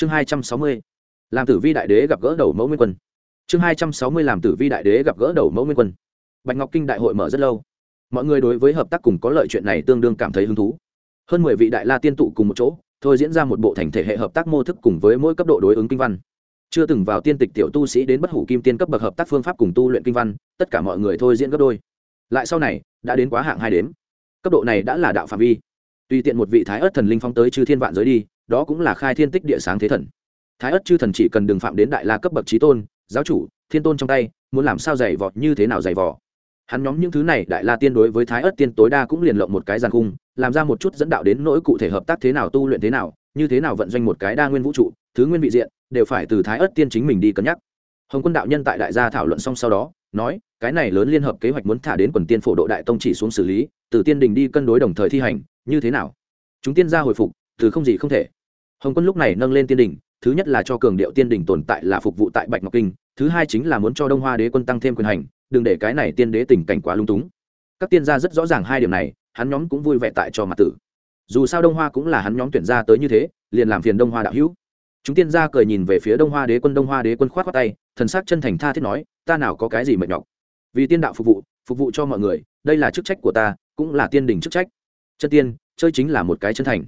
chương hai trăm sáu mươi, làm tử vi đại đế gặp gỡ đầu mẫu nguyên quân. Chương hai trăm sáu mươi, làm tử vi đại đế gặp gỡ đầu mẫu nguyên quân. Bạch ngọc kinh đại hội mở rất lâu. Mọi người đối với hợp tác cùng có lợi chuyện này tương đương cảm thấy hứng thú. Hơn mười vị đại la tiên tụ cùng một chỗ, thôi diễn ra một bộ thành thể hệ hợp tác mô thức cùng với mỗi cấp độ đối ứng kinh văn. Chưa từng vào tiên tịch tiểu tu sĩ đến bất hủ kim tiên cấp bậc hợp tác phương pháp cùng tu luyện kinh văn, tất cả mọi người thôi diễn gấp đôi. Lại sau này, đã đến quá hạng hai đếm. Cấp độ này đã là đạo phạm vi. Tùy tiện một vị thái ớt thần linh phong tới chư thiên vạn giới đi đó cũng là khai thiên tích địa sáng thế thần. Thái ất chư thần chỉ cần đừng phạm đến đại la cấp bậc trí tôn, giáo chủ, thiên tôn trong tay, muốn làm sao dày vọt như thế nào dày vò. Hắn nhóm những thứ này, đại la tiên đối với thái ất tiên tối đa cũng liền lộng một cái giàn cung, làm ra một chút dẫn đạo đến nỗi cụ thể hợp tác thế nào, tu luyện thế nào, như thế nào vận doanh một cái đa nguyên vũ trụ, thứ nguyên vị diện, đều phải từ thái ất tiên chính mình đi cân nhắc. Hồng quân đạo nhân tại đại gia thảo luận xong sau đó, nói, cái này lớn liên hợp kế hoạch muốn thả đến quần tiên phổ độ đại tông chỉ xuống xử lý, từ tiên đình đi cân đối đồng thời thi hành, như thế nào? Chúng tiên gia hồi phục, từ không gì không thể hồng quân lúc này nâng lên tiên đình thứ nhất là cho cường điệu tiên đình tồn tại là phục vụ tại bạch ngọc kinh, thứ hai chính là muốn cho đông hoa đế quân tăng thêm quyền hành, đừng để cái này tiên đế tình cảnh quá lung túng. Các tiên gia rất rõ ràng hai điểm này, hắn nhóm cũng vui vẻ tại cho mặt tử. Dù sao đông hoa cũng là hắn nhóm tuyển ra tới như thế, liền làm phiền đông hoa đạo hữu. Chúng tiên gia cười nhìn về phía đông hoa đế quân, đông hoa đế quân khoát khoát tay, thần sắc chân thành tha thiết nói, ta nào có cái gì mệt nhọc. Vì tiên đạo phục vụ phục vụ cho mọi người, đây là chức trách của ta, cũng là tiên đình chức trách. Chân tiên, chơi chính là một cái chân thành.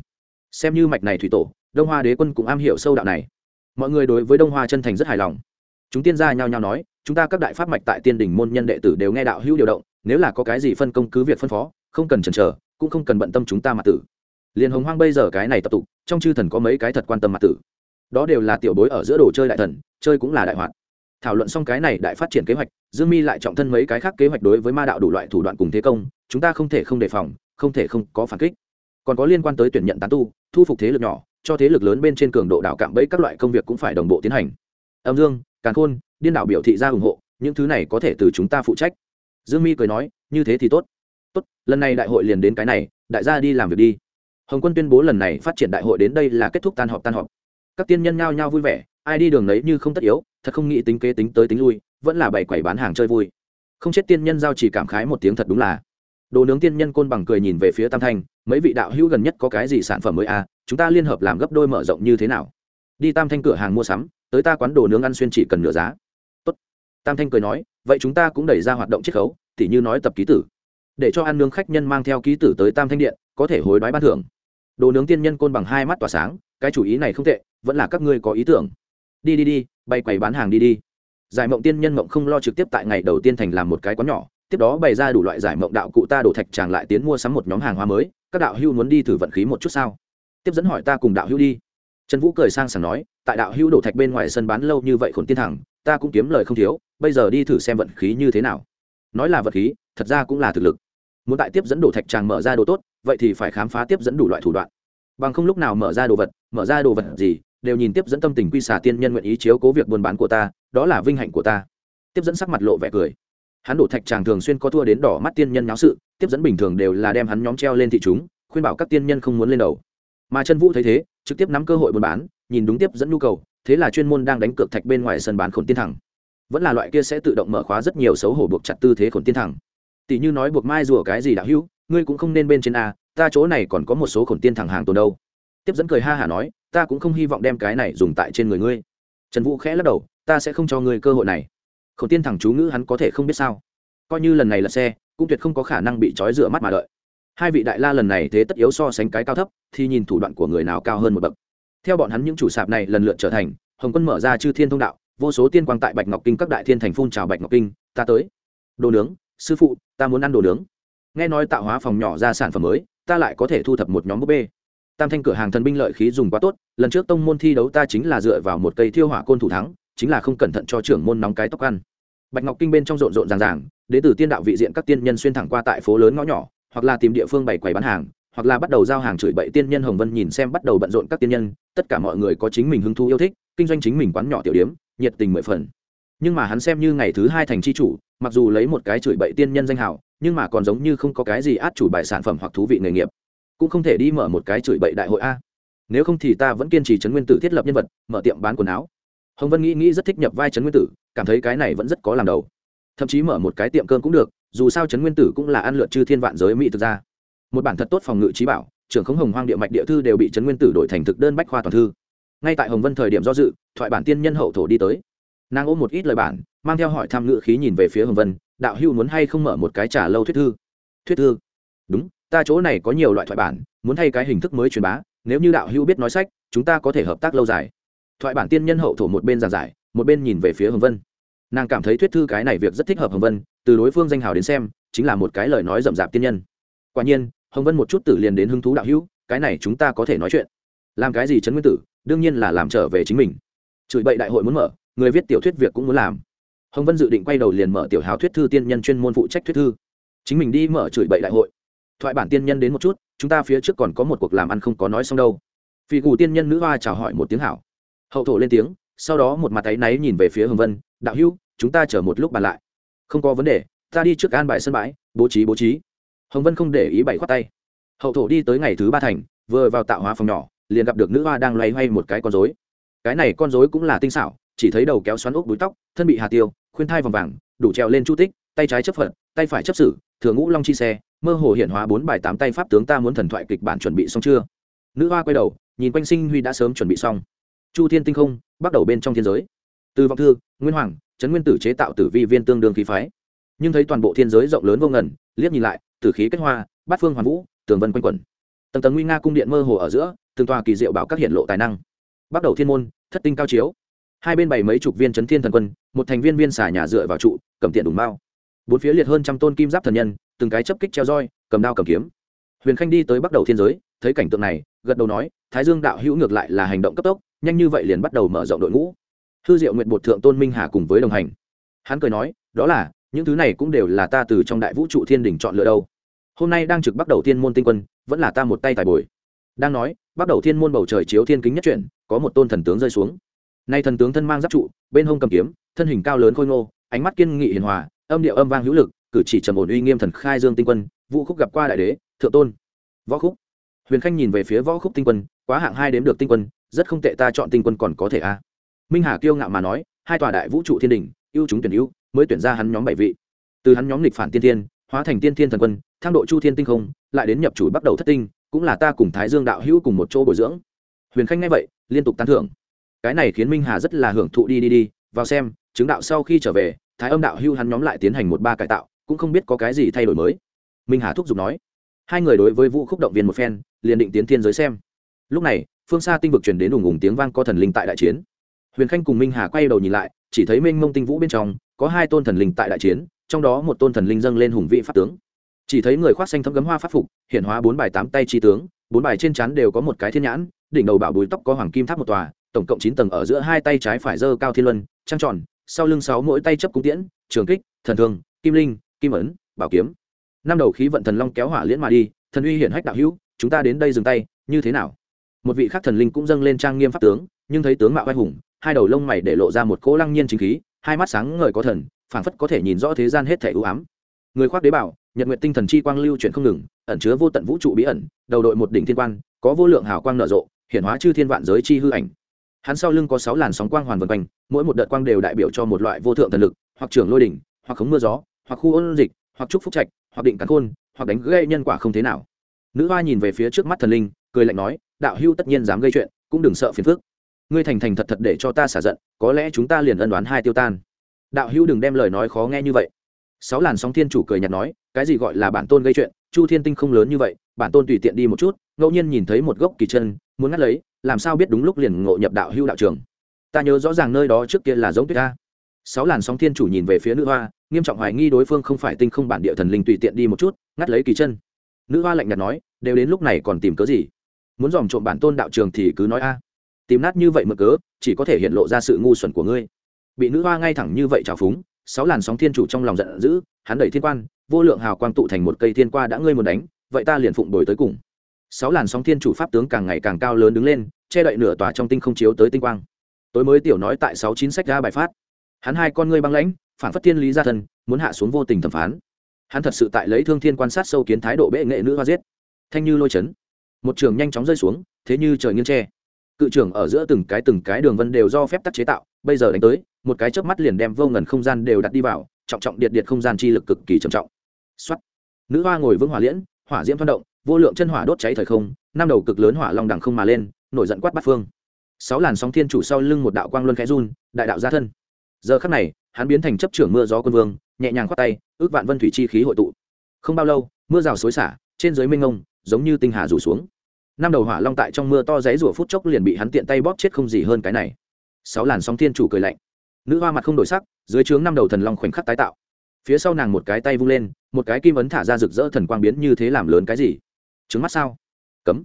Xem như mạch này thủy tổ đông hoa đế quân cũng am hiểu sâu đạo này. Mọi người đối với đông hoa chân thành rất hài lòng. Chúng tiên gia nhao nhao nói, chúng ta các đại pháp mạch tại tiên đình môn nhân đệ tử đều nghe đạo hữu điều động, nếu là có cái gì phân công cứ việc phân phó, không cần chần chờ, cũng không cần bận tâm chúng ta mặt tử. Liền hồng hoang bây giờ cái này tập tục trong chư thần có mấy cái thật quan tâm mặt tử. Đó đều là tiểu bối ở giữa đồ chơi đại thần, chơi cũng là đại hoạt. Thảo luận xong cái này đại phát triển kế hoạch, dương mi lại trọng thân mấy cái khác kế hoạch đối với ma đạo đủ loại thủ đoạn cùng thế công, chúng ta không thể không đề phòng, không thể không có phản kích. Còn có liên quan tới tuyển nhận tán tu, thu phục thế lực nhỏ cho thế lực lớn bên trên cường độ đảo cạm bẫy các loại công việc cũng phải đồng bộ tiến hành. Âm dương, càn khôn, điên đảo biểu thị ra ủng hộ, những thứ này có thể từ chúng ta phụ trách. Dương mi cười nói, như thế thì tốt. Tốt, lần này đại hội liền đến cái này, đại gia đi làm việc đi. Hồng quân tuyên bố lần này phát triển đại hội đến đây là kết thúc tan họp tan họp. Các tiên nhân nhao nhao vui vẻ, ai đi đường nấy như không tất yếu, thật không nghĩ tính kế tính tới tính lui, vẫn là bày quẩy bán hàng chơi vui. Không chết tiên nhân giao chỉ cảm khái một tiếng thật đúng là. Đồ nướng tiên nhân côn bằng cười nhìn về phía tam thanh, mấy vị đạo hữu gần nhất có cái gì sản phẩm mới à chúng ta liên hợp làm gấp đôi mở rộng như thế nào? Đi tam thanh cửa hàng mua sắm, tới ta quán đồ nướng ăn xuyên chỉ cần nửa giá. Tốt. tam thanh cười nói, vậy chúng ta cũng đẩy ra hoạt động chiết khấu, tỉ như nói tập ký tử. Để cho ăn nướng khách nhân mang theo ký tử tới tam thanh điện, có thể hối đoái ban thưởng. Đồ nướng tiên nhân côn bằng hai mắt tỏa sáng, cái chủ ý này không tệ, vẫn là các ngươi có ý tưởng. Đi đi đi, bay quầy bán hàng đi đi. Giải mộng tiên nhân mộng không lo trực tiếp tại ngày đầu tiên thành làm một cái quán nhỏ, tiếp đó bày ra đủ loại giải mộng đạo cụ ta đổ thạch tràng lại tiến mua sắm một nhóm hàng hóa mới, các đạo hưu muốn đi thử vận khí một chút sao? Tiếp dẫn hỏi ta cùng đạo hưu đi. Trần vũ cười sang sảng nói, tại đạo hưu đổ thạch bên ngoài sân bán lâu như vậy khổn tiên thẳng, ta cũng kiếm lời không thiếu, bây giờ đi thử xem vận khí như thế nào. Nói là vật khí, thật ra cũng là thực lực. Muốn tại tiếp dẫn đổ thạch tràng mở ra đồ tốt, vậy thì phải khám phá tiếp dẫn đủ loại thủ đoạn. Bằng không lúc nào mở ra đồ vật, mở ra đồ vật gì, đều nhìn tiếp dẫn tâm tình quy xà tiên nhân nguyện ý chiếu cố việc buôn bán của ta, đó là vinh hạnh của ta. Tiếp dẫn sắc mặt lộ vẻ cười. Hắn đổ thạch chàng thường xuyên có thua đến đỏ mắt tiên nhân náo sự, tiếp dẫn bình thường đều là đem hắn nhóm treo lên thị chúng, khuyên bảo các tiên nhân không muốn lên đầu mà chân vũ thấy thế, trực tiếp nắm cơ hội buôn bán, nhìn đúng tiếp dẫn nhu cầu, thế là chuyên môn đang đánh cược thạch bên ngoài sân bán khổn tiên thẳng. Vẫn là loại kia sẽ tự động mở khóa rất nhiều xấu hổ buộc chặt tư thế khổn tiên thẳng. Tỷ như nói buộc mai rùa cái gì đạo hữu, ngươi cũng không nên bên trên a, ta chỗ này còn có một số khổn tiên thẳng hàng tồn đâu. Tiếp dẫn cười ha hả nói, ta cũng không hy vọng đem cái này dùng tại trên người ngươi. Trần vũ khẽ lắc đầu, ta sẽ không cho ngươi cơ hội này. Khổn tiên thẳng chú ngữ hắn có thể không biết sao. Coi như lần này là xe, cũng tuyệt không có khả năng bị trói rửa mắt mà đợi hai vị đại la lần này thế tất yếu so sánh cái cao thấp, thì nhìn thủ đoạn của người nào cao hơn một bậc. Theo bọn hắn những chủ sạp này lần lượt trở thành, hồng quân mở ra chư thiên thông đạo, vô số tiên quang tại bạch ngọc kinh các đại thiên thành phun trào bạch ngọc kinh, ta tới. Đồ nướng, sư phụ, ta muốn ăn đồ nướng. Nghe nói tạo hóa phòng nhỏ ra sản phẩm mới, ta lại có thể thu thập một nhóm búp bê. Tam thanh cửa hàng thần binh lợi khí dùng quá tốt, lần trước tông môn thi đấu ta chính là dựa vào một cây thiêu hỏa côn thủ thắng, chính là không cẩn thận cho trưởng môn nóng cái tóc ăn. Bạch ngọc kinh bên trong rộn rộn ràng ràng đến từ tiên đạo vị diện các tiên nhân xuyên thẳng qua tại phố lớn ngõ nhỏ hoặc là tìm địa phương bày quầy bán hàng, hoặc là bắt đầu giao hàng chửi bậy tiên nhân hồng vân nhìn xem bắt đầu bận rộn các tiên nhân, tất cả mọi người có chính mình hứng thú yêu thích, kinh doanh chính mình quán nhỏ tiểu điếm, nhiệt tình mười phần. Nhưng mà hắn xem như ngày thứ hai thành c h i chủ, mặc dù lấy một cái chửi bậy tiên nhân danh hào, nhưng mà còn giống như không có cái gì át chủ bài sản phẩm hoặc thú vị nghề nghiệp. Cũng không thể đi mở một cái chửi bậy đại hội a. Nếu không thì ta vẫn kiên trì trấn nguyên tử thiết lập nhân vật, mở tiệm bán quần áo. Hồng vân nghĩ nghĩ rất thích nhập vai trấn nguyên tử, cảm thấy cái này vẫn rất có làm đầu. Thậm chí mở một cái tiệm cơm cũng được dù sao trấn nguyên tử cũng là ăn lượt chư thiên vạn giới mỹ thực ra một bản thật tốt phòng ngự trí bảo, trưởng khống hồng hoang địa mạch địa thư đều bị trấn nguyên tử đổi thành thực đơn bách khoa toàn thư. Ngay tại hồng vân thời điểm do dự, thoại bản tiên nhân hậu thổ đi tới. Nàng ôm một ít lời bản, mang theo hỏi tham ngự khí nhìn về phía hồng vân, đạo hưu muốn hay không mở một cái trả lâu thuyết thư? Thuyết thư? Đúng, ta chỗ này có nhiều loại thoại bản, muốn thay cái hình thức mới truyền bá, nếu như đạo hưu biết nói sách, chúng ta có thể hợp tác lâu dài. Thoại bản tiên nhân hậu thổ một bên giảng giải, một bên nhìn về phía hồng vân nàng cảm thấy thuyết thư cái này việc rất thích hợp hồng vân, từ đối phương danh hào đến xem, chính là một cái lời nói rậm rạp tiên nhân. Quả nhiên, hồng vân một chút tử liền đến hứng thú đạo hữu, cái này chúng ta có thể nói chuyện. Làm cái gì trấn nguyên tử, đương nhiên là làm trở về chính mình. Chửi bậy đại hội muốn mở, người viết tiểu thuyết việc cũng muốn làm. Hồng vân dự định quay đầu liền mở tiểu hào thuyết thư tiên nhân chuyên môn phụ trách thuyết thư. Chính mình đi mở chửi bậy đại hội. Thoại bản tiên nhân đến một chút, chúng ta phía trước còn có một cuộc làm ăn không có nói xong đâu. Vì cù tiên nhân nữ hoa chào hỏi một tiếng hảo. Hậu thổ lên tiếng sau đó một mặt tay náy nhìn về phía hồng vân, đạo hữu, chúng ta chờ một lúc bàn lại. Không có vấn đề, ta đi trước an bài sân bãi, bố trí bố trí. Hồng vân không để ý bảy khoát tay. Hậu thổ đi tới ngày thứ ba thành, vừa vào tạo hóa phòng nhỏ, liền gặp được nữ hoa đang loay hoay một cái con dối cái này con dối cũng là tinh xảo, chỉ thấy đầu kéo xoắn ốc búi tóc, thân bị hà tiêu, khuyên thai vòng vàng, đủ trèo lên chu tích, tay trái chấp phận tay phải chấp sử, thừa ngũ long chi xe, mơ hồ hiện hóa bốn bài tám tay pháp tướng ta muốn thần thoại kịch bản chuẩn bị xong chưa? Nữ hoa quay đầu, nhìn quanh sinh huy đã sớm chuẩn bị xong chu thiên tinh không, bắt đầu bên trong thiên giới. Từ vọng thư, nguyên hoàng, trấn nguyên tử chế tạo tử vi viên tương đương khí phái. Nhưng thấy toàn bộ thiên giới rộng lớn vô ngần, liếc nhìn lại, tử khí kết hoa, bát phương hoàn vũ, tường vân quanh quẩn. Tầng tầng nguy nga cung điện mơ hồ ở giữa, từng tòa kỳ diệu bảo các hiện lộ tài năng. Bắt đầu thiên môn, thất tinh cao chiếu. Hai bên bảy mấy chục viên chấn thiên thần quân, một thành viên viên xả nhà dựa vào trụ, cầm tiện đủng bao. Bốn phía liệt hơn trăm tôn kim giáp thần nhân, từng cái chấp kích treo roi, cầm đao cầm kiếm. Huyền khanh đi tới bắt đầu thiên giới, thấy cảnh tượng này, gật đầu nói, thái dương đạo hữu ngược lại là hành động cấp tốc nhanh như vậy liền bắt đầu mở rộng đội ngũ. Hư diệu nguyện bột thượng tôn minh hà cùng với đồng hành. Hắn cười nói, đó là, những thứ này cũng đều là ta từ trong đại vũ trụ thiên đình chọn lựa đâu. Hôm nay đang trực bắt đầu thiên môn tinh quân, vẫn là ta một tay tài bồi. Đang nói, bắt đầu thiên môn bầu trời chiếu thiên kính nhất chuyển, có một tôn thần tướng rơi xuống. Nay thần tướng thân mang giáp trụ, bên hông cầm kiếm, thân hình cao lớn khôi ngô, ánh mắt kiên nghị hiền hòa, âm điệu âm vang hữu lực, cử chỉ trầm ổn uy nghiêm thần khai dương tinh quân, vũ khúc gặp qua đại đế, thượng tôn. Võ khúc. Huyền khanh nhìn về phía võ khúc tinh quân, quá hạng hai đếm được tinh quân rất không tệ ta chọn tinh quân còn có thể a. Minh hà kiêu ngạo mà nói, hai tòa đại vũ trụ thiên đình, ưu chúng tuyển ưu, mới tuyển ra hắn nhóm bảy vị. Từ hắn nhóm lịch phản tiên thiên, hóa thành tiên thiên thần quân thang độ chu thiên tinh không, lại đến nhập chủ bắt đầu thất tinh, cũng là ta cùng thái dương đạo hữu cùng một chỗ bồi dưỡng. Huyền khanh nghe vậy, liên tục tán thưởng. Cái này khiến minh hà rất là hưởng thụ đi đi đi, vào xem, chứng đạo sau khi trở về, thái âm đạo hữu hắn nhóm lại tiến hành một ba cải tạo, cũng không biết có cái gì thay đổi mới. Minh hà thúc giục nói. Hai người đối với vũ khúc động viên một phen, liền định tiến thiên giới xem. Lúc này phương xa tinh vực truyền đến ùng ùng tiếng vang có thần linh tại đại chiến. Huyền khanh cùng minh hà quay đầu nhìn lại, chỉ thấy minh mông tinh vũ bên trong, có hai tôn thần linh tại đại chiến, trong đó một tôn thần linh dâng lên hùng vị pháp tướng. Chỉ thấy người khoác xanh thấm gấm hoa pháp phục hiện hóa bốn bài tám tay chi tướng, bốn bài trên chắn đều có một cái thiên nhãn, đỉnh đầu bảo đuôi tóc có hoàng kim tháp một tòa, tổng cộng chín tầng ở giữa hai tay trái phải dơ cao thiên luân, trăng tròn, sau lưng sáu mỗi tay chấp cung tiễn, trường kích, thần thương, kim linh, kim ấn, bảo kiếm. Năm đầu khí vận thần long kéo hỏa liễn mà đi, thần uy hiển hách đạo hữu, chúng ta đến đây dừng tay, như thế nào? Một vị khác thần linh cũng dâng lên trang nghiêm pháp tướng, nhưng thấy tướng mạo vai hùng, hai đầu lông mày để lộ ra một cỗ lăng nhiên chính khí, hai mắt sáng ngời có thần, phảng phất có thể nhìn rõ thế gian hết thể ưu ám. Người khoác đế bảo, nhật nguyện tinh thần chi quang lưu chuyển không ngừng, ẩn chứa vô tận vũ trụ bí ẩn, đầu đội một đỉnh thiên quan, có vô lượng hào quang nở rộ, hiển hóa chư thiên vạn giới chi hư ảnh. Hắn sau lưng có sáu làn sóng quang hoàn vần quanh, mỗi một đợt quang đều đại biểu cho một loại vô thượng thần lực, hoặc trưởng lôi đỉnh, hoặc khống mưa gió, hoặc khu ôn dịch, hoặc trúc phúc trạch, hoặc định cắn khôn, hoặc đánh gây nhân quả không thế nào. Nữ hoa nhìn về phía trước mắt thần linh cười lạnh nói, đạo hưu tất nhiên dám gây chuyện, cũng đừng sợ phiền phức. Ngươi thành thành thật thật để cho ta xả giận, có lẽ chúng ta liền ân đoán hai tiêu tan. Đạo hưu đừng đem lời nói khó nghe như vậy. Sáu làn sóng thiên chủ cười nhạt nói, cái gì gọi là bản tôn gây chuyện, chu thiên tinh không lớn như vậy, bản tôn tùy tiện đi một chút, ngẫu nhiên nhìn thấy một gốc kỳ chân, muốn ngắt lấy, làm sao biết đúng lúc liền ngộ nhập đạo hưu đạo trường. Ta nhớ rõ ràng nơi đó trước kia là giống tuyết ta. Sáu làn sóng thiên chủ nhìn về phía nữ hoa, nghiêm trọng hoài nghi đối phương không phải tinh không bản địa thần linh tùy tiện đi một chút, ngắt lấy kỳ chân. Nữ hoa lạnh nhạt nói, đều đến lúc này còn tìm cớ gì? Muốn dòm trộm bản tôn đạo trường thì cứ nói a. Tìm nát như vậy mở cớ, chỉ có thể hiện lộ ra sự ngu xuẩn của ngươi. Bị nữ hoa ngay thẳng như vậy trào phúng, sáu làn sóng thiên chủ trong lòng giận dữ, hắn đẩy thiên quan, vô lượng hào quang tụ thành một cây thiên qua đã ngươi muốn đánh, vậy ta liền phụng đổi tới cùng. Sáu làn sóng thiên chủ pháp tướng càng ngày càng cao lớn đứng lên, che đậy nửa tòa trong tinh không chiếu tới tinh quang. Tối mới tiểu nói tại sáu chín sách ra bài phát. Hắn hai con ngươi băng lãnh, phản phất thiên lý gia thân muốn hạ xuống vô tình thẩm phán. Hắn thật sự tại lấy thương thiên quan sát sâu kiến thái độ bệ nghệ nữ hoa giết. Thanh như lôi chấn một trường nhanh chóng rơi xuống, thế như trời nghiêng tre. Cự trưởng ở giữa từng cái từng cái đường vân đều do phép tắc chế tạo, bây giờ đánh tới, một cái chớp mắt liền đem vô ngần không gian đều đặt đi vào, trọng trọng điện điện không gian chi lực cực kỳ trầm trọng. Xuất nữ hoa ngồi vững hỏa liễn, hỏa diễm thoát động, vô lượng chân hỏa đốt cháy thời không, năm đầu cực lớn hỏa long đằng không mà lên, nổi giận quát bát phương. Sáu làn sóng thiên chủ sau lưng một đạo quang luân khẽ run, đại đạo gia thân. Giờ khắc này, hắn biến thành chấp trưởng mưa gió quân vương, nhẹ nhàng khoát tay, ước vạn vân thủy chi khí hội tụ. Không bao lâu, mưa rào xối xả, trên dưới mênh ngông giống như tinh hà rủ xuống. Năm đầu hỏa long tại trong mưa to giấy rủa phút chốc liền bị hắn tiện tay bóp chết không gì hơn cái này. Sáu làn sóng thiên chủ cười lạnh. Nữ hoa mặt không đổi sắc, dưới trướng năm đầu thần long khoảnh khắc tái tạo. Phía sau nàng một cái tay vung lên, một cái kim ấn thả ra rực rỡ thần quang biến như thế làm lớn cái gì? Trứng mắt sao? Cấm.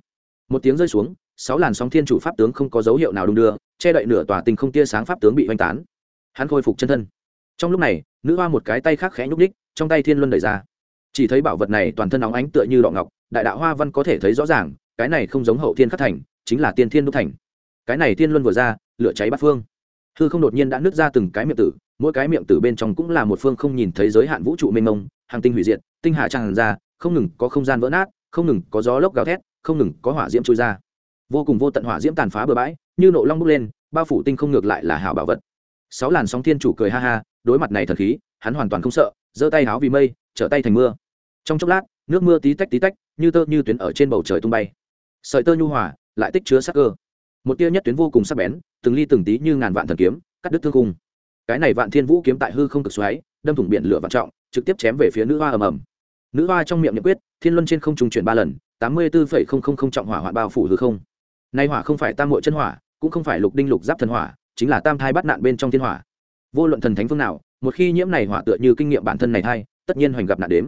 Một tiếng rơi xuống, sáu làn sóng thiên chủ pháp tướng không có dấu hiệu nào đung đưa, che đậy nửa tòa tinh không tia sáng pháp tướng bị oanh tán. Hắn khôi phục chân thân. Trong lúc này, nữ hoa một cái tay khác khẽ nhúc ních trong tay thiên luân đẩy ra. Chỉ thấy bảo vật này toàn thân óng ánh tựa như đọ ngọc đại đạo hoa văn có thể thấy rõ ràng, cái này không giống hậu thiên khắc thành, chính là tiên thiên đúc thành. Cái này tiên luân vừa ra, lửa cháy bắt phương. Hư không đột nhiên đã nứt ra từng cái miệng tử, mỗi cái miệng tử bên trong cũng là một phương không nhìn thấy giới hạn vũ trụ mênh mông, hàng tinh hủy diệt, tinh hà tràn ra, không ngừng có không gian vỡ nát, không ngừng có gió lốc gào thét, không ngừng có hỏa diễm trôi ra. Vô cùng vô tận hỏa diễm tàn phá bừa bãi, như nộ long bốc lên, bao phủ tinh không ngược lại là hảo bảo vật. Sáu làn sóng thiên chủ cười ha ha, đối mặt này thần khí, hắn hoàn toàn không sợ, giơ tay háo vì mây, trở tay thành mưa. Trong chốc lát nước mưa tí tách tí tách, như tơ như tuyến ở trên bầu trời tung bay. Sợi tơ nhu hòa, lại tích chứa sắc cơ. Một tia nhất tuyến vô cùng sắc bén, từng ly từng tí như ngàn vạn thần kiếm, cắt đứt thương cung cái này vạn thiên vũ kiếm tại hư không cực xoáy, đâm thủng biển lửa vạn trọng, trực tiếp chém về phía nữ hoa ầm ầm. Nữ hoa trong miệng nhận quyết, thiên luân trên không trung chuyển ba lần, tám mươi bốn trọng hỏa hoạn bao phủ hư không. Nay hỏa không phải tam mội chân hỏa, cũng không phải lục đinh lục giáp thần hỏa, chính là tam thai bắt nạn bên trong thiên hỏa. Vô luận thần thánh phương nào, một khi nhiễm này hỏa tựa như kinh nghiệm bản thân này thay, tất nhiên hoành gặp nạn đếm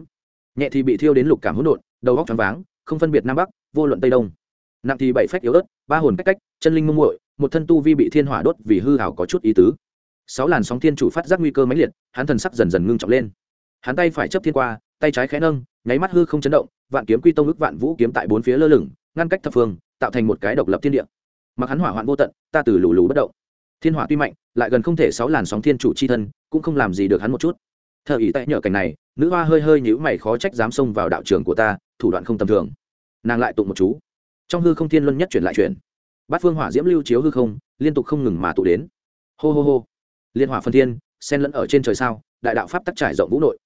nhẹ thì bị thiêu đến lục cảm hỗn độn, đầu góc choáng váng, không phân biệt nam bắc, vô luận tây đông. Nặng thì bảy phách yếu ớt, ba hồn cách cách, chân linh mông muội, một thân tu vi bị thiên hỏa đốt vì hư hảo có chút ý tứ. Sáu làn sóng thiên chủ phát giác nguy cơ mãnh liệt, hắn thần sắc dần dần ngưng trọng lên. Hắn tay phải chấp thiên qua, tay trái khẽ nâng, nháy mắt hư không chấn động, vạn kiếm quy tông ức vạn vũ kiếm tại bốn phía lơ lửng, ngăn cách thập phương, tạo thành một cái độc lập thiên địa. Mặc hắn hỏa hoạn vô tận, ta từ lù lù bất động. Thiên hỏa tuy mạnh, lại gần không thể sáu làn sóng thiên chủ c h i thân, cũng không làm gì được hắn một chút. Thợ ý tại nhờ cảnh này nữ hoa hơi hơi nhữ mày khó trách dám xông vào đạo trường của ta, thủ đoạn không tầm thường. Nàng lại tụng một chú. Trong hư không thiên luân nhất chuyển lại chuyển. Bát phương hỏa diễm lưu chiếu hư không, liên tục không ngừng mà tụ đến. Hô hô hô. Liên hỏa phân thiên sen lẫn ở trên trời sao, đại đạo pháp tắc trải rộng vũ nội.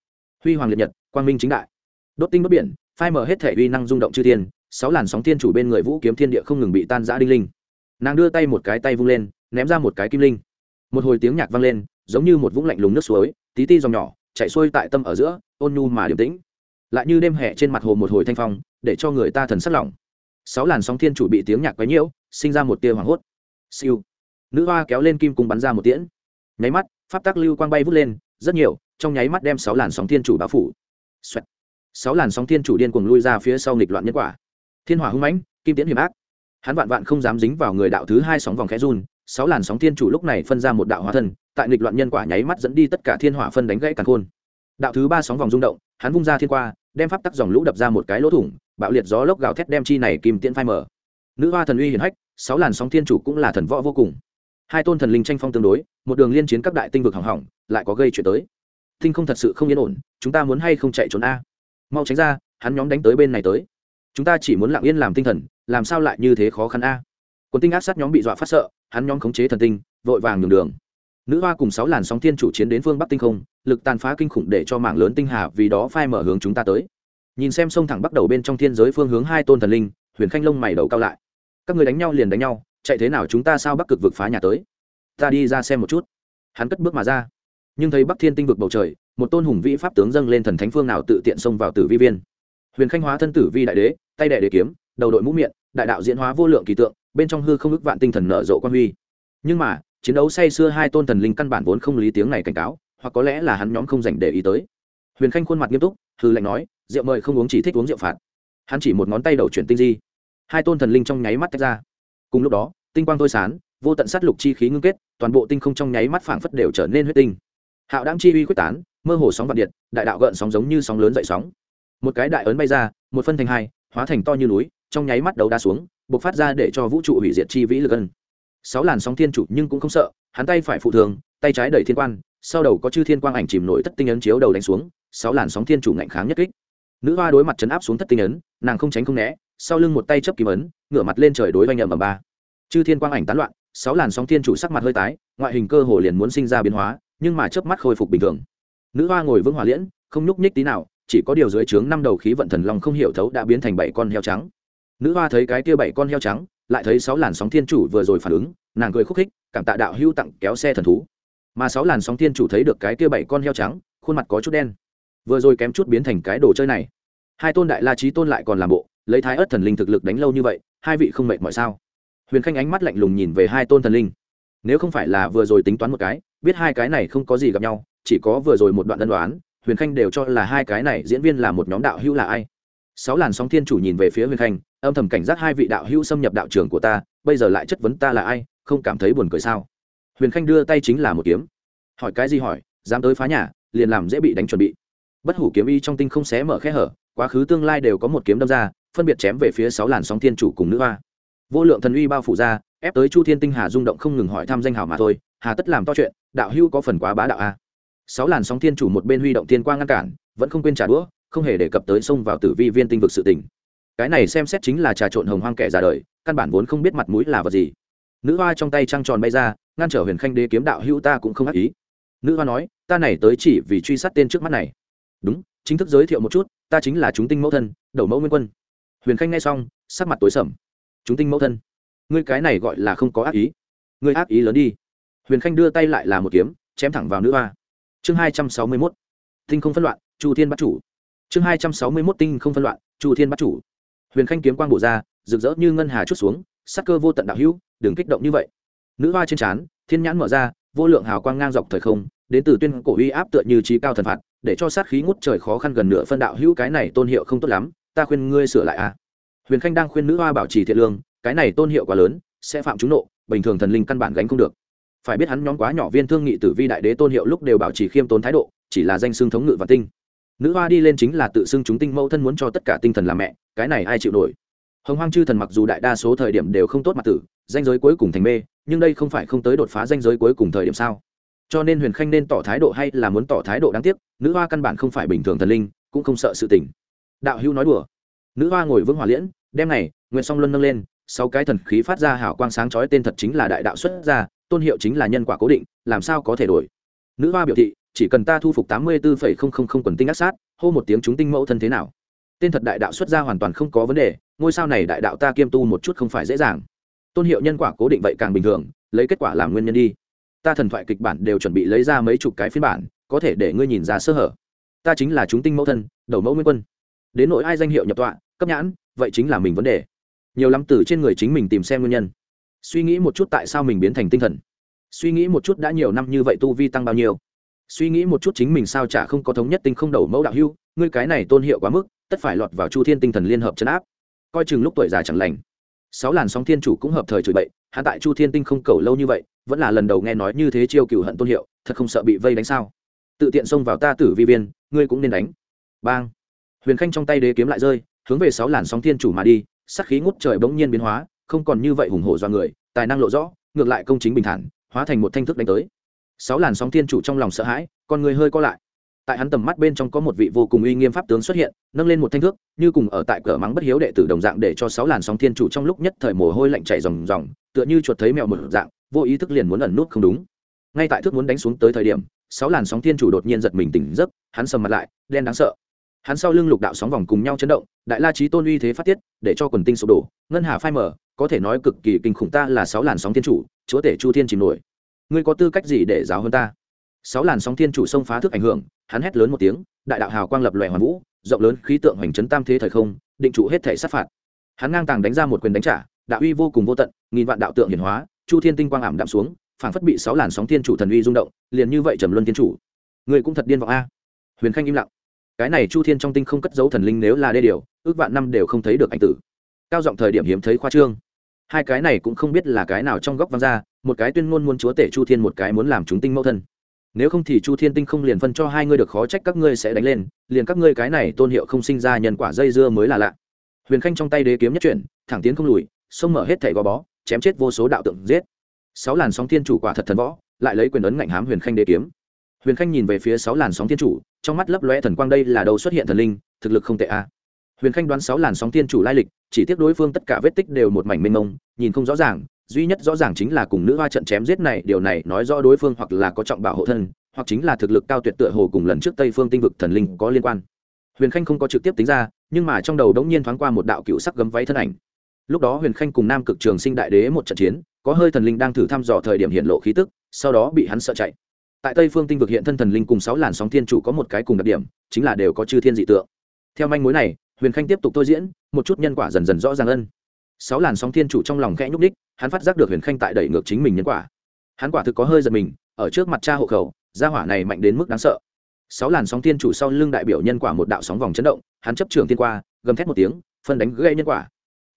Huy hoàng liệt nhật, quang minh chính đại. Đốt tinh bất biển, phai mở hết thể uy năng rung động chư thiên, sáu làn sóng thiên chủ bên người vũ kiếm thiên địa không ngừng bị tan giã đinh linh. Nàng đưa tay một cái tay vung lên, ném ra một cái kim linh. Một hồi tiếng nhạc vang lên, giống như một vũng lạnh lùng nước suối, tí ti dòng nhỏ chạy xuôi tại tâm ở giữa, ôn nhu mà điềm tĩnh. Lại như đêm hè trên mặt hồ một hồi thanh phong, để cho người ta thần sắc lỏng. Sáu làn sóng thiên chủ bị tiếng nhạc quấy nhiễu, sinh ra một tia hoảng hốt. Siêu. Nữ hoa kéo lên kim cung bắn ra một tiễn. Nháy mắt, pháp tắc lưu quang bay vút lên, rất nhiều, trong nháy mắt đem sáu làn sóng thiên chủ báo phủ. Xoẹt. sáu làn sóng thiên chủ điên cuồng lui ra phía sau nghịch loạn nhân quả. Thiên hỏa hung mãnh, kim tiễn hiểm ác. Hắn vạn vạn không dám dính vào người đạo thứ hai sóng vòng khẽ run sáu làn sóng thiên chủ lúc này phân ra một đạo hóa thân, tại nghịch loạn nhân quả nháy mắt dẫn đi tất cả thiên hỏa phân đánh gãy càn khôn. Đạo thứ ba sóng vòng rung động, hắn vung ra thiên qua, đem pháp tắc dòng lũ đập ra một cái lỗ thủng, bạo liệt gió lốc gào thét đem chi này kim tiễn phai mở. Nữ hoa thần uy hiển hách, sáu làn sóng thiên chủ cũng là thần võ vô cùng. Hai tôn thần linh tranh phong tương đối, một đường liên chiến các đại tinh vực hỏng hỏng, lại có gây chuyện tới. Tinh không thật sự không yên ổn, chúng ta muốn hay không chạy trốn a? Mau tránh ra, hắn nhóm đánh tới bên này tới. Chúng ta chỉ muốn lặng yên làm tinh thần, làm sao lại như thế khó khăn a? Quân tinh áp sát nhóm bị dọa phát sợ hắn nhóm khống chế thần tinh, vội vàng nhường đường. Nữ hoa cùng sáu làn sóng thiên chủ chiến đến phương bắc tinh không, lực tàn phá kinh khủng để cho mảng lớn tinh hà vì đó phai mở hướng chúng ta tới. Nhìn xem sông thẳng bắt đầu bên trong thiên giới phương hướng hai tôn thần linh, huyền khanh lông mày đầu cao lại. Các người đánh nhau liền đánh nhau, chạy thế nào chúng ta sao bắc cực vực phá nhà tới? Ta đi ra xem một chút. Hắn cất bước mà ra. Nhưng thấy bắc thiên tinh vực bầu trời, một tôn hùng vĩ pháp tướng dâng lên thần thánh phương nào tự tiện xông vào tử vi viên. Huyền khanh hóa thân tử vi đại đế, tay đệ đế kiếm, đầu đội mũ miệng đại đạo diễn hóa vô lượng kỳ tượng bên trong hư không ức vạn tinh thần nở rộ quan huy. Nhưng mà, chiến đấu say xưa hai tôn thần linh căn bản vốn không lý tiếng này cảnh cáo, hoặc có lẽ là hắn nhóm không dành để ý tới. Huyền khanh khuôn mặt nghiêm túc hư lệnh nói, rượu mời không uống chỉ thích uống rượu phạt. Hắn chỉ một ngón tay đầu chuyển tinh di. Hai tôn thần linh trong nháy mắt tách ra. Cùng lúc đó, tinh quang thôi sán vô tận sát lục chi khí ngưng kết, toàn bộ tinh không trong nháy mắt phảng phất đều trở nên huyết tinh. Hạo đáng chi uy quyết tán, mơ hồ sóng vạn điện, đại đạo gợn sóng giống như sóng lớn dậy sóng. Một cái đại ấn bay ra, một phân thành hai, hóa thành to như núi, trong nháy mắt đầu đa xuống bộc phát ra để cho vũ trụ hủy diệt chi vĩ lực ân. Sáu làn sóng thiên chủ nhưng cũng không sợ, hắn tay phải phụ thường, tay trái đẩy thiên quan, sau đầu có chư thiên quang ảnh chìm nổi thất tinh ấn chiếu đầu đánh xuống, sáu làn sóng thiên chủ ngạnh kháng nhất kích. Nữ hoa đối mặt chấn áp xuống thất tinh ấn, nàng không tránh không né, sau lưng một tay chấp kìm ấn, ngửa mặt lên trời đối vanh nhầm ở ba. Chư thiên quang ảnh tán loạn, sáu làn sóng thiên chủ sắc mặt hơi tái, ngoại hình cơ hồ liền muốn sinh ra biến hóa, nhưng mà chớp mắt khôi phục bình thường. Nữ hoa ngồi vững hỏa liễn, không nhúc nhích tí nào, chỉ có điều dưới trướng năm đầu khí vận thần long không hiểu thấu đã biến thành bảy con heo trắng nữ hoa thấy cái kia bảy con heo trắng, lại thấy sáu làn sóng thiên chủ vừa rồi phản ứng, nàng cười khúc khích, cảm tạ đạo hữu tặng kéo xe thần thú. Mà sáu làn sóng thiên chủ thấy được cái kia bảy con heo trắng, khuôn mặt có chút đen. Vừa rồi kém chút biến thành cái đồ chơi này. Hai tôn đại la trí tôn lại còn làm bộ, lấy thái ớt thần linh thực lực đánh lâu như vậy, hai vị không mệt mọi sao? Huyền khanh ánh mắt lạnh lùng nhìn về hai tôn thần linh. Nếu không phải là vừa rồi tính toán một cái, biết hai cái này không có gì gặp nhau, chỉ có vừa rồi một đoạn đơn đoán, huyền khanh đều cho là hai cái này diễn viên là một nhóm đạo hữu là ai. Sáu làn sóng thiên chủ nhìn về phía huyền khanh âm thầm cảnh giác hai vị đạo hữu xâm nhập đạo trường của ta, bây giờ lại chất vấn ta là ai, không cảm thấy buồn cười sao? Huyền khanh đưa tay chính là một kiếm. Hỏi cái gì hỏi, dám tới phá nhà, liền làm dễ bị đánh chuẩn bị. Bất hủ kiếm y trong tinh không xé mở khe hở, quá khứ tương lai đều có một kiếm đâm ra, phân biệt chém về phía sáu làn sóng thiên chủ cùng nữ hoa. Vô lượng thần uy bao phủ ra, ép tới chu thiên tinh hà rung động không ngừng hỏi thăm danh hào mà thôi, hà tất làm to chuyện, đạo hữu có phần quá bá đạo a. Sáu làn sóng thiên chủ một bên huy động thiên quang ngăn cản, vẫn không quên trả đũa, không hề đề cập tới xông vào tử vi viên tinh vực sự tình cái này xem xét chính là trà trộn hồng hoang kẻ già đời, căn bản vốn không biết mặt mũi là vật gì. Nữ hoa trong tay trăng tròn bay ra, ngăn trở huyền khanh đế kiếm đạo hữu ta cũng không ác ý. Nữ hoa nói, ta này tới chỉ vì truy sát tên trước mắt này. Đúng, chính thức giới thiệu một chút, ta chính là chúng tinh mẫu thân, đầu mẫu nguyên quân. Huyền khanh nghe xong, sắc mặt tối sầm. Chúng tinh mẫu thân? Ngươi cái này gọi là không có ác ý. Ngươi ác ý lớn đi. Huyền khanh đưa tay lại là một kiếm, chém thẳng vào nữ hoa. Chương hai trăm sáu mươi mốt. Tinh không phân loạn, chu thiên bắt chủ. Chương hai trăm sáu mươi mốt, tinh không phân loạn, chu thiên bắt chủ huyền khanh kiếm quang bổ ra, rực rỡ như ngân hà chút xuống, sắc cơ vô tận đạo hữu, đừng kích động như vậy. Nữ hoa trên trán, thiên nhãn mở ra, vô lượng hào quang ngang dọc thời không, đến từ tuyên cổ uy áp tựa như trí cao thần phạt, để cho sát khí ngút trời khó khăn gần nửa phân đạo hữu cái này tôn hiệu không tốt lắm, ta khuyên ngươi sửa lại à. Huyền khanh đang khuyên nữ hoa bảo trì thiện lương, cái này tôn hiệu quá lớn, sẽ phạm chúng nộ, bình thường thần linh căn bản gánh không được. Phải biết hắn nhóm quá nhỏ viên thương nghị tử vi đại đế tôn hiệu lúc đều bảo trì khiêm tốn thái độ, chỉ là danh xương thống ngự và tinh nữ hoa đi lên chính là tự xưng chúng tinh mẫu thân muốn cho tất cả tinh thần làm mẹ, cái này ai chịu nổi? Hồng hoang chư thần mặc dù đại đa số thời điểm đều không tốt mặt tử, danh giới cuối cùng thành mê, nhưng đây không phải không tới đột phá danh giới cuối cùng thời điểm sao? Cho nên huyền khanh nên tỏ thái độ hay là muốn tỏ thái độ đáng tiếc, nữ hoa căn bản không phải bình thường thần linh, cũng không sợ sự tình. Đạo hữu nói đùa. Nữ hoa ngồi vững hỏa liễn đem này, nguyện song luân nâng lên sau cái thần khí phát ra hảo quang sáng chói, tên thật chính là đại đạo xuất ra, tôn hiệu chính là nhân quả cố định, làm sao có thể đổi? Nữ hoa biểu thị, chỉ cần ta thu phục tám mươi bốn quần tinh ác sát, hô một tiếng chúng tinh mẫu thân thế nào? Tên thật đại đạo xuất ra hoàn toàn không có vấn đề, ngôi sao này đại đạo ta kiêm tu một chút không phải dễ dàng. Tôn hiệu nhân quả cố định vậy càng bình thường, lấy kết quả làm nguyên nhân đi. Ta thần thoại kịch bản đều chuẩn bị lấy ra mấy chục cái phiên bản, có thể để ngươi nhìn ra sơ hở. Ta chính là chúng tinh mẫu thân, đầu mẫu nguyên quân. Đến nỗi ai danh hiệu nhập tọa, cấp nhãn, vậy chính là mình vấn đề. Nhiều lắm từ trên người chính mình tìm xem nguyên nhân. Suy nghĩ một chút tại sao mình biến thành tinh thần suy nghĩ một chút đã nhiều năm như vậy tu vi tăng bao nhiêu? Suy nghĩ một chút chính mình sao chả không có thống nhất tinh không đầu mẫu đạo hưu, ngươi cái này tôn hiệu quá mức, tất phải lọt vào chu thiên tinh thần liên hợp chấn áp. Coi chừng lúc tuổi già chẳng lành. Sáu làn sóng thiên chủ cũng hợp thời chửi bậy hạ tại chu thiên tinh không cầu lâu như vậy, vẫn là lần đầu nghe nói như thế chiêu cựu hận tôn hiệu, thật không sợ bị vây đánh sao? Tự tiện xông vào ta tử vi viên, ngươi cũng nên đánh. Bang. Huyền khanh trong tay đế kiếm lại rơi, hướng về sáu làn sóng thiên chủ mà đi sắc khí ngút trời bỗng nhiên biến hóa, không còn như vậy hùng hổ do người, tài năng lộ rõ, ngược lại công chính bình thản hóa thành một thanh thức đánh tới. Sáu làn sóng thiên chủ trong lòng sợ hãi, con người hơi co lại. Tại hắn tầm mắt bên trong có một vị vô cùng uy nghiêm pháp tướng xuất hiện, nâng lên một thanh thước, như cùng ở tại cửa mắng bất hiếu đệ tử đồng dạng để cho sáu làn sóng thiên chủ trong lúc nhất thời mồ hôi lạnh chảy ròng ròng, tựa như chuột thấy mèo một dạng, vô ý thức liền muốn ẩn nút không đúng. Ngay tại thước muốn đánh xuống tới thời điểm, sáu làn sóng thiên chủ đột nhiên giật mình tỉnh giấc, hắn sầm mặt lại, đen đáng sợ. Hắn sau lưng lục đạo sóng vòng cùng nhau chấn động, đại la trí tôn uy thế phát tiết, để cho quần tinh sụp đổ, ngân hà phai mở có thể nói cực kỳ kinh khủng ta là sáu làn sóng thiên chủ, chúa tể chu thiên chìm nổi. Ngươi có tư cách gì để giáo hơn ta? Sáu làn sóng thiên chủ xông phá thức ảnh hưởng, hắn hét lớn một tiếng, đại đạo hào quang lập lòe hoàn vũ, rộng lớn khí tượng hoành trấn tam thế thời không, định trụ hết thể sát phạt. Hắn ngang tàng đánh ra một quyền đánh trả, đạo uy vô cùng vô tận, nghìn vạn đạo tượng hiển hóa, chu thiên tinh quang ảm đạm xuống, phảng phất bị sáu làn sóng thiên chủ thần uy rung động, liền như vậy trầm luân thiên chủ. Người cũng thật điên vọng a. Huyền khanh im lặng. Cái này chu thiên trong tinh không cất giấu thần linh nếu là đê điều, ước vạn năm đều không thấy được anh tử. Cao giọng thời điểm hiếm thấy khoa trương hai cái này cũng không biết là cái nào trong góc văng ra, một cái tuyên ngôn muốn chúa tể chu thiên, một cái muốn làm chúng tinh mẫu thân. Nếu không thì chu thiên tinh không liền phân cho hai ngươi được khó trách các ngươi sẽ đánh lên, liền các ngươi cái này tôn hiệu không sinh ra nhân quả dây dưa mới là lạ. Huyền khanh trong tay đế kiếm nhất chuyển, thẳng tiến không lùi, xông mở hết thẻ gò bó, chém chết vô số đạo tượng giết. Sáu làn sóng thiên chủ quả thật thần võ, lại lấy quyền ấn ngạnh hám huyền khanh đế kiếm. Huyền khanh nhìn về phía sáu làn sóng thiên chủ, trong mắt lấp lóe thần quang, đây là đâu xuất hiện thần linh, thực lực không tệ a huyền khanh đoán sáu làn sóng thiên chủ lai lịch, chỉ tiếc đối phương tất cả vết tích đều một mảnh mênh mông, nhìn không rõ ràng, duy nhất rõ ràng chính là cùng nữ hoa trận chém giết này, điều này nói rõ đối phương hoặc là có trọng bảo hộ thân, hoặc chính là thực lực cao tuyệt tựa hồ cùng lần trước tây phương tinh vực thần linh có liên quan. Huyền khanh không có trực tiếp tính ra, nhưng mà trong đầu đống nhiên thoáng qua một đạo cựu sắc gấm váy thân ảnh. Lúc đó huyền khanh cùng nam cực trường sinh đại đế một trận chiến, có hơi thần linh đang thử thăm dò thời điểm hiện lộ khí tức, sau đó bị hắn sợ chạy. Tại tây phương tinh vực hiện thân thần linh cùng sáu làn sóng thiên chủ có một cái cùng đặc điểm, chính là đều có chư thiên dị tượng. Theo manh mối này huyền khanh tiếp tục thôi diễn, một chút nhân quả dần dần rõ ràng ân sáu làn sóng thiên chủ trong lòng khẽ nhúc ních hắn phát giác được huyền khanh tại đẩy ngược chính mình nhân quả. Hắn quả thực có hơi giật mình, ở trước mặt cha hộ khẩu, gia hỏa này mạnh đến mức đáng sợ. Sáu làn sóng thiên chủ sau lưng đại biểu nhân quả một đạo sóng vòng chấn động, hắn chấp trường thiên qua, gầm thét một tiếng, phân đánh gây nhân quả.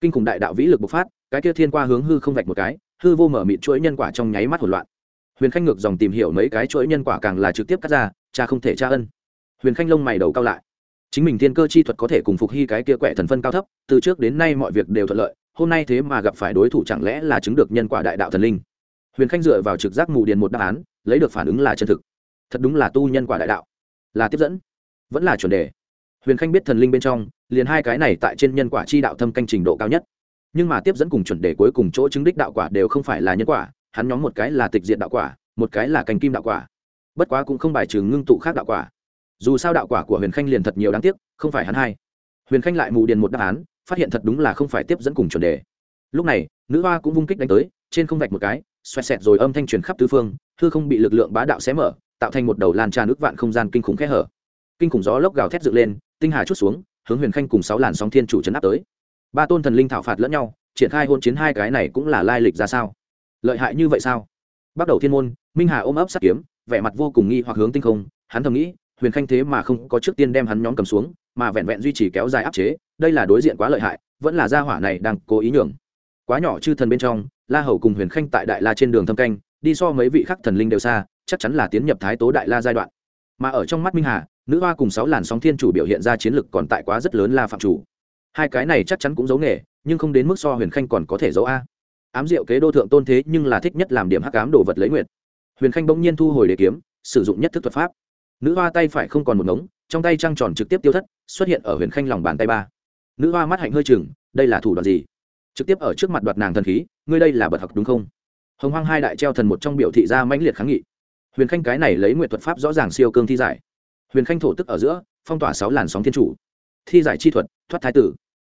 Kinh khủng đại đạo vĩ lực bộc phát, cái kia thiên qua hướng hư không vạch một cái, hư vô mở mịt chuỗi nhân quả trong nháy mắt hỗn loạn. Huyền khanh ngược dòng tìm hiểu mấy cái chuỗi nhân quả càng là trực tiếp cắt ra, cha không thể tra ân. Huyền khanh lông mày đầu cao lại chính mình thiên cơ chi thuật có thể cùng phục hy cái kia quẹ thần phân cao thấp, từ trước đến nay mọi việc đều thuận lợi, hôm nay thế mà gặp phải đối thủ chẳng lẽ là chứng được nhân quả đại đạo thần linh? Huyền khanh dựa vào trực giác mù điền một đáp án, lấy được phản ứng là chân thực. Thật đúng là tu nhân quả đại đạo. Là tiếp dẫn, vẫn là chuẩn đề. Huyền khanh biết thần linh bên trong, liền hai cái này tại trên nhân quả chi đạo thâm canh trình độ cao nhất. Nhưng mà tiếp dẫn cùng chuẩn đề cuối cùng chỗ chứng đích đạo quả đều không phải là nhân quả, hắn nhóm một cái là tịch diện đạo quả, một cái là cành kim đạo quả. Bất quá cũng không bài trừ ngưng tụ khác đạo quả dù sao đạo quả của huyền khanh liền thật nhiều đáng tiếc, không phải hắn hai. Huyền khanh lại mù điền một đáp án, phát hiện thật đúng là không phải tiếp dẫn cùng chuẩn đề. Lúc này, nữ hoa cũng vung kích đánh tới, trên không vạch một cái, xoẹt xẹt rồi âm thanh truyền khắp tứ phương, hư không bị lực lượng bá đạo xé mở, tạo thành một đầu lan tràn ước vạn không gian kinh khủng khẽ hở. Kinh khủng gió lốc gào thét dựng lên, tinh hà chút xuống, hướng huyền khanh cùng sáu làn sóng thiên chủ chấn áp tới. Ba tôn thần linh thảo phạt lẫn nhau, triển khai hôn chiến hai cái này cũng là lai lịch ra sao? Lợi hại như vậy sao? Bắt đầu thiên môn, minh hà ôm ấp sát kiếm, vẻ mặt vô cùng nghi hoặc hướng tinh không, hắn thầm nghĩ huyền khanh thế mà không có trước tiên đem hắn nhóm cầm xuống, mà vẹn vẹn duy trì kéo dài áp chế, đây là đối diện quá lợi hại, vẫn là gia hỏa này đang cố ý nhường. Quá nhỏ chư thần bên trong, la hầu cùng huyền khanh tại đại la trên đường thâm canh, đi so mấy vị khắc thần linh đều xa, chắc chắn là tiến nhập thái tố đại la giai đoạn. Mà ở trong mắt minh hà, nữ hoa cùng sáu làn sóng thiên chủ biểu hiện ra chiến lực còn tại quá rất lớn la phạm chủ. Hai cái này chắc chắn cũng giấu nghề, nhưng không đến mức so huyền khanh còn có thể giấu a. Ám diệu kế đô thượng tôn thế nhưng là thích nhất làm điểm hắc ám đồ vật lấy nguyệt. Huyền khanh bỗng nhiên thu hồi đề kiếm, sử dụng nhất thức thuật pháp nữ hoa tay phải không còn một ngống, trong tay trăng tròn trực tiếp tiêu thất, xuất hiện ở huyền khanh lòng bàn tay ba. Nữ hoa mắt hạnh hơi chừng, đây là thủ đoạn gì? Trực tiếp ở trước mặt đoạt nàng thần khí, ngươi đây là bật học đúng không? Hồng hoang hai đại treo thần một trong biểu thị ra mãnh liệt kháng nghị. Huyền khanh cái này lấy nguyện thuật pháp rõ ràng siêu cương thi giải. Huyền khanh thổ tức ở giữa, phong tỏa sáu làn sóng thiên chủ. Thi giải chi thuật, thoát thái tử.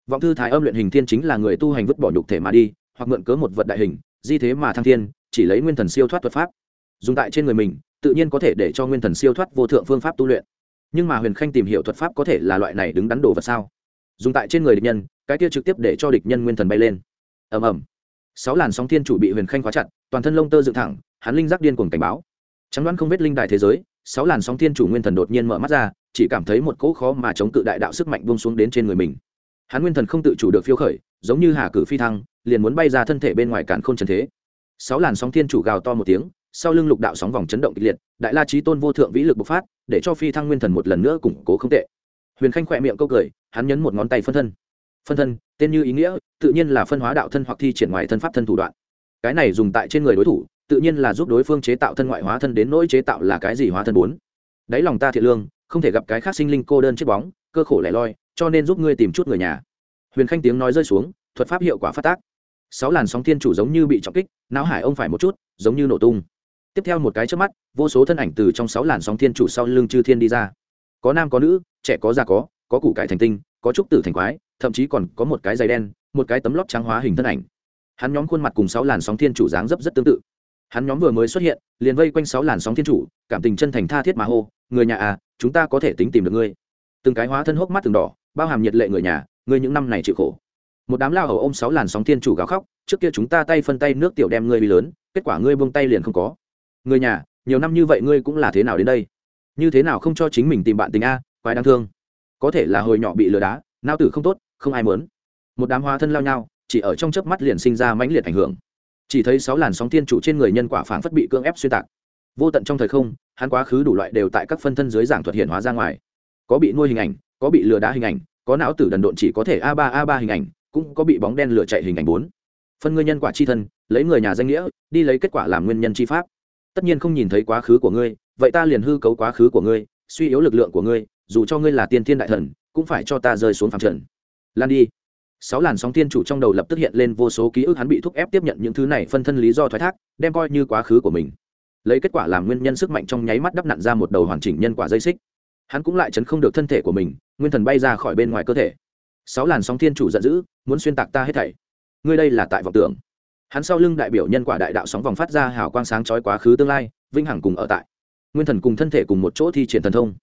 Vọng thư thái âm luyện hình thiên chính là người tu hành vứt bỏ nhục thể mà đi, hoặc mượn cớ một vật đại hình, di thế mà thăng thiên, chỉ lấy nguyên thần siêu thoát thuật pháp. Dùng tại trên người mình tự nhiên có thể để cho nguyên thần siêu thoát vô thượng phương pháp tu luyện. Nhưng mà huyền khanh tìm hiểu thuật pháp có thể là loại này đứng đắn đồ vật sao? Dùng tại trên người địch nhân, cái kia trực tiếp để cho địch nhân nguyên thần bay lên. Ầm ầm. Sáu làn sóng thiên chủ bị huyền khanh khóa chặt, toàn thân lông tơ dựng thẳng, hắn linh giác điên cuồng cảnh báo. Trắng đoán không biết linh đài thế giới, sáu làn sóng thiên chủ nguyên thần đột nhiên mở mắt ra, chỉ cảm thấy một cỗ khó mà chống cự đại đạo sức mạnh buông xuống đến trên người mình. Hắn nguyên thần không tự chủ được phiêu khởi, giống như hà cử phi thăng, liền muốn bay ra thân thể bên ngoài cản k h ô n trần thế. Sáu làn sóng thiên chủ gào to một tiếng sau lưng lục đạo sóng vòng chấn động kịch liệt, đại la trí tôn vô thượng vĩ lực bộc phát, để cho phi thăng nguyên thần một lần nữa củng cố không tệ. Huyền khanh khỏe miệng câu cười, hắn nhấn một ngón tay phân thân. Phân thân, tên như ý nghĩa, tự nhiên là phân hóa đạo thân hoặc thi triển ngoài thân pháp thân thủ đoạn. Cái này dùng tại trên người đối thủ, tự nhiên là giúp đối phương chế tạo thân ngoại hóa thân đến nỗi chế tạo là cái gì hóa thân bốn. Đáy lòng ta thiện lương, không thể gặp cái khác sinh linh cô đơn chết bóng, cơ khổ lẻ loi, cho nên giúp ngươi tìm chút người nhà. Huyền khanh tiếng nói rơi xuống, thuật pháp hiệu quả phát tác. Sáu làn sóng thiên chủ giống như bị trọng kích, não hải ông phải một chút, giống như nổ tung tiếp theo một cái trước mắt, vô số thân ảnh từ trong sáu làn sóng thiên chủ sau lưng chư thiên đi ra. Có nam, có nữ, trẻ, có già, có có củ cải thành tinh, có trúc tử thành quái, thậm chí còn có một cái giày đen, một cái tấm lót trắng hóa hình thân ảnh. Hắn nhóm khuôn mặt cùng sáu làn sóng thiên chủ dáng dấp rất tương tự. Hắn nhóm vừa mới xuất hiện, liền vây quanh sáu làn sóng thiên chủ, cảm tình chân thành tha thiết mà hô, người nhà à chúng ta có thể tính tìm được ngươi. Từng cái hóa thân hốc mắt từng đỏ, bao hàm nhiệt lệ người nhà, ngươi những năm này chịu khổ. Một đám lao hầu ôm sáu làn sóng thiên chủ gào khóc, trước kia chúng ta tay phân tay nước tiểu đem ngươi bị lớn, kết quả ngươi buông tay liền không có người nhà, nhiều năm như vậy ngươi cũng là thế nào đến đây? Như thế nào không cho chính mình tìm bạn tình a, quái đáng thương. Có thể là hồi nhỏ bị lừa đá, nao tử không tốt, không ai mớn một đám hóa thân lao nhau, chỉ ở trong chớp mắt liền sinh ra mãnh liệt ảnh hưởng. Chỉ thấy sáu làn sóng thiên chủ trên người nhân quả phảng phất bị cưỡng ép xuyên tạc. Vô tận trong thời không, hắn quá khứ đủ loại đều tại các phân thân dưới giảng thuật hiện hóa ra ngoài. Có bị nuôi hình ảnh, có bị lừa đá hình ảnh, có não tử đần độn chỉ có thể a ba a ba hình ảnh, cũng có bị bóng đen lửa chạy hình ảnh bốn. Phân ngươi nhân quả chi thân, lấy người nhà danh nghĩa, đi lấy kết quả làm nguyên nhân chi pháp tất nhiên không nhìn thấy quá khứ của ngươi, vậy ta liền hư cấu quá khứ của ngươi, suy yếu lực lượng của ngươi, dù cho ngươi là tiên thiên đại thần, cũng phải cho ta rơi xuống phàm trần. Lan đi. Sáu làn sóng thiên chủ trong đầu lập tức hiện lên vô số ký ức hắn bị thúc ép tiếp nhận những thứ này phân thân lý do thoái thác, đem coi như quá khứ của mình. Lấy kết quả làm nguyên nhân sức mạnh trong nháy mắt đắp nặn ra một đầu hoàn chỉnh nhân quả dây xích. Hắn cũng lại chấn không được thân thể của mình, nguyên thần bay ra khỏi bên ngoài cơ thể. Sáu làn sóng thiên chủ giận dữ, muốn xuyên tạc ta hết thảy. Ngươi đây là tại vọng tưởng hắn sau lưng đại biểu nhân quả đại đạo sóng vòng phát ra hào quang sáng chói quá khứ tương lai vinh hằng cùng ở tại. Nguyên thần cùng thân thể cùng một chỗ thi triển thần thông.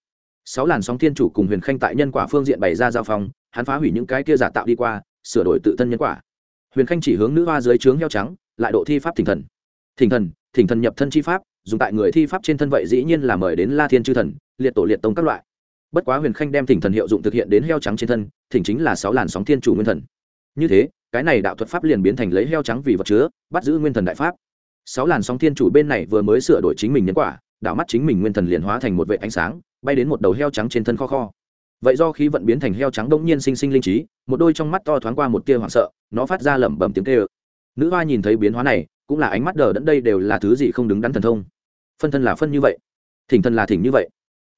Sáu làn sóng thiên chủ cùng huyền khanh tại nhân quả phương diện bày ra giao phong, hắn phá hủy những cái kia giả tạo đi qua, sửa đổi tự thân nhân quả. Huyền khanh chỉ hướng nữ hoa dưới trướng heo trắng, lại độ thi pháp thỉnh thần. Thỉnh thần thỉnh thần nhập thân chi pháp, dùng tại người thi pháp trên thân vậy dĩ nhiên là mời đến la thiên chư thần, liệt tổ liệt tông các loại. Bất quá huyền khanh đem thỉnh thần hiệu dụng thực hiện đến heo trắng trên thân, thỉnh chính là sáu làn sóng thiên chủ nguyên thần như thế, cái này đạo thuật pháp liền biến thành lấy heo trắng vì vật chứa, bắt giữ nguyên thần đại pháp. Sáu làn sóng thiên chủ bên này vừa mới sửa đổi chính mình nhân quả, đạo mắt chính mình nguyên thần liền hóa thành một vệ ánh sáng, bay đến một đầu heo trắng trên thân kho kho. Vậy do khí vận biến thành heo trắng đông nhiên sinh sinh linh trí, một đôi trong mắt to thoáng qua một tia hoảng sợ, nó phát ra lẩm bẩm tiếng kêu. Nữ hoa nhìn thấy biến hóa này, cũng là ánh mắt đờ đẫn đây đều là thứ gì không đứng đắn thần thông. Phân thân là phân như vậy, thỉnh thân là thỉnh như vậy.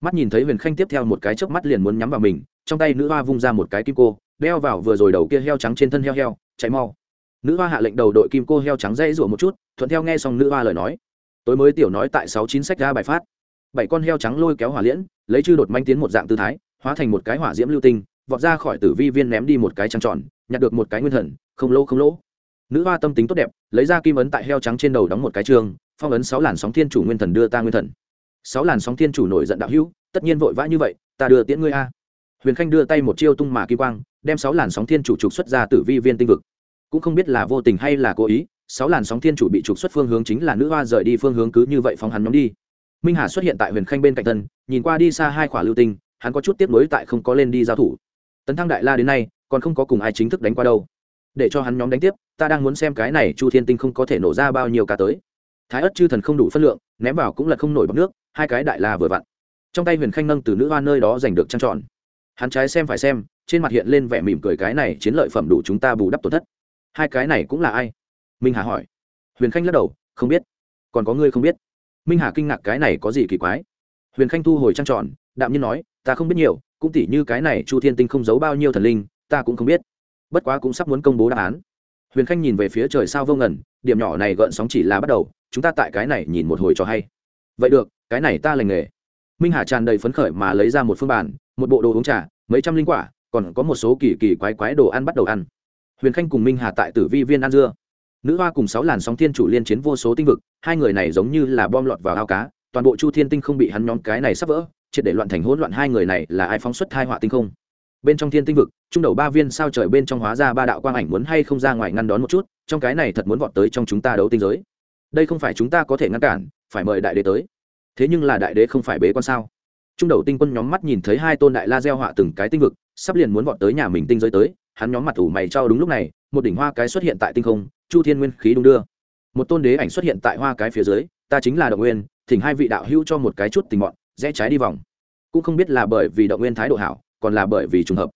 Mắt nhìn thấy huyền khanh tiếp theo một cái chớp mắt liền muốn nhắm vào mình, trong tay nữ hoa vung ra một cái kim cô đeo vào vừa rồi đầu kia heo trắng trên thân heo heo, chạy mau. Nữ hoa hạ lệnh đầu đội kim cô heo trắng dây rủa một chút, thuận theo nghe xong nữ hoa lời nói. Tối mới tiểu nói tại sáu chín sách ra bài phát. Bảy con heo trắng lôi kéo hỏa liễn, lấy chư đột manh tiến một dạng tư thái, hóa thành một cái hỏa diễm lưu tinh, vọt ra khỏi tử vi viên ném đi một cái trăng tròn, nhặt được một cái nguyên thần, không lỗ không lỗ. Nữ hoa tâm tính tốt đẹp, lấy ra kim ấn tại heo trắng trên đầu đóng một cái trường, phong ấn sáu làn sóng thiên chủ nguyên thần đưa ta nguyên thần. Sáu làn sóng thiên chủ nổi giận đạo hữu, tất nhiên vội vã như vậy, ta đưa tiễn ngươi a huyền khanh đưa tay một chiêu tung mà kim quang, đem sáu làn sóng thiên chủ trục xuất ra tử vi viên tinh vực. Cũng không biết là vô tình hay là cố ý, sáu làn sóng thiên chủ bị trục xuất phương hướng chính là nữ hoa rời đi phương hướng cứ như vậy phóng hắn nhóm đi. Minh hà xuất hiện tại huyền khanh bên cạnh thân, nhìn qua đi xa hai khỏa lưu tinh, hắn có chút tiếp nối tại không có lên đi giao thủ. Tấn thăng đại la đến nay, còn không có cùng ai chính thức đánh qua đâu. Để cho hắn nhóm đánh tiếp, ta đang muốn xem cái này chu thiên tinh không có thể nổ ra bao nhiêu cả tới. Thái ớt chư thần không đủ phân lượng, ném vào cũng là không nổi bọc nước, hai cái đại la vừa vặn. Trong tay huyền khanh nâng từ nữ hoa nơi đó giành được trăng tròn hắn trái xem phải xem, trên mặt hiện lên vẻ mỉm cười cái này chiến lợi phẩm đủ chúng ta bù đắp tổn thất. Hai cái này cũng là ai? Minh hà hỏi. Huyền khanh lắc đầu, không biết. Còn có ngươi không biết. Minh hà kinh ngạc cái này có gì kỳ quái? Huyền khanh thu hồi trăng tròn, đạm nhiên nói, ta không biết nhiều, cũng tỉ như cái này chu thiên tinh không giấu bao nhiêu thần linh, ta cũng không biết. Bất quá cũng sắp muốn công bố đáp án. Huyền khanh nhìn về phía trời sao vô ngẩn điểm nhỏ này gợn sóng chỉ là bắt đầu, chúng ta tại cái này nhìn một hồi cho hay. Vậy được, cái này ta lành nghề minh hà tràn đầy phấn khởi mà lấy ra một phương bản một bộ đồ uống trà, mấy trăm linh quả, còn có một số kỳ kỳ quái quái đồ ăn bắt đầu ăn. Huyền khanh cùng minh hà tại tử vi viên ăn dưa. Nữ hoa cùng sáu làn sóng thiên chủ liên chiến vô số tinh vực, hai người này giống như là bom lọt vào ao cá, toàn bộ chu thiên tinh không bị hắn nhóm cái này sắp vỡ, triệt để loạn thành hỗn loạn hai người này là ai phóng xuất hai họa tinh không. Bên trong thiên tinh vực, trung đầu ba viên sao trời bên trong hóa ra ba đạo quang ảnh muốn hay không ra ngoài ngăn đón một chút, trong cái này thật muốn vọt tới trong chúng ta đấu tinh giới. Đây không phải chúng ta có thể ngăn cản, phải mời đại đế tới thế nhưng là đại đế không phải bế quan sao? Trung đầu tinh quân nhóm mắt nhìn thấy hai tôn đại la gieo họa từng cái tinh vực, sắp liền muốn vọt tới nhà mình tinh giới tới, hắn nhóm mặt ủ mày cho đúng lúc này, một đỉnh hoa cái xuất hiện tại tinh không, chu thiên nguyên khí đung đưa. Một tôn đế ảnh xuất hiện tại hoa cái phía dưới, ta chính là động nguyên, thỉnh hai vị đạo hữu cho một cái chút tình bọn rẽ trái đi vòng. Cũng không biết là bởi vì động nguyên thái độ hảo, còn là bởi vì trùng hợp.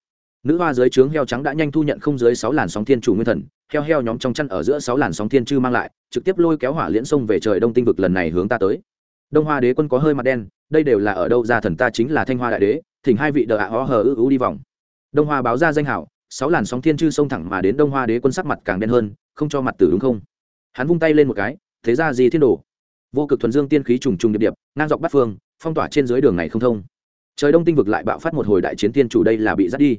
Nữ hoa dưới trướng heo trắng đã nhanh thu nhận không dưới sáu làn sóng thiên chủ nguyên thần, heo heo nhóm trong chăn ở giữa sáu làn sóng thiên chư mang lại, trực tiếp lôi kéo hỏa liễn sông về trời đông tinh vực lần này hướng ta tới đông hoa đế quân có hơi mặt đen, đây đều là ở đâu ra thần ta chính là thanh hoa đại đế, thỉnh hai vị đờ ạ ho hờ ư ưu đi vòng. Đông hoa báo ra danh hảo, sáu làn sóng thiên chư xông thẳng mà đến đông hoa đế quân sắc mặt càng đen hơn, không cho mặt tử đúng không? Hắn vung tay lên một cái, thế ra gì thiên đồ? Vô cực thuần dương tiên khí trùng trùng điệp điệp, ngang dọc bắt phương, phong tỏa trên dưới đường này không thông. Trời đông tinh vực lại bạo phát một hồi đại chiến tiên chủ đây là bị dắt đi.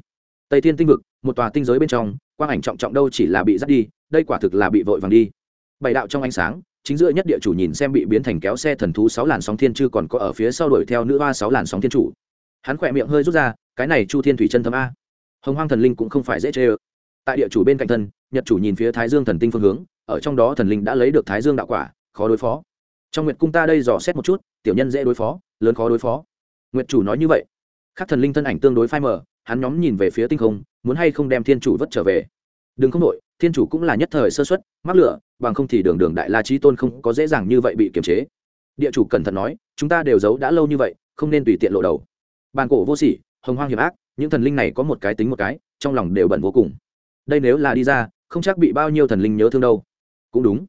Tây thiên tinh vực, một tòa tinh giới bên trong, quang ảnh trọng trọng đâu chỉ là bị dắt đi, đây quả thực là bị vội vàng đi. Bảy đạo trong ánh sáng chính giữa nhất địa chủ nhìn xem bị biến thành kéo xe thần thú sáu làn sóng thiên chư còn có ở phía sau đuổi theo nữ hoa sáu làn sóng thiên chủ. Hắn khỏe miệng hơi rút ra, cái này chu thiên thủy chân thấm a. Hồng hoang thần linh cũng không phải dễ chê ơ. Tại địa chủ bên cạnh thân, nhật chủ nhìn phía thái dương thần tinh phương hướng, ở trong đó thần linh đã lấy được thái dương đạo quả, khó đối phó. Trong nguyệt cung ta đây dò xét một chút, tiểu nhân dễ đối phó, lớn khó đối phó. Nguyệt chủ nói như vậy. Các thần linh thân ảnh tương đối phai mờ, hắn nhóm nhìn về phía tinh không, muốn hay không đem thiên chủ vất trở về. Đừng không đội thiên chủ cũng là nhất thời sơ xuất mắc lửa, bằng không thì đường đường đại la trí tôn không có dễ dàng như vậy bị kiềm chế. Địa chủ cẩn thận nói, chúng ta đều giấu đã lâu như vậy, không nên tùy tiện lộ đầu. Bàn cổ vô sỉ, hồng hoang hiểm ác, những thần linh này có một cái tính một cái, trong lòng đều bẩn vô cùng. Đây nếu là đi ra, không chắc bị bao nhiêu thần linh nhớ thương đâu. Cũng đúng.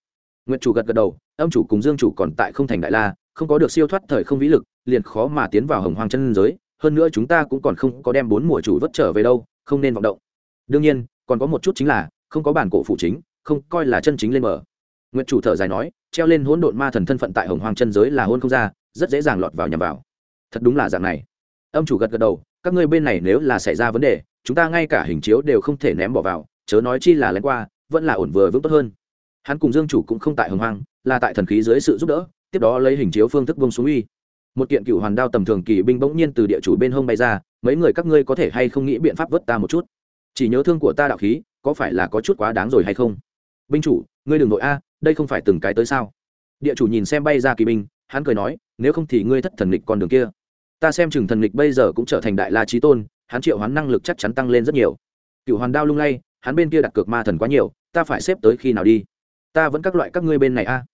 Nguyện chủ gật gật đầu, âm chủ cùng dương chủ còn tại không thành đại la, không có được siêu thoát thời không vĩ lực, liền khó mà tiến vào hồng hoang chân giới. Hơn nữa chúng ta cũng còn không có đem bốn mùa chủ vất trở về đâu, không nên vọng động. Đương nhiên, còn có một chút chính là không có bản cổ phụ chính, không coi là chân chính lên mở nguyện chủ thở dài nói, treo lên hỗn độn ma thần thân phận tại hồng hoàng chân giới là hôn không ra, rất dễ dàng lọt vào nhằm vào. Thật đúng là dạng này. Âm chủ gật gật đầu, các ngươi bên này nếu là xảy ra vấn đề, chúng ta ngay cả hình chiếu đều không thể ném bỏ vào, chớ nói chi là lén qua, vẫn là ổn vừa vững tốt hơn. Hắn cùng dương chủ cũng không tại hồng hoang, là tại thần khí dưới sự giúp đỡ, tiếp đó lấy hình chiếu phương thức vông xuống uy. Một kiện cựu hoàn đao tầm thường kỳ binh bỗng nhiên từ địa chủ bên hông bay ra, mấy người các ngươi có thể hay không nghĩ biện pháp vớt ta một chút? Chỉ nhớ thương của ta đạo khí có phải là có chút quá đáng rồi hay không? Binh chủ, ngươi đừng nội a, đây không phải từng cái tới sao? Địa chủ nhìn xem bay ra kỳ binh, hắn cười nói, nếu không thì ngươi thất thần lịch con đường kia. Ta xem chừng thần lịch bây giờ cũng trở thành đại la trí tôn, hắn triệu hoán năng lực chắc chắn tăng lên rất nhiều. Cựu hoàn đao lung lay, hắn bên kia đặt cược ma thần quá nhiều, ta phải xếp tới khi nào đi? Ta vẫn các loại các ngươi bên này a.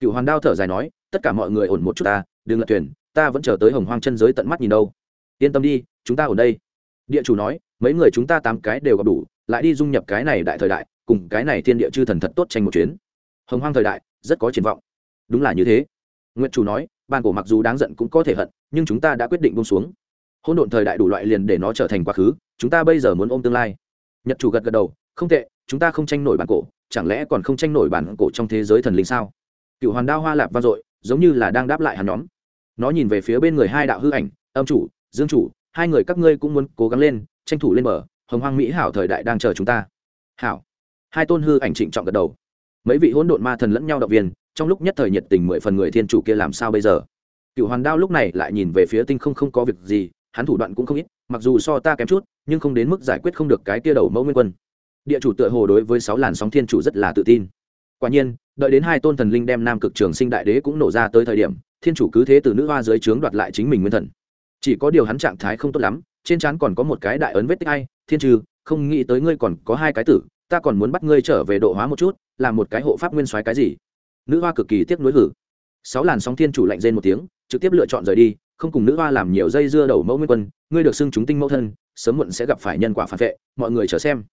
Cựu hoàn đao thở dài nói, tất cả mọi người ổn một chút ta, đừng lật thuyền, ta vẫn chờ tới hồng hoang chân giới tận mắt nhìn đâu. Yên tâm đi, chúng ta ở đây. Địa chủ nói mấy người chúng ta tám cái đều gặp đủ, lại đi dung nhập cái này đại thời đại, cùng cái này thiên địa chư thần thật tốt tranh một chuyến. Hồng hoang thời đại, rất có triển vọng. Đúng là như thế. Nguyện chủ nói, ban cổ mặc dù đáng giận cũng có thể hận, nhưng chúng ta đã quyết định bông xuống. Hỗn độn thời đại đủ loại liền để nó trở thành quá khứ, chúng ta bây giờ muốn ôm tương lai. Nhật chủ gật gật đầu, không tệ, chúng ta không tranh nổi bản cổ, chẳng lẽ còn không tranh nổi bản cổ trong thế giới thần linh sao? Cựu hoàn đao hoa lạp vang dội, giống như là đang đáp lại hắn nhóm. Nó nhìn về phía bên người hai đạo hư ảnh, âm chủ, dương chủ, hai người các ngươi cũng muốn cố gắng lên tranh thủ lên bờ, hồng hoang mỹ hảo thời đại đang chờ chúng ta. Hảo. Hai tôn hư ảnh trịnh trọng gật đầu. Mấy vị hỗn độn ma thần lẫn nhau động viên, trong lúc nhất thời nhiệt tình mười phần người thiên chủ kia làm sao bây giờ? Cựu hoàn đao lúc này lại nhìn về phía tinh không không có việc gì, hắn thủ đoạn cũng không ít, mặc dù so ta kém chút, nhưng không đến mức giải quyết không được cái tia đầu mẫu nguyên quân. Địa chủ tựa hồ đối với sáu làn sóng thiên chủ rất là tự tin. Quả nhiên, đợi đến hai tôn thần linh đem nam cực trường sinh đại đế cũng nổ ra tới thời điểm, thiên chủ cứ thế từ nữ hoa dưới trướng đoạt lại chính mình nguyên thần chỉ có điều hắn trạng thái không tốt lắm, trên trán còn có một cái đại ấn vết tích ai, thiên trừ, không nghĩ tới ngươi còn có hai cái tử, ta còn muốn bắt ngươi trở về độ hóa một chút, làm một cái hộ pháp nguyên soái cái gì? Nữ hoa cực kỳ tiếc nuối hử. Sáu làn sóng thiên chủ lạnh rên một tiếng, trực tiếp lựa chọn rời đi, không cùng nữ hoa làm nhiều dây dưa đầu mẫu nguyên quân, ngươi được xưng chúng tinh mẫu thân, sớm muộn sẽ gặp phải nhân quả phản vệ, mọi người chờ xem.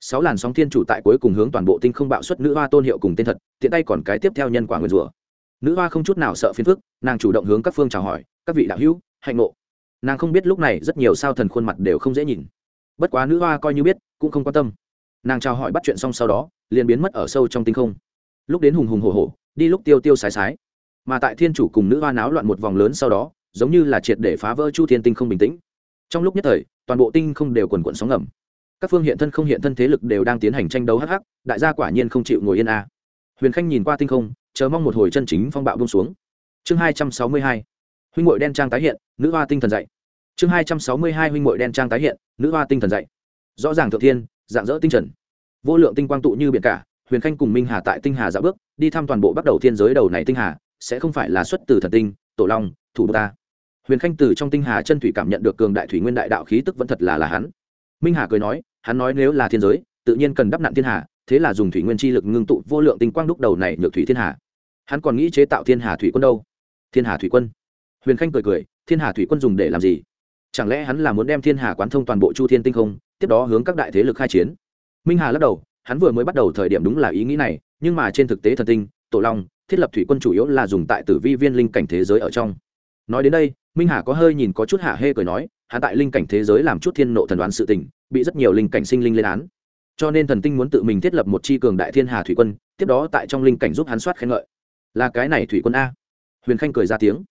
Sáu làn sóng thiên chủ tại cuối cùng hướng toàn bộ tinh không bạo xuất nữ hoa tôn hiệu cùng tên thật, tiện tay còn cái tiếp theo nhân quả nguyên rủa. Nữ hoa không chút nào sợ phiền phức, nàng chủ động hướng các phương chào hỏi, các vị đạo hữu, hạnh ngộ nàng không biết lúc này rất nhiều sao thần khuôn mặt đều không dễ nhìn. Bất quá nữ hoa coi như biết, cũng không quan tâm. Nàng chào hỏi bắt chuyện xong sau đó, liền biến mất ở sâu trong tinh không. Lúc đến hùng hùng hổ hổ, đi lúc tiêu tiêu sái sái. Mà tại thiên chủ cùng nữ hoa náo loạn một vòng lớn sau đó, giống như là triệt để phá vỡ chu thiên tinh không bình tĩnh. Trong lúc nhất thời, toàn bộ tinh không đều quần quận sóng ngầm. Các phương hiện thân không hiện thân thế lực đều đang tiến hành tranh đấu hắc hắc, đại gia quả nhiên không chịu ngồi yên a. À. huyền khanh nhìn qua tinh không, chờ mong một hồi chân chính phong bạo bông xuống. Chương hai trăm sáu mươi hai huynh ngội đen trang tái hiện, nữ hoa tinh thần dạy. Chương hai trăm sáu mươi hai huynh ngội đen trang tái hiện, nữ hoa tinh thần dạy. Rõ ràng thượng thiên, dạng dỡ tinh trần. Vô lượng tinh quang tụ như biển cả, huyền khanh cùng minh hà tại tinh hà dạo bước, đi thăm toàn bộ bắt đầu thiên giới đầu này tinh hà, sẽ không phải là xuất từ thần tinh, tổ long, thủ đô ta. Huyền khanh từ trong tinh hà chân thủy cảm nhận được cường đại thủy nguyên đại đạo khí tức vẫn thật là là hắn. Minh hà cười nói, hắn nói nếu là thiên giới, tự nhiên cần đắp nặn thiên hà, thế là dùng thủy nguyên chi lực ngưng tụ vô lượng tinh quang đúc đầu này nhược thủy thiên hà. Hắn còn nghĩ chế tạo thiên hà thủy quân đâu? Thiên hà thủy quân huyền khanh cười cười, thiên hà thủy quân dùng để làm gì? Chẳng lẽ hắn là muốn đem thiên hà quán thông toàn bộ chu thiên tinh không, tiếp đó hướng các đại thế lực khai chiến? Minh hà lắc đầu, hắn vừa mới bắt đầu thời điểm đúng là ý nghĩ này, nhưng mà trên thực tế thần tinh, tổ long, thiết lập thủy quân chủ yếu là dùng tại tử vi viên linh cảnh thế giới ở trong. Nói đến đây, minh hà có hơi nhìn có chút hạ hê cười nói, hắn tại linh cảnh thế giới làm chút thiên nộ thần đoán sự tình, bị rất nhiều linh cảnh sinh linh lên án. Cho nên thần tinh muốn tự mình thiết lập một chi cường đại thiên hà thủy quân, tiếp đó tại trong linh cảnh giúp hắn soát khen ngợi. Là cái này thủy quân a. Huyền khanh cười ra tiếng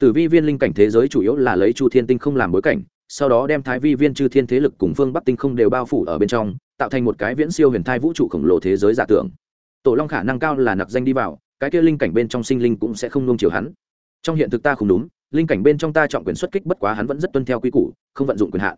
tử vi viên linh cảnh thế giới chủ yếu là lấy chu thiên tinh không làm bối cảnh, sau đó đem thái vi viên chư thiên thế lực cùng phương bắc tinh không đều bao phủ ở bên trong, tạo thành một cái viễn siêu huyền thai vũ trụ khổng lồ thế giới giả tưởng. Tổ long khả năng cao là nặc danh đi vào, cái kia linh cảnh bên trong sinh linh cũng sẽ không nung chiều hắn. Trong hiện thực ta không đúng, linh cảnh bên trong ta trọng quyền xuất kích bất quá hắn vẫn rất tuân theo quy củ, không vận dụng quyền hạn.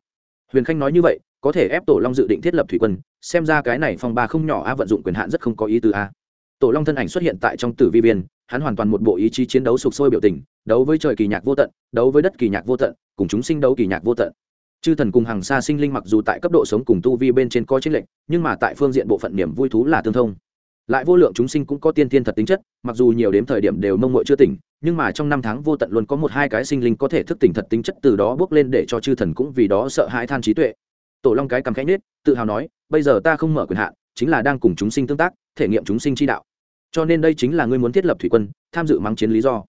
Huyền khanh nói như vậy, có thể ép tổ long dự định thiết lập thủy quân, xem ra cái này phong ba không nhỏ a vận dụng quyền hạn rất không có ý tứ a tổ long thân ảnh xuất hiện tại trong tử vi viên hắn hoàn toàn một bộ ý chí chiến đấu sục sôi biểu tình, đấu với trời kỳ nhạc vô tận, đấu với đất kỳ nhạc vô tận, cùng chúng sinh đấu kỳ nhạc vô tận. Chư thần cùng hàng xa sinh linh mặc dù tại cấp độ sống cùng tu vi bên trên coi chênh lệnh nhưng mà tại phương diện bộ phận niềm vui thú là tương thông. Lại vô lượng chúng sinh cũng có tiên thiên thật tính chất, mặc dù nhiều đến thời điểm đều mông mội chưa tỉnh, nhưng mà trong năm tháng vô tận luôn có một hai cái sinh linh có thể thức tỉnh thật tính chất từ đó bước lên để cho chư thần cũng vì đó sợ hãi than trí tuệ. Tổ long cái cầm cánh nết tự hào nói, bây giờ ta không mở quyền hạn, chính là đang cùng chúng sinh tương tác, thể nghiệm chúng sinh chi đạo cho nên đây chính là ngươi muốn thiết lập thủy quân, tham dự mắng chiến lý do.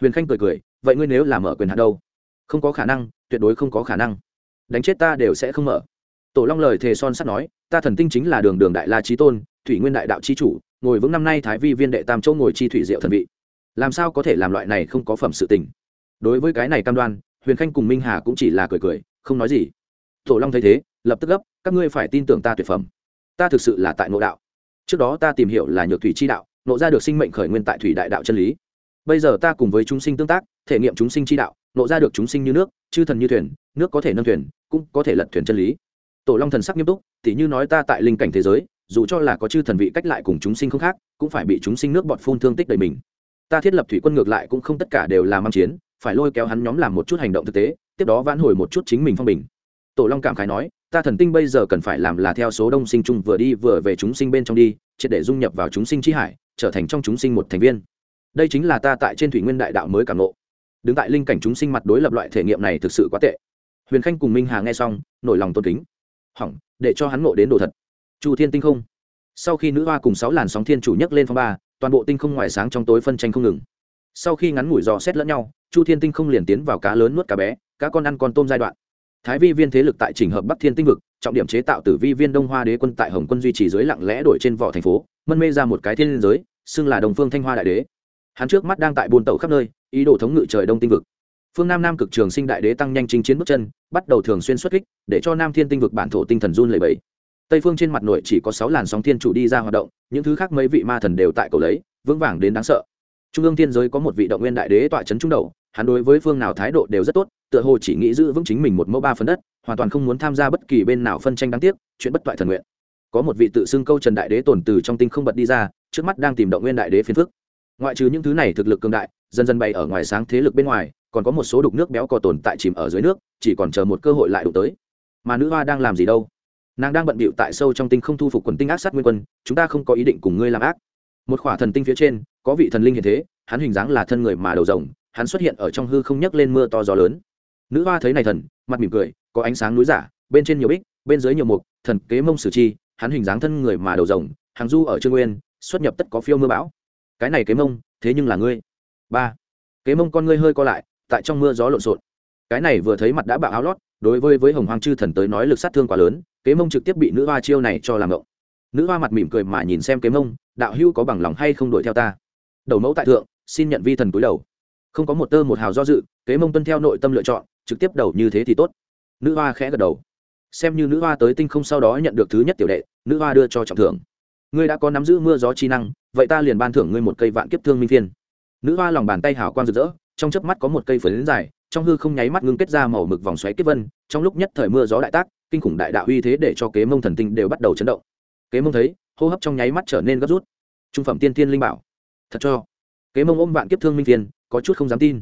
Huyền khanh cười cười, vậy ngươi nếu là mở quyền hạn đâu? Không có khả năng, tuyệt đối không có khả năng. Đánh chết ta đều sẽ không mở. Tổ long lời thề son sắt nói, ta thần tinh chính là đường đường đại la trí tôn, thủy nguyên đại đạo trí chủ, ngồi vững năm nay thái vi viên đệ tam châu ngồi chi thủy diệu thần vị. Làm sao có thể làm loại này không có phẩm sự tình? Đối với cái này cam đoan, huyền khanh cùng minh hà cũng chỉ là cười cười, không nói gì. Tổ long thấy thế, lập tức gấp, các ngươi phải tin tưởng ta tuyệt phẩm. Ta thực sự là tại ngộ đạo. Trước đó ta tìm hiểu là nhược thủy chi đạo nộ ra được sinh mệnh khởi nguyên tại thủy đại đạo chân lý. Bây giờ ta cùng với chúng sinh tương tác, thể nghiệm chúng sinh chi đạo, nộ ra được chúng sinh như nước, chư thần như thuyền, nước có thể nâng thuyền, cũng có thể lật thuyền chân lý. Tổ long thần sắc nghiêm túc, tỉ như nói ta tại linh cảnh thế giới, dù cho là có chư thần vị cách lại cùng chúng sinh không khác, cũng phải bị chúng sinh nước bọt phun thương tích đầy mình. Ta thiết lập thủy quân ngược lại cũng không tất cả đều là mang chiến, phải lôi kéo hắn nhóm làm một chút hành động thực tế, tiếp đó vãn hồi một chút chính mình phong bình. Tổ long cảm khái nói, ta thần tinh bây giờ cần phải làm là theo số đông sinh chung vừa đi vừa về chúng sinh bên trong đi, triệt để dung nhập vào chúng sinh chi hải trở thành trong chúng sinh một thành viên. Đây chính là ta tại trên thủy nguyên đại đạo mới cảm nộ đứng tại linh cảnh chúng sinh mặt đối lập loại thể nghiệm này thực sự quá tệ. Huyền khanh cùng minh hà nghe xong, nổi lòng tôn kính. Hỏng, để cho hắn ngộ đến đồ thật. Chu thiên tinh không. Sau khi nữ hoa cùng sáu làn sóng thiên chủ nhấc lên phong ba, toàn bộ tinh không ngoài sáng trong tối phân tranh không ngừng. Sau khi ngắn ngủi dò xét lẫn nhau, chu thiên tinh không liền tiến vào cá lớn nuốt cá bé, cá con ăn con tôm giai đoạn. Thái vi viên thế lực tại trình hợp bắc thiên tinh vực, trọng điểm chế tạo tử vi viên đông hoa đế quân tại hồng quân duy trì dưới lặng lẽ đổi trên vỏ thành phố, mân mê ra một cái thiên liên giới xưng là đồng phương thanh hoa đại đế. Hắn trước mắt đang tại buôn tàu khắp nơi, ý đồ thống ngự trời đông tinh vực. Phương nam nam cực trường sinh đại đế tăng nhanh chính chiến bước chân, bắt đầu thường xuyên xuất kích, để cho nam thiên tinh vực bản thổ tinh thần run lệ bẫy tây phương trên mặt nội chỉ có sáu làn sóng thiên chủ đi ra hoạt động, những thứ khác mấy vị ma thần đều tại cầu lấy, vững vàng đến đáng sợ. Trung ương thiên giới có một vị động nguyên đại đế tọa trấn trung đầu, hắn đối với phương nào thái độ đều rất tốt, tựa hồ chỉ nghĩ giữ vững chính mình một mẫu ba phần đất, hoàn toàn không muốn tham gia bất kỳ bên nào phân tranh đáng tiếc, chuyện bất toại thần nguyện. Có một vị tự xưng câu trần đại đế tồn từ trong tinh không bật đi ra trước mắt đang tìm động nguyên đại đế phiền phức. Ngoại trừ những thứ này thực lực cường đại, dần dần bày ở ngoài sáng thế lực bên ngoài, còn có một số đục nước béo cò tồn tại chìm ở dưới nước, chỉ còn chờ một cơ hội lại đụng tới. Mà nữ hoa đang làm gì đâu? Nàng đang bận bịu tại sâu trong tinh không thu phục quần tinh ác sát nguyên quân, chúng ta không có ý định cùng ngươi làm ác. Một khỏa thần tinh phía trên, có vị thần linh hiện thế, hắn hình dáng là thân người mà đầu rồng, hắn xuất hiện ở trong hư không nhấc lên mưa to gió lớn. Nữ hoa thấy này thần, mặt mỉm cười, có ánh sáng núi giả, bên trên nhiều bích, bên dưới nhiều mục, thần kế mông sử chi, hắn hình dáng thân người mà đầu rồng, hàng du ở trương nguyên xuất nhập tất có phiêu mưa bão. Cái này kế mông, thế nhưng là ngươi. Ba. Kế mông con ngươi hơi co lại, tại trong mưa gió lộn xộn. Cái này vừa thấy mặt đã bạo áo lót, đối với với hồng hoàng chư thần tới nói lực sát thương quá lớn, kế mông trực tiếp bị nữ hoa chiêu này cho làm ngộng. Nữ hoa mặt mỉm cười mà nhìn xem kế mông, đạo hữu có bằng lòng hay không đuổi theo ta? Đầu mẫu tại thượng, xin nhận vi thần túi đầu. Không có một tơ một hào do dự, kế mông tuân theo nội tâm lựa chọn, trực tiếp đầu như thế thì tốt. Nữ hoa khẽ gật đầu. Xem như nữ hoa tới tinh không sau đó nhận được thứ nhất tiểu đệ, nữ hoa đưa cho trọng thưởng ngươi đã có nắm giữ mưa gió chi năng, vậy ta liền ban thưởng ngươi một cây vạn kiếp thương minh thiên nữ hoa lòng bàn tay hào quang rực rỡ, trong chớp mắt có một cây phấn dài, trong hư không nháy mắt ngưng kết ra màu mực vòng xoáy kiếp vân, trong lúc nhất thời mưa gió đại tác, kinh khủng đại đạo uy thế để cho kế mông thần tinh đều bắt đầu chấn động. Kế mông thấy, hô hấp trong nháy mắt trở nên gấp rút. Trung phẩm tiên tiên linh bảo. Thật cho. Kế mông ôm vạn kiếp thương minh thiên có chút không dám tin.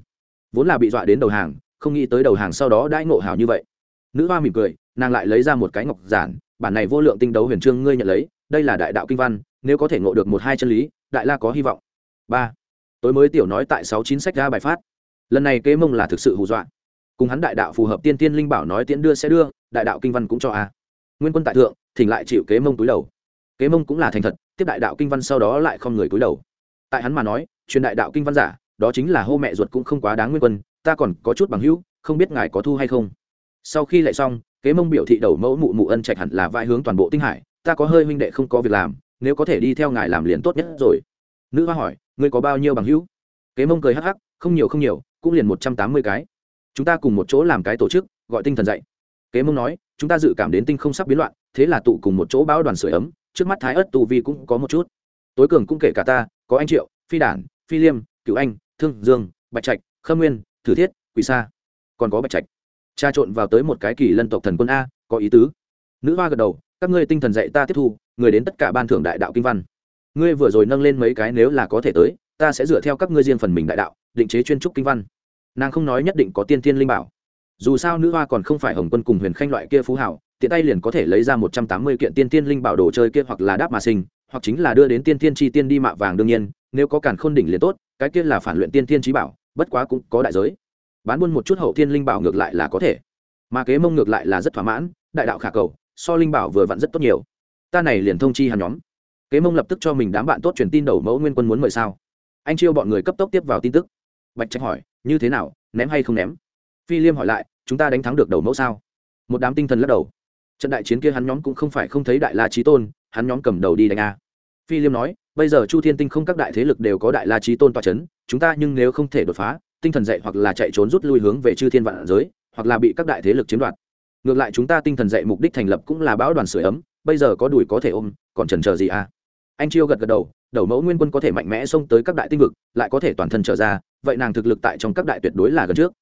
Vốn là bị dọa đến đầu hàng, không nghĩ tới đầu hàng sau đó đãi ngộ hảo như vậy. Nữ hoa mỉm cười, nàng lại lấy ra một cái ngọc giản, bản này vô lượng tinh đấu huyền trương ngươi nhận lấy đây là đại đạo kinh văn, nếu có thể ngộ được một hai chân lý, đại la có hy vọng. Ba. Tối mới tiểu nói tại sáu chín sách ra bài phát. Lần này kế mông là thực sự hù dọa. Cùng hắn đại đạo phù hợp tiên tiên linh bảo nói tiễn đưa sẽ đưa, đại đạo kinh văn cũng cho a. Nguyên quân tại thượng, thỉnh lại chịu kế mông túi đầu. Kế mông cũng là thành thật, tiếp đại đạo kinh văn sau đó lại không người túi đầu. Tại hắn mà nói, truyền đại đạo kinh văn giả, đó chính là hô mẹ ruột cũng không quá đáng nguyên quân, ta còn có chút bằng hữu, không biết ngài có thu hay không. Sau khi lại xong, kế mông biểu thị đầu mẫu mụ mụ ân trạch hẳn là vai hướng toàn bộ tinh hải ta có hơi huynh đệ không có việc làm, nếu có thể đi theo ngài làm liền tốt nhất rồi. Nữ hoa hỏi, ngươi có bao nhiêu bằng hữu? Kế mông cười hắc hắc, không nhiều không nhiều, cũng liền một trăm tám mươi cái. Chúng ta cùng một chỗ làm cái tổ chức, gọi tinh thần dạy. Kế mông nói, chúng ta dự cảm đến tinh không sắp biến loạn, thế là tụ cùng một chỗ báo đoàn sửa ấm, trước mắt thái ất tù vi cũng có một chút. Tối cường cũng kể cả ta, có anh triệu, phi đản, phi liêm cựu anh, thương dương, bạch trạch, khâm nguyên, thử thiết, quỷ sa. Còn có bạch trạch. Tra trộn vào tới một cái kỳ lân tộc thần quân a, có ý tứ. Nữ hoa gật đầu các ngươi tinh thần dạy ta tiếp thu, người đến tất cả ban thưởng đại đạo kinh văn. Ngươi vừa rồi nâng lên mấy cái nếu là có thể tới, ta sẽ dựa theo các ngươi riêng phần mình đại đạo, định chế chuyên trúc kinh văn. Nàng không nói nhất định có tiên tiên linh bảo. Dù sao nữ hoa còn không phải hồng quân cùng huyền khanh loại kia phú hảo, tiện tay liền có thể lấy ra một trăm tám mươi kiện tiên tiên linh bảo đồ chơi kia hoặc là đáp mà sinh, hoặc chính là đưa đến tiên tiên chi tiên đi mạ vàng đương nhiên, nếu có cản khôn đỉnh liền tốt, cái kia là phản luyện tiên tiên trí bảo, bất quá cũng có đại giới. Bán buôn một chút hậu tiên linh bảo ngược lại là có thể. Mà kế mông ngược lại là rất thỏa mãn, đại đạo khả cầu so linh bảo vừa vặn rất tốt nhiều. Ta này liền thông chi hàn nhóm. Kế mông lập tức cho mình đám bạn tốt truyền tin đầu mẫu nguyên quân muốn mời sao? Anh chiêu bọn người cấp tốc tiếp vào tin tức. Bạch trạch hỏi, như thế nào, ném hay không ném? Phi liêm hỏi lại, chúng ta đánh thắng được đầu mẫu sao? Một đám tinh thần lắc đầu. Trận đại chiến kia hắn nhóm cũng không phải không thấy đại la trí tôn, hắn nhóm cầm đầu đi đánh a. Phi liêm nói, bây giờ chu thiên tinh không các đại thế lực đều có đại la trí tôn toa c h ấ n chúng ta nhưng nếu không thể đột phá, tinh thần dạy hoặc là chạy trốn rút lui hướng về chư thiên vạn giới, hoặc là bị các đại thế lực chiếm đoạt ngược lại chúng ta tinh thần dạy mục đích thành lập cũng là bão đoàn sửa ấm, bây giờ có đùi có thể ôm, còn trần chờ gì à? Anh chiêu gật gật đầu đầu mẫu nguyên quân có thể mạnh mẽ xông tới các đại tinh vực, lại có thể toàn thân trở ra, vậy nàng thực lực tại trong các đại tuyệt đối là gần trước.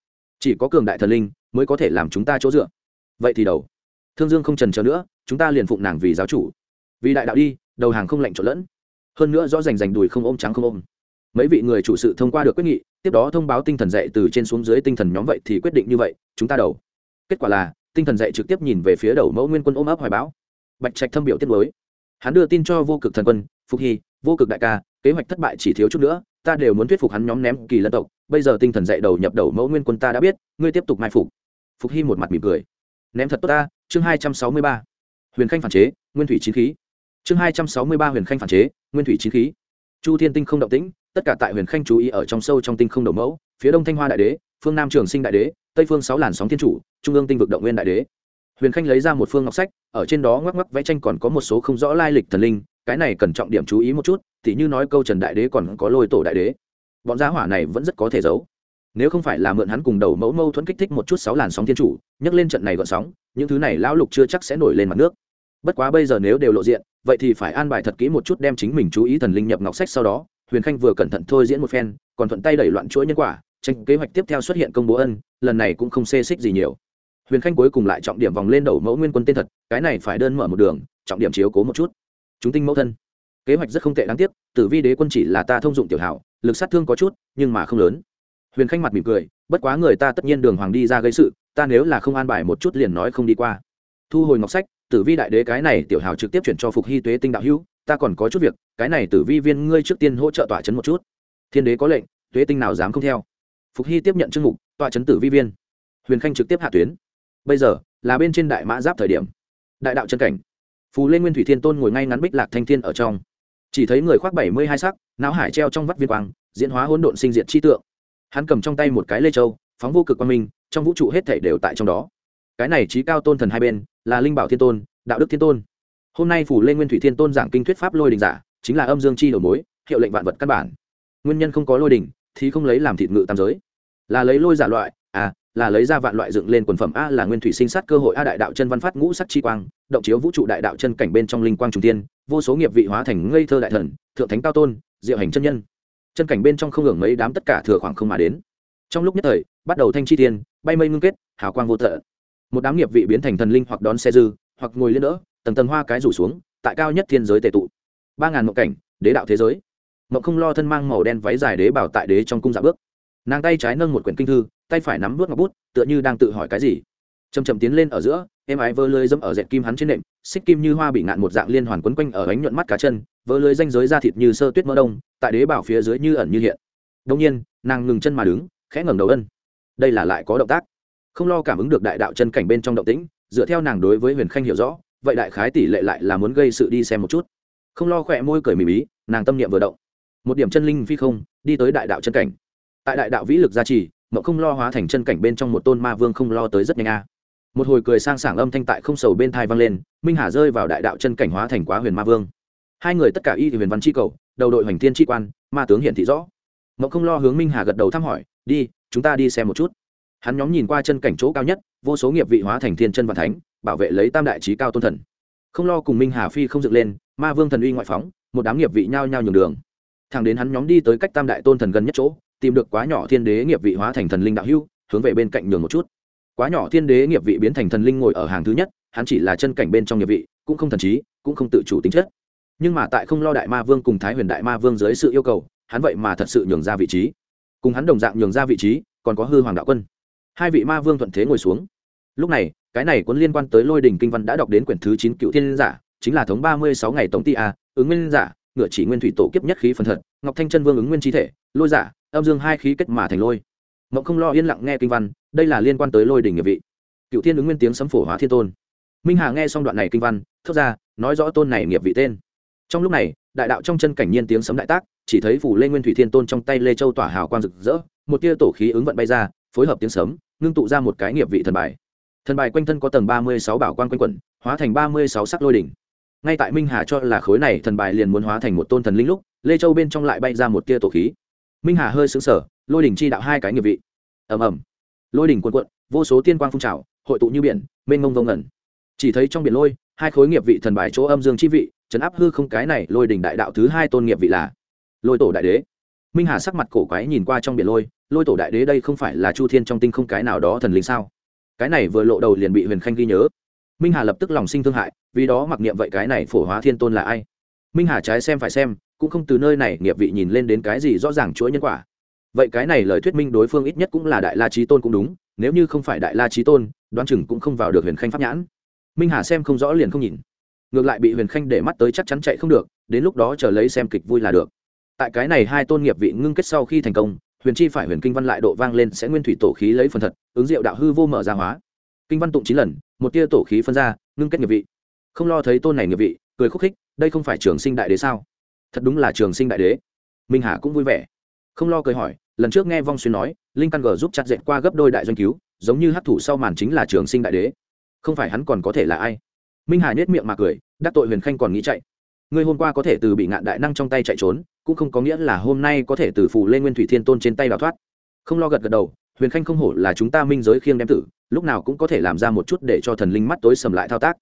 Chỉ có cường đại thần linh mới có thể làm chúng ta chỗ dựa. Vậy thì đầu. Thương dương không trần chờ nữa, chúng ta liền phụng nàng vì giáo chủ. Vì đại đạo đi, đầu hàng không lạnh trộn lẫn. Hơn nữa rõ rành rành đùi không ôm trắng không ôm. Mấy vị người chủ sự thông qua được quyết nghị, tiếp đó thông báo tinh thần dạy từ trên xuống dưới tinh thần nhóm vậy thì quyết định như vậy, chúng ta đầu. Kết quả là tinh thần dạy trực tiếp nhìn về phía đầu mẫu nguyên quân ôm ấp hoài bão. Bạch trạch thâm biểu tiết mới. Hắn đưa tin cho vô cực thần quân, phục hy, vô cực đại ca, kế hoạch thất bại chỉ thiếu chút nữa, ta đều muốn thuyết phục hắn nhóm ném kỳ lân tộc. Bây giờ tinh thần dạy đầu nhập đầu mẫu nguyên quân ta đã biết, ngươi tiếp tục mai phục. Phục hy một mặt mỉm cười. Ném thật tốt ta, chương hai trăm sáu mươi ba. Huyền khanh phản chế, nguyên thủy chín khí. Chương hai trăm sáu mươi ba huyền khanh phản chế, nguyên thủy chín khí. Chu thiên tinh không động tĩnh, tất cả tại huyền khanh chú ý ở trong sâu trong tinh không đầu mẫu, phía đông thanh hoa đại đế, phương nam trường sinh đại đế tây phương sáu làn sóng thiên chủ, trung ương tinh vực động nguyên đại đế. Huyền khanh lấy ra một phương ngọc sách, ở trên đó ngoắc ngoắc vẽ tranh còn có một số không rõ lai lịch thần linh, cái này cần trọng điểm chú ý một chút t h như nói câu trần đại đế còn có lôi tổ đại đế. Bọn giá hỏa này vẫn rất có thể giấu. Nếu không phải là mượn hắn cùng đầu mẫu mâu thuẫn kích thích một chút sáu làn sóng thiên chủ, nhấc lên trận này gọn sóng, những thứ này lão lục chưa chắc sẽ nổi lên mặt nước. Bất quá bây giờ nếu đều lộ diện, vậy thì phải an bài thật kỹ một chút đem chính mình chú ý thần linh nhập ngọc sách sau đó, huyền khanh vừa cẩn thận thôi diễn một phen, còn thuận tay đẩy loạn chuỗi nhân quả tranh kế hoạch tiếp theo xuất hiện công bố ân, lần này cũng không xê xích gì nhiều. Huyền khanh cuối cùng lại trọng điểm vòng lên đầu mẫu nguyên quân tên thật, cái này phải đơn mở một đường, trọng điểm chiếu cố một chút. Chúng tinh mẫu thân. Kế hoạch rất không tệ đáng tiếc, tử vi đế quân chỉ là ta thông dụng tiểu hảo, lực sát thương có chút, nhưng mà không lớn. Huyền khanh mặt mỉm cười, bất quá người ta tất nhiên đường hoàng đi ra gây sự, ta nếu là không an bài một chút liền nói không đi qua. Thu hồi ngọc sách, tử vi đại đế cái này tiểu hào trực tiếp chuyển cho phục hy tuế tinh đạo hữu, ta còn có chút việc, cái này tử vi viên ngươi trước tiên hỗ trợ tỏa chấn một chút. Thiên đế có lệnh, tuế tinh nào dám không theo phục hy tiếp nhận chương mục, tọa chấn tử vi viên. Huyền khanh trực tiếp hạ tuyến. Bây giờ, là bên trên đại mã giáp thời điểm. Đại đạo chân cảnh. Phù lên nguyên thủy thiên tôn ngồi ngay ngắn bích lạc thanh thiên ở trong. Chỉ thấy người khoác bảy mươi hai sắc, não hải treo trong vắt viên quang, diễn hóa hỗn độn sinh diệt chi tượng. Hắn cầm trong tay một cái lê châu, phóng vô cực quang minh, trong vũ trụ hết thể đều tại trong đó. Cái này trí cao tôn thần hai bên, là linh bảo thiên tôn, đạo đức thiên tôn. Hôm nay phủ lên nguyên thủy thiên tôn giảng kinh thuyết pháp lôi đình giả, chính là âm dương chi đầu mối, hiệu lệnh vạn vật căn bản. Nguyên nhân không có lôi đình, thì không lấy làm thịt ngự tam giới là lấy lôi giả loại à là lấy ra vạn loại dựng lên quần phẩm a là nguyên thủy sinh sát cơ hội a đại đạo chân văn phát ngũ sắc chi quang động chiếu vũ trụ đại đạo chân cảnh bên trong linh quang trung tiên vô số nghiệp vị hóa thành ngây thơ đại thần thượng thánh cao tôn diệu hành chân nhân. Chân cảnh bên trong không hưởng mấy đám tất cả thừa khoảng không mà đến. Trong lúc nhất thời bắt đầu thanh chi tiên bay mây ngưng kết hào quang vô thợ, một đám nghiệp vị biến thành thần linh hoặc đón xe dư hoặc ngồi lên đỡ tầng tầng hoa cái rủ xuống tại cao nhất thiên giới tề tụ. Ba ngàn mộng cảnh đế đạo thế giới. Mộng không lo thân mang màu đen váy dài đế bảo tại đế trong cung dạ bước nàng tay trái nâng một quyển kinh thư, tay phải nắm vớt ngọc bút, tựa như đang tự hỏi cái gì. Chầm chầm tiến lên ở giữa, em ái vơ lơi dẫm ở dẹt kim hắn trên nệm, xích kim như hoa bị ngạn một dạng liên hoàn quấn quanh ở ánh nhuận mắt cá chân, vơ lơi danh giới da thịt như sơ tuyết mỡ đông, tại đế bảo phía dưới như ẩn như hiện. Đông nhiên, nàng ngừng chân mà đứng, khẽ ngẩng đầu ân. Đây là lại có động tác. Không lo cảm ứng được đại đạo chân cảnh bên trong động tĩnh, dựa theo nàng đối với huyền khanh hiểu rõ, vậy đại khái tỷ lệ lại là muốn gây sự đi xem một chút. Không lo khỏe môi cười mì bí nàng tâm niệm vừa động. Một điểm chân linh phi không, đi tới đại đạo chân cảnh tại đại đạo vĩ lực gia trì mậu không lo hóa thành chân cảnh bên trong một tôn ma vương không lo tới rất nhanh a. Một hồi cười sang sảng âm thanh tại không sầu bên thai vang lên, minh hà rơi vào đại đạo chân cảnh hóa thành quá huyền ma vương. Hai người tất cả y thì huyền văn chi cầu, đầu đội hoành thiên chi quan, ma tướng hiện thị rõ. Mậu không lo hướng minh hà gật đầu thăm hỏi, đi, chúng ta đi xem một chút. Hắn nhóm nhìn qua chân cảnh chỗ cao nhất, vô số nghiệp vị hóa thành thiên chân và thánh, bảo vệ lấy tam đại trí cao tôn thần. Không lo cùng minh hà phi không dựng lên, ma vương thần uy ngoại phóng, một đám nghiệp vị nhao nhao nhường đường. Thằng đến hắn nhóm đi tới cách tam đại tôn thần gần nhất chỗ tìm được quá nhỏ thiên đế nghiệp vị hóa thành thần linh đạo hưu hướng về bên cạnh nhường một chút. Quá nhỏ thiên đế nghiệp vị biến thành thần linh ngồi ở hàng thứ nhất, hắn chỉ là chân cảnh bên trong nghiệp vị, cũng không thần trí, cũng không tự chủ tính chất. Nhưng mà tại không lo đại ma vương cùng thái huyền đại ma vương dưới sự yêu cầu, hắn vậy mà thật sự nhường ra vị trí. Cùng hắn đồng dạng nhường ra vị trí, còn có hư hoàng đạo quân. Hai vị ma vương thuận thế ngồi xuống. Lúc này, cái này cuốn liên quan tới lôi đình kinh văn đã đọc đến quyển thứ chín cựu thiên giả, chính là thống ba mươi sáu ngày tổng ti a, ứng nguyên giả, ngựa chỉ nguyên thủy tổ kiếp nhất khí phần thật, ngọc thanh chân vương ứng nguyên chi thể, lôi giả âm dương hai khí kết mà thành lôi. Ngọc không lo yên lặng nghe kinh văn, đây là liên quan tới lôi đình nghiệp vị. Cựu thiên ứng nguyên tiếng sấm phổ hóa thiên tôn. Minh hà nghe xong đoạn này kinh văn, thốt ra, nói rõ tôn này nghiệp vị tên. Trong lúc này, đại đạo trong chân cảnh nhiên tiếng sấm đại tác, chỉ thấy phủ lê nguyên thủy thiên tôn trong tay lê châu tỏa hào quang rực rỡ, một tia tổ khí ứng vận bay ra, phối hợp tiếng sấm, ngưng tụ ra một cái nghiệp vị thần bài. Thần bài quanh thân có tầng ba mươi sáu bảo quan quanh quẩn, hóa thành ba mươi sáu sắc lôi đỉnh. Ngay tại minh hà cho là khối này thần bài liền muốn hóa thành một tôn thần linh lúc, lê châu bên trong lại bay ra một tia tổ khí minh hà hơi xứng sở lôi đỉnh chi đạo hai cái nghiệp vị. Ầm ầm. Lôi đỉnh quần quận vô số tiên quang phun trào, hội tụ như biển, mênh mông vô ngẩn chỉ thấy trong biển lôi, hai khối nghiệp vị thần bài chỗ âm dương chi vị chấn áp hư không cái này, lôi đình đại đạo thứ hai tôn nghiệp vị là lôi tổ đại đế. Minh hà sắc mặt cổ quái nhìn qua trong biển lôi lôi tổ đại đế đây không phải là chu thiên trong tinh không cái nào đó thần linh sao? Cái này vừa lộ đầu liền bị huyền khanh ghi nhớ. Minh hà lập tức lòng sinh thương hại, vì đó mặc niệm vậy cái này phổ hóa thiên tôn là ai? Minh hà trái xem phải xem, cũng không từ nơi này nghiệp vị nhìn lên đến cái gì rõ ràng chuỗi nhân quả. Vậy cái này lời thuyết minh đối phương ít nhất cũng là đại la trí tôn cũng đúng, nếu như không phải đại la trí tôn, đoán chừng cũng không vào được huyền khanh pháp nhãn. Minh hà xem không rõ liền không nhìn. Ngược lại bị huyền khanh để mắt tới chắc chắn chạy không được, đến lúc đó chờ lấy xem kịch vui là được. Tại cái này hai tôn nghiệp vị ngưng kết sau khi thành công, huyền chi phải huyền kinh văn lại độ vang lên sẽ nguyên thủy tổ khí lấy phần thật, ứng diệu đạo hư vô mở ra hóa. Kinh văn tụng chín lần, một tia tổ khí phân ra, ngưng kết nghiệp vị. Không lo thấy tôn này nghiệp vị, cười khúc khích đây không phải trường sinh đại đế sao? Thật đúng là trường sinh đại đế. Minh hà cũng vui vẻ. Không lo cười hỏi, lần trước nghe vong xuyên nói, linh căn g giúp chặt dệt qua gấp đôi đại doanh cứu, giống như hát thủ sau màn chính là trường sinh đại đế. Không phải hắn còn có thể là ai? Minh hà nhét miệng mà cười, đắc tội huyền khanh còn nghĩ chạy. Ngươi hôm qua có thể từ bị ngạn đại năng trong tay chạy trốn, cũng không có nghĩa là hôm nay có thể từ phủ lên nguyên thủy thiên tôn trên tay đào thoát. Không lo gật gật đầu, huyền khanh không hổ là chúng ta minh giới khiêng đem tử, lúc nào cũng có thể làm ra một chút để cho thần linh mắt tối sầm lại thao tác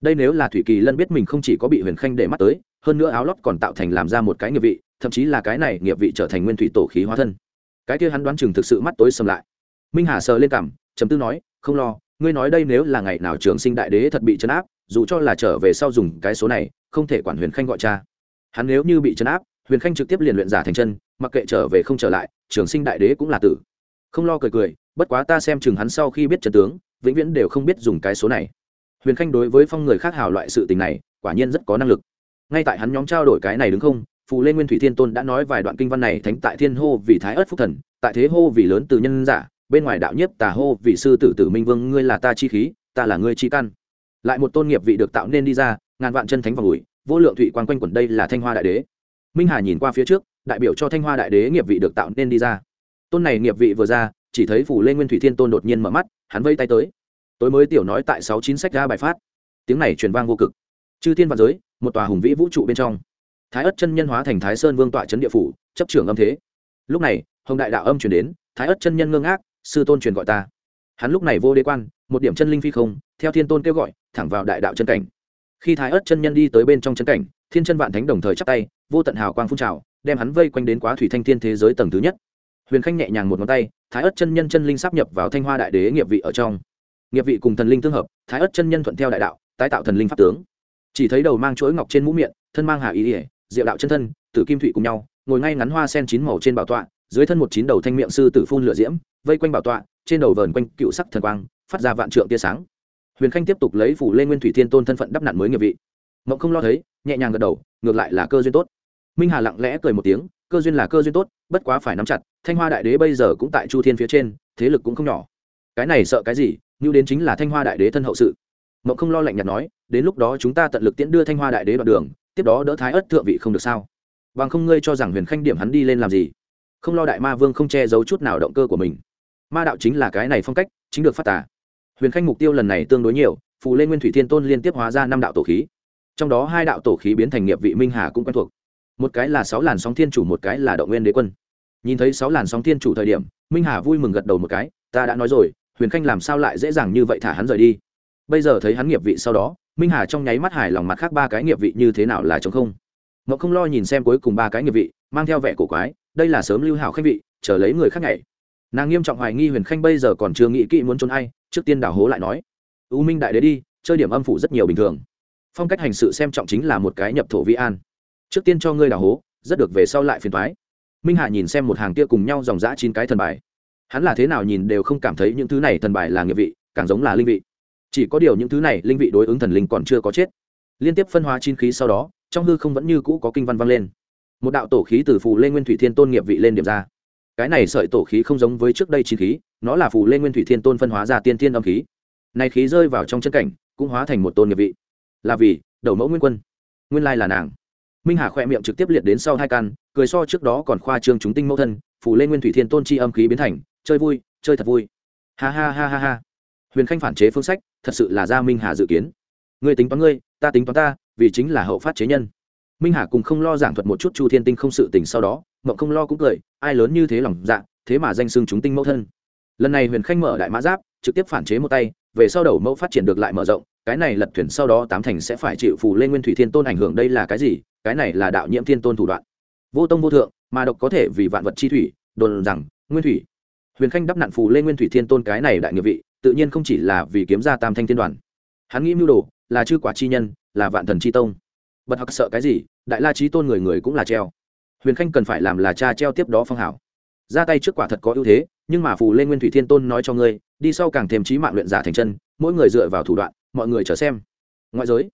đây nếu là thủy kỳ lân biết mình không chỉ có bị huyền khanh để mắt tới, hơn nữa áo lót còn tạo thành làm ra một cái nghiệp vị, thậm chí là cái này nghiệp vị trở thành nguyên thủy tổ khí hóa thân. Cái kia hắn đoán chừng thực sự mắt tối sầm lại. Minh hà sờ lên cảm chấm tư nói, không lo, ngươi nói đây nếu là ngày nào trường sinh đại đế thật bị chấn áp, dù cho là trở về sau dùng cái số này, không thể quản huyền khanh gọi cha. Hắn nếu như bị chấn áp, huyền khanh trực tiếp liền luyện giả thành chân, mặc kệ trở về không trở lại, trường sinh đại đế cũng là tử. Không lo cười cười, bất quá ta xem chừng hắn sau khi biết trần tướng, vĩnh viễn đều không biết dùng cái số này huyền khanh đối với phong người khác hào loại sự tình này, quả nhiên rất có năng lực. Ngay tại hắn nhóm trao đổi cái này đứng không, phù lên nguyên thủy thiên tôn đã nói vài đoạn kinh văn này thánh tại thiên hô vì thái ất phúc thần, tại thế hô vì lớn từ nhân giả, bên ngoài đạo nhiếp tà hô vì sư tử tử minh vương, ngươi là ta chi khí, ta là ngươi chi căn. Lại một tôn nghiệp vị được tạo nên đi ra, ngàn vạn chân thánh vòng ủi vô lượng thụy quan quanh quẩn đây là thanh hoa đại đế. Minh hà nhìn qua phía trước, đại biểu cho thanh hoa đại đế nghiệp vị được tạo nên đi ra. Tôn này nghiệp vị vừa ra, chỉ thấy phủ lên nguyên thủy thiên tôn đột nhiên mở mắt, hắn vây tay tới tối mới tiểu nói tại sáu chín sách ra bài phát. Tiếng này truyền vang vô cực. Chư thiên và giới, một tòa hùng vĩ vũ trụ bên trong. Thái ất chân nhân hóa thành thái sơn vương tọa trấn địa phủ, chấp trưởng âm thế. Lúc này, hồng đại đạo âm truyền đến, thái ất chân nhân ngưng ác sư tôn truyền gọi ta. Hắn lúc này vô đế quan, một điểm chân linh phi không, theo thiên tôn kêu gọi, thẳng vào đại đạo chân cảnh. Khi thái ất chân nhân đi tới bên trong chân cảnh, thiên chân vạn thánh đồng thời chắp tay, vô tận hào quang phun trào, đem hắn vây quanh đến quá thủy thanh thiên thế giới tầng thứ nhất. Huyền khanh nhẹ nhàng một ngón tay, thái ất chân nhân chân linh sắp nhập vào thanh hoa đại đế nghiệp vị ở trong nghiệp vị cùng thần linh tương hợp, thái ất chân nhân thuận theo đại đạo, tái tạo thần linh pháp tướng. Chỉ thấy đầu mang chuỗi ngọc trên mũ miệng, thân mang hà ý ỉa diệu đạo chân thân, tử kim thụy cùng nhau, ngồi ngay ngắn hoa sen chín màu trên bảo tọa, dưới thân một chín đầu thanh miệng sư tử phun lửa diễm, vây quanh bảo tọa, trên đầu vờn quanh cựu sắc thần quang, phát ra vạn trượng tia sáng. Huyền khanh tiếp tục lấy phủ lên nguyên thủy thiên tôn thân phận đắp nặn mới nghiệp vị. Mộng không lo thấy, nhẹ nhàng gật đầu, ngược lại là cơ duyên tốt. Minh hà lặng lẽ cười một tiếng, cơ duyên là cơ duyên tốt, bất quá phải nắm chặt, thanh hoa đại đế bây giờ cũng tại chu thiên phía trên, thế lực cũng không nhỏ. Cái này sợ cái gì như đến chính là thanh hoa đại đế thân hậu sự. Mộng không lo lạnh nhạt nói, đến lúc đó chúng ta tận lực tiễn đưa thanh hoa đại đế đoạn đường, tiếp đó đỡ thái ất thượng vị không được sao? Bằng không ngươi cho rằng huyền khanh điểm hắn đi lên làm gì? Không lo đại ma vương không che giấu chút nào động cơ của mình. Ma đạo chính là cái này phong cách, chính được phát tả huyền khanh mục tiêu lần này tương đối nhiều, phù lên nguyên thủy thiên tôn liên tiếp hóa ra năm đạo tổ khí. Trong đó hai đạo tổ khí biến thành nghiệp vị minh hà cũng quen thuộc. Một cái là sáu làn sóng thiên chủ, một cái là động nguyên đế quân. Nhìn thấy sáu làn sóng thiên chủ thời điểm, minh hà vui mừng gật đầu một cái, ta đã nói rồi huyền khanh làm sao lại dễ dàng như vậy thả hắn rời đi? Bây giờ thấy hắn nghiệp vị sau đó, minh hà trong nháy mắt hài lòng mặt khác ba cái nghiệp vị như thế nào là chống không. Ngọc không lo nhìn xem cuối cùng ba cái nghiệp vị, mang theo vẻ cổ quái, đây là sớm lưu hảo khách vị, chờ lấy người khác nhảy. Nàng nghiêm trọng hoài nghi huyền khanh bây giờ còn chưa nghĩ kỹ muốn trốn ai, trước tiên đào hố lại nói. U minh đại đế đi, chơi điểm âm phủ rất nhiều bình thường. Phong cách hành sự xem trọng chính là một cái nhập thổ vi an. Trước tiên cho ngươi đào hố, rất được về sau lại phiền thoái minh hạ nhìn xem một hàng kia cùng nhau dòng dã chín cái thần bài hắn là thế nào nhìn đều không cảm thấy những thứ này thần bài là nghiệp vị, càng giống là linh vị. Chỉ có điều những thứ này linh vị đối ứng thần linh còn chưa có chết. Liên tiếp phân hóa chín khí sau đó, trong hư không vẫn như cũ có kinh văn vang lên. Một đạo tổ khí từ phù lên nguyên thủy thiên tôn nghiệp vị lên điểm ra. Cái này sợi tổ khí không giống với trước đây chín khí, nó là phù lên nguyên thủy thiên tôn phân hóa ra tiên thiên âm khí. Này khí rơi vào trong chân cảnh, cũng hóa thành một tôn nghiệp vị. Là vì, đầu mẫu nguyên quân. Nguyên lai là nàng. Minh hà khỏe miệng trực tiếp liệt đến sau hai căn, cười so trước đó còn khoa trương chúng tinh mẫu thân, phù lên nguyên thủy thiên tôn chi âm khí biến thành chơi vui, chơi thật vui. Ha ha ha ha ha. Huyền khanh phản chế phương sách, thật sự là ra minh hà dự kiến. Người tính toán ngươi, ta tính toán ta, vì chính là hậu phát chế nhân. Minh hà cùng không lo giảng thuật một chút chu thiên tinh không sự tình sau đó, mộng không lo cũng cười, ai lớn như thế lòng dạ thế mà danh xưng chúng tinh mẫu thân. Lần này huyền khanh mở đại mã giáp, trực tiếp phản chế một tay, về sau đầu mẫu phát triển được lại mở rộng, cái này lật thuyền sau đó tám thành sẽ phải chịu phù lên nguyên thủy thiên tôn ảnh hưởng đây là cái gì, cái này là đạo nhiễm thiên tôn thủ đoạn. Vô tông vô thượng, mà độc có thể vì vạn vật chi thủy, đồn rằng, nguyên thủy huyền khanh đắp nạn phù lên nguyên thủy thiên tôn cái này đại nghiệp vị, tự nhiên không chỉ là vì kiếm ra tam thanh thiên đoàn. Hắn nghĩ mưu đồ, là chư quả chi nhân, là vạn thần chi tông. Bật học sợ cái gì, đại la trí tôn người người cũng là treo. Huyền khanh cần phải làm là cha treo tiếp đó phong hảo. Ra tay trước quả thật có ưu thế, nhưng mà phù lên nguyên thủy thiên tôn nói cho ngươi, đi sau càng thêm trí mạng luyện giả thành chân, mỗi người dựa vào thủ đoạn, mọi người chờ xem. Ngoại giới,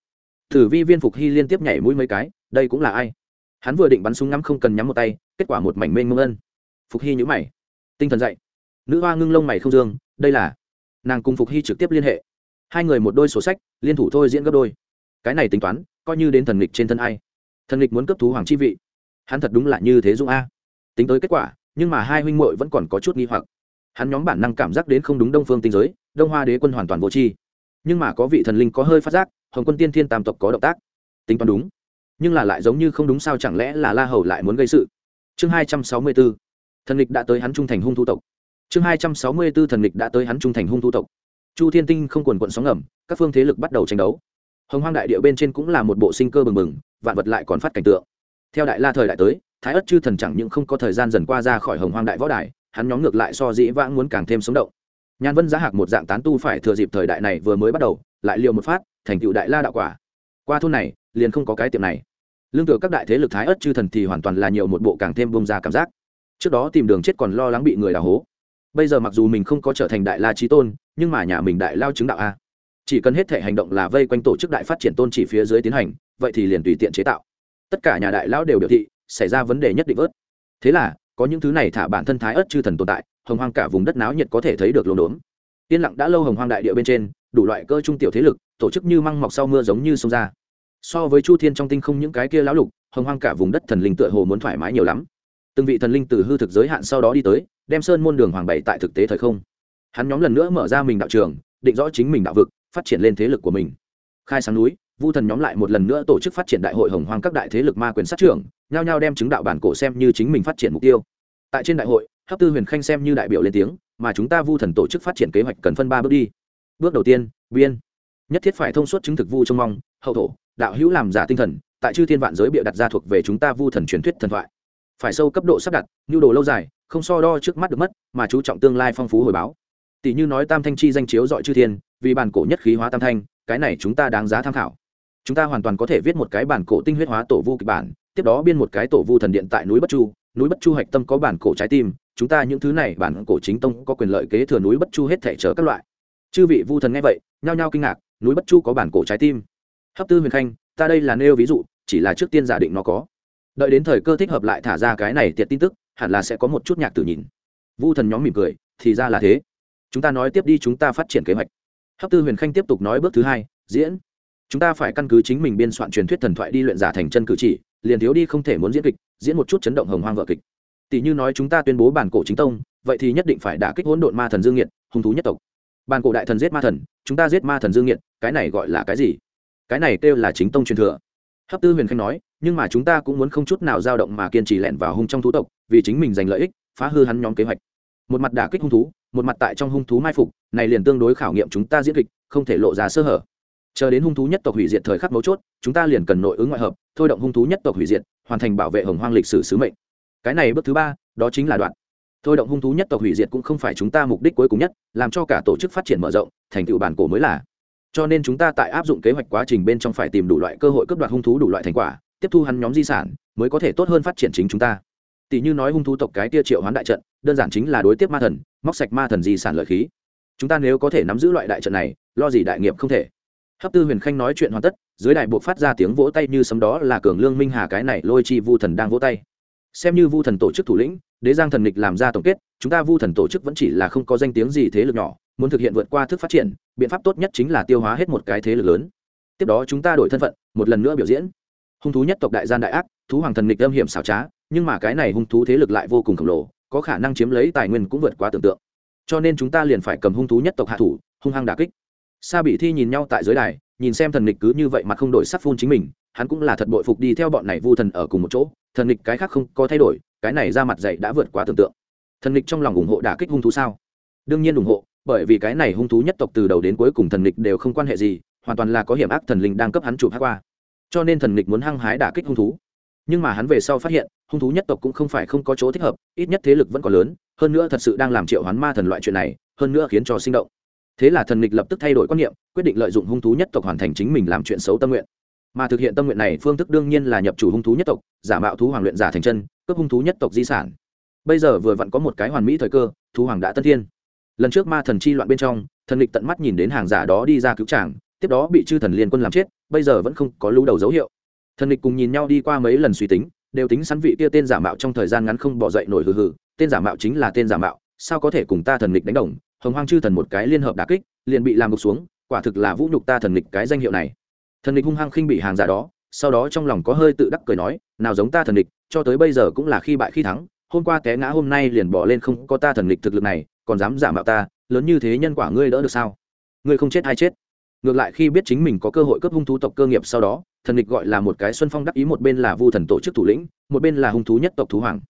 thử vi viên phục hy liên tiếp nhảy mũi mấy cái, đây cũng là ai? Hắn vừa định bắn súng ngắm không cần nhắm một tay, kết quả một mảnh mênh mông ân. Phục hy nhữ mày. Tinh thần dậy nữ hoa ngưng lông mày không dương, đây là, nàng cùng phục hy trực tiếp liên hệ. Hai người một đôi sổ sách, liên thủ thôi diễn gấp đôi. Cái này tính toán, coi như đến thần lịch trên thân ai. Thần lịch muốn cấp thú hoàng chi vị. Hắn thật đúng là như thế dũng a. Tính tới kết quả, nhưng mà hai huynh muội vẫn còn có chút nghi hoặc. Hắn nhóm bản năng cảm giác đến không đúng đông phương tinh giới, đông hoa đế quân hoàn toàn vô tri. Nhưng mà có vị thần linh có hơi phát giác, hồng quân tiên thiên tam tộc có động tác. Tính toán đúng, nhưng là lại giống như không đúng sao chẳng lẽ là la hầu lại muốn gây sự? Chương hai trăm sáu mươi b ố thần lịch đã tới hắn trung thành hung thu tộc chương hai trăm sáu mươi b ố thần lịch đã tới hắn trung thành hung thu tộc. Chu thiên tinh không quần quận sóng ngầm, các phương thế lực bắt đầu tranh đấu. Hồng hoang đại địa bên trên cũng là một bộ sinh cơ bừng bừng, vạn vật lại còn phát cảnh tượng. Theo đại la thời đại tới, thái ất chư thần chẳng những không có thời gian dần qua ra khỏi hồng hoang đại võ đài, hắn nhóm ngược lại so dĩ vãng muốn càng thêm sống động. Nhan vân giá hạc một dạng tán tu phải thừa dịp thời đại này vừa mới bắt đầu, lại liều một phát, thành tựu đại la đạo quả. Qua thôn này, liền không có cái tiệm này. Lương tựa các đại thế lực thái ất chư thần thì hoàn toàn là nhiều một bộ càng thêm bông ra cảm giác. Trước đó tìm đường chết còn lo lắng bị người đào hố bây giờ mặc dù mình không có trở thành đại la trí tôn, nhưng mà nhà mình đại lao chứng đạo a. Chỉ cần hết thể hành động là vây quanh tổ chức đại phát triển tôn chỉ phía dưới tiến hành, vậy thì liền tùy tiện chế tạo. Tất cả nhà đại lão đều biểu thị, xảy ra vấn đề nhất định vớt. Thế là, có những thứ này thả bản thân thái ớt chư thần tồn tại, hồng hoang cả vùng đất náo nhiệt có thể thấy được lồn đốn. Yên lặng đã lâu hồng hoang đại địa bên trên, đủ loại cơ trung tiểu thế lực, tổ chức như măng mọc sau mưa giống như sông ra. So với chu thiên trong tinh không những cái kia lão lục, hồng hoang cả vùng đất thần linh tựa hồ muốn thoải mái nhiều lắm. Từng vị thần linh từ hư thực giới hạn sau đó đi tới đem sơn môn đường hoàng bảy tại thực tế thời không. Hắn nhóm lần nữa mở ra mình đạo trường, định rõ chính mình đạo vực, phát triển lên thế lực của mình. Khai sáng núi, vu thần nhóm lại một lần nữa tổ chức phát triển đại hội hồng hoang các đại thế lực ma quyền sát trưởng, nhao nhao đem chứng đạo bản cổ xem như chính mình phát triển mục tiêu. Tại trên đại hội, hấp tư huyền khanh xem như đại biểu lên tiếng, mà chúng ta vu thần tổ chức phát triển kế hoạch cần phân ba bước đi. Bước đầu tiên, biên. Nhất thiết phải thông suốt chứng thực vu trong mong, hậu thổ, đạo hữu làm giả tinh thần, tại chư thiên vạn giới bịa đặt ra thuộc về chúng ta vu thần truyền thuyết thần thoại. Phải sâu cấp độ sắp đặt, nhu đồ lâu dài không so đo trước mắt được mất, mà chú trọng tương lai phong phú hồi báo. Tỷ như nói tam thanh chi danh chiếu dọi chư thiên, vì bản cổ nhất khí hóa tam thanh, cái này chúng ta đáng giá tham khảo. Chúng ta hoàn toàn có thể viết một cái bản cổ tinh huyết hóa tổ vu kịch bản, tiếp đó biên một cái tổ vu thần điện tại núi bất chu, núi bất chu hạch tâm có bản cổ trái tim, chúng ta những thứ này bản cổ chính tông có quyền lợi kế thừa núi bất chu hết thể chở các loại. Chư vị vu thần nghe vậy, nhao nhao kinh ngạc, núi bất chu có bản cổ trái tim. Hấp tư huyền khanh, ta đây là nêu ví dụ, chỉ là trước tiên giả định nó có. Đợi đến thời cơ thích hợp lại thả ra cái này tiệt tin tức hẳn là sẽ có một chút nhạc tử nhìn. Vu thần nhóm mỉm cười, thì ra là thế. Chúng ta nói tiếp đi, chúng ta phát triển kế hoạch. Hấp tư huyền khanh tiếp tục nói bước thứ hai, diễn. Chúng ta phải căn cứ chính mình biên soạn truyền thuyết thần thoại đi luyện giả thành chân cử chỉ, liền thiếu đi không thể muốn diễn kịch, diễn một chút chấn động hồng hoang vợ kịch. Tỷ như nói chúng ta tuyên bố bản cổ chính tông, vậy thì nhất định phải đả kích hỗn độn ma thần dương nghiệt, hung thú nhất tộc. Bản cổ đại thần giết ma thần, chúng ta giết ma thần dương nghiệt, cái này gọi là cái gì? Cái này kêu là chính tông truyền thừa. Hấp tư huyền khanh nói, nhưng mà chúng ta cũng muốn không chút nào dao động mà kiên trì lẻn vào hung trong thú tộc vì chính mình giành lợi ích, phá hư hắn nhóm kế hoạch. Một mặt đả kích hung thú, một mặt tại trong hung thú mai phục, này liền tương đối khảo nghiệm chúng ta diễn kịch, không thể lộ ra sơ hở. Chờ đến hung thú nhất tộc hủy diệt thời khắc mấu chốt, chúng ta liền cần nội ứng ngoại hợp, thôi động hung thú nhất tộc hủy diệt, hoàn thành bảo vệ hồng hoang lịch sử sứ mệnh. Cái này bước thứ ba, đó chính là đoạn. Thôi động hung thú nhất tộc hủy diệt cũng không phải chúng ta mục đích cuối cùng nhất, làm cho cả tổ chức phát triển mở rộng, thành tựu bản cổ mới là. Cho nên chúng ta tại áp dụng kế hoạch quá trình bên trong phải tìm đủ loại cơ hội cấp đoạt hung thú đủ loại thành quả, tiếp thu hắn nhóm di sản, mới có thể tốt hơn phát triển chính chúng ta tỷ như nói hung thú tộc cái tia triệu hoán đại trận, đơn giản chính là đối tiếp ma thần, móc sạch ma thần di sản lợi khí. Chúng ta nếu có thể nắm giữ loại đại trận này, lo gì đại nghiệp không thể. Hấp tư huyền khanh nói chuyện hoàn tất, dưới đại buộc phát ra tiếng vỗ tay như sấm đó là cường lương minh hà cái này lôi chi vu thần đang vỗ tay. Xem như vu thần tổ chức thủ lĩnh, đế giang thần nghịch làm ra tổng kết, chúng ta vu thần tổ chức vẫn chỉ là không có danh tiếng gì thế lực nhỏ, muốn thực hiện vượt qua thức phát triển, biện pháp tốt nhất chính là tiêu hóa hết một cái thế lực lớn. Tiếp đó chúng ta đổi thân phận, một lần nữa biểu diễn. Hung thú nhất tộc đại gian đại ác, thú hoàng thần nghịch âm hiểm xảo trá nhưng mà cái này hung thú thế lực lại vô cùng khổng lồ, có khả năng chiếm lấy tài nguyên cũng vượt quá tưởng tượng. Cho nên chúng ta liền phải cầm hung thú nhất tộc hạ thủ, hung hăng đà kích. Sa bị thi nhìn nhau tại dưới đài, nhìn xem thần nghịch cứ như vậy mà không đổi sắc phun chính mình, hắn cũng là thật bội phục đi theo bọn này vu thần ở cùng một chỗ, thần nghịch cái khác không có thay đổi, cái này ra mặt dạy đã vượt quá tưởng tượng. Thần nghịch trong lòng ủng hộ đả kích hung thú sao? Đương nhiên ủng hộ, bởi vì cái này hung thú nhất tộc từ đầu đến cuối cùng thần Nịch đều không quan hệ gì, hoàn toàn là có hiểm ác thần linh đang cấp hắn chụp hát qua. Cho nên thần Nịch muốn hăng hái đả kích hung thú nhưng mà hắn về sau phát hiện, hung thú nhất tộc cũng không phải không có chỗ thích hợp, ít nhất thế lực vẫn còn lớn, hơn nữa thật sự đang làm triệu hoán ma thần loại chuyện này, hơn nữa khiến cho sinh động. Thế là thần lịch lập tức thay đổi quan niệm, quyết định lợi dụng hung thú nhất tộc hoàn thành chính mình làm chuyện xấu tâm nguyện. Mà thực hiện tâm nguyện này, phương thức đương nhiên là nhập chủ hung thú nhất tộc, giả mạo thú hoàng luyện giả thành chân, cướp hung thú nhất tộc di sản. Bây giờ vừa vặn có một cái hoàn mỹ thời cơ, thú hoàng đã tân thiên. Lần trước ma thần chi loạn bên trong, thần lịch tận mắt nhìn đến hàng giả đó đi ra cứu tràng tiếp đó bị chư thần liên quân làm chết, bây giờ vẫn không có lũ đầu dấu hiệu thần địch cùng nhìn nhau đi qua mấy lần suy tính, đều tính sẵn vị kia tên giả mạo trong thời gian ngắn không bỏ dậy nổi hừ hừ, tên giả mạo chính là tên giả mạo, sao có thể cùng ta thần địch đánh đồng? Hồng hoang chư thần một cái liên hợp đà kích, liền bị làm gục xuống, quả thực là vũ nhục ta thần địch cái danh hiệu này. Thần địch hung hăng khinh bị hàng giả đó, sau đó trong lòng có hơi tự đắc cười nói, nào giống ta thần địch cho tới bây giờ cũng là khi bại khi thắng, hôm qua té ngã hôm nay liền bỏ lên không có ta thần địch thực lực này, còn dám giả mạo ta, lớn như thế nhân quả ngươi đỡ được sao? Ngươi không chết hay chết? Ngược lại khi biết chính mình có cơ hội cấp hung thú tộc cơ nghiệp sau đó, thần địch gọi là một cái xuân phong đắc ý, một bên là vu thần tổ chức thủ lĩnh, một bên là hung thú nhất tộc thú hoàng.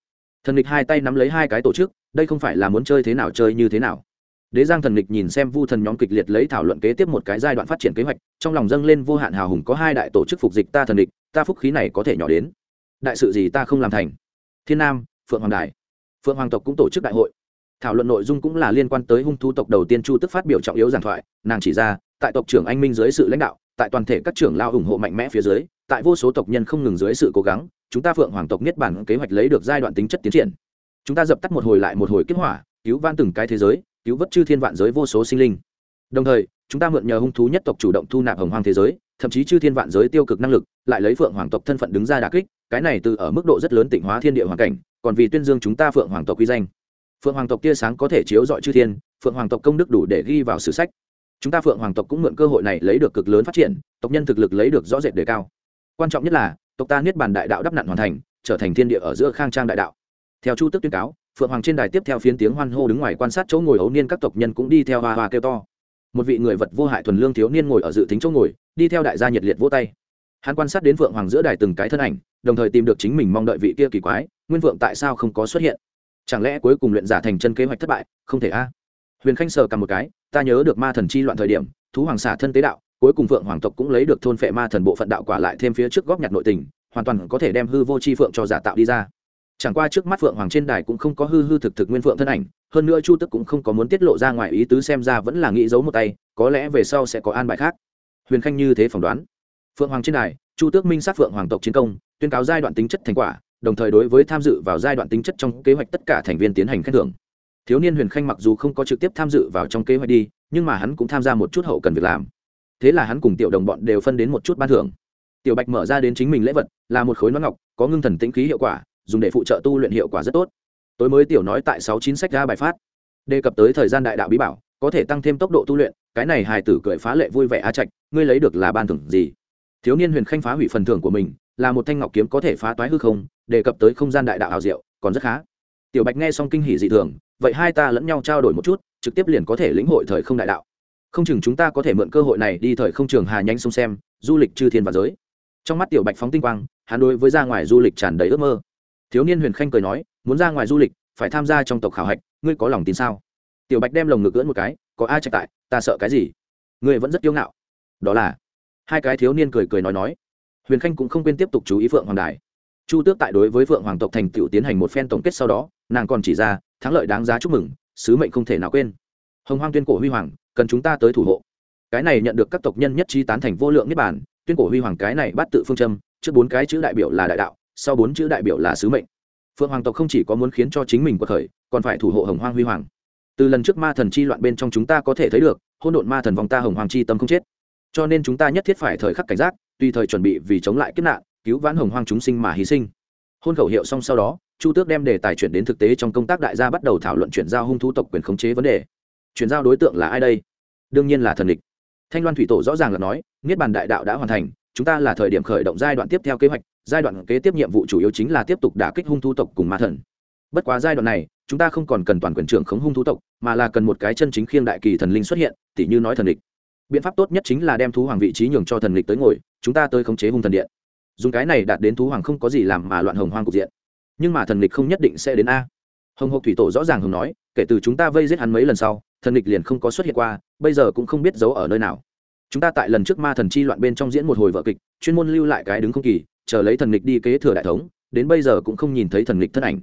Thần địch hai tay nắm lấy hai cái tổ chức, đây không phải là muốn chơi thế nào chơi như thế nào. Đế giang thần địch nhìn xem vu thần nhóm kịch liệt lấy thảo luận kế tiếp một cái giai đoạn phát triển kế hoạch, trong lòng dâng lên vô hạn hào hùng có hai đại tổ chức phục dịch ta thần địch ta phúc khí này có thể nhỏ đến. Đại sự gì ta không làm thành? Thiên nam, phượng hoàng đại phượng hoàng tộc cũng tổ chức đại hội. Thảo luận nội dung cũng là liên quan tới hung thú tộc đầu tiên chu tức phát biểu trọng yếu giảng thoại, nàng chỉ ra tại tộc trưởng anh minh dưới sự lãnh đạo, tại toàn thể các trưởng lao ủng hộ mạnh mẽ phía dưới, tại vô số tộc nhân không ngừng dưới sự cố gắng, chúng ta phượng hoàng tộc niết bản kế hoạch lấy được giai đoạn tính chất tiến triển. Chúng ta dập tắt một hồi lại một hồi kết hỏa, cứu van từng cái thế giới, cứu vớt chư thiên vạn giới vô số sinh linh. Đồng thời, chúng ta mượn nhờ hung thú nhất tộc chủ động thu nạp hồng hoang thế giới, thậm chí chư thiên vạn giới tiêu cực năng lực, lại lấy phượng hoàng tộc thân phận đứng ra đà kích, cái này từ ở mức độ rất lớn tỉnh hóa thiên địa hoàn cảnh, còn vì tuyên dương chúng ta phượng hoàng tộc quy danh. Phượng hoàng tộc tia sáng có thể chiếu dọi chư thiên, phượng hoàng tộc công đức đủ để ghi vào sử sách chúng ta phượng hoàng tộc cũng mượn cơ hội này lấy được cực lớn phát triển, tộc nhân thực lực lấy được rõ rệt đề cao. Quan trọng nhất là, tộc ta niết bàn đại đạo đắp nặn hoàn thành, trở thành thiên địa ở giữa khang trang đại đạo. Theo chu tức tuyên cáo, phượng hoàng trên đài tiếp theo phiến tiếng hoan hô đứng ngoài quan sát chỗ ngồi ấu niên các tộc nhân cũng đi theo hoa hoa kêu to. Một vị người vật vô hại thuần lương thiếu niên ngồi ở dự tính chỗ ngồi, đi theo đại gia nhiệt liệt vỗ tay. Hắn quan sát đến phượng hoàng giữa đài từng cái thân ảnh, đồng thời tìm được chính mình mong đợi vị kia kỳ quái, nguyên phượng tại sao không có xuất hiện? Chẳng lẽ cuối cùng luyện giả thành chân kế hoạch thất bại? Không thể a. Huyền khanh sờ cầm một cái ta nhớ được ma thần chi loạn thời điểm, thú hoàng xả thân tế đạo, cuối cùng phượng hoàng tộc cũng lấy được thôn phệ ma thần bộ phận đạo quả lại thêm phía trước góp nhặt nội tình, hoàn toàn có thể đem hư vô chi phượng cho giả tạo đi ra. Chẳng qua trước mắt phượng hoàng trên đài cũng không có hư hư thực thực nguyên phượng thân ảnh, hơn nữa chu tức cũng không có muốn tiết lộ ra ngoài ý tứ xem ra vẫn là nghĩ giấu một tay, có lẽ về sau sẽ có an bài khác. Huyền khanh như thế phỏng đoán. Phượng hoàng trên đài, chu tước minh sát phượng hoàng tộc chiến công, tuyên cáo giai đoạn tính chất thành quả, đồng thời đối với tham dự vào giai đoạn tính chất trong kế hoạch tất cả thành viên tiến hành khen thưởng thiếu niên huyền khanh mặc dù không có trực tiếp tham dự vào trong kế hoạch đi, nhưng mà hắn cũng tham gia một chút hậu cần việc làm. Thế là hắn cùng tiểu đồng bọn đều phân đến một chút ban thưởng. Tiểu bạch mở ra đến chính mình lễ vật, là một khối nón ngọc, có ngưng thần tĩnh khí hiệu quả, dùng để phụ trợ tu luyện hiệu quả rất tốt. Tối mới tiểu nói tại sáu chín sách ra bài phát. Đề cập tới thời gian đại đạo bí bảo, có thể tăng thêm tốc độ tu luyện, cái này hài tử cười phá lệ vui vẻ a trạch, ngươi lấy được là ban thưởng gì? Thiếu niên huyền khanh phá hủy phần thưởng của mình, là một thanh ngọc kiếm có thể phá toái hư không, đề cập tới không gian đại đạo hào diệu, còn rất khá. Tiểu bạch nghe xong kinh hỉ dị thường vậy hai ta lẫn nhau trao đổi một chút, trực tiếp liền có thể lĩnh hội thời không đại đạo. Không chừng chúng ta có thể mượn cơ hội này đi thời không trường hà nhanh sông xem, du lịch chư thiên và giới. Trong mắt tiểu bạch phóng tinh quang, hắn đối với ra ngoài du lịch tràn đầy ước mơ. Thiếu niên huyền khanh cười nói, muốn ra ngoài du lịch, phải tham gia trong tộc khảo hạch, ngươi có lòng tin sao? Tiểu bạch đem lồng ngực cưỡn một cái, có ai trạch tại, ta sợ cái gì? Ngươi vẫn rất kiêu ngạo. Đó là, hai cái thiếu niên cười cười nói nói. Huyền khanh cũng không quên tiếp tục chú ý phượng hoàng đài. Chu tước tại đối với phượng hoàng tộc thành tựu tiến hành một phen tổng kết sau đó, nàng còn chỉ ra thắng lợi đáng giá chúc mừng, sứ mệnh không thể nào quên. Hồng hoang tuyên cổ huy hoàng, cần chúng ta tới thủ hộ. Cái này nhận được các tộc nhân nhất trí tán thành vô lượng niết bản tuyên cổ huy hoàng cái này bắt tự phương châm, trước bốn cái chữ đại biểu là đại đạo, sau bốn chữ đại biểu là sứ mệnh. Phượng hoàng tộc không chỉ có muốn khiến cho chính mình quật khởi, còn phải thủ hộ hồng hoang huy hoàng. Từ lần trước ma thần chi loạn bên trong chúng ta có thể thấy được hôn độn ma thần vòng ta hồng hoàng chi tâm không chết. Cho nên chúng ta nhất thiết phải thời khắc cảnh giác, tùy thời chuẩn bị vì chống lại kiếp nạn, cứu vãn hồng hoang chúng sinh mà hy sinh. Hôn khẩu hiệu xong sau đó chu tước đem đề tài chuyển đến thực tế trong công tác đại gia bắt đầu thảo luận chuyển giao hung thú tộc quyền khống chế vấn đề. Chuyển giao đối tượng là ai đây? Đương nhiên là thần địch. Thanh loan thủy tổ rõ ràng là nói, niết bàn đại đạo đã hoàn thành, chúng ta là thời điểm khởi động giai đoạn tiếp theo kế hoạch, giai đoạn kế tiếp nhiệm vụ chủ yếu chính là tiếp tục đả kích hung thú tộc cùng ma thần. Bất quá giai đoạn này, chúng ta không còn cần toàn quyền trưởng khống hung thú tộc, mà là cần một cái chân chính khiêng đại kỳ thần linh xuất hiện, tỉ như nói thần địch. Biện pháp tốt nhất chính là đem thú hoàng vị trí nhường cho thần địch tới ngồi, chúng ta tới khống chế hung thần điện. Dùng cái này đạt đến thú hoàng không có gì làm mà loạn hồng hoang cục diện nhưng mà thần lịch không nhất định sẽ đến a. Hồng hộc thủy tổ rõ ràng hồng nói, kể từ chúng ta vây giết hắn mấy lần sau, thần lịch liền không có xuất hiện qua, bây giờ cũng không biết giấu ở nơi nào. Chúng ta tại lần trước ma thần chi loạn bên trong diễn một hồi vợ kịch, chuyên môn lưu lại cái đứng không kỳ, chờ lấy thần lịch đi kế thừa đại thống, đến bây giờ cũng không nhìn thấy thần lịch thân ảnh.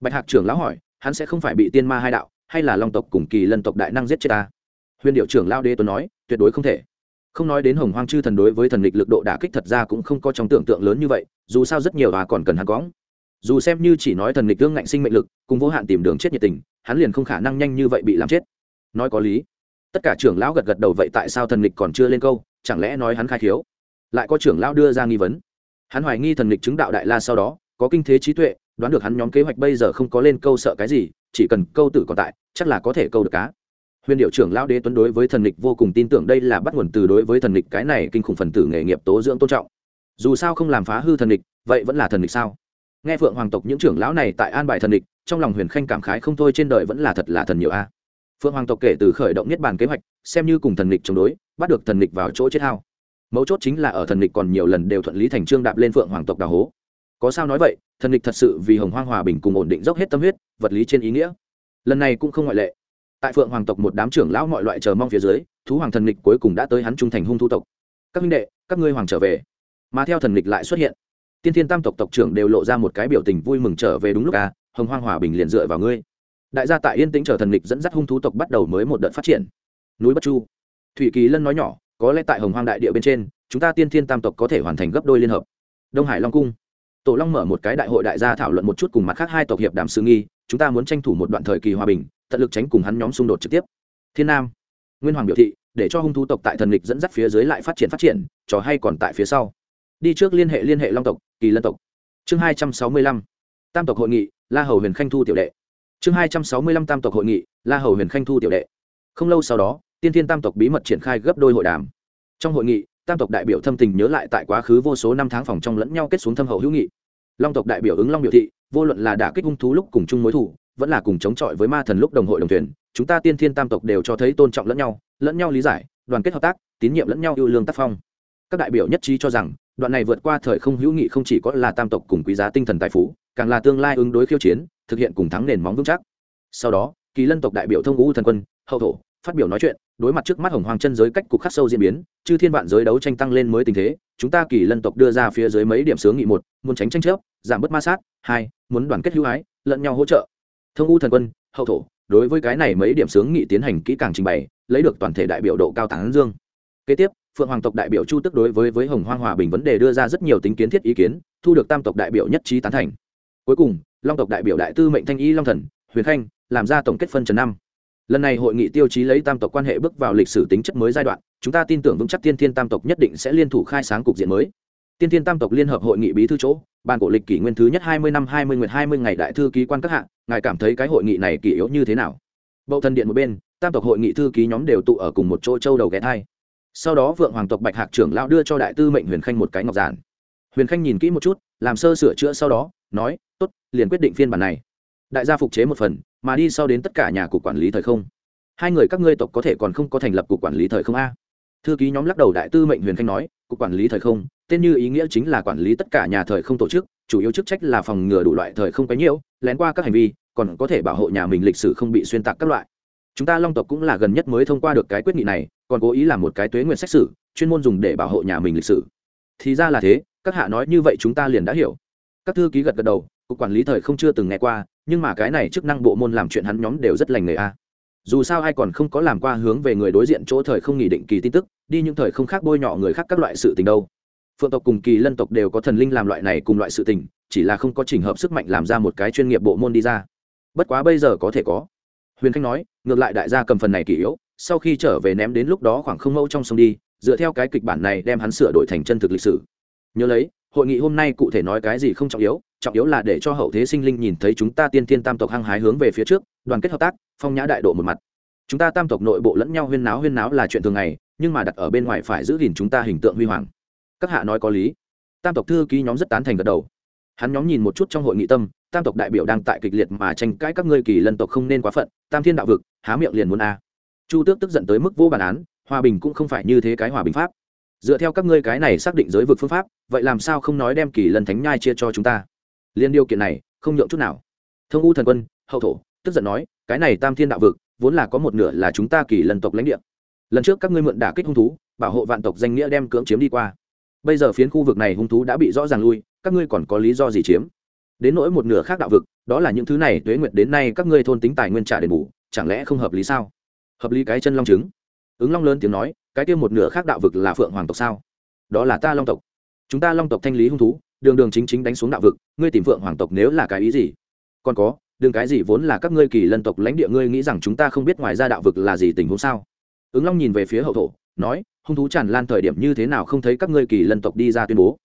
Bạch hạc trưởng lão hỏi, hắn sẽ không phải bị tiên ma hai đạo, hay là long tộc cùng kỳ lân tộc đại năng giết chết ta? Huyền điệu trưởng lao đê tuấn nói, tuyệt đối không thể. Không nói đến hồng hoang chư thần đối với thần lịch lực độ đả kích thật ra cũng không có trong tưởng tượng lớn như vậy, dù sao rất nhiều và còn cần hắn cóng dù xem như chỉ nói thần nghịch tương ngạnh sinh mệnh lực cùng vô hạn tìm đường chết nhiệt tình hắn liền không khả năng nhanh như vậy bị làm chết. Nói có lý. Tất cả trưởng lão gật gật đầu vậy tại sao thần nghịch còn chưa lên câu chẳng lẽ nói hắn khai thiếu lại có trưởng lão đưa ra nghi vấn. Hắn hoài nghi thần nghịch chứng đạo đại la sau đó có kinh thế trí tuệ đoán được hắn nhóm kế hoạch bây giờ không có lên câu sợ cái gì chỉ cần câu tử còn tại chắc là có thể câu được cá. Huyền điệu trưởng lão đế tuấn đối với thần lịch vô cùng tin tưởng đây là bắt nguồn từ đối với thần lịch cái này kinh khủng phần tử nghề nghiệp tố dưỡng tôn trọng. Dù sao không làm phá hư thần lịch, vậy vẫn là thần lịch sao? Nghe phượng hoàng tộc những trưởng lão này tại an bài thần địch, trong lòng huyền khanh cảm khái không thôi trên đời vẫn là thật là thần nhiều a. Phượng hoàng tộc kể từ khởi động niết bàn kế hoạch, xem như cùng thần địch chống đối, bắt được thần địch vào chỗ chết hao. Mấu chốt chính là ở thần địch còn nhiều lần đều thuận lý thành trương đạp lên phượng hoàng tộc đào hố. Có sao nói vậy, thần địch thật sự vì hồng hoang hòa bình cùng ổn định dốc hết tâm huyết, vật lý trên ý nghĩa. Lần này cũng không ngoại lệ. Tại phượng hoàng tộc một đám trưởng lão mọi loại chờ mong phía dưới, thú hoàng thần địch cuối cùng đã tới hắn trung thành hung thu tộc. Các minh đệ, các ngươi hoàng trở về. Mà theo thần địch lại xuất hiện tiên thiên tam tộc tộc trưởng đều lộ ra một cái biểu tình vui mừng trở về đúng lúc à hồng hoang hòa bình liền dựa vào ngươi. Đại gia tại yên tĩnh chờ thần lịch dẫn dắt hung thú tộc bắt đầu mới một đợt phát triển. Núi bất chu. Thủy kỳ lân nói nhỏ, có lẽ tại hồng hoang đại địa bên trên, chúng ta tiên thiên tam tộc có thể hoàn thành gấp đôi liên hợp. Đông hải long cung. Tổ long mở một cái đại hội đại gia thảo luận một chút cùng mặt khác hai tộc hiệp đàm sư nghi, chúng ta muốn tranh thủ một đoạn thời kỳ hòa bình, tận lực tránh cùng hắn nhóm xung đột trực tiếp. Thiên nam. Nguyên hoàng biểu thị, để cho hung thú tộc tại thần lịch dẫn dắt phía dưới lại phát triển phát triển, trò hay còn tại phía sau đi trước liên hệ liên hệ long tộc, kỳ lân tộc. Chương hai trăm sáu mươi lăm, tam tộc hội nghị, la hầu huyền khanh thu tiểu đệ. Chương hai trăm sáu mươi lăm, tam tộc hội nghị, la hầu huyền khanh thu tiểu đệ. Không lâu sau đó, tiên thiên tam tộc bí mật triển khai gấp đôi hội đàm. Trong hội nghị, tam tộc đại biểu thâm tình nhớ lại tại quá khứ vô số năm tháng phòng trong lẫn nhau kết xuống thâm hậu hữu nghị. Long tộc đại biểu ứng long biểu thị, vô luận là đả kích hung thú lúc cùng chung mối thủ vẫn là cùng chống chọi với ma thần lúc đồng hội đồng thuyền chúng ta tiên thiên tam tộc đều cho thấy tôn trọng lẫn nhau lẫn nhau lý giải, đoàn kết hợp tác, tín nhiệm lẫn nhau ưu lương tác phong. Các đại biểu nhất trí cho rằng đoạn này vượt qua thời không hữu nghị không chỉ có là tam tộc cùng quý giá tinh thần tài phú, càng là tương lai ứng đối khiêu chiến, thực hiện cùng thắng nền móng vững chắc. Sau đó, kỳ lân tộc đại biểu thông ngũ thần quân, hậu thổ, phát biểu nói chuyện, đối mặt trước mắt hồng hoàng chân giới cách cục khắc sâu diễn biến, chư thiên vạn giới đấu tranh tăng lên mới tình thế, chúng ta kỳ lân tộc đưa ra phía dưới mấy điểm sướng nghị một, muốn tránh tranh chấp, giảm bớt ma sát, hai, muốn đoàn kết hữu ái, lẫn nhau hỗ trợ. Thông u thần quân, hậu thổ, đối với cái này mấy điểm sướng nghị tiến hành kỹ càng trình bày, lấy được toàn thể đại biểu độ cao tán dương. Kế tiếp phượng hoàng tộc đại biểu chu tức đối với với hồng hoang hòa bình vấn đề đưa ra rất nhiều tính kiến thiết ý kiến, thu được tam tộc đại biểu nhất trí tán thành. Cuối cùng, long tộc đại biểu đại tư mệnh thanh y long thần, huyền khanh, làm ra tổng kết phân trần năm. Lần này hội nghị tiêu chí lấy tam tộc quan hệ bước vào lịch sử tính chất mới giai đoạn, chúng ta tin tưởng vững chắc tiên thiên tam tộc nhất định sẽ liên thủ khai sáng cục diện mới. Tiên thiên tam tộc liên hợp hội nghị bí thư chỗ, ban cổ lịch kỷ nguyên thứ nhất hai mươi năm hai mươi nguyệt hai mươi ngày đại thư ký quan các hạng, ngài cảm thấy cái hội nghị này kỷ yếu như thế nào? Bậu thần điện một bên, tam tộc hội nghị thư ký nhóm đều tụ ở cùng một chỗ châu đầu ghé thai sau đó vượng hoàng tộc bạch hạc trưởng lão đưa cho đại tư mệnh huyền khanh một cái ngọc giản. Huyền khanh nhìn kỹ một chút, làm sơ sửa chữa sau đó, nói, tốt, liền quyết định phiên bản này. Đại gia phục chế một phần, mà đi sau đến tất cả nhà cục quản lý thời không. Hai người các ngươi tộc có thể còn không có thành lập cục quản lý thời không a? Thư ký nhóm lắc đầu đại tư mệnh huyền khanh nói, cục quản lý thời không, tên như ý nghĩa chính là quản lý tất cả nhà thời không tổ chức, chủ yếu chức trách là phòng ngừa đủ loại thời không quấy nhiễu lén qua các hành vi, còn có thể bảo hộ nhà mình lịch sử không bị xuyên tạc các loại. Chúng ta long tộc cũng là gần nhất mới thông qua được cái quyết nghị này còn cố ý làm một cái tuế nguyện xét xử chuyên môn dùng để bảo hộ nhà mình lịch sử. Thì ra là thế, các hạ nói như vậy chúng ta liền đã hiểu. Các thư ký gật gật đầu, cục quản lý thời không chưa từng nghe qua, nhưng mà cái này chức năng bộ môn làm chuyện hắn nhóm đều rất lành nghề a. Dù sao ai còn không có làm qua hướng về người đối diện chỗ thời không nghỉ định kỳ tin tức, đi những thời không khác bôi nhọ người khác các loại sự tình đâu. Phượng tộc cùng kỳ lân tộc đều có thần linh làm loại này cùng loại sự tình, chỉ là không có trình hợp sức mạnh làm ra một cái chuyên nghiệp bộ môn đi ra. Bất quá bây giờ có thể có. Huyền khanh nói, ngược lại đại gia cầm phần này kỷ yếu sau khi trở về ném đến lúc đó khoảng không mẫu trong sông đi, dựa theo cái kịch bản này đem hắn sửa đổi thành chân thực lịch sử. Nhớ lấy, hội nghị hôm nay cụ thể nói cái gì không trọng yếu trọng yếu là để cho hậu thế sinh linh nhìn thấy chúng ta tiên tiên tam tộc hăng hái hướng về phía trước, đoàn kết hợp tác, phong nhã đại độ một mặt. Chúng ta tam tộc nội bộ lẫn nhau huyên náo huyên náo là chuyện thường ngày, nhưng mà đặt ở bên ngoài phải giữ gìn chúng ta hình tượng huy hoàng. Các hạ nói có lý. Tam tộc thư ký nhóm rất tán thành gật đầu. Hắn nhóm nhìn một chút trong hội nghị tâm, tam tộc đại biểu đang tại kịch liệt mà tranh cãi các ngươi kỳ lân tộc không nên quá phận, tam thiên đạo vực, há miệng liền muốn a chu tước tức giận tới mức vô bản án, hòa bình cũng không phải như thế cái hòa bình pháp. Dựa theo các ngươi cái này xác định giới vực phương pháp, vậy làm sao không nói đem kỳ lân thánh nhai chia cho chúng ta? Liên điều kiện này, không nhượng chút nào. Thông u thần quân, hậu thổ, tức giận nói, cái này tam thiên đạo vực, vốn là có một nửa là chúng ta kỳ lân tộc lãnh địa. Lần trước các ngươi mượn đả kích hung thú, bảo hộ vạn tộc danh nghĩa đem cưỡng chiếm đi qua. Bây giờ phiến khu vực này hung thú đã bị rõ ràng lui, các ngươi còn có lý do gì chiếm? Đến nỗi một nửa khác đạo vực, đó là những thứ này tuế nguyệt đến nay các ngươi thôn tính tài nguyên trả đền bù, chẳng lẽ không hợp lý sao? Hợp lý cái chân long trứng. Ứng long lớn tiếng nói, cái kia một nửa khác đạo vực là phượng hoàng tộc sao? Đó là ta long tộc. Chúng ta long tộc thanh lý hung thú, đường đường chính chính đánh xuống đạo vực, ngươi tìm phượng hoàng tộc nếu là cái ý gì? Còn có, đường cái gì vốn là các ngươi kỳ lân tộc lãnh địa ngươi nghĩ rằng chúng ta không biết ngoài ra đạo vực là gì tình huống sao? Ứng long nhìn về phía hậu thổ, nói, hung thú tràn lan thời điểm như thế nào không thấy các ngươi kỳ lân tộc đi ra tuyên bố.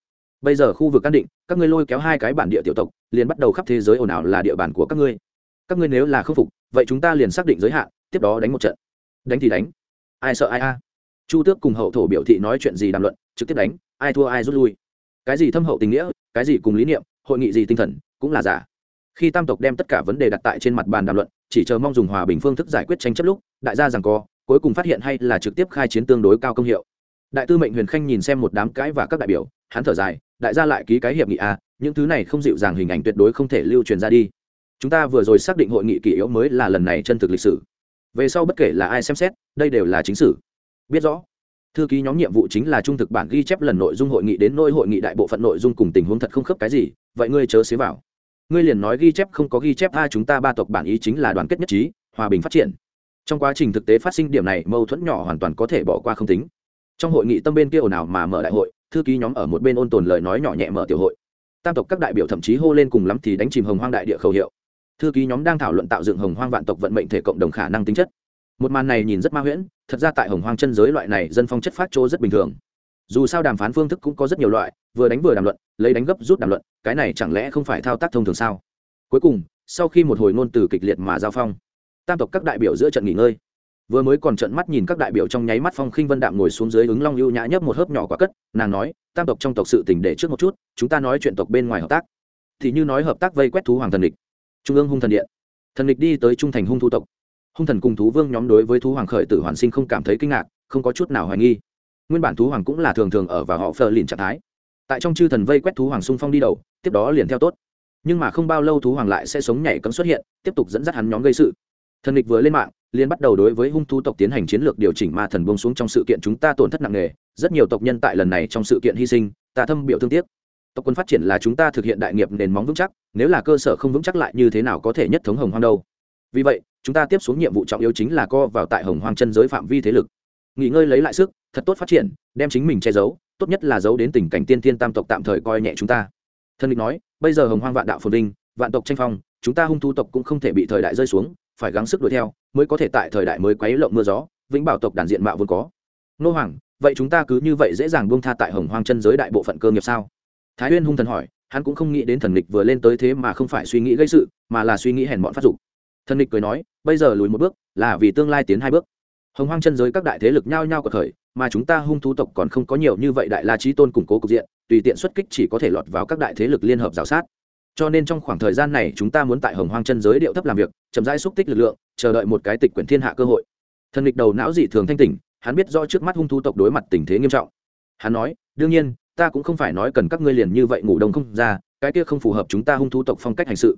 Bây giờ khu vực căn định, các ngươi lôi kéo hai cái bản địa tiểu tộc, liền bắt đầu khắp thế giới ồn ào là địa bàn của các ngươi. Các ngươi nếu là không phục, vậy chúng ta liền xác định giới hạn, tiếp đó đánh một trận đánh thì đánh. Ai sợ ai a? Chu tước cùng hậu thổ biểu thị nói chuyện gì đàm luận trực tiếp đánh ai thua ai rút lui. Cái gì thâm hậu tình nghĩa cái gì cùng lý niệm hội nghị gì tinh thần cũng là giả. Khi tam tộc đem tất cả vấn đề đặt tại trên mặt bàn đàm luận chỉ chờ mong dùng hòa bình phương thức giải quyết tranh chấp lúc đại gia rằng co cuối cùng phát hiện hay là trực tiếp khai chiến tương đối cao công hiệu. Đại tư mệnh huyền khanh nhìn xem một đám cãi và các đại biểu hắn thở dài đại gia lại ký cái hiệp nghị a à, những thứ này không dịu dàng hình ảnh tuyệt đối không thể lưu truyền ra đi. Chúng ta vừa rồi xác định hội nghị kỷ yếu mới là lần này chân thực lịch sử về sau bất kể là ai xem xét, đây đều là chính sử biết rõ, thư ký nhóm nhiệm vụ chính là trung thực bản ghi chép lần nội dung hội nghị đến nôi hội nghị đại bộ phận nội dung cùng tình huống thật không khớp cái gì, vậy ngươi chớ xế vào. Ngươi liền nói ghi chép không có ghi chép, a, chúng ta ba tộc bản ý chính là đoàn kết nhất trí, hòa bình phát triển. Trong quá trình thực tế phát sinh điểm này, mâu thuẫn nhỏ hoàn toàn có thể bỏ qua không tính. Trong hội nghị tâm bên kia ồn ào mà mở đại hội, thư ký nhóm ở một bên ôn tồn lời nói nhỏ nhẹ mở tiểu hội. Tam tộc các đại biểu thậm chí hô lên cùng lắm thì đánh chìm hồng hoang đại địa khẩu hiệu thư ký nhóm đang thảo luận tạo dựng hồng hoang vạn tộc vận mệnh thể cộng đồng khả năng tính chất. Một màn này nhìn rất ma huyễn, thật ra tại hồng hoang chân giới loại này dân phong chất phát chỗ rất bình thường. Dù sao đàm phán phương thức cũng có rất nhiều loại, vừa đánh vừa đàm luận, lấy đánh gấp rút đàm luận, cái này chẳng lẽ không phải thao tác thông thường sao? Cuối cùng, sau khi một hồi ngôn từ kịch liệt mà giao phong, tam tộc các đại biểu giữa trận nghỉ ngơi. Vừa mới còn trận mắt nhìn các đại biểu trong nháy mắt phong khinh vân đạm ngồi xuống dưới ứng long ưu nhã nhấp một hớp nhỏ quả cất, nàng nói, tam tộc trong tộc sự tình để trước một chút, chúng ta nói chuyện tộc bên ngoài hợp tác. Thì như nói hợp tác vây quét thú hoàng thần địch trung ương hung thần điện. Thần lịch đi tới trung thành hung thu tộc. Hung thần cùng thú vương nhóm đối với thú hoàng khởi tử hoàn sinh không cảm thấy kinh ngạc, không có chút nào hoài nghi. Nguyên bản thú hoàng cũng là thường thường ở và họ phờ lìn trạng thái. Tại trong chư thần vây quét thú hoàng xung phong đi đầu, tiếp đó liền theo tốt. Nhưng mà không bao lâu thú hoàng lại sẽ sống nhảy cấm xuất hiện, tiếp tục dẫn dắt hắn nhóm gây sự. Thần địch vừa lên mạng, liền bắt đầu đối với hung thú tộc tiến hành chiến lược điều chỉnh ma thần bông xuống trong sự kiện chúng ta tổn thất nặng nề. Rất nhiều tộc nhân tại lần này trong sự kiện hy sinh, ta thâm biểu thương tiếc tộc quân phát triển là chúng ta thực hiện đại nghiệp nền móng vững chắc, nếu là cơ sở không vững chắc lại như thế nào có thể nhất thống hồng hoang đâu? Vì vậy, chúng ta tiếp xuống nhiệm vụ trọng yếu chính là co vào tại hồng hoang chân giới phạm vi thế lực. Nghỉ ngơi lấy lại sức, thật tốt phát triển, đem chính mình che giấu, tốt nhất là giấu đến tình cảnh tiên tiên tam tộc tạm thời coi nhẹ chúng ta. Thân địch nói, bây giờ hồng hoang vạn đạo phồn vinh, vạn tộc tranh phong, chúng ta hung thu tộc cũng không thể bị thời đại rơi xuống, phải gắng sức đuổi theo, mới có thể tại thời đại mới quấy lộng mưa gió, vĩnh bảo tộc đàn diện mạo vốn có. Nô hoàng, vậy chúng ta cứ như vậy dễ dàng buông tha tại hồng hoang chân giới đại bộ phận cơ nghiệp sao? Thái huyên hung thần hỏi, hắn cũng không nghĩ đến thần Nịch vừa lên tới thế mà không phải suy nghĩ gây sự, mà là suy nghĩ hèn bọn phát dục. Thần Nịch cười nói, bây giờ lùi một bước, là vì tương lai tiến hai bước. Hồng hoang chân giới các đại thế lực nhao nhao cuộc khởi, mà chúng ta hung thú tộc còn không có nhiều như vậy đại la trí tôn củng cố cục diện, tùy tiện xuất kích chỉ có thể lọt vào các đại thế lực liên hợp g sát. Cho nên trong khoảng thời gian này chúng ta muốn tại hồng hoang chân giới điệu thấp làm việc, chậm rãi xúc tích lực lượng, chờ đợi một cái tịch quyển thiên hạ cơ hội. Thần Nịch đầu não dị thường thanh tỉnh, hắn biết do trước mắt hung thú tộc đối mặt tình thế nghiêm trọng. Hắn nói, đương nhiên ta cũng không phải nói cần các ngươi liền như vậy ngủ đông không ra, cái kia không phù hợp chúng ta hung thú tộc phong cách hành sự.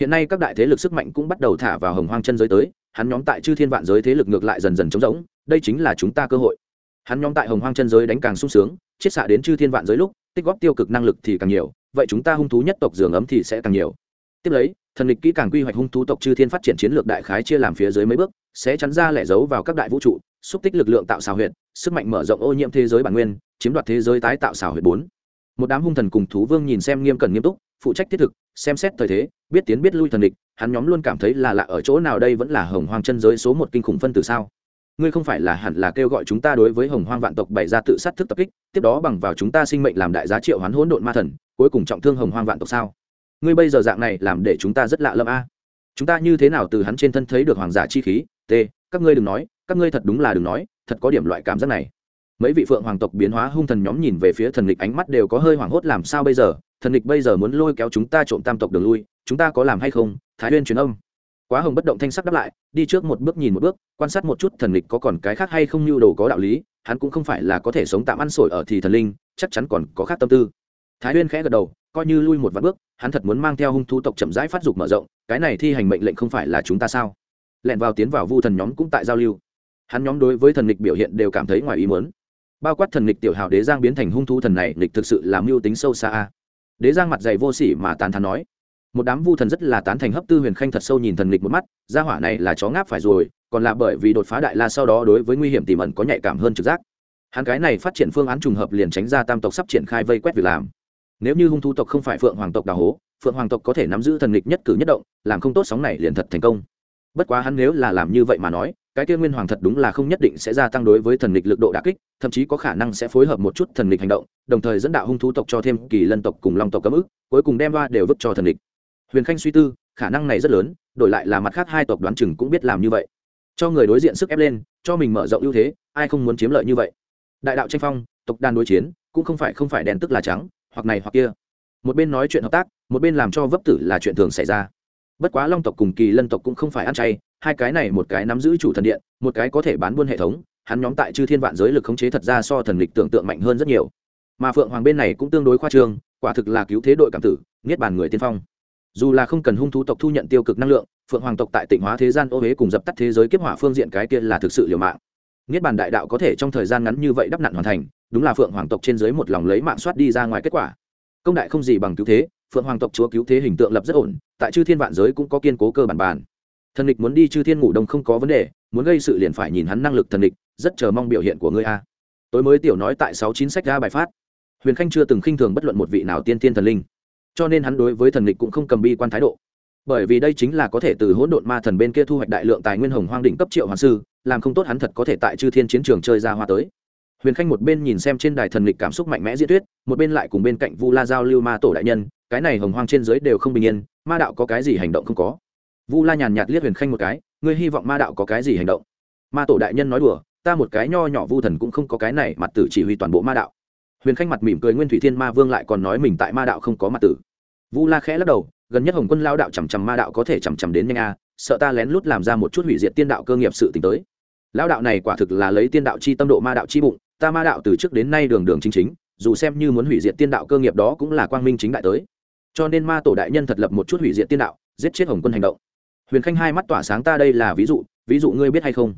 Hiện nay các đại thế lực sức mạnh cũng bắt đầu thả vào hồng hoang chân giới tới, hắn nhóm tại chư thiên vạn giới thế lực ngược lại dần dần trống rỗng, đây chính là chúng ta cơ hội. Hắn nhóm tại hồng hoang chân giới đánh càng sung sướng chiết xạ đến chư thiên vạn giới lúc, tích góp tiêu cực năng lực thì càng nhiều, vậy chúng ta hung thú nhất tộc giường ấm thì sẽ càng nhiều. Tiếp lấy, thần lịch kỹ càng quy hoạch hung thú tộc chư thiên phát triển chiến lược đại khái chia làm phía dưới mấy bước, sẽ chắn ra lẻ giấu vào các đại vũ trụ, xúc tích lực lượng tạo xào huyệt, sức mạnh mở rộng ô nhiễm thế giới bản nguyên chiếm đoạt thế giới tái tạo xảo huyệt bốn. Một đám hung thần cùng thú vương nhìn xem nghiêm cẩn nghiêm túc, phụ trách thiết thực, xem xét thời thế, biết tiến biết lui thần địch, hắn nhóm luôn cảm thấy là lạ ở chỗ nào đây vẫn là hồng hoang chân giới số một kinh khủng phân từ sao? Ngươi không phải là hẳn là kêu gọi chúng ta đối với hồng hoang vạn tộc bày ra tự sát thức tập kích, tiếp đó bằng vào chúng ta sinh mệnh làm đại giá triệu hoán hỗn độn ma thần, cuối cùng trọng thương hồng hoang vạn tộc sao? Ngươi bây giờ dạng này làm để chúng ta rất lạ lâm a. Chúng ta như thế nào từ hắn trên thân thấy được hoàng giả chi khí? T, các ngươi đừng nói, các ngươi thật đúng là đừng nói, thật có điểm loại cảm giác này mấy vị phượng hoàng tộc biến hóa hung thần nhóm nhìn về phía thần lịch ánh mắt đều có hơi hoảng hốt làm sao bây giờ? Thần lịch bây giờ muốn lôi kéo chúng ta trộm tam tộc đường lui, chúng ta có làm hay không? Thái huyên truyền âm. Quá hồng bất động thanh sắc đáp lại, đi trước một bước nhìn một bước, quan sát một chút thần lịch có còn cái khác hay không như đồ có đạo lý, hắn cũng không phải là có thể sống tạm ăn sổi ở thì thần linh, chắc chắn còn có khác tâm tư. Thái huyên khẽ gật đầu, coi như lui một vạn bước, hắn thật muốn mang theo hung thú tộc chậm rãi phát dục mở rộng, cái này thi hành mệnh lệnh không phải là chúng ta sao? Lẹn vào tiến vào vu thần nhóm cũng tại giao lưu. Hắn nhóm đối với thần lịch biểu hiện đều cảm thấy ngoài ý muốn bao quát thần lịch tiểu hào đế giang biến thành hung thú thần này lịch thực sự làm mưu tính sâu xa đế giang mặt dày vô sỉ mà tàn thắn nói. Một đám vu thần rất là tán thành hấp tư huyền khanh thật sâu nhìn thần lịch một mắt, gia hỏa này là chó ngáp phải rồi, còn là bởi vì đột phá đại la sau đó đối với nguy hiểm tiềm ẩn có nhạy cảm hơn trực giác. Hắn cái này phát triển phương án trùng hợp liền tránh ra tam tộc sắp triển khai vây quét việc làm. Nếu như hung thú tộc không phải phượng hoàng tộc đào hố, phượng hoàng tộc có thể nắm giữ thần lịch nhất cử nhất động, làm không tốt sóng này liền thật thành công bất quá hắn nếu là làm như vậy mà nói, cái kia nguyên hoàng thật đúng là không nhất định sẽ gia tăng đối với thần lịch lực độ đả kích, thậm chí có khả năng sẽ phối hợp một chút thần lịch hành động, đồng thời dẫn đạo hung thú tộc cho thêm kỳ lân tộc cùng long tộc cấm ức, cuối cùng đem ba đều vứt cho thần lịch huyền khanh suy tư, khả năng này rất lớn, đổi lại là mặt khác hai tộc đoán chừng cũng biết làm như vậy. Cho người đối diện sức ép lên, cho mình mở rộng ưu thế, ai không muốn chiếm lợi như vậy? Đại đạo tranh phong, tộc đàn đối chiến, cũng không phải không phải đèn tức là trắng, hoặc này hoặc kia. Một bên nói chuyện hợp tác, một bên làm cho vấp tử là chuyện thường xảy ra bất quá long tộc cùng kỳ lân tộc cũng không phải ăn chay, hai cái này một cái nắm giữ chủ thần điện, một cái có thể bán buôn hệ thống, hắn nhóm tại chư thiên vạn giới lực khống chế thật ra so thần lịch tưởng tượng mạnh hơn rất nhiều. Mà phượng hoàng bên này cũng tương đối khoa trương, quả thực là cứu thế đội cảm tử, niết bàn người tiên phong. Dù là không cần hung thú tộc thu nhận tiêu cực năng lượng, phượng hoàng tộc tại tỉnh hóa thế gian ô huế cùng dập tắt thế giới kiếp hỏa phương diện cái kia là thực sự liều mạng. Niết bàn đại đạo có thể trong thời gian ngắn như vậy đắp nặn hoàn thành, đúng là phượng hoàng tộc trên dưới một lòng lấy mạng soát đi ra ngoài kết quả. Công đại không gì bằng cứu thế phượng hoàng tộc chúa cứu thế hình tượng lập rất ổn, tại chư thiên vạn giới cũng có kiên cố cơ bản bản thần địch muốn đi chư thiên ngủ đông không có vấn đề, muốn gây sự liền phải nhìn hắn năng lực thần địch rất chờ mong biểu hiện của ngươi a. Tối mới tiểu nói tại sáu chín sách ra bài phát. Huyền khanh chưa từng khinh thường bất luận một vị nào tiên tiên thần linh, cho nên hắn đối với thần địch cũng không cầm bi quan thái độ. Bởi vì đây chính là có thể từ hỗn độn ma thần bên kia thu hoạch đại lượng tài nguyên hồng hoang đỉnh cấp triệu hoàng sư, làm không tốt hắn thật có thể tại chư thiên chiến trường chơi ra hoa tới. Huyền khanh một bên nhìn xem trên đài thần lịch cảm xúc mạnh mẽ diễn thuyết, một bên lại cùng bên cạnh vu la giao lưu ma tổ đại nhân cái này hồng hoang trên giới đều không bình yên, ma đạo có cái gì hành động không có? Vu la nhàn nhạt liếc huyền khanh một cái, ngươi hy vọng ma đạo có cái gì hành động? Ma tổ đại nhân nói đùa, ta một cái nho nhỏ vu thần cũng không có cái này, mặt tử chỉ huy toàn bộ ma đạo. Huyền khanh mặt mỉm cười nguyên thủy thiên ma vương lại còn nói mình tại ma đạo không có mặt tử. Vu la khẽ lắc đầu, gần nhất hồng quân lao đạo chằm chằm ma đạo có thể chằm chằm đến nhanh a, sợ ta lén lút làm ra một chút hủy diệt tiên đạo cơ nghiệp sự t tới. Lao đạo này quả thực là lấy tiên đạo chi tâm độ ma đạo chi bụng, ta ma đạo từ trước đến nay đường đường chính chính, dù xem như muốn hủy diệt tiên đạo cơ nghiệp đó cũng là quang minh chính đại tới cho nên ma tổ đại nhân thật lập một chút hủy diệt tiên đạo, giết chết hồng quân hành động. Huyền khanh hai mắt tỏa sáng, ta đây là ví dụ ví dụ ngươi biết hay không?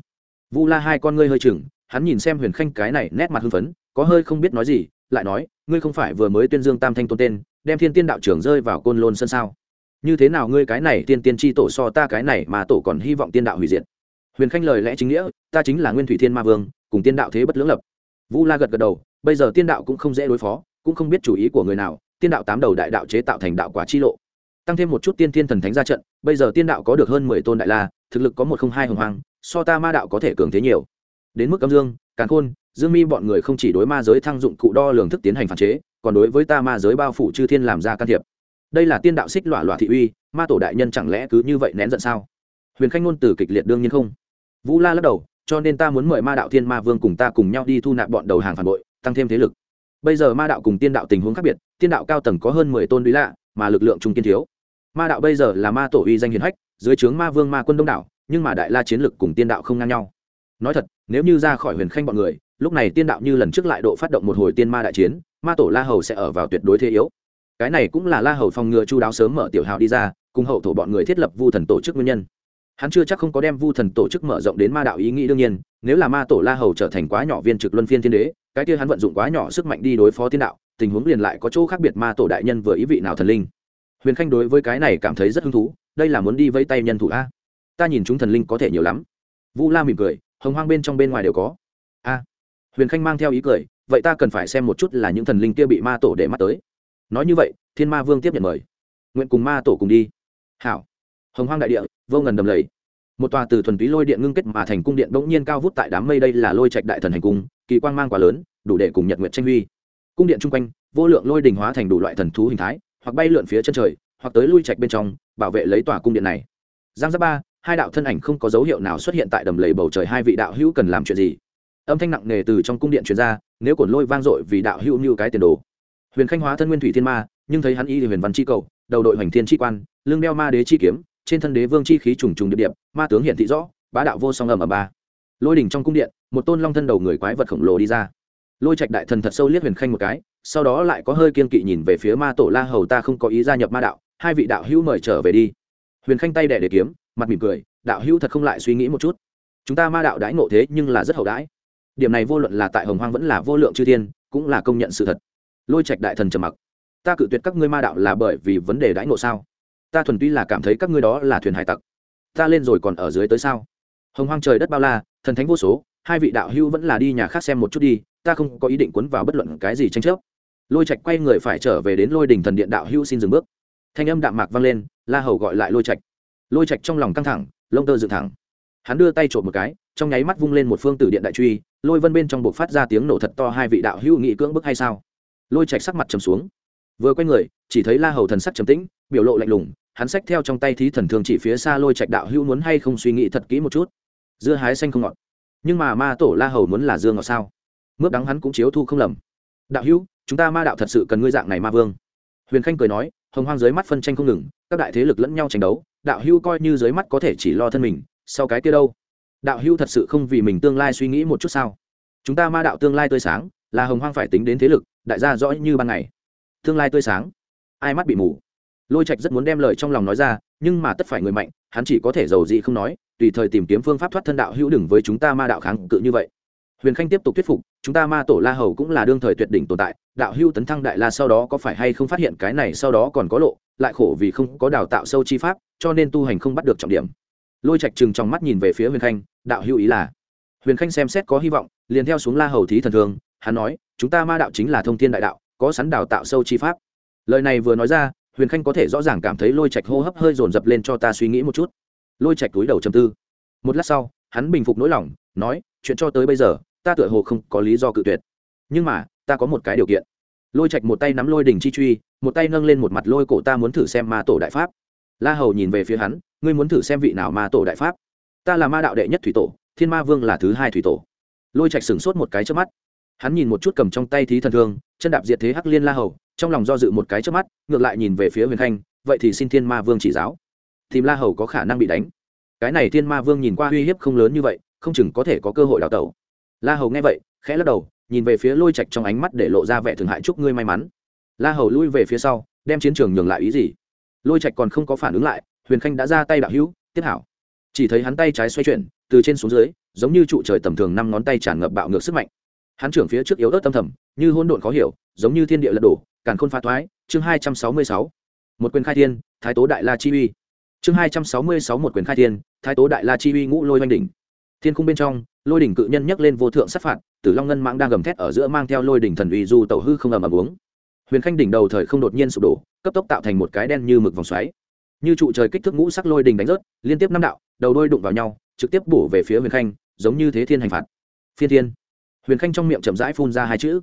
Vu la hai con ngươi hơi chừng, hắn nhìn xem huyền khanh cái này nét mặt hưng phấn, có hơi không biết nói gì, lại nói, ngươi không phải vừa mới tuyên dương tam thanh tôn tên, đem thiên tiên đạo trưởng rơi vào côn lôn sân sao? Như thế nào ngươi cái này tiên tiên tri tổ so ta cái này mà tổ còn hy vọng tiên đạo hủy diệt? Huyền khanh lời lẽ chính nghĩa, ta chính là nguyên thủy thiên ma vương, cùng tiên đạo thế bất lưỡng lập. Vu la gật gật đầu, bây giờ tiên đạo cũng không dễ đối phó, cũng không biết chủ ý của người nào tiên đạo tám đầu đại đạo chế tạo thành đạo quả chi lộ. Tăng thêm một chút tiên tiên thần thánh ra trận, bây giờ tiên đạo có được hơn mười tôn đại la, thực lực có một không hai hồng hoàng so ta ma đạo có thể cường thế nhiều. Đến mức âm dương, càn khôn, dương mi bọn người không chỉ đối ma giới thăng dụng cụ đo lường thức tiến hành phản chế, còn đối với ta ma giới bao phủ chư thiên làm ra can thiệp. Đây là tiên đạo xích lọa lọa thị uy, ma tổ đại nhân chẳng lẽ cứ như vậy nén giận sao? Huyền khanh ngôn từ kịch liệt đương nhiên không. Vũ la lắc đầu, cho nên ta muốn mời ma đạo thiên ma vương cùng ta cùng nhau đi thu nạp bọn đầu hàng phản bội, tăng thêm thế lực. Bây giờ ma đạo cùng tiên đạo tình huống khác biệt tiên đạo cao tầng có hơn mười tôn lý lạ, mà lực lượng trung kiên thiếu. Ma đạo bây giờ là ma tổ uy danh hiền hách, dưới trướng ma vương ma quân đông đảo, nhưng mà đại la chiến lực cùng tiên đạo không ngang nhau. Nói thật, nếu như ra khỏi huyền khanh bọn người, lúc này tiên đạo như lần trước lại độ phát động một hồi tiên ma đại chiến, ma tổ la hầu sẽ ở vào tuyệt đối thế yếu. Cái này cũng là la hầu phòng ngừa chu đáo sớm mở tiểu hào đi ra, cùng hậu thổ bọn người thiết lập vu thần tổ chức nguyên nhân. Hắn chưa chắc không có đem vu thần tổ chức mở rộng đến ma đạo ý nghĩ đương nhiên, nếu là ma tổ la hầu trở thành quá nhỏ viên trực luân phiên thiên đế cái kia hắn vận dụng quá nhỏ sức mạnh đi đối phó tiên đạo, tình huống liền lại có chỗ khác biệt ma tổ đại nhân vừa ý vị nào thần linh. Huyền khanh đối với cái này cảm thấy rất hứng thú, đây là muốn đi vây tay nhân thủ a. Ta nhìn chúng thần linh có thể nhiều lắm. Vu la mỉm cười, hồng hoang bên trong bên ngoài đều có. A. Huyền khanh mang theo ý cười, vậy ta cần phải xem một chút là những thần linh kia bị ma tổ để mắt tới. Nói như vậy, thiên ma vương tiếp nhận mời. Nguyện cùng ma tổ cùng đi. Hảo. Hồng hoang đại địa, vô ngần đầm lầy một tòa từ thuần túy lôi điện ngưng kết mà thành cung điện bỗng nhiên cao vút tại đám mây đây là lôi trạch đại thần hành cung, kỳ quang mang quá lớn, đủ để cùng nhật nguyện tranh huy. Cung điện chung quanh, vô lượng lôi đình hóa thành đủ loại thần thú hình thái, hoặc bay lượn phía chân trời, hoặc tới lui trạch bên trong, bảo vệ lấy tòa cung điện này. Giang giáp ba, hai đạo thân ảnh không có dấu hiệu nào xuất hiện tại đầm lầy bầu trời hai vị đạo hữu cần làm chuyện gì? Âm thanh nặng nề từ trong cung điện truyền ra, nếu cổn lôi vang dội vì đạo hữu như cái tiền đồ. Huyền khanh hóa thân nguyên thủy thiên ma, nhưng thấy hắn y thì huyền văn chi cầu, đầu đội hoành thiên chi quan, lưng đeo ma đế chi kiếm trên thân đế vương chi khí trùng trùng điệp điệp, ma tướng hiện thị rõ, bá đạo vô song ầm ở ba. Lôi đỉnh trong cung điện, một tôn long thân đầu người quái vật khổng lồ đi ra. Lôi trạch đại thần thật sâu liếc huyền khanh một cái, sau đó lại có hơi kiên kỵ nhìn về phía ma tổ la hầu ta không có ý gia nhập ma đạo, hai vị đạo hữu mời trở về đi. Huyền khanh tay đẻ để kiếm, mặt mỉm cười, đạo hữu thật không lại suy nghĩ một chút. Chúng ta ma đạo đãi ngộ thế nhưng là rất hậu đãi. Điểm này vô luận là tại hồng hoang vẫn là vô lượng chư thiên, cũng là công nhận sự thật. Lôi trạch đại thần trầm mặc. Ta cự tuyệt các ngươi ma đạo là bởi vì vấn đề đãi ngộ sao? Ta thuần túy là cảm thấy các ngươi đó là thuyền hải tặc. Ta lên rồi còn ở dưới tới sao? Hồng hoang trời đất bao la, thần thánh vô số, hai vị đạo hữu vẫn là đi nhà khác xem một chút đi, ta không có ý định quấn vào bất luận cái gì tranh chấp. Lôi trạch quay người phải trở về đến lôi đình thần điện đạo hữu xin dừng bước. Thanh âm đạm mạc vang lên, la hầu gọi lại lôi trạch. Lôi trạch trong lòng căng thẳng, lông tơ dựng thẳng. Hắn đưa tay trộm một cái, trong nháy mắt vung lên một phương tử điện đại truy, lôi vân bên trong buộc phát ra tiếng nổ thật to hai vị đạo hữu nghị cưỡng bức hay sao? Lôi trạch sắc mặt trầm xuống. Vừa quay người, chỉ thấy la hầu thần sắc trầm tĩnh, biểu lộ lạnh lùng hắn xách theo trong tay thí thần thương chỉ phía xa lôi trạch đạo hữu muốn hay không suy nghĩ thật kỹ một chút. Dưa hái xanh không ngọt. Nhưng mà ma tổ la hầu muốn là dương ngọt sao? Mướp đắng hắn cũng chiếu thu không lầm. Đạo hữu, chúng ta ma đạo thật sự cần ngươi dạng này ma vương. Huyền khanh cười nói, hồng hoang dưới mắt phân tranh không ngừng, các đại thế lực lẫn nhau tranh đấu, đạo hữu coi như dưới mắt có thể chỉ lo thân mình, sau cái kia đâu? Đạo hữu thật sự không vì mình tương lai suy nghĩ một chút sao? Chúng ta ma đạo tương lai tươi sáng, là hồng hoang phải tính đến thế lực, đại gia rõ như ban ngày. Tương lai tươi sáng. Ai mắt bị mù? Lôi trạch rất muốn đem lời trong lòng nói ra, nhưng mà tất phải người mạnh, hắn chỉ có thể giàu gì không nói, tùy thời tìm kiếm phương pháp thoát thân đạo hữu đừng với chúng ta ma đạo kháng cự như vậy. Huyền khanh tiếp tục thuyết phục, chúng ta ma tổ la hầu cũng là đương thời tuyệt đỉnh tồn tại, đạo hữu tấn thăng đại la sau đó có phải hay không phát hiện cái này sau đó còn có lộ, lại khổ vì không có đào tạo sâu chi pháp, cho nên tu hành không bắt được trọng điểm. Lôi trạch chừng trong mắt nhìn về phía huyền khanh, đạo hữu ý là? Huyền khanh xem xét có hy vọng, liền theo xuống la hầu thí thần thường, hắn nói, chúng ta ma đạo chính là thông thiên đại đạo, có sẵn đào tạo sâu chi pháp. Lời này vừa nói ra huyền khanh có thể rõ ràng cảm thấy lôi trạch hô hấp hơi dồn dập lên cho ta suy nghĩ một chút. Lôi trạch túi đầu chầm tư. Một lát sau, hắn bình phục nỗi lòng, nói, chuyện cho tới bây giờ, ta tựa hồ không có lý do cự tuyệt. Nhưng mà, ta có một cái điều kiện. Lôi trạch một tay nắm lôi đình chi truy, một tay nâng lên một mặt lôi cổ ta muốn thử xem ma tổ đại pháp. La hầu nhìn về phía hắn, ngươi muốn thử xem vị nào ma tổ đại pháp? Ta là ma đạo đệ nhất thủy tổ, thiên ma vương là thứ hai thủy tổ. Lôi trạch sửng sốt một cái trước mắt. Hắn nhìn một chút cầm trong tay thí thần thương, chân đạp diệt thế hắc liên la hầu trong lòng do dự một cái trước mắt, ngược lại nhìn về phía huyền khanh, vậy thì xin thiên ma vương chỉ giáo. Tìm la hầu có khả năng bị đánh. Cái này thiên ma vương nhìn qua uy hiếp không lớn như vậy, không chừng có thể có cơ hội đào tẩu. La hầu nghe vậy, khẽ lắc đầu, nhìn về phía lôi trạch trong ánh mắt để lộ ra vẻ thường hại chúc ngươi may mắn. La hầu lui về phía sau, đem chiến trường nhường lại ý gì? Lôi trạch còn không có phản ứng lại, huyền khanh đã ra tay đạo hữu, tiếp hảo. Chỉ thấy hắn tay trái xoay chuyển, từ trên xuống dưới, giống như trụ trời tầm thường năm ngón tay tràn ngập bạo ngược sức mạnh. Hắn trưởng phía trước yếu ớt tâm thầm, như hôn độn khó hiểu, giống như thiên địa lật đổ càn khôn phá thoái, chương hai trăm sáu mươi sáu. Một quyền khai thiên, thái tố đại la chi uy. Chương hai trăm sáu mươi sáu một quyền khai thiên, thái tố đại la chi uy ngũ lôi oanh đỉnh. Thiên khung bên trong, lôi đỉnh cự nhân nhấc lên vô thượng sát phạt, tử long ngân mãng đang gầm thét ở giữa mang theo lôi đỉnh thần uy du tẩu hư không ầm ầm uống. Huyền khanh đỉnh đầu thời không đột nhiên sụp đổ, cấp tốc tạo thành một cái đen như mực vòng xoáy. Như trụ trời kích thước ngũ sắc lôi đỉnh đánh rớt, liên tiếp năm đạo, đầu đôi đụng vào nhau, trực tiếp bổ về phía huyền khanh, giống như thế thiên hành phạt. Phiên thiên. Huyền khanh trong miệng chậm rãi phun ra hai chữ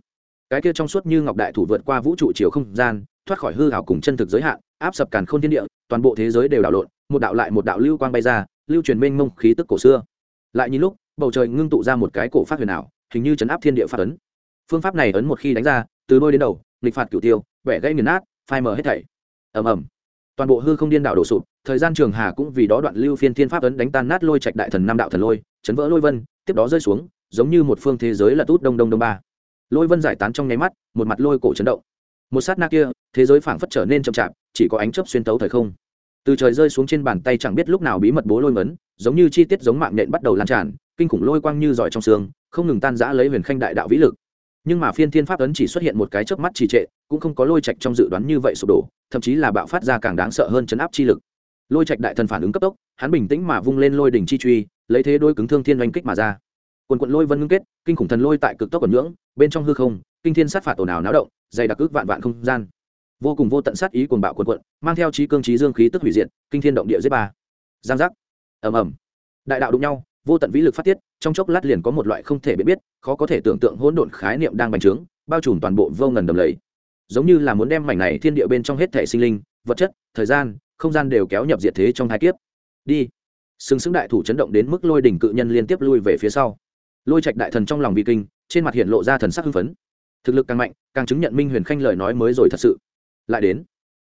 cái kia trong suốt như ngọc đại thủ vượt qua vũ trụ chiều không gian, thoát khỏi hư hảo cùng chân thực giới hạn, áp sập càn khôn thiên địa, toàn bộ thế giới đều đảo lộn, một đạo lại một đạo lưu quang bay ra, lưu truyền mênh mông khí tức cổ xưa. Lại nhìn lúc, bầu trời ngưng tụ ra một cái cổ phát huyền ảo, hình như chấn áp thiên địa phát ấn. Phương pháp này ấn một khi đánh ra, từ đôi đến đầu, nghịch phạt cửu tiêu vẻ gây nghiền nát, phai mờ hết thảy. Ầm ầm. Toàn bộ hư không điên đảo đổ sụp, thời gian trường hà cũng vì đó đoạn lưu phiên thiên pháp ấn đánh tan nát lôi trạch đại thần nam đạo thần lôi, chấn vỡ lôi vân, tiếp đó rơi xuống, giống như một phương thế giới là tút đông đông đông ba lôi vân giải tán trong nháy mắt, một mặt lôi cổ chấn động. Một sát na kia, thế giới phảng phất trở nên chậm chạp, chỉ có ánh chớp xuyên tấu thời không. Từ trời rơi xuống trên bàn tay chẳng biết lúc nào bí mật bố lôi mấn giống như chi tiết giống mạng nện bắt đầu lan tràn, kinh khủng lôi quang như giỏi trong xương, không ngừng tan giã lấy huyền khanh đại đạo vĩ lực. Nhưng mà phiên thiên pháp ấn chỉ xuất hiện một cái chớp mắt trì trệ, cũng không có lôi trạch trong dự đoán như vậy sụp đổ, thậm chí là bạo phát ra càng đáng sợ hơn chấn áp chi lực. Lôi trạch đại thần phản ứng cấp tốc, hắn bình tĩnh mà vung lên lôi đỉnh chi truy, lấy thế đôi cứng thương thiên oanh kích mà ra quần quận lôi vân ngưng kết, kinh khủng thần lôi tại cực tốc còn nhưỡng bên trong hư không, kinh thiên sát phạt ồn ào náo động, dày đặc ước vạn vạn không gian. Vô cùng vô tận sát ý cuồng bạo quần quận, mang theo trí cương trí dương khí tức hủy diệt, kinh thiên động địa giết ba. Giang giác. Ầm ầm. Đại đạo đụng nhau, vô tận vĩ lực phát tiết, trong chốc lát liền có một loại không thể biết biết, khó có thể tưởng tượng hỗn độn khái niệm đang bành trướng, bao trùm toàn bộ vô ngần đầm lầy. Giống như là muốn đem mảnh này thiên địa bên trong hết thể sinh linh, vật chất, thời gian, không gian đều kéo nhập diệt thế trong hai kiếp. Đi. Sừng sững đại thủ chấn động đến mức lôi đỉnh cự nhân liên tiếp lui về phía sau lôi trạch đại thần trong lòng vi kinh, trên mặt hiện lộ ra thần sắc hưng phấn. Thực lực càng mạnh, càng chứng nhận minh huyền khanh lời nói mới rồi thật sự. Lại đến,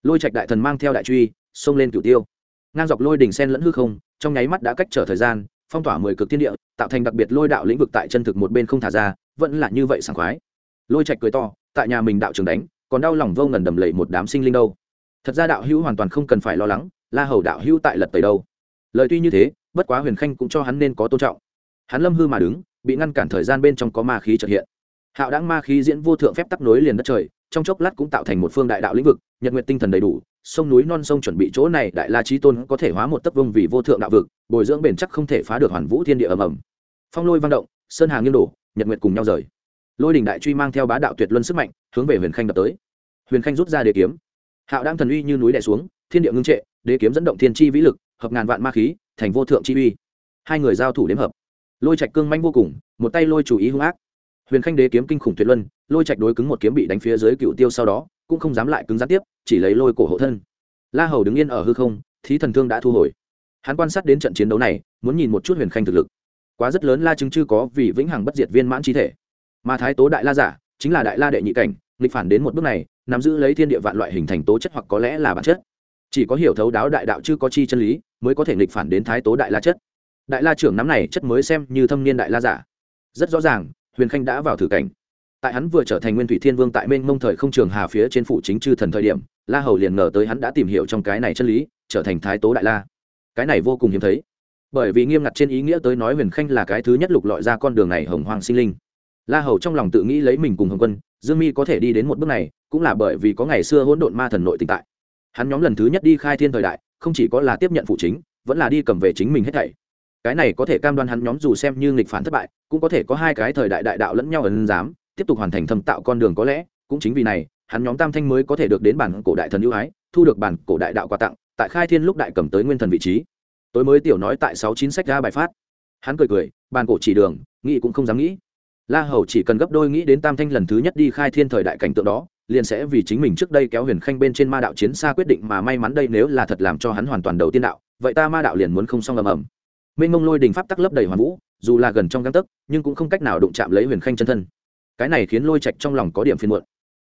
lôi trạch đại thần mang theo đại truy, xông lên cửu tiêu. Ngang dọc lôi đỉnh sen lẫn hư không, trong nháy mắt đã cách trở thời gian, phong tỏa mười cực thiên địa, tạo thành đặc biệt lôi đạo lĩnh vực tại chân thực một bên không thả ra, vẫn là như vậy sảng khoái. Lôi trạch cười to, tại nhà mình đạo trường đánh, còn đau lòng vô ngần đầm lầy một đám sinh linh đâu. Thật ra đạo hữu hoàn toàn không cần phải lo lắng, la hầu đạo hữu tại lật tẩy đâu. Lời tuy như thế, bất quá huyền khanh cũng cho hắn nên có tôn trọng. Hắn lâm hư mà đứng bị ngăn cản thời gian bên trong có ma khí trợ hiện. Hạo đáng ma khí diễn vô thượng phép tắc nối liền đất trời, trong chốc lát cũng tạo thành một phương đại đạo lĩnh vực, nhật nguyện tinh thần đầy đủ, sông núi non sông chuẩn bị chỗ này, đại la trí tôn có thể hóa một tấc vông vì vô thượng đạo vực, bồi dưỡng bền chắc không thể phá được hoàn vũ thiên địa ầm ầm. Phong lôi vang động, sơn hà nghiêng đổ, nhật nguyện cùng nhau rời. Lôi đình đại truy mang theo bá đạo tuyệt luân sức mạnh, hướng về huyền khanh đập tới. Huyền khanh rút ra đế kiếm. Hạo đang thần uy như núi đè xuống, thiên địa ngưng trệ, đế kiếm dẫn động thiên chi vĩ lực, hợp ngàn vạn ma khí, thành vô thượng chi uy. Hai người giao thủ đếm hợp lôi trạch cương manh vô cùng, một tay lôi chủ ý hung ác. Huyền khanh đế kiếm kinh khủng tuyệt luân, lôi trạch đối cứng một kiếm bị đánh phía dưới cựu tiêu sau đó, cũng không dám lại cứng gián tiếp, chỉ lấy lôi cổ hộ thân. La hầu đứng yên ở hư không, thí thần thương đã thu hồi. Hắn quan sát đến trận chiến đấu này, muốn nhìn một chút huyền khanh thực lực. Quá rất lớn la chứng chưa có vì vĩnh hằng bất diệt viên mãn chi thể. Mà thái tố đại la giả, chính là đại la đệ nhị cảnh, nghịch phản đến một bước này, nắm giữ lấy thiên địa vạn loại hình thành tố chất hoặc có lẽ là bản chất. Chỉ có hiểu thấu đáo đại đạo chưa có chi chân lý, mới có thể nghịch phản đến thái tố đại la chất đại la trưởng nắm này chất mới xem như thâm niên đại la giả. Rất rõ ràng, huyền khanh đã vào thử cảnh. Tại hắn vừa trở thành nguyên thủy thiên vương tại mênh mông thời không trường hà phía trên phủ chính chư thần thời điểm, la hầu liền ngờ tới hắn đã tìm hiểu trong cái này chân lý, trở thành thái tố đại la. Cái này vô cùng hiếm thấy. Bởi vì nghiêm ngặt trên ý nghĩa tới nói huyền khanh là cái thứ nhất lục lọi ra con đường này hồng hoàng sinh linh. La hầu trong lòng tự nghĩ lấy mình cùng hồng quân, dương mi có thể đi đến một bước này, cũng là bởi vì có ngày xưa hỗn độn ma thần nội tịch tại. Hắn nhóm lần thứ nhất đi khai thiên thời đại, không chỉ có là tiếp nhận phụ chính, vẫn là đi cầm về chính mình hết thảy cái này có thể cam đoan hắn nhóm dù xem như nghịch phản thất bại, cũng có thể có hai cái thời đại đại đạo lẫn nhau ấn giám, tiếp tục hoàn thành thâm tạo con đường có lẽ, cũng chính vì này, hắn nhóm tam thanh mới có thể được đến bản cổ đại thần ưu ái, thu được bản cổ đại đạo quà tặng, tại khai thiên lúc đại cầm tới nguyên thần vị trí. Tối mới tiểu nói tại sáu chín sách ra bài phát. Hắn cười cười, bản cổ chỉ đường, nghĩ cũng không dám nghĩ. La hầu chỉ cần gấp đôi nghĩ đến tam thanh lần thứ nhất đi khai thiên thời đại cảnh tượng đó, liền sẽ vì chính mình trước đây kéo huyền khanh bên trên ma đạo chiến xa quyết định mà may mắn đây nếu là thật làm cho hắn hoàn toàn đầu tiên đạo, vậy ta ma đạo liền muốn không xong ầm ầm mênh mông lôi đình pháp tắc lấp đầy hoàn vũ, dù là gần trong găng tấc, nhưng cũng không cách nào đụng chạm lấy huyền khanh chân thân. Cái này khiến lôi trạch trong lòng có điểm phiền muộn.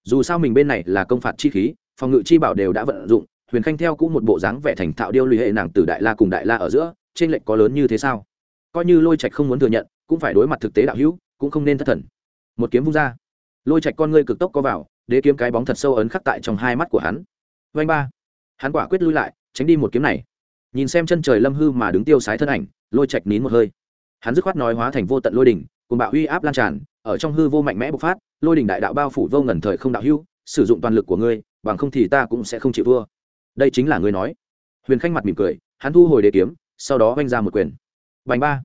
Dù sao mình bên này là công phạt chi khí, phòng ngự chi bảo đều đã vận dụng, huyền khanh theo cũng một bộ dáng vẻ thành thạo điêu lụy hệ nàng từ đại la cùng đại la ở giữa trên lệnh có lớn như thế sao? Coi như lôi trạch không muốn thừa nhận, cũng phải đối mặt thực tế đạo hữu, cũng không nên thất thần. Một kiếm vung ra. Lôi trạch con ngươi cực tốc có vào, đế kiếm cái bóng thật sâu ấn khắc tại trong hai mắt của hắn. Vanh ba. Hắn quả quyết lui lại, tránh đi một kiếm này. Nhìn xem chân trời lâm hư mà đứng tiêu sái thân ảnh lôi trạch nín một hơi. Hắn dứt khoát nói hóa thành vô tận lôi đỉnh, cùng bạo uy áp lan tràn, ở trong hư vô mạnh mẽ bộc phát, lôi đỉnh đại đạo bao phủ vô ngần thời không đạo hưu sử dụng toàn lực của ngươi, bằng không thì ta cũng sẽ không chịu thua đây chính là ngươi nói. Huyền khanh mặt mỉm cười, hắn thu hồi đề kiếm, sau đó oanh ra một quyền. Bành ba.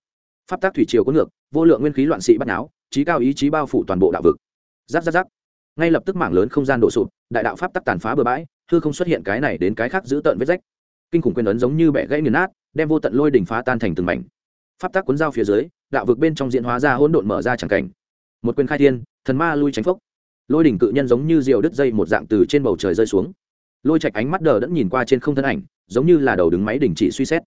Pháp tác thủy triều có ngược, vô lượng nguyên khí loạn sĩ bắt náo trí cao ý chí bao phủ toàn bộ đạo vực. Giáp giáp giáp ngay lập tức mảng lớn không gian đổ sụp, đại đạo pháp tắc tàn phá bừa bãi, hư không xuất hiện cái này đến cái khác giữ tợn vết rách. Kinh khủng quyền ấn giống như bẻ gãy nghiền nát đem vô tận lôi đỉnh phá tan thành từng mảnh. Pháp tắc cuốn dao phía dưới, đạo vực bên trong diễn hóa ra hỗn độn mở ra chẳng cảnh. Một quyền khai thiên, thần ma lui tránh phốc. Lôi đỉnh cự nhân giống như diều đứt dây một dạng từ trên bầu trời rơi xuống. Lôi chạch ánh mắt đờ đẫn nhìn qua trên không thân ảnh, giống như là đầu đứng máy đình chỉ suy xét.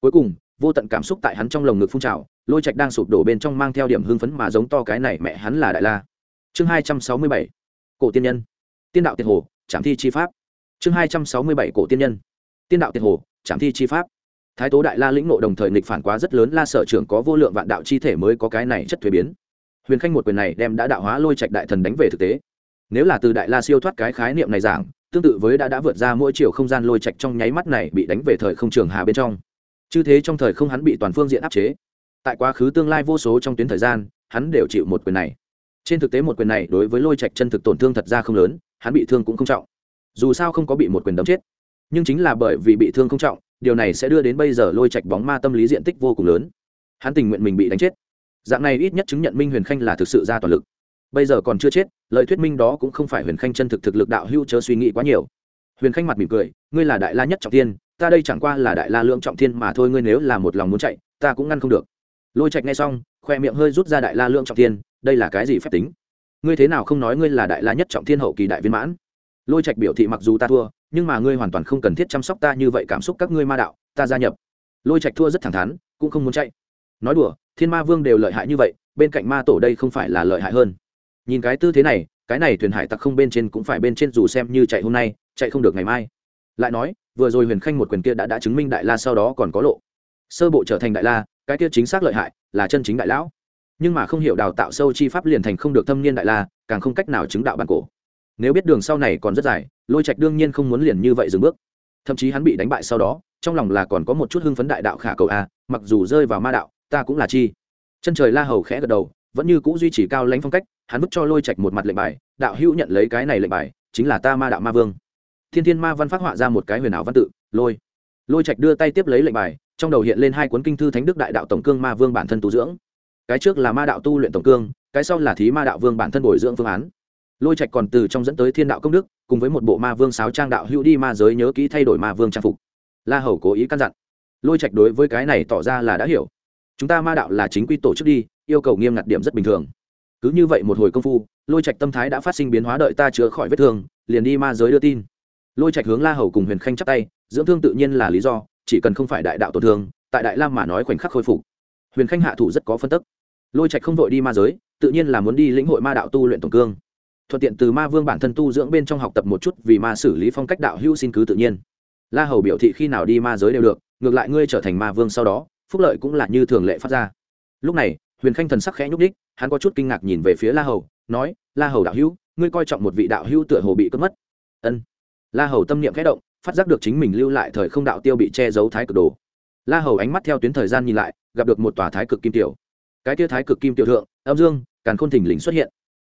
Cuối cùng, vô tận cảm xúc tại hắn trong lồng ngực phun trào, lôi trạch đang sụp đổ bên trong mang theo điểm hưng phấn mà giống to cái này mẹ hắn là đại la. Chương hai trăm sáu mươi bảy, cổ tiên nhân. Tiên đạo tiệt hồ, trảm thi chi pháp. Chương hai trăm sáu mươi bảy, cổ tiên nhân. Tiên đạo tiệt hồ, trảm thi chi pháp thái tố đại la lĩnh nộ đồng thời nghịch phản quá rất lớn, la sở trưởng có vô lượng vạn đạo chi thể mới có cái này chất thuế biến. Huyền khanh một quyền này đem đã đạo hóa lôi trạch đại thần đánh về thực tế. Nếu là từ đại la siêu thoát cái khái niệm này giảng, tương tự với đã đã vượt ra mỗi chiều không gian lôi trạch trong nháy mắt này bị đánh về thời không trường hà bên trong. Chư thế trong thời không hắn bị toàn phương diện áp chế. Tại quá khứ tương lai vô số trong tuyến thời gian, hắn đều chịu một quyền này. Trên thực tế một quyền này đối với lôi trạch chân thực tổn thương thật ra không lớn, hắn bị thương cũng không trọng. Dù sao không có bị một quyền đấm chết. Nhưng chính là bởi vì bị thương không trọng điều này sẽ đưa đến bây giờ lôi trạch bóng ma tâm lý diện tích vô cùng lớn. Hắn tình nguyện mình bị đánh chết. Dạng này ít nhất chứng nhận minh huyền khanh là thực sự ra toàn lực. Bây giờ còn chưa chết, lời thuyết minh đó cũng không phải huyền khanh chân thực thực lực đạo hưu chớ suy nghĩ quá nhiều. Huyền khanh mặt mỉm cười, ngươi là đại la nhất trọng tiên ta đây chẳng qua là đại la lưỡng trọng thiên mà thôi, ngươi nếu là một lòng muốn chạy, ta cũng ngăn không được. Lôi trạch ngay xong, khoe miệng hơi rút ra đại la lưỡng trọng thiên, đây là cái gì phép tính? Ngươi thế nào không nói ngươi là đại la nhất trọng thiên hậu kỳ đại viên mãn? Lôi trạch biểu thị mặc dù ta thua, nhưng mà ngươi hoàn toàn không cần thiết chăm sóc ta như vậy cảm xúc các ngươi ma đạo, ta gia nhập. Lôi trạch thua rất thẳng thắn, cũng không muốn chạy. Nói đùa, thiên ma vương đều lợi hại như vậy, bên cạnh ma tổ đây không phải là lợi hại hơn. Nhìn cái tư thế này, cái này thuyền hải tặc không bên trên cũng phải bên trên dù xem như chạy hôm nay, chạy không được ngày mai. Lại nói, vừa rồi huyền khanh một quyền kia đã đã chứng minh đại la sau đó còn có lộ. Sơ bộ trở thành đại la, cái kia chính xác lợi hại, là chân chính đại lão. Nhưng mà không hiểu đào tạo sâu chi pháp liền thành không được thâm niên đại la, càng không cách nào chứng đạo bản cổ nếu biết đường sau này còn rất dài, lôi trạch đương nhiên không muốn liền như vậy dừng bước. Thậm chí hắn bị đánh bại sau đó, trong lòng là còn có một chút hưng phấn đại đạo khả cầu a, mặc dù rơi vào ma đạo, ta cũng là chi. Chân trời la hầu khẽ gật đầu, vẫn như cũ duy trì cao lãnh phong cách, hắn vứt cho lôi trạch một mặt lệnh bài, đạo hữu nhận lấy cái này lệnh bài, chính là ta ma đạo ma vương. Thiên thiên ma văn phát họa ra một cái huyền ảo văn tự, lôi. Lôi trạch đưa tay tiếp lấy lệnh bài, trong đầu hiện lên hai cuốn kinh thư thánh đức đại đạo tổng cương ma vương bản thân tu dưỡng. Cái trước là ma đạo tu luyện tổng cương, cái sau là thí ma đạo vương bản thân bồi dưỡng phương án lôi trạch còn từ trong dẫn tới thiên đạo công đức, cùng với một bộ ma vương sáo trang đạo hữu đi ma giới nhớ kỹ thay đổi ma vương trang phục. La hầu cố ý căn dặn. Lôi trạch đối với cái này tỏ ra là đã hiểu. Chúng ta ma đạo là chính quy tổ chức đi, yêu cầu nghiêm ngặt điểm rất bình thường. Cứ như vậy một hồi công phu, lôi trạch tâm thái đã phát sinh biến hóa đợi ta chữa khỏi vết thương, liền đi ma giới đưa tin. Lôi trạch hướng la hầu cùng huyền khanh chắp tay, dưỡng thương tự nhiên là lý do, chỉ cần không phải đại đạo tổn thương, tại đại lam mà nói khoảnh khắc khôi phục. Huyền khanh hạ thủ rất có phân tức. Lôi trạch không vội đi ma giới, tự nhiên là muốn đi lĩnh hội ma đạo tu luyện tổng cương thuận tiện từ ma vương bản thân tu dưỡng bên trong học tập một chút vì ma xử lý phong cách đạo hữu xin cứ tự nhiên. La hầu biểu thị khi nào đi ma giới đều được, ngược lại ngươi trở thành ma vương sau đó, phúc lợi cũng là như thường lệ phát ra. Lúc này, huyền khanh thần sắc khẽ nhúc đích hắn có chút kinh ngạc nhìn về phía la hầu, nói, la hầu đạo hữu, ngươi coi trọng một vị đạo hữu tựa hồ bị cướp mất. Ân. La hầu tâm niệm khẽ động, phát giác được chính mình lưu lại thời không đạo tiêu bị che giấu thái cực đồ. La hầu ánh mắt theo tuyến thời gian nhìn lại, gặp được một tòa thái cực kim tiểu. Cái tia thái cực kim tiểu thượng, âm dương, càn khôn thình lình xuất hiện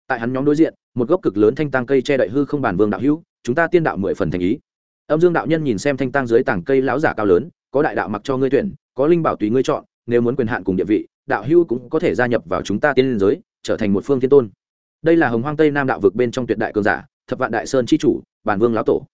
tại hắn nhóm đối diện, một gốc cực lớn thanh tăng cây che đậy hư không bản vương đạo hữu, chúng ta tiên đạo mười phần thành ý. Âm dương đạo nhân nhìn xem thanh tăng dưới tảng cây lão giả cao lớn, có đại đạo mặc cho ngươi tuyển, có linh bảo tùy ngươi chọn, nếu muốn quyền hạn cùng địa vị, đạo hữu cũng có thể gia nhập vào chúng ta tiên liên giới, trở thành một phương thiên tôn. Đây là hồng hoang tây nam đạo vực bên trong tuyệt đại cường giả, thập vạn đại sơn c h i chủ, bản vương lão tổ.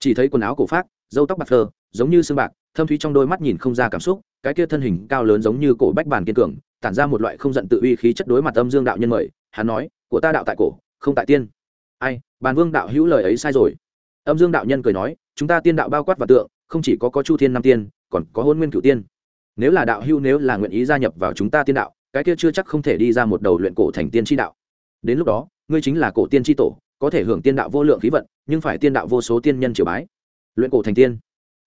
Chỉ thấy quần áo cổ phát dâu tóc bạc thơ giống như xương bạc, thâm thúy trong đôi mắt nhìn không ra cảm xúc, cái kia thân hình cao lớn giống như cổ bách bàn kiên cường, tản ra một loại không giận tự uy khí chất đối mặt âm dương đạo nhân mời, hắn nói của ta đạo tại cổ, không tại tiên. Ai, bàn vương đạo hữu lời ấy sai rồi. Âm dương đạo nhân cười nói, chúng ta tiên đạo bao quát và tượng, không chỉ có có chu thiên nam tiên, còn có hôn nguyên cửu tiên. Nếu là đạo hữu, nếu là nguyện ý gia nhập vào chúng ta tiên đạo, cái kia chưa chắc không thể đi ra một đầu luyện cổ thành tiên tri đạo. Đến lúc đó, ngươi chính là cổ tiên tri tổ, có thể hưởng tiên đạo vô lượng khí vận, nhưng phải tiên đạo vô số tiên nhân triều bái. Luyện cổ thành tiên.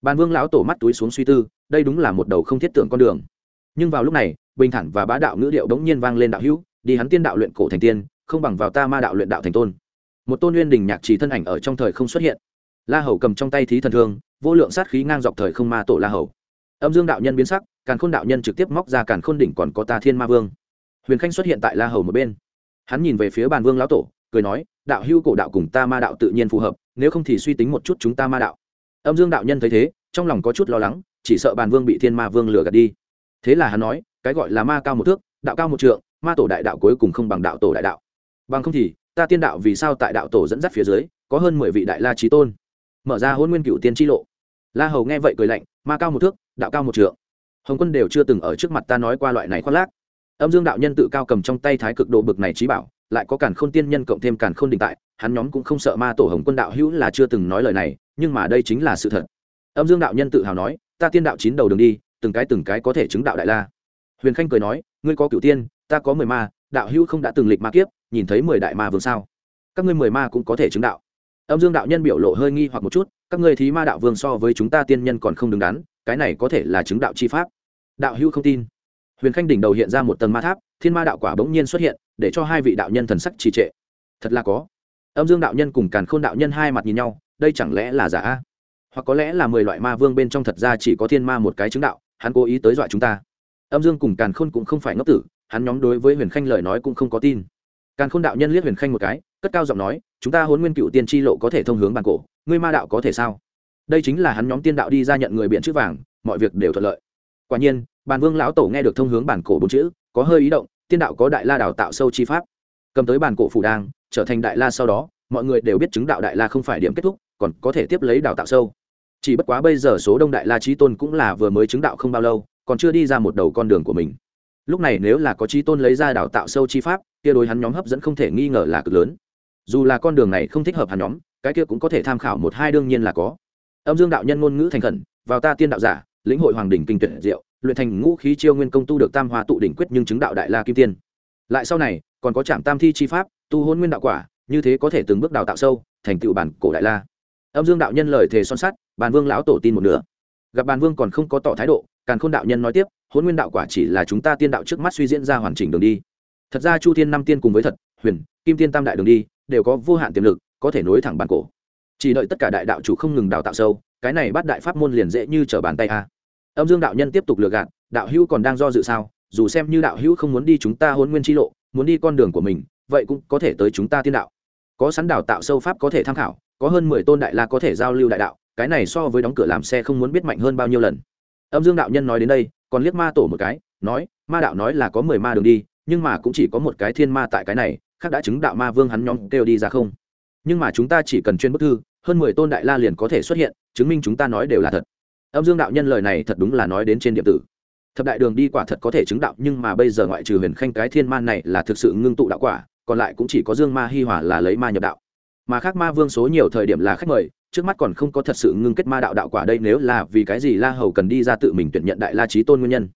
Bàn vương lão tổ mắt túi xuống suy tư, đây đúng là một đầu không thiết tưởng con đường. Nhưng vào lúc này, bình thản và bá đạo ngữ điệu đống nhiên vang lên đạo hữu, đi hắn tiên đạo luyện cổ thành tiên không bằng vào ta ma đạo luyện đạo thành tôn. Một tôn nguyên đình nhạc trì thân ảnh ở trong thời không xuất hiện. La hầu cầm trong tay thí thần thương, vô lượng sát khí ngang dọc thời không ma tổ la hầu. Âm dương đạo nhân biến sắc, càn khôn đạo nhân trực tiếp móc ra càn khôn đỉnh còn có ta thiên ma vương. Huyền khanh xuất hiện tại la hầu một bên. Hắn nhìn về phía bàn vương lão tổ, cười nói, đạo hưu cổ đạo cùng ta ma đạo tự nhiên phù hợp, nếu không thì suy tính một chút chúng ta ma đạo. Âm dương đạo nhân thấy thế, trong lòng có chút lo lắng, chỉ sợ bàn vương bị thiên ma vương lừa gạt đi. Thế là hắn nói, cái gọi là ma cao một thước, đạo cao một trượng, ma tổ đại đạo cuối cùng không bằng đạo tổ đại đạo bằng không thì, ta tiên đạo vì sao tại đạo tổ dẫn dắt phía dưới, có hơn mười vị đại la trí tôn? Mở ra hôn nguyên cựu tiên tri lộ. La hầu nghe vậy cười lạnh, ma cao một thước, đạo cao một trượng. Hồng quân đều chưa từng ở trước mặt ta nói qua loại này khoác lác. Âm dương đạo nhân tự cao cầm trong tay thái cực độ bực này trí bảo, lại có cản khôn tiên nhân cộng thêm cản khôn đình tại, hắn nhóm cũng không sợ ma tổ hồng quân đạo hữu là chưa từng nói lời này, nhưng mà đây chính là sự thật. Âm dương đạo nhân tự hào nói, ta tiên đạo chín đầu đường đi, từng cái từng cái có thể chứng đạo đại la. Huyền khanh cười nói, ngươi có cửu tiên, ta có mười ma đạo hữu không đã từng lịch ma kiếp, nhìn thấy mười đại ma vương sao? Các ngươi mười ma cũng có thể chứng đạo. Âm dương đạo nhân biểu lộ hơi nghi hoặc một chút, các ngươi thí ma đạo vương so với chúng ta tiên nhân còn không đứng đắn, cái này có thể là chứng đạo chi pháp. Đạo hữu không tin. Huyền khanh đỉnh đầu hiện ra một tầng ma tháp, thiên ma đạo quả bỗng nhiên xuất hiện, để cho hai vị đạo nhân thần sắc trì trệ. Thật là có. Âm dương đạo nhân cùng càn khôn đạo nhân hai mặt nhìn nhau, đây chẳng lẽ là giả? Hoặc có lẽ là mười loại ma vương bên trong thật ra chỉ có thiên ma một cái chứng đạo, hắn cố ý tới dọa chúng ta. Âm dương cùng càn khôn cũng không phải ngốc tử hắn nhóm đối với huyền khanh lời nói cũng không có tin. Càn khôn đạo nhân liếc huyền khanh một cái, cất cao giọng nói, chúng ta huấn nguyên cựu tiên tri lộ có thể thông hướng bàn cổ, ngươi ma đạo có thể sao? Đây chính là hắn nhóm tiên đạo đi ra nhận người biện chữ vàng, mọi việc đều thuận lợi. Quả nhiên, bàn vương lão tổ nghe được thông hướng bản cổ bốn chữ, có hơi ý động, tiên đạo có đại la đào tạo sâu chi pháp. Cầm tới bản cổ phủ đang, trở thành đại la sau đó, mọi người đều biết chứng đạo đại la không phải điểm kết thúc, còn có thể tiếp lấy đào tạo sâu. Chỉ bất quá bây giờ số đông đại la trí tôn cũng là vừa mới chứng đạo không bao lâu, còn chưa đi ra một đầu con đường của mình lúc này nếu là có trí tôn lấy ra đào tạo sâu chi pháp, kia đối hắn nhóm hấp dẫn không thể nghi ngờ là cực lớn. Dù là con đường này không thích hợp hắn nhóm, cái kia cũng có thể tham khảo một hai đương nhiên là có. Âm dương đạo nhân ngôn ngữ thành khẩn, vào ta tiên đạo giả, lĩnh hội hoàng đỉnh kinh tuyển diệu, luyện thành ngũ khí chiêu nguyên công tu được tam hoa tụ đỉnh quyết nhưng chứng đạo đại la kim tiên. Lại sau này, còn có trạm tam thi chi pháp, tu hôn nguyên đạo quả, như thế có thể từng bước đào tạo sâu, thành tựu bản cổ đại la. Âm dương đạo nhân lời thề son sắt, bàn vương lão tổ tin một nửa. Gặp bàn vương còn không có tỏ thái độ, càn khôn đạo nhân nói tiếp hôn nguyên đạo quả chỉ là chúng ta tiên đạo trước mắt suy diễn ra hoàn chỉnh đường đi. Thật ra chu thiên năm tiên cùng với thật, huyền, kim tiên tam đại đường đi, đều có vô hạn tiềm lực, có thể nối thẳng bản cổ. Chỉ đợi tất cả đại đạo chủ không ngừng đào tạo sâu, cái này bắt đại pháp môn liền dễ như trở bàn tay a. Âm dương đạo nhân tiếp tục lừa gạt, đạo hữu còn đang do dự sao? Dù xem như đạo hữu không muốn đi chúng ta hôn nguyên tri lộ, muốn đi con đường của mình, vậy cũng có thể tới chúng ta tiên đạo. Có sẵn đào tạo sâu pháp có thể tham khảo, có hơn mười tôn đại la có thể giao lưu đại đạo, cái này so với đóng cửa làm xe không muốn biết mạnh hơn bao nhiêu lần. Âm dương đạo nhân nói đến đây còn liếc ma tổ một cái, nói, ma đạo nói là có mười ma đường đi, nhưng mà cũng chỉ có một cái thiên ma tại cái này, khác đã chứng đạo ma vương hắn nhóm kêu đi ra không? Nhưng mà chúng ta chỉ cần chuyên bức thư, hơn mười tôn đại la liền có thể xuất hiện, chứng minh chúng ta nói đều là thật. Âm dương đạo nhân lời này thật đúng là nói đến trên điện tử. Thập đại đường đi quả thật có thể chứng đạo, nhưng mà bây giờ ngoại trừ huyền khanh cái thiên ma này là thực sự ngưng tụ đạo quả, còn lại cũng chỉ có dương ma hi hòa là lấy ma nhập đạo. Mà khác ma vương số nhiều thời điểm là khách mời trước mắt còn không có thật sự ngưng kết ma đạo đạo quả đây nếu là vì cái gì la hầu cần đi ra tự mình tuyển nhận đại la trí tôn nguyên nhân.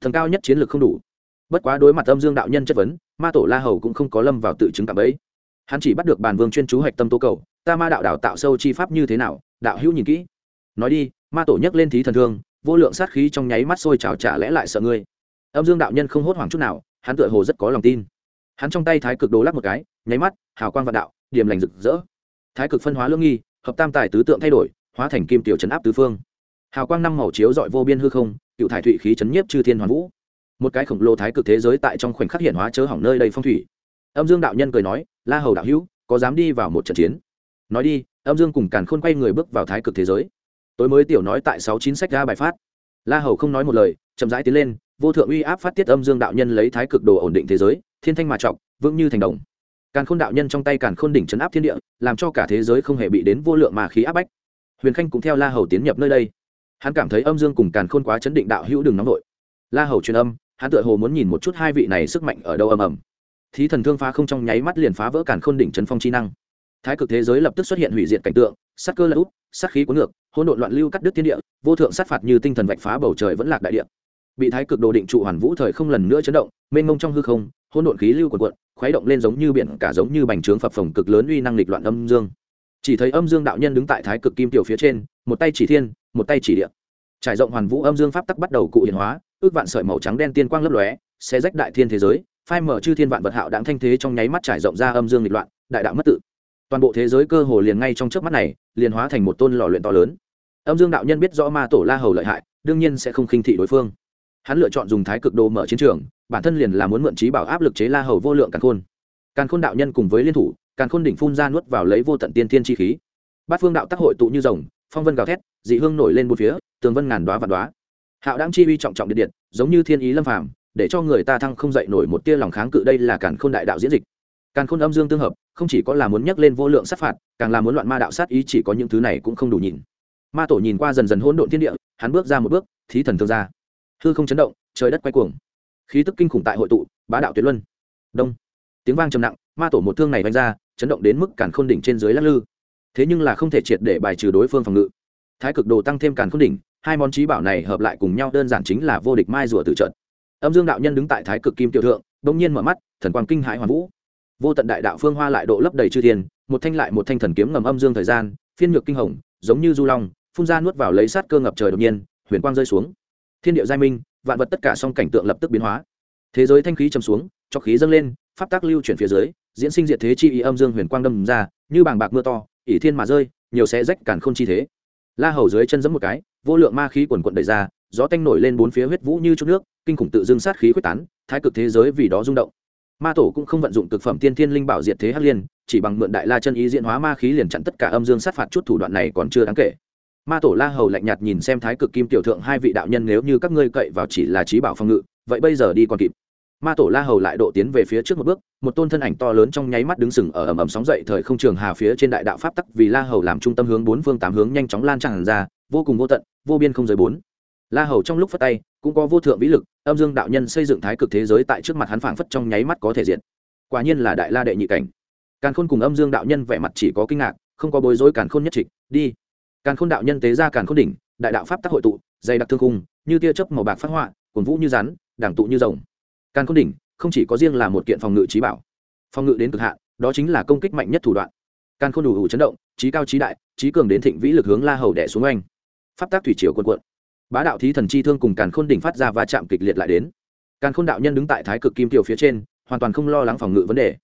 Thần cao nhất chiến lược không đủ. Bất quá đối mặt âm dương đạo nhân chất vấn, ma tổ la hầu cũng không có lâm vào tự chứng cảm ấy. Hắn chỉ bắt được bàn vương chuyên chú hạch tâm tố cầu, ta ma đạo đạo tạo sâu chi pháp như thế nào, đạo hữu nhìn kỹ. Nói đi, ma tổ nhấc lên thí thần thương, vô lượng sát khí trong nháy mắt sôi trào trả lẽ lại sợ ngươi. Âm dương đạo nhân không hốt hoảng chút nào, hắn tựa hồ rất có lòng tin. Hắn trong tay thái cực đồ lắc một cái, nháy mắt, hào quang vạn đạo, điểm lành rực rỡ. Thái cực phân hóa lương nghi hợp tam tài tứ tượng thay đổi, hóa thành kim tiểu chấn áp tứ phương. Hào quang năm màu chiếu dọi vô biên hư không, cựu thải thụy khí chấn nhiếp chư thiên hoàn vũ. Một cái khổng lồ thái cực thế giới tại trong khoảnh khắc hiện hóa chớ hỏng nơi đây phong thủy. Âm dương đạo nhân cười nói, la hầu đạo hữu, có dám đi vào một trận chiến? Nói đi, âm dương cùng càn khôn quay người bước vào thái cực thế giới. Tối mới tiểu nói tại sáu chín sách ra bài phát. La hầu không nói một lời, chậm rãi tiến lên, vô thượng uy áp phát tiết âm dương đạo nhân lấy thái cực đồ ổn định thế giới, thiên thanh mà trọng, vững như thành đồng càn khôn đạo nhân trong tay càn khôn đỉnh chấn áp thiên địa, làm cho cả thế giới không hề bị đến vô lượng mà khí áp bách. Huyền khanh cũng theo la hầu tiến nhập nơi đây. Hắn cảm thấy âm dương cùng càn khôn quá chấn định đạo hữu đừng nóng vội. La hầu truyền âm, hắn tựa hồ muốn nhìn một chút hai vị này sức mạnh ở đâu ầm ầm. Thí thần thương phá không trong nháy mắt liền phá vỡ càn khôn đỉnh chấn phong chi năng. Thái cực thế giới lập tức xuất hiện hủy diệt cảnh tượng sắc cơ lật úp sắc khí cuốn ngược, hỗn độn loạn lưu cắt đứt thiên địa, vô thượng sát phạt như tinh thần vạch phá bầu trời vẫn lạc đại địa. Bị thái cực đồ định trụ hoàn vũ thời không lần nữa chấn động, mênh mông trong hư không hỗn độn khí lưu cuộn cuộn, khuấy động lên giống như biển, cả giống như bành trướng phập phồng cực lớn uy năng lịch loạn âm dương. Chỉ thấy âm dương đạo nhân đứng tại thái cực kim tiểu phía trên, một tay chỉ thiên, một tay chỉ địa. Trải rộng hoàn vũ âm dương pháp tắc bắt đầu cụ hiện hóa, ước vạn sợi màu trắng đen tiên quang lấp lóe sẽ rách đại thiên thế giới, phai mở chư thiên vạn vật hạo đáng thanh thế trong nháy mắt trải rộng ra âm dương lịch loạn, đại đạo mất tự. Toàn bộ thế giới cơ hồ liền ngay trong trước mắt này, liền hóa thành một tôn lò luyện to lớn. Âm dương đạo nhân biết rõ ma tổ la hầu lợi hại, đương nhiên sẽ không khinh thị đối phương. Hắn lựa chọn dùng thái cực đồ mở chiến trường bản thân liền là muốn mượn trí bảo áp lực chế la hầu vô lượng càn khôn. Càn khôn đạo nhân cùng với liên thủ, càn khôn đỉnh phun ra nuốt vào lấy vô tận tiên thiên chi khí. Bát phương đạo tác hội tụ như rồng, phong vân gào thét, dị hương nổi lên một phía, tường vân ngàn đoá và đoá. Hạo đáng chi uy trọng trọng điện điện, giống như thiên ý lâm phàm, để cho người ta thăng không dậy nổi một tia lòng kháng cự đây là càn khôn đại đạo diễn dịch. Càn khôn âm dương tương hợp, không chỉ có là muốn nhắc lên vô lượng sát phạt, càng là muốn loạn ma đạo sát ý chỉ có những thứ này cũng không đủ nhìn ma tổ nhìn qua dần dần hỗn độn thiên địa, hắn bước ra một bước, thí thần thương ra. Hư không chấn động, trời đất quay cuồng khí tức kinh khủng tại hội tụ, bá đạo tuyệt luân. Đông. Tiếng vang trầm nặng, ma tổ một thương này vanh ra, chấn động đến mức càn khôn đỉnh trên dưới lắc lư. Thế nhưng là không thể triệt để bài trừ đối phương phòng ngự. Thái cực đồ tăng thêm càn khôn đỉnh, hai món trí bảo này hợp lại cùng nhau đơn giản chính là vô địch mai rùa tử trận. Âm dương đạo nhân đứng tại thái cực kim tiểu thượng, bỗng nhiên mở mắt, thần quang kinh hãi hoàn vũ. Vô tận đại đạo phương hoa lại độ lấp đầy chư thiên, một thanh lại một thanh thần kiếm ngầm âm dương thời gian, phiên nhược kinh hồng, giống như du long, phun ra nuốt vào lấy sát cơ ngập trời đột nhiên, huyền quang rơi xuống. Thiên điệu giai minh vạn vật tất cả song cảnh tượng lập tức biến hóa. Thế giới thanh khí chầm xuống, cho khí dâng lên, pháp tác lưu chuyển phía dưới, diễn sinh diệt thế chi ý âm dương huyền quang đâm ra, như bàng bạc mưa to, ỷ thiên mà rơi, nhiều sẽ rách cản không chi thế. La hầu dưới chân giẫm một cái, vô lượng ma khí quần quận đẩy ra, gió tanh nổi lên bốn phía huyết vũ như chút nước, kinh khủng tự dưng sát khí quyết tán, thái cực thế giới vì đó rung động. Ma tổ cũng không vận dụng thực phẩm tiên thiên linh bảo diệt thế hắc liên, chỉ bằng mượn đại la chân ý diễn hóa ma khí liền chặn tất cả âm dương sát phạt chút thủ đoạn này còn chưa đáng kể ma tổ la hầu lạnh nhạt nhìn xem thái cực kim tiểu thượng hai vị đạo nhân nếu như các ngươi cậy vào chỉ là trí bảo phòng ngự, vậy bây giờ đi còn kịp. Ma tổ la hầu lại độ tiến về phía trước một bước, một tôn thân ảnh to lớn trong nháy mắt đứng sừng ở ầm ầm sóng dậy thời không trường hà phía trên đại đạo pháp tắc vì la hầu làm trung tâm hướng bốn phương tám hướng nhanh chóng lan tràn ra, vô cùng vô tận, vô biên không giới bốn. La hầu trong lúc phát tay, cũng có vô thượng vĩ lực, âm dương đạo nhân xây dựng thái cực thế giới tại trước mặt hắn phảng phất trong nháy mắt có thể diện. Quả nhiên là đại la đệ nhị cảnh. Càn khôn cùng âm dương đạo nhân vẻ mặt chỉ có kinh ngạc, không có bối rối càn khôn nhất trịch, đi càn khôn đạo nhân tế ra càn khôn đỉnh, đại đạo pháp tác hội tụ, dày đặc thương khung, như tia chớp màu bạc phát họa, cuồng vũ như rắn đảng tụ như rồng. Càn khôn đỉnh không chỉ có riêng là một kiện phòng ngự trí bảo. Phòng ngự đến cực hạn, đó chính là công kích mạnh nhất thủ đoạn. Càn khôn đủ hủ chấn động, trí cao trí đại, trí cường đến thịnh vĩ lực hướng la hầu đẻ xuống oanh. Pháp tác thủy triều quân quận bá đạo thí thần chi thương cùng càn khôn đỉnh phát ra và chạm kịch liệt lại đến. Càn khôn đạo nhân đứng tại thái cực kim tiểu phía trên, hoàn toàn không lo lắng phòng ngự vấn đề.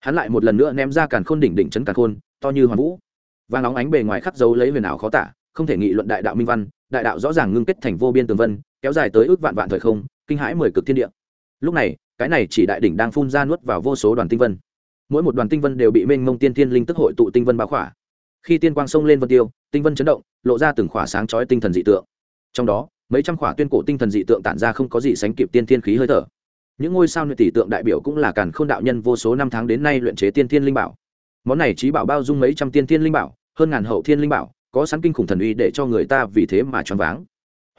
Hắn lại một lần nữa ném ra càn khôn đỉnh đỉnh chấn càn khôn, to như hoàn vũ và nóng ánh bề ngoài khắc dấu lấy huyền ảo khó tả, không thể nghị luận đại đạo minh văn, đại đạo rõ ràng ngưng kết thành vô biên tường vân, kéo dài tới ước vạn vạn thời không, kinh hãi mười cực thiên địa. Lúc này, cái này chỉ đại đỉnh đang phun ra nuốt vào vô số đoàn tinh vân. Mỗi một đoàn tinh vân đều bị mênh mông tiên thiên linh tức hội tụ tinh vân bao khỏa. Khi tiên quang sông lên vân tiêu, tinh vân chấn động, lộ ra từng khỏa sáng chói tinh thần dị tượng. Trong đó, mấy trăm khỏa tuyên cổ tinh thần dị tượng tản ra không có gì sánh kịp tiên thiên khí hơi thở. Những ngôi sao luyện tỷ tượng đại biểu cũng là càn khôn đạo nhân vô số năm tháng đến nay luyện chế tiên thiên linh bảo món này trí bảo bao dung mấy trăm tiên thiên linh bảo, hơn ngàn hậu thiên linh bảo, có sẵn kinh khủng thần uy để cho người ta vì thế mà choáng váng.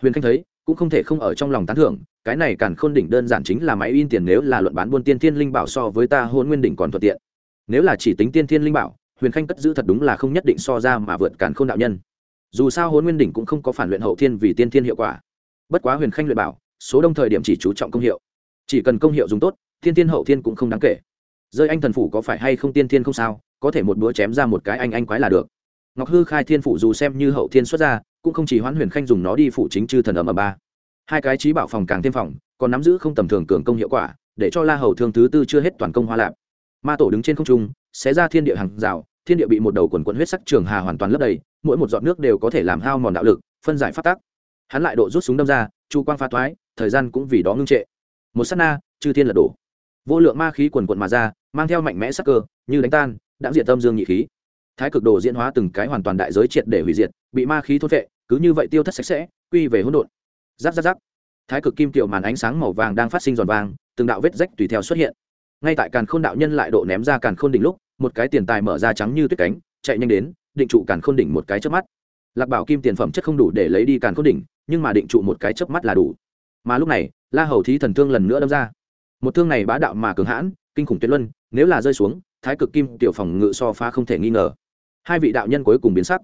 Huyền khanh thấy, cũng không thể không ở trong lòng tán thưởng, cái này càn khôn đỉnh đơn giản chính là máy in tiền nếu là luận bán buôn tiên thiên linh bảo so với ta hôn nguyên đỉnh còn thuận tiện. Nếu là chỉ tính tiên thiên linh bảo, huyền khanh cất giữ thật đúng là không nhất định so ra mà vượt càn khôn đạo nhân. Dù sao hôn nguyên đỉnh cũng không có phản luyện hậu thiên vì tiên thiên hiệu quả. Bất quá huyền khanh luyện bảo, số đông thời điểm chỉ chú trọng công hiệu. Chỉ cần công hiệu dùng tốt thiên thiên hậu thiên cũng không đáng kể rơi anh thần phủ có phải hay không tiên thiên không sao, có thể một búa chém ra một cái anh anh quái là được. Ngọc hư khai thiên phủ dù xem như hậu thiên xuất ra cũng không chỉ hoãn huyền khanh dùng nó đi phủ chính chư thần ấm ở ba. Hai cái trí bảo phòng càng thêm phòng, còn nắm giữ không tầm thường cường công hiệu quả, để cho la hầu thương thứ tư chưa hết toàn công hoa lạp. Ma tổ đứng trên không trung, xé ra thiên địa hàng rào, thiên địa bị một đầu quần quận huyết sắc trường hà hoàn toàn lấp đầy, mỗi một giọt nước đều có thể làm hao mòn đạo lực, phân giải phát tác. Hắn lại độ rút súng đâm ra, chu quang pha thoái thời gian cũng vì đó ngưng trệ. Một s á t na, chư thiên lật đổ. Vô lượng ma khí quần quận mà ra mang theo mạnh mẽ sắc cơ, như đánh tan, đã diệt tâm dương nhị khí. Thái cực đồ diễn hóa từng cái hoàn toàn đại giới triệt để hủy diệt, bị ma khí thốt vệ cứ như vậy tiêu thất sạch sẽ, quy về hỗn độn. Giáp giáp giáp thái cực kim tiểu màn ánh sáng màu vàng đang phát sinh giòn vàng từng đạo vết rách tùy theo xuất hiện. Ngay tại càn khôn đạo nhân lại độ ném ra càn khôn đỉnh lúc, một cái tiền tài mở ra trắng như tuyết cánh, chạy nhanh đến, định trụ càn khôn đỉnh một cái chớp mắt. Lạc bảo kim tiền phẩm chất không đủ để lấy đi càn khôn đỉnh, nhưng mà định trụ một cái chớp mắt là đủ. Mà lúc này, la hầu thí thần thương lần nữa đâm ra. Một thương này bá đạo mà cường hãn, kinh khủng tuyệt luân nếu là rơi xuống, thái cực kim tiểu phòng ngự so phá không thể nghi ngờ. Hai vị đạo nhân cuối cùng biến sắc.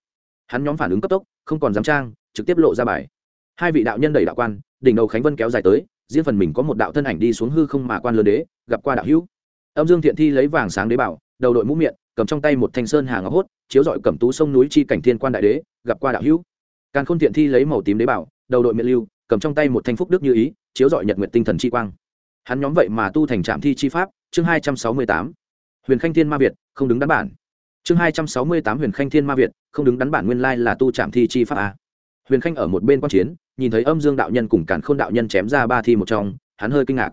Hắn nhóm phản ứng cấp tốc, không còn dám trang, trực tiếp lộ ra bài. Hai vị đạo nhân đẩy đạo quan, đỉnh đầu khánh vân kéo dài tới, riêng phần mình có một đạo thân ảnh đi xuống hư không mà quan lớn đế, gặp qua đạo hữu. Âm dương thiện thi lấy vàng sáng đế bảo, đầu đội mũ miệng, cầm trong tay một thanh sơn hàng ngọc hốt, chiếu dọi cầm tú sông núi chi cảnh thiên quan đại đế, gặp qua đạo hữu. Càn khôn thiện thi lấy màu tím đế bảo, đầu đội miệng lưu, cầm trong tay một thanh phúc đức như ý, chiếu dọi nhật nguyện tinh thần chi quang hắn nhóm vậy mà tu thành trạm thi chi pháp, chương hai trăm sáu mươi tám. Huyền khanh thiên ma việt, không đứng đắn bản. Chương hai trăm sáu mươi tám huyền khanh thiên ma việt, không đứng đắn bản nguyên lai là tu trạm thi chi pháp a huyền khanh ở một bên quan chiến, nhìn thấy âm dương đạo nhân cùng cản k h ô n đạo nhân chém ra ba thi một trong, hắn hơi kinh ngạc.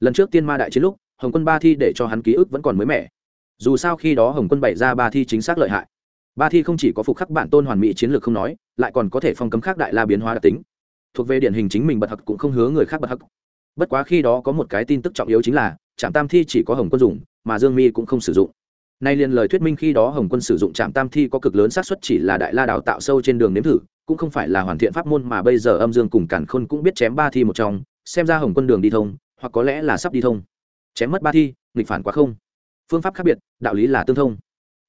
Lần trước tiên ma đại chiến lúc, hồng quân ba thi để cho hắn ký ức vẫn còn mới mẻ. Dù sao khi đó hồng quân bày ra ba thi chính xác lợi hại. Ba thi không chỉ có phục khắc bản tôn hoàn mỹ chiến lược không nói, lại còn có thể phong cấm khác đại la biến hóa đặc tính. Thuộc về điển hình chính mình bật hặc cũng không hứa người khác bật hặc bất quá khi đó có một cái tin tức trọng yếu chính là, trạm tam thi chỉ có hồng quân dùng, mà dương mi cũng không sử dụng. Nay liền lời thuyết minh khi đó hồng quân sử dụng trạm tam thi có cực lớn xác suất chỉ là đại la đào tạo sâu trên đường nếm thử, cũng không phải là hoàn thiện pháp môn mà bây giờ âm dương cùng cản khôn cũng biết chém ba thi một trong, xem ra hồng quân đường đi thông, hoặc có lẽ là sắp đi thông. Chém mất ba thi, nghịch phản quá không. Phương pháp khác biệt, đạo lý là tương thông.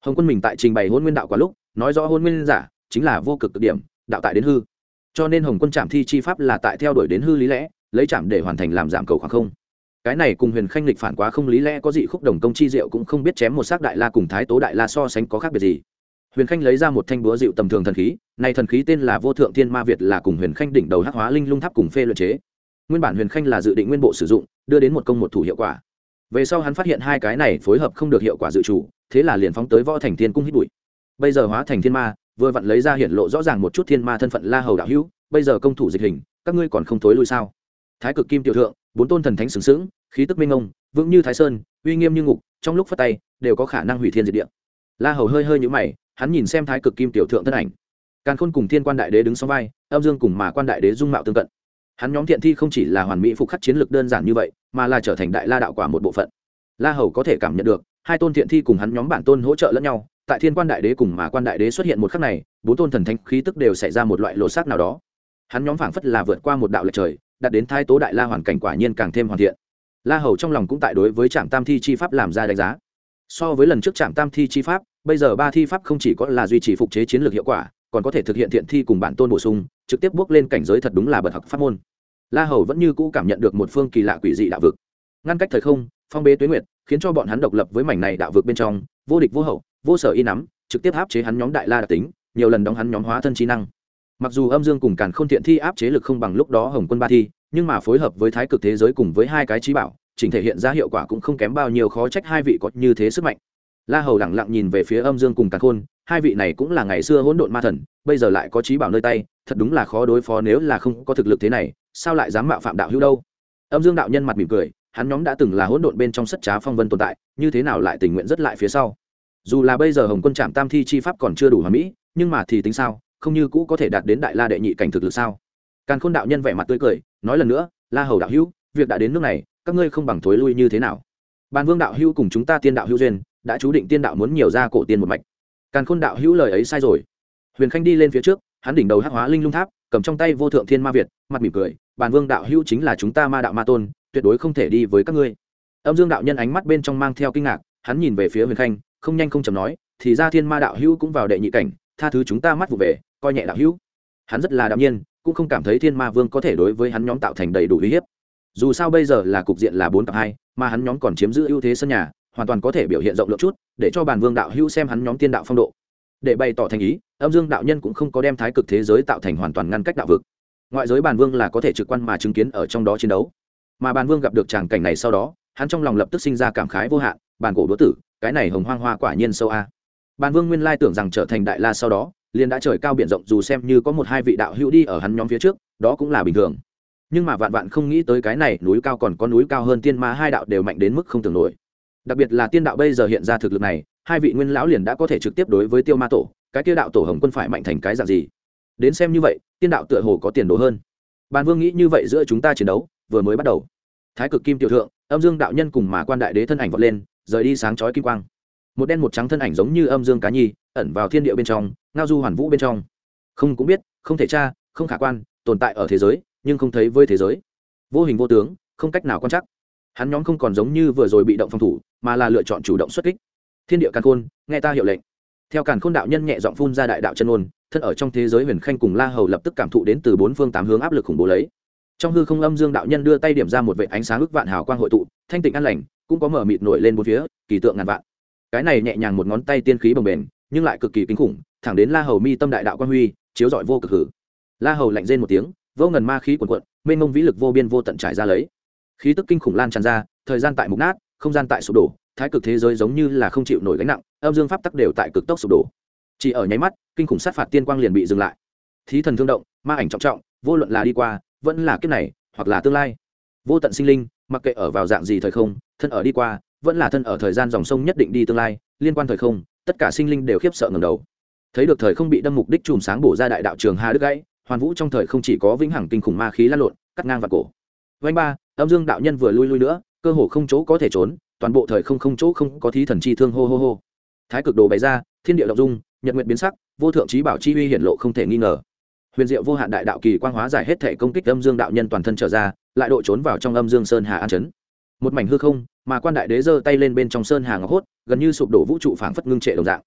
Hồng quân mình tại trình bày hôn nguyên đạo quá lúc, nói rõ hôn nguyên giả, chính là vô cực cực điểm, đạo tại đến hư. Cho nên hồng quân trạm thi chi pháp là tại theo đuổi đến hư lý lẽ lấy chạm để hoàn thành làm giảm cầu khoảng không. Cái này cùng huyền khanh lịch phản quá không lý lẽ, có dị khúc đồng công chi diệu cũng không biết chém một xác đại la cùng thái tố đại la so sánh có khác biệt gì. Huyền khanh lấy ra một thanh búa dịu tầm thường thần khí, này thần khí tên là vô thượng thiên ma việt là cùng huyền khanh đỉnh đầu hắc hóa linh lung tháp cùng phê luyện chế. Nguyên bản huyền khanh là dự định nguyên bộ sử dụng, đưa đến một công một thủ hiệu quả. Về sau hắn phát hiện hai cái này phối hợp không được hiệu quả dự chủ, thế là liền phóng tới võ thành thiên cung hít bụi. Bây giờ hóa thành thiên ma, vừa vặn lấy ra hiện lộ rõ ràng một chút thiên ma thân phận la hầu đạo hữu, bây giờ công thủ dịch hình, các ngươi còn không thối lui sao? Thái cực kim tiểu thượng, bốn tôn thần thánh sừng sững, khí tức minh ông vững như thái sơn, uy nghiêm như ngục, trong lúc phát tay, đều có khả năng hủy thiên diệt địa. La hầu hơi hơi nhũ mày, hắn nhìn xem thái cực kim tiểu thượng thân ảnh. Càn khôn cùng thiên quan đại đế đứng sau vai, âm dương cùng mà quan đại đế dung mạo tương cận. Hắn nhóm thiện thi không chỉ là hoàn mỹ phục khắc chiến lược đơn giản như vậy, mà là trở thành đại la đạo quả một bộ phận. La hầu có thể cảm nhận được, hai tôn thiện thi cùng hắn nhóm bản tôn hỗ trợ lẫn nhau, tại thiên quan đại đế cùng mà quan đại đế xuất hiện một khắc này, bốn tôn thần thánh khí tức đều xảy ra một loại lộ sắc nào đó. Hắn nhóm phảng phất là vượt qua một đạo lệch trời đạt đến thái tố đại la hoàn cảnh quả nhiên càng thêm hoàn thiện. La hầu trong lòng cũng tại đối với trạm tam thi chi pháp làm ra đánh giá. So với lần trước trạm tam thi chi pháp, bây giờ ba thi pháp không chỉ có là duy trì phục chế chiến lược hiệu quả, còn có thể thực hiện thiện thi cùng bản tôn bổ sung, trực tiếp bước lên cảnh giới thật đúng là bậc học pháp môn. La hầu vẫn như cũ cảm nhận được một phương kỳ lạ quỷ dị đạo vực. Ngăn cách thời không, phong bế tuyết nguyệt, khiến cho bọn hắn độc lập với mảnh này đạo vực bên trong, vô địch vô hậu, vô sở y nắm, trực tiếp áp chế hắn nhóm đại la đặc tính, nhiều lần đóng hắn nhóm hóa thân trí năng mặc dù âm dương cùng càn k h ô n thiện thi áp chế lực không bằng lúc đó hồng quân ba thi, nhưng mà phối hợp với thái cực thế giới cùng với hai cái trí bảo, chỉnh thể hiện ra hiệu quả cũng không kém bao nhiêu khó trách hai vị có như thế sức mạnh. La hầu lẳng lặng nhìn về phía âm dương cùng càn khôn, hai vị này cũng là ngày xưa hỗn độn ma thần, bây giờ lại có trí bảo nơi tay, thật đúng là khó đối phó nếu là không có thực lực thế này, sao lại dám mạo phạm đạo hữu đâu? Âm dương đạo nhân mặt mỉm cười, hắn nhóm đã từng là hỗn độn bên trong sất trá phong vân tồn tại, như thế nào lại tình nguyện rất lại phía sau? Dù là bây giờ hồng quân trạm tam thi chi pháp còn chưa đủ hòa mỹ, nhưng mà thì tính sao? Không như cũ có thể đạt đến đại la đệ nhị cảnh thực lực sao? Càn khôn đạo nhân vẻ mặt tươi cười, nói lần nữa, la hầu đạo hữu, việc đã đến nước này, các ngươi không bằng thối lui như thế nào? Bàn vương đạo hữu cùng chúng ta tiên đạo hữu duyên, đã chú định tiên đạo muốn nhiều ra cổ tiên một mạch. Càn khôn đạo hữu lời ấy sai rồi. Huyền khanh đi lên phía trước, hắn đỉnh đầu hắc hóa linh lung tháp, cầm trong tay vô thượng thiên ma việt, mặt mỉm cười, bàn vương đạo hữu chính là chúng ta ma đạo ma tôn, tuyệt đối không thể đi với các ngươi. Âm dương đạo nhân ánh mắt bên trong mang theo kinh ngạc, hắn nhìn về phía huyền khanh, không nhanh không chầm nói, thì ra thiên ma đạo hữu cũng vào đệ nhị cảnh tha thứ chúng ta mắt vụ về, coi nhẹ đạo hữu. Hắn rất là đạo nhiên, cũng không cảm thấy thiên ma vương có thể đối với hắn nhóm tạo thành đầy đủ uy hiếp. Dù sao bây giờ là cục diện là bốn cặp hai, mà hắn nhóm còn chiếm giữ ưu thế sân nhà, hoàn toàn có thể biểu hiện rộng lượng chút, để cho bản vương đạo hữu xem hắn nhóm tiên đạo phong độ. Để bày tỏ thành ý, âm dương đạo nhân cũng không có đem thái cực thế giới tạo thành hoàn toàn ngăn cách đạo vực. Ngoại giới bản vương là có thể trực quan mà chứng kiến ở trong đó chiến đấu. Mà bản vương gặp được tràng cảnh này sau đó, hắn trong lòng lập tức sinh ra cảm khái vô hạn, bản cổ đỗ tử, cái này hồng hoang hoa quả nhiên sâu a. Bàn vương nguyên lai tưởng rằng trở thành đại la sau đó, liền đã trời cao biển rộng dù xem như có một hai vị đạo hữu đi ở hắn nhóm phía trước, đó cũng là bình thường. Nhưng mà vạn vạn không nghĩ tới cái này, núi cao còn có núi cao hơn tiên ma hai đạo đều mạnh đến mức không tưởng nổi. Đặc biệt là tiên đạo bây giờ hiện ra thực lực này, hai vị nguyên lão liền đã có thể trực tiếp đối với tiêu ma tổ, cái kia đạo tổ hồng quân phải mạnh thành cái dạng gì? Đến xem như vậy, tiên đạo tựa hồ có tiền đồ hơn. Bàn vương nghĩ như vậy giữa chúng ta chiến đấu, vừa mới bắt đầu. Thái cực kim tiểu thượng, âm dương đạo nhân cùng mà quan đại đế thân ảnh vọt lên, rời đi sáng chói kim quang một đen một trắng thân ảnh giống như âm dương cá nhi, ẩn vào thiên địa bên trong, ngao du hoàn vũ bên trong. Không cũng biết, không thể tra, không khả quan, tồn tại ở thế giới, nhưng không thấy với thế giới. Vô hình vô tướng, không cách nào quan chắc hắn nhóm không còn giống như vừa rồi bị động phòng thủ, mà là lựa chọn chủ động xuất kích. Thiên địa càn khôn, nghe ta hiệu lệnh. Theo càn khôn đạo nhân nhẹ giọng phun ra đại đạo chân ôn, thân ở trong thế giới huyền khanh cùng la hầu lập tức cảm thụ đến từ bốn phương tám hướng áp lực khủng bố lấy. Trong hư không âm dương đạo nhân đưa tay điểm ra một vệ ánh sáng ức vạn hào quang hội tụ, thanh tịnh an lành, cũng có mở mịt nổi lên bốn phía, kỳ tượng ngàn vạn cái này nhẹ nhàng một ngón tay tiên khí bồng bềnh, nhưng lại cực kỳ kinh khủng, thẳng đến la hầu mi tâm đại đạo quan huy, chiếu rọi vô cực hử. La hầu lạnh rên một tiếng, vô ngần ma khí quần quận mênh mông vĩ lực vô biên vô tận trải ra lấy. Khí tức kinh khủng lan tràn ra, thời gian tại mục nát, không gian tại sụp đổ, thái cực thế giới giống như là không chịu nổi gánh nặng, âm dương pháp tắc đều tại cực tốc sụp đổ. Chỉ ở nháy mắt, kinh khủng sát phạt tiên quang liền bị dừng lại. Thí thần thương động, ma ảnh trọng trọng, vô luận là đi qua, vẫn là kiếp này, hoặc là tương lai. Vô tận sinh linh, mặc kệ ở vào dạng gì thời không, thân ở đi qua vẫn là thân ở thời gian dòng sông nhất định đi tương lai, liên quan thời không, tất cả sinh linh đều khiếp sợ ngầm đầu. Thấy được thời không bị đâm mục đích chùm sáng bổ ra đại đạo trường hà đức gãy, hoàn vũ trong thời không chỉ có vĩnh hằng kinh khủng ma khí lan lộn, cắt ngang và cổ. Vanh ba, âm dương đạo nhân vừa lui lui nữa, cơ hồ không chỗ có thể trốn, toàn bộ thời không không chỗ không có thí thần chi thương hô hô hô. Thái cực đồ bày ra, thiên địa động dung, nhật nguyện biến sắc, vô thượng trí bảo chi uy hiển lộ không thể nghi ngờ. Huyền diệu vô hạn đại đạo kỳ quang hóa giải hết thể công kích âm dương đạo nhân toàn thân trở ra, lại độ trốn vào trong âm dương sơn hà an chấn một mảnh hư không, mà quan đại đế giơ tay lên bên trong sơn hà ngọc hốt, gần như sụp đổ vũ trụ phảng phất ngưng trệ đồng dạng.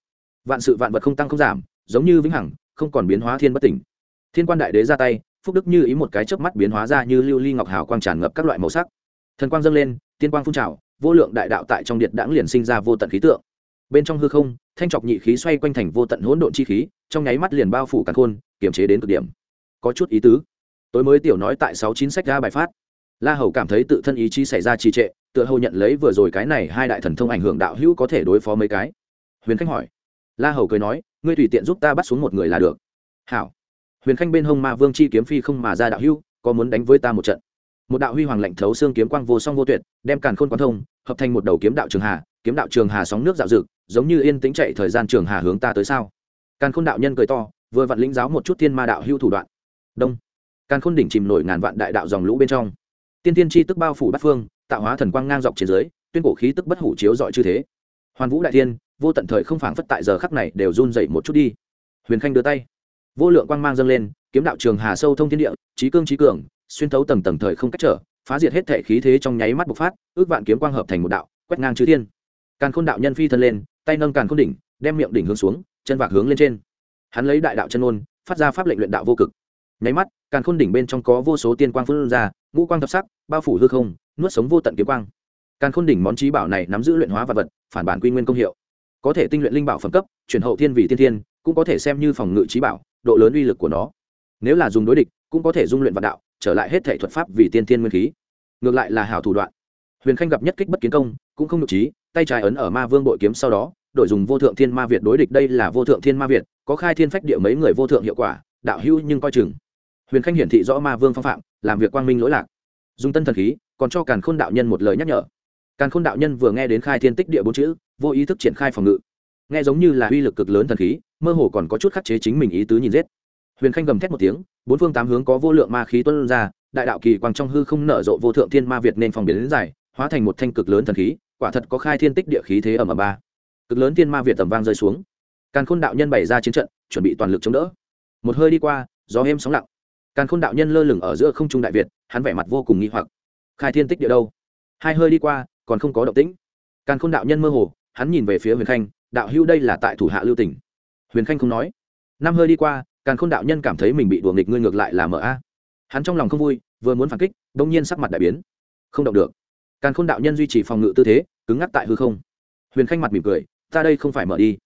Vạn sự vạn vật không tăng không giảm, giống như vĩnh hằng, không còn biến hóa thiên bất tỉnh. Thiên quan đại đế ra tay, phúc đức như ý một cái chớp mắt biến hóa ra như lưu ly ngọc hào quang tràn ngập các loại màu sắc. Thần quang dâng lên, tiên quang phun trào, vô lượng đại đạo tại trong điện đãng liền sinh ra vô tận khí tượng. Bên trong hư không, thanh trọc nhị khí xoay quanh thành vô tận hỗn độn chi khí, trong nháy mắt liền bao phủ cả khôn, kiềm chế đến cực điểm. Có chút ý tứ. Tối mới tiểu nói tại sáu chín sách ra bài phát la hầu cảm thấy tự thân ý chí xảy ra trì trệ, tựa hồ nhận lấy vừa rồi cái này hai đại thần thông ảnh hưởng đạo hữu có thể đối phó mấy cái. Huyền khanh hỏi. La hầu cười nói, ngươi tùy tiện giúp ta bắt xuống một người là được. Hảo. Huyền khanh bên hông ma vương chi kiếm phi không mà ra đạo hữu, có muốn đánh với ta một trận? Một đạo huy hoàng lạnh thấu xương kiếm quang vô song vô tuyệt, đem càn khôn quán thông, hợp thành một đầu kiếm đạo trường hà, kiếm đạo trường hà sóng nước dạo dực, giống như yên tĩnh chạy thời gian trường hà hướng ta tới sao? Càn khôn đạo nhân cười to, vừa vặn lĩnh giáo một chút thiên ma đạo hưu thủ đoạn. Đông. Càn khôn đỉnh chìm nổi ngàn vạn đại đạo dòng lũ bên trong tiên tiên chi tức bao phủ bát phương, tạo hóa thần quang ngang dọc trên dưới, tuyên cổ khí tức bất hủ chiếu dọi chư thế. Hoàn vũ đại tiên vô tận thời không phảng phất tại giờ khắc này đều run dậy một chút đi. Huyền khanh đưa tay. Vô lượng quang mang dâng lên, kiếm đạo trường hà sâu thông thiên địa, trí cương trí cường, xuyên thấu tầng tầng thời không cách trở, phá diệt hết thể khí thế trong nháy mắt bộc phát, ước vạn kiếm quang hợp thành một đạo, quét ngang chư thiên. Càn khôn đạo nhân phi thân lên, tay nâng càn khôn đỉnh, đem miệng đỉnh hướng xuống, chân vạc hướng lên trên. Hắn lấy đại đạo chân ôn phát ra pháp lệnh luyện đạo vô cực nháy mắt, càn khôn đỉnh bên trong có vô số tiên quang phun ra, ngũ quang thập sắc, bao phủ hư không, nuốt sống vô tận kiếm quang. Càn khôn đỉnh món trí bảo này nắm giữ luyện hóa vật vật, phản bản quy nguyên công hiệu. Có thể tinh luyện linh bảo phẩm cấp, chuyển hậu thiên vị tiên thiên, cũng có thể xem như phòng ngự trí bảo, độ lớn uy lực của nó. Nếu là dùng đối địch, cũng có thể dung luyện vạn đạo, trở lại hết thể thuật pháp vì tiên thiên nguyên khí. Ngược lại là hảo thủ đoạn. Huyền khanh gặp nhất kích bất kiến công, cũng không nhục trí, tay trái ấn ở ma vương bội kiếm sau đó, đổi dùng vô thượng thiên ma việt đối địch đây là vô thượng thiên ma việt, có khai thiên phách địa mấy người vô thượng hiệu quả, đạo hữu nhưng coi chừng huyền khanh hiển thị rõ ma vương phong phạm, làm việc quang minh lỗi lạc. Dùng tân thần khí, còn cho càn khôn đạo nhân một lời nhắc nhở. Càn khôn đạo nhân vừa nghe đến khai thiên tích địa bốn chữ, vô ý thức triển khai phòng ngự. Nghe giống như là uy lực cực lớn thần khí, mơ hồ còn có chút khắc chế chính mình ý tứ nhìn giết. Huyền khanh gầm thét một tiếng, bốn phương tám hướng có vô lượng ma khí tuân ra, đại đạo kỳ quang trong hư không nở rộ vô thượng thiên ma việt nên phòng biến đến dài, hóa thành một thanh cực lớn thần khí, quả thật có khai thiên tích địa khí thế ở ẩm ba. Cực lớn thiên ma việt tầm vang rơi xuống. Càn khôn đạo nhân bày ra chiến trận, chuẩn bị toàn lực chống đỡ. Một hơi đi qua, gió êm sóng lặng càn khôn đạo nhân lơ lửng ở giữa không trung đại việt, hắn vẻ mặt vô cùng nghi hoặc. Khai thiên tích địa đâu? Hai hơi đi qua, còn không có động tĩnh. Càn khôn đạo nhân mơ hồ, hắn nhìn về phía huyền khanh, đạo hưu đây là tại thủ hạ lưu tỉnh. Huyền khanh không nói. Năm hơi đi qua, càn khôn đạo nhân cảm thấy mình bị đùa nghịch, ngươi ngược lại là mở a. Hắn trong lòng không vui, vừa muốn phản kích đông nhiên sắc mặt đại biến. Không động được. Càn khôn đạo nhân duy trì phòng ngự tư thế, cứng ngắc tại hư không. Huyền khanh mặt mỉm cười, ta đây không phải mở đi.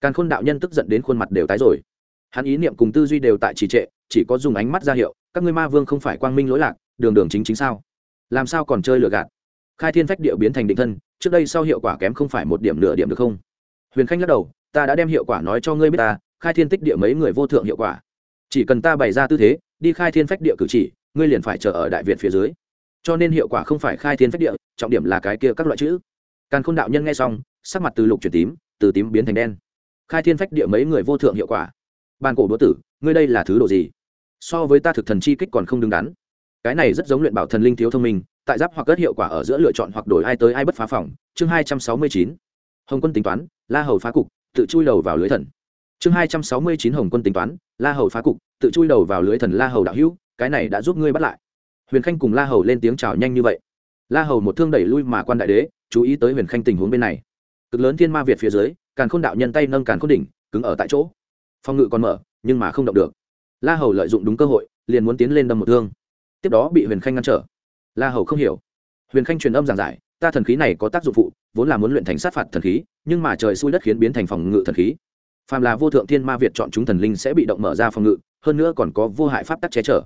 Càn khôn đạo nhân tức giận đến khuôn mặt đều tái rồi. Hắn ý niệm cùng tư duy đều tại trì trệ chỉ có dùng ánh mắt ra hiệu, các ngươi ma vương không phải quang minh lỗi lạc, đường đường chính chính sao? Làm sao còn chơi lừa gạt? Khai thiên phách điệu biến thành định thân, trước đây sau hiệu quả kém không phải một điểm nửa điểm được không? Huyền khanh lắc đầu, ta đã đem hiệu quả nói cho ngươi biết ta, khai thiên tích địa mấy người vô thượng hiệu quả. Chỉ cần ta bày ra tư thế, đi khai thiên phách địa cử chỉ, ngươi liền phải chờ ở đại việt phía dưới. Cho nên hiệu quả không phải khai thiên phách địa, trọng điểm là cái kia các loại chữ. Càn khôn đạo nhân nghe xong, sắc mặt từ lục chuyển tím, từ tím biến thành đen. Khai thiên phách địa mấy người vô thượng hiệu quả. Ban cổ đũa tử, ngươi đây là thứ đồ gì? So với ta thực thần chi kích còn không đứng đắn. Cái này rất giống luyện bảo thần linh thiếu thông minh, tại giáp hoặc cất hiệu quả ở giữa lựa chọn hoặc đổi ai tới ai bất phá phòng. Chương hai trăm sáu mươi chín, hồng quân tính toán, la hầu phá cục, tự chui đầu vào lưới thần. Chương hai trăm sáu mươi chín, hồng quân tính toán, la hầu phá cục, tự chui đầu vào lưới thần la hầu đạo hữu, cái này đã giúp ngươi bắt lại. Huyền khanh cùng la hầu lên tiếng chào nhanh như vậy. La hầu một thương đẩy lui mà quan đại đế, chú ý tới huyền khanh tình huống bên này. Cực lớn thiên ma việt phía dưới, càn khôn đạo nhân tay nâng càn khôn đỉnh, cứng ở tại chỗ. Phòng ngự còn mở, nhưng mà không động được la hầu lợi dụng đúng cơ hội, liền muốn tiến lên đâm một thương. Tiếp đó bị huyền khanh ngăn trở. La hầu không hiểu. Huyền khanh truyền âm giảng giải, ta thần khí này có tác dụng phụ, vốn là muốn luyện thành sát phạt thần khí, nhưng mà trời xui đất khiến biến thành phòng ngự thần khí. Phàm là vô thượng thiên ma việt chọn chúng thần linh sẽ bị động mở ra phòng ngự, hơn nữa còn có vô hại pháp tắc che chở.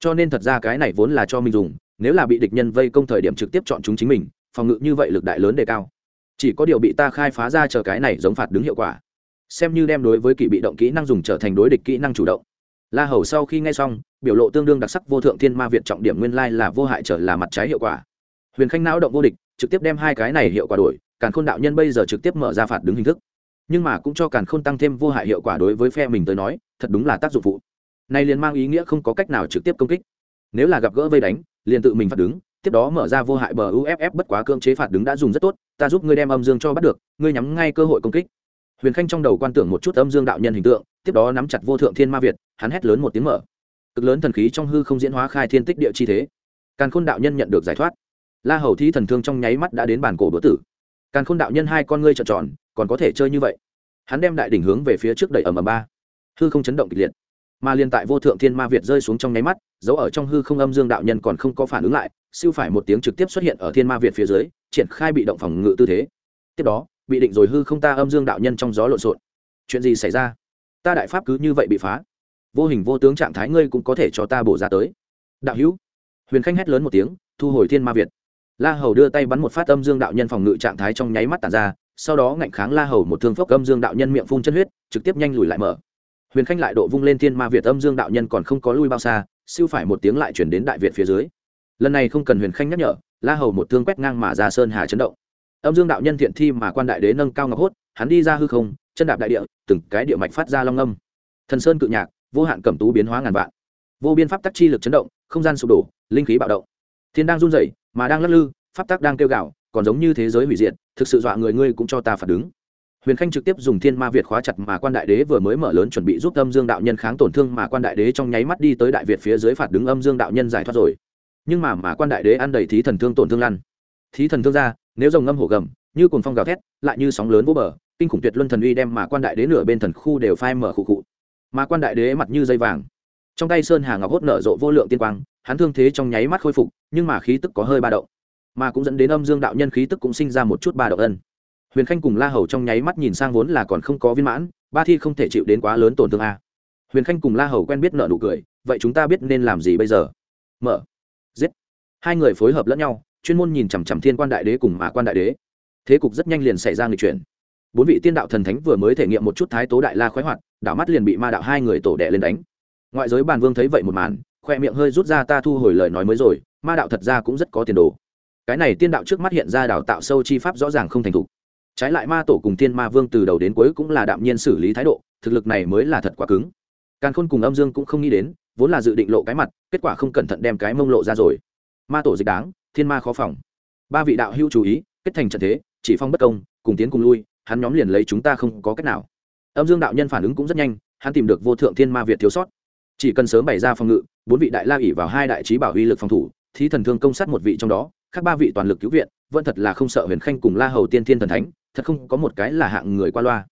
Cho nên thật ra cái này vốn là cho mình dùng, nếu là bị địch nhân vây công thời điểm trực tiếp chọn chúng chính mình, phòng ngự như vậy lực đại lớn đề cao. Chỉ có điều bị ta khai phá ra chờ cái này giống phạt đứng hiệu quả. Xem như đem đối với kỵ bị động kỹ năng dùng trở thành đối địch kỹ năng chủ động la hầu sau khi nghe xong, biểu lộ tương đương đặc sắc vô thượng thiên ma việt trọng điểm nguyên lai là vô hại trở là mặt trái hiệu quả. Huyền khanh não động vô địch, trực tiếp đem hai cái này hiệu quả đổi, càn khôn đạo nhân bây giờ trực tiếp mở ra phạt đứng hình thức. Nhưng mà cũng cho càn khôn tăng thêm vô hại hiệu quả đối với phe mình tới nói, thật đúng là tác dụng phụ. Này liền mang ý nghĩa không có cách nào trực tiếp công kích. Nếu là gặp gỡ vây đánh, liền tự mình phạt đứng, tiếp đó mở ra vô hại bờ uff bất quá cưỡng chế phạt đứng đã dùng rất tốt, ta giúp ngươi đem âm dương cho bắt được, ngươi nhắm ngay cơ hội công kích. Huyền khanh trong đầu quan tưởng một chút âm dương đạo nhân hình tượng, tiếp đó nắm chặt vô thượng thiên ma việt hắn hét lớn một tiếng mở. Cực lớn thần khí trong hư không diễn hóa khai thiên tích địa chi thế. Càn khôn đạo nhân nhận được giải thoát. La hầu thi thần thương trong nháy mắt đã đến bàn cổ bữa tử. Càn khôn đạo nhân hai con ngươi trợn tròn, còn có thể chơi như vậy? Hắn đem đại đỉnh hướng về phía trước đẩy ầm ầm ba. Hư không chấn động kịch liệt. Mà liên tại vô thượng thiên ma việt rơi xuống trong nháy mắt giấu ở trong hư không âm dương đạo nhân còn không có phản ứng lại, siêu phải một tiếng trực tiếp xuất hiện ở thiên ma việt phía dưới, triển khai bị động phòng ngự tư thế. Tiếp đó, bị định rồi hư không ta âm dương đạo nhân trong gió lộn xộn. Chuyện gì xảy ra? Ta đại pháp cứ như vậy bị phá vô hình vô tướng trạng thái ngươi cũng có thể cho ta bổ ra tới. Đạo hữu. Huyền khanh hét lớn một tiếng, thu hồi thiên ma việt. La hầu đưa tay bắn một phát âm dương đạo nhân phòng ngự trạng thái trong nháy mắt tàn ra, sau đó ngạnh kháng la hầu một thương phốc âm dương đạo nhân miệng phun chân huyết, trực tiếp nhanh lùi lại mở. Huyền khanh lại độ vung lên thiên ma việt âm dương đạo nhân còn không có lui bao xa, siêu phải một tiếng lại chuyển đến đại việt phía dưới. Lần này không cần huyền khanh nhắc nhở, la hầu một thương quét ngang mà ra sơn hà chấn động. Âm dương đạo nhân thiện thi mà quan đại đế nâng cao ngọc hốt, hắn đi ra hư không, chân đạp đại địa, từng cái địa mạch phát ra long âm. Thần sơn cự nhạc vô hạn cẩm tú biến hóa ngàn vạn. Vô biên pháp tắc chi lực chấn động, không gian sụp đổ, linh khí bạo động. Thiên đang run rẩy, mà đang lắc lư, pháp tắc đang kêu gạo còn giống như thế giới hủy diệt, thực sự dọa người ngươi cũng cho ta phản ứng. huyền khanh trực tiếp dùng thiên ma việt khóa chặt mà quan đại đế vừa mới mở lớn chuẩn bị giúp âm dương đạo nhân kháng tổn thương mà quan đại đế trong nháy mắt đi tới đại việt phía dưới phạt đứng âm dương đạo nhân giải thoát rồi. Nhưng mà mà quan đại đế ăn đầy thí thần thương tổn thương lăn. Thí thần thương ra, nếu rồng ngâm hổ gầm, như cồn phong gào thét, lại như sóng lớn vô bờ, kinh khủng tuyệt luân thần uy đem mà quan đại đế nửa bên thần khu đều phai mở khụ khụ mà quan đại đế mặt như dây vàng. Trong tay sơn hà ngọc hốt nở rộ vô lượng tiên quang, hắn thương thế trong nháy mắt khôi phục, nhưng mà khí tức có hơi ba động, mà cũng dẫn đến âm dương đạo nhân khí tức cũng sinh ra một chút ba động ân. Huyền khanh cùng la hầu trong nháy mắt nhìn sang vốn là còn không có viên mãn, ba thi không thể chịu đến quá lớn tổn thương a. Huyền khanh cùng la hầu quen biết nợ nụ cười, vậy chúng ta biết nên làm gì bây giờ? Mở. Giết. Hai người phối hợp lẫn nhau, chuyên môn nhìn chằm chằm thiên quan đại đế cùng mà quan đại đế. Thế cục rất nhanh liền xảy ra người chuyển bốn vị tiên đạo thần thánh vừa mới thể nghiệm một chút thái tố đại la khoái hoạt, đảo mắt liền bị ma đạo hai người tổ đẻ lên đánh. Ngoại giới bàn vương thấy vậy một màn, khoe miệng hơi rút ra ta thu hồi lời nói mới rồi, ma đạo thật ra cũng rất có tiền đồ. Cái này tiên đạo trước mắt hiện ra đào tạo sâu chi pháp rõ ràng không thành thục. Trái lại ma tổ cùng tiên ma vương từ đầu đến cuối cũng là đạm nhiên xử lý thái độ, thực lực này mới là thật quá cứng. Càn khôn cùng âm dương cũng không nghĩ đến, vốn là dự định lộ cái mặt, kết quả không cẩn thận đem cái mông lộ ra rồi. Ma tổ dịch đáng, thiên ma khó phòng. Ba vị đạo hữu chú ý, kết thành trận thế, chỉ phong bất công, cùng tiến cùng lui hắn nhóm liền lấy chúng ta không có cách nào. Âm dương đạo nhân phản ứng cũng rất nhanh, hắn tìm được vô thượng thiên ma việt thiếu sót. Chỉ cần sớm bày ra phòng ngự, bốn vị đại la ỉ vào hai đại trí bảo uy lực phòng thủ, thí thần thương công sát một vị trong đó, khác ba vị toàn lực cứu viện, vẫn thật là không sợ huyền khanh cùng la hầu tiên thiên thần thánh, thật không có một cái là hạng người qua loa.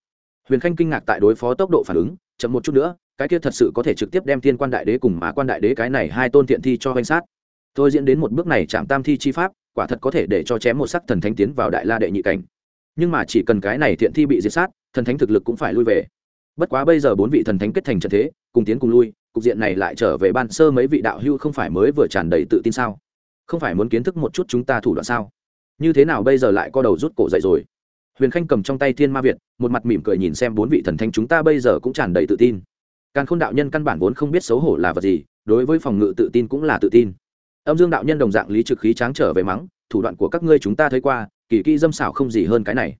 Huyền khanh kinh ngạc tại đối phó tốc độ phản ứng, chậm một chút nữa, cái kia thật sự có thể trực tiếp đem tiên quan đại đế cùng mã quan đại đế cái này hai tôn thiện thi cho danh sát. Tôi diễn đến một bước này chạm tam thi chi pháp, quả thật có thể để cho chém một sắc thần thánh tiến vào đại la đệ nhị cảnh nhưng mà chỉ cần cái này thiện thi bị diệt sát, thần thánh thực lực cũng phải lui về. Bất quá bây giờ bốn vị thần thánh kết thành trận thế, cùng tiến cùng lui, cục diện này lại trở về ban sơ mấy vị đạo hưu không phải mới vừa tràn đầy tự tin sao? Không phải muốn kiến thức một chút chúng ta thủ đoạn sao? Như thế nào bây giờ lại co đầu rút cổ dậy rồi? Huyền khanh cầm trong tay thiên ma việt, một mặt mỉm cười nhìn xem bốn vị thần thánh chúng ta bây giờ cũng tràn đầy tự tin. Càn khôn đạo nhân căn bản vốn không biết xấu hổ là vật gì, đối với phòng ngự tự tin cũng là tự tin. Âm dương đạo nhân đồng dạng lý trực khí tráng trở về mắng, thủ đoạn của các ngươi chúng ta thấy qua kỳ kỹ dâm xảo không gì hơn cái này.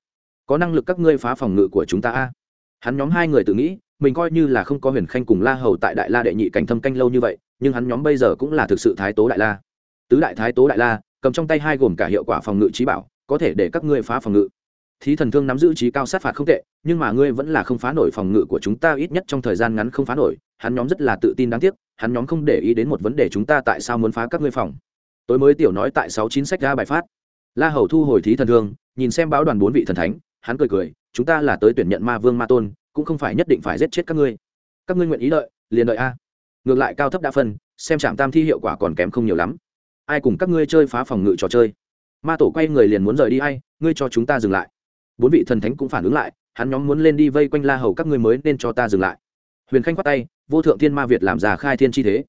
Có năng lực các ngươi phá phòng ngự của chúng ta a? Hắn nhóm hai người tự nghĩ, mình coi như là không có huyền khanh cùng la hầu tại đại la đệ nhị cảnh thâm canh lâu như vậy, nhưng hắn nhóm bây giờ cũng là thực sự thái tố đại la. Tứ đại thái tố đại la, cầm trong tay hai gồm cả hiệu quả phòng ngự trí bảo, có thể để các ngươi phá phòng ngự. Thí thần thương nắm giữ trí cao sát phạt không tệ, nhưng mà ngươi vẫn là không phá nổi phòng ngự của chúng ta ít nhất trong thời gian ngắn không phá nổi, hắn nhóm rất là tự tin đáng tiếc, hắn nhóm không để ý đến một vấn đề chúng ta tại sao muốn phá các ngươi phòng. Tối mới tiểu nói tại sáu chín sách ra bài phát la hầu thu hồi thí thần thương, nhìn xem báo đoàn bốn vị thần thánh, hắn cười cười, chúng ta là tới tuyển nhận ma vương ma tôn, cũng không phải nhất định phải giết chết các ngươi. Các ngươi nguyện ý đợi, liền đợi a. Ngược lại cao thấp đã phân, xem trạm tam thi hiệu quả còn kém không nhiều lắm. Ai cùng các ngươi chơi phá phòng ngự trò chơi? Ma tổ quay người liền muốn rời đi, ai, ngươi cho chúng ta dừng lại. Bốn vị thần thánh cũng phản ứng lại, hắn nhóm muốn lên đi vây quanh la hầu, các ngươi mới nên cho ta dừng lại. Huyền khanh khoát tay, vô thượng thiên ma việt làm già khai thiên chi thế.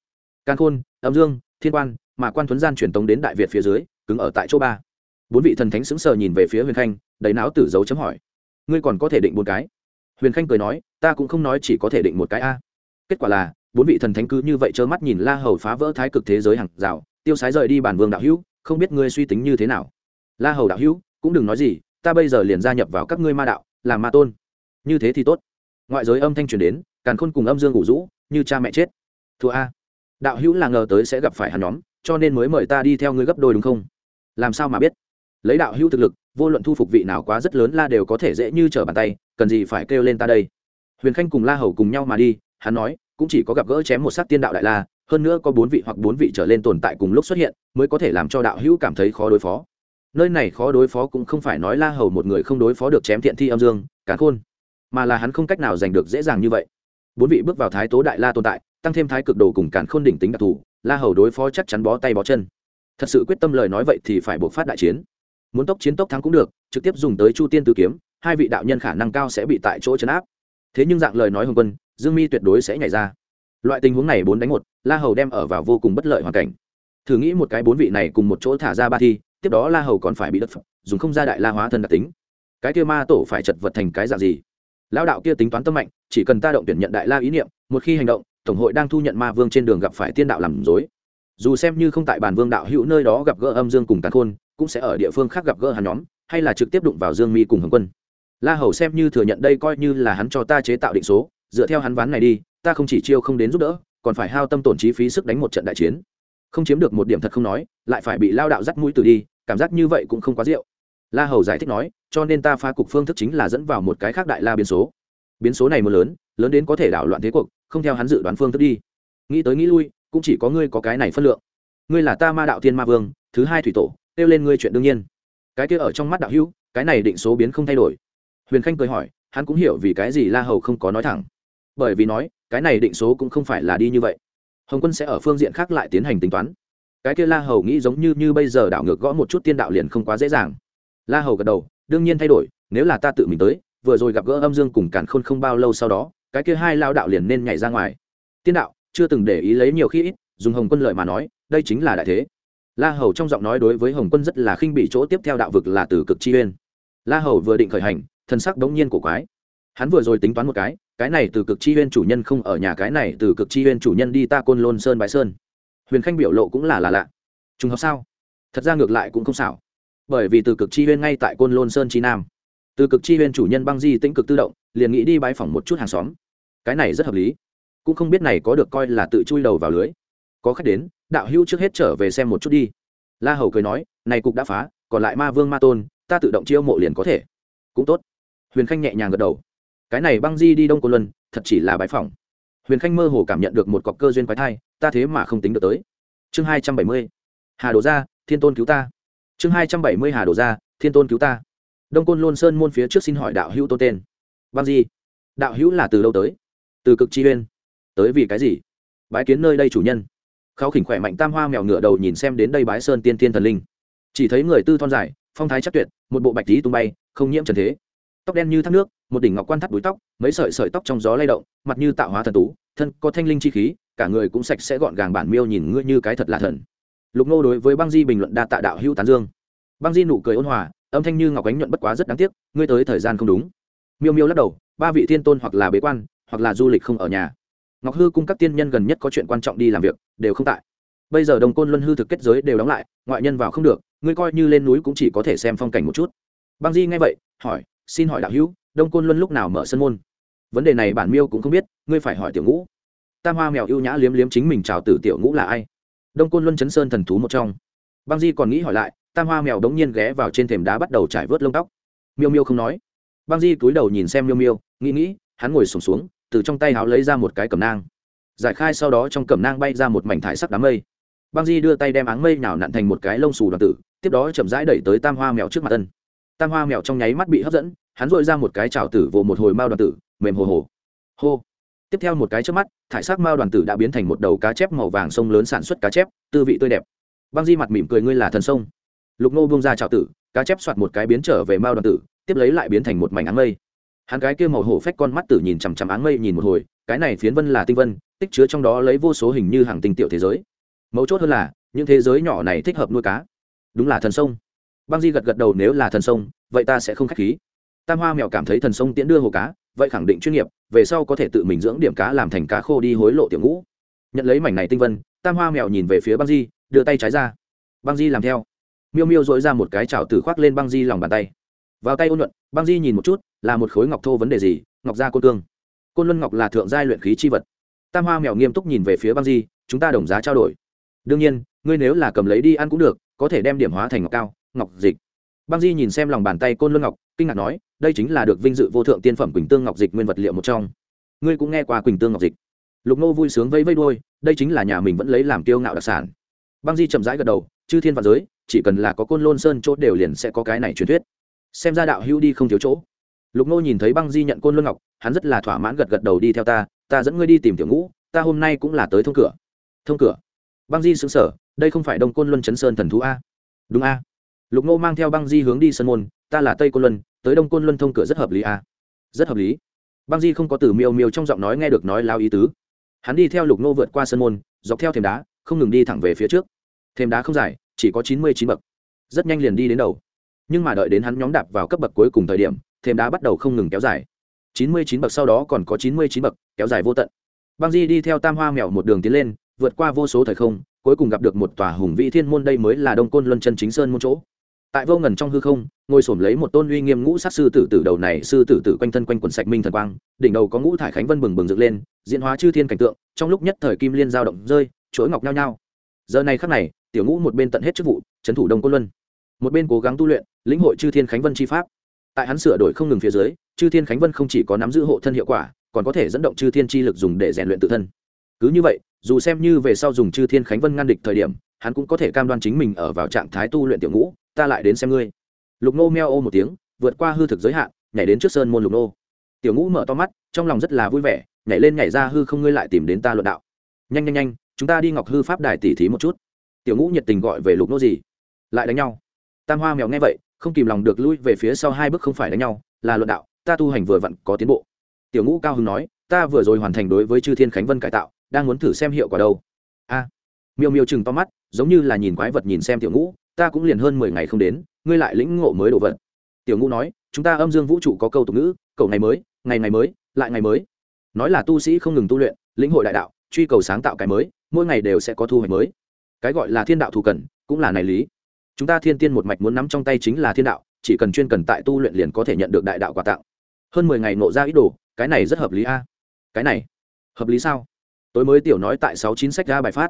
Can khôn, âm dương, thiên quan mà quan thuấn gian truyền tống đến đại việt phía dưới, cứng ở tại chỗ ba bốn vị thần thánh sững sờ nhìn về phía huyền khanh, đầy não tử dấu chấm hỏi. Ngươi còn có thể định một cái? Huyền khanh cười nói, ta cũng không nói chỉ có thể định một cái a. Kết quả là, bốn vị thần thánh cứ như vậy trơ mắt nhìn la hầu phá vỡ thái cực thế giới hàng rào, tiêu sái rời đi bản vương đạo hữu, không biết ngươi suy tính như thế nào. La hầu đạo hữu, cũng đừng nói gì, ta bây giờ liền gia nhập vào các ngươi ma đạo, làm ma tôn. Như thế thì tốt. Ngoại giới âm thanh truyền đến, càn khôn cùng âm dương ngủ rũ, như cha mẹ chết. Thua a. Đạo hữu là ngờ tới sẽ gặp phải hắn nhóm, cho nên mới mời ta đi theo ngươi gấp đôi đúng không? Làm sao mà biết? Lấy đạo hữu thực lực, vô luận thu phục vị nào quá rất lớn la đều có thể dễ như trở bàn tay, cần gì phải kêu lên ta đây? Huyền khanh cùng la hầu cùng nhau mà đi, hắn nói, cũng chỉ có gặp gỡ chém một sát tiên đạo đại la, hơn nữa có bốn vị hoặc bốn vị trở lên tồn tại cùng lúc xuất hiện, mới có thể làm cho đạo hữu cảm thấy khó đối phó. Nơi này khó đối phó cũng không phải nói la hầu một người không đối phó được chém thiện thi âm dương, cả khôn, mà là hắn không cách nào giành được dễ dàng như vậy. Bốn vị bước vào thái tố đại la tồn tại, tăng thêm thái cực đồ cùng cản khôn đỉnh tính đặc thù, la hầu đối phó chắc chắn bó tay bó chân. Thật sự quyết tâm lời nói vậy thì phải buộc phát đại chiến muốn tốc chiến tốc thắng cũng được, trực tiếp dùng tới chu tiên tử kiếm, hai vị đạo nhân khả năng cao sẽ bị tại chỗ chấn áp. Thế nhưng dạng lời nói hồng quân, dương mi tuyệt đối sẽ nhảy ra. Loại tình huống này bốn đánh một, la hầu đem ở vào vô cùng bất lợi hoàn cảnh. Thử nghĩ một cái bốn vị này cùng một chỗ thả ra ba thi, tiếp đó la hầu còn phải bị đất phật dùng không ra đại la hóa thân đặc tính. Cái kia ma tổ phải chật vật thành cái dạng gì? Lão đạo kia tính toán tâm mạnh, chỉ cần ta động tuyển nhận đại la ý niệm, một khi hành động, tổng hội đang thu nhận ma vương trên đường gặp phải tiên đạo làm dối dù xem như không tại bàn vương đạo hữu nơi đó gặp gỡ âm dương cùng tàn khôn cũng sẽ ở địa phương khác gặp gỡ hắn nhóm, hay là trực tiếp đụng vào dương mi cùng hồng quân. La hầu xem như thừa nhận đây coi như là hắn cho ta chế tạo định số, dựa theo hắn ván này đi, ta không chỉ chiêu không đến giúp đỡ, còn phải hao tâm tổn trí phí sức đánh một trận đại chiến. Không chiếm được một điểm thật không nói, lại phải bị lao đạo dắt mũi từ đi, cảm giác như vậy cũng không quá rượu. La hầu giải thích nói, cho nên ta phá cục phương thức chính là dẫn vào một cái khác đại la biến số. Biến số này mưa lớn lớn đến có thể đảo loạn thế cuộc, không theo hắn dự đoán phương thức đi. Nghĩ tới nghĩ lui, cũng chỉ có ngươi có cái này phân lượng. Ngươi là ta ma đạo thiên ma vương, thứ hai thủy tổ kêu lên ngươi chuyện đương nhiên. Cái kia ở trong mắt đạo hữu, cái này định số biến không thay đổi. Huyền khanh cười hỏi, hắn cũng hiểu vì cái gì la hầu không có nói thẳng. Bởi vì nói, cái này định số cũng không phải là đi như vậy. Hồng quân sẽ ở phương diện khác lại tiến hành tính toán. Cái kia la hầu nghĩ giống như như bây giờ đảo ngược gõ một chút tiên đạo liền không quá dễ dàng. La hầu gật đầu, đương nhiên thay đổi, nếu là ta tự mình tới, vừa rồi gặp gỡ âm dương cùng cản khôn không bao lâu sau đó, cái kia hai lao đạo liền nên nhảy ra ngoài. Tiên đạo, chưa từng để ý lấy nhiều khi ít, dùng hồng quân lợi mà nói, đây chính là đại thế la hầu trong giọng nói đối với hồng quân rất là khinh bị chỗ tiếp theo đạo vực là từ cực chi uyên. La hầu vừa định khởi hành, thân sắc đống nhiên của quái. Hắn vừa rồi tính toán một cái cái này từ cực chi Uyên chủ nhân không ở nhà, cái này từ cực chi Uyên chủ nhân đi ta côn lôn sơn bãi sơn. Huyền khanh biểu lộ cũng là là lạ. Trùng hợp sao? Thật ra ngược lại cũng không xảo. Bởi vì từ cực chi Uyên ngay tại côn lôn sơn chi nam. Từ cực chi Uyên chủ nhân băng di tĩnh cực tự động, liền nghĩ đi bãi phỏng một chút hàng xóm. Cái này rất hợp lý. Cũng không biết này có được coi là tự chui đầu vào lưới. Có khách đến đạo hữu trước hết trở về xem một chút đi. La hầu cười nói, này cục đã phá, còn lại ma vương ma tôn, ta tự động chiêu mộ liền có thể. Cũng tốt. Huyền khanh nhẹ nhàng gật đầu. Cái này băng di đi đông cô luân, thật chỉ là bãi phòng huyền khanh mơ hồ cảm nhận được một cọc cơ duyên quái thai, ta thế mà không tính được tới. Chương hai trăm bảy mươi. Hà đồ gia, thiên tôn cứu ta. Chương hai trăm bảy mươi hà đồ gia, thiên tôn cứu ta. Đông côn lôn sơn môn phía trước xin hỏi đạo hữu tôn tên. Băng di. Đạo hữu là từ đâu tới? Từ cực chi uyên tới vì cái gì? Bái kiến nơi đây chủ nhân khao khỉnh khỏe mạnh tam hoa mèo ngựa đầu nhìn xem đến đây bái sơn tiên tiên thần linh. Chỉ thấy người tư thon dài, phong thái chắc tuyệt, một bộ bạch tí tung bay, không nhiễm trần thế. Tóc đen như thác nước, một đỉnh ngọc quan thắt búi tóc, mấy sợi sợi tóc trong gió lay động, mặt như tạo hóa thần tú, thân có thanh linh chi khí, cả người cũng sạch sẽ gọn gàng bản miêu nhìn ngươi như cái thật là thần. Lục nô đối với băng di bình luận đa tạ đạo hữu tán dương. Băng di nụ cười ôn hòa, âm thanh như ngọc ánh nhuận bất quá rất đáng tiếc, ngươi tới thời gian không đúng. Miêu miêu lắc đầu, ba vị thiên tôn hoặc là bế quan, hoặc là du lịch không ở nhà ngọc hư cung các tiên nhân gần nhất có chuyện quan trọng đi làm việc đều không tại. Bây giờ đồng côn luân hư thực kết giới đều đóng lại ngoại nhân vào không được ngươi coi như lên núi cũng chỉ có thể xem phong cảnh một chút. Băng di nghe vậy hỏi xin hỏi đạo hữu đông côn luân lúc nào mở sân môn? Vấn đề này bản miêu cũng không biết ngươi phải hỏi tiểu ngũ. Tam hoa mèo ưu nhã liếm liếm chính mình chào tử tiểu ngũ là ai? Đông côn luân chấn sơn thần thú một trong. Băng di còn nghĩ hỏi lại tam hoa mèo đống nhiên ghé vào trên thềm đá bắt đầu trải vớt lông tóc. Miêu miêu không nói. Băng di cúi đầu nhìn xem miêu miêu nghĩ nghĩ hắn ngồi sùng xuống, xuống từ trong tay háo lấy ra một cái cẩm nang. Giải khai sau đó trong cẩm nang bay ra một mảnh thải sắc đám mây. Băng di đưa tay đem áng mây nào nặn thành một cái lông xù đoàn tử, tiếp đó chậm rãi đẩy tới tam hoa mèo trước mặt tân tam hoa mèo trong nháy mắt bị hấp dẫn, hắn dội ra một cái chảo tử vồ một hồi mao đoàn tử, mềm hồ hồ. Hô. Tiếp theo một cái trước mắt, thải sắc mao đoàn tử đã biến thành một đầu cá chép màu vàng sông lớn sản xuất cá chép, tư vị tươi đẹp. Băng di mặt mỉm cười, ngươi là thần sông. Lục nô bung ra chảo tử, cá chép soạt một cái biến trở về mao đoàn tử, tiếp lấy lại biến thành một mảnh áng mây hắn cái kia màu hổ phách con mắt tử nhìn chằm chằm áng mây nhìn một hồi, cái này phiến vân là tinh vân, tích chứa trong đó lấy vô số hình như hàng tinh tiểu thế giới. Mấu chốt hơn là, những thế giới nhỏ này thích hợp nuôi cá. Đúng là thần sông. Băng di gật gật đầu, nếu là thần sông, vậy ta sẽ không k h á c h khí. Tam hoa mèo cảm thấy thần sông tiễn đưa hồ cá, vậy khẳng định chuyên nghiệp, về sau có thể tự mình dưỡng điểm cá làm thành cá khô đi hối lộ tiểu ngũ. Nhận lấy mảnh này tinh vân, tam hoa mèo nhìn về phía băng di, đưa tay trái ra. Băng di làm theo. Miêu miêu dội ra một cái chảo từ khoác lên băng di lòng bàn tay vào tay ôn nhuận, băng di nhìn một chút, là một khối ngọc thô vấn đề gì? Ngọc gia côn cương. Côn luân ngọc là thượng giai luyện khí chi vật. Tam hoa mèo nghiêm túc nhìn về phía băng di, chúng ta đồng giá trao đổi. Đương nhiên, ngươi nếu là cầm lấy đi ăn cũng được, có thể đem điểm hóa thành ngọc cao, ngọc dịch. Băng di nhìn xem lòng bàn tay côn luân ngọc, kinh ngạc nói, đây chính là được vinh dự vô thượng tiên phẩm quỳnh tương ngọc dịch nguyên vật liệu một trong. Ngươi cũng nghe qua quỳnh tương ngọc dịch. Lục nô vui sướng vây vây đôi đây chính là nhà mình vẫn lấy làm kiêu ngạo đặc sản. Băng di chậm rãi gật đầu, chư thiên và giới, chỉ cần là có côn lôn sơn chốt đều liền sẽ có cái này truyền thuyết xem ra đạo hữu đi không thiếu chỗ. Lục nô nhìn thấy băng di nhận côn luân ngọc, hắn rất là thỏa mãn gật gật đầu đi theo ta ta dẫn ngươi đi tìm tiểu ngũ, ta hôm nay cũng là tới thông cửa. Thông cửa? Băng di xứng sở đây không phải đông côn luân chấn sơn thần thú a. Đúng a. Lục nô mang theo băng di hướng đi sân môn, ta là tây côn luân, tới đông côn luân thông cửa rất hợp lý a. Rất hợp lý. Băng di không có từ miêu miêu trong giọng nói nghe được nói lao ý tứ. Hắn đi theo lục nô vượt qua sân môn, dọc theo thềm đá, không ngừng đi thẳng về phía trước. Thềm đá không dài, chỉ có chín mươi chín bậc. Rất nhanh liền đi đến đầu nhưng mà đợi đến hắn nhóm đạp vào cấp bậc cuối cùng thời điểm thêm đá bắt đầu không ngừng kéo dài. Chín mươi chín bậc sau đó còn có chín mươi chín bậc, kéo dài vô tận. Băng di đi theo tam hoa mèo một đường tiến lên, vượt qua vô số thời không, cuối cùng gặp được một tòa hùng vĩ thiên môn đây mới là đông côn luân chân chính sơn môn chỗ. Tại vô ngần trong hư không, ngồi xổm lấy một tôn uy nghiêm ngũ sát sư tử tử đầu này sư tử tử quanh thân quanh quần sạch minh thần quang, đỉnh đầu có ngũ thải khánh vân bừng bừng dựng lên, diễn hóa chư thiên cảnh tượng, trong lúc nhất thời kim liên giao động rơi, chuỗi ngọc nhao nhao. Giờ này khắc này, tiểu ngũ một bên tận hết chức vụ trấn thủ đông côn luân. Một bên cố gắng tu luyện lĩnh hội chư thiên khánh vân chi pháp. Tại hắn sửa đổi không ngừng phía dưới, chư thiên khánh vân không chỉ có nắm giữ hộ thân hiệu quả, còn có thể dẫn động chư thiên chi lực dùng để rèn luyện tự thân. Cứ như vậy, dù xem như về sau dùng chư thiên khánh vân ngăn địch thời điểm, hắn cũng có thể cam đoan chính mình ở vào trạng thái tu luyện tiểu ngũ, ta lại đến xem ngươi. Lục nô meo ô một tiếng, vượt qua hư thực giới hạn, nhảy đến trước sơn môn lục nô. Tiểu ngũ mở to mắt, trong lòng rất là vui vẻ, nhảy lên nhảy ra hư không ngươi lại tìm đến ta luận đạo. Nhanh nhanh nhanh, chúng ta đi ngọc hư pháp đài tỉ thí một chút. Tiểu ngũ nhiệt tình gọi về lục nô gì? Lại đánh nhau. Tam hoa mèo nghe vậy không kìm lòng được lui về phía sau hai bước không phải đánh nhau, là luận đạo, ta tu hành vừa vặn có tiến bộ. Tiểu ngũ cao hưng nói, ta vừa rồi hoàn thành đối với chư thiên khánh vân cải tạo, đang muốn thử xem hiệu quả đâu. A. Miêu miêu chừng to mắt, giống như là nhìn quái vật nhìn xem tiểu ngũ, ta cũng liền hơn mười ngày không đến, ngươi lại lĩnh ngộ mới đồ vật. Tiểu ngũ nói, chúng ta âm dương vũ trụ có câu tục ngữ, cầu ngày mới, ngày ngày mới, lại ngày mới. Nói là tu sĩ không ngừng tu luyện, lĩnh hội đại đạo, truy cầu sáng tạo cái mới, mỗi ngày đều sẽ có thu hoạch mới. Cái gọi là thiên đạo thù cần, cũng là này lý chúng ta thiên tiên một mạch muốn nắm trong tay chính là thiên đạo, chỉ cần chuyên cần tại tu luyện liền có thể nhận được đại đạo quà tặng. Hơn mười ngày nộ ra ít đồ, cái này rất hợp lý a. Cái này, hợp lý sao? Tối mới tiểu nói tại sáu chín sách ra bài phát.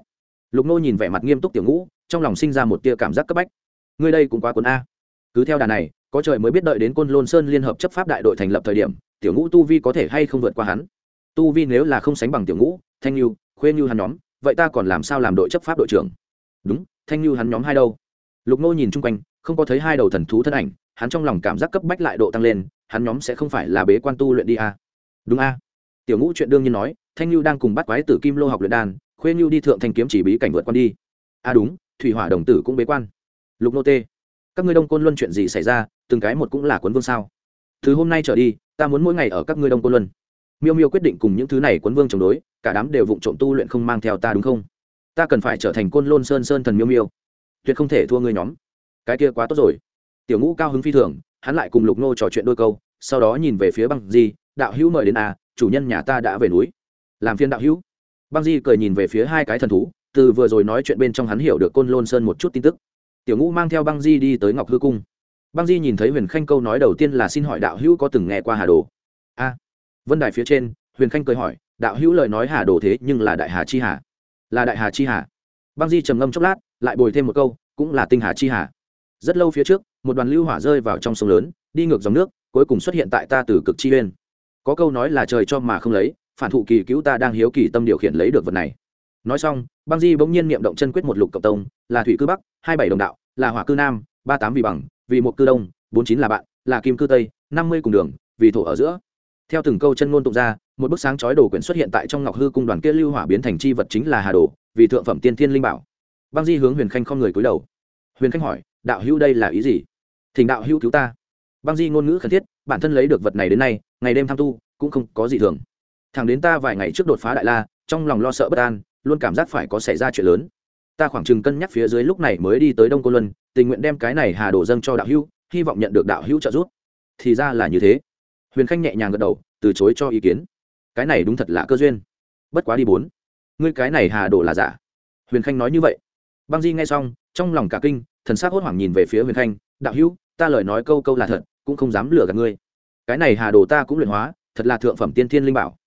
Lục nô nhìn vẻ mặt nghiêm túc tiểu ngũ, trong lòng sinh ra một tia cảm giác cấp bách. Ngươi đây cũng quá cuốn a. Cứ theo đà này, có trời mới biết đợi đến côn lôn sơn liên hợp chấp pháp đại đội thành lập thời điểm, tiểu ngũ tu vi có thể hay không vượt qua hắn. Tu vi nếu là không sánh bằng tiểu ngũ, thanh lưu khuê như hắn nhóm, vậy ta còn làm sao làm đội chấp pháp đội trưởng? Đúng, thanh lưu hắn nhóm hai đâu? Lục nô nhìn chung quanh, không có thấy hai đầu thần thú thân ảnh, hắn trong lòng cảm giác cấp bách lại độ tăng lên, hắn nhóm sẽ không phải là bế quan tu luyện đi a đúng a tiểu ngũ chuyện đương nhiên nói, thanh lưu đang cùng bắt quái tử kim lô học luyện đan Khuyên lưu đi thượng thanh kiếm chỉ bí cảnh vượt quan đi. A đúng, thủy hỏa đồng tử cũng bế quan. Lục nô tê, các ngươi đông côn luân chuyện gì xảy ra, từng cái một cũng là quấn vương sao? Từ hôm nay trở đi, ta muốn mỗi ngày ở các ngươi đông côn luân. Miêu miêu quyết định cùng những thứ này quấn vương chống đối, cả đám đều vụng trộm tu luyện không mang theo ta đúng không? Ta cần phải trở thành côn lôn sơn sơn thần miêu miêu tuyệt không thể thua ngươi nhóm. Cái kia quá tốt rồi. Tiểu ngũ cao hứng phi thường, hắn lại cùng lục nô trò chuyện đôi câu, sau đó nhìn về phía băng di, đạo hữu mời đến à chủ nhân nhà ta đã về núi. Làm phiên đạo hữu. Băng di cười nhìn về phía hai cái thần thú, từ vừa rồi nói chuyện bên trong hắn hiểu được côn lôn sơn một chút tin tức. Tiểu ngũ mang theo băng di đi tới ngọc hư cung. Băng di nhìn thấy huyền khanh câu nói đầu tiên là xin hỏi đạo hữu có từng nghe qua hà đồ? A. Vân đài phía trên, huyền khanh cười hỏi, đạo hữu lời nói hà đồ thế nhưng là đại hà chi hà? Là đại hà chi hà. Băng di trầm ngâm chốc lát lại bồi thêm một câu, cũng là tinh hà chi hà. Rất lâu phía trước, một đoàn lưu hỏa rơi vào trong sông lớn, đi ngược dòng nước, cuối cùng xuất hiện tại ta từ cực chi uyên. Có câu nói là trời cho mà không lấy, phản thụ kỳ cứu ta đang hiếu kỳ tâm điều khiển lấy được vật này. Nói xong, băng di bỗng nhiên niệm động chân quyết một lục cộng tông, là thủy cư bắc, hai bảy đồng đạo, là hỏa cư nam, ba tám vì bằng, vì một cư đông, bốn chín là bạn, là kim cư tây, năm mươi cùng đường, vì thổ ở giữa. Theo từng câu chân ngôn tụng ra, một bức sáng chói đồ quyển xuất hiện tại trong ngọc hư cung đoàn kia lưu hỏa biến thành chi vật chính là hà đồ, vì thượng phẩm tiên thiên linh bảo băng di hướng huyền khanh không người cúi đầu. Huyền khanh hỏi, đạo hữu đây là ý gì? Thỉnh đạo hữu cứu ta. Băng di ngôn ngữ khẩn thiết, bản thân lấy được vật này đến nay, ngày đêm tham tu, cũng không có gì thường. Thẳng đến ta vài ngày trước đột phá đại la, trong lòng lo sợ bất an, luôn cảm giác phải có xảy ra chuyện lớn. Ta khoảng chừng cân nhắc phía dưới lúc này mới đi tới đông cô luân, tình nguyện đem cái này hà đổ dâng cho đạo hữu, hy vọng nhận được đạo hữu trợ giúp. Thì ra là như thế. Huyền khanh nhẹ nhàng gật đầu, từ chối cho ý kiến. Cái này đúng thật là cơ duyên. Bất quá đi bốn. Ngươi cái này hà đổ là giả. Huyền khanh nói như vậy băng di nghe xong, trong lòng cả kinh, thần s ắ c hốt hoảng nhìn về phía huyền khanh, đạo hữu, ta lời nói câu câu là thật, cũng không dám lừa gạt ngươi. Cái này hà đồ ta cũng luyện hóa, thật là thượng phẩm tiên thiên linh bảo.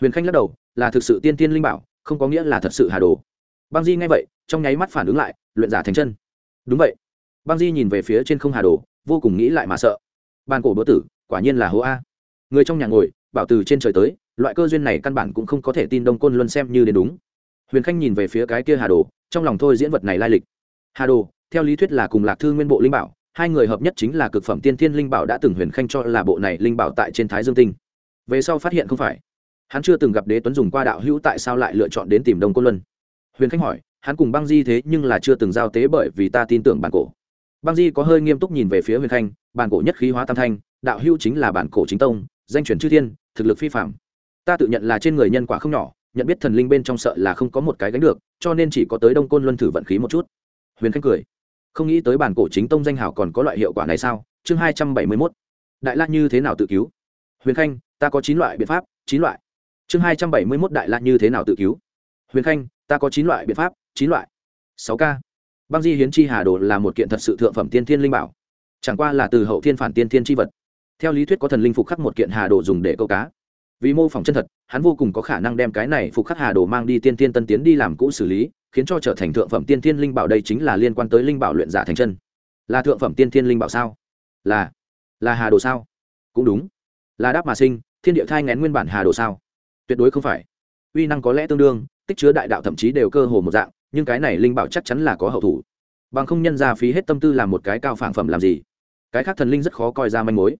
Huyền khanh lắc đầu, là thực sự tiên thiên linh bảo, không có nghĩa là thật sự hà đồ. Băng di nghe vậy, trong nháy mắt phản ứng lại, luyện giả thành chân. Đúng vậy. Băng di nhìn về phía trên không hà đồ, vô cùng nghĩ lại mà sợ. Bàn cổ đỗ tử, quả nhiên là hố a. Người trong nhà ngồi, bảo từ trên trời tới, loại cơ duyên này căn bản cũng không có thể tin đông côn luân xem như đến đúng huyền khanh nhìn về phía cái kia hà đồ, trong lòng thôi diễn vật này lai lịch. Hà đồ, theo lý thuyết là cùng lạc thư nguyên bộ linh bảo, hai người hợp nhất chính là cực phẩm tiên thiên linh bảo đã từng huyền khanh cho là bộ này linh bảo tại trên thái dương tinh. Về sau phát hiện không phải. Hắn chưa từng gặp đế tuấn dùng qua đạo hữu tại sao lại lựa chọn đến tìm đông côn luân. Huyền khanh hỏi, hắn cùng băng di thế nhưng là chưa từng giao tế bởi vì ta tin tưởng bản cổ. Băng di có hơi nghiêm túc nhìn về phía huyền khanh, bản cổ nhất khí hóa tam thanh, đạo hữu chính là bản cổ chính tông, danh truyền chư thiên, thực lực phi phạm ta tự nhận là trên người nhân quả không nhỏ nhận biết thần linh bên trong sợ là không có một cái gánh được, cho nên chỉ có tới đông côn luân thử vận khí một chút. Huyền khanh cười. Không nghĩ tới bản cổ chính tông danh hảo còn có loại hiệu quả này sao? Chương hai trăm bảy mươi mốt. Đại la như thế nào tự cứu? Huyền khanh, ta có chín loại biện pháp, chín loại. Chương hai trăm bảy mươi mốt đại la như thế nào tự cứu? Huyền khanh, ta có chín loại biện pháp, chín loại. Sáu k băng di hiến chi hà đồ là một kiện thật sự thượng phẩm tiên thiên linh bảo. Chẳng qua là từ hậu thiên phản tiên thiên tri vật. Theo lý thuyết có thần linh phục khắc một kiện hà đồ dùng để câu cá vì mô phỏng chân thật, hắn vô cùng có khả năng đem cái này phục khắc hà đồ mang đi tiên tiên tân tiến đi làm cũ xử lý, khiến cho trở thành thượng phẩm tiên thiên linh bảo đây chính là liên quan tới linh bảo luyện giả thành chân. Là thượng phẩm tiên thiên linh bảo sao? Là. Là hà đồ sao? Cũng đúng. Là đáp mà sinh, thiên địa thai ngén nguyên bản hà đồ sao? Tuyệt đối không phải. Uy năng có lẽ tương đương, tích chứa đại đạo thậm chí đều cơ hồ một dạng, nhưng cái này linh bảo chắc chắn là có hậu thủ. Bằng không nhân ra phí hết tâm tư làm một cái cao phản phẩm làm gì? Cái khác thần linh rất khó coi ra manh mối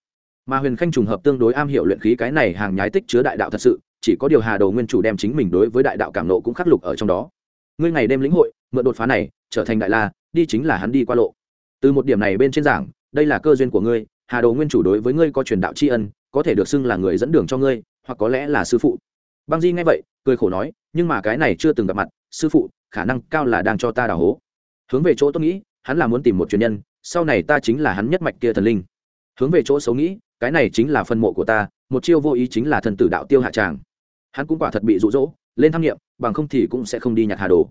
mà huyền khanh trùng hợp tương đối am hiểu luyện khí cái này hàng nhái tích chứa đại đạo thật sự, chỉ có điều hà đầu nguyên chủ đem chính mình đối với đại đạo cảm nộ cũng khắc lục ở trong đó. Ngươi ngày đêm lĩnh hội, mượn đột phá này, trở thành đại la, đi chính là hắn đi qua lộ. Từ một điểm này bên trên giảng, đây là cơ duyên của ngươi, hà đồ nguyên chủ đối với ngươi có truyền đạo tri ân, có thể được xưng là người dẫn đường cho ngươi, hoặc có lẽ là sư phụ. Băng di nghe vậy, cười khổ nói, nhưng mà cái này chưa từng gặp mặt, sư phụ, khả năng cao là đang cho ta đào hố. Hướng về chỗ tôi nghĩ, hắn là muốn tìm một truyền nhân, sau này ta chính là hắn nhất mạch kia thần linh. Hướng về chỗ xấu nghĩ cái này chính là phân mộ của ta, một chiêu vô ý chính là thần tử đạo tiêu hạ tràng. Hắn cũng quả thật bị rụ rỗ lên tham nghiệm, bằng không thì cũng sẽ không đi nhặt hà đồ.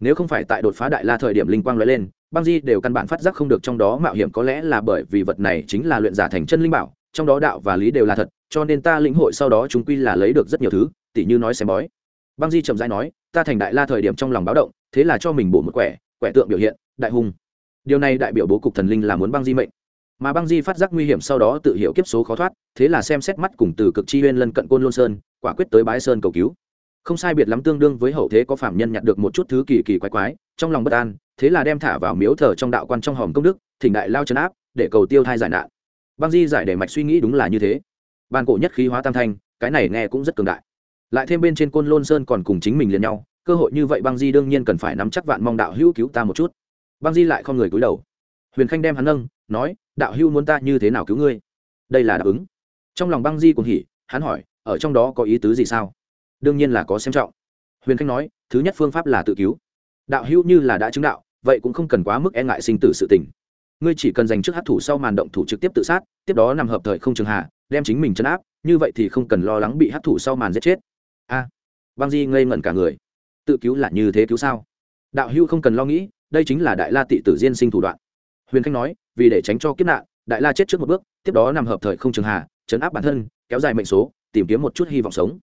Nếu không phải tại đột phá đại la thời điểm linh quang lóe lên, băng di đều căn bản phát giác không được trong đó mạo hiểm có lẽ là bởi vì vật này chính là luyện giả thành chân linh bảo, trong đó đạo và lý đều là thật, cho nên ta lĩnh hội sau đó chúng quy là lấy được rất nhiều thứ, tỉ như nói xem bói. Băng di chậm rãi nói, ta thành đại la thời điểm trong lòng báo động, thế là cho mình bổ một quẻ quẻ tượng biểu hiện, đại hung điều này đại biểu bố cục thần linh là muốn băng di mệnh mà băng di phát giác nguy hiểm sau đó tự hiểu kiếp số khó thoát, thế là xem xét mắt cùng từ cực chi huyên lân cận côn lôn sơn, quả quyết tới bái sơn cầu cứu. Không sai biệt lắm tương đương với hậu thế có phạm nhân nhặt được một chút thứ kỳ kỳ quái quái, trong lòng bất an, thế là đem thả vào miếu thờ trong đạo quan trong hòm công đức, thỉnh đại lao trấn áp, để cầu tiêu thai giải nạn. Băng di giải để mạch suy nghĩ đúng là như thế. Ban cổ nhất khí hóa tam thanh, cái này nghe cũng rất cường đại. Lại thêm bên trên côn lôn sơn còn cùng chính mình liền nhau, cơ hội như vậy băng di đương nhiên cần phải nắm chắc vạn mong đạo hữu cứu ta một chút. Băng di lại không người cúi đầu. Huyền khanh đem hắn nâng, nói đạo hữu muốn ta như thế nào cứu ngươi? Đây là đáp ứng. Trong lòng băng di cùng hỉ, hắn hỏi, ở trong đó có ý tứ gì sao? Đương nhiên là có xem trọng. Huyền khanh nói, thứ nhất phương pháp là tự cứu. Đạo hữu như là đã chứng đạo, vậy cũng không cần quá mức e ngại sinh tử sự tình. Ngươi chỉ cần dành trước hát thủ sau màn động thủ trực tiếp tự sát, tiếp đó nằm hợp thời không trường hạ, đem chính mình chấn áp, như vậy thì không cần lo lắng bị hát thủ sau màn giết chết. A. Băng di ngây ngẩn cả người. Tự cứu là như thế cứu sao? Đạo hữu không cần lo nghĩ, đây chính là đại la tị tử diên sinh thủ đoạn huyền khanh nói, vì để tránh cho kiếp nạn, đại la chết trước một bước, tiếp đó nằm hợp thời không trường hạ chấn áp bản thân, kéo dài mệnh số, tìm kiếm một chút hy vọng sống.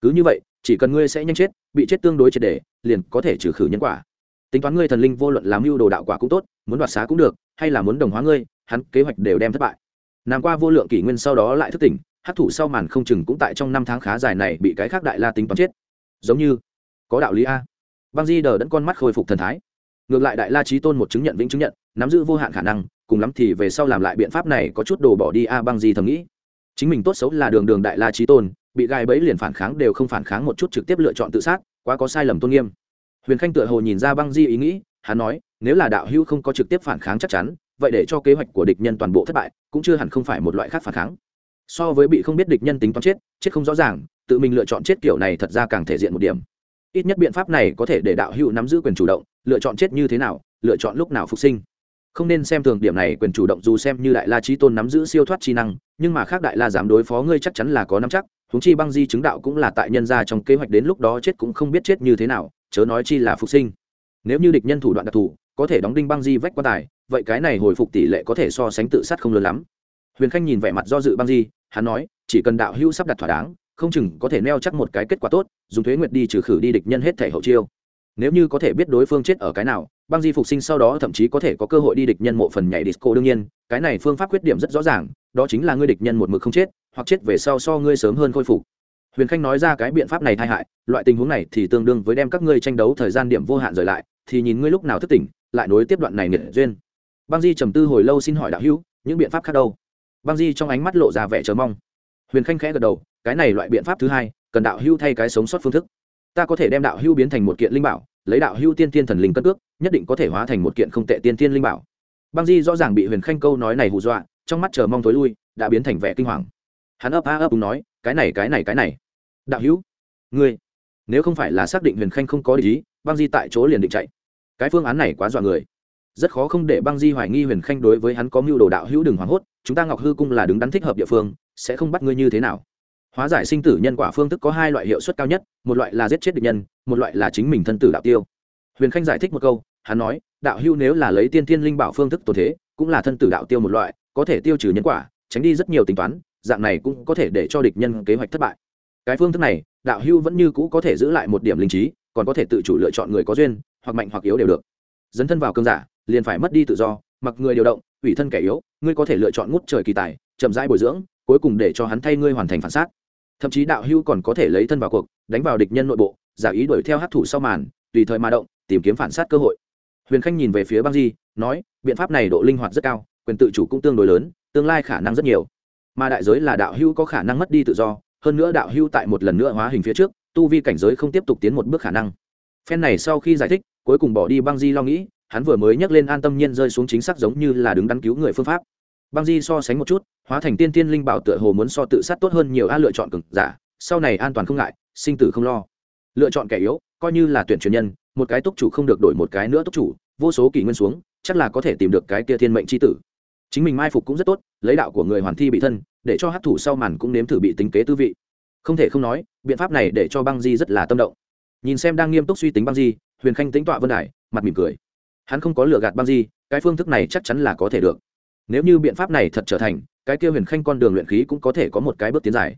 Cứ như vậy, chỉ cần ngươi sẽ nhanh chết, bị chết tương đối triệt để, liền có thể trừ khử nhân quả. Tính toán ngươi thần linh vô luận làm mưu đồ đạo quả cũng tốt, muốn đoạt xá cũng được, hay là muốn đồng hóa ngươi, hắn kế hoạch đều đem thất bại. Nằm qua vô lượng kỷ nguyên sau đó lại thức tỉnh hát thủ sau màn không chừng cũng tại trong năm tháng khá dài này bị cái khác đại la tính toán chết. Giống như, có đạo lý a. Băng di đờ đẫn con mắt khôi phục thần thái ngược lại đại la trí tôn một chứng nhận vĩnh chứng nhận, nắm giữ vô hạn khả năng, cùng lắm thì về sau làm lại biện pháp này có chút đồ bỏ đi a băng di thầm nghĩ. Chính mình tốt xấu là đường đường đại la trí tôn, bị gai bẫy liền phản kháng đều không phản kháng một chút trực tiếp lựa chọn tự sát, quá có sai lầm tôn nghiêm. Huyền khanh tựa hồ nhìn ra băng di ý nghĩ, hắn nói, nếu là đạo hữu không có trực tiếp phản kháng chắc chắn, vậy để cho kế hoạch của địch nhân toàn bộ thất bại, cũng chưa hẳn không phải một loại khác phản kháng. So với bị không biết địch nhân tính toán chết chết không rõ ràng, tự mình lựa chọn chết kiểu này thật ra càng thể diện một điểm ít nhất biện pháp này có thể để đạo hữu nắm giữ quyền chủ động, lựa chọn chết như thế nào, lựa chọn lúc nào phục sinh. Không nên xem thường điểm này, quyền chủ động dù xem như đại la trí tôn nắm giữ siêu thoát chi năng, nhưng mà khác đại la dám đối phó ngươi chắc chắn là có nắm chắc húng chi băng di chứng đạo cũng là tại nhân gia trong kế hoạch đến lúc đó chết cũng không biết chết như thế nào, chớ nói chi là phục sinh. Nếu như địch nhân thủ đoạn đặc thù, có thể đóng đinh băng di vách quan tài, vậy cái này hồi phục tỷ lệ có thể so sánh tự sát không lớn lắm. Huyền khanh nhìn vẻ mặt do dự băng di, hắn nói, chỉ cần đạo hữu sắp đặt thỏa đáng không chừng có thể neo chắc một cái kết quả tốt, dùng thuế nguyệt đi trừ khử đi địch nhân hết thể hậu chiêu. Nếu như có thể biết đối phương chết ở cái nào, băng di phục sinh sau đó thậm chí có thể có cơ hội đi địch nhân mộ phần nhảy disco đương nhiên, cái này phương pháp khuyết điểm rất rõ ràng, đó chính là ngươi địch nhân một mực không chết, hoặc chết về sau so ngươi sớm hơn khôi phục. Huyền khanh nói ra cái biện pháp này tai hại, loại tình huống này thì tương đương với đem các ngươi tranh đấu thời gian điểm vô hạn rời lại, thì nhìn ngươi lúc nào thức tỉnh, lại nối tiếp đoạn này nghiệt duyên. Băng di trầm tư hồi lâu xin hỏi đạo hữu, những biện pháp khác đâu? Băng di trong ánh mắt lộ ra vẻ chờ mong huyền khanh khẽ gật đầu, cái này loại biện pháp thứ hai, cần đạo hưu thay cái sống sót phương thức. Ta có thể đem đạo hưu biến thành một kiện linh bảo, lấy đạo hưu tiên tiên thần linh cất ước nhất định có thể hóa thành một kiện không tệ tiên tiên linh bảo. Băng di rõ ràng bị huyền khanh câu nói này hù dọa, trong mắt chờ mong tối lui, đã biến thành vẻ kinh hoàng. Hắn ấp a ấp đúng nói, cái này cái này cái này. Đạo hữu ngươi, nếu không phải là xác định huyền khanh không có ý, băng di tại chỗ liền định chạy. Cái phương án này quá dọa người. Rất khó không để băng di hoài nghi huyền khanh đối với hắn có mưu đồ đạo hữu đừng hoảng hốt, chúng ta ngọc hư cung là đứng đắn thích hợp địa phương sẽ không bắt ngươi như thế nào. Hóa giải sinh tử nhân quả phương thức có hai loại hiệu suất cao nhất, một loại là giết chết địch nhân, một loại là chính mình thân tử đạo tiêu. Huyền khanh giải thích một câu, hắn nói, đạo hưu nếu là lấy tiên thiên linh bảo phương thức tổ thế, cũng là thân tử đạo tiêu một loại, có thể tiêu trừ nhân quả, tránh đi rất nhiều tính toán, dạng này cũng có thể để cho địch nhân kế hoạch thất bại. Cái phương thức này, đạo hưu vẫn như cũ có thể giữ lại một điểm linh trí, còn có thể tự chủ lựa chọn người có duyên, hoặc mạnh hoặc yếu đều được. Dấn thân vào cơn giả, liền phải mất đi tự do, mặc người điều động, ủy thân kẻ yếu, ngươi có thể lựa chọn ngút trời kỳ tài, chậm rãi bồi dưỡng cuối cùng để cho hắn thay ngươi hoàn thành phản xác. Thậm chí đạo hữu còn có thể lấy thân vào cuộc, đánh vào địch nhân nội bộ, giả ý đuổi theo hát thủ sau màn, tùy thời mà động, tìm kiếm phản sát cơ hội. Huyền khanh nhìn về phía băng di, nói, biện pháp này độ linh hoạt rất cao, quyền tự chủ cũng tương đối lớn, tương lai khả năng rất nhiều. Mà đại giới là đạo hữu có khả năng mất đi tự do, hơn nữa đạo hữu tại một lần nữa hóa hình phía trước, tu vi cảnh giới không tiếp tục tiến một bước khả năng. Phen này sau khi giải thích, cuối cùng bỏ đi băng di lo nghĩ, hắn vừa mới nhắc lên an tâm nhiên rơi xuống chính xác giống như là đứng đắn cứu người phương pháp băng di so sánh một chút, hóa thành tiên tiên linh bảo tựa hồ muốn so tự sát tốt hơn nhiều a lựa chọn cực giả, sau này an toàn không ngại, sinh tử không lo. Lựa chọn kẻ yếu, coi như là tuyển truyền nhân, một cái túc chủ không được đổi một cái nữa túc chủ, vô số kỷ nguyên xuống, chắc là có thể tìm được cái kia thiên mệnh c h i tử. Chính mình mai phục cũng rất tốt, lấy đạo của người hoàn thi bị thân, để cho hát thủ sau màn cũng nếm thử bị tính kế tư vị. Không thể không nói, biện pháp này để cho băng di rất là tâm động. Nhìn xem đang nghiêm túc suy tính băng di, huyền khanh tính tọa vân đài, mặt mỉm cười. Hắn không có lựa gạt băng di, cái phương thức này chắc chắn là có thể được nếu như biện pháp này thật trở thành, cái kia huyền khanh con đường luyện khí cũng có thể có một cái bước tiến dài.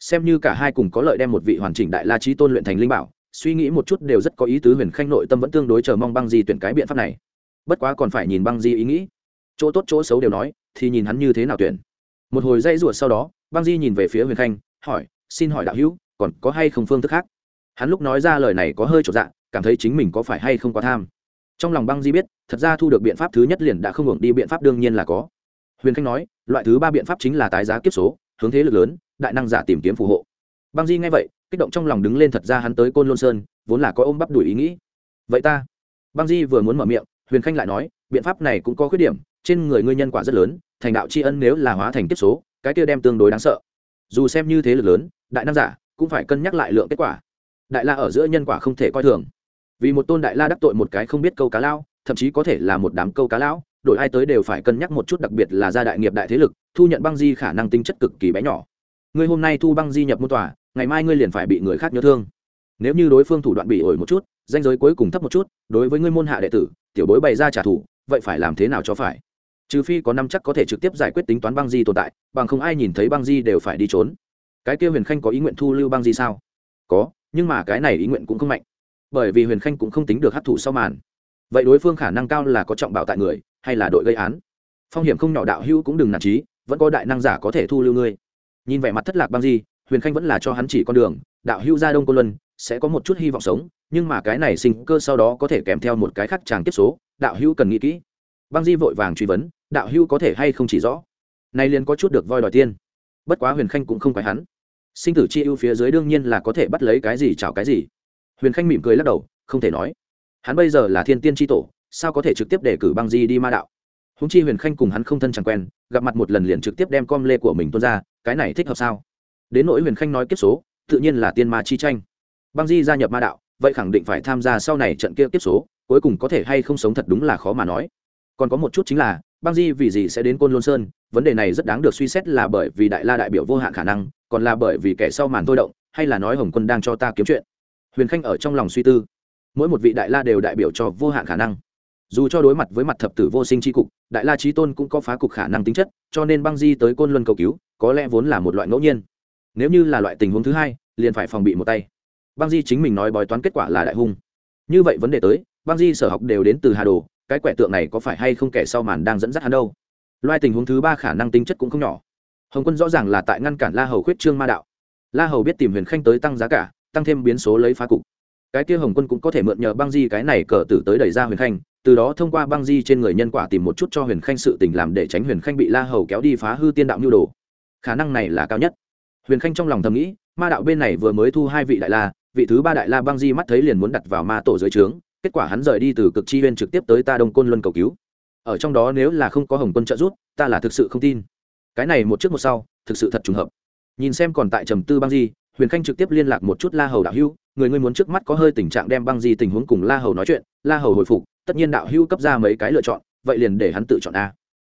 Xem như cả hai cùng có lợi đem một vị hoàn chỉnh đại la trí tôn luyện thành linh bảo, suy nghĩ một chút đều rất có ý tứ huyền khanh nội tâm vẫn tương đối chờ mong băng di tuyển cái biện pháp này. Bất quá còn phải nhìn băng di ý nghĩ. Chỗ tốt chỗ xấu đều nói, thì nhìn hắn như thế nào tuyển. Một hồi dây ruột sau đó, băng di nhìn về phía huyền khanh, hỏi, xin hỏi đạo hữu, còn có hay không phương thức khác? Hắn lúc nói ra lời này có hơi trọn dạ cảm thấy chính mình có phải hay không quá tham trong lòng băng di biết, thật ra thu được biện pháp thứ nhất liền đã không hưởng đi biện pháp đương nhiên là có. Huyền khanh nói, loại thứ ba biện pháp chính là tái giá kiếp số, hướng thế lực lớn, đại năng giả tìm kiếm phù hộ. Băng di nghe vậy, kích động trong lòng đứng lên thật ra hắn tới côn lôn sơn, vốn là có ôm bắp đuổi ý nghĩ. Vậy ta? Băng di vừa muốn mở miệng, huyền khanh lại nói, biện pháp này cũng có khuyết điểm, trên người ngươi nhân quả rất lớn, thành đạo tri ân nếu là hóa thành kiếp số, cái kia đem tương đối đáng sợ. Dù xem như thế lực lớn, đại năng giả cũng phải cân nhắc lại lượng kết quả. Đại la ở giữa nhân quả không thể coi thường vì một tôn đại la đắc tội một cái không biết câu cá lao thậm chí có thể là một đám câu cá lão, đổi ai tới đều phải cân nhắc một chút đặc biệt là gia đại nghiệp đại thế lực, thu nhận băng di khả năng tính chất cực kỳ bé nhỏ. Ngươi hôm nay thu băng di nhập môn tòa, ngày mai ngươi liền phải bị người khác nhớ thương. Nếu như đối phương thủ đoạn bị ổi một chút, danh giới cuối cùng thấp một chút, đối với ngươi môn hạ đệ tử, tiểu bối bày ra trả thù, vậy phải làm thế nào cho phải? Trừ phi có năm chắc có thể trực tiếp giải quyết tính toán băng di tồn tại, bằng không ai nhìn thấy băng di đều phải đi trốn. Cái kia huyền khanh có ý nguyện thu lưu băng di sao? Có, nhưng mà cái này ý nguyện cũng không mạnh bởi vì huyền khanh cũng không tính được hấp thụ sau màn. Vậy đối phương khả năng cao là có trọng bảo tại người, hay là đội gây án? Phong hiểm không nhỏ đạo hữu cũng đừng nản trí vẫn có đại năng giả có thể thu lưu ngươi. Nhìn vẻ mặt thất lạc băng di, huyền khanh vẫn là cho hắn chỉ con đường, đạo hữu ra đông cô luân, sẽ có một chút hy vọng sống, nhưng mà cái này sinh cơ sau đó có thể kèm theo một cái khác tràng tiếp số, đạo hữu cần nghĩ kỹ. Băng di vội vàng truy vấn, đạo hữu có thể hay không chỉ rõ? Nay liền có chút được voi đòi tiên bất quá huyền khanh cũng không phải hắn. Sinh tử chi ưu phía dưới đương nhiên là có thể bắt lấy cái gì chào cái gì huyền khanh mỉm cười lắc đầu, không thể nói. Hắn bây giờ là thiên tiên tri tổ, sao có thể trực tiếp để cử băng di đi ma đạo? Húng chi huyền khanh cùng hắn không thân chẳng quen, gặp mặt một lần liền trực tiếp đem com lê của mình tuôn ra, cái này thích hợp sao? Đến nỗi huyền khanh nói kiếp số, tự nhiên là tiên ma chi tranh. Băng di gia nhập ma đạo, vậy khẳng định phải tham gia sau này trận kia kiếp số, cuối cùng có thể hay không sống thật đúng là khó mà nói. Còn có một chút chính là, băng di vì gì sẽ đến côn lôn sơn, vấn đề này rất đáng được suy xét là bởi vì đại la đại biểu vô hạn khả năng, còn là bởi vì kẻ sau màn thôi động, hay là nói hồng quân đang cho ta kiếm chuyện? Huyền khanh ở trong lòng suy tư. Mỗi một vị đại la đều đại biểu cho vô hạn khả năng. Dù cho đối mặt với mặt thập tử vô sinh tri cục, đại la trí tôn cũng có phá cục khả năng tính chất, cho nên băng di tới côn luân cầu cứu, có lẽ vốn là một loại ngẫu nhiên. Nếu như là loại tình huống thứ hai, liền phải phòng bị một tay. Băng di chính mình nói bói toán kết quả là đại hung. Như vậy vấn đề tới, băng di sở học đều đến từ hà đồ, cái quẻ tượng này có phải hay không kẻ sau màn đang dẫn dắt hắn đâu? Loại tình huống thứ ba khả năng tính chất cũng không nhỏ. Hồng quân rõ ràng là tại ngăn cản la hầu khuyết trương ma đạo. La hầu biết tìm huyền khanh tới tăng giá cả tăng thêm biến số lấy phá cục. Cái kia hồng quân cũng có thể mượn nhờ băng di cái này cờ tử tới đẩy ra huyền khanh, từ đó thông qua băng di trên người nhân quả tìm một chút cho huyền khanh sự tình làm để tránh huyền khanh bị la hầu kéo đi phá hư tiên đạo nhu đồ. Khả năng này là cao nhất. Huyền khanh trong lòng thầm nghĩ, ma đạo bên này vừa mới thu hai vị đại la, vị thứ ba đại la băng di mắt thấy liền muốn đặt vào ma tổ dưới trướng, kết quả hắn rời đi từ cực chi huyên trực tiếp tới ta đông côn luân cầu cứu. Ở trong đó nếu là không có hồng quân trợ giúp, ta là thực sự không tin. Cái này một trước một sau, thực sự thật trùng hợp. Nhìn xem còn tại trầm tư băng di huyền khanh trực tiếp liên lạc một chút la hầu đạo hữu, người ngươi muốn trước mắt có hơi tình trạng đem băng di tình huống cùng la hầu nói chuyện, la hầu hồi phục, tất nhiên đạo hữu cấp ra mấy cái lựa chọn, vậy liền để hắn tự chọn a.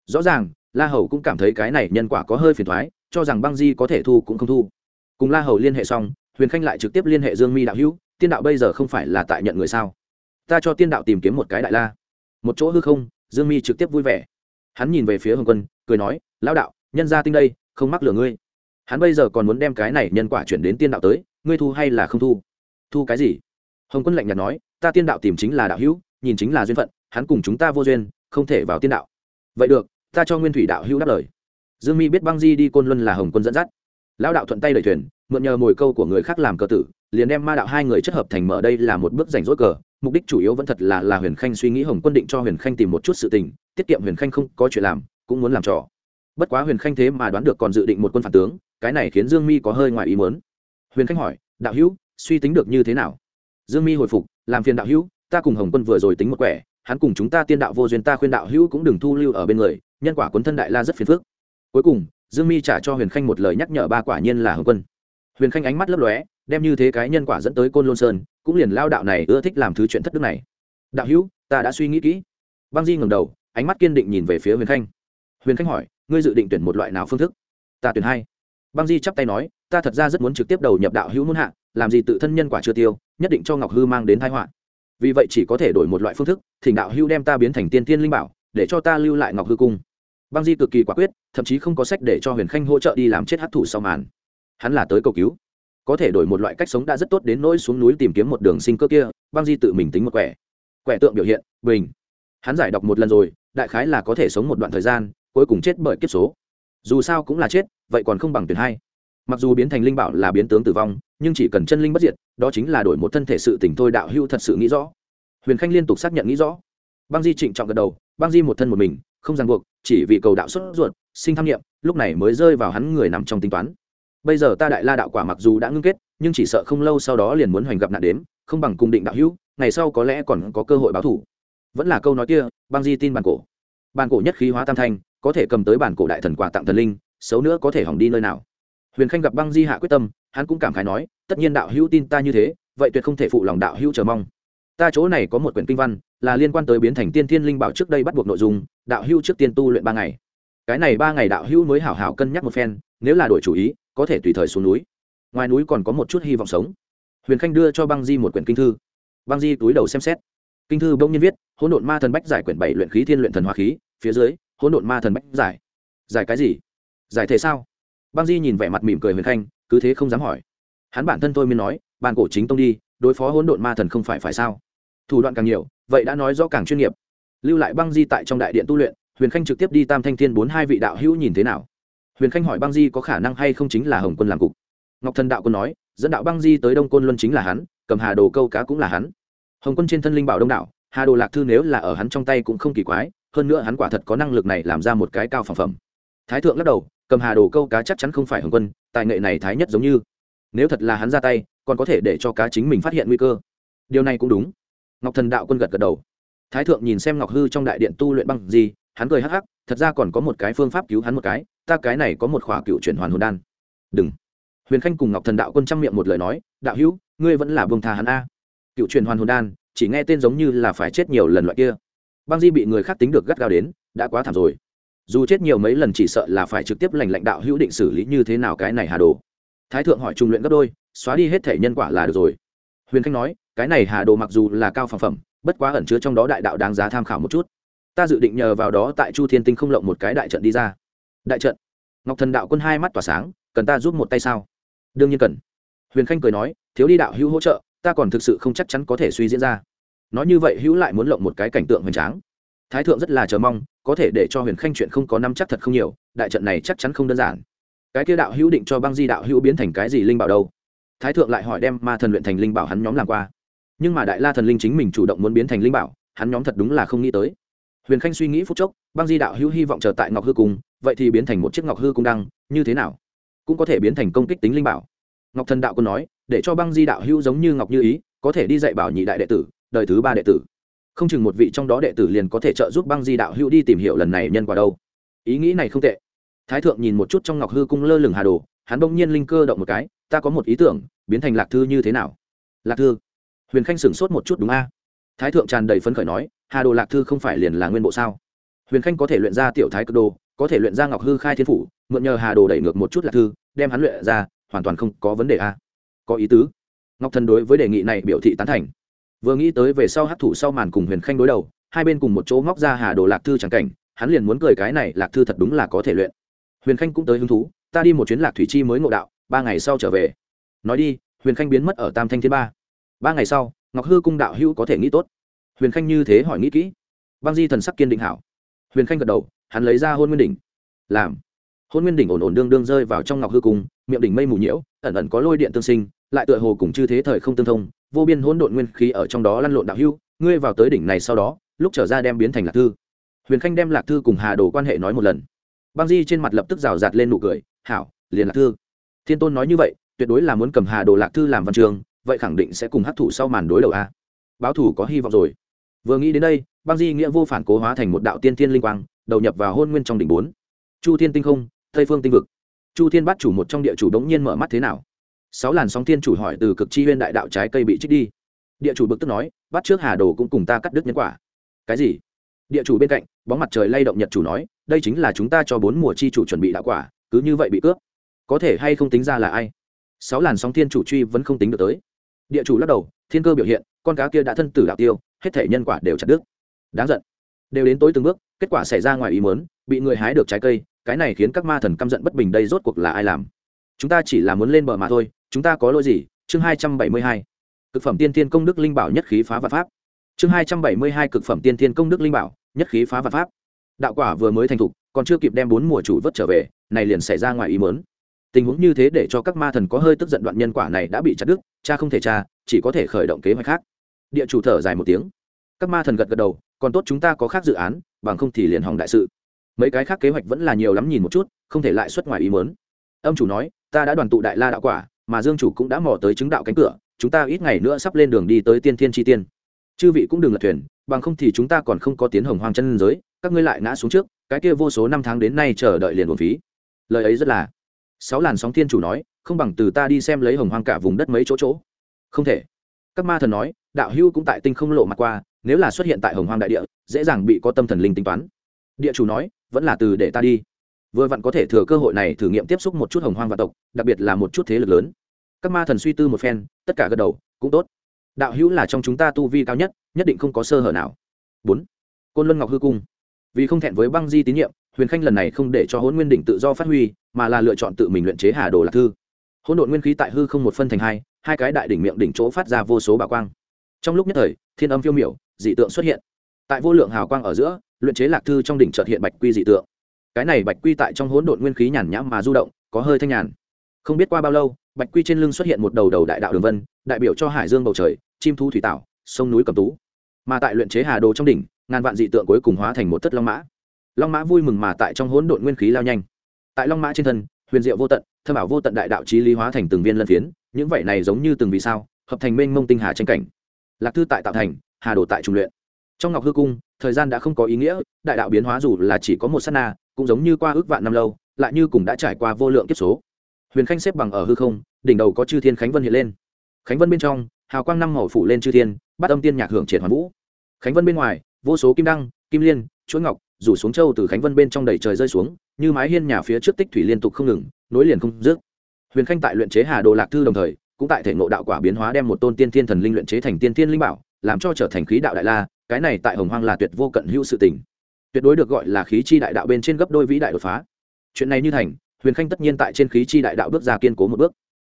Rõ ràng, la hầu cũng cảm thấy cái này nhân quả có hơi phiền thoái cho rằng băng di có thể thu cũng không thu. Cùng la hầu liên hệ xong, huyền khanh lại trực tiếp liên hệ dương mi đạo hữu, tiên đạo bây giờ không phải là tại nhận người sao? Ta cho tiên đạo tìm kiếm một cái đại la. Một chỗ hư không, dương mi trực tiếp vui vẻ. Hắn nhìn về phía hồng quân, cười nói, lão đạo, nhân gia tinh đây, không mắc lừa ngươi hắn bây giờ còn muốn đem cái này nhân quả chuyển đến tiên đạo tới, ngươi thu hay là không thu? Thu cái gì? Hồng quân lạnh nhạt nói, ta tiên đạo tìm chính là đạo hữu, nhìn chính là duyên phận, hắn cùng chúng ta vô duyên, không thể vào tiên đạo. Vậy được, ta cho nguyên thủy đạo hữu đáp lời. Dương mi biết băng di đi côn luân là hồng quân dẫn dắt. Lão đạo thuận tay đẩy thuyền, mượn nhờ mồi câu của người khác làm cờ tử, liền đem ma đạo hai người chất hợp thành mở đây là một bước rảnh rỗi cờ. Mục đích chủ yếu vẫn thật là là huyền khanh suy nghĩ hồng quân định cho huyền khanh tìm một chút sự tình, tiết kiệm huyền khanh không có chuyện làm, cũng muốn làm trò. Bất quá huyền khanh thế mà đoán được còn dự định một quân phản tướng cái này khiến dương mi có hơi ngoài ý mớn huyền khanh hỏi, đạo hữu, suy tính được như thế nào? Dương mi hồi phục, làm phiền đạo hữu, ta cùng hồng quân vừa rồi tính một quẻ, hắn cùng chúng ta tiên đạo vô duyên, ta khuyên đạo hữu cũng đừng thu lưu ở bên người, nhân quả cuốn thân đại la rất phiền phức. Cuối cùng, dương mi trả cho huyền khanh một lời nhắc nhở ba quả nhiên là hồng quân. Huyền khanh ánh mắt lấp lóe, đem như thế cái nhân quả dẫn tới côn lôn sơn, cũng liền lao đạo này ưa thích làm thứ chuyện thất đức này. Đạo hữu, ta đã suy nghĩ kỹ. Băng di ngầm đầu, ánh mắt kiên định nhìn về phía huyền khanh. Huyền khanh hỏi, ngươi dự định tuyển một loại nào phương thức? Ta tuyển hai băng di chắp tay nói, ta thật ra rất muốn trực tiếp đầu nhập đạo hữu muôn hạ, làm gì tự thân nhân quả chưa tiêu, nhất định cho ngọc hư mang đến thái họa. Vì vậy chỉ có thể đổi một loại phương thức, thỉnh đạo hữu đem ta biến thành tiên tiên linh bảo, để cho ta lưu lại ngọc hư cung. Băng di cực kỳ quả quyết, thậm chí không có sách để cho huyền khanh hỗ trợ đi làm chết hát thủ sau màn. Hắn là tới cầu cứu. Có thể đổi một loại cách sống đã rất tốt đến nỗi xuống núi tìm kiếm một đường sinh cơ kia, băng di tự mình tính một quẻ. Quẻ tượng biểu hiện, bình. Hắn giải đọc một lần rồi, đại khái là có thể sống một đoạn thời gian, cuối cùng chết bởi kiếp số dù sao cũng là chết, vậy còn không bằng tuyển hai. Mặc dù biến thành linh bảo là biến tướng tử vong, nhưng chỉ cần chân linh bất diệt, đó chính là đổi một thân thể sự tỉnh thôi, đạo hưu thật sự nghĩ rõ. Huyền khanh liên tục xác nhận nghĩ rõ. Băng di trịnh trọng gật đầu, băng di một thân một mình, không ràng buộc, chỉ vì cầu đạo xuất ruột, sinh tham nghiệm lúc này mới rơi vào hắn người nằm trong tính toán. Bây giờ ta đại la đạo quả mặc dù đã ngưng kết, nhưng chỉ sợ không lâu sau đó liền muốn hoành gặp nạn đến không bằng cung định đạo hữu, ngày sau có lẽ còn có cơ hội báo thủ. Vẫn là câu nói kia, băng di tin bàn cổ. Bàn cổ nhất khí hóa tam thanh có thể cầm tới bản cổ đại thần quà tặng thần linh, xấu nữa có thể hỏng đi nơi nào. Huyền khanh gặp băng di hạ quyết tâm, hắn cũng cảm khái nói, tất nhiên đạo hữu tin ta như thế, vậy tuyệt không thể phụ lòng đạo hữu chờ mong. Ta chỗ này có một quyển kinh văn, là liên quan tới biến thành tiên thiên linh bảo trước đây bắt buộc nội dung, đạo hữu trước tiên tu luyện ba ngày. Cái này ba ngày đạo hữu mới hảo hảo cân nhắc một phen, nếu là đổi chủ ý, có thể tùy thời xuống núi. Ngoài núi còn có một chút hy vọng sống. Huyền khanh đưa cho băng di một quyển kinh thư. Băng di túi đầu xem xét. Kinh thư bỗng nhiên viết, hỗn độn ma thần bách giải quyển bảy luyện khí thiên luyện thần hoa khí, phía dưới hỗn độn ma thần bách giải. Giải cái gì? Giải thể sao? Băng di nhìn vẻ mặt mỉm cười huyền khanh, cứ thế không dám hỏi. Hắn bản thân tôi mới nói, bàn cổ chính tông đi, đối phó hỗn độn ma thần không phải phải sao? Thủ đoạn càng nhiều, vậy đã nói rõ càng chuyên nghiệp. Lưu lại băng di tại trong đại điện tu luyện, huyền khanh trực tiếp đi tam thanh thiên bốn hai vị đạo hữu nhìn thế nào. Huyền khanh hỏi băng di có khả năng hay không chính là hồng quân làm cục. Ngọc thần đạo quân nói, dẫn đạo băng di tới đông côn luân chính là hắn, cầm hà đồ câu cá cũng là hắn. Hồng quân trên thân linh bảo đông đảo, hà đồ lạc thư nếu là ở hắn trong tay cũng không kỳ quái hơn nữa hắn quả thật có năng lực này làm ra một cái cao phẳng phẩm. Thái thượng lắc đầu, cầm hà đồ câu cá chắc chắn không phải hồng quân, tài nghệ này thái nhất giống như. Nếu thật là hắn ra tay, còn có thể để cho cá chính mình phát hiện nguy cơ. Điều này cũng đúng. Ngọc thần đạo quân gật gật đầu. Thái thượng nhìn xem ngọc hư trong đại điện tu luyện bằng gì, hắn cười hắc hắc, thật ra còn có một cái phương pháp cứu hắn một cái, ta cái này có một khỏa cựu chuyển hoàn hồn đan. Đừng. Huyền khanh cùng ngọc thần đạo quân chăm miệng một lời nói, đạo hữu, ngươi vẫn là vương tha hắn a. Cựu truyền hoàn hồn đan, chỉ nghe tên giống như là phải chết nhiều lần loại kia băng di bị người khác tính được gắt gao đến, đã quá thảm rồi. Dù chết nhiều mấy lần chỉ sợ là phải trực tiếp lành lãnh đạo hữu định xử lý như thế nào cái này hà đồ. Thái thượng hỏi trung luyện gấp đôi, xóa đi hết thể nhân quả là được rồi. Huyền khanh nói, cái này hà đồ mặc dù là cao phẳng phẩm, bất quá ẩn chứa trong đó đại đạo đáng giá tham khảo một chút. Ta dự định nhờ vào đó tại chu thiên tinh không lộng một cái đại trận đi ra. Đại trận? Ngọc thần đạo quân hai mắt tỏa sáng, cần ta giúp một tay sao? Đương nhiên cần. Huyền khanh cười nói, thiếu đi đạo hữu hỗ trợ, ta còn thực sự không chắc chắn có thể suy diễn ra nói như vậy hữu lại muốn lộng một cái cảnh tượng hoành tráng. Thái thượng rất là chờ mong, có thể để cho huyền khanh chuyện không có năm chắc thật không nhiều, đại trận này chắc chắn không đơn giản. Cái kia đạo hữu định cho băng di đạo hữu biến thành cái gì linh bảo đâu? Thái thượng lại hỏi đem ma thần luyện thành linh bảo hắn nhóm làm qua. Nhưng mà đại la thần linh chính mình chủ động muốn biến thành linh bảo, hắn nhóm thật đúng là không nghĩ tới. Huyền khanh suy nghĩ phút chốc, băng di đạo hữu hy vọng chờ tại ngọc hư cung, vậy thì biến thành một chiếc ngọc hư cung đăng, như thế nào? Cũng có thể biến thành công kích tính linh bảo. Ngọc thần đạo quân nói, để cho băng di đạo hữu giống như ngọc như ý, có thể đi dạy bảo nhị đại đệ tử đời thứ ba đệ tử. Không chừng một vị trong đó đệ tử liền có thể trợ giúp băng di đạo hữu đi tìm hiểu lần này nhân quả đâu. Ý nghĩ này không tệ. Thái thượng nhìn một chút trong ngọc hư cung lơ lửng hà đồ, hắn bỗng nhiên linh cơ động một cái, ta có một ý tưởng, biến thành lạc thư như thế nào? Lạc thư, huyền khanh sửng sốt một chút đúng a? Thái thượng tràn đầy phấn khởi nói, hà đồ lạc thư không phải liền là nguyên bộ sao? Huyền khanh có thể luyện ra tiểu thái cơ đồ, có thể luyện ra ngọc hư khai thiên phủ, mượn nhờ hà đồ đẩy ngược một chút lạc thư, đem hắn luyện ra, hoàn toàn không có vấn đề a. Có ý tứ. Ngọc thần đối với đề nghị này biểu thị tán thành vừa nghĩ tới về sau hát thủ sau màn cùng huyền khanh đối đầu, hai bên cùng một chỗ ngóc ra hà đồ lạc thư c cảnh, hắn liền muốn cười cái này lạc thư thật đúng là có thể luyện. Huyền khanh cũng tới hứng thú, ta đi một chuyến lạc thủy chi mới ngộ đạo, ba ngày sau trở về. Nói đi, huyền khanh biến mất ở tam thanh thiên ba. Ba ngày sau, ngọc hư cung đạo hữu có thể nghĩ tốt. Huyền khanh như thế hỏi nghĩ kỹ. Băng di thần sắc kiên định hảo. Huyền khanh gật đầu, hắn lấy ra hôn nguyên đỉnh. Làm. Hôn nguyên đỉnh ổn ổn đương đương rơi vào trong ngọc hư cung, miệng đỉnh mây mù nhiễu, ẩn ẩn có lôi điện tương sinh, lại tựa hồ cùng chư thế thời không tương thông vô biên hỗn độn nguyên khí ở trong đó lăn lộn đạo hữu ngươi vào tới đỉnh này sau đó, lúc trở ra đem biến thành lạc thư. Huyền khanh đem lạc thư cùng hà đồ quan hệ nói một lần. Băng di trên mặt lập tức rào rạt lên nụ cười, hảo, liền lạc thư. Thiên tôn nói như vậy, tuyệt đối là muốn cầm hà đồ lạc thư làm văn trường, vậy khẳng định sẽ cùng hấp thụ sau màn đối đầu a. Báo thủ có hy vọng rồi. Vừa nghĩ đến đây, băng di nghĩa vô phản cố hóa thành một đạo tiên thiên linh quang, đầu nhập vào hôn nguyên trong đỉnh bốn. Chu thiên tinh không, tây phương tinh vực. Chu thiên bắt chủ một trong địa chủ đống nhiên mở mắt thế nào? Sáu làn sóng thiên chủ hỏi từ cực chi huyên đại đạo trái cây bị trích đi. Địa chủ bực tức nói, bắt trước hà đồ cũng cùng ta cắt đứt nhân quả. Cái gì? Địa chủ bên cạnh, bóng mặt trời lay động nhật chủ nói, đây chính là chúng ta cho bốn mùa chi chủ chuẩn bị đạo quả, cứ như vậy bị cướp. Có thể hay không tính ra là ai? Sáu làn sóng thiên chủ truy vẫn không tính được tới. Địa chủ lắc đầu, thiên cơ biểu hiện, con cá kia đã thân tử đạo tiêu, hết thể nhân quả đều chặt đứt. Đáng giận. Đều đến tối từng bước, kết quả xảy ra ngoài ý mớn bị người hái được trái cây, cái này khiến các ma thần căm giận bất bình đây rốt cuộc là ai làm? Chúng ta chỉ là muốn lên bờ mà thôi, chúng ta có lỗi gì? Chương hai trăm bảy mươi hai. Cực phẩm tiên thiên công đức linh bảo nhất khí phá vật pháp. Chương hai trăm bảy mươi hai cực phẩm tiên thiên công đức linh bảo nhất khí phá vật pháp. Đạo quả vừa mới thành thục, còn chưa kịp đem bốn mùa chủ vớt trở về, này liền xảy ra ngoài ý mớn tình huống như thế để cho các ma thần có hơi tức giận đoạn nhân quả này đã bị chặt đứt, cha không thể cha, chỉ có thể khởi động kế hoạch khác. Địa chủ thở dài một tiếng. Các ma thần gật gật đầu, còn tốt chúng ta có khác dự án, bằng không thì liền hỏng đại sự. Mấy cái khác kế hoạch vẫn là nhiều lắm nhìn một chút, không thể lại xuất ngoài ý mớn âm chủ nói ta đã đoàn tụ đại la đạo quả, mà dương chủ cũng đã mò tới chứng đạo cánh cửa, chúng ta ít ngày nữa sắp lên đường đi tới tiên thiên tri tiên. Chư vị cũng đừng lật thuyền, bằng không thì chúng ta còn không có tiến hồng hoang chân giới, các ngươi lại ngã xuống trước, cái kia vô số năm tháng đến nay chờ đợi liền buồn phí. Lời ấy rất là. Sáu làn sóng thiên chủ nói, không bằng từ ta đi xem lấy hồng hoang cả vùng đất mấy chỗ chỗ. Không thể. Các ma thần nói, đạo hưu cũng tại tinh không lộ mặt qua, nếu là xuất hiện tại hồng hoang đại địa, dễ dàng bị có tâm thần linh tính toán. Địa chủ nói, vẫn là từ để ta đi vừa vặn có thể thừa cơ hội này thử nghiệm tiếp xúc một chút hồng hoang vạn tộc, đặc biệt là một chút thế lực lớn. Các ma thần suy tư một phen, tất cả gật đầu, cũng tốt. Đạo hữu là trong chúng ta tu vi cao nhất nhất định không có sơ hở nào. Bốn. Côn luân ngọc hư cung. Vì không thẹn với băng di tín nhiệm, huyền khanh lần này không để cho hôn nguyên đỉnh tự do phát huy, mà là lựa chọn tự mình luyện chế hà đồ lạc thư. Hỗn độn nguyên khí tại hư không một phân thành hai hai cái đại đỉnh miệng đỉnh chỗ phát ra vô số bà quang. Trong lúc nhất thời, thiên âm phiêu miểu, dị tượng xuất hiện. Tại vô lượng hào quang ở giữa, luyện chế lạc thư trong đỉnh trợt hiện bạch quy dị tượng cái này bạch quy tại trong hỗn độn nguyên khí nhàn nhãm mà du động, có hơi thanh nhàn. Không biết qua bao lâu, bạch quy trên lưng xuất hiện một đầu đầu đại đạo đường vân, đại biểu cho hải dương bầu trời, chim thu thủy tảo, sông núi cầm tú. Mà tại luyện chế hà đồ trong đỉnh, ngàn vạn dị tượng cuối cùng hóa thành một thất long mã. Long mã vui mừng mà tại trong hỗn độn nguyên khí lao nhanh. Tại long mã trên thân, huyền diệu vô tận, thâm ảo vô tận đại đạo trí lý hóa thành từng viên lân phiến, những vảy này giống như từng vì sao, hợp thành mênh mông tinh hà tranh cảnh. Lạc thư tại tạo thành, hà đồ tại trung luyện trong ngọc hư cung, thời gian đã không có ý nghĩa, đại đạo biến hóa dù là chỉ có một s á t na, cũng giống như qua ước vạn năm lâu, lại như cùng đã trải qua vô lượng kiếp số. Huyền khanh xếp bằng ở hư không, đỉnh đầu có chư thiên khánh vân hiện lên. Khánh vân bên trong, hào quang năm màu phủ lên chư thiên, bắt âm tiên nhạc hưởng triệt hoàn vũ. Khánh vân bên ngoài, vô số kim đăng, kim liên, chuỗi ngọc, rủ xuống châu từ khánh vân bên trong đầy trời rơi xuống, như mái hiên nhà phía trước tích thủy liên tục không ngừng, nối liền không dứt. Huyền khanh tại luyện chế hà đồ lạc thư đồng thời, cũng tại thể ngộ đạo quả biến hóa đem một tôn tiên thiên thần linh luyện chế thành tiên thiên linh bảo, làm cho trở thành khí đạo đại la cái này tại hồng hoang là tuyệt vô cận hữu sự tình. Tuyệt đối được gọi là khí chi đại đạo bên trên gấp đôi vĩ đại đột phá. Chuyện này như thành, huyền khanh tất nhiên tại trên khí chi đại đạo bước ra kiên cố một bước.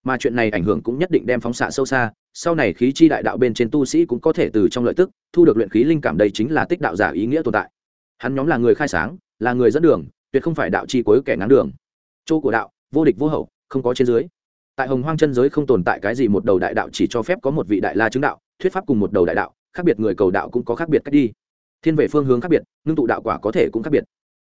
Mà chuyện này ảnh hưởng cũng nhất định đem phóng xạ sâu xa, sau này khí chi đại đạo bên trên tu sĩ cũng có thể từ trong lợi tức, thu được luyện khí linh cảm đây chính là tích đạo giả ý nghĩa tồn tại. Hắn nhóm là người khai sáng, là người dẫn đường, tuyệt không phải đạo chi cuối kẻ ngắn đường. Chỗ của đạo, vô địch vô hậu, không có trên dưới. Tại hồng hoang chân giới không tồn tại cái gì một đầu đại đạo chỉ cho phép có một vị đại la chứng đạo, thuyết pháp cùng một đầu đại đạo khác biệt người cầu đạo cũng có khác biệt cách đi. Thiên về phương hướng khác biệt, ngưng tụ đạo quả có thể cũng khác biệt.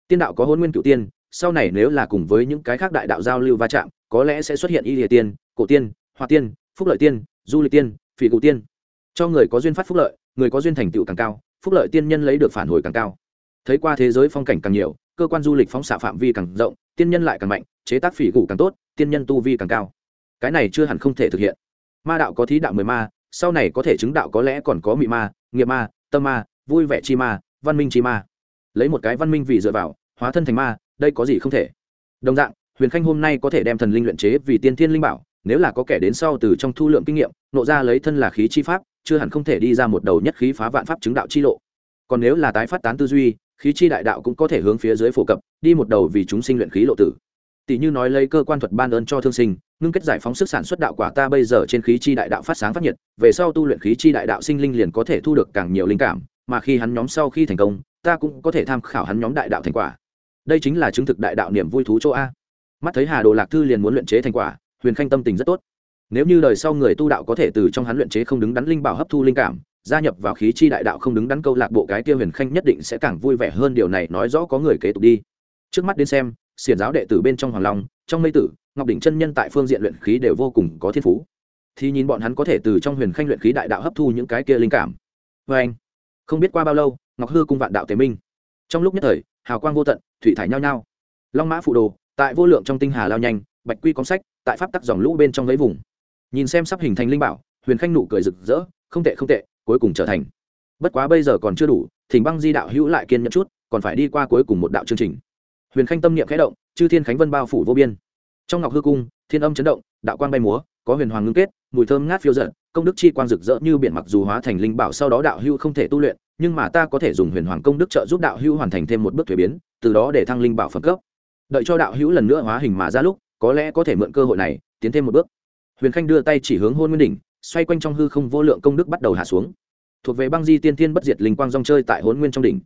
Tiên đạo có hôn nguyên cựu tiên, sau này nếu là cùng với những cái khác đại đạo giao lưu va chạm, có lẽ sẽ xuất hiện y địa tiên, cổ tiên, hoa tiên, phúc lợi tiên, du lịch tiên, phỉ cụ tiên. Cho người có duyên phát phúc lợi, người có duyên thành tựu càng cao, phúc lợi tiên nhân lấy được phản hồi càng cao. Thấy qua thế giới phong cảnh càng nhiều, cơ quan du lịch phóng xạ phạm vi càng rộng, tiên nhân lại càng mạnh, chế tác phỉ cụ càng tốt, tiên nhân tu vi càng cao. Cái này chưa hẳn không thể thực hiện. Ma đạo có thí đạo mười ma sau này có thể chứng đạo có lẽ còn có mị ma, nghiệp ma, tâm ma, vui vẻ chi ma, văn minh chi ma. Lấy một cái văn minh vì dựa vào, hóa thân thành ma, đây có gì không thể. Đồng dạng, huyền khanh hôm nay có thể đem thần linh luyện chế vì tiên thiên linh bảo, nếu là có kẻ đến sau từ trong thu lượng kinh nghiệm, nộ ra lấy thân là khí chi pháp, chưa hẳn không thể đi ra một đầu nhất khí phá vạn pháp chứng đạo chi lộ. Còn nếu là tái phát tán tư duy, khí chi đại đạo cũng có thể hướng phía dưới phổ cập, đi một đầu vì chúng sinh luyện khí lộ tử tỷ như nói lấy cơ quan thuật ban ơn cho thương sinh, ngưng kết giải phóng sức sản xuất đạo quả ta bây giờ trên khí chi đại đạo phát sáng phát nhiệt, về sau tu luyện khí chi đại đạo sinh linh liền có thể thu được càng nhiều linh cảm, mà khi hắn nhóm sau khi thành công, ta cũng có thể tham khảo hắn nhóm đại đạo thành quả. Đây chính là chứng thực đại đạo niềm vui thú chỗ a. Mắt thấy hà đồ lạc thư liền muốn luyện chế thành quả, huyền khanh tâm tình rất tốt. Nếu như đời sau người tu đạo có thể từ trong hắn luyện chế không đứng đắn linh bảo hấp thu linh cảm, gia nhập vào khí chi đại đạo không đứng đắn câu lạc bộ cái kia huyền khanh nhất định sẽ càng vui vẻ hơn, điều này nói rõ có người kế tục đi. Trước mắt đến xem xiển giáo đệ tử bên trong hoàng long, trong mây tử, ngọc đỉnh chân nhân tại phương diện luyện khí đều vô cùng có thiên phú. Thì nhìn bọn hắn có thể từ trong huyền khanh luyện khí đại đạo hấp thu những cái kia linh cảm. Vê anh, không biết qua bao lâu, ngọc hư cung vạn đạo tế minh. Trong lúc nhất thời, hào quang vô tận, thủy thải nhao nhao. Long mã phụ đồ, tại vô lượng trong tinh hà lao nhanh, bạch quy cóng sách, tại pháp tắc dòng lũ bên trong lấy vùng. Nhìn xem sắp hình thành linh bảo, huyền khanh nụ cười rực rỡ, không tệ không tệ, cuối cùng trở thành. Bất quá bây giờ còn chưa đủ, thỉnh băng di đạo hữu lại kiên nhẫn chút, còn phải đi qua cuối cùng một đạo chương trình huyền khanh tâm niệm khẽ động, chư thiên khánh vân bao phủ vô biên. Trong ngọc hư cung, thiên âm chấn động, đạo quang bay múa, có huyền hoàng ngưng kết, mùi thơm ngát phiêu giận công đức chi quang rực rỡ như biển mặc dù hóa thành linh bảo sau đó đạo hưu không thể tu luyện, nhưng mà ta có thể dùng huyền hoàng công đức trợ giúp đạo hưu hoàn thành thêm một bước thuế biến, từ đó để thăng linh bảo phẩm cấp. Đợi cho đạo hữu lần nữa hóa hình mà ra lúc, có lẽ có thể mượn cơ hội này, tiến thêm một bước. Huyền khanh đưa tay chỉ hướng hôn nguyên đỉnh, xoay quanh trong hư không vô lượng công đức bắt đầu hạ xuống. Thuộc về băng di tiên thiên bất diệt linh quang rong chơi tại hôn nguyên trong đỉnh.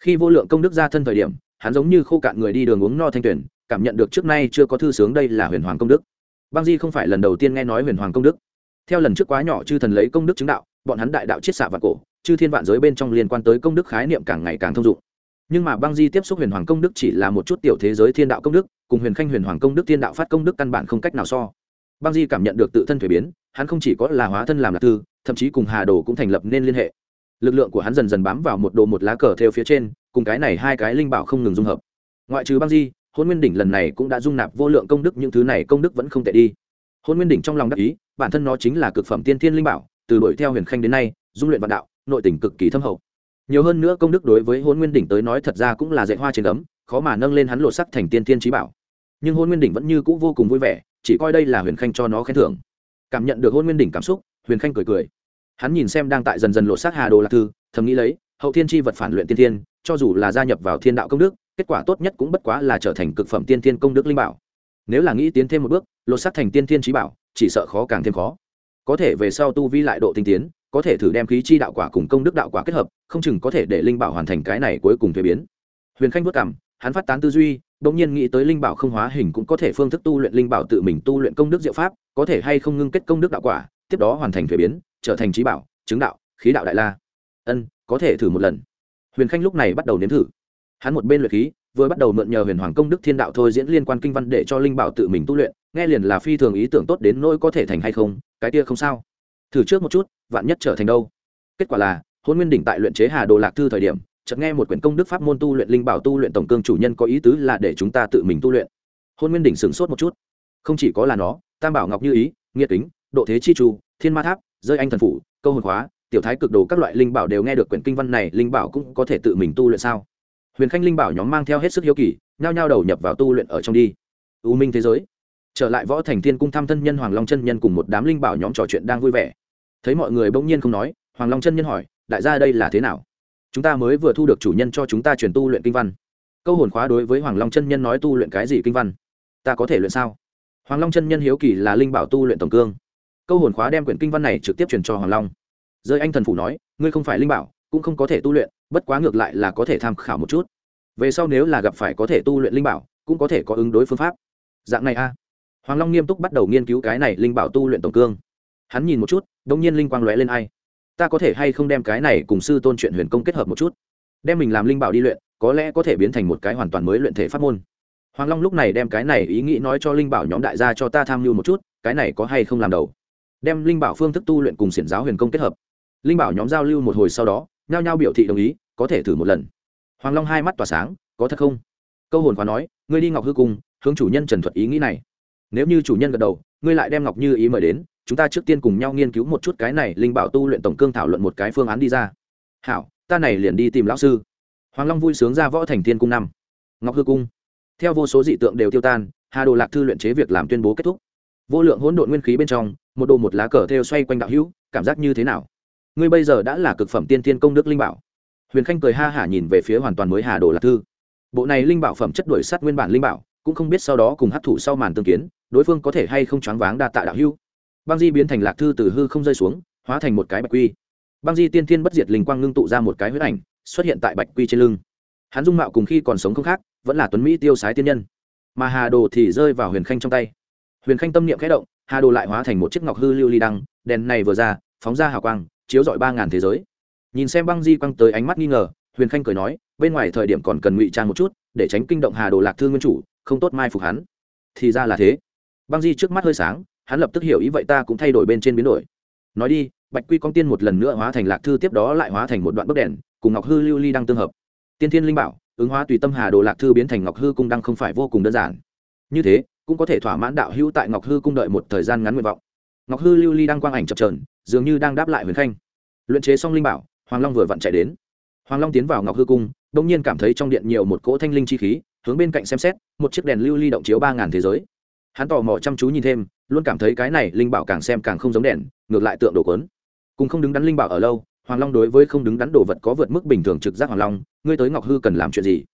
Khi vô lượng công đức ra thân thời điểm hắn giống như khô cạn người đi đường uống no thanh tuyển, cảm nhận được trước nay chưa có thư sướng đây là huyền hoàng công đức. Băng di không phải lần đầu tiên nghe nói huyền hoàng công đức. Theo lần trước quá nhỏ chư thần lấy công đức chứng đạo, bọn hắn đại đạo chiết xạ và cổ, chư thiên vạn giới bên trong liên quan tới công đức khái niệm càng ngày càng thông dụng. Nhưng mà băng di tiếp xúc huyền hoàng công đức chỉ là một chút tiểu thế giới thiên đạo công đức, cùng huyền khanh huyền hoàng công đức thiên đạo phát công đức căn bản không cách nào so. Băng di cảm nhận được tự thân thuế biến, hắn không chỉ có là hóa thân làm lạc tư thậm chí cùng hà đồ cũng thành lập nên liên hệ. Lực lượng của hắn dần dần bám vào một đồ một lá cờ theo phía trên cùng cái này hai cái linh bảo không ngừng dung hợp. Ngoại trừ băng di, hôn nguyên đỉnh lần này cũng đã dung nạp vô lượng công đức, những thứ này công đức vẫn không tệ đi. Hôn nguyên đỉnh trong lòng đắc ý, bản thân nó chính là cực phẩm tiên thiên linh bảo, từ đuổi theo huyền khanh đến nay, dung luyện vạn đạo, nội tình cực kỳ thâm hậu. Nhiều hơn nữa công đức đối với hôn nguyên đỉnh tới nói thật ra cũng là dạy hoa trên ấm khó mà nâng lên hắn lộ sắc thành tiên thiên trí bảo. Nhưng hôn nguyên đỉnh vẫn như cũ vô cùng vui vẻ, chỉ coi đây là huyền khanh cho nó khen thưởng. Cảm nhận được hôn nguyên đỉnh cảm xúc, huyền khanh cười cười. Hắn nhìn xem đang tại dần dần lộ sắc hà đồ lạc thư, thầm nghĩ lấy, hậu thiên tri vật phản luyện tiên thiên cho dù là gia nhập vào thiên đạo công đức, kết quả tốt nhất cũng bất quá là trở thành cực phẩm tiên thiên công đức linh bảo. Nếu là nghĩ tiến thêm một bước, lột xác thành tiên thiên trí bảo, chỉ sợ khó càng thêm khó. Có thể về sau tu vi lại độ tinh tiến, có thể thử đem khí chi đạo quả cùng công đức đạo quả kết hợp, không chừng có thể để linh bảo hoàn thành cái này cuối cùng thuế biến. Huyền khanh vất cảm hắn phát tán tư duy đ ỗ n g nhiên nghĩ tới linh bảo không hóa hình cũng có thể phương thức tu luyện linh bảo tự mình tu luyện công đức diệu pháp, có thể hay không ngưng kết công đức đạo quả, tiếp đó hoàn thành thuế biến, trở thành trí bảo, chứng đạo, khí đạo đại la. Ân, có thể thử một lần huyền khanh lúc này bắt đầu nếm thử. Hắn một bên luyện khí vừa bắt đầu mượn nhờ huyền hoàng công đức thiên đạo thôi diễn liên quan kinh văn để cho linh bảo tự mình tu luyện nghe liền là phi thường ý tưởng tốt đến nỗi có thể thành hay không cái kia không sao. Thử trước một chút vạn nhất trở thành đâu. Kết quả là hôn nguyên đỉnh tại luyện chế hà đồ lạc thư thời điểm chợt nghe một quyển công đức pháp môn tu luyện linh bảo tu luyện tổng cương chủ nhân có ý tứ là để chúng ta tự mình tu luyện. Hôn nguyên đỉnh sửng sốt một chút. Không chỉ có là nó tam bảo ngọc như ý nghiệt kính độ thế chi chu, thiên ma tháp rơi anh thần phủ câu hồn khóa tiểu thái cực đồ các loại linh bảo đều nghe được quyển kinh văn này, linh bảo cũng có thể tự mình tu luyện sao? Huyền khanh linh bảo nhóm mang theo hết sức hiếu kỳ, nhao nhao đầu nhập vào tu luyện ở trong đi. U minh thế giới. Trở lại võ thành thiên cung thăm thân nhân hoàng long chân nhân cùng một đám linh bảo nhóm trò chuyện đang vui vẻ. Thấy mọi người bỗng nhiên không nói, hoàng long chân nhân hỏi, đại gia đây là thế nào? Chúng ta mới vừa thu được chủ nhân cho chúng ta truyền tu luyện kinh văn. Câu hồn khóa đối với hoàng long chân nhân nói tu luyện cái gì kinh văn? Ta có thể luyện sao? Hoàng long chân nhân hiếu kỳ là linh bảo tu luyện tổng cương. Câu hồn khóa đem quyển kinh văn này trực tiếp truyền cho hoàng long rơi anh thần phủ nói, ngươi không phải linh bảo, cũng không có thể tu luyện, bất quá ngược lại là có thể tham khảo một chút. Về sau nếu là gặp phải có thể tu luyện linh bảo, cũng có thể có ứng đối phương pháp. Dạng này a. Hoàng long nghiêm túc bắt đầu nghiên cứu cái này linh bảo tu luyện tổng cương. Hắn nhìn một chút đ nhiên linh quang lóe lên ai. Ta có thể hay không đem cái này cùng sư tôn chuyện huyền công kết hợp một chút? Đem mình làm linh bảo đi luyện, có lẽ có thể biến thành một cái hoàn toàn mới luyện thể pháp môn. Hoàng long lúc này đem cái này ý nghĩ nói cho linh bảo nhóm đại gia cho ta tham mưu một chút, cái này có hay không làm đầu? Đem linh bảo phương thức tu luyện cùng xiển giáo huyền công kết hợp linh bảo nhóm giao lưu một hồi sau đó, nhao nhao biểu thị đồng ý, có thể thử một lần. Hoàng long hai mắt tỏa sáng, có thật không? Câu hồn khóa nói, ngươi đi ngọc hư cung, hướng chủ nhân trần thuật ý nghĩ này. Nếu như chủ nhân gật đầu, ngươi lại đem ngọc như ý mời đến, chúng ta trước tiên cùng nhau nghiên cứu một chút cái này linh bảo tu luyện tổng cương thảo luận một cái phương án đi ra. Hảo, ta này liền đi tìm lão sư. Hoàng long vui sướng ra võ thành thiên cung năm. Ngọc hư cung. Theo vô số dị tượng đều tiêu tan, hà đồ lạc thư luyện chế việc làm tuyên bố kết thúc. Vô lượng hỗn độn nguyên khí bên trong, một đồ một lá cờ theo xoay quanh đạo hữu, cảm giác như thế nào? Ngươi bây giờ đã là cực phẩm tiên thiên công đức linh bảo. Huyền khanh cười ha hả nhìn về phía hoàn toàn mới hà đồ lạc thư. Bộ này linh bảo phẩm chất đổi sắt nguyên bản linh bảo, cũng không biết sau đó cùng hấp thụ sau màn tương kiến, đối phương có thể hay không choáng váng đa tạ đạo hưu băng di biến thành lạc thư từ hư không rơi xuống, hóa thành một cái bạch quy. Băng di tiên thiên bất diệt linh quang ngưng tụ ra một cái huyết ảnh, xuất hiện tại bạch quy trên lưng. Hắn dung mạo cùng khi còn sống không khác, vẫn là tuấn mỹ tiêu sái tiên nhân. Mà hà đồ thì rơi vào huyền khanh trong tay. Huyền khanh tâm niệm khẽ động, hà đồ lại hóa thành một chiếc ngọc hư lưu ly đăng, đèn này vừa ra, phóng ra hào quang chiếu dọi ba ngàn thế giới. Nhìn xem băng di quăng tới ánh mắt nghi ngờ, huyền khanh cười nói, bên ngoài thời điểm còn cần ngụy trang một chút, để tránh kinh động hà đồ lạc thương nguyên chủ, không tốt mai phục hắn. Thì ra là thế. Băng di trước mắt hơi sáng, hắn lập tức hiểu ý vậy ta cũng thay đổi bên trên biến đổi. Nói đi, bạch quy con tiên một lần nữa hóa thành lạc thư, tiếp đó lại hóa thành một đoạn bức đèn, cùng ngọc hư lưu ly đang tương hợp. Tiên thiên linh bảo, ứng hóa tùy tâm hà đồ lạc thư biến thành ngọc hư cung đăng không phải vô cùng đơn giản. Như thế, cũng có thể thỏa mãn đạo hữu tại ngọc hư cung đợi một thời gian ngắn nguyện vọng. Ngọc hư lưu ly đang quang ảnh chập trờn dường như đang đáp lại huyền khanh. Luyện chế xong linh bảo, hoàng long vừa vặn chạy đến. Hoàng long tiến vào ngọc hư cung đông nhiên cảm thấy trong điện nhiều một cỗ thanh linh chi khí, hướng bên cạnh xem xét, một chiếc đèn lưu ly động chiếu ba ngàn thế giới. Hắn tò mò chăm chú nhìn thêm, luôn cảm thấy cái này linh bảo càng xem càng không giống đèn, ngược lại tượng đồ quấn cùng không đứng đắn linh bảo ở lâu, hoàng long đối với không đứng đắn đồ vật có vượt mức bình thường trực giác hoàng long, ngươi tới ngọc hư cần làm chuyện gì?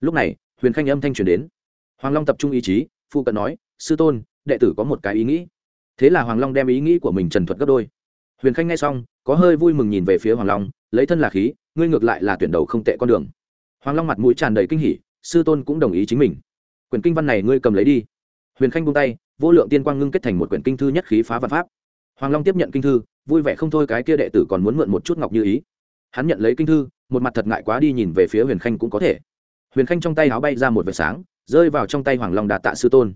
Lúc này, huyền khanh âm thanh truyền đến. Hoàng long tập trung ý chí, phụ cận nói, sư tôn, đệ tử có một cái ý nghĩ. Thế là hoàng long đem ý nghĩ của mình trần thuật gấp đôi huyền khanh nghe xong, có hơi vui mừng nhìn về phía hoàng long, lấy thân là khí, ngươi ngược lại là tuyển đầu không tệ con đường. Hoàng long mặt mũi tràn đầy kinh hỉ, sư tôn cũng đồng ý chính mình. Quyển kinh văn này ngươi cầm lấy đi. Huyền khanh buông tay, vô lượng tiên quang ngưng kết thành một quyển kinh thư nhất khí phá văn pháp. Hoàng long tiếp nhận kinh thư, vui vẻ không thôi cái kia đệ tử còn muốn mượn một chút ngọc như ý. Hắn nhận lấy kinh thư, một mặt thật ngại quá đi nhìn về phía huyền khanh cũng có thể. Huyền khanh trong tay áo bay ra một vệt sáng, rơi vào trong tay hoàng long đạt tạ sư tôn.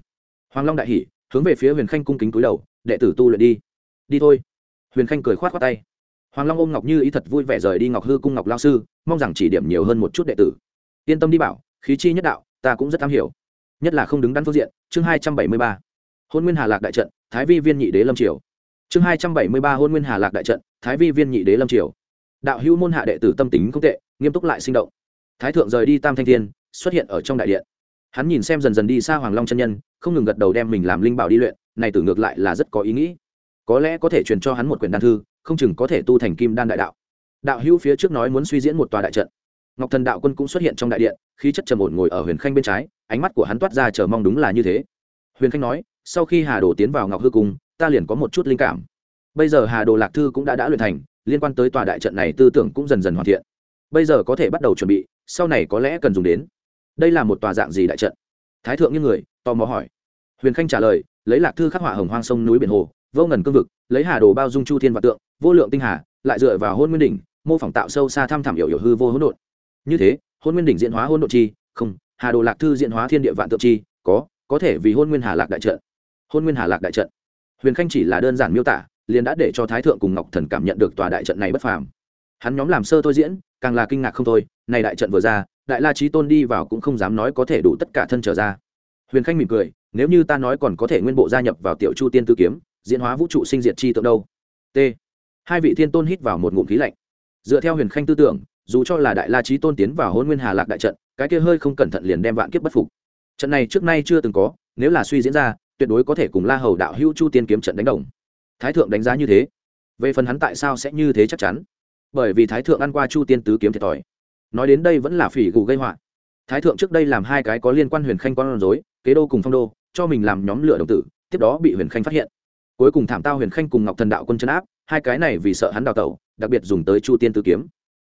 Hoàng long đại hỉ, hướng về phía huyền khanh cung kính túi đầu, đệ tử tu luyện đi. Đi thôi huyền khanh cười khoát khoát tay. Hoàng long ôm ngọc như ý thật vui vẻ rời đi ngọc hư cung ngọc lao sư, mong rằng chỉ điểm nhiều hơn một chút đệ tử. Yên tâm đi bảo, khí chi nhất đạo, ta cũng rất am hiểu. Nhất là không đứng đắn phương diện, chương hai trăm bảy mươi ba. Hôn nguyên hà lạc đại trận, thái vi viên nhị đế lâm triều. Chương hai trăm bảy mươi ba hôn nguyên hà lạc đại trận, thái vi viên nhị đế lâm triều. Đạo hữu môn hạ đệ tử tâm tính không tệ, nghiêm túc lại sinh động. Thái thượng rời đi tam thanh thiên, xuất hiện ở trong đại điện. Hắn nhìn xem dần dần đi xa hoàng long chân nhân, không ngừng gật đầu đem mình làm linh bảo đi luyện, này tử ngược lại là rất có ý nghĩ có lẽ có thể truyền cho hắn một quyển đan thư, không chừng có thể tu thành kim đan đại đạo. Đạo hữu phía trước nói muốn suy diễn một tòa đại trận. Ngọc thần đạo quân cũng xuất hiện trong đại điện, khí chất trầm ổn ngồi ở huyền khanh bên trái, ánh mắt của hắn toát ra chờ mong đúng là như thế. Huyền khanh nói, sau khi hà đồ tiến vào ngọc hư cung, ta liền có một chút linh cảm. Bây giờ hà đồ lạc thư cũng đã đã luyện thành, liên quan tới tòa đại trận này tư tưởng cũng dần dần hoàn thiện. Bây giờ có thể bắt đầu chuẩn bị, sau này có lẽ cần dùng đến. Đây là một tòa dạng gì đại trận? Thái thượng như người, tò mò hỏi. Huyền khanh trả lời, lấy lạc thư khắc họa hồng hoang sông núi biển hồ vô ngần cương vực, lấy hà đồ bao dung chu thiên và tượng, vô lượng tinh hà, lại dựa vào hôn nguyên đỉnh, mô phỏng tạo sâu xa thăm thẳm hiểu hiểu hư vô hỗn độn. Như thế, hôn nguyên đỉnh diễn hóa hỗn độn chi, không, hà đồ lạc thư diễn hóa thiên địa vạn tượng chi, có có thể vì hôn nguyên hà lạc đại trận. Hôn nguyên hà lạc đại trận. Huyền khanh chỉ là đơn giản miêu tả, liền đã để cho thái thượng cùng ngọc thần cảm nhận được tòa đại trận này bất phàm. Hắn nhóm làm sơ thôi diễn, càng là kinh ngạc không thôi, này đại trận vừa ra, đại la trí tôn đi vào cũng không dám nói có thể đủ tất cả thân trở ra. Huyền khanh mỉm cười, nếu như ta nói còn có thể nguyên bộ gia nhập vào tiểu chu tiên tư kiếm diễn hóa vũ trụ sinh diệt chi tượng đâu? T. Hai vị thiên tôn hít vào một ngụm khí lạnh. Dựa theo huyền khanh tư tưởng, dù cho là đại la trí tôn tiến vào hôn nguyên hà lạc đại trận, cái kia hơi không cẩn thận liền đem vạn kiếp bất phục. Trận này trước nay chưa từng có, nếu là suy diễn ra, tuyệt đối có thể cùng la hầu đạo hữu chu tiên kiếm trận đánh đồng. Thái thượng đánh giá như thế, về phần hắn tại sao sẽ như thế chắc chắn? Bởi vì thái thượng ăn qua chu tiên tứ kiếm thiệt thòi. Nói đến đây vẫn là phỉ gù gây họa. Thái thượng trước đây làm hai cái có liên quan huyền khanh quan rối, kế đô cùng phong đô, cho mình làm nhóm lửa đồng tử, tiếp đó bị huyền khanh phát hiện cuối cùng thảm tao huyền khanh cùng ngọc thần đạo quân chấn áp, hai cái này vì sợ hắn đào tẩu, đặc biệt dùng tới chu tiên tứ kiếm.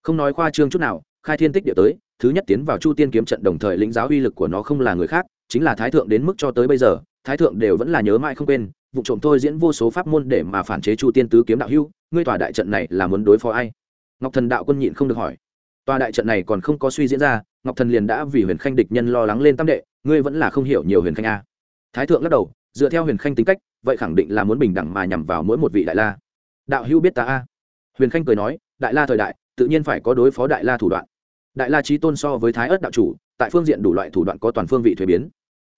Không nói khoa trương chút nào, khai thiên tích địa tới, thứ nhất tiến vào chu tiên kiếm trận đồng thời lĩnh giáo uy lực của nó không là người khác, chính là thái thượng đến mức cho tới bây giờ, thái thượng đều vẫn là nhớ mãi không quên, vụ trộm thôi diễn vô số pháp môn để mà phản chế chu tiên tứ kiếm đạo hưu ngươi tòa đại trận này là muốn đối phó ai? Ngọc thần đạo quân nhịn không được hỏi. Tòa đại trận này còn không có suy diễn ra, ngọc thần liền đã vì huyền khanh địch nhân lo lắng lên tam đệ, ngươi vẫn là không hiểu nhiều huyền khanh a. Thái thượng lắc đầu dựa theo huyền khanh tính cách, vậy khẳng định là muốn bình đẳng mà nhằm vào mỗi một vị đại la. Đạo hưu biết ta a? Huyền khanh cười nói, đại la thời đại, tự nhiên phải có đối phó đại la thủ đoạn. Đại la trí tôn so với thái ớt đạo chủ, tại phương diện đủ loại thủ đoạn có toàn phương vị thuế biến.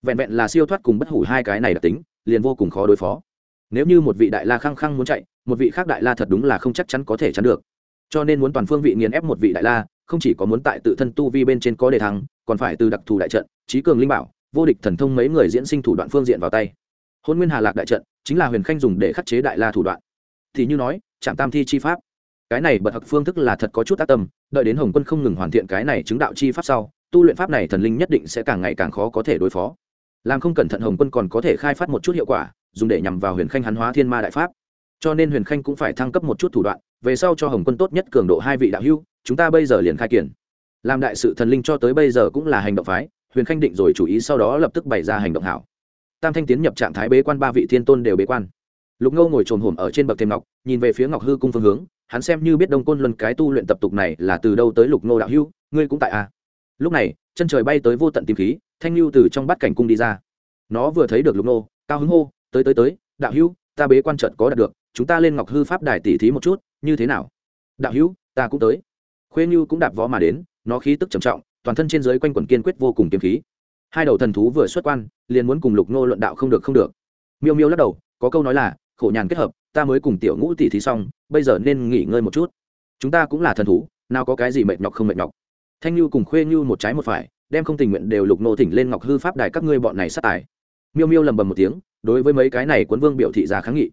Vẹn vẹn là siêu thoát cùng bất hủ hai cái này đặc tính, liền vô cùng khó đối phó. Nếu như một vị đại la khăng khăng muốn chạy, một vị khác đại la thật đúng là không chắc chắn có thể chắn được. Cho nên muốn toàn phương vị nghiền ép một vị đại la, không chỉ có muốn tại tự thân tu vi bên trên có đề thắng còn phải từ đặc thù đại trận, trí cường linh bảo, vô địch thần thông mấy người diễn sinh thủ đoạn phương diện vào tay hôn nguyên hà lạc đại trận chính là huyền khanh dùng để khắc chế đại la thủ đoạn. Thì như nói, trạm tam thi chi pháp. Cái này bật hặc phương thức là thật có chút tác tâm, đợi đến hồng quân không ngừng hoàn thiện cái này chứng đạo chi pháp sau, tu luyện pháp này thần linh nhất định sẽ càng ngày càng khó có thể đối phó. Làm không cẩn thận hồng quân còn có thể khai phát một chút hiệu quả, dùng để nhằm vào huyền khanh hắn hóa thiên ma đại pháp. Cho nên huyền khanh cũng phải thăng cấp một chút thủ đoạn, về sau cho hồng quân tốt nhất cường độ hai vị đạo hưu chúng ta bây giờ liền khai kiển làm đại sự thần linh cho tới bây giờ cũng là hành động phái, huyền khanh định rồi chủ ý sau đó lập tức bày ra hành động hảo tam thanh tiến nhập trạng thái bế quan, ba vị thiên tôn đều bế quan. Lục ngô ngồi trồn hổm ở trên bậc thềm ngọc, nhìn về phía ngọc hư cung phương hướng, hắn xem như biết đông côn luân cái tu luyện tập tục này là từ đâu tới lục ngô đạo hưu ngươi cũng tại a à. lúc này, chân trời bay tới vô tận tìm khí, thanh lưu từ trong bát cảnh cung đi ra. Nó vừa thấy được lục ngô, cao hứng hô, tới tới tới, đạo hưu ta bế quan trận có đạt được, chúng ta lên ngọc hư pháp đài tỉ thí một chút, như thế nào? Đạo hưu ta cũng tới. Khuê như cũng đạp vó mà đến, nó khí tức trầm trọng, toàn thân trên giới quanh quẩn kiên quyết vô cùng kiếm khí hai đầu thần thú vừa xuất quan, liền muốn cùng lục nô luận đạo không được không được. Miêu miêu lắc đầu, có câu nói là, khổ nhàn kết hợp, ta mới cùng tiểu ngũ tỷ thí xong, bây giờ nên nghỉ ngơi một chút. Chúng ta cũng là thần thú, nào có cái gì mệt nhọc không mệt nhọc. Thanh lưu cùng khuê như một trái một phải, đem không tình nguyện đều lục nô thỉnh lên ngọc hư pháp đài các ngươi bọn này sát tài. Miêu miêu lầm bầm một tiếng, đối với mấy cái này quấn vương biểu thị ra kháng nghị.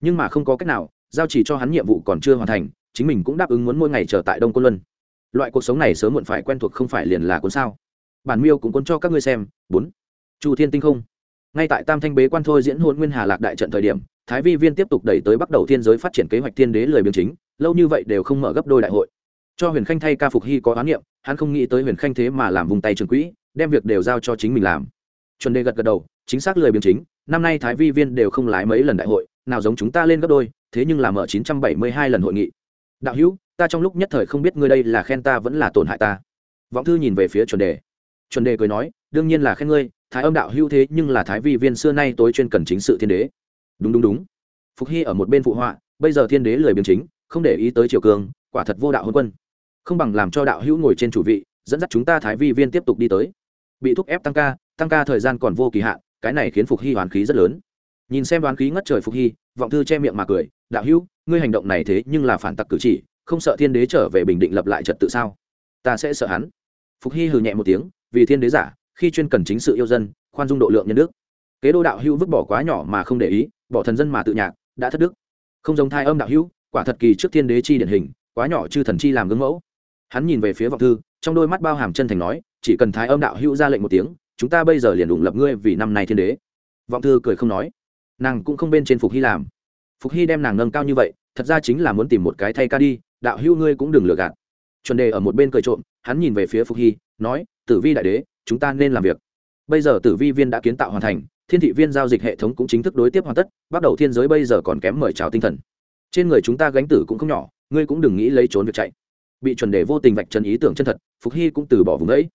Nhưng mà không có cách nào, giao chỉ cho hắn nhiệm vụ còn chưa hoàn thành, chính mình cũng đáp ứng muốn mỗi ngày chờ tại đông côn luân. Loại cuộc sống này sớm muộn phải quen thuộc không phải liền là cuốn sao? Bản miêu cũng cuốn cho các ngươi xem, bốn. Chu thiên tinh không. Ngay tại tam thanh bế quan thôi diễn hôn nguyên hà lạc đại trận thời điểm, thái vi viên tiếp tục đẩy tới bắt đầu thiên giới phát triển kế hoạch thiên đế lười biếng chính, lâu như vậy đều không mở gấp đôi đại hội. Cho huyền khanh thay ca phục hy có oán niệm, hắn không nghĩ tới huyền khanh thế mà làm vùng tay trường quỹ, đem việc đều giao cho chính mình làm. Chuẩn đề gật gật đầu, chính xác lười biếng chính, năm nay thái vi viên đều không lái mấy lần đại hội, nào giống chúng ta lên gấp đôi, thế nhưng làm ở chín trăm bảy mươi hai lần hội nghị. Đạo hữu, ta trong lúc nhất thời không biết ngươi đây là khen ta vẫn là tổn hại ta. Vọng thư nhìn về phía chuẩn đề chuẩn đề cười nói, đương nhiên là khen ngươi, thái âm đạo hữu thế nhưng là thái vi viên xưa nay tối chuyên cần chính sự thiên đế. Đúng đúng đúng. Phục hy ở một bên phụ họa, bây giờ thiên đế lười biếng chính, không để ý tới triều cường, quả thật vô đạo hôn quân. Không bằng làm cho đạo hữu ngồi trên chủ vị, dẫn dắt chúng ta thái vi viên tiếp tục đi tới. Bị thúc ép tăng ca tăng ca thời gian còn vô kỳ hạn, cái này khiến phục hy hoàn khí rất lớn. Nhìn xem đoán khí ngất trời phục hy, vọng thư che miệng mà cười, đạo hữu, ngươi hành động này thế nhưng là phản tặc cử chỉ, không sợ thiên đế trở về bình định lập lại trật tự sao? Ta sẽ sợ hắn. Phục hy hừ nhẹ một tiếng vì thiên đế giả, khi chuyên cần chính sự yêu dân, khoan dung độ lượng nhân đức. Kế đô đạo hữu vứt bỏ quá nhỏ mà không để ý, bỏ thần dân mà tự nhạc, đã thất đức. Không giống thai âm đạo hữu, quả thật kỳ trước thiên đế chi điển hình, quá nhỏ chư thần chi làm gương mẫu. Hắn nhìn về phía vọng thư, trong đôi mắt bao hàm chân thành nói, chỉ cần thái âm đạo hữu ra lệnh một tiếng, chúng ta bây giờ liền đụng lập ngươi vì năm nay thiên đế. Vọng thư cười không nói. Nàng cũng không bên trên phục hy làm. Phục hy đem nàng nâng cao như vậy, thật ra chính là muốn tìm một cái thay ca đi, đạo hữu ngươi cũng đừng lừa gạt. Chuẩn đề ở một bên cười trộm, hắn nhìn về phía phục hy, nói tử vi đại đế, chúng ta nên làm việc. Bây giờ tử vi viên đã kiến tạo hoàn thành, thiên thị viên giao dịch hệ thống cũng chính thức đối tiếp hoàn tất, bắt đầu thiên giới bây giờ còn kém mời chào tinh thần. Trên người chúng ta gánh tử cũng không nhỏ, ngươi cũng đừng nghĩ lấy trốn việc chạy. Bị chuẩn đề vô tình vạch trần ý tưởng chân thật, phục hy cũng từ bỏ vùng ấy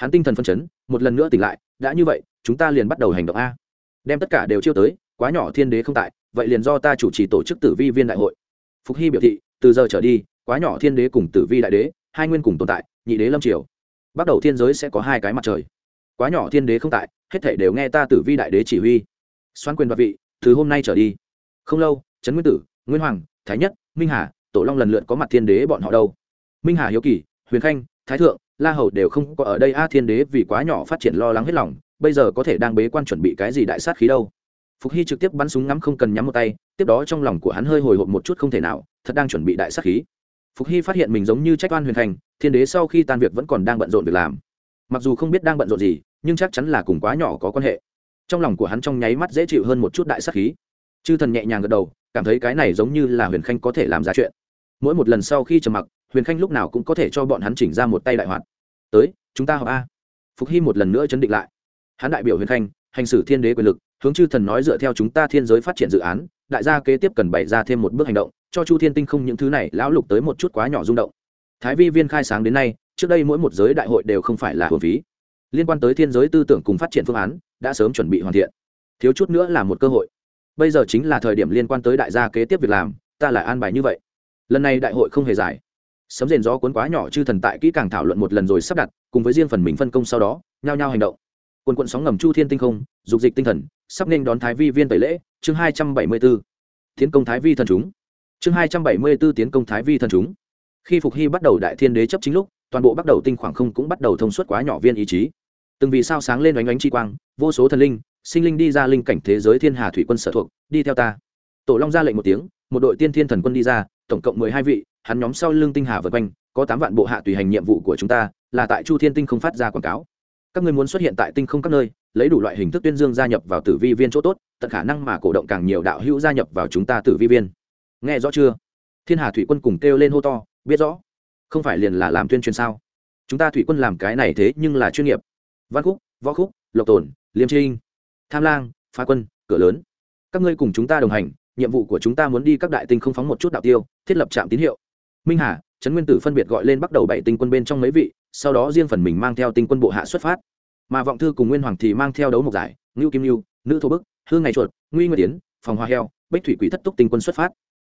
hắn tinh thần phân chấn, một lần nữa tỉnh lại, đã như vậy, chúng ta liền bắt đầu hành động a. Đem tất cả đều chiêu tới, quá nhỏ thiên đế không tại, vậy liền do ta chủ trì tổ chức tử vi viên đại hội. Phục hy biểu thị, từ giờ trở đi, quá nhỏ thiên đế cùng tử vi đại đế, hai nguyên cùng tồn tại, nhị đế lâm triều bắt đầu thiên giới sẽ có hai cái mặt trời. Quá nhỏ thiên đế không tại, hết thể đều nghe ta tử vi đại đế chỉ huy. Xoan quyền và vị, từ hôm nay trở đi. Không lâu, trấn nguyên tử, nguyên hoàng, thái nhất, minh hà, tổ long lần lượt có mặt thiên đế bọn họ đâu. Minh hà hiếu kỳ, huyền khanh, thái thượng, la hầu đều không có ở đây. A, thiên đế vì quá nhỏ phát triển lo lắng hết lòng, bây giờ có thể đang bế quan chuẩn bị cái gì đại sát khí đâu. Phục hy trực tiếp bắn súng ngắm không cần nhắm một tay, tiếp đó trong lòng của hắn hơi hồi hộp một chút không thể nào, thật đang chuẩn bị đại sát khí phục hy phát hiện mình giống như trách oan huyền thành, thiên đế sau khi tan việc vẫn còn đang bận rộn việc làm. Mặc dù không biết đang bận rộn gì, nhưng chắc chắn là cùng quá nhỏ có quan hệ. Trong lòng của hắn trong nháy mắt dễ chịu hơn một chút đại sắc khí. Chư thần nhẹ nhàng gật đầu, cảm thấy cái này giống như là huyền khanh có thể làm ra chuyện. Mỗi một lần sau khi trầm mặc, huyền khanh lúc nào cũng có thể cho bọn hắn chỉnh ra một tay đại hoạt. Tới, chúng ta họp a. Phục hy một lần nữa chấn định lại. Hắn đại biểu huyền khanh, hành xử thiên đế quyền lực, hướng chư thần nói dựa theo chúng ta thiên giới phát triển dự án đại gia kế tiếp cần bày ra thêm một bước hành động, cho chu thiên tinh không những thứ này, lão lục tới một chút quá nhỏ rung động. Thái vi viên khai sáng đến nay, trước đây mỗi một giới đại hội đều không phải là hồn phí. Liên quan tới thiên giới tư tưởng cùng phát triển phương án, đã sớm chuẩn bị hoàn thiện. Thiếu chút nữa là một cơ hội. Bây giờ chính là thời điểm liên quan tới đại gia kế tiếp việc làm, ta lại an bài như vậy. Lần này đại hội không hề dài. Sấm rền gió cuốn quá nhỏ chư thần tại kỹ càng thảo luận một lần rồi sắp đặt, cùng với riêng phần mình phân công sau đó, nhao nhao hành động. Quần quận sóng ngầm chu thiên tinh không, dục dịch tinh thần, sắp nên đón thái vi viên tẩy lễ chương hai trăm bảy mươi b ố tiến công thái vi thần chúng. Chương hai trăm bảy mươi b ố tiến công thái vi thần chúng. Khi phục hy bắt đầu đại thiên đế chấp chính lúc, toàn bộ bắt đầu tinh khoảng không cũng bắt đầu thông suốt quá nhỏ viên ý chí. Từng vì sao sáng lên oánh oánh chi quang, vô số thần linh, sinh linh đi ra linh cảnh thế giới thiên hà thủy quân sở thuộc, đi theo ta. Tổ long ra lệnh một tiếng, một đội tiên thiên thần quân đi ra, tổng cộng mười hai vị, hắn nhóm sau lưng tinh hà vượt quanh, có tám vạn bộ hạ tùy hành nhiệm vụ của chúng ta, là tại chu thiên tinh không phát ra quảng cáo. Các ngươi muốn xuất hiện tại tinh không các nơi lấy đủ loại hình thức tuyên dương gia nhập vào tử vi viên chỗ tốt, tận khả năng mà cổ động càng nhiều đạo hữu gia nhập vào chúng ta tử vi viên. Nghe rõ chưa? Thiên hà thủy quân cùng kêu lên hô to, biết rõ. Không phải liền là làm tuyên truyền sao? Chúng ta thủy quân làm cái này thế nhưng là chuyên nghiệp. Văn khúc, võ khúc, lộc tồn, liêm trinh, tham lang, phá quân, cửa lớn. Các ngươi cùng chúng ta đồng hành, nhiệm vụ của chúng ta muốn đi các đại tinh không phóng một chút đạo tiêu, thiết lập trạm tín hiệu. Minh hà, trấn nguyên tử phân biệt gọi lên bắt đầu bảy tinh quân bên trong mấy vị, sau đó riêng phần mình mang theo tinh quân bộ hạ xuất phát mà vọng thư cùng nguyên hoàng thì mang theo đấu mộc giải, ngưu kim ngưu nữ thô bức, hương ngày chuột, nguy nguyên tiến phòng hoa heo, bích thủy quỷ thất túc tinh quân xuất phát.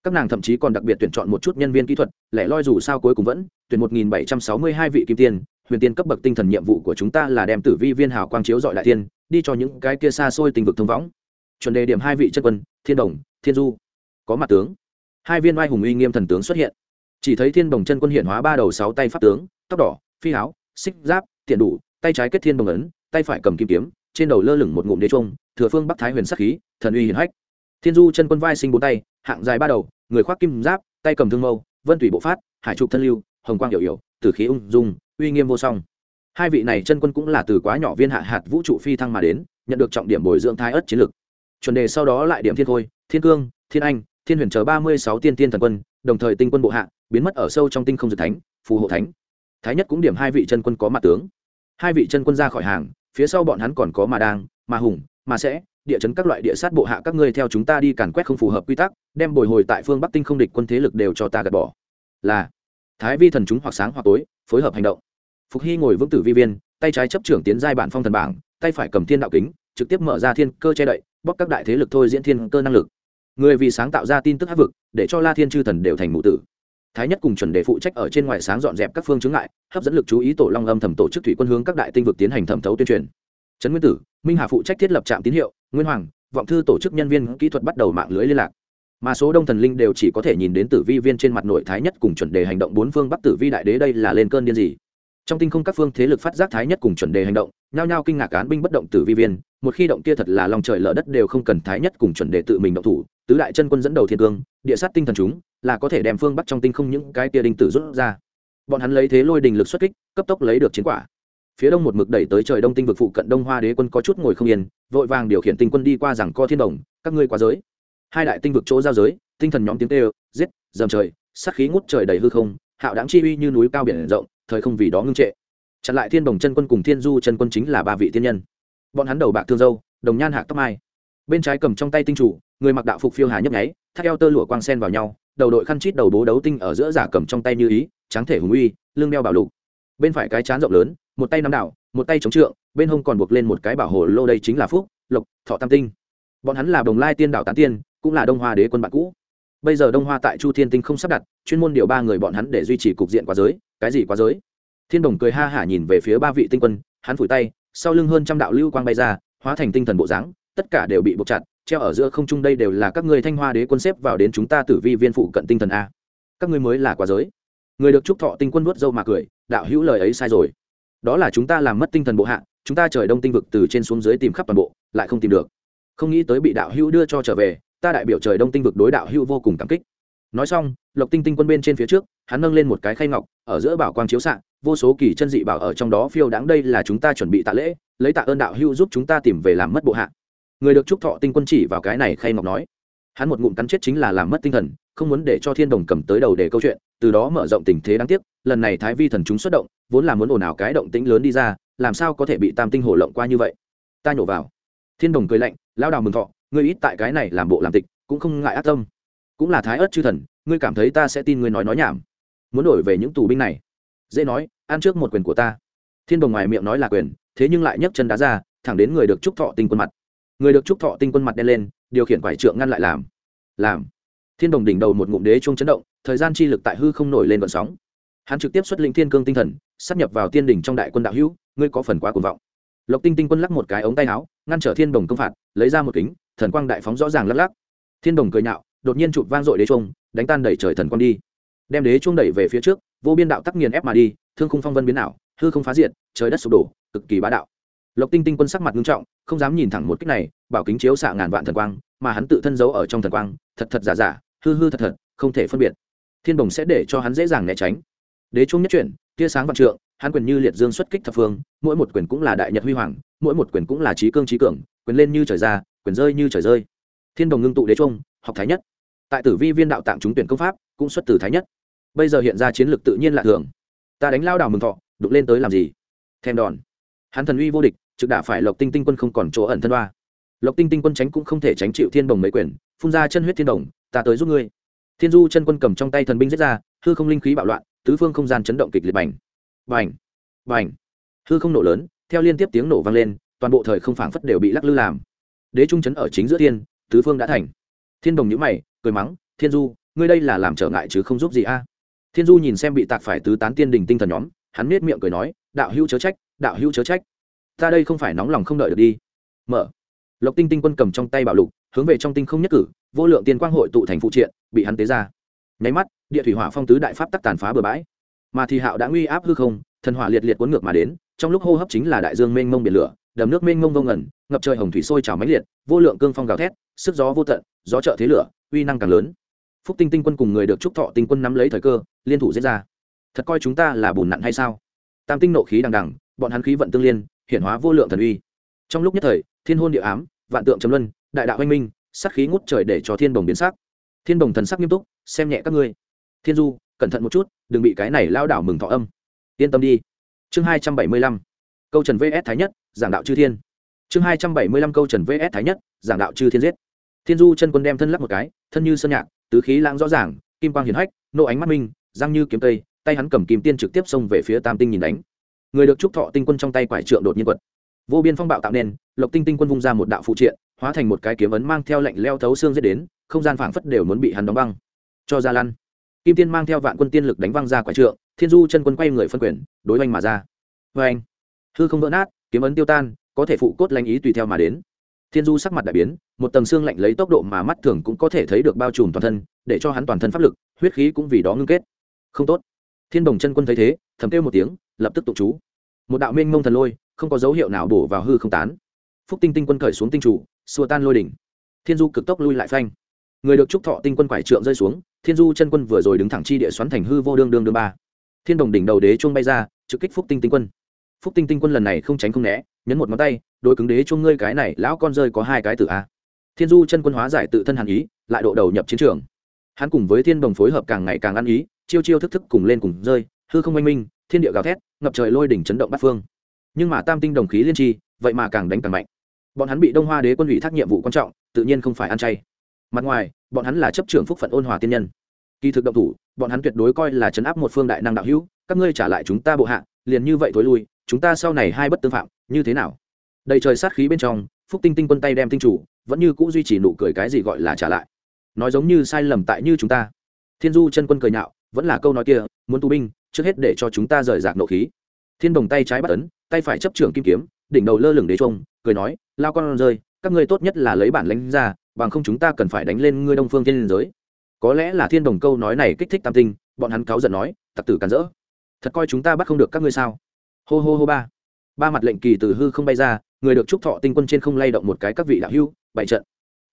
Các nàng thậm chí còn đặc biệt tuyển chọn một chút nhân viên kỹ thuật, lẻ loi dù sao cuối cùng vẫn tuyển một nghìn bảy trăm sáu mươi hai vị kim tiên, huyền tiên cấp bậc tinh thần nhiệm vụ của chúng ta là đem tử vi viên hào quang chiếu dọi đại thiên, đi cho những cái kia xa xôi tình vực thông võng chuẩn đề điểm hai vị chất quân, thiên đồng, thiên du. Có mặt tướng. Hai viên oai hùng uy nghiêm thần tướng xuất hiện. Chỉ thấy thiên đồng chân quân hiện hóa ba đầu sáu tay pháp tướng, tóc đỏ, phi áo, xích giáp, tiện đủ tay trái kết thiên đồng ấn, tay phải cầm kim kiếm, trên đầu lơ lửng một ngụm đế trung thừa phương bắc thái huyền sắc khí, thần uy hiển hách. Thiên du chân quân vai sinh bốn tay, hạng dài ba đầu, người khoác kim giáp, tay cầm thương mâu, vân thủy bộ phát, hải trục thân lưu, hồng quang hiểu hiểu, tử khí ung dung, uy nghiêm vô song. Hai vị này chân quân cũng là từ quá nhỏ viên hạ hạt vũ trụ phi thăng mà đến, nhận được trọng điểm bồi dưỡng thái ất chiến lực. Chuẩn đề sau đó lại điểm thiên khôi, thiên cương, thiên anh, thiên huyền chờ ba mươi sáu tiên tiên thần quân, đồng thời tinh quân bộ hạ, biến mất ở sâu trong tinh không dược thánh, phù hộ thánh. Thái nhất cũng điểm hai vị chân quân có mặt tướng hai vị chân quân ra khỏi hàng, phía sau bọn hắn còn có mà đang, mà hùng, mà sẽ, địa chấn các loại địa sát bộ hạ các ngươi theo chúng ta đi càn quét không phù hợp quy tắc, đem bồi hồi tại phương bắc tinh không địch quân thế lực đều cho ta gạt bỏ. Là, thái vi thần chúng hoặc sáng hoặc tối, phối hợp hành động. Phục hy ngồi vững tử vi viên, tay trái chấp trưởng tiến giai bản phong thần bảng, tay phải cầm thiên đạo kính, trực tiếp mở ra thiên cơ che đậy bóc các đại thế lực thôi diễn thiên cơ năng lực. Người vì sáng tạo ra tin tức hát vực, để cho la thiên chư thần đều thành mụ tử thái nhất cùng chuẩn đề phụ trách ở trên ngoài sáng dọn dẹp các phương chướng ngại, hấp dẫn lực chú ý tổ long âm thầm tổ chức thủy quân hướng các đại tinh vực tiến hành thẩm thấu tuyên truyền. Trấn nguyên tử, minh hà phụ trách thiết lập trạm tín hiệu, nguyên hoàng, vọng thư tổ chức nhân viên kỹ thuật bắt đầu mạng lưới liên lạc. Mà số đông thần linh đều chỉ có thể nhìn đến tử vi viên trên mặt nội thái nhất cùng chuẩn đề hành động bốn phương bắc tử vi đại đế đây là lên cơn điên gì. Trong tinh không các phương thế lực phát giác thái nhất cùng chuẩn đề hành động, nhao nhao kinh ngạc án binh bất động tử vi viên, một khi động kia thật là lòng trời lở đất đều không cần thái nhất cùng chuẩn đề tự mình động thủ, tứ đại chân quân dẫn đầu thiên cương, địa sát tinh thần chúng là có thể đem phương bắc trong tinh không những cái tia đinh tử rút ra. Bọn hắn lấy thế lôi đình lực xuất kích, cấp tốc lấy được chiến quả. Phía đông một mực đẩy tới trời đông tinh vực phụ cận đông hoa đế quân có chút ngồi không yên, vội vàng điều khiển tinh quân đi qua rằng co thiên đồng, các ngươi qua giới. Hai đại tinh vực chỗ giao giới, tinh thần nhóm tiếng tê giết, dầm trời, sát khí ngút trời đầy hư không, hạo đáng chi uy như núi cao biển rộng, thời không vì đó ngưng trệ. Chặn lại thiên đồng chân quân cùng thiên du chân quân chính là ba vị tiên nhân. Bọn hắn đầu bạc thương dâu, đồng nhan hạc tóc mai. Bên trái cầm trong tay tinh chủ, người mặc đạo phục phiêu hà nhấp nháy, thắt eo tơ lụa quang sen vào nhau đầu đội khăn chít đầu bố đấu tinh ở giữa giả cầm trong tay như ý, tráng thể hùng uy, lưng đeo bảo lục. Bên phải cái chán rộng lớn, một tay nắm đạo một tay chống trượng, bên hông còn buộc lên một cái bảo hồ lô đây chính là phúc, lộc, thọ tam tinh. Bọn hắn là đồng lai tiên đảo tán tiên, cũng là đông hoa đế quân bạn cũ. Bây giờ đông hoa tại chu thiên tinh không sắp đặt, chuyên môn điều ba người bọn hắn để duy trì cục diện quá giới, cái gì quá giới? Thiên đồng cười ha hả nhìn về phía ba vị tinh quân, hắn phủi tay, sau lưng hơn trăm đạo lưu quang bay ra, hóa thành tinh thần bộ dáng, tất cả đều bị buộc chặt treo ở giữa không trung đây đều là các ngươi thanh hoa đế quân xếp vào đến chúng ta tử vi viên phụ cận tinh thần a. Các ngươi mới là quá giới. Người được chúc thọ tinh quân vuốt dâu mà cười, đạo hữu lời ấy sai rồi. Đó là chúng ta làm mất tinh thần bộ hạ, chúng ta trời đông tinh vực từ trên xuống dưới tìm khắp toàn bộ, lại không tìm được. Không nghĩ tới bị đạo hữu đưa cho trở về, ta đại biểu trời đông tinh vực đối đạo hữu vô cùng cảm kích. Nói xong, lộc tinh tinh quân bên trên phía trước, hắn nâng lên một cái khay ngọc, ở giữa bảo quang chiếu s vô số kỳ chân dị bảo ở trong đó phiêu đáng đây là chúng ta chuẩn bị tạ lễ, lấy tạ ơn đạo hữu giúp chúng ta tìm về làm mất bộ hạ người được chúc thọ tinh quân chỉ vào cái này khay ngọc nói. Hắn một ngụm cắn chết chính là làm mất tinh thần, không muốn để cho thiên đồng cầm tới đầu để câu chuyện, từ đó mở rộng tình thế đáng tiếc, lần này thái vi thần chúng xuất động, vốn là muốn ồn ào cái động tĩnh lớn đi ra, làm sao có thể bị tam tinh hổ lộng qua như vậy? Ta nhổ vào. Thiên đồng cười lạnh lao đào mừng thọ, ngươi ít tại cái này làm bộ làm tịch, cũng không ngại ác tâm. Cũng là thái ớt chư thần, ngươi cảm thấy ta sẽ tin ngươi nói nói nhảm. Muốn đổi về những tù binh này. Dễ nói, ăn trước một quyền của ta. Thiên đồng ngoài miệng nói là quyền, thế nhưng lại nhấc chân đá ra, thẳng đến người được trúc thọ tinh quân mặt người được trúc thọ tinh quân mặt đen lên, điều khiển quải trượng ngăn lại làm. Làm. Thiên đồng đỉnh đầu một ngụm đế chuông chấn động, thời gian chi lực tại hư không nổi lên vận sóng. Hắn trực tiếp xuất lĩnh thiên cương tinh thần sắp nhập vào tiên đỉnh trong đại quân đạo hữu, ngươi có phần quá cuồng vọng. Lộc tinh tinh quân lắc một cái ống tay áo, ngăn trở thiên đồng công phạt, lấy ra một kính, thần quang đại phóng rõ ràng lắc lắc. Thiên đồng cười nhạo, đột nhiên chụp vang dội đế chuông, đánh tan đẩy trời thần quang đi. Đem đế chuông đẩy về phía trước, vô biên đạo tắc nghiền ép mà đi, thương khung phong vân biến ảo, hư không phá diệt, trời đất sụp đổ, cực kỳ bá đạo lộc tinh tinh quân sắc mặt nghiêm trọng, không dám nhìn thẳng một cách này, bảo kính chiếu xạ ngàn vạn thần quang, mà hắn tự thân giấu ở trong thần quang, thật thật giả giả, hư hư thật thật, không thể phân biệt. Thiên đồng sẽ để cho hắn dễ dàng né tránh. Đế trung nhất chuyển, tia sáng vạn trượng, hắn quyền như liệt dương xuất kích thập phương, mỗi một quyền cũng là đại nhật huy hoàng, mỗi một quyền cũng là trí cương trí cường, quyền lên như trời ra, quyền rơi như trời rơi. Thiên đồng ngưng tụ đế trung học thái nhất. Tại tử vi viên đạo tạng trúng tuyển công pháp, cũng xuất từ thái nhất. Bây giờ hiện ra chiến lược tự nhiên lạ thường. Ta đánh lao đảo mừng thọ, đụng lên tới làm gì? Thèm đòn. Hắn thần uy vô địch trực đả phải lộc tinh tinh quân không còn chỗ ẩn thân hoa lộc tinh tinh quân tránh cũng không thể tránh chịu thiên đồng mấy quyền, phun ra chân huyết thiên đồng, ta tới giúp ngươi. Thiên du chân quân cầm trong tay thần binh giết ra, hư không linh khí bạo loạn, tứ phương không gian chấn động kịch liệt bành. Bành! Bành! Hư không nổ lớn, theo liên tiếp tiếng nổ vang lên, toàn bộ thời không phảng phất đều bị lắc lư làm. Đế trung chấn ở chính giữa thiên, tứ phương đã thành. Thiên đồng nhữ mày, cười mắng, thiên du, ngươi đây là làm trở ngại chứ không giúp gì a? Thiên du nhìn xem bị tạc phải tứ tán tiên đình tinh thần nhóm, hắn nết miệng cười nói, đạo hữu chớ trách, đạo hữu chớ trách ta đây không phải nóng lòng không đợi được đi. Mở. Lộc tinh tinh quân cầm trong tay bảo lục, hướng về trong tinh không nhất cử, vô lượng tiên quang hội tụ thành phụ triện, bị hắn tế ra. Nháy mắt, địa thủy hỏa phong tứ đại pháp tắc tàn phá bừa bãi. Mà thì hạo đã nguy áp hư không, thần hỏa liệt liệt cuốn ngược mà đến, trong lúc hô hấp chính là đại dương mênh mông biển lửa, đầm nước mênh mông vô ngẩn ngập trời hồng thủy sôi trào mãnh liệt, vô lượng cương phong gào thét, sức gió vô tận, gió trợ thế lửa, uy năng càng lớn. Phúc tinh tinh quân cùng người được trúc thọ tinh quân nắm lấy thời cơ, liên thủ diễn ra. Thật coi chúng ta là bùn nặn hay sao? Tam tinh nộ khí đằng đằng, bọn hắn khí vận tương liên hiển hóa vô lượng thần uy. Trong lúc nhất thời, thiên hôn địa ám, vạn tượng trầm luân, đại đạo anh minh sắc khí ngút trời để cho thiên đồng biến sắc. Thiên đồng thần sắc nghiêm túc, xem nhẹ các ngươi. Thiên du, cẩn thận một chút, đừng bị cái này lao đảo mừng thọ âm. Yên tâm đi. Chương hai trăm bảy mươi lăm, câu trần vs thái nhất, giảng đạo chư thiên. Chương hai trăm bảy mươi lăm, câu trần vs thái nhất, giảng đạo chư thiên giết. Thiên du chân quân đem thân lắc một cái, thân như sơn nhạc, tứ khí lãng rõ ràng, kim quang hiển hách nộ ánh mắt minh, răng như kiếm tây, tay hắn cầm kim tiên trực tiếp xông về phía tam tinh nhìn đánh người được trúc thọ tinh quân trong tay quải trượng đột nhiên quật. Vô biên phong bạo tạo nên, lộc tinh tinh quân vung ra một đạo phụ triện, hóa thành một cái kiếm ấn mang theo lệnh leo thấu xương giết đến, không gian phảng phất đều muốn bị hắn đóng băng. Cho ra lăn. Kim tiên mang theo vạn quân tiên lực đánh văng ra quải trượng, thiên du chân quân quay người phân quyền, đối oanh mà ra. Vê anh hư không vỡ nát, kiếm ấn tiêu tan, có thể phụ cốt lãnh ý tùy theo mà đến. Thiên du sắc mặt đại biến, một tầng xương lạnh lấy tốc độ mà mắt thường cũng có thể thấy được bao trùm toàn thân, để cho hắn toàn thân pháp lực, huyết khí cũng vì đó ngưng kết. Không tốt thiên đồng chân quân thấy thế, thầm kêu một tiếng, lập tức tụ chú. Một đạo minh mông thần lôi, không có dấu hiệu nào bổ vào hư không tán. Phúc tinh tinh quân khởi xuống tinh chủ, xua tan lôi đỉnh. Thiên du cực tốc lui lại phanh. Người được trúc thọ tinh quân quải trượng rơi xuống, thiên du chân quân vừa rồi đứng thẳng chi địa xoắn thành hư vô đương đương đương ba. Thiên đồng đỉnh đầu đế chuông bay ra, trực kích phúc tinh tinh quân. Phúc tinh tinh quân lần này không tránh không né, nhấn một ngón tay đôi cứng đế chuông ngươi cái này, lão con rơi có hai cái tử a. Thiên du chân quân hóa giải tự thân hàn ý, lại độ đầu nhập chiến trường. Hắn cùng với thiên đồng phối hợp càng ngày càng ăn ý chiêu chiêu thức thức cùng lên cùng rơi, hư không oanh minh, thiên địa gào thét, ngập trời lôi đỉnh chấn động bát phương. Nhưng mà tam tinh đồng khí liên tri, vậy mà càng đánh càng mạnh. Bọn hắn bị đông hoa đế quân ủy thác nhiệm vụ quan trọng, tự nhiên không phải ăn chay. Mặt ngoài, bọn hắn là chấp trưởng phúc phận ôn hòa tiên nhân. Kỳ thực động thủ, bọn hắn tuyệt đối coi là chấn áp một phương đại năng đạo hữu, các ngươi trả lại chúng ta bộ hạ, liền như vậy thối lui, chúng ta sau này hai bất tương phạm, như thế nào? Đầy trời sát khí bên trong, phúc tinh tinh quân tay đem tinh chủ, vẫn như cũ duy trì nụ cười cái gì gọi là trả lại. Nói giống như sai lầm tại như chúng ta. Thiên du chân quân cười nhạo vẫn là câu nói kia, muốn tu binh, trước hết để cho chúng ta rời rạc nộ khí. Thiên đồng tay trái bắt ấn, tay phải chấp trưởng kim kiếm, đỉnh đầu lơ lửng đế trông cười nói, lao con rơi, các ngươi tốt nhất là lấy bản lánh ra, bằng không chúng ta cần phải đánh lên ngươi đông phương thiên giới. Có lẽ là thiên đồng câu nói này kích thích tam tinh, bọn hắn cáu giận nói, tặc tử cắn rỡ, thật coi chúng ta bắt không được các ngươi sao? Hô hô hô ba. Ba mặt lệnh kỳ từ hư không bay ra, người được trúc thọ tinh quân trên không lay động một cái các vị đạo hưu bảy trận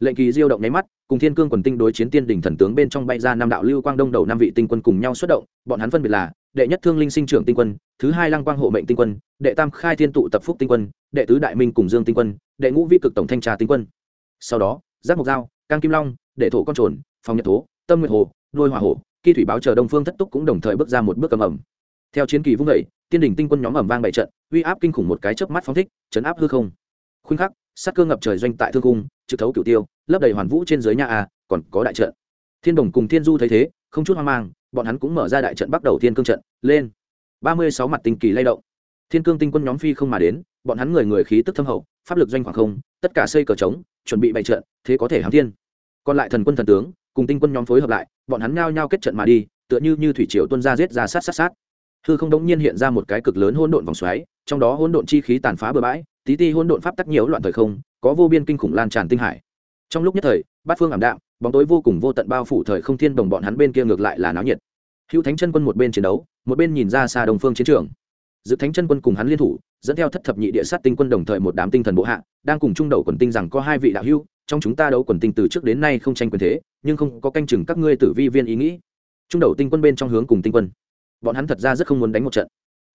lệnh kỳ diêu động nháy mắt, cùng thiên cương quần tinh đối chiến tiên đỉnh thần tướng bên trong bay ra năm đạo lưu quang đông đầu năm vị tinh quân cùng nhau xuất động, bọn hắn phân biệt là, đệ nhất thương linh sinh trưởng tinh quân, thứ hai lăng quang hộ mệnh tinh quân, đệ tam khai thiên tụ tập phúc tinh quân, đệ tứ đại minh cùng dương tinh quân, đệ ngũ vi cực tổng thanh trà tinh quân. Sau đó giác mộc dao, cang kim long đệ thổ con trồn, phòng nhật thố, tâm nguyệt hồ, đôi hỏa hổ khi thủy báo chờ đông phương thất túc cũng đồng thời bước ra một bước cầm ẩm theo chiến kỳ vung vẩy tiên đỉnh tinh quân nhóm ẩm vang bảy trận, uy áp kinh khủng một cái chớp mắt phóng thích, chấn áp hư không. Khuynh khắc sát cơ ngập trời doanh tại thương cung, trực thấu cửu tiêu, lấp đầy hoàn vũ trên dưới nhà a, còn có đại trận. Thiên đồng cùng thiên du thấy thế, không chút hoang mang, bọn hắn cũng mở ra đại trận bắt đầu thiên cương trận, lên. Ba mươi sáu mặt tinh kỳ lay động. Thiên cương tinh quân nhóm phi không mà đến, bọn hắn người người khí tức thâm hậu, pháp lực doanh khoảng không, tất cả xây cờ trống, chuẩn bị bày trận, thế có thể hám thiên. Còn lại thần quân thần tướng, cùng tinh quân nhóm phối hợp lại, bọn hắn nhao nhao kết trận mà đi, tựa như như thủy triều tuân ra giết ra sát sát sát. Hư không đống nhiên hiện ra một cái cực lớn hỗn độn vòng xoáy, trong đó hỗn độn chi khí tàn phá bừa bãi tí ti hỗn độn pháp tắc nhiều loạn thời không, có vô biên kinh khủng lan tràn tinh hải. Trong lúc nhất thời, bát phương ảm đạm, bóng tối vô cùng vô tận bao phủ thời không thiên đồng bọn hắn bên kia ngược lại là náo nhiệt. Hữu thánh chân quân một bên chiến đấu, một bên nhìn ra xa đồng phương chiến trường. Dự thánh chân quân cùng hắn liên thủ, dẫn theo thất thập nhị địa sát tinh quân đồng thời một đám tinh thần bộ hạ, đang cùng trung đầu quần tinh rằng có hai vị đạo hữu, trong chúng ta đấu quần tinh từ trước đến nay không tranh quyền thế, nhưng không có canh chừng các ngươi tử vi viên ý nghĩ. Trung đầu tinh quân bên trong hướng cùng tinh quân. Bọn hắn thật ra rất không muốn đánh một trận.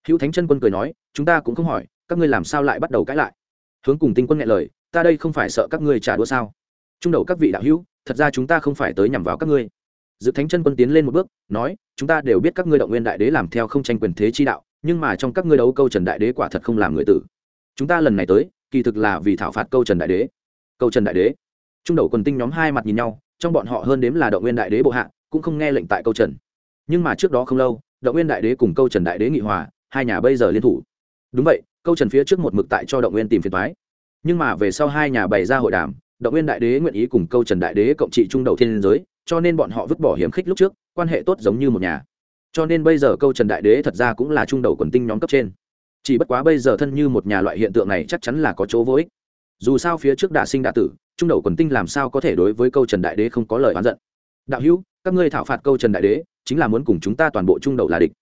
Hữu thánh chân quân cười nói, chúng ta cũng không hỏi các ngươi làm sao lại bắt đầu cãi lại? Hướng cùng tinh quân nghe lời, ta đây không phải sợ các ngươi trả đũa sao? Trung đầu các vị đạo hữu, thật ra chúng ta không phải tới nhằm vào các ngươi. Dự thánh chân quân tiến lên một bước, nói, chúng ta đều biết các ngươi động nguyên đại đế làm theo không tranh quyền thế chi đạo, nhưng mà trong các ngươi đấu câu trần đại đế quả thật không làm người tử. Chúng ta lần này tới, kỳ thực là vì thảo phạt câu trần đại đế. Câu trần đại đế. Trung đầu quần tinh nhóm hai mặt nhìn nhau, trong bọn họ hơn đếm là động nguyên đại đế bộ hạ, cũng không nghe lệnh tại câu trần. Nhưng mà trước đó không lâu, động nguyên đại đế cùng câu trần đại đế nghị hòa, hai nhà bây giờ liên thủ. Đúng vậy câu trần phía trước một mực tại cho động nguyên tìm phiền thoái. Nhưng mà về sau hai nhà bày ra hội đàm, động nguyên đại đế nguyện ý cùng câu trần đại đế cộng trị trung đầu thiên giới, cho nên bọn họ vứt bỏ hiếm khích lúc trước, quan hệ tốt giống như một nhà. Cho nên bây giờ câu trần đại đế thật ra cũng là trung đầu quần tinh nhóm cấp trên. Chỉ bất quá bây giờ thân như một nhà loại hiện tượng này chắc chắn là có chỗ vô ích. Dù sao phía trước đạ sinh đạ tử, trung đầu quần tinh làm sao có thể đối với câu trần đại đế không có lời oán giận. Đạo hữu, các ngươi thảo phạt câu trần đại đế, chính là muốn cùng chúng ta toàn bộ trung đầu là địch.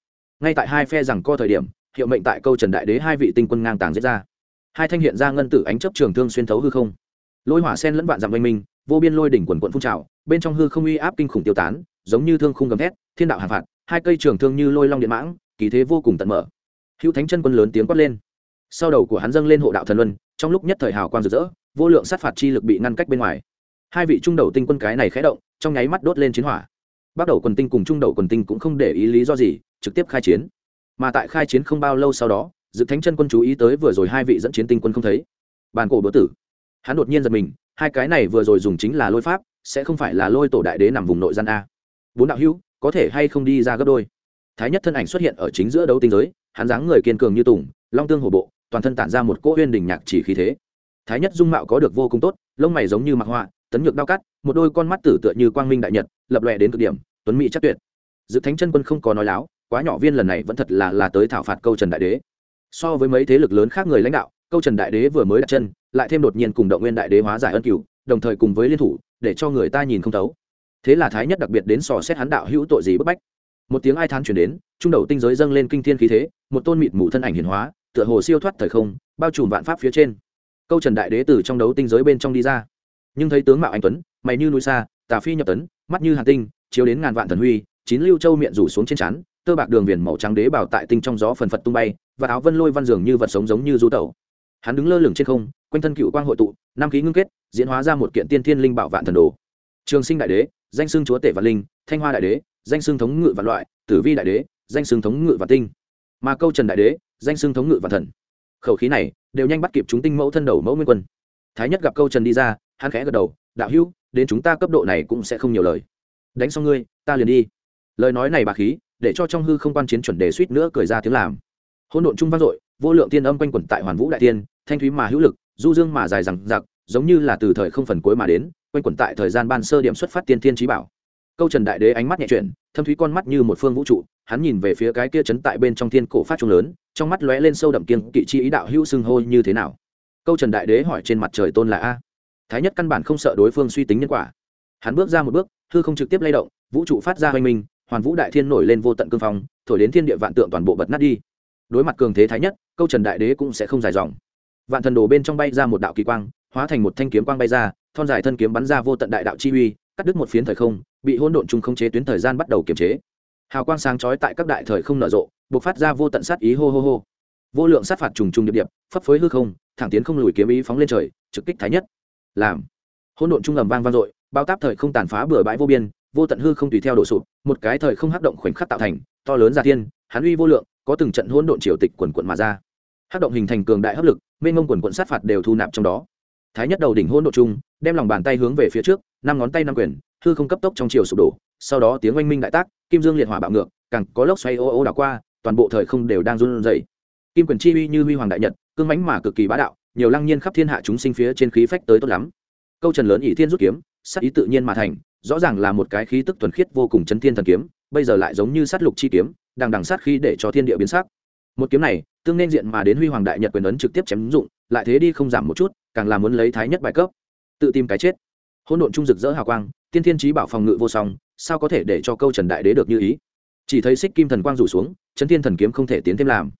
Ngay tại hai phe rằng co thời điểm hiệu mệnh tại câu trần đại đế hai vị tinh quân ngang tàng giết ra. Hai thanh hiện ra ngân tử ánh chấp trường thương xuyên thấu hư không. Lôi hỏa sen lẫn vạn dặm oanh minh, vô biên lôi đỉnh quần quận phun trào, bên trong hư không uy áp kinh khủng tiêu tán, giống như thương khung gầm thét, thiên đạo hàn phạt, hai cây trường thương như lôi long điện mãng, kỳ thế vô cùng tận mở. Hữu thánh chân quân lớn tiếng quát lên. Sau đầu của hắn dâng lên hộ đạo thần luân, trong lúc nhất thời hào quang rực rỡ, vô lượng sát phạt chi lực bị ngăn cách bên ngoài. Hai vị trung đầu tinh quân cái này khẽ động, trong nháy mắt đốt lên chiến hỏa. Bắt đầu quần tinh cùng trung đầu quần tinh cũng không để ý lý do gì, trực tiếp khai chiến mà tại khai chiến không bao lâu sau đó dự thánh chân quân chú ý tới vừa rồi hai vị dẫn chiến tinh quân không thấy. Bàn cổ bữa tử. Hắn đột nhiên giật mình, hai cái này vừa rồi dùng chính là lôi pháp, sẽ không phải là lôi tổ đại đế nằm vùng nội gian a. Bốn đạo hữu, có thể hay không đi ra gấp đôi? Thái nhất thân ảnh xuất hiện ở chính giữa đấu tinh giới, hắn dáng người kiên cường như tùng, long tương hổ bộ, toàn thân tản ra một cỗ huyên đình nhạc chỉ khí thế. Thái nhất dung mạo có được vô cùng tốt, lông mày giống như mặc họa, tấn nhược đao cắt, một đôi con mắt tử tựa như quang minh đại nhật, lập lòe đến cực điểm, tuấn mỹ chắc tuyệt. Dự thánh chân quân không có nói láo quá nhỏ viên lần này vẫn thật là là tới thảo phạt câu trần đại đế. So với mấy thế lực lớn khác người lãnh đạo, câu trần đại đế vừa mới đặt chân, lại thêm đột nhiên cùng động nguyên đại đế hóa giải ân cửu, đồng thời cùng với liên thủ, để cho người ta nhìn không thấu. Thế là thái nhất đặc biệt đến sò xét hắn đạo hữu tội gì bức bách. Một tiếng ai thán chuyển đến, trung đầu tinh giới dâng lên kinh thiên khí thế, một tôn mịt mù thân ảnh hiển hóa, tựa hồ siêu thoát thời không, bao trùm vạn pháp phía trên. Câu trần đại đế từ trong đấu tinh giới bên trong đi ra. Nhưng thấy tướng mạo anh tuấn, mày như núi xa, tà phi nhập tấn, mắt như hà tinh, chiếu đến ngàn vạn thần huy, chín lưu châu miệng rủ xuống trên trán tơ bạc đường viền màu trắng đế bảo tại tinh trong gió phần phật tung bay, và áo vân lôi văn dường như vật sống giống như du tẩu. Hắn đứng lơ lửng trên không, quanh thân cựu quang hội tụ, năm khí ngưng kết, diễn hóa ra một kiện tiên thiên linh bảo vạn thần đồ. Trường sinh đại đế, danh xưng chúa tể vạn linh, thanh hoa đại đế, danh xưng thống ngự vạn loại, tử vi đại đế, danh xưng thống ngự vạn tinh. Mà câu trần đại đế, danh xưng thống ngự vạn thần. Khẩu khí này, đều nhanh bắt kịp chúng tinh mẫu thân đầu mẫu nguyên quân. Thái nhất gặp câu trần đi ra, hắn khẽ gật đầu, đạo hữu, đến chúng ta cấp độ này cũng sẽ không nhiều lời. Đánh xong ngươi, ta liền đi. Lời nói này bà khí để cho trong hư không quan chiến chuẩn đề suýt nữa cười ra tiếng làm. Hôn độn trung vang dội, vô lượng tiên âm quanh quẩn tại hoàn vũ đại tiên thanh thúy mà hữu lực, du dương mà dài rằng giặc giống như là từ thời không phần cuối mà đến, quanh quẩn tại thời gian ban sơ điểm xuất phát tiên thiên trí bảo. Câu trần đại đế ánh mắt nhẹ chuyển, thâm thúy con mắt như một phương vũ trụ, hắn nhìn về phía cái kia chấn tại bên trong thiên cổ phát trung lớn, trong mắt lóe lên sâu đậm kiên kỵ chi ý đạo hữu xưng hô như thế nào. Câu trần đại đế hỏi trên mặt trời tôn là a. Thái nhất căn bản không sợ đối phương suy tính nhân quả. Hắn bước ra một bước, hư không trực tiếp lay động, vũ trụ phát ra hoành minh hoàn vũ đại thiên nổi lên vô tận cương phong, thổi đến thiên địa vạn tượng toàn bộ bật nát đi. Đối mặt cường thế thái nhất, câu trần đại đế cũng sẽ không dài dòng. Vạn thần đồ bên trong bay ra một đạo kỳ quang, hóa thành một thanh kiếm quang bay ra, thon dài thân kiếm bắn ra vô tận đại đạo chi uy, cắt đứt một phiến thời không, bị hỗn độn chung không chế tuyến thời gian bắt đầu kiềm chế. Hào quang sáng chói tại các đại thời không nở rộ buộc phát ra vô tận sát ý hô hô hô. Vô lượng sát phạt trùng trùng điệp điệp, phấp phới hư không, thẳng tiến không lùi kiếm ý phóng lên trời, trực kích thái nhất. Làm. Hỗn độn trung ầm vang vang dội, bao táp thời không tàn phá bừa bãi vô biên vô tận hư không tùy theo đổ sụp, một cái thời không hắc động khoảnh khắc tạo thành, to lớn ra thiên, hắn uy vô lượng, có từng trận hỗn độn triều tịch quần quận mà ra. Hắc động hình thành cường đại hấp lực, mênh mông quần quận sát phạt đều thu nạp trong đó. Thái nhất đầu đỉnh hỗn độn chung đem lòng bàn tay hướng về phía trước, năm ngón tay năm quyền, hư không cấp tốc trong chiều sụp đổ, sau đó tiếng oanh minh đại tác, kim dương liệt hỏa bạo ngược, càng có lốc xoay ô ô đảo qua, toàn bộ thời không đều đang run rẩy. Kim quyền chi uy như huy hoàng đại nhật, cương mãnh mà cực kỳ bá đạo, nhiều lăng nhiên khắp thiên hạ chúng sinh phía trên khí phách tới tốt lắm. Câu trần lớn ỷ thiên rút kiếm, sát ý tự nhiên mà thành rõ ràng là một cái khí tức thuần khiết vô cùng chấn thiên thần kiếm, bây giờ lại giống như sát lục chi kiếm, đang đằng sát khí để cho thiên địa biến sắc. Một kiếm này, tương nên diện mà đến huy hoàng đại nhật quyền ấn trực tiếp chém dụng, lại thế đi không giảm một chút, càng là muốn lấy thái nhất bài cấp. Tự tìm cái chết. Hỗn độn trung rực rỡ hào quang, tiên thiên trí bảo phòng ngự vô song, sao có thể để cho câu trần đại đế được như ý? Chỉ thấy xích kim thần quang rủ xuống, chấn thiên thần kiếm không thể tiến thêm làm.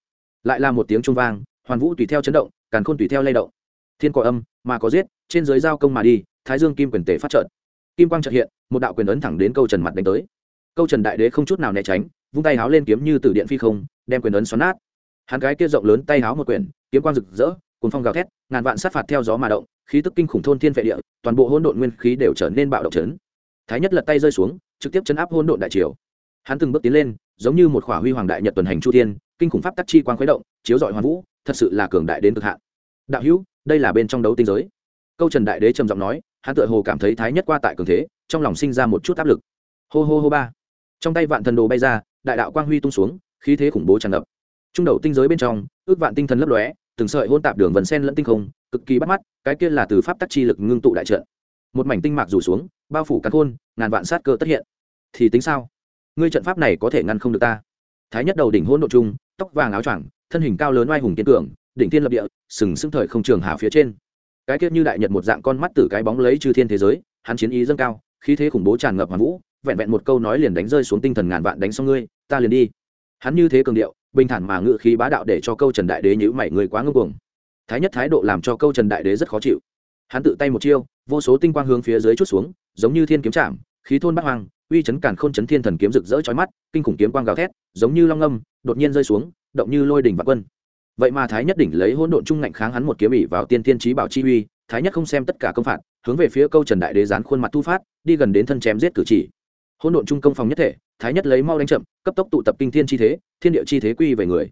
Lại là một tiếng trung vang, hoàn vũ tùy theo chấn động, càn khôn tùy theo lay động. Thiên cỏ âm, mà có giết, trên dưới giao công mà đi, thái dương kim quyền tể phát trợn kim quang trợt hiện, một đạo quyền ấn thẳng đến câu trần mặt đánh tới. Câu trần đại đế không chút nào né tránh, vung tay háo lên kiếm như từ điện phi không, đem quyền ấn xoắn nát. Hắn gái kia rộng lớn tay háo một quyển, kiếm quang rực rỡ cuốn phong gào thét, ngàn vạn sát phạt theo gió mà động, khí tức kinh khủng thôn thiên vệ địa, toàn bộ hỗn độn nguyên khí đều trở nên bạo động chấn. Thái nhất lật tay rơi xuống, trực tiếp chấn áp hỗn độn đại triều. Hắn từng bước tiến lên, giống như một khỏa huy hoàng đại nhật tuần hành chu thiên, kinh khủng pháp tắc chi quang khuấy động, chiếu dọi hoàn vũ, thật sự là cường đại đến cực hạn. Đạo hữu, đây là bên trong đấu tinh giới. Câu trần đại đế trầm giọng nói hắn tựa hồ cảm thấy thái nhất qua tại cường thế, trong lòng sinh ra một chút áp lực. Hô hô hô ba. Trong tay vạn thần đồ bay ra, đại đạo quang huy tung xuống, khí thế khủng bố tràn ngập. Trung đầu tinh giới bên trong, ước vạn tinh thần lấp lóe, từng sợi hôn tạp đường vần sen lẫn tinh không, cực kỳ bắt mắt, cái kia là từ pháp tắc chi lực ngưng tụ đại trận. Một mảnh tinh mạc rủ xuống, bao phủ cắn khôn, ngàn vạn sát cơ tất hiện. Thì tính sao? Ngươi trận pháp này có thể ngăn không được ta? Thái nhất đầu đỉnh hôn độ trung, tóc vàng áo choàng, thân hình cao lớn oai hùng kiên cường, đỉnh thiên lập địa, sừng sững thời không trường hà phía trên cái kia như đại nhật một dạng con mắt từ cái bóng lấy chư thiên thế giới hắn chiến ý dâng cao khí thế khủng bố tràn ngập hoàn vũ vẹn vẹn một câu nói liền đánh rơi xuống tinh thần ngàn vạn đánh xong ngươi ta liền đi. Hắn như thế cường điệu bình thản mà ngự khí bá đạo để cho câu trần đại đế nhữ mày người quá ngưng cuồng. Thái nhất thái độ làm cho câu trần đại đế rất khó chịu. Hắn tự tay một chiêu vô số tinh quang hướng phía dưới chút xuống giống như thiên kiếm chạm, khí thôn bắt hoang uy chấn càn khôn chấn thiên thần kiếm rực rỡ chói mắt kinh khủng kiếm quang gào thét giống như long ngâm đột nhiên rơi xuống động như lôi đỉnh và quân vậy mà thái nhất đỉnh lấy hỗn độn trung ngạnh kháng hắn một kiếm ỉ vào tiên tiên trí bảo chi uy, thái nhất không xem tất cả công phạt, hướng về phía câu trần đại đế dán khuôn mặt thu phát, đi gần đến thân chém giết cử chỉ. Hỗn độn trung công phòng nhất thể, thái nhất lấy mau đánh chậm, cấp tốc tụ tập kinh thiên chi thế, thiên địa chi thế quy về người.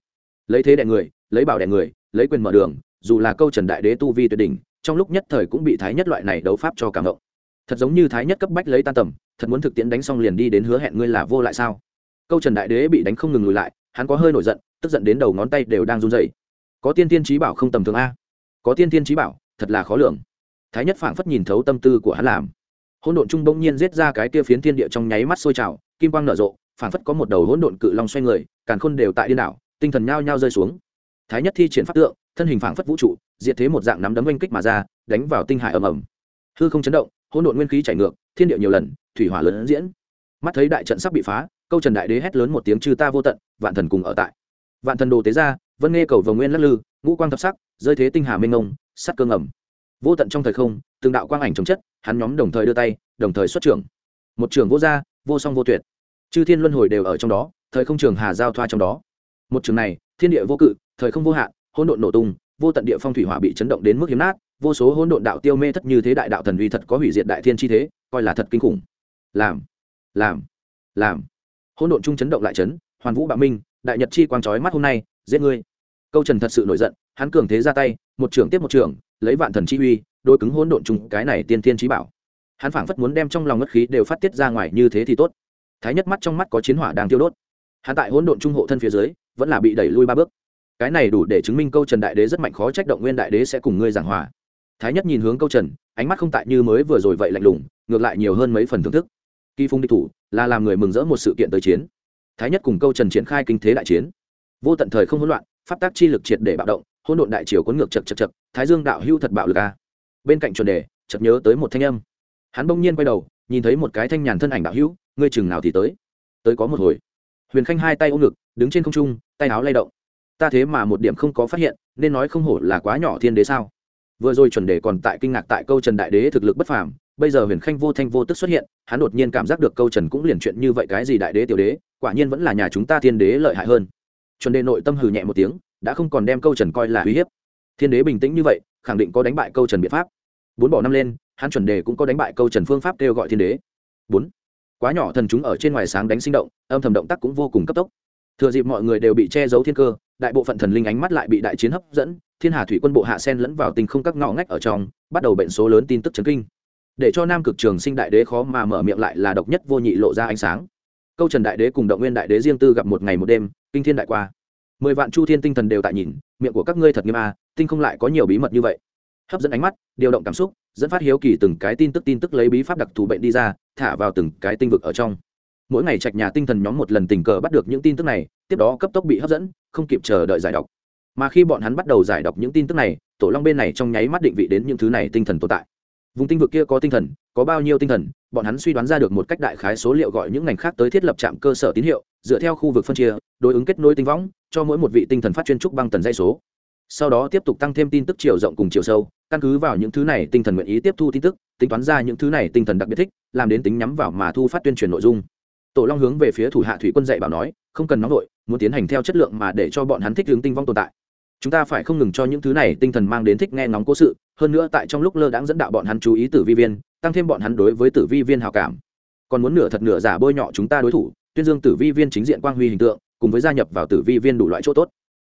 Lấy thế đại người, lấy bảo đại người, lấy quyền mở đường, dù là câu trần đại đế tu vi tuyệt đỉnh, trong lúc nhất thời cũng bị thái nhất loại này đấu pháp cho cảm động. Thật giống như thái nhất cấp bách lấy tan tầm, thật muốn thực tiễn đánh xong liền đi đến hứa hẹn ngươi là vô lại sao? Câu trần đại đế bị đánh không ngừng lùi lại, hắn có hơi nổi giận tức giận đến đầu ngón tay đều đang run rẩy, có tiên tiên trí bảo không tầm thường a. Có tiên tiên trí bảo thật là khó lường. Thái nhất phảng phất nhìn thấu tâm tư của hắn làm. Hỗn độn trung bỗng nhiên giết ra cái kia phiến thiên địa trong nháy mắt sôi trào kim quang nở rộ phảng phất có một đầu hỗn độn cự long xoay người càn khôn đều tại điên đảo tinh thần nhao nhao rơi xuống. Thái nhất thi triển pháp tượng thân hình phảng phất vũ trụ diệt thế một dạng nắm đấm oanh kích mà ra đánh vào tinh hải ầm ầm. Hư không chấn động hỗn độn nguyên khí chảy ngược thiên địa nhiều lần thủy hỏa lớn diễn. Mắt thấy đại trận sắp bị phá câu trần đại đế hét lớn một tiếng chư ta vô tận vạn thần cùng ở tại vạn thần đồ tế ra vân nghe cầu vồng nguyên lắc lư, ngũ quang thập sắc, rơi thế tinh hà minh ngông sắt cơ ngầm. Vô tận trong thời không, từng đạo quang ảnh chống chất, hắn nhóm đồng thời đưa tay, đồng thời xuất trưởng. Một trường vô gia, vô song vô tuyệt. Chư thiên luân hồi đều ở trong đó, thời không trường hà giao thoa trong đó. Một trường này, thiên địa vô cự, thời không vô hạn, hỗn độn nổ tung, vô tận địa phong thủy hỏa bị chấn động đến mức hiếm nát, vô số hỗn độn đạo tiêu mê thất như thế đại đạo thần uy thật có hủy diệt đại thiên chi thế, coi là thật kinh khủng. Làm làm làm. Hỗn độn trung chấn động lại chấn, hoàn vũ bạo minh đại nhật chi quang trói mắt hôm nay, giết ngươi. Câu trần thật sự nổi giận, hắn cường thế ra tay, một trưởng tiếp một trưởng, lấy vạn thần chi uy đôi cứng hỗn độn chung cái này tiên thiên trí bảo. Hắn phảng phất muốn đem trong lòng ngất khí đều phát tiết ra ngoài, như thế thì tốt. Thái nhất mắt trong mắt có chiến hỏa đang tiêu đốt. Hắn tại hỗn độn trung hộ thân phía dưới, vẫn là bị đẩy lui ba bước. Cái này đủ để chứng minh câu trần đại đế rất mạnh, khó trách động nguyên đại đế sẽ cùng ngươi giảng hòa. Thái nhất nhìn hướng câu trần, ánh mắt không tại như mới vừa rồi vậy lạnh lùng, ngược lại nhiều hơn mấy phần thưởng thức. Kỳ phung địch thủ, là làm người mừng rỡ một sự kiện tới chiến thái nhất cùng câu trần triển khai kinh thế đại chiến. Vô tận thời không hỗn loạn, pháp tác chi lực triệt để bạo động, hỗn độn đại triều cuốn ngược chật chật chật, thái dương đạo hưu thật bạo lực a. Bên cạnh chuẩn đề, chợt nhớ tới một thanh âm. Hắn bỗng nhiên quay đầu, nhìn thấy một cái thanh nhàn thân ảnh đạo hữu, ngươi chừng nào thì tới? Tới có một hồi. Huyền khanh hai tay ôm ngực, đứng trên không trung, tay áo lay động. Ta thế mà một điểm không có phát hiện, nên nói không hổ là quá nhỏ thiên đế sao? Vừa rồi chuẩn đề còn tại kinh ngạc tại câu trần đại đế thực lực bất phàm, bây giờ huyền khanh vô thanh vô tức xuất hiện, hắn đột nhiên cảm giác được câu trần cũng liền chuyện như vậy cái gì đại đế tiểu đế quả nhiên vẫn là nhà chúng ta thiên đế lợi hại hơn. Chuẩn đề nội tâm hừ nhẹ một tiếng, đã không còn đem câu trần coi là uy hiếp. Thiên đế bình tĩnh như vậy, khẳng định có đánh bại câu trần biện pháp. Bốn bỏ năm lên, hắn chuẩn đề cũng có đánh bại câu trần phương pháp kêu gọi thiên đế. Bốn. Quá nhỏ thần chúng ở trên ngoài sáng đánh sinh động, âm thầm động tác cũng vô cùng cấp tốc. Thừa dịp mọi người đều bị che giấu thiên cơ, đại bộ phận thần linh ánh mắt lại bị đại chiến hấp dẫn, thiên hà thủy quân bộ hạ sen lẫn vào tình không các ngõ ngách ở trong, bắt đầu bệnh số lớn tin tức chấn kinh. Để cho nam cực trường sinh đại đế khó mà mở miệng lại là độc nhất vô nhị lộ ra ánh sáng câu trần đại đế cùng động nguyên đại đế riêng tư gặp một ngày một đêm, kinh thiên đại qua. Mười vạn chu thiên tinh thần đều tại nhìn, miệng của các ngươi thật nghiêm a, tinh không lại có nhiều bí mật như vậy. Hấp dẫn ánh mắt, điều động cảm xúc, dẫn phát hiếu kỳ từng cái tin tức tin tức lấy bí pháp đặc thù bệnh đi ra, thả vào từng cái tinh vực ở trong. Mỗi ngày trạch nhà tinh thần nhóm một lần tình cờ bắt được những tin tức này, tiếp đó cấp tốc bị hấp dẫn, không kịp chờ đợi giải đọc. Mà khi bọn hắn bắt đầu giải đọc những tin tức này, tổ long bên này trong nháy mắt định vị đến những thứ này tinh thần tồn tại vùng tinh vực kia có tinh thần, có bao nhiêu tinh thần, bọn hắn suy đoán ra được một cách đại khái số liệu gọi những ngành khác tới thiết lập trạm cơ sở tín hiệu, dựa theo khu vực phân chia, đối ứng kết nối tinh võng, cho mỗi một vị tinh thần phát chuyên trúc băng tần dây số. Sau đó tiếp tục tăng thêm tin tức chiều rộng cùng chiều sâu, căn cứ vào những thứ này tinh thần nguyện ý tiếp thu tin tức, tính toán ra những thứ này tinh thần đặc biệt thích, làm đến tính nhắm vào mà thu phát tuyên truyền nội dung. Tổ long hướng về phía thủ hạ thủy quân dạy bảo nói, không cần nóng vội, muốn tiến hành theo chất lượng mà để cho bọn hắn thích hướng tinh vong tồn tại chúng ta phải không ngừng cho những thứ này tinh thần mang đến thích nghe ngóng cố sự, hơn nữa tại trong lúc lơ đãng dẫn đạo bọn hắn chú ý tử vi viên, tăng thêm bọn hắn đối với tử vi viên hào cảm. Còn muốn nửa thật nửa giả bôi nhọ chúng ta đối thủ, tuyên dương tử vi viên chính diện quang huy hình tượng, cùng với gia nhập vào tử vi viên đủ loại chỗ tốt.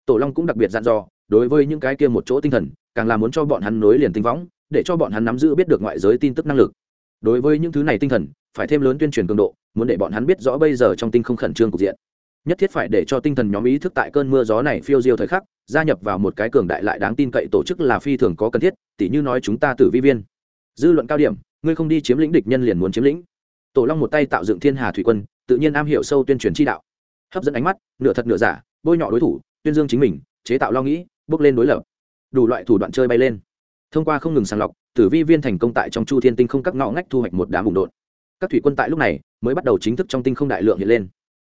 Tổ long cũng đặc biệt dặn dò, đối với những cái kia một chỗ tinh thần, càng là muốn cho bọn hắn nối liền tinh võng, để cho bọn hắn nắm giữ biết được ngoại giới tin tức năng lực. Đối với những thứ này tinh thần, phải thêm lớn tuyên truyền cường độ, muốn để bọn hắn biết rõ bây giờ trong tinh không khẩn trương cục diện. Nhất thiết phải để cho tinh thần nhóm ý thức tại cơn mưa gió này phiêu diêu thời khắc gia nhập vào một cái cường đại lại đáng tin cậy tổ chức là phi thường có cần thiết, tỉ như nói chúng ta tử vi viên. Dư luận cao điểm, ngươi không đi chiếm lĩnh địch nhân liền muốn chiếm lĩnh. Tổ long một tay tạo dựng thiên hà thủy quân, tự nhiên am hiểu sâu tuyên truyền chi đạo. Hấp dẫn ánh mắt, nửa thật nửa giả, bôi nhọ đối thủ, tuyên dương chính mình, chế tạo lo nghĩ, bước lên đối lập. Đủ loại thủ đoạn chơi bay lên. Thông qua không ngừng sàng lọc, tử vi viên thành công tại trong chu thiên tinh không các ngõ ngách thu hoạch một đám bùng đột. Các thủy quân tại lúc này mới bắt đầu chính thức trong tinh không đại lượng hiện lên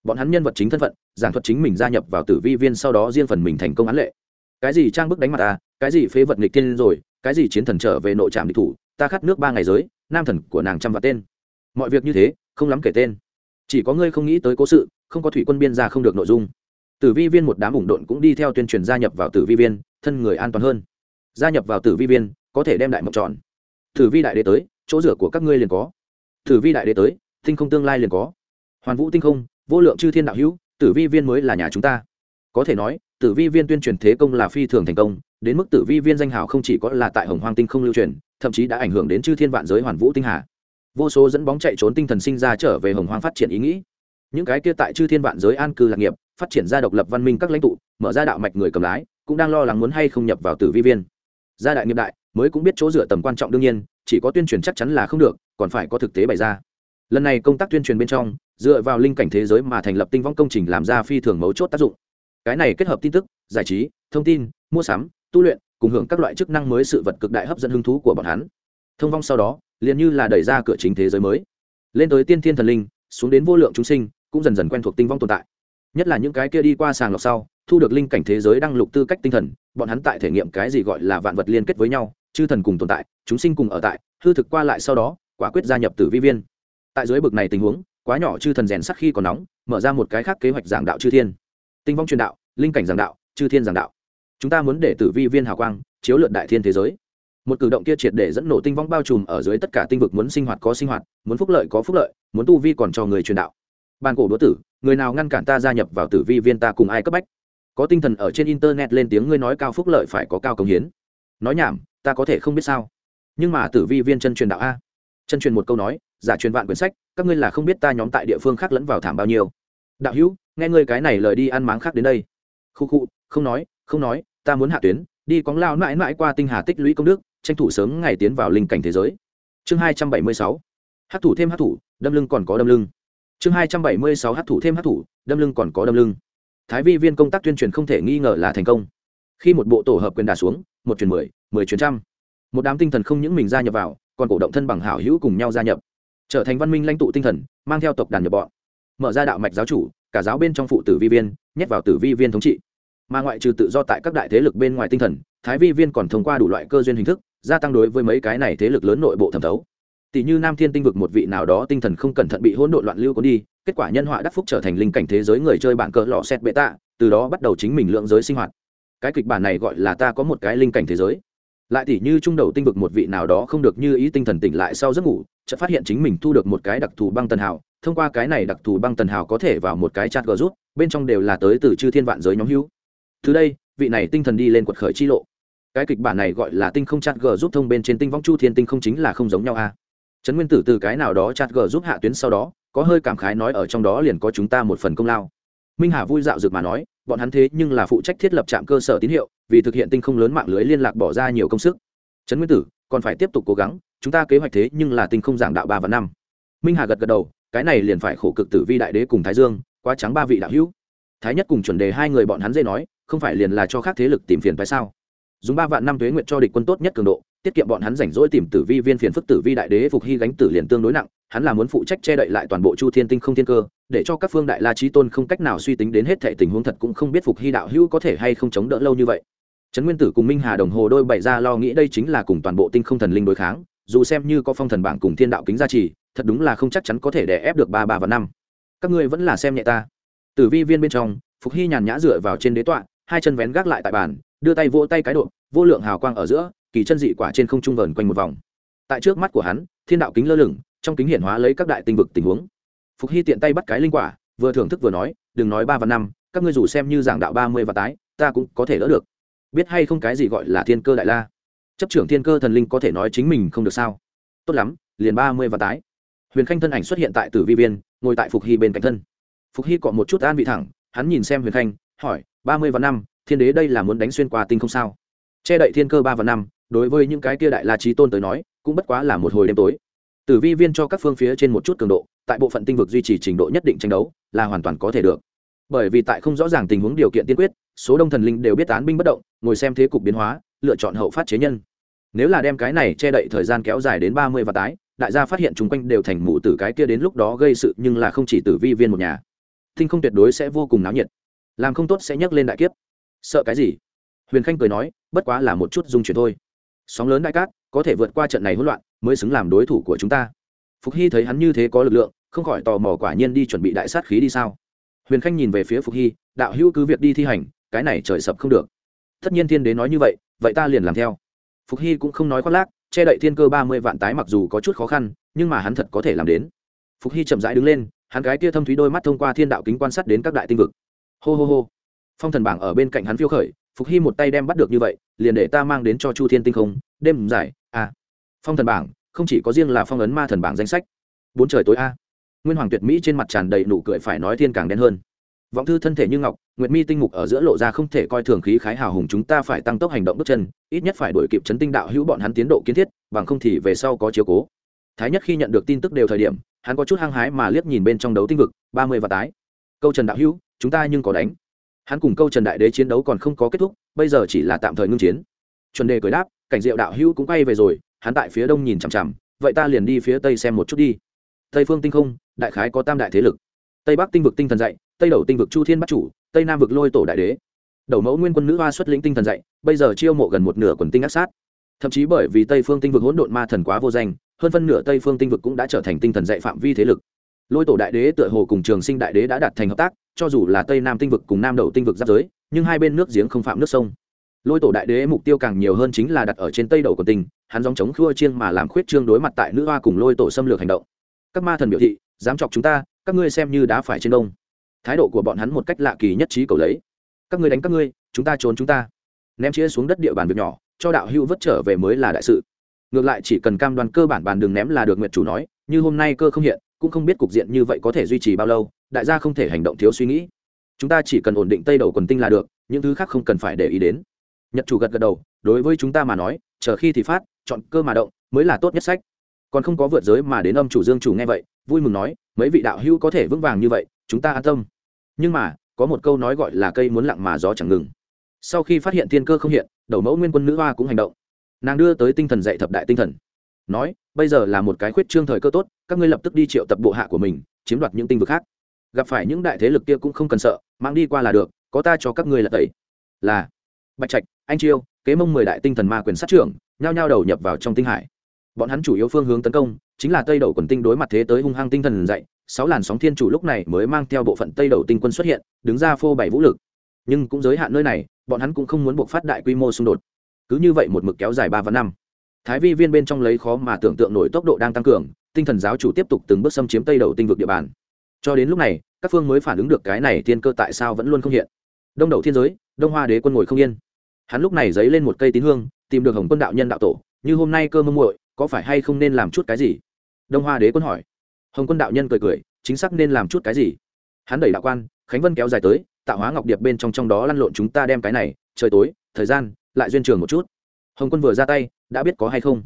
bọn hắn nhân vật chính thân phận, giảng thuật chính mình gia nhập vào tử vi viên sau đó riêng phần mình thành công án lệ. Cái gì trang bức đánh mặt ta, cái gì phế vật nghịch tiên rồi, cái gì chiến thần trở về nội trạm địch thủ, ta khát nước ba ngày giới, nam thần của nàng trăm vạn tên. Mọi việc như thế, không lắm kể tên. Chỉ có ngươi không nghĩ tới cố sự, không có thủy quân biên ra không được nội dung. Tử vi viên một đám ủng độn cũng đi theo tuyên truyền gia nhập vào tử vi viên, thân người an toàn hơn. Gia nhập vào tử vi viên, có thể đem đại mộng tròn tử vi đại đế tới, chỗ rửa của các ngươi liền có. Tử vi đại đế tới, tinh không tương lai liền có. Hoàn vũ tinh không vô lượng chư thiên đạo hữu, tử vi viên mới là nhà chúng ta. Có thể nói, tử vi viên tuyên truyền thế công là phi thường thành công, đến mức tử vi viên danh hào không chỉ có là tại hồng hoang tinh không lưu truyền, thậm chí đã ảnh hưởng đến chư thiên vạn giới hoàn vũ tinh hà. Vô số dẫn bóng chạy trốn tinh thần sinh ra trở về hồng hoang phát triển ý nghĩ. Những cái kia tại chư thiên vạn giới an cư lạc nghiệp, phát triển ra độc lập văn minh các lãnh tụ, mở ra đạo mạch người cầm lái, cũng đang lo lắng muốn hay không nhập vào tử vi viên. Gia đại nghiệp đại, mới cũng biết chỗ dựa tầm quan trọng đương nhiên, chỉ có tuyên truyền chắc chắn là không được, còn phải có thực tế bày ra lần này công tác tuyên truyền bên trong, dựa vào linh cảnh thế giới mà thành lập tinh vong công trình làm ra phi thường mấu chốt tác dụng. Cái này kết hợp tin tức, giải trí, thông tin, mua sắm, tu luyện, cùng hưởng các loại chức năng mới sự vật cực đại hấp dẫn hứng thú của bọn hắn. Thông vong sau đó, liền như là đẩy ra cửa chính thế giới mới. Lên tới tiên thiên thần linh, xuống đến vô lượng chúng sinh, cũng dần dần quen thuộc tinh vong tồn tại. Nhất là những cái kia đi qua sàng lọc sau, thu được linh cảnh thế giới đăng lục tư cách tinh thần, bọn hắn tại thể nghiệm cái gì gọi là vạn vật liên kết với nhau, chư thần cùng tồn tại, chúng sinh cùng ở tại, hư thực qua lại sau đó, quả quyết gia nhập tử vi viên tại dưới bực này tình huống, quá nhỏ chư thần rèn sắc khi còn nóng, mở ra một cái khác kế hoạch giảng đạo chư thiên. Tinh vong truyền đạo, linh cảnh giảng đạo, chư thiên giảng đạo. Chúng ta muốn để tử vi viên hào quang, chiếu lượn đại thiên thế giới. Một cử động kia triệt để dẫn nổ tinh vong bao trùm ở dưới tất cả tinh vực muốn sinh hoạt có sinh hoạt, muốn phúc lợi có phúc lợi, muốn tu vi còn cho người truyền đạo. Ban cổ đỗ tử, người nào ngăn cản ta gia nhập vào tử vi viên ta cùng ai cấp bách? Có tinh thần ở trên internet lên tiếng ngươi nói cao phúc lợi phải có cao công hiến. Nói nhảm, ta có thể không biết sao? Nhưng mà tử vi viên chân truyền đạo a. Chân truyền một câu nói giả truyền vạn quyển sách, các ngươi là không biết ta nhóm tại địa phương khác lẫn vào thảm bao nhiêu. Đạo hữu, nghe ngươi cái này lời đi ăn máng khác đến đây. Khu khu, không nói không nói, ta muốn hạ tuyến, đi cóng lao mãi mãi qua tinh hà tích lũy công đức, tranh thủ sớm ngày tiến vào linh cảnh thế giới. Chương hai trăm bảy mươi sáu, hát thủ thêm hát thủ, đâm lưng còn có đâm lưng. Chương hai trăm bảy mươi sáu, hát thủ thêm hát thủ, đâm lưng còn có đâm lưng. Thái vi viên công tác tuyên truyền không thể nghi ngờ là thành công. Khi một bộ tổ hợp quyền đà xuống, một truyền mười mười truyền trăm. Một đám tinh thần không những mình gia nhập vào, còn cổ động thân bằng hảo hữu cùng nhau gia nhập trở thành văn minh lãnh tụ tinh thần, mang theo tộc đàn nhập bọn. Mở ra đạo mạch giáo chủ, cả giáo bên trong phụ tử vi viên, nhét vào tử vi viên thống trị. Mà ngoại trừ tự do tại các đại thế lực bên ngoài tinh thần, thái vi viên còn thông qua đủ loại cơ duyên hình thức, gia tăng đối với mấy cái này thế lực lớn nội bộ thẩm thấu. Tỷ như nam thiên tinh vực một vị nào đó tinh thần không cẩn thận bị hỗn độn loạn lưu cuốn đi, kết quả nhân họa đắc phúc trở thành linh cảnh thế giới người chơi bản cờ lọ xét bệ tạ, từ đó bắt đầu chính mình lượng giới sinh hoạt. Cái kịch bản này gọi là ta có một cái linh cảnh thế giới lại tỷ như trung đầu tinh vực một vị nào đó không được như ý tinh thần tỉnh lại sau giấc ngủ, chợt phát hiện chính mình thu được một cái đặc thù băng tần hào. Thông qua cái này đặc thù băng tần hào có thể vào một cái chat gờ rút, bên trong đều là tới từ chư thiên vạn giới nhóm hữu. Từ đây, vị này tinh thần đi lên quật khởi chi lộ. Cái kịch bản này gọi là tinh không chat g giúp thông bên trên tinh vong chu thiên tinh không chính là không giống nhau a. À? trấn nguyên tử từ cái nào đó chat g giúp hạ tuyến sau đó, có hơi cảm khái nói ở trong đó liền có chúng ta một phần công lao. Minh hà vui dạo dược mà nói bọn hắn thế nhưng là phụ trách thiết lập trạm cơ sở tín hiệu, vì thực hiện tinh không lớn mạng lưới liên lạc bỏ ra nhiều công sức. Trấn nguyên tử, còn phải tiếp tục cố gắng, chúng ta kế hoạch thế nhưng là tinh không giảng đạo ba và năm. Minh hà gật gật đầu, cái này liền phải khổ cực tử vi đại đế cùng thái dương, quá trắng ba vị đạo hữu. Thái nhất cùng chuẩn đề hai người bọn hắn dễ nói, không phải liền là cho khác thế lực tìm phiền phải sao? Dùng ba vạn năm thuế nguyện cho địch quân tốt nhất cường độ tiết kiệm bọn hắn rảnh rỗi tìm tử vi viên phiền phức tử vi đại đế phục hy gánh tử liền tương đối nặng, hắn là muốn phụ trách che đậy lại toàn bộ chu thiên tinh không thiên cơ, để cho các phương đại la trí tôn không cách nào suy tính đến hết thệ tình huống thật cũng không biết phục hy đạo hữu có thể hay không chống đỡ lâu như vậy. Trấn nguyên tử cùng minh hà đồng hồ đôi bày ra lo nghĩ đây chính là cùng toàn bộ tinh không thần linh đối kháng, dù xem như có phong thần bảng cùng thiên đạo kính gia trì, thật đúng là không chắc chắn có thể đè ép được ba ba và năm. Các ngươi vẫn là xem nhẹ ta. Tử vi viên bên trong, phục hy nhàn nhã dựa vào trên đế tọa, hai chân vén gác lại tại bàn, đưa tay vỗ tay cái độ, vô lượng hào quang ở giữa kỳ chân dị quả trên không trung vờn quanh một vòng. Tại trước mắt của hắn, thiên đạo kính lơ lửng, trong kính hiển hóa lấy các đại tinh vực tình huống. Phục hy tiện tay bắt cái linh quả, vừa thưởng thức vừa nói, đừng nói ba và năm, các ngươi dù xem như giảng đạo ba mươi và tái, ta cũng có thể đỡ được. Biết hay không cái gì gọi là thiên cơ đại la? Chấp trưởng thiên cơ thần linh có thể nói chính mình không được sao? Tốt lắm, liền ba mươi và tái. Huyền khanh thân ảnh xuất hiện tại tử vi viên, ngồi tại phục hy bên cạnh thân. Phục hy cọ một chút an vị thẳng, hắn nhìn xem huyền khanh, hỏi, ba mươi và năm, thiên đế đây là muốn đánh xuyên qua tinh không sao? Che đậy thiên cơ ba và năm đối với những cái kia đại la trí tôn tới nói, cũng bất quá là một hồi đêm tối. Tử vi viên cho các phương phía trên một chút cường độ, tại bộ phận tinh vực duy trì trình độ nhất định tranh đấu, là hoàn toàn có thể được. Bởi vì tại không rõ ràng tình huống điều kiện tiên quyết, số đông thần linh đều biết án binh bất động, ngồi xem thế cục biến hóa, lựa chọn hậu phát chế nhân. Nếu là đem cái này che đậy thời gian kéo dài đến ba mươi và tái, đại gia phát hiện chung quanh đều thành mụ tử cái kia đến lúc đó gây sự, nhưng là không chỉ tử vi viên một nhà. Thinh không tuyệt đối sẽ vô cùng náo nhiệt. Làm không tốt sẽ nhắc lên đại kiếp. Sợ cái gì? Huyền khanh cười nói, bất quá là một chút dung chuyển thôi sóng lớn đại cát, có thể vượt qua trận này hỗn loạn, mới xứng làm đối thủ của chúng ta. Phục hy thấy hắn như thế có lực lượng, không khỏi tò mò quả nhiên đi chuẩn bị đại sát khí đi sao. Huyền khanh nhìn về phía phục hy, đạo hữu cứ việc đi thi hành, cái này trời sập không được. Tất nhiên thiên đế nói như vậy vậy ta liền làm theo. Phục hy cũng không nói khoác lác, che đậy thiên cơ ba mươi vạn tái mặc dù có chút khó khăn, nhưng mà hắn thật có thể làm đến. Phục hy chậm rãi đứng lên, hắn cái kia thâm thúy đôi mắt thông qua thiên đạo kính quan sát đến các đại tinh vực. Hô hô hô. Phong thần bảng ở bên cạnh hắn phiêu khởi phục hy một tay đem bắt được như vậy, liền để ta mang đến cho chu thiên tinh không, đêm giải. a à. phong thần bảng, không chỉ có riêng là phong ấn ma thần bảng danh sách. Bốn trời tối a. Nguyên hoàng tuyệt mỹ trên mặt tràn đầy nụ cười phải nói thiên càng đen hơn. Vọng thư thân thể như ngọc, nguyệt mi tinh mục ở giữa lộ ra không thể coi thường khí khái hào hùng chúng ta phải tăng tốc hành động bước chân, ít nhất phải đổi kịp chấn tinh đạo hữu bọn hắn tiến độ kiến thiết, bằng không thì về sau có chiếu cố. Thái nhất khi nhận được tin tức đều thời điểm, hắn có chút hăng hái mà liếc nhìn bên trong đấu tinh vực, ba mươi và tái. Câu trần đạo hữu, chúng ta nhưng có đánh hắn cùng câu trần đại đế chiến đấu còn không có kết thúc, bây giờ chỉ là tạm thời ngưng chiến. Chuẩn đề cười đáp, cảnh diệu đạo hữu cũng quay về rồi, hắn tại phía đông nhìn chằm chằm, vậy ta liền đi phía tây xem một chút đi. Tây phương tinh không, đại khái có tam đại thế lực. Tây bắc tinh vực tinh thần dạy, tây đầu tinh vực chu thiên bắt chủ, tây nam vực lôi tổ đại đế. Đầu mẫu nguyên quân nữ hoa xuất lĩnh tinh thần dạy, bây giờ chiêu mộ gần một nửa quần tinh ác sát. Thậm chí bởi vì tây phương tinh vực hỗn độn ma thần quá vô danh, hơn phân nửa tây phương tinh vực cũng đã trở thành tinh thần dạy phạm vi thế lực lôi tổ đại đế tựa hồ cùng trường sinh đại đế đã đạt thành hợp tác, cho dù là tây nam tinh vực cùng nam đầu tinh vực giáp giới, nhưng hai bên nước giếng không phạm nước sông. Lôi tổ đại đế mục tiêu càng nhiều hơn chính là đặt ở trên tây đầu của tỉnh. hắn dòng chống khua chiên mà làm khuyết trương đối mặt tại nữ hoa cùng lôi tổ xâm lược hành động. Các ma thần biểu thị, dám chọc chúng ta, các ngươi xem như đá phải trên đông. Thái độ của bọn hắn một cách lạ kỳ nhất trí cầu lấy. Các ngươi đánh các ngươi, chúng ta trốn chúng ta. Ném chia xuống đất địa bàn việc nhỏ, cho đạo hữu vất trở về mới là đại sự. Ngược lại chỉ cần cam đoan cơ bản bàn đường ném là được nguyện chủ nói, như hôm nay cơ không hiện cũng không biết cục diện như vậy có thể duy trì bao lâu, đại gia không thể hành động thiếu suy nghĩ. Chúng ta chỉ cần ổn định tây đầu quần tinh là được, những thứ khác không cần phải để ý đến. Nhật chủ gật gật đầu, đối với chúng ta mà nói, chờ khi thì phát, chọn cơ mà động, mới là tốt nhất sách. Còn không có vượt giới mà đến âm chủ dương chủ nghe vậy, vui mừng nói, mấy vị đạo hữu có thể vững vàng như vậy, chúng ta an tâm. Nhưng mà, có một câu nói gọi là cây muốn lặng mà gió chẳng ngừng. Sau khi phát hiện thiên cơ không hiện, đầu mẫu nguyên quân nữ hoa cũng hành động. Nàng đưa tới tinh thần dạy thập đại tinh thần nói, bây giờ là một cái khuyết trương thời cơ tốt, các ngươi lập tức đi triệu tập bộ hạ của mình, chiếm đoạt những tinh vực khác. Gặp phải những đại thế lực kia cũng không cần sợ, mang đi qua là được, có ta cho các ngươi là tẩy. Là. Bạch trạch, anh chiêu, kế mông mười đại tinh thần ma quyền sát trưởng, nhao nhao đầu nhập vào trong tinh hải. Bọn hắn chủ yếu phương hướng tấn công, chính là tây đầu quần tinh đối mặt thế tới hung hăng tinh thần dạy, sáu làn sóng thiên chủ lúc này mới mang theo bộ phận tây đầu tinh quân xuất hiện, đứng ra phô bày vũ lực. Nhưng cũng giới hạn nơi này, bọn hắn cũng không muốn buộc phát đại quy mô xung đột. Cứ như vậy một mực kéo dài ba và năm thái vi viên bên trong lấy khó mà tưởng tượng nổi tốc độ đang tăng cường, tinh thần giáo chủ tiếp tục từng bước xâm chiếm tây đầu tinh vực địa bàn. Cho đến lúc này, các phương mới phản ứng được cái này thiên cơ tại sao vẫn luôn không hiện. Đông đầu thiên giới, đông hoa đế quân ngồi không yên. Hắn lúc này dấy lên một cây tín hương, tìm được hồng quân đạo nhân đạo tổ, như hôm nay cơ mơ muội, có phải hay không nên làm chút cái gì? Đông hoa đế quân hỏi. Hồng quân đạo nhân cười cười, chính xác nên làm chút cái gì? Hắn đẩy đạo quan, khánh vân kéo dài tới, tạo hóa ngọc điệp bên trong trong đó lăn lộn chúng ta đem cái này, trời tối, thời gian, lại duyên trường một chút. Hồng quân vừa ra tay đã biết có hay không.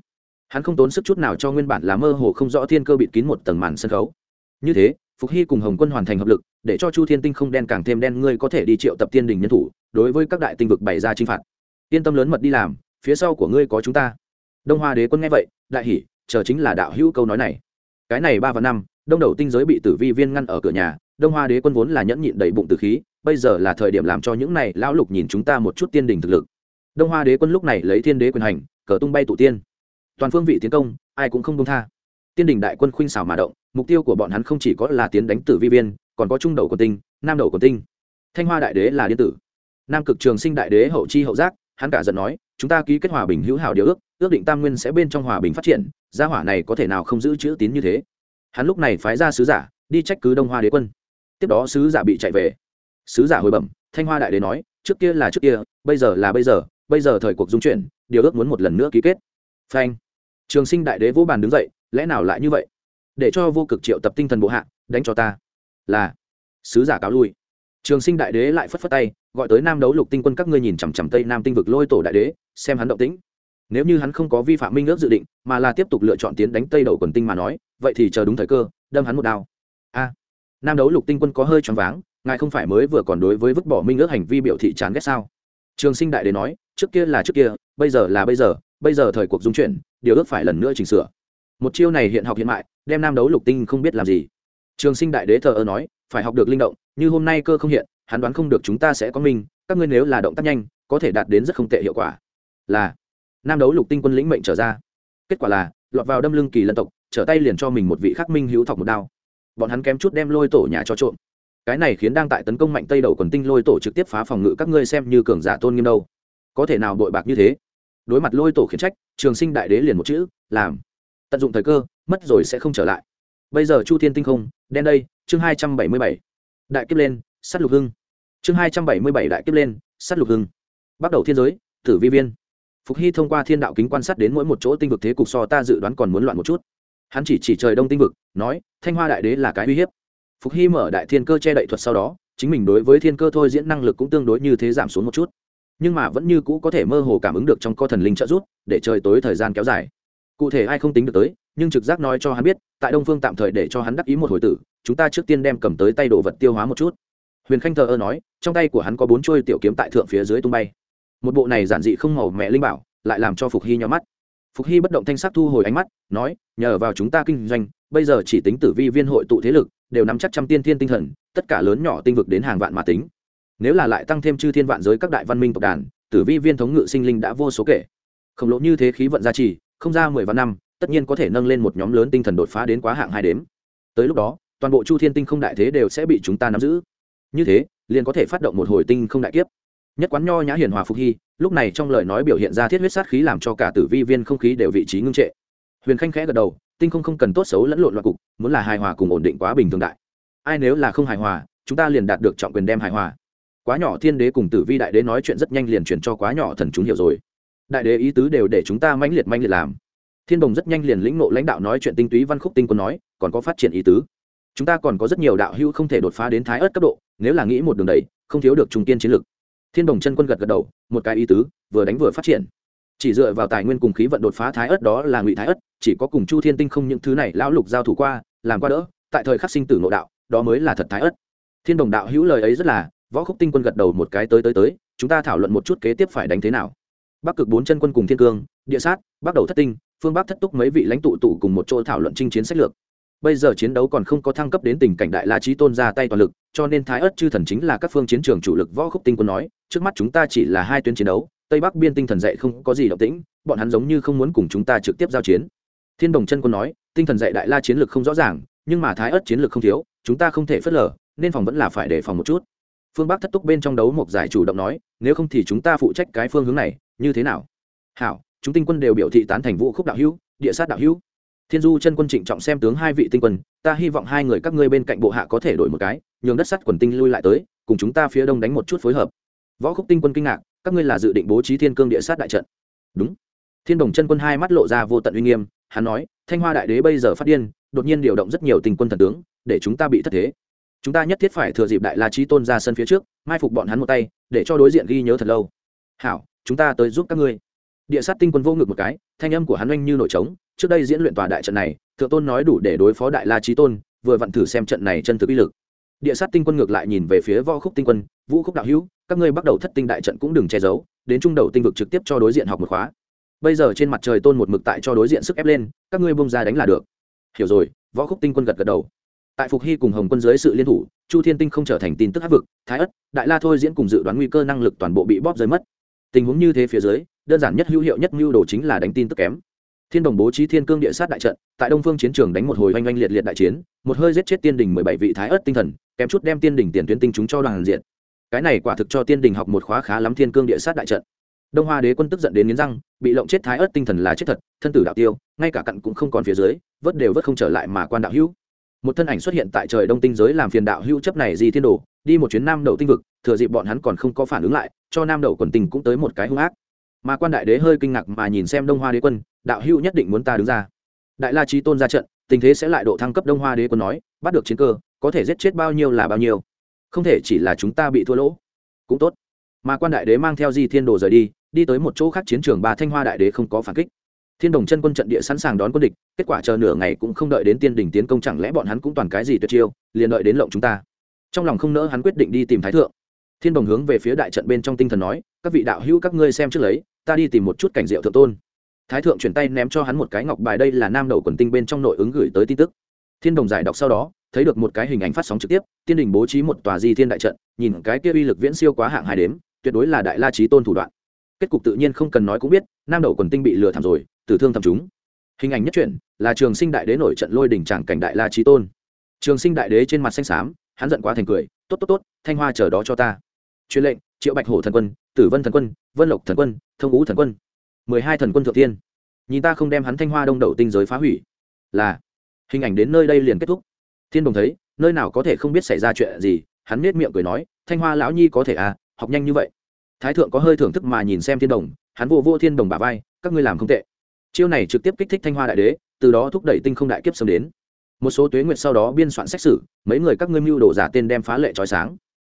Hắn không tốn sức chút nào cho nguyên bản là mơ hồ không rõ thiên cơ bịt kín một tầng màn sân khấu. Như thế, phục hy cùng hồng quân hoàn thành hợp lực, để cho chu thiên tinh không đen càng thêm đen, ngươi có thể đi triệu tập tiên đình nhân thủ, đối với các đại tinh vực bày ra chinh phạt. Yên tâm lớn mật đi làm, phía sau của ngươi có chúng ta. Đông hoa đế quân nghe vậy, đại hỉ, chờ chính là đạo hữu câu nói này. Cái này ba và năm, đông đầu tinh giới bị tử vi viên ngăn ở cửa nhà, đông hoa đế quân vốn là nhẫn nhịn đầy bụng từ khí, bây giờ là thời điểm làm cho những này lão lục nhìn chúng ta một chút tiên đình thực lực. Đông hoa đế quân lúc này lấy thiên đế quyền hành cờ tung bay tụ tiên. Toàn phương vị tiến công, ai cũng không công tha. Tiên đình đại quân khuynh xảo mà động, mục tiêu của bọn hắn không chỉ có là tiến đánh tử vi viên, còn có trung đầu của tinh, nam đầu của tinh. Thanh hoa đại đế là điện tử. Nam cực trường sinh đại đế hậu chi hậu giác, hắn cả giận nói, chúng ta ký kết hòa bình hữu hảo điều ước ước định tam nguyên sẽ bên trong hòa bình phát triển, gia hỏa này có thể nào không giữ chữ tín như thế? Hắn lúc này phái ra sứ giả, đi trách cứ đông hoa đế quân. Tiếp đó sứ giả bị chạy về. Sứ giả hồi bẩm, thanh hoa đại đế nói, trước kia là trước kia, bây giờ là bây giờ bây giờ thời cuộc dung chuyển, điều ước muốn một lần nữa ký kết. Phanh. Trường sinh đại đế vô bàn đứng dậy, lẽ nào lại như vậy? Để cho vô cực triệu tập tinh thần bộ hạ, đánh cho ta. Là. Sứ giả cáo lui. Trường sinh đại đế lại phất phất tay, gọi tới nam đấu lục tinh quân các ngươi nhìn chằm chằm tây nam tinh vực lôi tổ đại đế, xem hắn động tĩnh. Nếu như hắn không có vi phạm minh ước dự định, mà là tiếp tục lựa chọn tiến đánh tây đầu quần tinh mà nói, vậy thì chờ đúng thời cơ, đâm hắn một đao. A. Nam đấu lục tinh quân có hơi choáng váng, ngài không phải mới vừa còn đối với vứt bỏ minh ước hành vi biểu thị chán ghét sao? Trường sinh đại đế nói, trước kia là trước kia, bây giờ là bây giờ bây giờ thời cuộc dung chuyển, điều ước phải lần nữa chỉnh sửa. Một chiêu này hiện học hiện mại, đem nam đấu lục tinh không biết làm gì. Trường sinh đại đế thờ ơ nói, phải học được linh động, như hôm nay cơ không hiện, hắn đoán không được chúng ta sẽ có mình, các ngươi nếu là động tác nhanh, có thể đạt đến rất không tệ hiệu quả. Là, nam đấu lục tinh quân lĩnh mệnh trở ra. Kết quả là, lọt vào đâm lưng kỳ lân tộc, trở tay liền cho mình một vị khắc minh hữu thọc một đao. Bọn hắn kém chút đem lôi tổ nhà cho trộm cái này khiến đang tại tấn công mạnh tây đầu quần tinh lôi tổ trực tiếp phá phòng ngự các ngươi xem như cường giả tôn nghiêm đâu. Có thể nào bội bạc như thế? Đối mặt lôi tổ khiển trách, trường sinh đại đế liền một chữ, làm. Tận dụng thời cơ, mất rồi sẽ không trở lại. Bây giờ chu thiên tinh không, đen đây, chương hai trăm bảy mươi bảy. Đại kiếp lên sắt lục hưng. Chương hai trăm bảy mươi bảy đại kiếp lên sắt lục hưng. Bắt đầu thiên giới, tử vi viên. Phục hy thông qua thiên đạo kính quan sát đến mỗi một chỗ tinh vực thế cục so ta dự đoán còn muốn loạn một chút. Hắn chỉ chỉ trời đông tinh vực, nói, thanh hoa đại đế là cái uy hiếp phục hy mở đại thiên cơ che đậy thuật sau đó, chính mình đối với thiên cơ thôi diễn năng lực cũng tương đối như thế giảm xuống một chút. Nhưng mà vẫn như cũ có thể mơ hồ cảm ứng được trong co thần linh trợ rút để trời tối thời gian kéo dài. Cụ thể ai không tính được tới, nhưng trực giác nói cho hắn biết, tại đông phương tạm thời để cho hắn đắc ý một hồi tử, chúng ta trước tiên đem cầm tới tay đồ vật tiêu hóa một chút. Huyền khanh thờ ơ nói, trong tay của hắn có bốn chuôi tiểu kiếm tại thượng phía dưới tung bay. Một bộ này giản dị không màu mẹ linh bảo, lại làm cho phục hy nhó mắt. Phục hy bất động thanh sắc thu hồi ánh mắt, nói, nhờ vào chúng ta kinh doanh, bây giờ chỉ tính tử vi viên hội tụ thế lực đều nắm chắc trăm tiên thiên tinh thần, tất cả lớn nhỏ tinh vực đến hàng vạn mà tính. Nếu là lại tăng thêm chư thiên vạn giới các đại văn minh tộc đàn, tử vi viên thống ngự sinh linh đã vô số kể. Khổng lồ như thế khí vận gia trì, không ra mười vạn năm, tất nhiên có thể nâng lên một nhóm lớn tinh thần đột phá đến quá hạng hai đếm. Tới lúc đó, toàn bộ chu thiên tinh không đại thế đều sẽ bị chúng ta nắm giữ. Như thế, liền có thể phát động một hồi tinh không đại kiếp. Nhất quán nho nhã hiền hòa phục hy, lúc này trong lời nói biểu hiện ra thiết huyết sát khí làm cho cả tử vi viên không khí đều vị trí ngưng trệ. Huyền khanh khẽ gật đầu tinh không không cần tốt xấu lẫn lộn loạn cục, muốn là hài hòa cùng ổn định quá bình thường đại. Ai nếu là không hài hòa, chúng ta liền đạt được trọng quyền đem hài hòa. Quá nhỏ thiên đế cùng tử vi đại đế nói chuyện rất nhanh liền chuyển cho quá nhỏ thần chúng hiểu rồi. Đại đế ý tứ đều để chúng ta mãnh liệt mãnh liệt làm. Thiên đồng rất nhanh liền lĩnh nộ lãnh đạo nói chuyện tinh túy văn khúc tinh quân nói, còn có phát triển ý tứ. Chúng ta còn có rất nhiều đạo hữu không thể đột phá đến thái ớt cấp độ, nếu là nghĩ một đường đầy không thiếu được trung tiên chiến lược thiên đồng chân quân gật gật đầu, một cái ý tứ, vừa đánh vừa phát triển chỉ dựa vào tài nguyên cùng khí vận đột phá thái ớt đó là ngụy thái ớt chỉ có cùng chu thiên tinh không những thứ này lão lục giao thủ qua, làm qua đỡ, tại thời khắc sinh tử nội đạo, đó mới là thật thái ớt thiên đồng đạo hữu lời ấy rất là, võ khúc tinh quân gật đầu một cái tới tới tới, chúng ta thảo luận một chút kế tiếp phải đánh thế nào. Bắc cực bốn chân quân cùng thiên cương, địa sát, bắc đầu thất tinh, phương bắc thất túc mấy vị lãnh tụ tụ cùng một chỗ thảo luận chinh chiến sách lược. Bây giờ chiến đấu còn không có thăng cấp đến tình cảnh đại la trí tôn ra tay toàn lực, cho nên thái ất chư thần chính là các phương chiến trường chủ lực võ khúc tinh quân nói, trước mắt chúng ta chỉ là hai tuyến chiến đấu tây bắc biên tinh thần dạy không có gì động tĩnh, bọn hắn giống như không muốn cùng chúng ta trực tiếp giao chiến. Thiên đồng chân quân nói, tinh thần dạy đại la chiến lược không rõ ràng, nhưng mà thái ớt chiến lược không thiếu, chúng ta không thể phớt lờ, nên phòng vẫn là phải đề phòng một chút. Phương bắc thất túc bên trong đấu một giải chủ động nói, nếu không thì chúng ta phụ trách cái phương hướng này, như thế nào? Hảo, chúng tinh quân đều biểu thị tán thành vũ khúc đạo hữu, địa sát đạo hữu. Thiên du chân quân trịnh trọng xem tướng hai vị tinh quân, ta hy vọng hai người các ngươi bên cạnh bộ hạ có thể đổi một cái, nhường đất sắt quần tinh lui lại tới, cùng chúng ta phía đông đánh một chút phối hợp. Võ khúc tinh quân kinh ngạc các ngươi là dự định bố trí thiên cương địa sát đại trận. Đúng. Thiên đồng chân quân hai mắt lộ ra vô tận uy nghiêm, hắn nói, thanh hoa đại đế bây giờ phát điên, đột nhiên điều động rất nhiều tinh quân thần tướng, để chúng ta bị thất thế. Chúng ta nhất thiết phải thừa dịp đại la trí tôn ra sân phía trước, mai phục bọn hắn một tay, để cho đối diện ghi nhớ thật lâu. Hảo, chúng ta tới giúp các ngươi. Địa sát tinh quân vô ngực một cái, thanh âm của hắn oanh như nổi trống, trước đây diễn luyện tòa đại trận này, thượng tôn nói đủ để đối phó đại la trí tôn, vừa vặn thử xem trận này chân thực uy lực. Địa sát tinh quân ngược lại nhìn về phía võ khúc tinh quân, vũ khúc đạo hữu các ngươi bắt đầu thất tinh đại trận cũng đừng che giấu, đến trung đầu tinh vực trực tiếp cho đối diện học một khóa. Bây giờ trên mặt trời tôn một mực tại cho đối diện sức ép lên, các ngươi bông ra đánh là được. Hiểu rồi, võ khúc tinh quân gật gật đầu. Tại phục hy cùng hồng quân dưới sự liên thủ, chu thiên tinh không trở thành tin tức áp vực, thái ất, đại la thôi diễn cùng dự đoán nguy cơ năng lực toàn bộ bị bóp rơi mất. Tình huống như thế phía dưới, đơn giản nhất hữu hiệu nhất mưu đồ chính là đánh tin tức kém. Thiên đồng bố trí thiên cương địa sát đại trận, tại đông phương chiến trường đánh một hồi oanh oanh liệt liệt đại chiến, một hơi giết chết tiên đình mười bảy vị thái ất tinh thần, kém chút đem tiên đình tiền tuyến tinh chúng cho đoàn diện cái này quả thực cho tiên đình học một khóa khá lắm thiên cương địa sát đại trận. Đông hoa đế quân tức giận đến nghiến răng, bị lộng chết thái ớt tinh thần là chết thật, thân tử đạo tiêu, ngay cả cặn cũng không còn phía dưới, vớt đều vớt không trở lại mà quan đạo hữu. Một thân ảnh xuất hiện tại trời đông tinh giới làm phiền đạo hữu chấp này gì thiên đồ, đi một chuyến nam đầu tinh vực, thừa dịp bọn hắn còn không có phản ứng lại, cho nam đầu quần tình cũng tới một cái hung ác. Mà quan đại đế hơi kinh ngạc mà nhìn xem đông hoa đế quân, đạo hữu nhất định muốn ta đứng ra. Đại la trí tôn ra trận, tình thế sẽ lại độ thăng cấp đông hoa đế quân nói, bắt được chiến cơ, có thể giết chết bao nhiêu là bao nhiêu không thể chỉ là chúng ta bị thua lỗ. Cũng tốt. Mà quan đại đế mang theo di thiên đồ rời đi đi tới một chỗ khác chiến trường ba thanh hoa đại đế không có phản kích. Thiên đồng chân quân trận địa sẵn sàng đón quân địch, kết quả chờ nửa ngày cũng không đợi đến tiên đỉnh tiến công chẳng lẽ bọn hắn cũng toàn cái gì tuyệt chiêu, liền đợi đến lộng chúng ta. Trong lòng không nỡ hắn quyết định đi tìm thái thượng. Thiên đồng hướng về phía đại trận bên trong tinh thần nói, các vị đạo hữu, các ngươi xem trước lấy, ta đi tìm một chút cảnh diệu thượng tôn. Thái thượng chuyển tay ném cho hắn một cái ngọc bài, đây là nam đầu quần tinh bên trong nội ứng gửi tới tin tức thiên đồng giải đọc sau đó, thấy được một cái hình ảnh phát sóng trực tiếp, tiên đình bố trí một tòa di thiên đại trận, nhìn cái kia uy lực viễn siêu quá hạng hai đếm, tuyệt đối là đại la trí tôn thủ đoạn. Kết cục tự nhiên không cần nói cũng biết, nam đầu quần tinh bị lừa thảm rồi, tử thương thầm chúng. Hình ảnh nhất truyện là trường sinh đại đế nổi trận lôi đỉnh tràng cảnh đại la trí tôn. Trường sinh đại đế trên mặt xanh xám, hắn giận quá thành cười, tốt tốt tốt, thanh hoa chờ đó cho ta. Truyền lệnh, triệu bạch hổ thần quân, tử vân thần quân, vân lộc thần quân, thông ú thần quân. Mười hai thần quân thượng tiên nhìn ta không đem hắn thanh hoa đông đậu tinh giới phá hủy. Là hình ảnh đến nơi đây liền kết thúc. Thiên đồng thấy, nơi nào có thể không biết xảy ra chuyện gì, hắn nết miệng cười nói, thanh hoa lão nhi có thể à học nhanh như vậy. Thái thượng có hơi thưởng thức mà nhìn xem thiên đồng, hắn vô vô thiên đồng bà vai, các ngươi làm không tệ. Chiêu này trực tiếp kích thích thanh hoa đại đế, từ đó thúc đẩy tinh không đại kiếp sớm đến. Một số tuế nguyệt sau đó biên soạn xét xử mấy người các ngươi mưu đồ giả tên đem phá lệ trói sáng.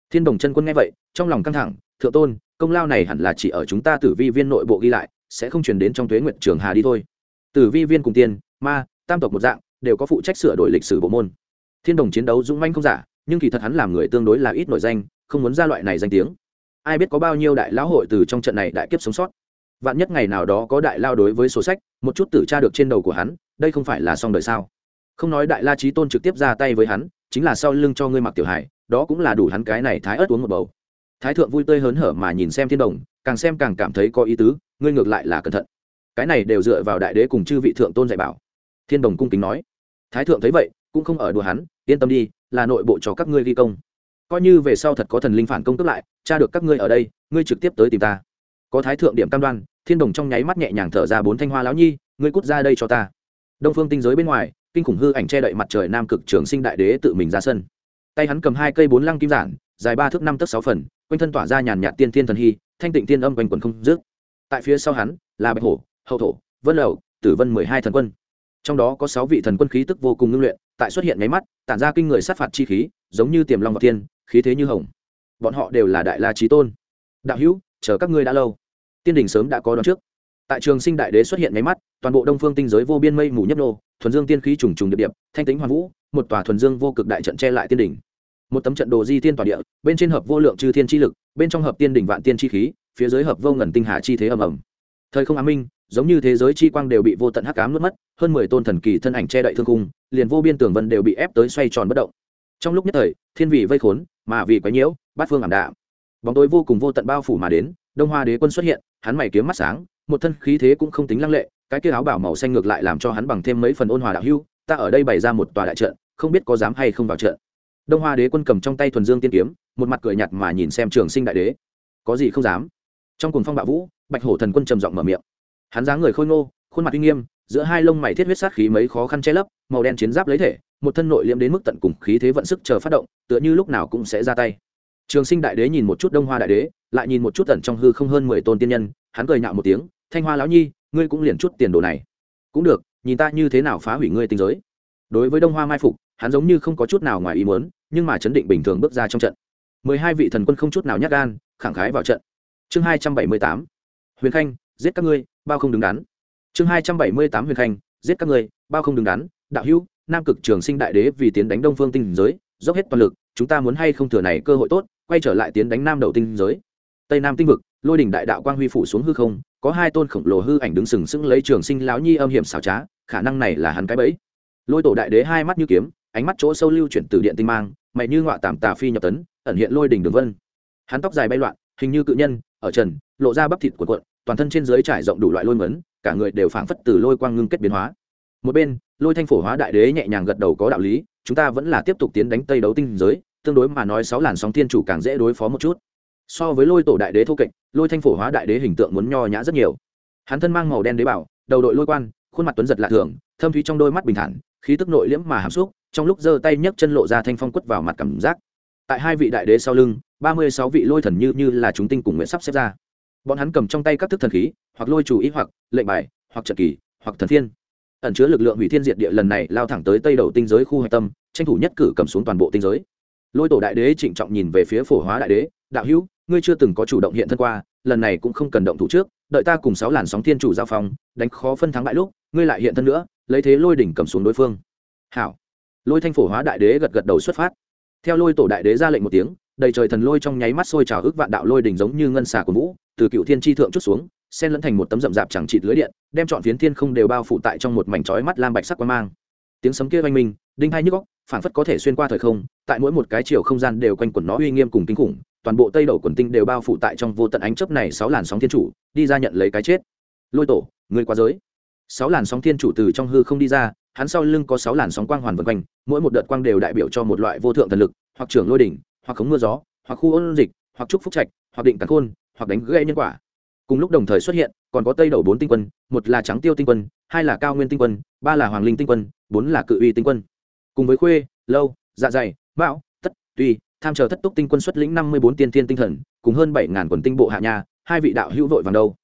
Thiên đồng chân quân nghe vậy, trong lòng căng thẳng, thượng tôn, công lao này hẳn là chỉ ở chúng ta tử vi viên nội bộ ghi lại, sẽ không chuyển đến trong tuế nguyệt trường hà đi thôi. Tử vi viên cùng tiên, ma, tam tộc một dạng đều có phụ trách sửa đổi lịch sử bộ môn. Thiên đồng chiến đấu dũng manh không giả, nhưng kỳ thật hắn làm người tương đối là ít nổi danh, không muốn ra loại này danh tiếng. Ai biết có bao nhiêu đại lão hội từ trong trận này đại kiếp sống sót. Vạn nhất ngày nào đó có đại lao đối với sổ sách, một chút tử tra được trên đầu của hắn, đây không phải là xong đời sao? Không nói đại la trí tôn trực tiếp ra tay với hắn, chính là sau lưng cho ngươi mặc tiểu hải đó cũng là đủ hắn cái này thái ớt uống một bầu. Thái thượng vui tươi hớn hở mà nhìn xem thiên đồng, càng xem càng cảm thấy có ý tứ, ngươi ngược lại là cẩn thận. Cái này đều dựa vào đại đế cùng chư vị thượng tôn dạy bảo. Thiên đồng cung kính nói thái thượng thấy vậy, cũng không ở đùa hắn, yên tâm đi, là nội bộ cho các ngươi ghi công. Coi như về sau thật có thần linh phản công tức lại tra được các ngươi ở đây, ngươi trực tiếp tới tìm ta. Có thái thượng điểm tam đoan, thiên đồng trong nháy mắt nhẹ nhàng thở ra bốn thanh hoa lão nhi, ngươi cút ra đây cho ta. Đông phương tinh giới bên ngoài, kinh khủng hư ảnh che đậy mặt trời nam cực trường sinh đại đế tự mình ra sân. Tay hắn cầm hai cây bốn lăng kim giản, dài ba thước năm tấc sáu phần, quanh thân tỏa ra nhàn nhạt tiên thiên thần hy, thanh tịnh tiên âm quanh quần không dứt tại phía sau hắn, là bạch hổ, hậu thổ, vân lậu, tử vân mười hai thần quân trong đó có sáu vị thần quân khí tức vô cùng ngưng luyện, tại xuất hiện nháy mắt, tản ra kinh người sát phạt chi khí, giống như tiềm long và tiên khí thế như hồng. Bọn họ đều là đại la trí tôn. Đạo hữu, chờ các ngươi đã lâu. Tiên đình sớm đã có đón trước. Tại trường sinh đại đế xuất hiện nháy mắt, toàn bộ đông phương tinh giới vô biên mây mù nhấp nô, thuần dương tiên khí trùng trùng điệp điệp, thanh tính hoàn vũ, một tòa thuần dương vô cực đại trận che lại tiên đỉnh. Một tấm trận đồ di tiên tòa địa, bên trên hợp vô lượng chư thiên chi lực, bên trong hợp tiên đỉnh vạn tiên chi khí, phía dưới hợp vô ngần tinh hà chi thế ầm ầm. Thời không á minh giống như thế giới chi quang đều bị vô tận hắc ám nuốt mất hơn mười tôn thần kỳ thân ảnh che đậy thương khung, liền vô biên tường vân đều bị ép tới xoay tròn bất động. Trong lúc nhất thời thiên vị vây khốn mà vì quấy nhiễu bát phương ảm đạm. Bóng tối vô cùng vô tận bao phủ mà đến đông hoa đế quân xuất hiện hắn mày kiếm mắt sáng một thân khí thế cũng không tính lăng lệ cái kia áo bảo màu xanh ngược lại làm cho hắn bằng thêm mấy phần ôn hòa đạo hữu, ta ở đây bày ra một tòa đại trận không biết có dám hay không vào trận. Đông hoa đế quân cầm trong tay thuần dương tiên kiếm một mặt cười nhạt mà nhìn xem trường sinh đại đế. Có gì không dám? Trong cuồng phong bạo vũ bạch hổ thần quân trầm giọng mở miệng hắn dáng người khôi ngô, khuôn mặt uy nghiêm, giữa hai lông mày thiết huyết sát khí mấy khó khăn che lấp, màu đen chiến giáp lấy thể, một thân nội liễm đến mức tận cùng khí thế vận sức chờ phát động, tựa như lúc nào cũng sẽ ra tay. Trường sinh đại đế nhìn một chút đông hoa đại đế, lại nhìn một chút tận trong hư không hơn mười tôn tiên nhân, hắn cười nhạo một tiếng, thanh hoa lão nhi, ngươi cũng liền chút tiền đồ này. Cũng được, nhìn ta như thế nào phá hủy ngươi tinh giới. Đối với đông hoa mai phục, hắn giống như không có chút nào ngoài ý muốn, nhưng mà chấn định bình thường bước ra trong trận. Mười hai vị thần quân không chút nào nhát gan, khẳng khái vào trận. Chương hai trăm bảy mươi tám. Huyền khanh, giết các ngươi bao không đứng đắn. Chương hai trăm bảy mươi tám huyền khanh, giết các ngươi, bao không đứng đắn, đạo hữu, nam cực trường sinh đại đế vì tiến đánh đông phương tinh giới, dốc hết toàn lực, chúng ta muốn hay không thừa này cơ hội tốt, quay trở lại tiến đánh nam đầu tinh giới. Tây nam tinh vực, lôi đỉnh đại đạo quang huy phủ xuống hư không, có hai tôn khổng lồ hư ảnh đứng sừng sững lấy trường sinh lão nhi âm hiểm xảo trá, khả năng này là hắn cái bẫy. Lôi tổ đại đế hai mắt như kiếm, ánh mắt chỗ sâu lưu chuyển từ điện tinh mang, mày như ngọa tạm tà phi nhập tấn, ẩn hiện lôi đỉnh đường vân. Hắn tóc dài bay loạn, hình như cự nhân, ở trần, lộ ra bắp thịt của cuộn toàn thân trên dưới trải rộng đủ loại lôi ngấn cả người đều phảng phất từ lôi quang ngưng kết biến hóa. Một bên, lôi thanh phổ hóa đại đế nhẹ nhàng gật đầu có đạo lý, chúng ta vẫn là tiếp tục tiến đánh tây đấu tinh giới, tương đối mà nói sáu làn sóng thiên chủ càng dễ đối phó một chút. So với lôi tổ đại đế thô kệch, lôi thanh phổ hóa đại đế hình tượng muốn nho nhã rất nhiều. Hắn thân mang màu đen đế bảo, đầu đội lôi quan, khuôn mặt tuấn giật lạ thường, thâm thúy trong đôi mắt bình thản, khí tức nội liễm mà hàm xúc, trong lúc giơ tay nhấc chân lộ ra thanh phong quất vào mặt cảm giác. Tại hai vị đại đế sau lưng, ba mươi sáu vị lôi thần như như là chúng tinh cùng nguyện sắp xếp ra bọn hắn cầm trong tay các thức thần khí, hoặc lôi chủ ý, hoặc lệnh bài, hoặc trận kỳ, hoặc thần thiên. Ẩn chứa lực lượng hủy thiên diệt địa lần này lao thẳng tới tây đầu tinh giới khu hạch tâm, tranh thủ nhất cử cầm xuống toàn bộ tinh giới. Lôi tổ đại đế trịnh trọng nhìn về phía phổ hóa đại đế, đạo hữu, ngươi chưa từng có chủ động hiện thân qua, lần này cũng không cần động thủ trước, đợi ta cùng sáu làn sóng thiên chủ giao phong, đánh khó phân thắng bại lúc, ngươi lại hiện thân nữa, lấy thế lôi đỉnh cầm xuống đối phương. Hảo. Lôi thanh phổ hóa đại đế gật gật đầu xuất phát. Theo lôi tổ đại đế ra lệnh một tiếng, đầy trời thần lôi trong nháy mắt sôi trào ước vạn đạo lôi đỉnh giống như ngân xà của vũ từ cựu thiên tri thượng chút xuống, sen lẫn thành một tấm rậm rạp chẳng trịt lưới điện, đem chọn phiến thiên không đều bao phủ tại trong một mảnh trói mắt lam bạch sắc quang mang. Tiếng sấm kia oanh minh, đinh hai nhức góc phản phất có thể xuyên qua thời không, tại mỗi một cái chiều không gian đều quanh quẩn nó uy nghiêm cùng kinh khủng, toàn bộ tây đầu quần tinh đều bao phủ tại trong vô tận ánh chớp này sáu làn sóng thiên chủ, đi ra nhận lấy cái chết. Lôi tổ, người qua giới. Sáu làn sóng thiên chủ từ trong hư không đi ra, hắn sau lưng có sáu làn sóng quang hoàn vần quanh, mỗi một đợt quang đều đại biểu cho một loại vô thượng thần lực, hoặc trưởng lôi đỉnh, hoặc khống mưa gió, hoặc khu ôn dịch, hoặc trúc phúc trạch, hoặc định cắn khôn hoặc đánh gây nhân quả. Cùng lúc đồng thời xuất hiện, còn có tây đầu bốn tinh quân, một là trắng tiêu tinh quân, hai là cao nguyên tinh quân, ba là hoàng linh tinh quân, bốn là cự uy tinh quân. Cùng với khuê, lâu dạ dày, mão, tất, tuy, tham chờ thất túc tinh quân xuất lĩnh năm mươi bốn tiên thiên tinh thần, cùng hơn bảy ngàn quần tinh bộ hạ nhà hai vị đạo hữu vội vàng đâu.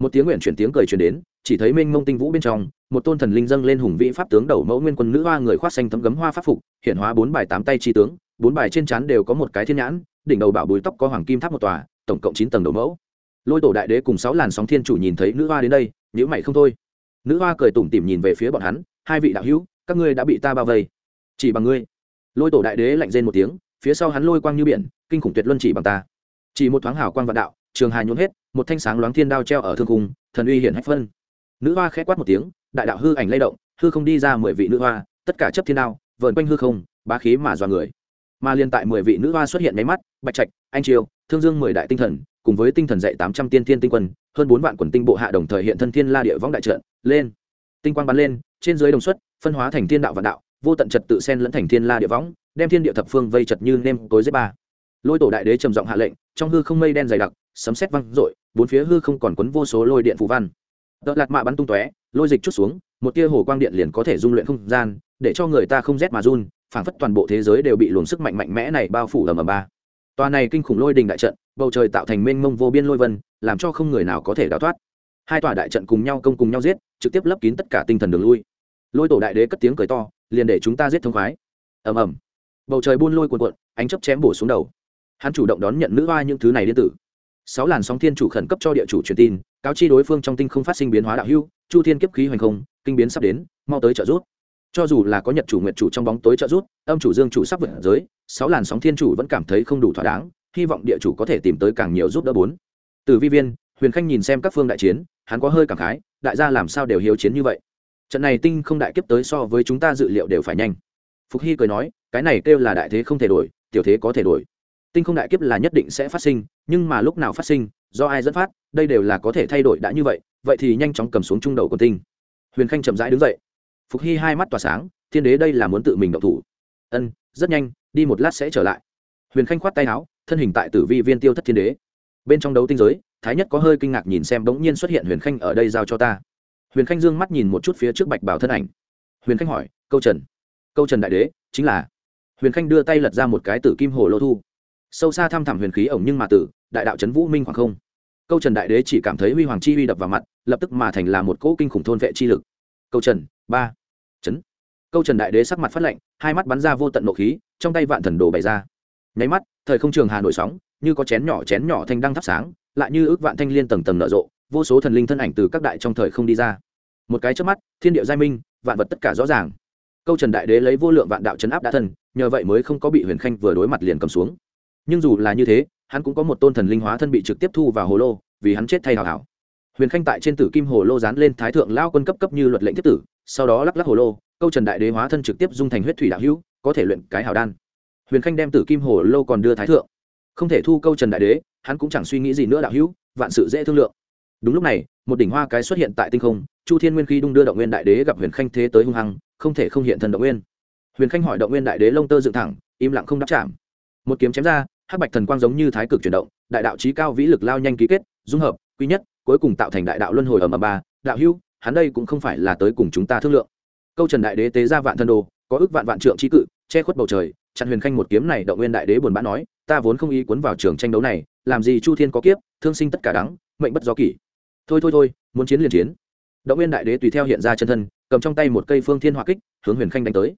Một tiếng nguyện chuyển tiếng cười chuyển đến, chỉ thấy minh mông tinh vũ bên trong, một tôn thần linh dâng lên hùng vĩ pháp tướng đầu mẫu nguyên quân nữ hoa người khoác xanh tấm gấm hoa pháp phục, hiện hóa bốn bài tám tay chi tướng, bốn bài trên trán đều có một cái thiên nhãn, đỉnh đầu bảo bùi tóc có hoàng kim tháp một tòa tổng cộng chín tầng đầu mẫu. Lôi tổ đại đế cùng sáu làn sóng thiên chủ nhìn thấy nữ hoa đến đây nhữ mày không thôi. Nữ hoa cười tủm tỉm nhìn về phía bọn hắn, hai vị đạo hữu, các ngươi đã bị ta bao vây. Chỉ bằng ngươi. Lôi tổ đại đế lạnh rên một tiếng, phía sau hắn lôi quang như biển, kinh khủng tuyệt luân chỉ bằng ta. Chỉ một thoáng hào quang vạn đạo, trường hà nhốn hết, một thanh sáng loáng thiên đao treo ở thương cung thần uy hiển hách phân. Nữ hoa khẽ quát một tiếng, đại đạo hư ảnh lay động, hư không đi ra mười vị nữ hoa, tất cả chấp thiên đao vợn quanh hư không, bá khí mà dọa người mà liên tại mười vị nữ hoa xuất hiện máy mắt, bạch trạch, anh triều, thương dương mười đại tinh thần, cùng với tinh thần dạy tám trăm tiên thiên tinh quân, hơn bốn vạn quần tinh bộ hạ đồng thời hiện thân thiên la địa võng đại trận, lên. Tinh quang bắn lên, trên dưới đồng xuất, phân hóa thành thiên đạo vạn đạo, vô tận trật tự sen lẫn thành thiên la địa võng, đem thiên địa thập phương vây chật như nêm tối giết ba. Lôi tổ đại đế trầm giọng hạ lệnh, trong hư không mây đen dày đặc, sấm sét văng rội bốn phía hư không còn quấn vô số lôi điện phù văn. Đợt lạt mạ bắn tung tóe, lôi dịch chút xuống, một tia hồ quang điện liền có thể dung luyện không gian, để cho người ta không rét mà run phảng phất toàn bộ thế giới đều bị luồng sức mạnh mạnh mẽ này bao phủ ầm ầm ba. Tòa này kinh khủng lôi đình đại trận, bầu trời tạo thành mênh mông vô biên lôi vân, làm cho không người nào có thể đào thoát. Hai tòa đại trận cùng nhau công cùng nhau giết, trực tiếp lấp kín tất cả tinh thần đường lui. Lôi tổ đại đế cất tiếng cười to, liền để chúng ta giết thông khoái. Ầm ầm. Bầu trời buôn lôi cuồn cuộn, ánh chớp chém bổ xuống đầu. Hắn chủ động đón nhận nữ hoa những thứ này điện tử. Sáu làn sóng thiên chủ khẩn cấp cho địa chủ truyền tin, cáo chi đối phương trong tinh không phát sinh biến hóa đạo hưu chu thiên kiếp khí hoành không, kinh biến sắp đến, mau tới trợ giúp cho dù là có nhật chủ nguyện chủ trong bóng tối trợ rút âm chủ dương chủ sắp vượt giới, sáu làn sóng thiên chủ vẫn cảm thấy không đủ thỏa đáng, hy vọng địa chủ có thể tìm tới càng nhiều giúp đỡ bốn. Từ vi viên, huyền khanh nhìn xem các phương đại chiến, hắn có hơi cảm khái, đại gia làm sao đều hiếu chiến như vậy? Trận này tinh không đại kiếp tới so với chúng ta dự liệu đều phải nhanh. Phục hy cười nói, cái này kêu là đại thế không thể đổi, tiểu thế có thể đổi. Tinh không đại kiếp là nhất định sẽ phát sinh, nhưng mà lúc nào phát sinh, do ai dẫn phát, đây đều là có thể thay đổi đã như vậy vậy thì nhanh chóng cầm xuống trung đầu con tinh. Huyền khanh chậm rãi đứng dậy phục hy hai mắt tỏa sáng, thiên đế đây là muốn tự mình động thủ. Ân, rất nhanh, đi một lát sẽ trở lại. Huyền khanh khoát tay áo, thân hình tại tử vi viên tiêu thất thiên đế. Bên trong đấu tinh giới, thái nhất có hơi kinh ngạc nhìn xem bỗng nhiên xuất hiện huyền khanh ở đây giao cho ta. Huyền khanh dương mắt nhìn một chút phía trước bạch bảo thân ảnh. Huyền khanh hỏi, câu trần câu trần đại đế, chính là? Huyền khanh đưa tay lật ra một cái tử kim hồ lô thu. Sâu xa thăm thẳm huyền khí ổng nhưng mà tử, đại đạo trấn vũ minh hoàng không. Câu trần đại đế chỉ cảm thấy huy hoàng chi huy đập vào mặt, lập tức mà thành là một cỗ kinh khủng thôn vệ chi lực. Câu trần ba trấn câu trần đại đế sắc mặt phát lạnh hai mắt bắn ra vô tận nộ khí, trong tay vạn thần đồ bày ra. nháy mắt, thời không trường hà nổi sóng, như có chén nhỏ chén nhỏ thanh đăng thắp sáng, lại như ước vạn thanh liên tầng tầng nở rộ, vô số thần linh thân ảnh từ các đại trong thời không đi ra. một cái trước mắt, thiên địa giai minh, vạn vật tất cả rõ ràng. câu trần đại đế lấy vô lượng vạn đạo chấn áp đã thân nhờ vậy mới không có bị huyền khanh vừa đối mặt liền cầm xuống. nhưng dù là như thế, hắn cũng có một tôn thần linh hóa thân bị trực tiếp thu vào hồ lô, vì hắn chết thay hào hảo huyền khanh tại trên tử kim hồ lô dán lên thái thượng lao quân cấp cấp như luật lệnh tiếp tử, sau đó lắc lắc hồ lô, câu trần đại đế hóa thân trực tiếp dung thành huyết thủy đạo hữu, có thể luyện cái hào đan. Huyền khanh đem tử kim hồ lô còn đưa thái thượng. Không thể thu câu trần đại đế, hắn cũng chẳng suy nghĩ gì nữa đạo hữu, vạn sự dễ thương lượng. Đúng lúc này, một đỉnh hoa cái xuất hiện tại tinh không, chu thiên nguyên khi đung đưa động nguyên đại đế gặp huyền khanh thế tới hung hăng, không thể không hiện thần động nguyên. Huyền khanh hỏi động nguyên đại đế lông tơ dựng thẳng, im lặng không đáp chạm. Một kiếm chém ra, hắc bạch thần quang giống như thái cực chuyển động, đại đạo trí cao vĩ lực lao nhanh ký kết, dung hợp quý nhất cuối cùng tạo thành đại đạo luân hồi ở mờ ba, đạo hữu, hắn đây cũng không phải là tới cùng chúng ta thương lượng. Câu trần đại đế tế ra vạn thân đồ, có ước vạn vạn trượng trí cự, che khuất bầu trời, chặn huyền khanh một kiếm này động nguyên đại đế buồn bã nói, ta vốn không ý cuốn vào trường tranh đấu này, làm gì chu thiên có kiếp, thương sinh tất cả đắng, mệnh bất do kỷ. Thôi thôi thôi, muốn chiến liền chiến. Động nguyên đại đế tùy theo hiện ra chân thân, cầm trong tay một cây phương thiên hỏa kích, hướng huyền khanh đánh tới.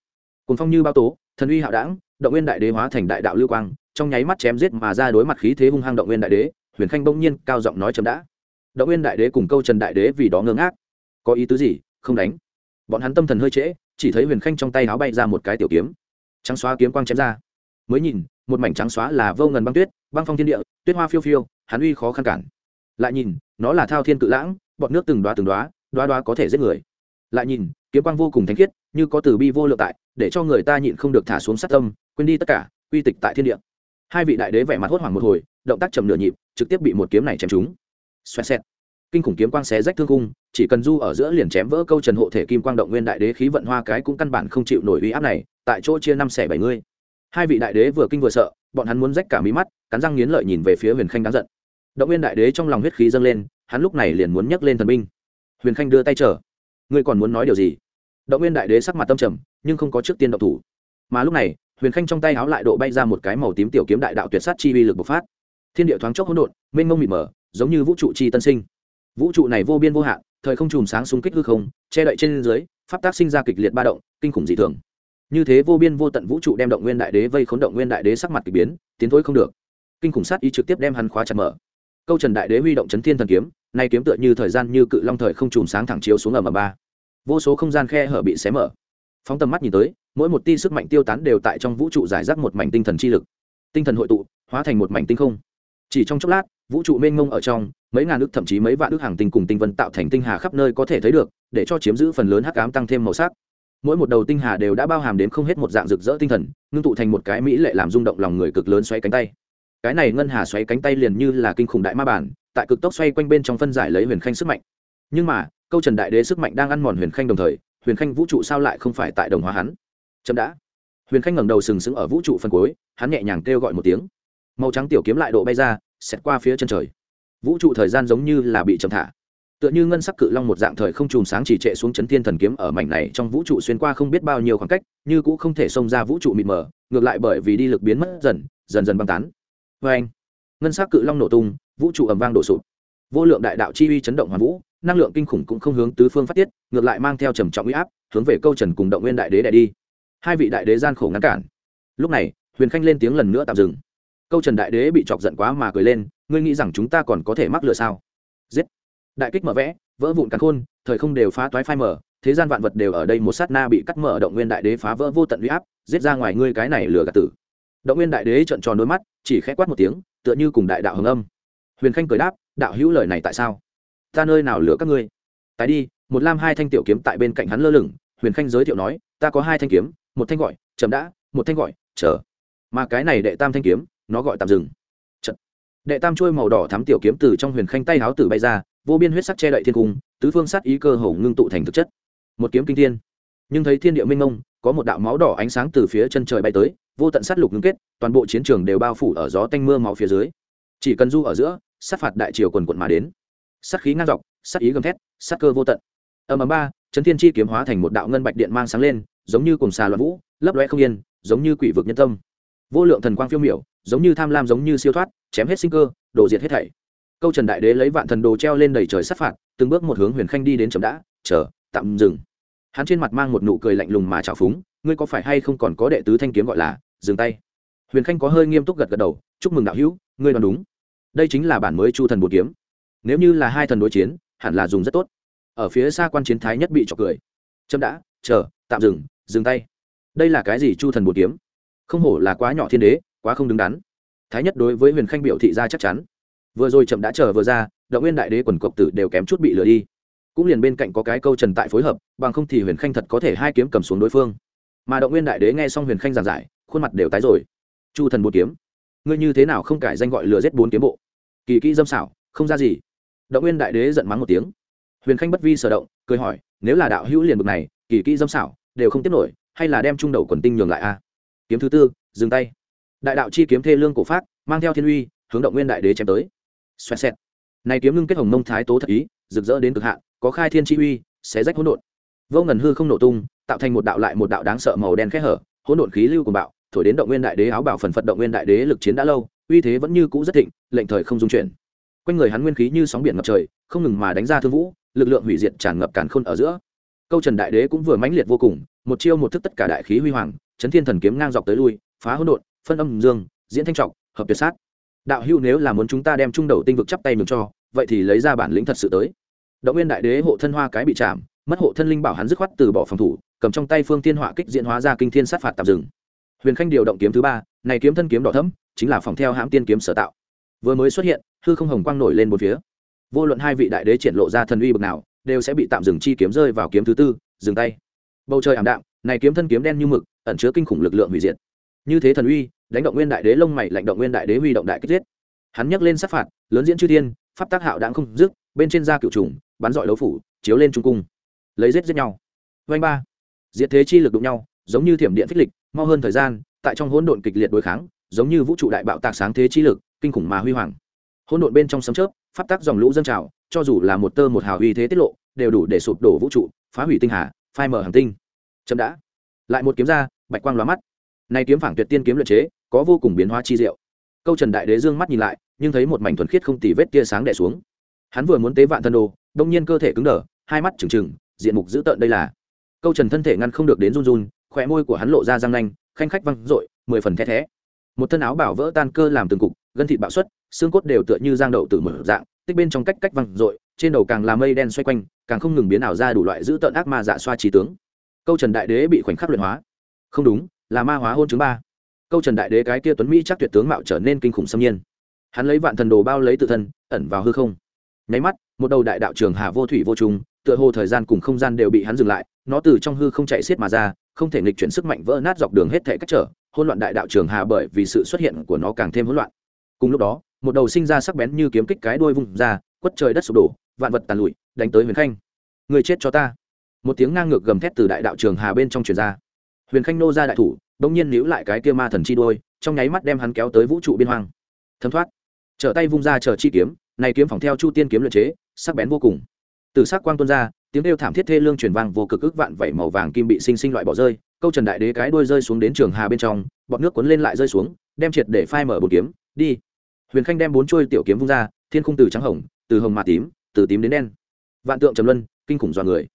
Cùng phong như bao tố, thần uy hạo đảng động nguyên đại đế hóa thành đại đạo lưu quang, trong nháy mắt chém giết mà ra đối mặt khí thế hung hăng động nguyên đại đế, huyền khanh bỗng nhiên cao giọng nói chấm đã động nguyên đại đế cùng câu trần đại đế vì đó ngơ ngác. Có ý tứ gì? Không đánh. Bọn hắn tâm thần hơi trễ, chỉ thấy huyền khanh trong tay áo bay ra một cái tiểu kiếm. Trắng xóa kiếm quang chém ra. Mới nhìn, một mảnh trắng xóa là vô ngần băng tuyết, băng phong thiên địa, tuyết hoa phiêu phiêu, hắn uy khó khăn cản. Lại nhìn, nó là thao thiên cự lãng, bọn nước từng đoá từng đoá đoá đoá có thể giết người. Lại nhìn, kiếm quang vô cùng thánh khiết, như có từ bi vô lượng tại, để cho người ta nhịn không được thả xuống sát tâm, quên đi tất cả uy tịch tại thiên địa. Hai vị đại đế vẻ mặt hốt hoảng một hồi, động tác chầm nửa nhịp, trực tiếp bị một kiếm này chém trúng xoẹt xẹt. Kinh khủng kiếm quang xé rách thương cung chỉ cần du ở giữa liền chém vỡ câu trần hộ thể kim quang động nguyên đại đế khí vận hoa cái cũng căn bản không chịu nổi uy áp này, tại chỗ chia năm xẻ bảy mươi. Hai vị đại đế vừa kinh vừa sợ, bọn hắn muốn rách cả mí mắt, cắn răng nghiến lợi nhìn về phía huyền khanh đáng giận. Động nguyên đại đế trong lòng huyết khí dâng lên, hắn lúc này liền muốn nhấc lên thần binh. Huyền khanh đưa tay trở ngươi còn muốn nói điều gì? Động nguyên đại đế sắc mặt tâm trầm, nhưng không có trước tiên động thủ. Mà lúc này, huyền khanh trong tay háo lại độ bay ra một cái màu tím tiểu kiếm đại đạo tuyệt sát chi uy lực bộc phát. Thiên địa thoáng chốc hỗn độn, mênh mông mịt mờ giống như vũ trụ chi tân sinh. Vũ trụ này vô biên vô hạn, thời không chùm sáng xung kích hư không, che đậy trên dưới, pháp tác sinh ra kịch liệt ba động, kinh khủng dị thường. Như thế vô biên vô tận vũ trụ đem động nguyên đại đế vây khốn động nguyên đại đế sắc mặt k ỳ biến, tiến thối không được. Kinh khủng sát ý trực tiếp đem hắn khóa chặt mở. Câu trần đại đế huy động chấn thiên thần kiếm, nay kiếm tựa như thời gian như cự long thời không chùm sáng thẳng chiếu xuống ở m ba. Vô số không gian khe hở bị xé mở. Phóng tầm mắt nhìn tới, mỗi một ti sức mạnh tiêu tán đều tại trong vũ trụ giải rác một mảnh tinh thần chi lực. Tinh thần hội tụ, hóa thành một mảnh tinh không chỉ trong chốc lát, vũ trụ mênh mông ở trong, mấy ngàn ước thậm chí mấy vạn ước hàng tinh cùng tinh vân tạo thành tinh hà khắp nơi có thể thấy được, để cho chiếm giữ phần lớn hắc ám tăng thêm màu sắc. Mỗi một đầu tinh hà đều đã bao hàm đến không hết một dạng rực rỡ tinh thần, ngưng tụ thành một cái mỹ lệ làm rung động lòng người cực lớn xoay cánh tay. Cái này ngân hà xoay cánh tay liền như là kinh khủng đại ma bản, tại cực tốc xoay quanh bên trong phân giải lấy huyền khanh sức mạnh. Nhưng mà, câu trần đại đế sức mạnh đang ăn mòn huyền khanh đồng thời, huyền khanh vũ trụ sao lại không phải tại đồng hóa hắn? Chậm đã. Huyền khanh ngẩng đầu sừng sững ở vũ trụ phân cuối, hắn nhẹ nhàng kêu gọi một tiếng màu trắng tiểu kiếm lại độ bay ra, xẹt qua phía chân trời. Vũ trụ thời gian giống như là bị chậm thả. Tựa như ngân sắc cự long một dạng thời không chùm sáng chỉ trệ xuống chấn thiên thần kiếm ở mảnh này trong vũ trụ xuyên qua không biết bao nhiêu khoảng cách, như cũng không thể xông ra vũ trụ mịt mờ, ngược lại bởi vì đi lực biến mất dần dần dần băng tán. Vê anh ngân sắc cự long nổ tung, vũ trụ ầm vang đổ sụp. Vô lượng đại đạo chi uy chấn động hoàn vũ, năng lượng kinh khủng cũng không hướng tứ phương phát tiết, ngược lại mang theo trầm trọng uy áp, hướng về câu trần cùng động nguyên đại đế đại đi. Hai vị đại đế gian khổ ngăn cản. Lúc này, huyền khanh lên tiếng lần nữa tạm dừng câu trần đại đế bị chọc giận quá mà cười lên, ngươi nghĩ rằng chúng ta còn có thể mắc lừa sao? Giết! Đại kích mở vẽ, vỡ vụn cắn khôn, thời không đều phá toái phai mở thế gian vạn vật đều ở đây, một sát na bị cắt mở, động nguyên đại đế phá vỡ vô tận uy áp, giết ra ngoài ngươi cái này lừa gạt tử. Động nguyên đại đế trợn tròn đôi mắt, chỉ khẽ quát một tiếng, tựa như cùng đại đạo hồng âm. Huyền khanh cười đáp, đạo hữu lời này tại sao? Ta nơi nào lừa các ngươi? Tái đi, một lam hai thanh tiểu kiếm tại bên cạnh hắn lơ lửng, huyền khanh giới thiệu nói, ta có hai thanh kiếm, một thanh gọi, chậm đã, một thanh gọi, chờ. Mà cái này đệ tam thanh kiếm nó gọi tạm dừng. Chật. đệ tam trôi màu đỏ thắm tiểu kiếm từ trong huyền khanh tay háo tử bay ra, vô biên huyết sắc che đậy thiên cung, tứ phương sát ý cơ hổ ngưng tụ thành thực chất. Một kiếm kinh thiên. Nhưng thấy thiên địa minh mông, có một đạo máu đỏ ánh sáng từ phía chân trời bay tới, vô tận sát lục ngưng kết, toàn bộ chiến trường đều bao phủ ở gió tanh mưa máu phía dưới. Chỉ cần du ở giữa, sát phạt đại triều quần quận mà đến. Sát khí ngang dọc, sát ý gầm thét, sát cơ vô tận. Ầm ầm ba, chấn thiên chi kiếm hóa thành một đạo ngân bạch điện mang sáng lên, giống như cùng xà loạn vũ, lấp loe không yên, giống như quỷ vực nhân tâm vô lượng thần quang phiêu miểu, giống như tham lam giống như siêu thoát, chém hết sinh cơ, đổ diệt hết thảy. Câu trần đại đế lấy vạn thần đồ treo lên đầy trời sát phạt, từng bước một hướng huyền khanh đi đến chậm đã, chờ, tạm dừng. Hắn trên mặt mang một nụ cười lạnh lùng mà trào phúng, ngươi có phải hay không còn có đệ tứ thanh kiếm gọi là, dừng tay? Huyền khanh có hơi nghiêm túc gật gật đầu, chúc mừng đạo hữu, ngươi đoán đúng. Đây chính là bản mới chu thần bột kiếm. Nếu như là hai thần đối chiến, hẳn là dùng rất tốt. Ở phía xa quan chiến thái nhất bị trọc cười. Chậm đã, chờ, tạm dừng dừng tay. Đây là cái gì chu thần bột kiếm? Không hổ là quá nhỏ thiên đế, quá không đứng đắn. Thái nhất đối với huyền khanh biểu thị ra chắc chắn. Vừa rồi chậm đã chờ vừa ra, động nguyên đại đế quần cộc tử đều kém chút bị lừa đi. Cũng liền bên cạnh có cái câu trần tại phối hợp, bằng không thì huyền khanh thật có thể hai kiếm cầm xuống đối phương. Mà động nguyên đại đế nghe xong huyền khanh giảng giải, khuôn mặt đều tái rồi. Chu thần bốn kiếm. Ngươi như thế nào không cải danh gọi lừa giết bốn kiếm bộ? Kỳ kỹ dâm xảo, không ra gì. Động nguyên đại đế giận mắng một tiếng. Huyền khanh bất vi sở động, cười hỏi, nếu là đạo hữu liền bực này, kỳ kỹ dâm xảo, đều không tiếp nổi, hay là đem trung đầu quần tinh nhường lại a? Kiếm thứ tư, dừng tay. Đại đạo chi kiếm thê lương cổ phát mang theo thiên uy, hướng động nguyên đại đế chém tới. Xoẹt xẹt. Này kiếm ngưng kết hồng mông thái tố thật ý, rực rỡ đến cực hạn, có khai thiên chi uy, xé rách hỗn độn. Vô ngần hư không nổ tung, tạo thành một đạo lại một đạo đáng sợ màu đen khẽ hở, hỗn độn khí lưu của bạo, thổi đến động nguyên đại đế áo bảo phần phật động nguyên đại đế lực chiến đã lâu, uy thế vẫn như cũ rất thịnh, lệnh thời không dung chuyển. Quanh người hắn nguyên khí như sóng biển ngập trời, không ngừng mà đánh ra thương vũ, lực lượng hủy diệt tràn ngập càn khôn ở giữa. Câu trần đại đế cũng vừa mãnh liệt vô cùng, một chiêu một thức tất cả đại khí huy hoàng chấn thiên thần kiếm ngang dọc tới lui, phá hỗn độn, phân âm dương, diễn thanh trọng, hợp tuyệt sát. Đạo hữu nếu là muốn chúng ta đem trung đầu tinh vực chắp tay mừng cho, vậy thì lấy ra bản lĩnh thật sự tới. Động nguyên đại đế hộ thân hoa cái bị chạm, mất hộ thân linh bảo hắn dứt khoát từ bỏ phòng thủ, cầm trong tay phương thiên họa kích diễn hóa ra kinh thiên sát phạt tạm dừng. Huyền khanh điều động kiếm thứ ba, này kiếm thân kiếm đỏ thấm chính là phòng theo hãm tiên kiếm sở tạo. Vừa mới xuất hiện, hư không hồng quang nổi lên một phía. Vô luận hai vị đại đế triển lộ ra thần uy bậc nào, đều sẽ bị tạm dừng chi kiếm rơi vào kiếm thứ tư, dừng tay. Bầu trời ảm đạm, này kiếm thân kiếm đen như mực ẩn chứa kinh khủng lực lượng hủy diệt. Như thế thần uy, đánh động nguyên đại đế lông mày, lạnh động nguyên đại đế huy động đại kích giết. Hắn nhấc lên sát phạt, lớn diễn chư thiên, pháp tác hạo đạn không dứt, bên trên da cựu trùng, bắn dọi đấu phủ, chiếu lên trung cung. Lấy giết giết nhau. Vanh ba. Diệt thế chi lực đụng nhau, giống như thiểm điện phích lịch, mau hơn thời gian, tại trong hỗn độn kịch liệt đối kháng, giống như vũ trụ đại bạo tạc sáng thế chi lực, kinh khủng mà huy hoàng. Hỗn độn bên trong sấm chớp, pháp tắc dòng lũ dâng trào, cho dù là một tơ một hào uy thế tiết lộ, đều đủ để sụp đổ vũ trụ, phá hủy tinh hà, phai mở hành tinh. Chậm đã. Lại một kiếm ra bạch quang lóa mắt. Này kiếm phảng tuyệt tiên kiếm luyện chế, có vô cùng biến hóa chi diệu. Câu trần đại đế dương mắt nhìn lại, nhưng thấy một mảnh thuần khiết không tì vết tia sáng đè xuống. Hắn vừa muốn tế vạn thân đồ, đông nhiên cơ thể cứng đờ, hai mắt trừng trừng, diện mục dữ tợn đây là. Câu trần thân thể ngăn không được đến run run khỏe môi của hắn lộ ra răng nanh, khanh khách văng r mười phần the thé. Một thân áo bảo vỡ tan cơ làm từng cục, gân thịt bạo xuất, xương cốt đều tựa như giang đậu từ mở dạng, tích bên trong cách cách văng r trên đầu càng là mây đen xoay quanh, càng không ngừng biến ảo ra đủ loại dữ tợn ác ma dạ xoa trí tướng. Câu trần đại đế bị khoảnh khắc luyện hóa không đúng, là ma hóa hôn chứng ba. Câu trần đại đế cái kia tuấn mỹ chắc tuyệt tướng mạo trở nên kinh khủng xâm nhiên. Hắn lấy vạn thần đồ bao lấy tự thân, ẩn vào hư không. Nháy mắt, một đầu đại đạo trường hà vô thủy vô trung tựa hồ thời gian cùng không gian đều bị hắn dừng lại, nó từ trong hư không chạy xiết mà ra, không thể nghịch chuyển sức mạnh vỡ nát dọc đường hết thể cách trở, hỗn loạn đại đạo trường hà bởi vì sự xuất hiện của nó càng thêm hỗn loạn. Cùng lúc đó, một đầu sinh ra sắc bén như kiếm kích cái đuôi vung ra, quất trời đất sụp đổ, vạn vật tàn lụi, đánh tới huyền khanh. Người chết cho ta. Một tiếng ngang ngược gầm thét từ đại đạo trường hà bên trong truyền ra huyền khanh nô ra đại thủ, bỗng nhiên níu lại cái kia ma thần chi đôi, trong nháy mắt đem hắn kéo tới vũ trụ biên hoang. Thấm thoát. Trở tay vung ra chờ chi kiếm, này kiếm phòng theo chu tiên kiếm luyện chế, sắc bén vô cùng. Từ sắc quang tuôn ra, tiếng kêu thảm thiết thê lương truyền vang vô cực ức vạn vảy màu vàng kim bị sinh sinh loại bỏ rơi, câu trần đại đế cái đuôi rơi xuống đến trường hà bên trong bọt nước cuốn lên lại rơi xuống, đem triệt để phai mở bốn kiếm, đi. Huyền khanh đem bốn trôi tiểu kiếm vung ra, thiên khung từ trắng hồng, từ hồng mà tím, từ tím đến đen. Vạn tượng trầm luân, kinh khủng dọa người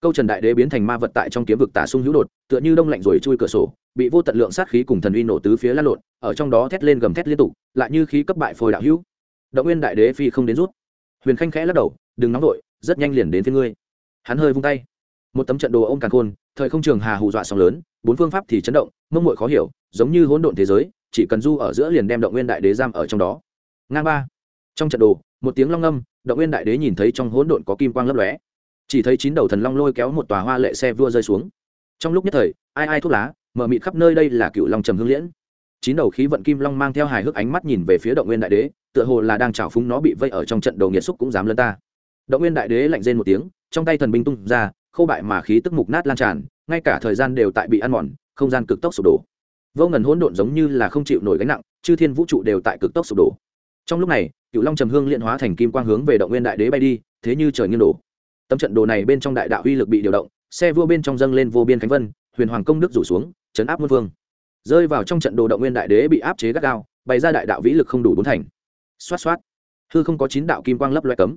câu trần đại đế biến thành ma vật tại trong kiếm vực tả sung hữu đột, tựa như đông lạnh rồi chui cửa sổ, bị vô tận lượng sát khí cùng thần uy nổ tứ phía lăn lộn, ở trong đó thét lên gầm thét liên tục, lại như khí cấp bại phôi đạo hữu. Động nguyên đại đế phi không đến rút. Huyền khanh khẽ lắc đầu, đừng nóng vội, rất nhanh liền đến phía ngươi. Hắn hơi vung tay. Một tấm trận đồ ôm càn khôn, thời không trường hà hù dọa sóng lớn, bốn phương pháp thì chấn động, mông mội khó hiểu, giống như hỗn độn thế giới, chỉ cần du ở giữa liền đem động nguyên đại đế giam ở trong đó. Ngang ba. Trong trận đồ, một tiếng long âm, động nguyên đại đế nhìn thấy trong hỗn độn có kim quang lấp lóe chỉ thấy chín đầu thần long lôi kéo một tòa hoa lệ xe vua rơi xuống. Trong lúc nhất thời, ai ai thuốc lá, mở mịt khắp nơi đây là cựu long trầm hương liễn. Chín đầu khí vận kim long mang theo hài hước ánh mắt nhìn về phía động nguyên đại đế, tựa hồ là đang trào phúng nó bị vây ở trong trận đầu nghiệt xúc cũng dám lân ta. Động nguyên đại đế lạnh rên một tiếng, trong tay thần binh tung ra khâu bại mà khí tức mục nát lan tràn, ngay cả thời gian đều tại bị ăn mòn, không gian cực tốc sụp đổ. Vô ngần hỗn độn giống như là không chịu nổi gánh nặng, chư thiên vũ trụ đều tại cực tốc sụp đổ. Trong lúc này, cựu long trầm hương liên hóa thành kim quang hướng về động nguyên đại đế bay đi, thế như trời nghiêng đổ tấm trận đồ này bên trong đại đạo uy lực bị điều động, xe vua bên trong dâng lên vô biên khánh vân, huyền hoàng công đức rủ xuống, chấn áp muôn vương. Rơi vào trong trận đồ động nguyên đại đế bị áp chế gắt gao, bày ra đại đạo vĩ lực không đủ bốn thành. Xoát xoát. Hư không có chín đạo kim quang lấp loe cấm.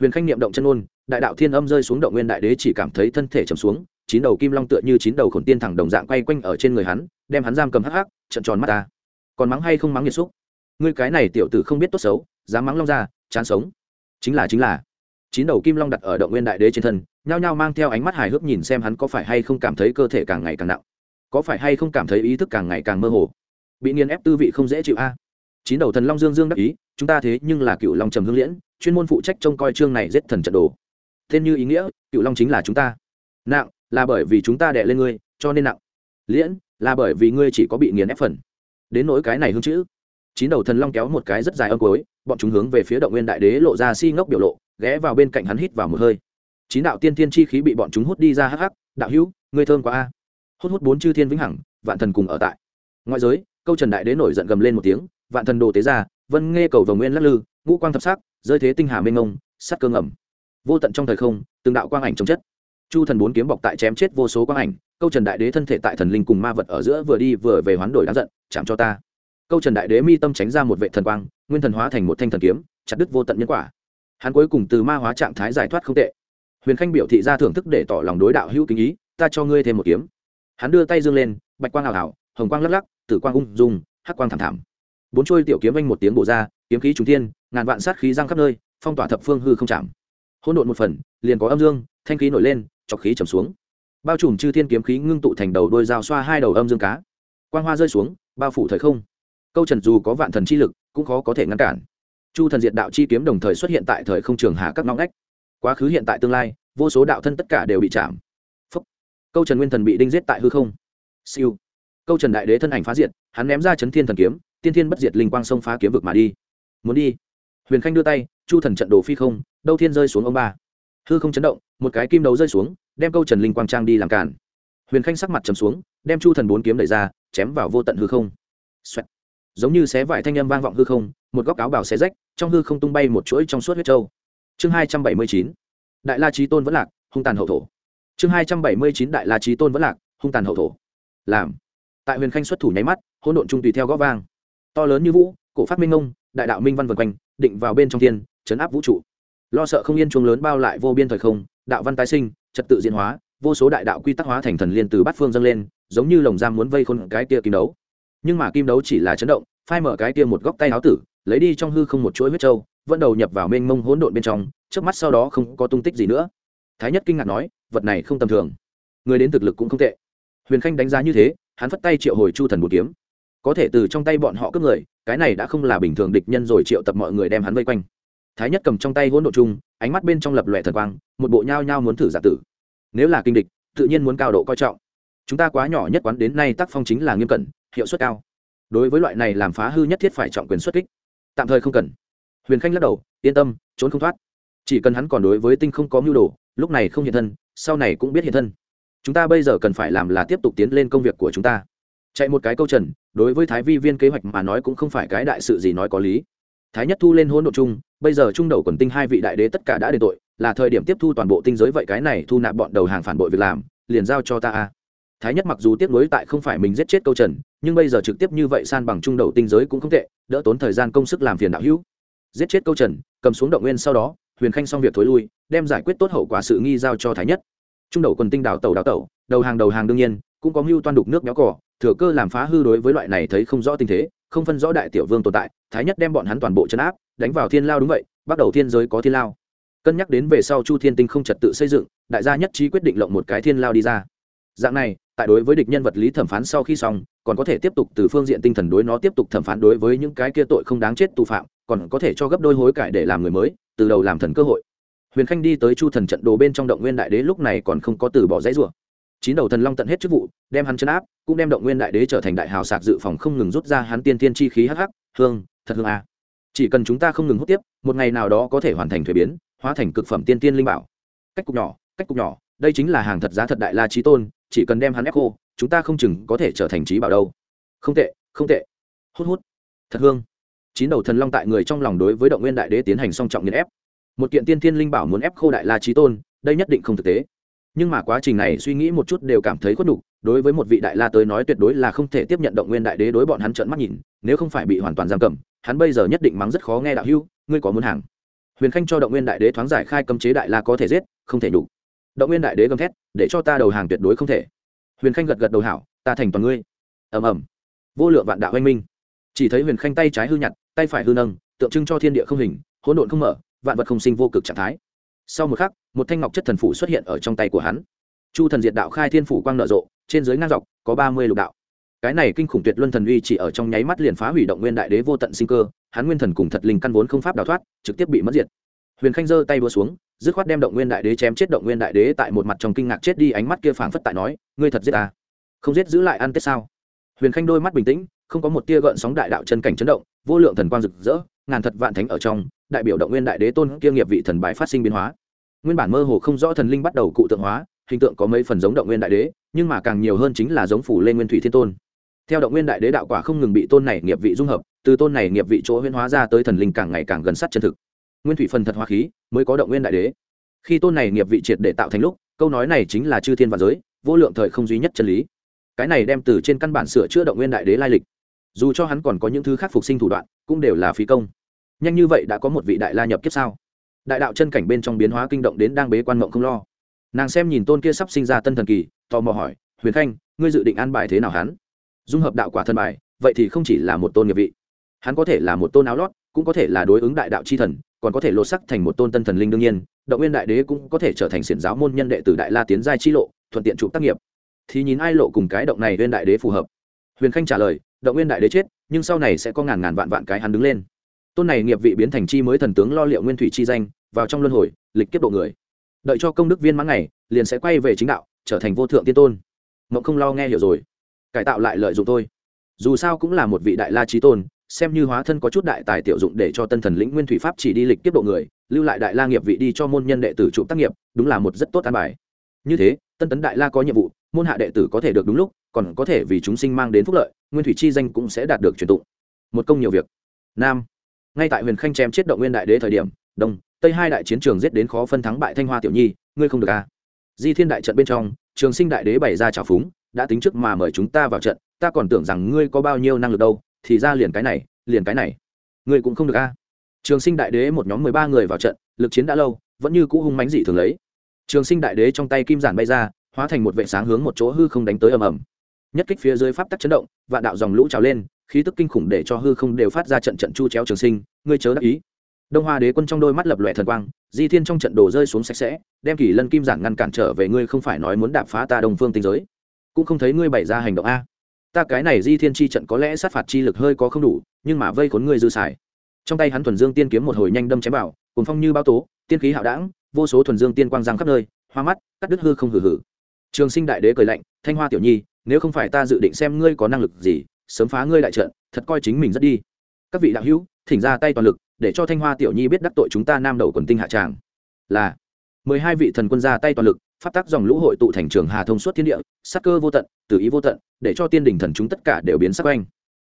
Huyền khanh niệm động chân ôn đại đạo thiên âm rơi xuống động nguyên đại đế chỉ cảm thấy thân thể trầm xuống, chín đầu kim long tựa như chín đầu khổn tiên thẳng đồng dạng quay quanh ở trên người hắn, đem hắn giam cầm hắc hắc, trận tròn mắt ta. Còn mắng hay không mắng nhiệt xúc? Ngươi cái này tiểu tử không biết tốt xấu, dám mắng long ra, chán sống. Chính là chính là chín đầu kim long đặt ở động nguyên đại đế trên thân, nhao nhao mang theo ánh mắt hài hước nhìn xem hắn có phải hay không cảm thấy cơ thể càng ngày càng nặng. Có phải hay không cảm thấy ý thức càng ngày càng mơ hồ? Bị nghiền ép tư vị không dễ chịu a. Chín đầu thần long dương dương đắc ý, chúng ta thế nhưng là cựu long trầm hương liễn, chuyên môn phụ trách trông coi chương này giết thần trận đồ. Tên như ý nghĩa, cựu long chính là chúng ta. Nặng, là bởi vì chúng ta đẻ lên ngươi, cho nên nặng. Liễn, là bởi vì ngươi chỉ có bị nghiền ép phần. Đến nỗi cái này hương chữ chín đầu thần long kéo một cái rất dài âm cuối, bọn chúng hướng về phía động nguyên đại đế lộ ra si ngốc biểu lộ, ghé vào bên cạnh hắn hít vào một hơi. Chín đạo tiên thiên chi khí bị bọn chúng hút đi ra hắc hắc, đạo hữu, ngươi thơm quá a. Hút hút bốn chư thiên vĩnh hằng, vạn thần cùng ở tại. Ngoại giới, câu trần đại đế nổi giận gầm lên một tiếng, vạn thần đồ tế ra, vân nghe cầu vồng nguyên lắc lư, ngũ quang thập sắc, rơi thế tinh hà mênh ngông sắt cơ ngầm. Vô tận trong thời không, từng đạo quang ảnh trong chất. Chu thần bốn kiếm bọc tại chém chết vô số quang ảnh, câu trần đại đế thân thể tại thần linh cùng ma vật ở giữa vừa đi vừa về hoán đổi đáng giận, chạm cho ta câu trần đại đế mi tâm tránh ra một vệ thần quang, nguyên thần hóa thành một thanh thần kiếm, chặt đứt vô tận nhân quả. Hắn cuối cùng từ ma hóa trạng thái giải thoát không tệ. Huyền khanh biểu thị ra thưởng thức để tỏ lòng đối đạo hữu kính ý, ta cho ngươi thêm một kiếm. Hắn đưa tay dương lên, bạch quang ảo ảo, hồng quang lắc lắc, tử quang ung dung, hắc quang thảm thảm. Bốn trôi tiểu kiếm anh một tiếng bổ ra, kiếm khí trùng thiên, ngàn vạn sát khí giang khắp nơi, phong tỏa thập phương hư không chạm. Hỗn độn một phần, liền có âm dương, thanh khí nổi lên, chọc khí trầm xuống. Bao trùm chư thiên kiếm khí ngưng tụ thành đầu đôi dao xoa hai đầu âm dương cá. Quang hoa rơi xuống, bao phủ thời không câu trần dù có vạn thần chi lực, cũng khó có thể ngăn cản. Chu thần diệt đạo chi kiếm đồng thời xuất hiện tại thời không trường hạ các ngõ ngách. Quá khứ hiện tại tương lai, vô số đạo thân tất cả đều bị chạm. Phúc. câu trần nguyên thần bị đinh giết tại hư không. Siêu. Câu trần đại đế thân ảnh phá diệt, hắn ném ra chấn thiên thần kiếm, tiên thiên bất diệt linh quang sông phá kiếm vực mà đi. Muốn đi. Huyền khanh đưa tay, chu thần trận đồ phi không, đâu thiên rơi xuống ông ba. Hư không chấn động, một cái kim đầu rơi xuống, đem câu trần linh quang trang đi làm cản. Huyền khanh sắc mặt trầm xuống, đem chu thần bốn kiếm đẩy ra, chém vào vô tận hư không、Xoẹt giống như xé vải thanh âm vang vọng hư không, một góc áo bào xé rách, trong hư không tung bay một chuỗi trong suốt huyết trâu. Chương hai trăm bảy mươi chín, đại la trí tôn vẫn lạc, hung tàn hậu thổ. Chương hai trăm bảy mươi chín, đại la trí tôn vẫn lạc, hung tàn hậu thổ. Làm. Tại huyền khanh xuất thủ nháy mắt, hỗn độn trung tùy theo góp vang. To lớn như vũ, cổ phát minh ngông, đại đạo minh văn vần quanh, định vào bên trong thiên, chấn áp vũ trụ. Lo sợ không yên chuông lớn bao lại vô biên thời không, đạo văn tái sinh, trật tự diễn hóa, vô số đại đạo quy tắc hóa thành thần liên từ bát phương dâng lên, giống như lồng giam muốn vây khôn cái kia kim đấu nhưng mà kim đấu chỉ là chấn động, phai mở cái kia một góc tay áo tử, lấy đi trong hư không một chuỗi huyết trâu vẫn đầu nhập vào mênh mông hỗn độn bên trong, trước mắt sau đó không có tung tích gì nữa. Thái nhất kinh ngạc nói, vật này không tầm thường. Người đến thực lực cũng không tệ. Huyền khanh đánh giá như thế, hắn phất tay triệu hồi chu thần một kiếm. Có thể từ trong tay bọn họ cướp người, cái này đã không là bình thường địch nhân rồi triệu tập mọi người đem hắn vây quanh. Thái nhất cầm trong tay hỗn độ chung, ánh mắt bên trong lập lòe thần quang, một bộ nhao nhao muốn thử giả tử. Nếu là kinh địch, tự nhiên muốn cao độ coi trọng. Chúng ta quá nhỏ nhất quán đến nay tác phong chính là nghiêm cẩn hiệu suất cao. Đối với loại này làm phá hư nhất thiết phải trọng quyền xuất kích. Tạm thời không cần. Huyền khanh lắc đầu, yên tâm, trốn không thoát. Chỉ cần hắn còn đối với tinh không có mưu đồ, lúc này không hiện thân, sau này cũng biết hiện thân. Chúng ta bây giờ cần phải làm là tiếp tục tiến lên công việc của chúng ta. Chạy một cái câu trần, đối với thái vi viên kế hoạch mà nói cũng không phải cái đại sự gì nói có lý. Thái nhất thu lên hỗn độ chung, bây giờ trung đầu quần tinh hai vị đại đế tất cả đã đền tội, là thời điểm tiếp thu toàn bộ tinh giới vậy cái này thu nạp bọn đầu hàng phản bội việc làm, liền giao cho ta a. Thái nhất mặc dù tiếc nối tại không phải mình giết chết câu trần nhưng bây giờ trực tiếp như vậy san bằng trung đầu tinh giới cũng không tệ, đỡ tốn thời gian công sức làm phiền đạo hữu. Giết chết câu trần, cầm xuống động nguyên sau đó, huyền khanh xong việc thối lui, đem giải quyết tốt hậu quả sự nghi giao cho thái nhất. Trung đầu quần tinh đào tàu đào tẩu, đầu hàng đầu hàng đương nhiên, cũng có mưu toan đục nước béo cỏ thừa cơ làm phá hư đối với loại này thấy không rõ tình thế, không phân rõ đại tiểu vương tồn tại, thái nhất đem bọn hắn toàn bộ chấn áp, đánh vào thiên lao đúng vậy, bắt đầu thiên giới có thiên lao. Cân nhắc đến về sau chu thiên tinh không trật tự xây dựng, đại gia nhất trí quyết định lộng một cái thiên lao đi ra. Dạng này tại đối với địch nhân vật lý thẩm phán sau khi xong, còn có thể tiếp tục từ phương diện tinh thần đối nó tiếp tục thẩm phán đối với những cái kia tội không đáng chết tù phạm, còn có thể cho gấp đôi hối cải để làm người mới, từ đầu làm thần cơ hội. Huyền khanh đi tới chu thần trận đồ bên trong động nguyên đại đế lúc này còn không có từ bỏ dãy rùa chín đầu thần long tận hết chức vụ, đem hắn chấn áp, cũng đem động nguyên đại đế trở thành đại hào sạc dự phòng không ngừng rút ra hắn tiên tiên chi khí hắc hắc, hương, thật hương à. chỉ cần chúng ta không ngừng hút tiếp, một ngày nào đó có thể hoàn thành thuế biến, hóa thành cực phẩm tiên tiên linh bảo. Cách cục nhỏ, cách cục nhỏ đây chính là hàng thật giá thật đại la trí tôn, chỉ cần đem hắn ép khô, chúng ta không chừng có thể trở thành trí bảo đâu. Không tệ không tệ. Hút hút. Thật hương. Chín đầu thần long tại người trong lòng đối với động nguyên đại đế tiến hành song trọng nghiền ép. Một kiện tiên thiên linh bảo muốn ép khô đại la trí tôn, đây nhất định không thực tế. Nhưng mà quá trình này suy nghĩ một chút đều cảm thấy khuất đủ. đối với một vị đại la tới nói tuyệt đối là không thể tiếp nhận động nguyên đại đế đối bọn hắn trợn mắt nhìn, nếu không phải bị hoàn toàn giam cầm, hắn bây giờ nhất định mắng rất khó nghe đạo hưu ngươi có muốn hàng. Huyền khanh cho động nguyên đại đế thoáng giải khai cấm chế đại la có thể giết, không thể đủ động nguyên đại đế gầm thét, để cho ta đầu hàng tuyệt đối không thể. Huyền khanh gật gật đầu hảo, ta thành toàn ngươi. Ầm ầm. Vô lượng vạn đạo anh minh. Chỉ thấy huyền khanh tay trái hư nhặt, tay phải hư nâng, tượng trưng cho thiên địa không hình, hỗn độn không mở, vạn vật không sinh vô cực trạng thái. Sau một khắc, một thanh ngọc chất thần phủ xuất hiện ở trong tay của hắn. Chu thần diệt đạo khai thiên phủ quang nở rộ, trên dưới ngang dọc, có ba mươi lục đạo. Cái này kinh khủng tuyệt luân thần uy chỉ ở trong nháy mắt liền phá hủy động nguyên đại đế vô tận sinh cơ, hắn nguyên thần cùng thật linh căn vốn không pháp đào thoát, trực tiếp bị mất diệt. Huyền khanh giơ tay búa xuống dứt khoát đem động nguyên đại đế chém chết động nguyên đại đế tại một mặt trong kinh ngạc chết đi ánh mắt kia phảng phất tại nói, ngươi thật giết ta? Không giết giữ lại ăn tết sao? Huyền khanh đôi mắt bình tĩnh, không có một tia gợn sóng đại đạo chân cảnh chấn động, vô lượng thần quang rực rỡ, ngàn thật vạn thánh ở trong, đại biểu động nguyên đại đế tôn kia nghiệp vị thần bài phát sinh biến hóa. Nguyên bản mơ hồ không rõ thần linh bắt đầu cụ tượng hóa, hình tượng có mấy phần giống động nguyên đại đế, nhưng mà càng nhiều hơn chính là giống phủ lên nguyên thủy thiên tôn. Theo động nguyên đại đế đạo quả không ngừng bị tôn này nghiệp vị dung hợp, từ tôn này nghiệp vị chỗ huyễn hóa ra tới thần linh càng ngày càng gần sát chân thực nguyên thủy phần thật Hoa khí, mới có động nguyên đại đế. Khi tôn này nghiệp vị triệt để tạo thành lúc, câu nói này chính là chư thiên và giới, vô lượng thời không duy nhất chân lý. Cái này đem từ trên căn bản sửa chữa động nguyên đại đế lai lịch. Dù cho hắn còn có những thứ khác phục sinh thủ đoạn, cũng đều là phí công. Nhanh như vậy đã có một vị đại la nhập kiếp sao? Đại đạo chân cảnh bên trong biến hóa kinh động đến đang bế quan mộng không lo. Nàng xem nhìn tôn kia sắp sinh ra tân thần kỳ, tò mò hỏi, huyền khanh, ngươi dự định an bài thế nào hắn? Dung hợp đạo quả thần bài, vậy thì không chỉ là một tôn nghiệp vị. Hắn có thể là một tôn áo lót, cũng có thể là đối ứng đại đạo c h i thần còn có thể lột sắc thành một tôn tân thần linh đương nhiên, động nguyên đại đế cũng có thể trở thành xiển giáo môn nhân đệ từ đại la tiến giai chi lộ, thuận tiện chụp tác nghiệp. Thì nhìn ai lộ cùng cái động này nguyên đại đế phù hợp. Huyền khanh trả lời, động nguyên đại đế chết, nhưng sau này sẽ có ngàn ngàn vạn vạn cái hắn đứng lên. Tôn này nghiệp vị biến thành chi mới thần tướng lo liệu nguyên thủy chi danh, vào trong luân hồi, lịch kiếp độ người. Đợi cho công đức viên mãn ngày, liền sẽ quay về chính đạo, trở thành vô thượng tiên tôn. Mộng không lo nghe hiểu rồi. Cải tạo lại lợi dụng tôi. Dù sao cũng là một vị đại la trí tôn xem như hóa thân có chút đại tài tiểu dụng để cho tân thần lĩnh nguyên thủy pháp chỉ đi lịch tiếp độ người, lưu lại đại la nghiệp vị đi cho môn nhân đệ tử trụ tác nghiệp, đúng là một rất tốt an bài. Như thế, tân tấn đại la có nhiệm vụ, môn hạ đệ tử có thể được đúng lúc, còn có thể vì chúng sinh mang đến phúc lợi, nguyên thủy chi danh cũng sẽ đạt được truyền tụng. Một công nhiều việc. Nam. Ngay tại huyền khanh chém chết động nguyên đại đế thời điểm, đông, tây hai đại chiến trường giết đến khó phân thắng bại thanh hoa tiểu nhi, ngươi không được à. di thiên đại trận bên trong, trường sinh đại đế bày ra trào phúng, đã tính trước mà mời chúng ta vào trận, ta còn tưởng rằng ngươi có bao nhiêu năng lực đâu thì ra liền cái này, liền cái này. Ngươi cũng không được a. À. trường sinh đại đế một nhóm mười ba người vào trận, lực chiến đã lâu, vẫn như cũ hung mánh dị thường lấy. Trường sinh đại đế trong tay kim giản bay ra, hóa thành một vệ sáng hướng một chỗ hư không đánh tới ầm ầm. Nhất kích phía dưới pháp tắc chấn động, vạn đạo dòng lũ trào lên, khí tức kinh khủng để cho hư không đều phát ra trận trận chu chéo trường sinh, ngươi chớ đắc ý. Đông hoa đế quân trong đôi mắt lập lòe thần quang, di thiên trong trận đồ rơi xuống sạch sẽ, đem kỷ lân kim giản ngăn cản trở về, ngươi không phải nói muốn đạp phá ta đồng phương tinh giới. Cũng không thấy ngươi bày ra hành động a ta cái này di thiên chi trận có lẽ sát phạt chi lực hơi có không đủ, nhưng mà vây khốn ngươi dư xài. Trong tay hắn thuần dương tiên kiếm một hồi nhanh đâm chém vào cùng phong như bao tố, tiên khí hạo đảng vô số thuần dương tiên quang giang khắp nơi, hoa mắt, cắt đứt hư không hử hử trường sinh đại đế cười lạnh, thanh hoa tiểu nhi, nếu không phải ta dự định xem ngươi có năng lực gì, sớm phá ngươi đại trận, thật coi chính mình rất đi. Các vị đạo hữu, thỉnh ra tay toàn lực, để cho thanh hoa tiểu nhi biết đắc tội chúng ta nam đầu quần tinh hạ tràng. Là, mười hai vị thần quân ra tay toàn lực phát tác dòng lũ hội tụ thành trường hà thông suốt thiên địa, sắc cơ vô tận tự ý vô tận, để cho tiên đình thần chúng tất cả đều biến sắc oanh.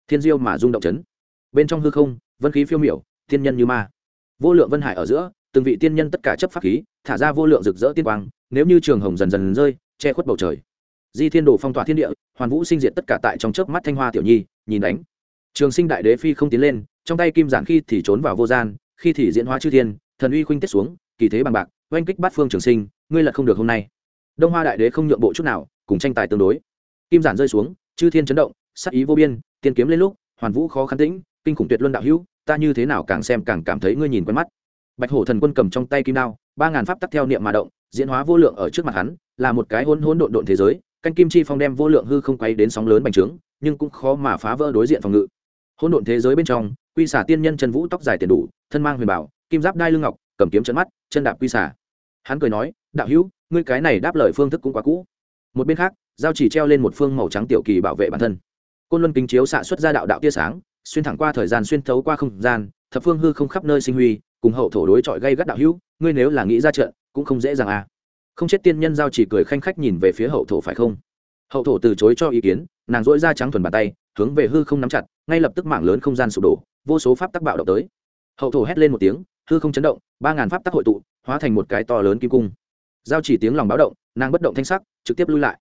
Thiên diêu mà rung động chấn. Bên trong hư không, vân khí phiêu miểu, thiên nhân như ma. Vô lượng vân hải ở giữa, từng vị tiên nhân tất cả chấp pháp khí, thả ra vô lượng rực rỡ tiên quang, nếu như trường hồng dần dần rơi, che khuất bầu trời. Di thiên đồ phong tỏa thiên địa, hoàn vũ sinh diệt tất cả tại trong chớp mắt thanh hoa tiểu nhi, nhìn đánh. Trường sinh đại đế phi không tiến lên, trong tay kim giản khi thì trốn vào vô gian, khi thì diễn hóa chư thiên, thần uy khuynh tiết xuống, kỳ thế bằng bạc, oanh kích bát phương trường sinh ngươi lật không được hôm nay. Đông hoa đại đế không nhượng bộ chút nào, cùng tranh tài tương đối. Kim giản rơi xuống, chư thiên chấn động, sắc ý vô biên, tiên kiếm lên lúc, hoàn vũ khó khăn tĩnh, kinh khủng tuyệt luân đạo hữu, ta như thế nào càng xem càng cảm thấy ngươi nhìn quen mắt. Bạch hổ thần quân cầm trong tay kim đao, ba ngàn pháp tắc theo niệm mà động, diễn hóa vô lượng ở trước mặt hắn, là một cái hôn hôn độn độn thế giới, canh kim chi phong đem vô lượng hư không quay đến sóng lớn bành trướng, nhưng cũng khó mà phá vỡ đối diện phòng ngự. Hôn độn thế giới bên trong, quy xả tiên nhân Trần vũ tóc dài tiền đủ, thân mang huyền bảo, kim giáp đai lưng ngọc, cầm kiếm trận mắt, chân đạp quy xả hắn cười nói đạo hữu, ngươi cái này đáp lời phương thức cũng quá cũ. Một bên khác, giao chỉ treo lên một phương màu trắng tiểu kỳ bảo vệ bản thân. Côn luân kính chiếu xạ xuất ra đạo đạo tia sáng, xuyên thẳng qua thời gian xuyên thấu qua không gian, thập phương hư không khắp nơi sinh huy, cùng hậu thổ đối chọi gây gắt đạo hữu, ngươi nếu là nghĩ ra trận, cũng không dễ dàng à. Không chết tiên nhân giao chỉ cười khanh khách nhìn về phía hậu thổ phải không? Hậu thổ từ chối cho ý kiến, nàng dỗi ra trắng thuần bàn tay, hướng về hư không nắm chặt, ngay lập tức mạng lớn không gian sụp đổ, vô số pháp tắc bạo động tới. Hậu thổ hét lên một tiếng, hư không chấn động, ba ngàn pháp tắc hội tụ, hóa thành một cái to lớn kim cung giao chỉ tiếng lòng báo động, nàng bất động thanh sắc, trực tiếp lui lại.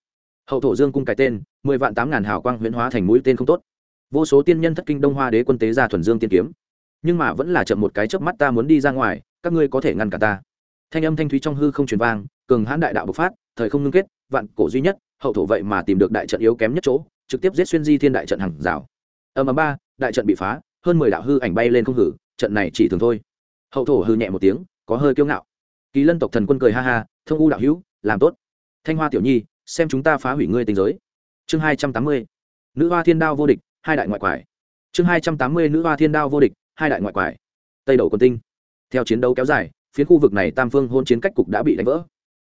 Hậu thổ dương cung cái tên, mười vạn tám ngàn hào quang huyễn hóa thành mũi tên không tốt. Vô số tiên nhân thất kinh đông hoa đế quân tế ra thuần dương tiên kiếm. Nhưng mà vẫn là chậm một cái chớp mắt ta muốn đi ra ngoài, các ngươi có thể ngăn cả ta. Thanh âm thanh thúy trong hư không truyền vang, cường hãn đại đạo bộc phát, thời không ngưng kết, vạn cổ duy nhất, hậu thổ vậy mà tìm được đại trận yếu kém nhất chỗ, trực tiếp giết xuyên di thiên đại trận hàng rào. Âm ầm ba, đại trận bị phá, hơn mười đạo hư ảnh bay lên không hử, trận này chỉ thường thôi. Hậu thổ hư nhẹ một tiếng, có hơi kiêu ngạo. Kỳ lân tộc thần quân cười ha ha thông u đạo hữu, làm tốt. Thanh hoa tiểu nhi, xem chúng ta phá hủy ngươi tình giới. Chương hai trăm tám mươi, nữ hoa thiên đao vô địch, hai đại ngoại quải. Chương hai trăm tám mươi, nữ hoa thiên đao vô địch, hai đại ngoại quải. Tây đầu quân tinh. Theo chiến đấu kéo dài, phiến khu vực này tam phương hôn chiến cách cục đã bị đánh vỡ.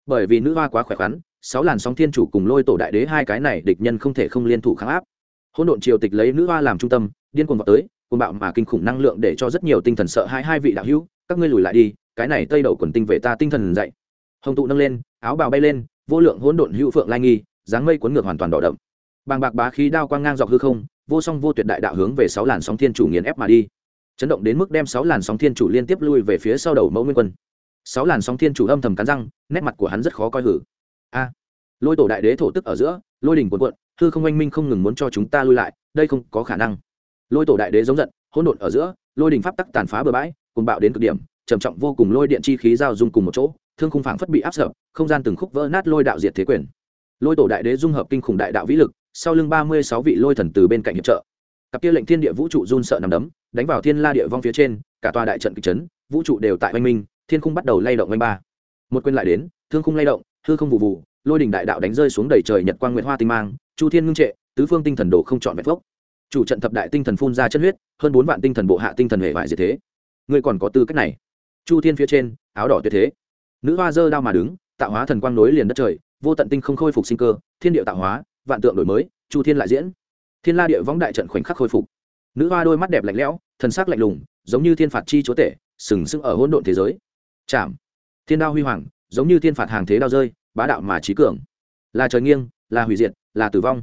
Bởi vì nữ hoa quá khỏe khoắn, sáu làn sóng thiên chủ cùng lôi tổ đại đế hai cái này địch nhân không thể không liên thủ kháng áp. Hỗn độn triều tịch lấy nữ hoa làm trung tâm, điên cuồng vào tới, cuồng bạo mà kinh khủng năng lượng để cho rất nhiều tinh thần sợ hai hai vị đạo hữu, các ngươi lùi lại đi, cái này tây đầu quần tinh về ta tinh thần dậy hồng tụ nâng lên, áo bào bay lên, vô lượng hỗn độn hữu phượng lai nghi, dáng mây cuốn ngược hoàn toàn đỏ đậm. Bàng bạc bá khí đao quang ngang dọc hư không, vô song vô tuyệt đại đạo hướng về sáu làn sóng thiên chủ nghiền ép mà đi. Chấn động đến mức đem sáu làn sóng thiên chủ liên tiếp lui về phía sau đầu mẫu nguyên quân. Sáu làn sóng thiên chủ âm thầm cắn răng, nét mặt của hắn rất khó coi hử. A! Lôi tổ đại đế thổ tức ở giữa, lôi đỉnh cuộn cuộn, hư không oanh minh không ngừng muốn cho chúng ta lui lại, đây không có khả năng. Lôi tổ đại đế giống giận, hỗn độn ở giữa, lôi đỉnh pháp tắc tàn phá bừa bãi cùng bạo đến cực điểm, trầm trọng vô cùng lôi điện chi khí giao dung cùng một chỗ thương khung phảng phất bị áp sập, không gian từng khúc vỡ nát lôi đạo diệt thế quyền. Lôi tổ đại đế dung hợp kinh khủng đại đạo vĩ lực, sau lưng ba mươi sáu vị lôi thần từ bên cạnh hiệp trợ. Cặp kia lệnh thiên địa vũ trụ run sợ nằm đấm, đánh vào thiên la địa vong phía trên, cả tòa đại trận kịch chấn, vũ trụ đều tại oanh minh, thiên khung bắt đầu lay động oanh ba. Một quên lại đến, thương khung lay động, hư không vụ vụ, lôi đình đại đạo đánh rơi xuống đầy trời nhật quang nguyệt hoa tinh mang, chu thiên ngưng trệ, tứ phương tinh thần đồ không chọn vẹn phốc. Chủ trận thập đại tinh thần phun ra chân huyết, hơn bốn vạn tinh thần bộ hạ tinh thần hệ vải diệt thế. Ngươi còn có tư cách này. Chu thiên phía trên, áo đỏ tuyệt thế nữ hoa dơ đao mà đứng, tạo hóa thần quang nối liền đất trời, vô tận tinh không khôi phục sinh cơ, thiên địa tạo hóa, vạn tượng đổi mới, chu thiên lại diễn. Thiên la địa võng đại trận khoảnh khắc khôi phục. Nữ hoa đôi mắt đẹp lạnh lẽo, thần sắc lạnh lùng, giống như thiên phạt chi chúa tể, sừng sững ở hỗn độn thế giới. Chạm. Thiên đao huy hoàng, giống như thiên phạt hàng thế đao rơi, bá đạo mà trí cường. Là trời nghiêng, là hủy diệt, là tử vong.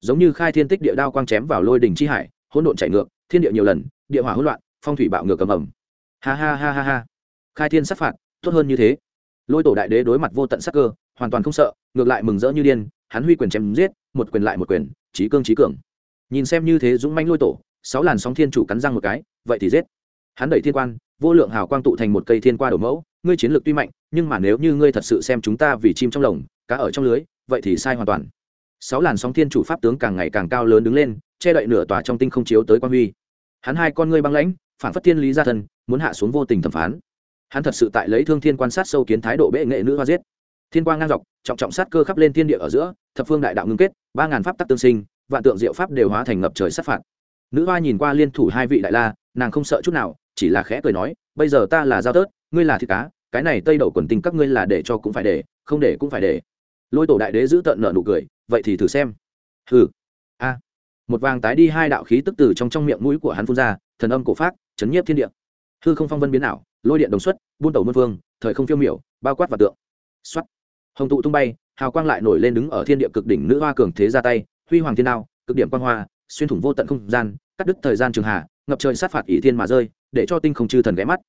Giống như khai thiên tích địa đao quang chém vào lôi đỉnh chi hải, hỗn độn chạy ngược, thiên địa nhiều lần, địa hỏa hỗn loạn, phong thủy bạo ngược cầm ẩm ha ha ha ha ha. Khai thiên sát phạt, tốt hơn như thế lôi tổ đại đế đối mặt vô tận sắc cơ, hoàn toàn không sợ, ngược lại mừng rỡ như điên, hắn huy quyền chém giết, một quyền lại một quyền trí cương trí cường. Nhìn xem như thế dũng manh lôi tổ, sáu làn sóng thiên chủ cắn răng một cái, vậy thì giết. Hắn đẩy thiên quan, vô lượng hào quang tụ thành một cây thiên qua đổ mẫu, ngươi chiến lược tuy mạnh, nhưng mà nếu như ngươi thật sự xem chúng ta vì chim trong lồng, cá ở trong lưới, vậy thì sai hoàn toàn. Sáu làn sóng thiên chủ pháp tướng càng ngày càng cao lớn đứng lên, che đậy nửa tòa trong tinh không chiếu tới quan huy. Hắn hai con ngươi băng lãnh phản phất thiên lý ra thân, muốn hạ xuống vô tình thẩm phán hắn thật sự tại lấy thương thiên quan sát sâu kiến thái độ bệ nghệ nữ hoa giết. Thiên quang ngang dọc, trọng trọng sát cơ khắp lên thiên địa ở giữa, thập phương đại đạo ngưng kết, ba ngàn pháp tắc tương sinh, vạn tượng diệu pháp đều hóa thành ngập trời sát phạt. Nữ hoa nhìn qua liên thủ hai vị đại la, nàng không sợ chút nào, chỉ là khẽ cười nói, bây giờ ta là giao tớt, ngươi là thịt cá, cái này tây đầu quần tình các ngươi là để cho cũng phải để, không để cũng phải để. Lôi tổ đại đế giữ tận nợ nụ cười, vậy thì thử xem. Hừ. A. Một vàng tái đi hai đạo khí tức từ trong trong miệng mũi của hắn phun ra, thần âm cổ phát chấn nhiếp thiên địa hư không phong vân biến ảo, lôi điện đồng xuất, buôn tẩu mân vương thời không phiêu miểu, bao quát và tượng. Xuất hồng tụ tung bay, hào quang lại nổi lên đứng ở thiên địa cực đỉnh nữ hoa cường thế ra tay, huy hoàng thiên đao, cực điểm quang hoa, xuyên thủng vô tận không gian, cắt đứt thời gian trường hà ngập trời sát phạt ỷ thiên mà rơi, để cho tinh không chư thần ghé mắt.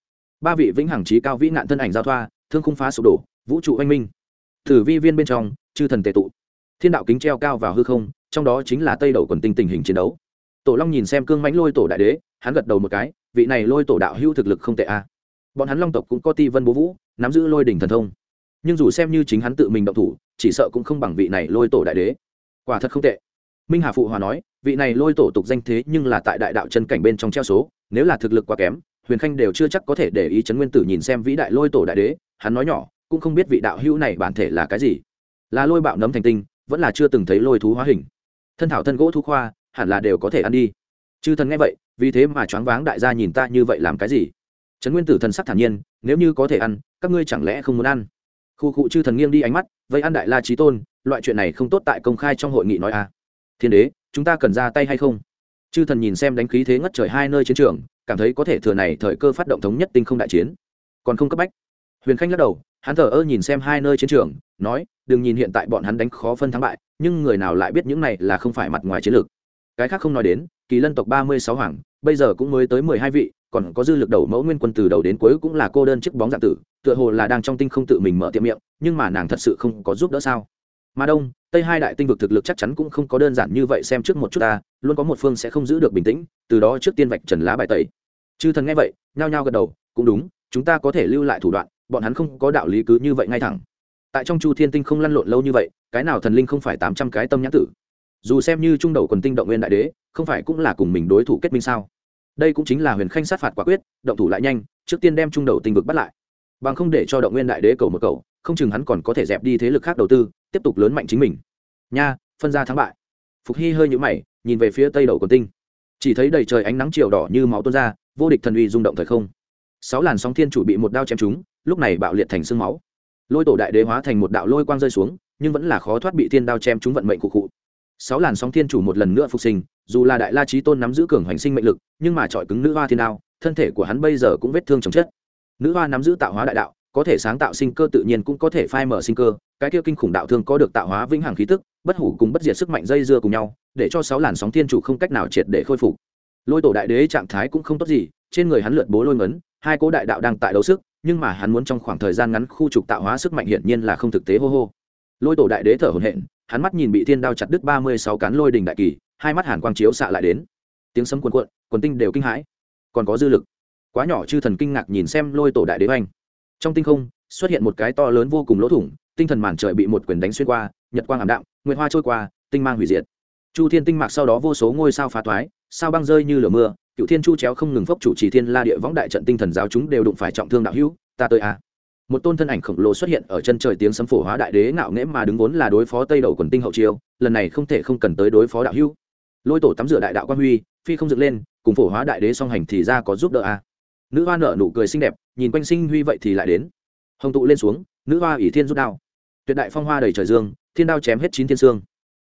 Ba vị vĩnh hằng trí cao vĩ nạn thân ảnh giao thoa, thương khung phá sụp đổ, vũ trụ oanh minh. Thử vi viên bên trong, chư thần tệ tụ. Thiên đạo kính treo cao vào hư không, trong đó chính là tây đầu quần tinh tình hình chiến đấu. Tổ long nhìn xem cương mãnh lôi tổ đại đế, hắn gật đầu một cái vị này lôi tổ đạo hữu thực lực không tệ a bọn hắn long tộc cũng có ti vân bố vũ, nắm giữ lôi đỉnh thần thông. Nhưng dù xem như chính hắn tự mình động thủ, chỉ sợ cũng không bằng vị này lôi tổ đại đế. Quả thật không tệ. Minh hà phụ hòa nói, vị này lôi tổ tục danh thế nhưng là tại đại đạo chân cảnh bên trong treo số, nếu là thực lực quá kém, huyền khanh đều chưa chắc có thể để ý chấn nguyên tử nhìn xem vĩ đại lôi tổ đại đế, hắn nói nhỏ, cũng không biết vị đạo hữu này bản thể là cái gì. Là lôi bạo nấm thành tinh, vẫn là chưa từng thấy lôi thú hóa hình. Thân thảo thân gỗ thú khoa, hẳn là đều có thể ăn đi. Chư thần nghe vậy vì thế mà choáng váng đại gia nhìn ta như vậy làm cái gì? Trấn nguyên tử thần sắc thản nhiên, nếu như có thể ăn, các ngươi chẳng lẽ không muốn ăn? Khu cụ chư thần nghiêng đi ánh mắt vậy ăn đại la trí tôn, loại chuyện này không tốt tại công khai trong hội nghị nói à. Thiên đế, chúng ta cần ra tay hay không? Chư thần nhìn xem đánh khí thế ngất trời hai nơi chiến trường, cảm thấy có thể thừa này thời cơ phát động thống nhất tinh không đại chiến. Còn không cấp bách. Huyền khanh lắc đầu, hắn thờ ơ nhìn xem hai nơi chiến trường, nói, đừng nhìn hiện tại bọn hắn đánh khó phân thắng bại, nhưng người nào lại biết những này là không phải mặt ngoài chiến lược cái khác không nói đến, kỳ lân tộc ba mươi sáu hoàng, bây giờ cũng mới tới mười hai vị, còn có dư lực đầu mẫu nguyên quân từ đầu đến cuối cũng là cô đơn chiếc bóng dạng tử, tựa hồ là đang trong tinh không tự mình mở tiệm miệng, nhưng mà nàng thật sự không có giúp đỡ sao? Mà đông, tây hai đại tinh vực thực lực chắc chắn cũng không có đơn giản như vậy xem trước một chút ta, luôn có một phương sẽ không giữ được bình tĩnh, từ đó trước tiên vạch trần lá bài tẩy. Chư thần nghe vậy, nhao nhao gật đầu, cũng đúng, chúng ta có thể lưu lại thủ đoạn, bọn hắn không có đạo lý cứ như vậy ngay thẳng. Tại trong chu thiên tinh không lăn lộn lâu như vậy, cái nào thần linh không phải tám trăm cái tâm nhãn tử dù xem như trung đầu quần tinh động nguyên đại đế, không phải cũng là cùng mình đối thủ kết minh sao? Đây cũng chính là huyền khanh sát phạt quả quyết, động thủ lại nhanh, trước tiên đem trung đầu tinh vực bắt lại. Bằng không để cho động nguyên đại đế cầu một cầu, không chừng hắn còn có thể dẹp đi thế lực khác đầu tư, tiếp tục lớn mạnh chính mình. Nha, phân ra thắng bại. Phục hy hơi nhũ mày, nhìn về phía tây đầu quần tinh. Chỉ thấy đầy trời ánh nắng chiều đỏ như máu tuôn ra, vô địch thần uy rung động thời không. Sáu làn sóng thiên chủ bị một đao chém trúng, lúc này bạo liệt thành sương máu. Lôi tổ đại đế hóa thành một đạo lôi quang rơi xuống, nhưng vẫn là khó thoát bị thiên đao chém trúng vận mệnh cụ cụ sáu làn sóng thiên chủ một lần nữa phục sinh, dù là đại la trí tôn nắm giữ cường hoành sinh mệnh lực, nhưng mà trọi cứng nữ hoa thiên đao, thân thể của hắn bây giờ cũng vết thương chồng chất. Nữ hoa nắm giữ tạo hóa đại đạo, có thể sáng tạo sinh cơ tự nhiên cũng có thể phai mở sinh cơ, cái kia kinh khủng đạo thương có được tạo hóa vĩnh hằng khí tức, bất hủ cùng bất diệt sức mạnh dây dưa cùng nhau, để cho sáu làn sóng thiên chủ không cách nào triệt để khôi phục. Lôi tổ đại đế trạng thái cũng không tốt gì, trên người hắn lượt bố lôi ngấn, hai cố đại đạo đang tại đấu sức, nhưng mà hắn muốn trong khoảng thời gian ngắn khu trục tạo hóa sức mạnh hiển nhiên là không thực tế hô hô. Lôi tổ đại đế thở hổn hển hắn mắt nhìn bị thiên đao chặt đứt ba mươi sáu cán lôi đình đại kỳ, hai mắt hàn quang chiếu xạ lại đến. Tiếng sấm cuồn cuộn, quần tinh đều kinh hãi. Còn có dư lực. Quá nhỏ chư thần kinh ngạc nhìn xem lôi tổ đại đế oanh. Trong tinh không, xuất hiện một cái to lớn vô cùng lỗ thủng, tinh thần màn trời bị một quyền đánh xuyên qua, nhật quang ảm đạm, nguyệt hoa trôi qua, tinh mang hủy diệt. Chu thiên tinh mạc sau đó vô số ngôi sao phá thoái, sao băng rơi như lửa mưa, cựu thiên chu chéo không ngừng phốc chủ trì thiên la địa võng đại trận tinh thần giáo chúng đều đụng phải trọng thương đạo hữu, ta tới a à một tôn thân ảnh khổng lồ xuất hiện ở chân trời tiếng sấm phổ hóa đại đế ngạo nghễ mà đứng vốn là đối phó tây đầu quần tinh hậu chiêu, lần này không thể không cần tới đối phó đạo hưu lôi tổ tắm rửa đại đạo quan huy, phi không dựng lên, cùng phổ hóa đại đế song hành thì ra có giúp đỡ a nữ hoa nở nụ cười xinh đẹp, nhìn quanh sinh huy vậy thì lại đến. Hồng tụ lên xuống, nữ hoa ỷ thiên rút đao. Tuyệt đại phong hoa đầy trời dương, thiên đao chém hết chín thiên sương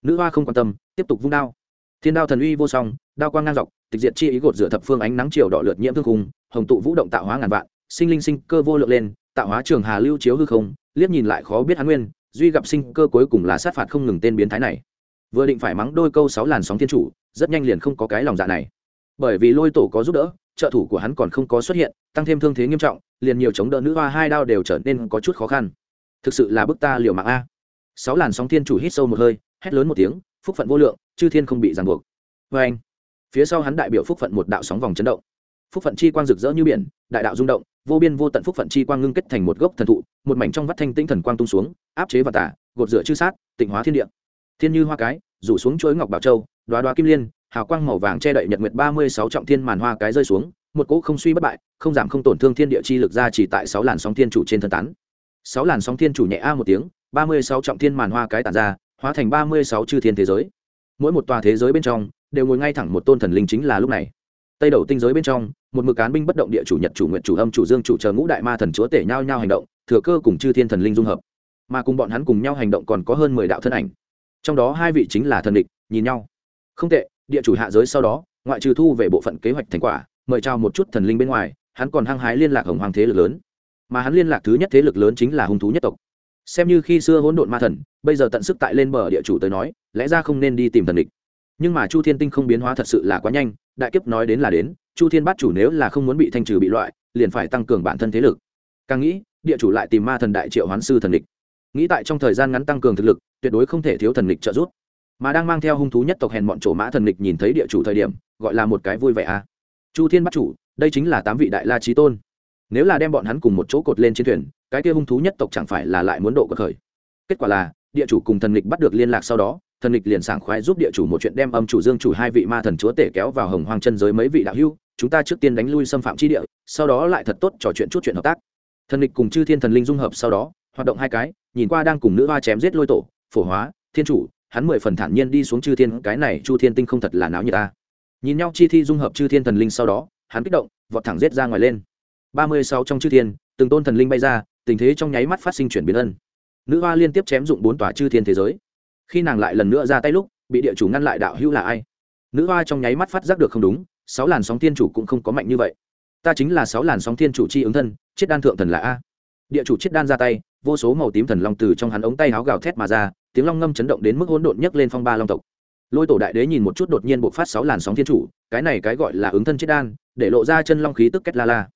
nữ hoa không quan tâm, tiếp tục vung đao. Thiên đao thần uy vô song, đao quang ngang dọc, tịch diệt chi ý gột rửa thập phương ánh nắng chiều đỏ lượt nhiễm thương khung, hồng tụ vũ động tạo hóa ngàn vạn, sinh linh sinh cơ vô lượng lên tạo hóa trường hà lưu chiếu hư không, liếc nhìn lại khó biết hắn nguyên, duy gặp sinh cơ cuối cùng là sát phạt không ngừng tên biến thái này. Vừa định phải mắng đôi câu sáu làn sóng thiên chủ, rất nhanh liền không có cái lòng dạ này. Bởi vì lôi tổ có giúp đỡ, trợ thủ của hắn còn không có xuất hiện, tăng thêm thương thế nghiêm trọng, liền nhiều chống đỡ nữ hoa hai đao đều trở nên có chút khó khăn. Thực sự là bức ta liều mạng a. Sáu làn sóng thiên chủ hít sâu một hơi, hét lớn một tiếng, phúc phận vô lượng, chư thiên không bị ràng buộc. Vê anh, phía sau hắn đại biểu phúc phận một đạo sóng vòng chấn động. Phúc phận chi quang rực rỡ như biển, đại đạo rung động vô biên vô tận phúc phận chi quang ngưng kết thành một gốc thần thụ, một mảnh trong vắt thanh tĩnh thần quang tung xuống, áp chế và tả, gột rửa chư sát, tịnh hóa thiên địa. Thiên như hoa cái, rủ xuống chuỗi ngọc bảo châu đoá đoá kim liên, hào quang màu vàng che đậy nhật nguyệt ba mươi sáu trọng thiên màn hoa cái rơi xuống, một cỗ không suy bất bại, không giảm không tổn thương thiên địa chi lực ra chỉ tại sáu làn sóng thiên chủ trên thân tán. Sáu làn sóng thiên chủ nhẹ a một tiếng, ba mươi sáu trọng thiên màn hoa cái tản ra, hóa thành ba mươi sáu chư thiên thế giới. Mỗi một tòa thế giới bên trong, đều ngồi ngay thẳng một tôn thần linh chính là lúc này. Tây đầu tinh giới bên trong một mực cán binh bất động địa chủ nhật, chủ nguyện chủ âm, chủ dương, chủ chờ, ngũ đại ma thần chúa tể nhau nhau hành động, thừa cơ cùng chư thiên thần linh dung hợp. Mà cùng bọn hắn cùng nhau hành động còn có hơn mười đạo thân ảnh. Trong đó hai vị chính là thần địch, nhìn nhau. Không tệ, địa chủ hạ giới sau đó, ngoại trừ thu về bộ phận kế hoạch thành quả, mời trao một chút thần linh bên ngoài, hắn còn hăng hái liên lạc hồng hoàng thế lực lớn. Mà hắn liên lạc thứ nhất thế lực lớn chính là hung thú nhất tộc. Xem như khi xưa hỗn độn ma thần, bây giờ tận sức tại lên bờ địa chủ tới nói, lẽ ra không nên đi tìm thần địch. Nhưng mà chu thiên tinh không biến hóa thật sự là quá nhanh, đại kiếp nói đến là đến chu thiên bát chủ nếu là không muốn bị thanh trừ bị loại, liền phải tăng cường bản thân thế lực. Càng nghĩ, địa chủ lại tìm ma thần đại triệu hoán sư thần địch. Nghĩ tại trong thời gian ngắn tăng cường thực lực, tuyệt đối không thể thiếu thần địch trợ giúp. Mà đang mang theo hung thú nhất tộc hèn bọn chỗ mã thần địch nhìn thấy địa chủ thời điểm, gọi là một cái vui vẻ à. chu thiên Bát chủ, đây chính là tám vị đại la trí tôn. Nếu là đem bọn hắn cùng một chỗ cột lên trên thuyền, cái kia hung thú nhất tộc chẳng phải là lại muốn độ cuộc khởi. Kết quả là, địa chủ cùng thần lịch bắt được liên lạc sau đó, thần lịch liền sảng khoái giúp địa chủ một chuyện đem âm chủ dương chủ hai vị ma thần chúa tể kéo vào hồng hoang chân giới mấy vị đạo hưu chúng ta trước tiên đánh lui xâm phạm chi địa, sau đó lại thật tốt trò chuyện chút chuyện hợp tác. Thần lịch cùng chư thiên thần linh dung hợp sau đó, hoạt động hai cái, nhìn qua đang cùng nữ hoa chém giết lôi tổ, phổ hóa, thiên chủ, hắn mười phần thản nhiên đi xuống chư thiên, cái này chu thiên tinh không thật là náo như ta. Nhìn nhau chi thi dung hợp chư thiên thần linh sau đó, hắn kích động, vọt thẳng giết ra ngoài lên. Ba mươi sáu trong chư thiên, từng tôn thần linh bay ra, tình thế trong nháy mắt phát sinh chuyển biến ân. Nữ hoa liên tiếp chém dụng bốn tòa chư thiên thế giới. Khi nàng lại lần nữa ra tay lúc, bị địa chủ ngăn lại đạo hữu là ai? Nữ hoa trong nháy mắt phát giác được không đúng sáu làn sóng thiên chủ cũng không có mạnh như vậy. Ta chính là sáu làn sóng thiên chủ chi ứng thân chiết đan thượng thần là a. Địa chủ chiết đan ra tay, vô số màu tím thần long từ trong hắn ống tay háo gào thét mà ra, tiếng long ngâm chấn động đến mức hỗn độn nhấc lên phong ba long tộc. Lôi tổ đại đế nhìn một chút đột nhiên bộc phát sáu làn sóng thiên chủ, cái này cái gọi là ứng thân chiết đan, để lộ ra chân long khí tức kết la la.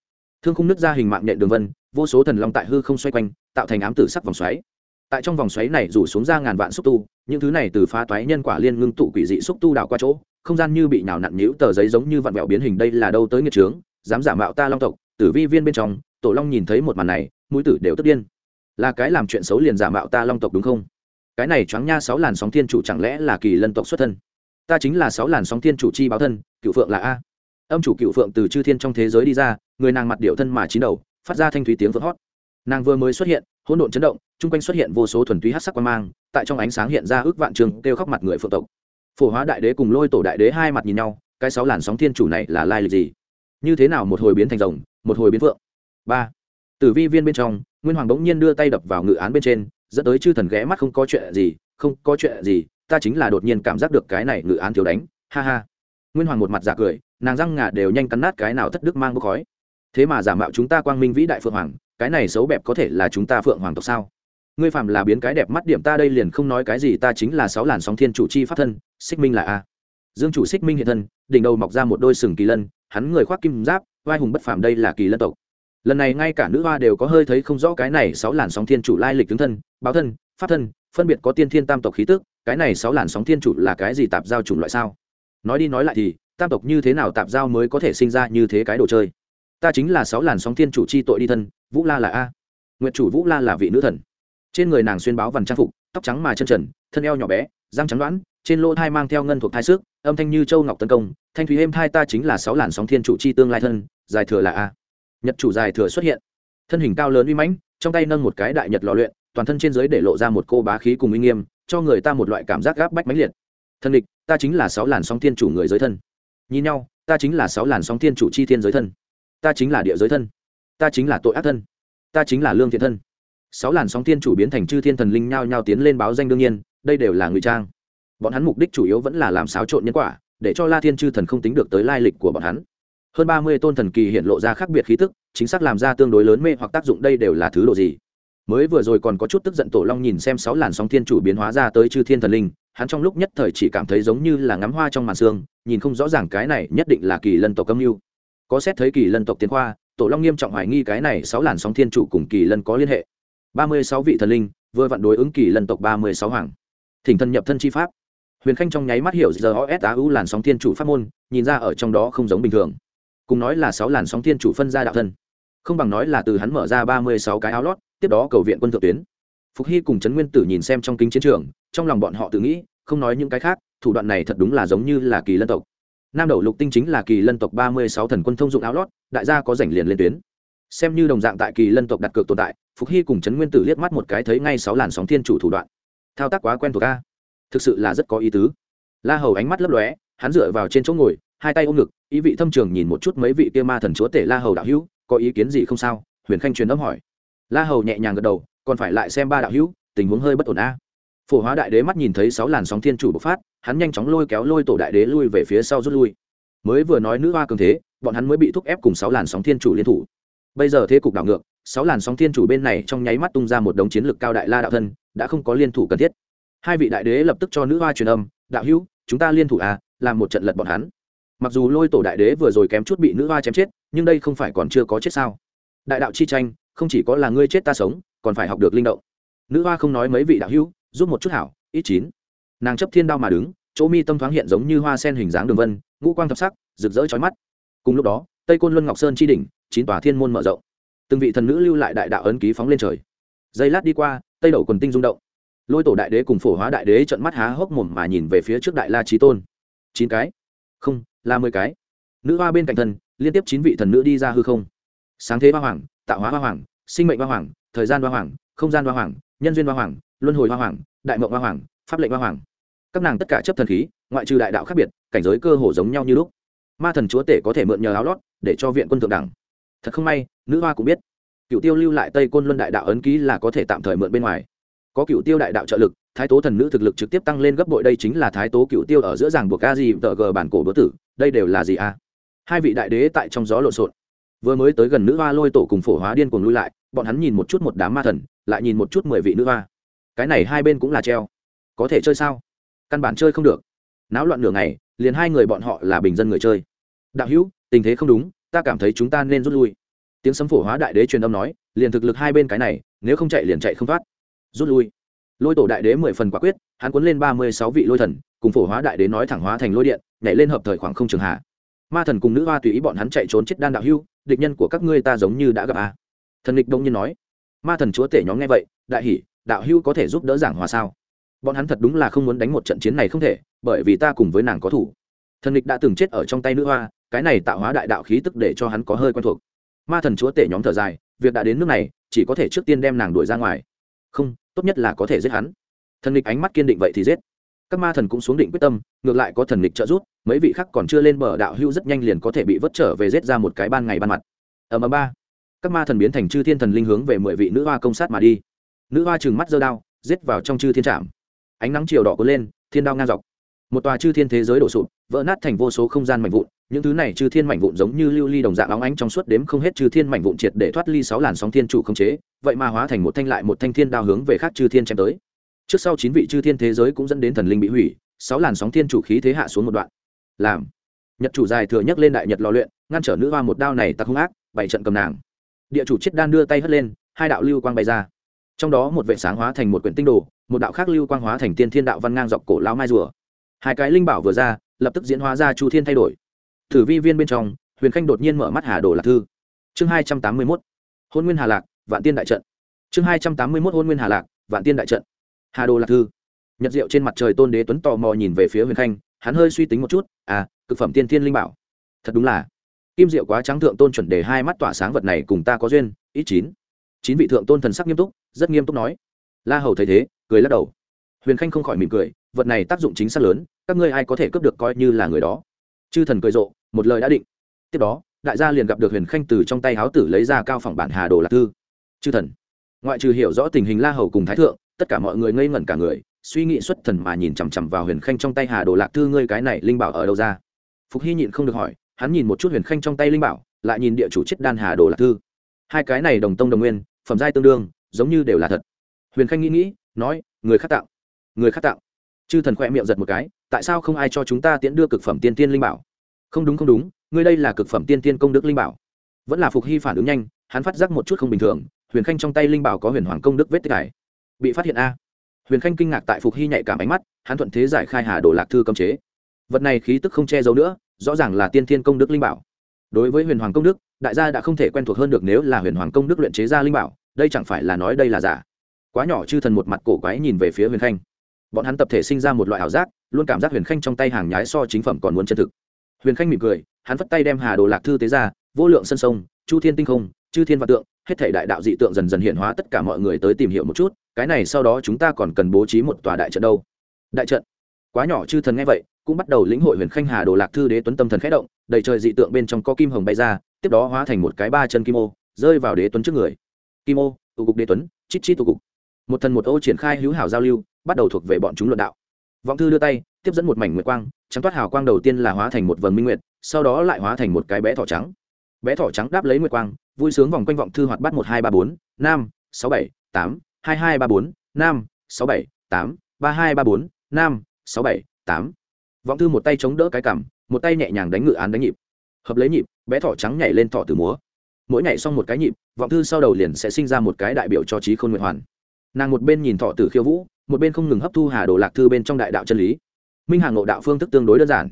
Thương khung nứt ra hình mạng nhện đường vân, vô số thần long tại hư không xoay quanh, tạo thành ám tử sắc vòng xoáy. Tại trong vòng xoáy này rủ xuống ra ngàn vạn xúc tu, những thứ này từ phá toái nhân quả liên ngưng tụ quỷ dị xúc tu đảo qua chỗ không gian như bị nào nặn nhũ tờ giấy giống như vặn vẹo biến hình đây là đâu tới nghiệt trướng, dám giả mạo ta long tộc, tử vi viên bên trong, tổ long nhìn thấy một màn này, mũi tử đều tức điên. Là cái làm chuyện xấu liền giả mạo ta long tộc đúng không? Cái này choáng nha sáu làn sóng thiên chủ chẳng lẽ là kỳ lân tộc xuất thân? Ta chính là sáu làn sóng thiên chủ chi báo thân, cựu phượng là a. Âm chủ cựu phượng từ chư thiên trong thế giới đi ra, người nàng mặt điệu thân mà chín đầu, phát ra thanh thúy tiếng vỡ hót. Nàng vừa mới xuất hiện, hỗn độn chấn động, chung quanh xuất hiện vô số thuần túy hát sắc quan mang, tại trong ánh sáng hiện ra ước vạn trường kêu khóc mặt người phượng tộc phổ hóa đại đế cùng lôi tổ đại đế hai mặt nhìn nhau, cái sáu làn sóng thiên chủ này là lai lịch gì? Như thế nào một hồi biến thành rồng, một hồi biến phượng? Ba. Tử vi viên bên trong, nguyên hoàng bỗng nhiên đưa tay đập vào ngự án bên trên, dẫn tới chư thần ghé mắt không có chuyện gì, không có chuyện gì, ta chính là đột nhiên cảm giác được cái này ngự án thiếu đánh, ha ha. Nguyên hoàng một mặt giả cười, nàng răng ngà đều nhanh cắn nát cái nào thất đức mang bốc khói. Thế mà giả mạo chúng ta quang minh vĩ đại phượng hoàng, cái này xấu bẹp có thể là chúng ta phượng hoàng tộc sao? Ngươi phạm là biến cái đẹp mắt điểm ta đây liền không nói cái gì, ta chính là sáu làn sóng thiên chủ chi pháp thân, xích minh là a. Dương chủ xích minh hiện thân, đỉnh đầu mọc ra một đôi sừng kỳ lân, hắn người khoác kim giáp, vai hùng bất phàm đây là kỳ lân tộc. Lần này ngay cả nữ hoa đều có hơi thấy không rõ cái này sáu làn sóng thiên chủ lai lịch tướng thân, báo thân, pháp thân, phân biệt có tiên thiên tam tộc khí tức, cái này sáu làn sóng thiên chủ là cái gì tạp giao chủng loại sao? Nói đi nói lại thì, tam tộc như thế nào tạp giao mới có thể sinh ra như thế cái đồ chơi? Ta chính là sáu làn sóng thiên chủ chi tội đi thân, vũ la là a. Nguyện chủ vũ la là vị nữ thần trên người nàng xuyên báo vằn trang phục, tóc trắng mà chân trần, thân eo nhỏ bé, răng trắng đoán, trên lỗ thai mang theo ngân thuộc thai sức âm thanh như châu ngọc tấn công, thanh thúy êm thai ta chính là sáu làn sóng thiên chủ chi tương lai thân dài thừa là a. Nhật chủ dài thừa xuất hiện. Thân hình cao lớn uy mãnh, trong tay nâng một cái đại nhật lò luyện, toàn thân trên dưới để lộ ra một cô bá khí cùng uy nghiêm, cho người ta một loại cảm giác gáp bách mãnh liệt. Thân địch, ta chính là sáu làn sóng thiên chủ người giới thân. Nhìn nhau, ta chính là sáu làn sóng thiên chủ chi thiên giới thân. Ta chính là địa giới thân. Ta chính là tội ác thân. Ta chính là lương thiện thân sáu làn sóng thiên chủ biến thành chư thiên thần linh nhao nhao tiến lên báo danh đương nhiên, đây đều là ngụy trang. Bọn hắn mục đích chủ yếu vẫn là làm xáo trộn nhân quả, để cho la thiên chư thần không tính được tới lai lịch của bọn hắn. Hơn ba mươi tôn thần kỳ hiện lộ ra khác biệt khí tức, chính xác làm ra tương đối lớn mê hoặc tác dụng đây đều là thứ độ gì. Mới vừa rồi còn có chút tức giận tổ long nhìn xem sáu làn sóng thiên chủ biến hóa ra tới chư thiên thần linh, hắn trong lúc nhất thời chỉ cảm thấy giống như là ngắm hoa trong màn xương nhìn không rõ ràng cái này nhất định là kỳ lân tộc âm mưu. Có xét thấy kỳ lân tộc tiến khoa, tổ long nghiêm trọng hoài nghi cái này sáu làn sóng thiên chủ cùng kỳ lân có liên hệ ba mươi sáu vị thần linh, vừa vặn đối ứng kỳ lân tộc ba mươi sáu hoàng. Thỉnh thân nhập thân chi pháp. Huyền khanh trong nháy mắt hiểu giờ os á u làn sóng thiên chủ pháp môn, nhìn ra ở trong đó không giống bình thường. Cùng nói là sáu làn sóng thiên chủ phân ra đạo thân. Không bằng nói là từ hắn mở ra ba mươi sáu cái áo lót, tiếp đó cầu viện quân thượng tuyến. Phục hy cùng trấn nguyên tử nhìn xem trong kính chiến trường, trong lòng bọn họ tự nghĩ, không nói những cái khác, thủ đoạn này thật đúng là giống như là kỳ lân tộc. Nam đầu lục tinh chính là kỳ lân tộc ba mươi sáu thần quân thông dụng áo lót, đại gia có rảnh liền lên tuyến xem như đồng dạng tại kỳ lân tộc đặt cược tồn tại, phục hy cùng trấn nguyên tử liếc mắt một cái thấy ngay sáu làn sóng thiên chủ thủ đoạn. Thao tác quá quen thuộc a. Thực sự là rất có ý tứ. La hầu ánh mắt lấp lóe, hắn dựa vào trên chỗ ngồi, hai tay ôm ngực, ý vị thâm trường nhìn một chút mấy vị kia ma thần chúa tể la hầu đạo hữu, có ý kiến gì không sao? Huyền khanh truyền âm hỏi. La hầu nhẹ nhàng gật đầu, còn phải lại xem ba đạo hữu, tình huống hơi bất ổn a. Phổ hóa đại đế mắt nhìn thấy sáu làn sóng thiên chủ bộc phát, hắn nhanh chóng lôi kéo lôi tổ đại đế lui về phía sau rút lui. Mới vừa nói nữ hoa cường thế, bọn hắn mới bị thúc ép cùng sáu làn sóng thiên chủ liên thủ bây giờ thế cục đảo ngược, sáu làn sóng thiên chủ bên này trong nháy mắt tung ra một đống chiến lược cao đại la đạo thân, đã không có liên thủ cần thiết. Hai vị đại đế lập tức cho nữ hoa truyền âm, đạo hữu, chúng ta liên thủ à làm một trận lật bọn hắn. Mặc dù lôi tổ đại đế vừa rồi kém chút bị nữ hoa chém chết, nhưng đây không phải còn chưa có chết sao? Đại đạo chi tranh, không chỉ có là ngươi chết ta sống, còn phải học được linh động. Nữ hoa không nói mấy vị đạo hữu, giúp một chút hảo, ít chín. Nàng chấp thiên đao mà đứng, chỗ mi tâm thoáng hiện giống như hoa sen hình dáng đường vân, ngũ quang thập sắc, rực rỡ chói mắt. Cùng lúc đó, tây côn luân ngọc sơn chi đỉnh chín tòa thiên môn mở rộng. Từng vị thần nữ lưu lại đại đạo ấn ký phóng lên trời. Giây lát đi qua, tây đầu quần tinh rung động. Lôi tổ đại đế cùng phổ hóa đại đế trận mắt há hốc mồm mà nhìn về phía trước đại la trí tôn. Chín cái? Không, là mười cái. Nữ hoa bên cạnh thần, liên tiếp chín vị thần nữ đi ra hư không. Sáng thế hoa hoàng, tạo hóa hoa hoàng, sinh mệnh hoa hoàng, thời gian hoa hoàng, không gian hoa hoàng, nhân duyên hoa hoàng, luân hồi hoa hoàng, đại mộng hoa hoàng, pháp lệnh hoa hoàng. Các nàng tất cả chấp thần khí, ngoại trừ đại đạo khác biệt, cảnh giới cơ hồ giống nhau như lúc. Ma thần chúa tể có thể mượn nhờ áo lót để cho viện quân thượng đẳng thật không may, nữ hoa cũng biết. Cựu tiêu lưu lại tây côn luân đại đạo ấn ký là có thể tạm thời mượn bên ngoài. Có cựu tiêu đại đạo trợ lực, thái tố thần nữ thực lực trực tiếp tăng lên gấp bội, đây chính là thái tố cựu tiêu ở giữa ràng buộc a gì tờ g bản cổ bữa tử, đây đều là gì a hai vị đại đế tại trong gió lộn xộn. Vừa mới tới gần nữ hoa lôi tổ cùng phổ hóa điên cùng lui lại, bọn hắn nhìn một chút một đám ma thần, lại nhìn một chút mười vị nữ hoa. Cái này hai bên cũng là treo. Có thể chơi sao? Căn bản chơi không được. Náo loạn nửa ngày, liền hai người bọn họ là bình dân người chơi. Đạo hữu, tình thế không đúng ta cảm thấy chúng ta nên rút lui. Tiếng sấm phổ hóa đại đế truyền âm nói, liền thực lực hai bên cái này, nếu không chạy liền chạy không thoát. Rút lui. Lôi tổ đại đế mười phần quả quyết, hắn cuốn lên ba mươi sáu vị lôi thần, cùng phổ hóa đại đế nói thẳng hóa thành lôi điện, nhảy lên hợp thời khoảng không trường hạ. Ma thần cùng nữ hoa tùy ý bọn hắn chạy trốn chết đan đạo hưu, địch nhân của các ngươi ta giống như đã gặp a. Thần địch đông nhiên nói, ma thần chúa tể nhóm nghe vậy, đại hỷ đạo hưu có thể giúp đỡ giảng hòa sao? Bọn hắn thật đúng là không muốn đánh một trận chiến này không thể, bởi vì ta cùng với nàng có thủ. Thần địch đã từng chết ở trong tay nữ hoa cái này tạo hóa đại đạo khí tức để cho hắn có hơi quen thuộc. Ma thần chúa tể nhóm thở dài, việc đã đến nước này, chỉ có thể trước tiên đem nàng đuổi ra ngoài. Không, tốt nhất là có thể giết hắn. Thần địch ánh mắt kiên định vậy thì giết. Các ma thần cũng xuống định quyết tâm, ngược lại có thần địch trợ giúp, mấy vị khác còn chưa lên bờ đạo hưu rất nhanh liền có thể bị vớt trở về giết ra một cái ban ngày ban mặt. Ở mờ ba. Các ma thần biến thành chư thiên thần linh hướng về mười vị nữ hoa công sát mà đi. Nữ hoa trừng mắt giơ đao, giết vào trong chư thiên trạm. Ánh nắng chiều đỏ cuốn lên, thiên đao ngang dọc. Một tòa chư thiên thế giới đổ sụp, vỡ nát thành vô số không gian mảnh vụn những thứ này chư thiên mảnh vụn giống như lưu ly đồng dạng óng ánh trong suốt đếm không hết chư thiên mảnh vụn triệt để thoát ly sáu làn sóng thiên chủ không chế, vậy mà hóa thành một thanh lại một thanh thiên đao hướng về khác chư thiên chém tới. Trước sau chín vị chư thiên thế giới cũng dẫn đến thần linh bị hủy, sáu làn sóng thiên chủ khí thế hạ xuống một đoạn. Làm. Nhật chủ dài thừa nhấc lên đại nhật lò luyện, ngăn trở nữ hoa một đao này tặc hung ác bảy trận cầm nàng. Địa chủ chiết đan đưa tay hất lên, hai đạo lưu quang bay ra. Trong đó một vệ sáng hóa thành một quyển tinh đồ, một đạo khác lưu quang hóa thành tiên thiên đạo văn ngang dọc cổ lao mai rùa. Hai cái linh bảo vừa ra, lập tức diễn hóa ra chu thiên thay đổi thử vi viên bên trong, huyền khanh đột nhiên mở mắt hà đồ lạc thư. Chương hai trăm tám mươi mốt, hôn nguyên hà lạc, vạn tiên đại trận. Chương hai trăm tám mươi mốt, hôn nguyên hà lạc, vạn tiên đại trận. Hà đồ lạc thư. Nhật diệu trên mặt trời tôn đế tuấn tò mò nhìn về phía huyền khanh, hắn hơi suy tính một chút à cực phẩm tiên thiên linh bảo. Thật đúng là. Kim diệu quá trắng thượng tôn chuẩn đề hai mắt tỏa sáng vật này cùng ta có duyên, ít chín. Chín vị thượng tôn thần sắc nghiêm túc, rất nghiêm túc nói. La hầu thấy thế, cười lắc đầu. Huyền khanh không khỏi mỉm cười, vật này tác dụng chính xác lớn, các ngươi ai có thể cướp được coi như là người đó chư thần cười rộ, một lời đã định. Tiếp đó, đại gia liền gặp được huyền khanh từ trong tay háo tử lấy ra cao phỏng bản hà đồ lạc thư. Chư thần. Ngoại trừ hiểu rõ tình hình la hầu cùng thái thượng, tất cả mọi người ngây ngẩn cả người, suy nghĩ xuất thần mà nhìn chằm chằm vào huyền khanh trong tay hà đồ lạc thư, ngươi cái này linh bảo ở đâu ra? Phục hy nhịn không được hỏi, hắn nhìn một chút huyền khanh trong tay linh bảo, lại nhìn địa chủ chết đan hà đồ lạc thư. Hai cái này đồng tông đồng nguyên, phẩm giai tương đương, giống như đều là thật. Huyền khanh nghĩ nghĩ, nói, người khác tạo, người khác tạo. Chư thần khoe miệng giật một cái tại sao không ai cho chúng ta tiễn đưa cực phẩm tiên tiên linh bảo? Không đúng không đúng, ngươi đây là cực phẩm tiên tiên công đức linh bảo. Vẫn là phục hy phản ứng nhanh, hắn phát giác một chút không bình thường, huyền khanh trong tay linh bảo có huyền hoàng công đức vết tích cải bị phát hiện a. Huyền khanh kinh ngạc tại phục hy nhạy cảm ánh mắt, hắn thuận thế giải khai hà đồ lạc thư cấm chế. Vật này khí tức không che giấu nữa, rõ ràng là tiên thiên công đức linh bảo. Đối với huyền hoàng công đức, đại gia đã không thể quen thuộc hơn được nếu là huyền hoàng công đức luyện chế ra linh bảo, đây chẳng phải là nói đây là giả. Quá nhỏ chư thần một mặt cổ quái nhìn về phía huyền khanh. Bọn hắn tập thể sinh ra một loại ảo giác luôn cảm giác huyền khanh trong tay hàng nhái so chính phẩm còn muốn chân thực. Huyền khanh mỉm cười, hắn vất tay đem hà đồ lạc thư tế ra, vô lượng sân sông, chu thiên tinh không, chư thiên vạn tượng, hết thể đại đạo dị tượng dần dần hiện hóa, tất cả mọi người tới tìm hiểu một chút, cái này sau đó chúng ta còn cần bố trí một tòa đại trận đâu. Đại trận? Quá nhỏ chư thần nghe vậy, cũng bắt đầu lĩnh hội huyền khanh hà đồ lạc thư đế tuấn tâm thần khẽ động, đầy trời dị tượng bên trong có kim hồng bay ra, tiếp đó hóa thành một cái ba chân kim ô, rơi vào đế tuấn trước người. Kim ô, tụ cục đế tuấn, chít chít tụ cục. Một thần một ô triển khai hữu hảo giao lưu, bắt đầu thuộc về bọn chúng luận đạo vọng thư đưa tay, tiếp dẫn một mảnh nguyệt quang, trắng toát hào quang đầu tiên là hóa thành một vầng minh nguyệt, sau đó lại hóa thành một cái bé thỏ trắng. Bé thỏ trắng đáp lấy nguyệt quang, vui sướng vòng quanh vọng thư hoạt bắt một hai ba bốn, năm, sáu bảy, tám, hai hai ba bốn, năm, sáu bảy, tám, ba hai ba bốn, năm, sáu bảy, tám. Vọng thư một tay chống đỡ cái cằm, một tay nhẹ nhàng đánh ngự án đánh nhịp. Hợp lấy nhịp, bé thỏ trắng nhảy lên thỏ từ múa. Mỗi nhảy xong một cái nhịp, vọng thư sau đầu liền sẽ sinh ra một cái đại biểu cho trí khôn nguyện hoàn. Nàng một bên nhìn thọ tử khiêu vũ một bên không ngừng hấp thu hà đồ lạc thư bên trong đại đạo chân lý. Minh hà ngộ đạo phương thức tương đối đơn giản.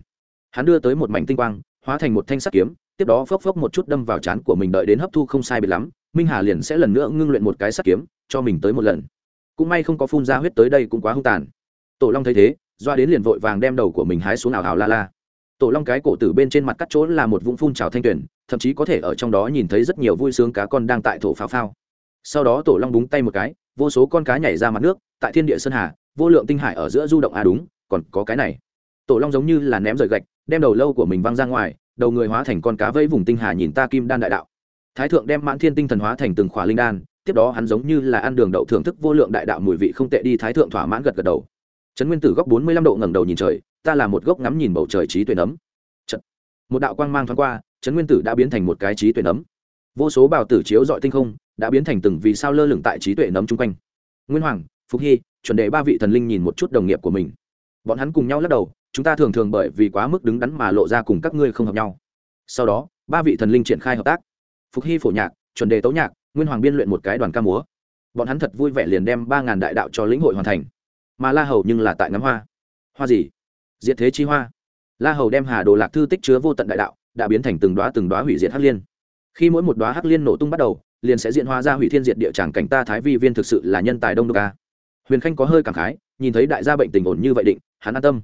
Hắn đưa tới một mảnh tinh quang, hóa thành một thanh sắt kiếm, tiếp đó phốc phốc một chút đâm vào trán của mình đợi đến hấp thu không sai biệt lắm, minh hà liền sẽ lần nữa ngưng luyện một cái sắt kiếm, cho mình tới một lần. Cũng may không có phun ra huyết tới đây cũng quá hung tàn. Tổ long thấy thế, doa đến liền vội vàng đem đầu của mình hái xuống ảo ảo la la. Tổ long cái cổ tử bên trên mặt cắt chỗ là một vũng phun trào thanh tuyển thậm chí có thể ở trong đó nhìn thấy rất nhiều vui sướng cá con đang tại thổ phao phao. Sau đó tổ long búng tay một cái, vô số con cá nhảy ra mặt nước tại thiên địa sơn hà, vô lượng tinh hải ở giữa du động à đúng, còn có cái này. Tổ long giống như là ném rời gạch, đem đầu lâu của mình văng ra ngoài, đầu người hóa thành con cá vây vùng tinh hà nhìn ta kim đan đại đạo. Thái thượng đem mãn thiên tinh thần hóa thành từng khỏa linh đan, tiếp đó hắn giống như là ăn đường đậu thưởng thức vô lượng đại đạo mùi vị không tệ đi thái thượng thỏa mãn gật gật đầu. Trấn nguyên tử góc bốn mươi lăm độ ngẩng đầu nhìn trời, ta là một gốc ngắm nhìn bầu trời trí tuệ nấm. Chật. một đạo quang mang thoáng qua trấn nguyên tử đã biến thành một cái trí tuệ nấm. Vô số bào tử chiếu dọi tinh không, đã biến thành từng vì sao lơ lửng tại trí tuệ nấm chung quanh. Nguyên hoàng Phục hy, chuẩn đề ba vị thần linh nhìn một chút đồng nghiệp của mình. Bọn hắn cùng nhau lắc đầu, chúng ta thường thường bởi vì quá mức đứng đắn mà lộ ra cùng các ngươi không hợp nhau. Sau đó, ba vị thần linh triển khai hợp tác. Phục hy phổ nhạc, chuẩn đề tấu nhạc, nguyên hoàng biên luyện một cái đoàn ca múa. Bọn hắn thật vui vẻ liền đem ba ngàn đại đạo cho lĩnh hội hoàn thành. Mà la hầu nhưng là tại ngắm hoa. Hoa gì? Diệt thế chi hoa. La hầu đem hà đồ lạc thư tích chứa vô tận đại đạo, đã biến thành từng đoá từng đoá hủy diệt hắc liên. Khi mỗi một đoá hắc liên nổ tung bắt đầu, liền sẽ diện hóa ra hủy thiên diệt địa tràng cảnh ta thái vi viên thực sự là nhân tài đông đô ca huyền khanh có hơi cảm khái, nhìn thấy đại gia bệnh tình ổn như vậy định, hắn an tâm.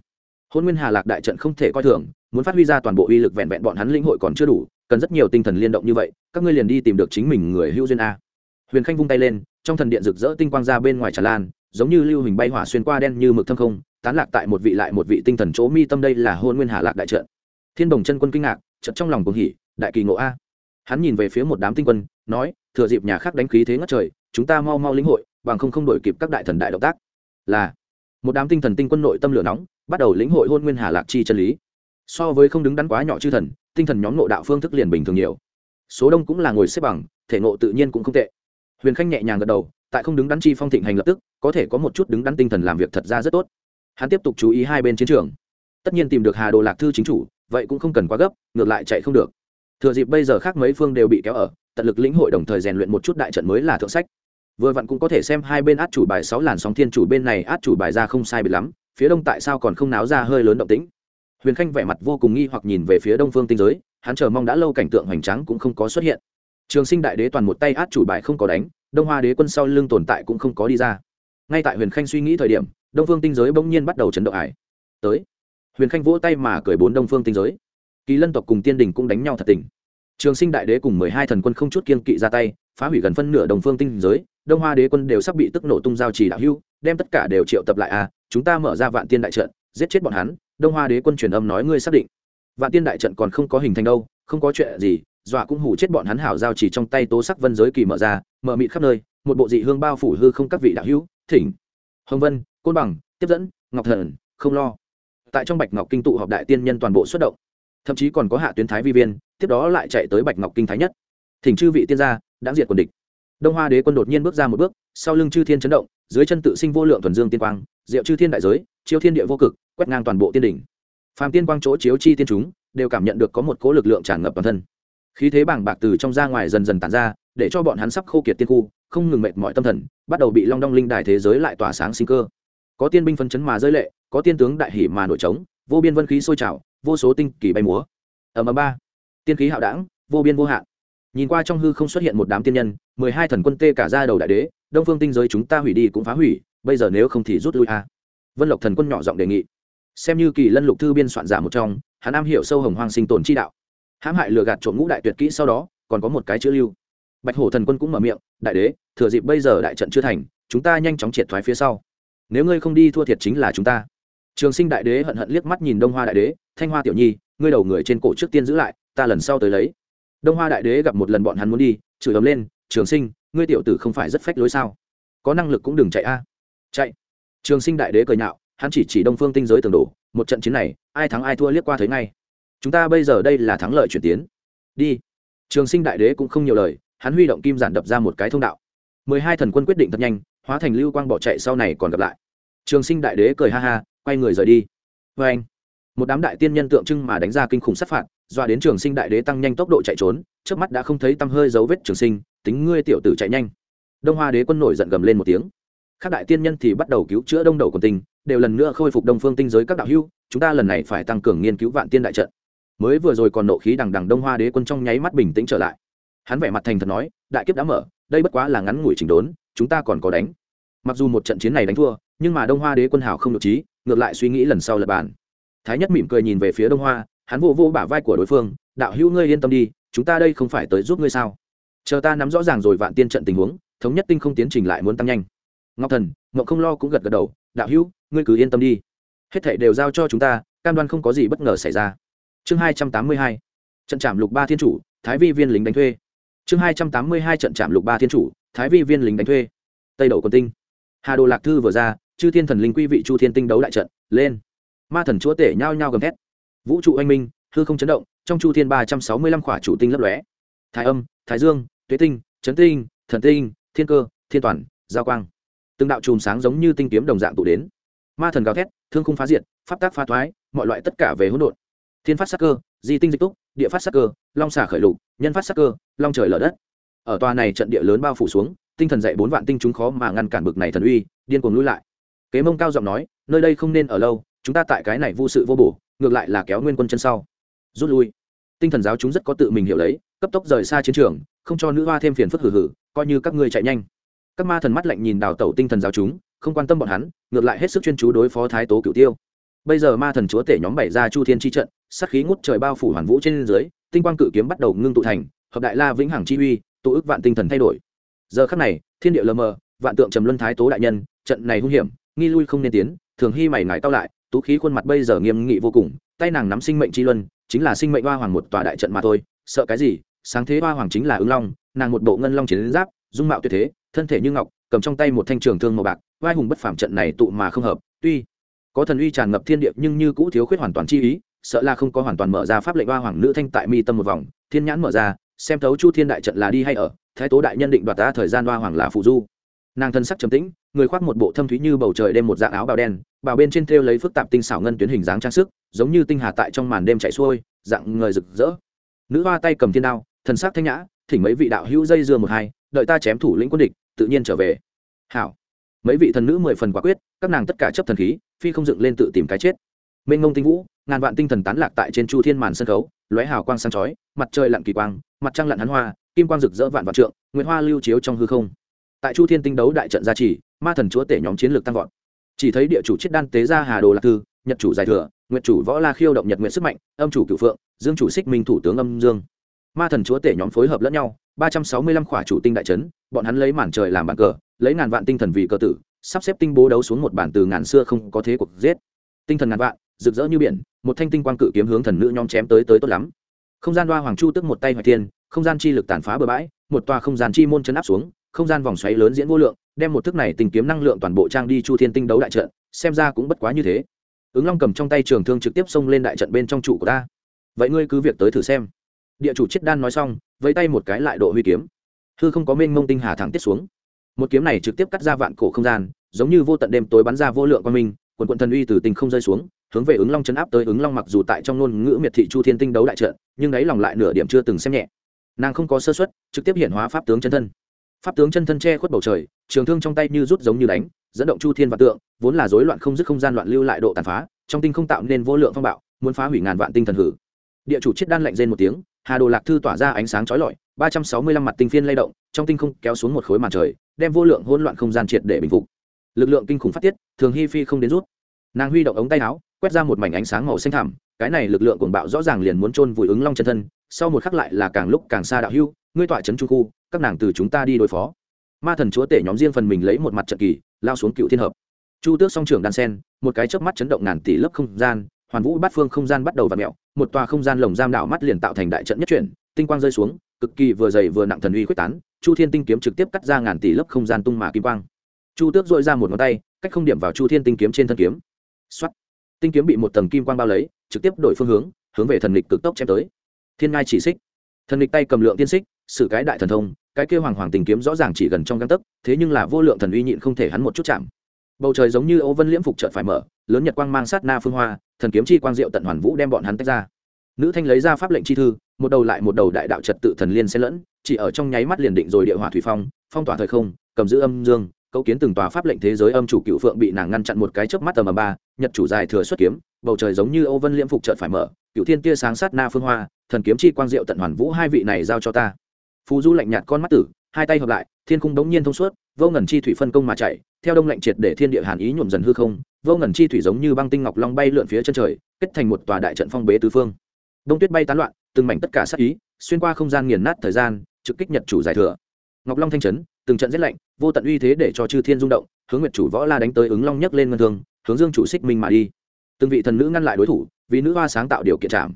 Hôn nguyên hà lạc đại trận không thể coi thường, muốn phát huy ra toàn bộ uy lực vẹn vẹn bọn hắn lĩnh hội còn chưa đủ, cần rất nhiều tinh thần liên động như vậy, các ngươi liền đi tìm được chính mình người hữu duyên a. Huyền khanh vung tay lên, trong thần điện rực rỡ tinh quang ra bên ngoài tràn lan, giống như lưu hình bay hỏa xuyên qua đen như mực thâm không, tán lạc tại một vị lại một vị tinh thần chỗ mi tâm đây là hôn nguyên hà lạc đại trận. Thiên đồng chân quân kinh ngạc trận trong lòng cuồng hỉ, đại kỳ ngộ a. Hắn nhìn về phía một đám tinh quân, nói, thừa dịp nhà khác đánh khí thế ngất trời, chúng ta mau mau lĩnh hội bằng không không đổi kịp các đại thần đại động tác. Là, một đám tinh thần tinh quân nội tâm lửa nóng, bắt đầu lĩnh hội hôn nguyên hà lạc chi chân lý. So với không đứng đắn quá nhỏ chư thần, tinh thần nhóm nộ đạo phương thức liền bình thường nhiều. Số đông cũng là ngồi xếp bằng, thể nộ tự nhiên cũng không tệ. Huyền khanh nhẹ nhàng gật đầu, tại không đứng đắn chi phong thịnh hành lập tức, có thể có một chút đứng đắn tinh thần làm việc thật ra rất tốt. Hắn tiếp tục chú ý hai bên chiến trường. Tất nhiên tìm được hà đồ lạc thư chính chủ, vậy cũng không cần quá gấp, ngược lại chạy không được. Thừa dịp bây giờ khác mấy phương đều bị kéo ở, tận lực lĩnh hội đồng thời rèn luyện một chút đại trận mới là thượng sách vừa vặn cũng có thể xem hai bên át chủ bài sáu làn sóng thiên chủ bên này át chủ bài ra không sai bị lắm, phía đông tại sao còn không náo ra hơi lớn động tĩnh. Huyền khanh vẻ mặt vô cùng nghi hoặc nhìn về phía đông phương tinh giới, hắn chờ mong đã lâu cảnh tượng hoành tráng cũng không có xuất hiện. Trường sinh đại đế toàn một tay át chủ bài không có đánh, đông hoa đế quân sau lưng tồn tại cũng không có đi ra. Ngay tại huyền khanh suy nghĩ thời điểm, đông phương tinh giới bỗng nhiên bắt đầu chấn động ải. Tới. Huyền khanh vỗ tay mà cười bốn đông phương tinh giới. Kỳ lân tộc cùng tiên đình cũng đánh nhau thật tình. Trường sinh đại đế cùng mười hai thần quân không chút kiên kỵ ra tay, phá hủy gần phân nửa đồng phương tinh giới đông hoa đế quân đều sắp bị tức nổ tung giao trì đạo hưu, đem tất cả đều triệu tập lại à chúng ta mở ra vạn tiên đại trận, giết chết bọn hắn, đông hoa đế quân truyền âm nói ngươi xác định. Vạn tiên đại trận còn không có hình thành đâu, không có chuyện gì, dọa cũng hủ chết bọn hắn hảo giao chỉ trong tay tố sắc vân giới kỳ mở ra, mở mịt khắp nơi, một bộ dị hương bao phủ hư không các vị đạo hữu thỉnh. Hồng vân, côn bằng, tiếp dẫn, ngọc thần, không lo. Tại trong bạch ngọc kinh tụ họp đại tiên nhân toàn bộ xuất động. Thậm chí còn có hạ tuyến thái vi viên, tiếp đó lại chạy tới bạch ngọc kinh thái nhất. Thỉnh chư vị tiên gia đã diệt quần địch đông hoa đế quân đột nhiên bước ra một bước, sau lưng chư thiên chấn động, dưới chân tự sinh vô lượng thuần dương tiên quang, diệu chư thiên đại giới chiếu thiên địa vô cực, quét ngang toàn bộ tiên đỉnh. Phàm tiên quang chỗ chiếu chi tiên chúng, đều cảm nhận được có một cố lực lượng tràn ngập toàn thân. Khí thế bàng bạc từ trong ra ngoài dần dần tàn ra, để cho bọn hắn sắp khô kiệt tiên khu, không ngừng mệt mọi tâm thần, bắt đầu bị long đong linh đài thế giới lại tỏa sáng sinh cơ. Có tiên binh phân chấn mà rơi lệ, có tiên tướng đại hỷ mà nổi trống, vô biên vân khí sôi trào, vô số tinh kỳ bay múa. Ở mờ ba. Tiên khí hạo đảng, vô biên vô hạn nhìn qua trong hư không xuất hiện một đám tiên nhân, mười hai thần quân tê cả ra đầu đại đế, đông phương tinh giới chúng ta hủy đi cũng phá hủy, bây giờ nếu không thì rút lui a. Vân lộc thần quân nhỏ giọng đề nghị. Xem như kỳ lân lục thư biên soạn giả một trong, hắn am hiểu sâu hồng hoang sinh tồn chi đạo. Hãm hại lừa gạt trộm ngũ đại tuyệt kỹ sau đó, còn có một cái chữ lưu. Bạch hổ thần quân cũng mở miệng, đại đế, thừa dịp bây giờ đại trận chưa thành, chúng ta nhanh chóng triệt thoái phía sau. Nếu ngươi không đi thua thiệt chính là chúng ta. Trường sinh đại đế hận hận liếc mắt nhìn đông hoa đại đế, thanh hoa tiểu nhi, ngươi đầu người trên cổ trước tiên giữ lại, ta lần sau tới lấy đông hoa đại đế gặp một lần bọn hắn muốn đi, chửi ấm lên, trường sinh, ngươi tiểu tử không phải rất phách lối sao? Có năng lực cũng đừng chạy a. Chạy. Trường sinh đại đế cười nhạo, hắn chỉ chỉ đông phương tinh giới tường đổ, một trận chiến này, ai thắng ai thua liếc qua thấy ngay. Chúng ta bây giờ đây là thắng lợi chuyển tiến. Đi. Trường sinh đại đế cũng không nhiều lời, hắn huy động kim giản đập ra một cái thông đạo. Mười hai thần quân quyết định thật nhanh, hóa thành lưu quang bỏ chạy sau này còn gặp lại. Trường sinh đại đế cười ha ha, quay người rời đi. Vê anh một đám đại tiên nhân tượng trưng mà đánh ra kinh khủng sát phạt doa đến trường sinh đại đế tăng nhanh tốc độ chạy trốn, trước mắt đã không thấy tăm hơi dấu vết trường sinh, tính ngươi tiểu tử chạy nhanh. Đông hoa đế quân nổi giận gầm lên một tiếng. Các đại tiên nhân thì bắt đầu cứu chữa đông đầu quần tình đều lần nữa khôi phục đông phương tinh giới các đạo hưu chúng ta lần này phải tăng cường nghiên cứu vạn tiên đại trận. Mới vừa rồi còn nộ khí đằng đằng đông hoa đế quân trong nháy mắt bình tĩnh trở lại. Hắn vẻ mặt thành thật nói, đại kiếp đã mở, đây bất quá là ngắn ngủi chỉnh đốn, chúng ta còn có đánh. Mặc dù một trận chiến này đánh thua, nhưng mà đông hoa đế quân hảo không được trí, ngược lại suy nghĩ lần sau lập bàn. Thái nhất mỉm cười nhìn về phía đông hoa hắn vô vô bả vai của đối phương, đạo hữu ngươi yên tâm đi, chúng ta đây không phải tới giúp ngươi sao? Chờ ta nắm rõ ràng rồi vạn tiên trận tình huống, thống nhất tinh không tiến trình lại muốn tăng nhanh. Ngọc thần, ngọc không lo cũng gật gật đầu, đạo hữu, ngươi cứ yên tâm đi. Hết thảy đều giao cho chúng ta, cam đoan không có gì bất ngờ xảy ra. Chương hai trăm tám mươi hai, trận trạm lục ba thiên chủ, thái vi viên lính đánh thuê. Chương hai trăm tám mươi hai, trận trạm lục ba thiên chủ, thái vi viên lính đánh thuê. Tây đậu quân tinh. Hà đồ lạc thư vừa ra, chư thiên thần linh quy vị chu thiên tinh đấu đại trận, lên. Ma thần chúa tể nhao nhao gầm thét vũ trụ anh minh, hư không chấn động, trong chu thiên ba trăm sáu mươi lăm khỏa chủ tinh lấp lóe. Thái âm, thái dương, tuế tinh trấn tinh, thần tinh, thiên cơ, thiên toàn, giao quang. Từng đạo chùm sáng giống như tinh kiếm đồng dạng tụ đến. Ma thần gào thét, thương khung phá diệt, pháp tác phá thoái, mọi loại tất cả về hỗn độn. Thiên phát sắc cơ, di tinh dịch túc, địa phát sắc cơ, long xả khởi lục, nhân phát sắc cơ, long trời lở đất. Ở tòa này trận địa lớn bao phủ xuống, tinh thần dạy bốn vạn tinh chúng khó mà ngăn cản bực này thần uy, điên cuồng lui lại. Kế mông cao giọng nói, nơi đây không nên ở lâu, chúng ta tại cái này vô sự vô bổ ngược lại là kéo nguyên quân chân sau. Rút lui. Tinh thần giáo chúng rất có tự mình hiểu lấy, cấp tốc rời xa chiến trường, không cho nữ hoa thêm phiền phức hử hử coi như các ngươi chạy nhanh. Các ma thần mắt lạnh nhìn đào tẩu tinh thần giáo chúng, không quan tâm bọn hắn, ngược lại hết sức chuyên chú đối phó thái tố cửu tiêu. Bây giờ ma thần chúa tể nhóm bảy ra chu thiên chi trận, sát khí ngút trời bao phủ hoàn vũ trên dưới, tinh quang cự kiếm bắt đầu ngưng tụ thành, hợp đại la vĩnh hằng chi uy, tụ ức vạn tinh thần thay đổi. Giờ khắc này, thiên địa lờ mờ, vạn tượng trầm luân thái tố đại nhân, trận này hung hiểm, nghi lui không nên tiến, thường hy mày ngái tao lại tú khí khuôn mặt bây giờ nghiêm nghị vô cùng, tay nàng nắm sinh mệnh chi luân, chính là sinh mệnh hoa hoàng một tòa đại trận mà thôi, sợ cái gì? Sáng thế hoa hoàng chính là ứng long, nàng một bộ ngân long chiến giáp, dung mạo tuyệt thế, thân thể như ngọc, cầm trong tay một thanh trường thương màu bạc, vai hùng bất phàm trận này tụ mà không hợp, tuy có thần uy tràn ngập thiên địa nhưng như cũ thiếu khuyết hoàn toàn chi ý, sợ là không có hoàn toàn mở ra pháp lệnh hoa hoàng nữ thanh tại mi tâm một vòng, thiên nhãn mở ra, xem thấu chu thiên đại trận là đi hay ở, thái tố đại nhân định đoạt ta thời gian hoa hoàng là phụ du nàng thân sắc trầm tĩnh, người khoác một bộ thâm thúy như bầu trời đêm một dạng áo bào đen, bào bên trên thêu lấy phức tạp tinh xảo ngân tuyến hình dáng trang sức, giống như tinh hà tại trong màn đêm chạy xuôi, dạng người rực rỡ. Nữ hoa tay cầm thiên đao, thần sắc thanh nhã, thỉnh mấy vị đạo hữu dây dưa một hai, đợi ta chém thủ lĩnh quân địch, tự nhiên trở về. Hảo. Mấy vị thần nữ mười phần quả quyết, các nàng tất cả chấp thần khí, phi không dựng lên tự tìm cái chết. Mênh ngông tinh vũ, ngàn vạn tinh thần tán lạc tại trên chu thiên màn sân khấu, lóe hào quang sáng chói, mặt trời lặn kỳ quang, mặt trăng lặn hắn hoa, kim quang rực rỡ vạn vạn trượng, nguyệt hoa lưu chiếu trong hư không tại chu thiên tinh đấu đại trận gia trì, ma thần chúa tể nhóm chiến lược tăng vọt. Chỉ thấy địa chủ chiết đan tế ra hà đồ lạc thư, nhật chủ giải thừa, nguyệt chủ võ la khiêu động nhật nguyện sức mạnh, âm chủ cửu phượng, dương chủ xích minh thủ tướng âm dương. Ma thần chúa tể nhóm phối hợp lẫn nhau, ba trăm sáu mươi lăm khỏa chủ tinh đại trấn bọn hắn lấy màn trời làm bàn cờ, lấy ngàn vạn tinh thần vì cờ tử, sắp xếp tinh bố đấu xuống một bản từ ngàn xưa không có thế cuộc giết. Tinh thần ngàn vạn, rực rỡ như biển, một thanh tinh quang cự kiếm hướng thần nữ nhom chém tới tới tốt lắm. Không gian đoa hoàng chu tức một tay hoài thiên, không gian chi lực tàn phá bừa bãi, một tòa không gian chi môn chấn áp xuống không gian vòng xoáy lớn diễn vô lượng, đem một thức này tình kiếm năng lượng toàn bộ trang đi chu thiên tinh đấu đại trận, xem ra cũng bất quá như thế. Ứng long cầm trong tay trường thương trực tiếp xông lên đại trận bên trong trụ của ta. Vậy ngươi cứ việc tới thử xem. Địa chủ chiết đan nói xong, vẫy tay một cái lại độ huy kiếm. Hư không có mênh mông tinh hà thẳng tiết xuống. Một kiếm này trực tiếp cắt ra vạn cổ không gian, giống như vô tận đêm tối bắn ra vô lượng quan minh, quần quận thần uy từ tình không rơi xuống, hướng về ứng long chấn áp tới ứng long mặc dù tại trong ngôn ngữ miệt thị chu thiên tinh đấu đại trận, nhưng đáy lòng lại nửa điểm chưa từng xem nhẹ. Nàng không có sơ xuất trực tiếp hiện hóa pháp tướng chân thân pháp tướng chân thân che khuất bầu trời, trường thương trong tay như rút giống như đánh, dẫn động chu thiên và tượng, vốn là rối loạn không dứt không gian loạn lưu lại độ tàn phá, trong tinh không tạo nên vô lượng phong bạo, muốn phá hủy ngàn vạn tinh thần hử. Địa chủ chiết đan lạnh rên một tiếng, hà đồ lạc thư tỏa ra ánh sáng chói lọi, ba trăm sáu mươi lăm mặt tinh phiên lay động, trong tinh không kéo xuống một khối màn trời, đem vô lượng hỗn loạn không gian triệt để bình phục. Lực lượng kinh khủng phát tiết, thường hi phi không đến rút. Nàng huy động ống tay áo, quét ra một mảnh ánh sáng màu xanh thẳm, cái này lực lượng cuồng bạo rõ ràng liền muốn chôn vùi ứng long chân thân, sau một khắc lại là càng lúc càng xa đạo hưu ngươi tọa trấn trung khu, các nàng từ chúng ta đi đối phó. Ma thần chúa tể nhóm riêng phần mình lấy một mặt trận kỳ, lao xuống cựu thiên hợp. Chu tước song trưởng đan sen, một cái chớp mắt chấn động ngàn tỷ lớp không gian, hoàn vũ bát phương không gian bắt đầu v ặ mẹo một tòa không gian lồng giam đảo mắt liền tạo thành đại trận nhất chuyển, tinh quang rơi xuống, cực kỳ vừa dày vừa nặng thần uy quyết tán, chu thiên tinh kiếm trực tiếp cắt ra ngàn tỷ lớp không gian tung mà kim quang. Chu tước dội ra một ngón tay, cách không điểm vào chu thiên tinh kiếm trên thân kiếm. X tinh kiếm bị một tầng kim quang bao lấy, trực tiếp đổi phương hướng hướng về thần lịch cực tốc chém tới. Thiên ngai chỉ xích thần địch tay cầm lượng tiên xích sự cái đại thần thông, cái kêu hoàng hoàng tình kiếm rõ ràng chỉ gần trong găng tấc, thế nhưng là vô lượng thần uy nhịn không thể hắn một chút chạm. Bầu trời giống như ấu vân liễm phục trợt phải mở, lớn nhật quang mang sát na phương hoa, thần kiếm chi quang diệu tận hoàn vũ đem bọn hắn tách ra. Nữ thanh lấy ra pháp lệnh chi thư, một đầu lại một đầu đại đạo trật tự thần liên xen lẫn, chỉ ở trong nháy mắt liền định rồi địa hỏa thủy phong phong tỏa thời không, cầm giữ âm dương, cấu kiến từng tòa pháp lệnh thế giới âm chủ cựu phượng bị nàng ngăn chặn một cái chớp mắt tầm ầm ba, nhật chủ dài thừa xuất kiếm, bầu trời giống như âu vân liễm phục trợt phải mở, cựu thiên tia sáng sát na phương hoa thần kiếm chi quang diệu tận hoàn vũ hai vị này giao cho ta. Phù du lạnh nhạt con mắt tử hai tay hợp lại thiên cung đống nhiên thông suốt vô ngần chi thủy phân công mà chạy theo đông lạnh triệt để thiên địa hàn ý nhuộm dần hư không vô ngần chi thủy giống như băng tinh ngọc long bay lượn phía chân trời kết thành một tòa đại trận phong bế tứ phương. Đông tuyết bay tán loạn từng mảnh tất cả sát ý xuyên qua không gian nghiền nát thời gian trực kích nhật chủ giải thừa. Ngọc long thanh chấn, từng trận rét lạnh vô tận uy thế để cho chư thiên rung động hướng nguyệt chủ võ la đánh tới ứng long nhấc lên ngân thương hướng dương chủ xích minh mà đi. Từng vị thần nữ ngăn lại đối thủ vì nữ hoa sáng tạo điều kiện chạm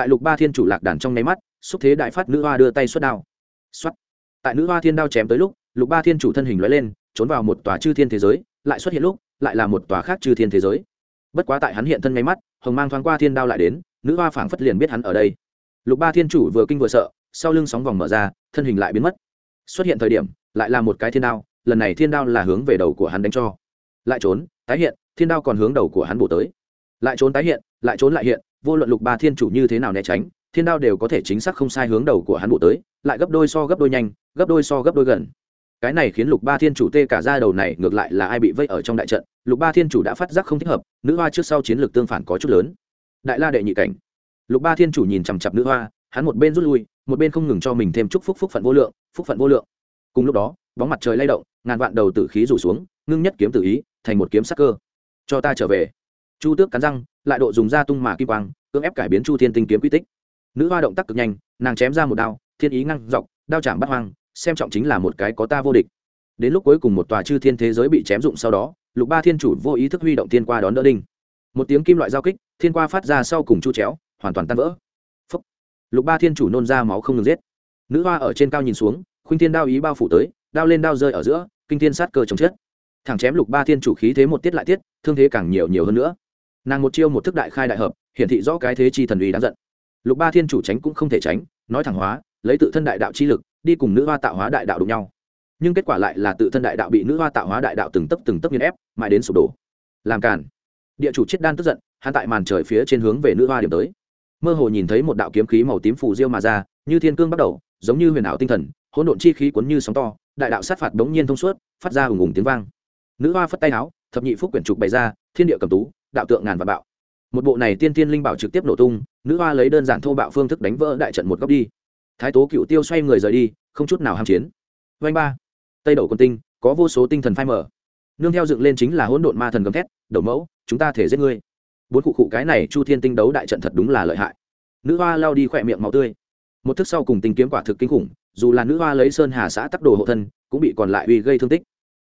tại lục ba thiên chủ lạc đàn trong nháy mắt, xúc thế đại phát nữ hoa đưa tay xuất đao. Xuất tại nữ hoa thiên đao chém tới lúc, lục ba thiên chủ thân hình lóe lên, trốn vào một tòa chư thiên thế giới, lại xuất hiện lúc, lại là một tòa khác chư thiên thế giới. Bất quá tại hắn hiện thân nháy mắt, hồng mang thoáng qua thiên đao lại đến, nữ hoa phảng phất liền biết hắn ở đây. Lục ba thiên chủ vừa kinh vừa sợ, sau lưng sóng vòng mở ra, thân hình lại biến mất. Xuất hiện thời điểm, lại là một cái thiên đao, lần này thiên đao là hướng về đầu của hắn đánh cho. Lại trốn, tái hiện, thiên đao còn hướng đầu của hắn bổ tới. Lại trốn tái hiện, lại trốn lại hiện vô luận lục ba thiên chủ như thế nào né tránh, thiên đao đều có thể chính xác không sai hướng đầu của hắn bổ tới, lại gấp đôi so gấp đôi nhanh, gấp đôi so gấp đôi gần. Cái này khiến lục ba thiên chủ tê cả ra đầu này, ngược lại là ai bị vây ở trong đại trận, lục ba thiên chủ đã phát giác không thích hợp, nữ hoa trước sau chiến lược tương phản có chút lớn. Đại la đệ nhị cảnh. Lục ba thiên chủ nhìn chằm chặp nữ hoa, hắn một bên rút lui, một bên không ngừng cho mình thêm chúc phúc phúc phận vô lượng, phúc phận vô lượng. Cùng lúc đó, bóng mặt trời lay động, ngàn vạn đầu tử khí rủ xuống, ngưng nhất kiếm tự ý, thành một kiếm sắc cơ. Cho ta trở về. Chu tước cắn răng lại độ dùng da tung mà kim quang, cưỡng ép cải biến chu thiên tinh kiếm quy tích. Nữ hoa động tác cực nhanh, nàng chém ra một đao, thiên ý ngăn dọc, đao chạm bắt hoang, xem trọng chính là một cái có ta vô địch. Đến lúc cuối cùng một tòa chư thiên thế giới bị chém dụng sau đó, lục ba thiên chủ vô ý thức huy động thiên qua đón đỡ đinh. Một tiếng kim loại giao kích, thiên qua phát ra sau cùng chu chéo, hoàn toàn tan vỡ. Phúc. lục ba thiên chủ nôn ra máu không ngừng giết. Nữ hoa ở trên cao nhìn xuống, khuynh thiên đao ý bao phủ tới, đao lên đao rơi ở giữa, kinh thiên sát cơ chống chết. Thẳng chém lục ba thiên chủ khí thế một tiết lại tiết, thương thế càng nhiều nhiều hơn nữa nàng một chiêu một thức đại khai đại hợp, hiển thị rõ cái thế chi thần uy đáng giận. Lục ba thiên chủ tránh cũng không thể tránh, nói thẳng hóa, lấy tự thân đại đạo chi lực, đi cùng nữ hoa tạo hóa đại đạo đụng nhau. Nhưng kết quả lại là tự thân đại đạo bị nữ hoa tạo hóa đại đạo từng tấp từng tấp nghiên ép, mãi đến sụp đổ. Làm càn. Địa chủ chiết đan tức giận, hắn tại màn trời phía trên hướng về nữ hoa điểm tới. Mơ hồ nhìn thấy một đạo kiếm khí màu tím phù diêu mà ra, như thiên cương bắt đầu, giống như huyền ảo tinh thần, hỗn độn chi khí cuốn như sóng to, đại đạo sát phạt đống nhiên thông suốt, phát ra hùng hùng tiếng vang. Nữ hoa phất tay áo, thập nhị phúc quyển trục bày ra, thiên địa cầm tú đạo tượng ngàn và bạo. Một bộ này tiên tiên linh bảo trực tiếp nổ tung, nữ hoa lấy đơn giản thô bạo phương thức đánh vỡ đại trận một góc đi. Thái tố cựu tiêu xoay người rời đi, không chút nào ham chiến. Vanh ba. Tây đầu quân tinh, có vô số tinh thần phai mở nương theo dựng lên chính là hỗn độn ma thần gầm thét, đầu mẫu, chúng ta thể giết ngươi. Bốn cụ cụ cái này chu thiên tinh đấu đại trận thật đúng là lợi hại. Nữ hoa lao đi khỏe miệng máu tươi. Một thức sau cùng tình kiếm quả thực kinh khủng, dù là nữ hoa lấy sơn hà xã tắc đồ hộ thân, cũng bị còn lại uy gây thương tích.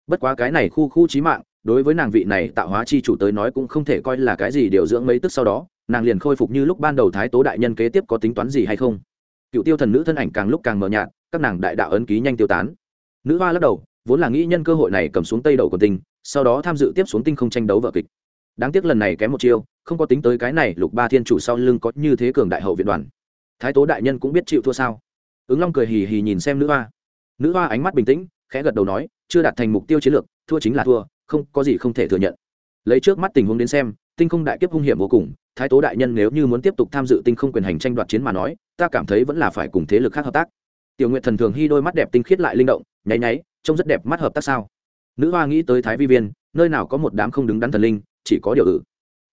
Bất quá cái này khu khu trí mạng đối với nàng vị này tạo hóa chi chủ tới nói cũng không thể coi là cái gì điều dưỡng mấy tức sau đó, nàng liền khôi phục như lúc ban đầu thái tố đại nhân kế tiếp có tính toán gì hay không. Cựu tiêu thần nữ thân ảnh càng lúc càng mờ nhạt, các nàng đại đạo ấn ký nhanh tiêu tán. Nữ hoa lắc đầu, vốn là nghĩ nhân cơ hội này cầm xuống tây đầu còn tinh, sau đó tham dự tiếp xuống tinh không tranh đấu vở kịch. Đáng tiếc lần này kém một chiêu, không có tính tới cái này, lục ba thiên chủ sau lưng có như thế cường đại hậu viện đoàn. Thái tố đại nhân cũng biết chịu thua sao? Ứng long cười hì hì nhìn xem nữ hoa. Nữ hoa ánh mắt bình tĩnh, khẽ gật đầu nói, chưa đạt thành mục tiêu chiến lược, thua chính là thua không có gì không thể thừa nhận. Lấy trước mắt tình huống đến xem, tinh không đại kiếp hung hiểm vô cùng, thái tố đại nhân nếu như muốn tiếp tục tham dự tinh không quyền hành tranh đoạt chiến mà nói, ta cảm thấy vẫn là phải cùng thế lực khác hợp tác. Tiểu nguyện thần thường hy đôi mắt đẹp tinh khiết lại linh động, nháy nháy, trông rất đẹp mắt hợp tác sao? Nữ hoa nghĩ tới thái vi viên, nơi nào có một đám không đứng đắn thần linh, chỉ có điều ự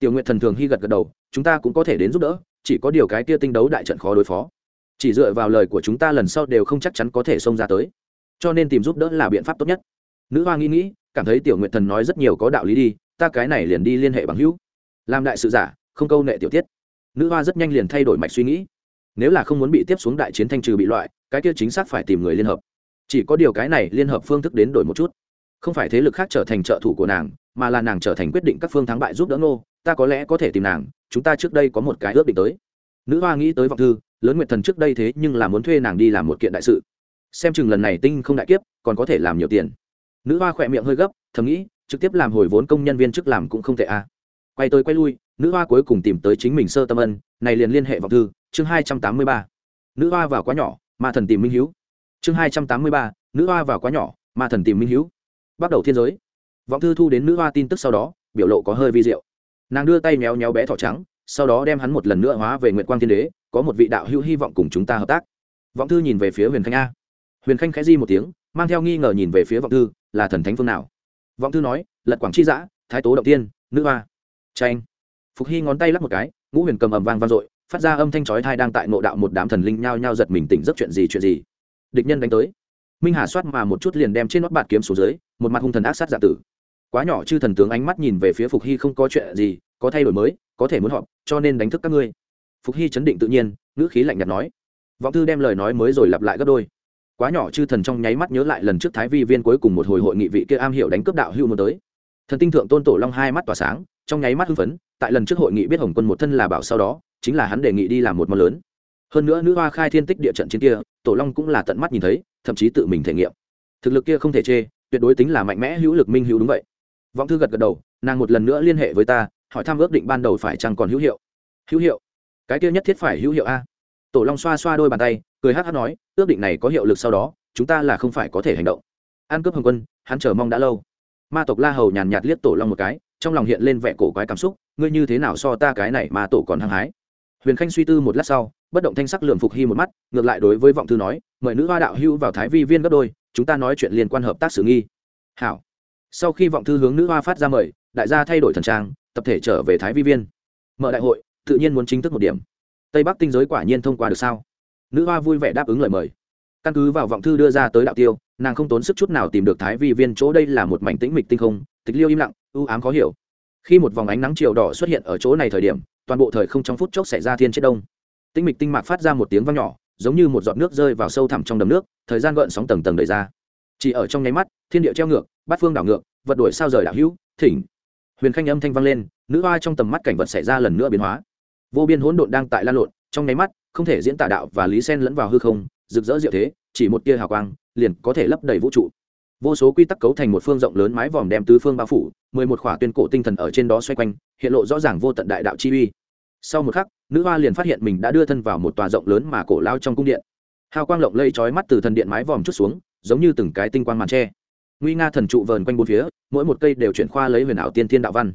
tiểu nguyện thần thường hy gật gật đầu, chúng ta cũng có thể đến giúp đỡ, chỉ có điều cái kia tinh đấu đại trận khó đối phó. Chỉ dựa vào lời của chúng ta lần sau đều không chắc chắn có thể xông ra tới. Cho nên tìm giúp đỡ là biện pháp tốt nhất. Nữ hoa nghĩ nghĩ cảm thấy tiểu nguyện thần nói rất nhiều có đạo lý đi, ta cái này liền đi liên hệ bằng hữu. Làm đại sự giả, không câu nệ tiểu tiết. Nữ hoa rất nhanh liền thay đổi mạch suy nghĩ. Nếu là không muốn bị tiếp xuống đại chiến thanh trừ bị loại, cái kia chính xác phải tìm người liên hợp. Chỉ có điều cái này liên hợp phương thức đến đổi một chút. Không phải thế lực khác trở thành trợ thủ của nàng, mà là nàng trở thành quyết định các phương thắng bại giúp đỡ nô ta có lẽ có thể tìm nàng, chúng ta trước đây có một cái ước định tới. Nữ hoa nghĩ tới vọng thư, lớn nguyện thần trước đây thế nhưng là muốn thuê nàng đi làm một kiện đại sự. Xem chừng lần này tinh không đại kiếp, còn có thể làm nhiều tiền nữ hoa khỏe miệng hơi gấp, thầm nghĩ, trực tiếp làm hồi vốn công nhân viên chức làm cũng không tệ à. quay tới quay lui, nữ hoa cuối cùng tìm tới chính mình sơ tâm ân, này liền liên hệ vọng thư, chương hai trăm tám mươi ba. Nữ hoa vào quá nhỏ, ma thần tìm minh hiếu. Chương hai trăm tám mươi ba, nữ hoa vào quá nhỏ, ma thần tìm minh hiếu. Bắt đầu thiên giới. Vọng thư thu đến nữ hoa tin tức sau đó, biểu lộ có hơi vi diệu. Nàng đưa tay méo méo bé thỏ trắng, sau đó đem hắn một lần nữa hóa về nguyện quang thiên đế, có một vị đạo hữu hy vọng cùng chúng ta hợp tác. Vọng thư nhìn về phía huyền khanh a. Huyền khanh khẽ di một tiếng, mang theo nghi ngờ nhìn về phía vọng thư là thần thánh phương nào? Vọng thư nói, lật quảng chi giã thái tố động tiên, nữ hoa. Tranh phục hy ngón tay lắc một cái, ngũ huyền cầm ầm vang vang dội, phát ra âm thanh chói thai đang tại nộ đạo một đám thần linh nhao nhao giật mình tỉnh giấc chuyện gì chuyện gì. Địch nhân đánh tới. Minh hà soát mà một chút liền đem trên nót bạt kiếm xuống dưới, một mặt hung thần ác sát giả tử. Quá nhỏ chư thần tướng ánh mắt nhìn về phía phục hy không có chuyện gì, có thay đổi mới, có thể muốn họp, cho nên đánh thức các ngươi. Phục hy chấn định tự nhiên, ngữ khí lạnh nhạt nói. Vọng thư đem lời nói mới rồi lặp lại gấp đôi quá nhỏ chư thần trong nháy mắt nhớ lại lần trước thái vi viên cuối cùng một hồi hội nghị vị kia am hiểu đánh cướp đạo hưu muốn tới. Thần tinh thượng tôn tổ long hai mắt tỏa sáng, trong nháy mắt hưng phấn, tại lần trước hội nghị biết hồng quân một thân là bảo sau đó, chính là hắn đề nghị đi làm một món lớn. Hơn nữa nữ hoa khai thiên tích địa trận trên kia, tổ long cũng là tận mắt nhìn thấy, thậm chí tự mình thể nghiệm. Thực lực kia không thể chê, tuyệt đối tính là mạnh mẽ, hữu lực minh hữu đúng vậy. Vọng thư gật gật đầu, nàng một lần nữa liên hệ với ta, hỏi thăm ước định ban đầu phải chăng còn hữu hiệu. Hữu hiệu? Cái kia nhất thiết phải hữu hiệu a. Tổ long xoa xoa đôi bàn tay cười hát hát nói, ước định này có hiệu lực sau đó, chúng ta là không phải có thể hành động. An cướp hồng quân, hắn chờ mong đã lâu. Ma tộc la hầu nhàn nhạt liếc tổ long một cái, trong lòng hiện lên vẻ cổ quái cảm xúc, ngươi như thế nào so ta cái này mà tổ còn hăng hái? Huyền khanh suy tư một lát sau, bất động thanh sắc lượm phục hy một mắt, ngược lại đối với vọng thư nói, mời nữ hoa đạo hưu vào thái vi viên gấp đôi, chúng ta nói chuyện liên quan hợp tác xử nghi. Hảo. Sau khi vọng thư hướng nữ hoa phát ra mời, đại gia thay đổi thần trang, tập thể trở về thái vi viên. Mở đại hội, tự nhiên muốn chính thức một điểm. Tây bắc tinh giới quả nhiên thông qua được sao? Nữ hoa vui vẻ đáp ứng lời mời. Căn cứ vào vọng thư đưa ra tới đạo tiêu, nàng không tốn sức chút nào tìm được thái vi viên chỗ đây là một mảnh tĩnh mịch tinh không, tịch liêu im lặng ưu ám khó hiểu. Khi một vòng ánh nắng chiều đỏ xuất hiện ở chỗ này thời điểm, toàn bộ thời không trong phút chốc xảy ra thiên chết đông. Tinh mịch tinh mạc phát ra một tiếng vang nhỏ, giống như một giọt nước rơi vào sâu thẳm trong đầm nước, thời gian gợn sóng tầng tầng đầy ra. Chỉ ở trong nháy mắt, thiên địa treo ngược, bát phương đảo ngược, vật đuổi sao rời đảo hữu, thỉnh. Huyền khanh âm thanh vang lên, nữ hoa trong tầm mắt cảnh vật xảy ra lần nữa biến hóa. Vô biên hỗn độn đang tại lan lộn, trong nháy mắt không thể diễn tả đạo và lý sen lẫn vào hư không, rực rỡ diệu thế, chỉ một tia hào quang, liền có thể lấp đầy vũ trụ. Vô số quy tắc cấu thành một phương rộng lớn mái vòm đem tứ phương bao phủ, mười một khỏa tuyên cổ tinh thần ở trên đó xoay quanh, hiện lộ rõ ràng vô tận đại đạo chi uy. Sau một khắc, nữ hoa liền phát hiện mình đã đưa thân vào một tòa rộng lớn mà cổ lao trong cung điện. Hào quang lộng lây trói mắt từ thần điện mái vòm chút xuống, giống như từng cái tinh quang màn tre nguy nga thần trụ vờn quanh bốn phía, mỗi một cây đều chuyển khoa lấy huyền ảo tiên thiên đạo văn.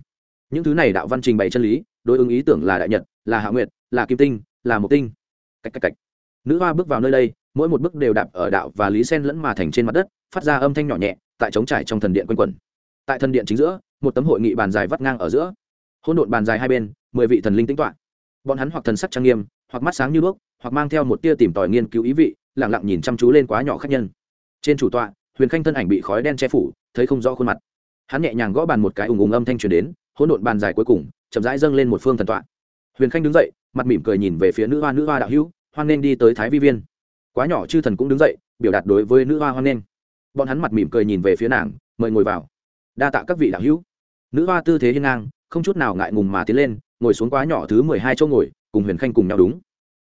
Những thứ này đạo văn trình bày chân lý, đối ứng ý tưởng là đại nhật, là hạ nguyệt, là kim tinh, là mục tinh cách cách cách nữ hoa bước vào nơi đây, mỗi một bước đều đạp ở đạo và lý sen lẫn mà thành trên mặt đất, phát ra âm thanh nhỏ nhẹ, tại trống trải trong thần điện quanh quẩn. Tại thần điện chính giữa, một tấm hội nghị bàn dài vắt ngang ở giữa. Hỗn độn bàn dài hai bên, mười vị thần linh tính toán bọn hắn hoặc thần sắc trang nghiêm, hoặc mắt sáng như đuốc, hoặc mang theo một tia tìm tòi nghiên cứu ý vị, lặng lặng nhìn chăm chú lên quá nhỏ khách nhân. Trên chủ tọa, huyền khanh thân ảnh bị khói đen che phủ, thấy không rõ khuôn mặt. Hắn nhẹ nhàng gõ bàn một cái ùng ùng âm thanh truyền đến, hỗn độn bàn dài cuối cùng, chậm rãi dâng lên một phương thần tọa huyền khanh đứng dậy, mặt mỉm cười nhìn về phía nữ hoa nữ hoa đạo hữu, hoan nên đi tới thái vi viên. Quá nhỏ chư thần cũng đứng dậy, biểu đạt đối với nữ hoa hoan nên bọn hắn mặt mỉm cười nhìn về phía nàng, mời ngồi vào. Đa tạ các vị đạo hữu. Nữ hoa tư thế hiên ngang, không chút nào ngại ngùng mà tiến lên, ngồi xuống quá nhỏ thứ mười hai chỗ ngồi, cùng huyền khanh cùng nhau đúng.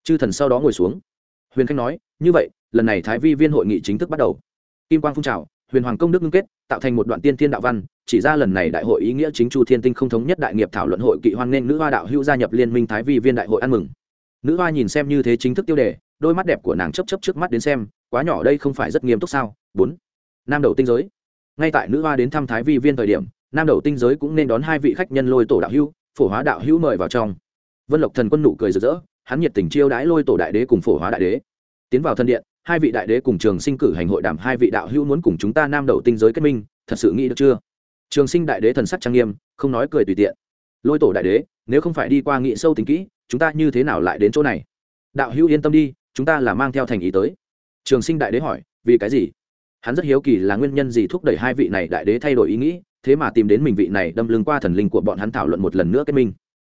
Chư thần sau đó ngồi xuống. Huyền khanh nói, như vậy, lần này thái vi viên hội nghị chính thức bắt đầu. Kim quang phun trào, huyền hoàng công đức ngưng kết, tạo thành một đoạn tiên thiên đạo văn chỉ ra lần này đại hội ý nghĩa chính chu thiên tinh không thống nhất đại nghiệp thảo luận hội kỵ hoan nghênh nữ hoa đạo hữu gia nhập liên minh thái vi viên đại hội ăn mừng. Nữ hoa nhìn xem như thế chính thức tiêu đề, đôi mắt đẹp của nàng chấp chấp trước mắt đến xem, quá nhỏ đây không phải rất nghiêm túc sao? Bốn. Nam đầu tinh giới. Ngay tại nữ hoa đến thăm thái vi viên thời điểm, nam đầu tinh giới cũng nên đón hai vị khách nhân lôi tổ đạo hữu, phổ hóa đạo hữu mời vào trong. Vân lộc thần quân nụ cười rực rỡ, hắn nhiệt tình chiêu đãi lôi tổ đại đế cùng phổ hóa đại đế. Tiến vào thân điện, hai vị đại đế cùng trường sinh cử hành hội đàm, hai vị đạo hữu muốn cùng chúng ta nam đầu tinh giới kết minh, thật sự nghĩ được chưa? Trường sinh đại đế thần sắc trang nghiêm, không nói cười tùy tiện. Lôi tổ đại đế, nếu không phải đi qua nghị sâu tính kỹ, chúng ta như thế nào lại đến chỗ này? Đạo hữu yên tâm đi, chúng ta là mang theo thành ý tới. Trường sinh đại đế hỏi, vì cái gì? Hắn rất hiếu kỳ là nguyên nhân gì thúc đẩy hai vị này đại đế thay đổi ý nghĩ, thế mà tìm đến mình vị này đâm lưng qua thần linh của bọn hắn thảo luận một lần nữa kết minh.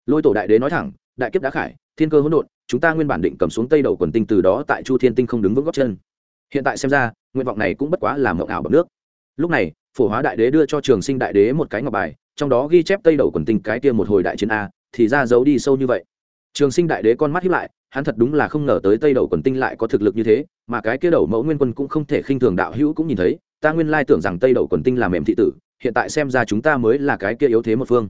Lôi tổ đại đế nói thẳng, đại kiếp đã khải, thiên cơ hỗn độn, chúng ta nguyên bản định cầm xuống tây đầu quần tinh từ đó tại chu thiên tinh không đứng vững góc chân. Hiện tại xem ra, nguyện vọng này cũng bất quá là mộng ảo bằng nước. Lúc này phổ hóa đại đế đưa cho trường sinh đại đế một cái ngọc bài, trong đó ghi chép tây đầu quần tinh cái kia một hồi đại chiến a, thì ra giấu đi sâu như vậy. Trường sinh đại đế con mắt hiếp lại, hắn thật đúng là không ngờ tới tây đầu quần tinh lại có thực lực như thế, mà cái kia đầu mẫu nguyên quân cũng không thể khinh thường đạo hữu cũng nhìn thấy, ta nguyên lai tưởng rằng tây đầu quần tinh là mềm thị tử, hiện tại xem ra chúng ta mới là cái kia yếu thế một phương.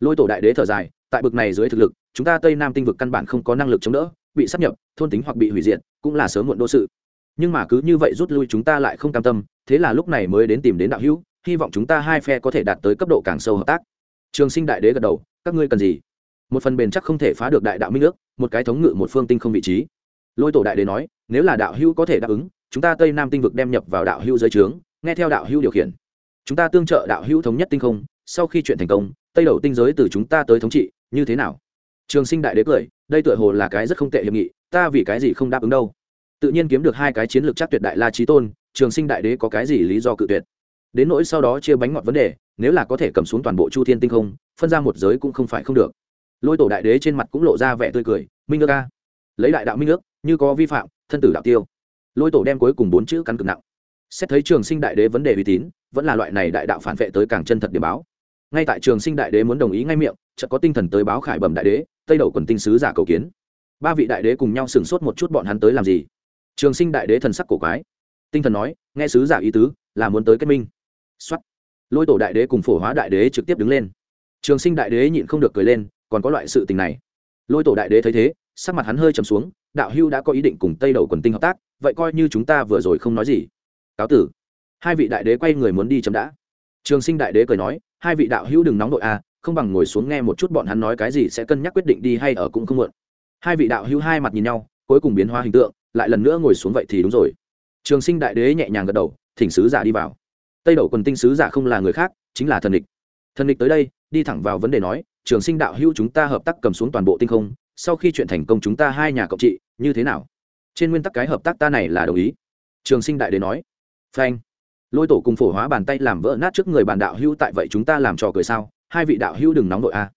Lôi tổ đại đế thở dài, tại bực này dưới thực lực, chúng ta tây nam tinh vực căn bản không có năng lực chống đỡ, bị sắp nhập, thôn tính hoặc bị hủy diệt, cũng là sớm muộn đô sự. Nhưng mà cứ như vậy rút lui chúng ta lại không cam tâm thế là lúc này mới đến tìm đến đạo hữu, hy vọng chúng ta hai phe có thể đạt tới cấp độ càng sâu hợp tác. Trường sinh đại đế gật đầu, các ngươi cần gì? Một phần bền chắc không thể phá được đại đạo minh ước, một cái thống ngự một phương tinh không vị trí. Lôi tổ đại đế nói, nếu là đạo hữu có thể đáp ứng, chúng ta tây nam tinh vực đem nhập vào đạo hữu giới trướng, nghe theo đạo hữu điều khiển. Chúng ta tương trợ đạo hữu thống nhất tinh không, sau khi chuyện thành công, tây đầu tinh giới từ chúng ta tới thống trị, như thế nào? Trường sinh đại đế cười, đây tựa hồ là cái rất không tệ hiệp nghị, ta vì cái gì không đáp ứng đâu? Tự nhiên kiếm được hai cái chiến lược chắc tuyệt đại la trí tôn, trường sinh đại đế có cái gì lý do cự tuyệt? Đến nỗi sau đó chia bánh ngọt vấn đề, nếu là có thể cầm xuống toàn bộ chu thiên tinh không, phân ra một giới cũng không phải không được. Lôi tổ đại đế trên mặt cũng lộ ra vẻ tươi cười, minh ước ca lấy đại đạo minh ước, như có vi phạm, thân tử đạo tiêu. Lôi tổ đem cuối cùng bốn chữ cắn cực nặng. Xét thấy trường sinh đại đế vấn đề uy tín, vẫn là loại này đại đạo phản vệ tới càng chân thật điểm báo. Ngay tại trường sinh đại đế muốn đồng ý ngay miệng, chợt có tinh thần tới báo khải bẩm đại đế, tây đầu quần tinh sứ giả cầu kiến. Ba vị đại đế cùng nhau sửng sốt một chút bọn hắn tới làm gì? Trường sinh đại đế thần sắc cổ quái. Tinh thần nói nghe sứ giả ý tứ là muốn tới kết minh. Xuất lôi tổ đại đế cùng phổ hóa đại đế trực tiếp đứng lên. Trường sinh đại đế nhịn không được cười lên còn có loại sự tình này. Lôi tổ đại đế thấy thế sắc mặt hắn hơi trầm xuống đạo hưu đã có ý định cùng tây đầu quần tinh hợp tác vậy coi như chúng ta vừa rồi không nói gì. Cáo tử. Hai vị đại đế quay người muốn đi chấm đã. Trường sinh đại đế cười nói hai vị đạo hữu đừng nóng đội a à, không bằng ngồi xuống nghe một chút bọn hắn nói cái gì sẽ cân nhắc quyết định đi hay ở cũng không muộn. Hai vị đạo hữu hai mặt nhìn nhau cuối cùng biến hóa hình tượng lại lần nữa ngồi xuống vậy thì đúng rồi. Trường sinh đại đế nhẹ nhàng gật đầu, thỉnh sứ giả đi vào. Tây đầu quần tinh sứ giả không là người khác, chính là thần địch. Thần địch tới đây, đi thẳng vào vấn đề nói, trường sinh đạo hữu chúng ta hợp tác cầm xuống toàn bộ tinh không, sau khi chuyện thành công chúng ta hai nhà cộng trị, như thế nào? Trên nguyên tắc cái hợp tác ta này là đồng ý. Trường sinh đại đế nói, phanh. Lôi tổ cùng phổ hóa bàn tay làm vỡ nát trước người bàn đạo hữu tại vậy chúng ta làm trò cười sao? Hai vị đạo hữu đừng nóng đội a.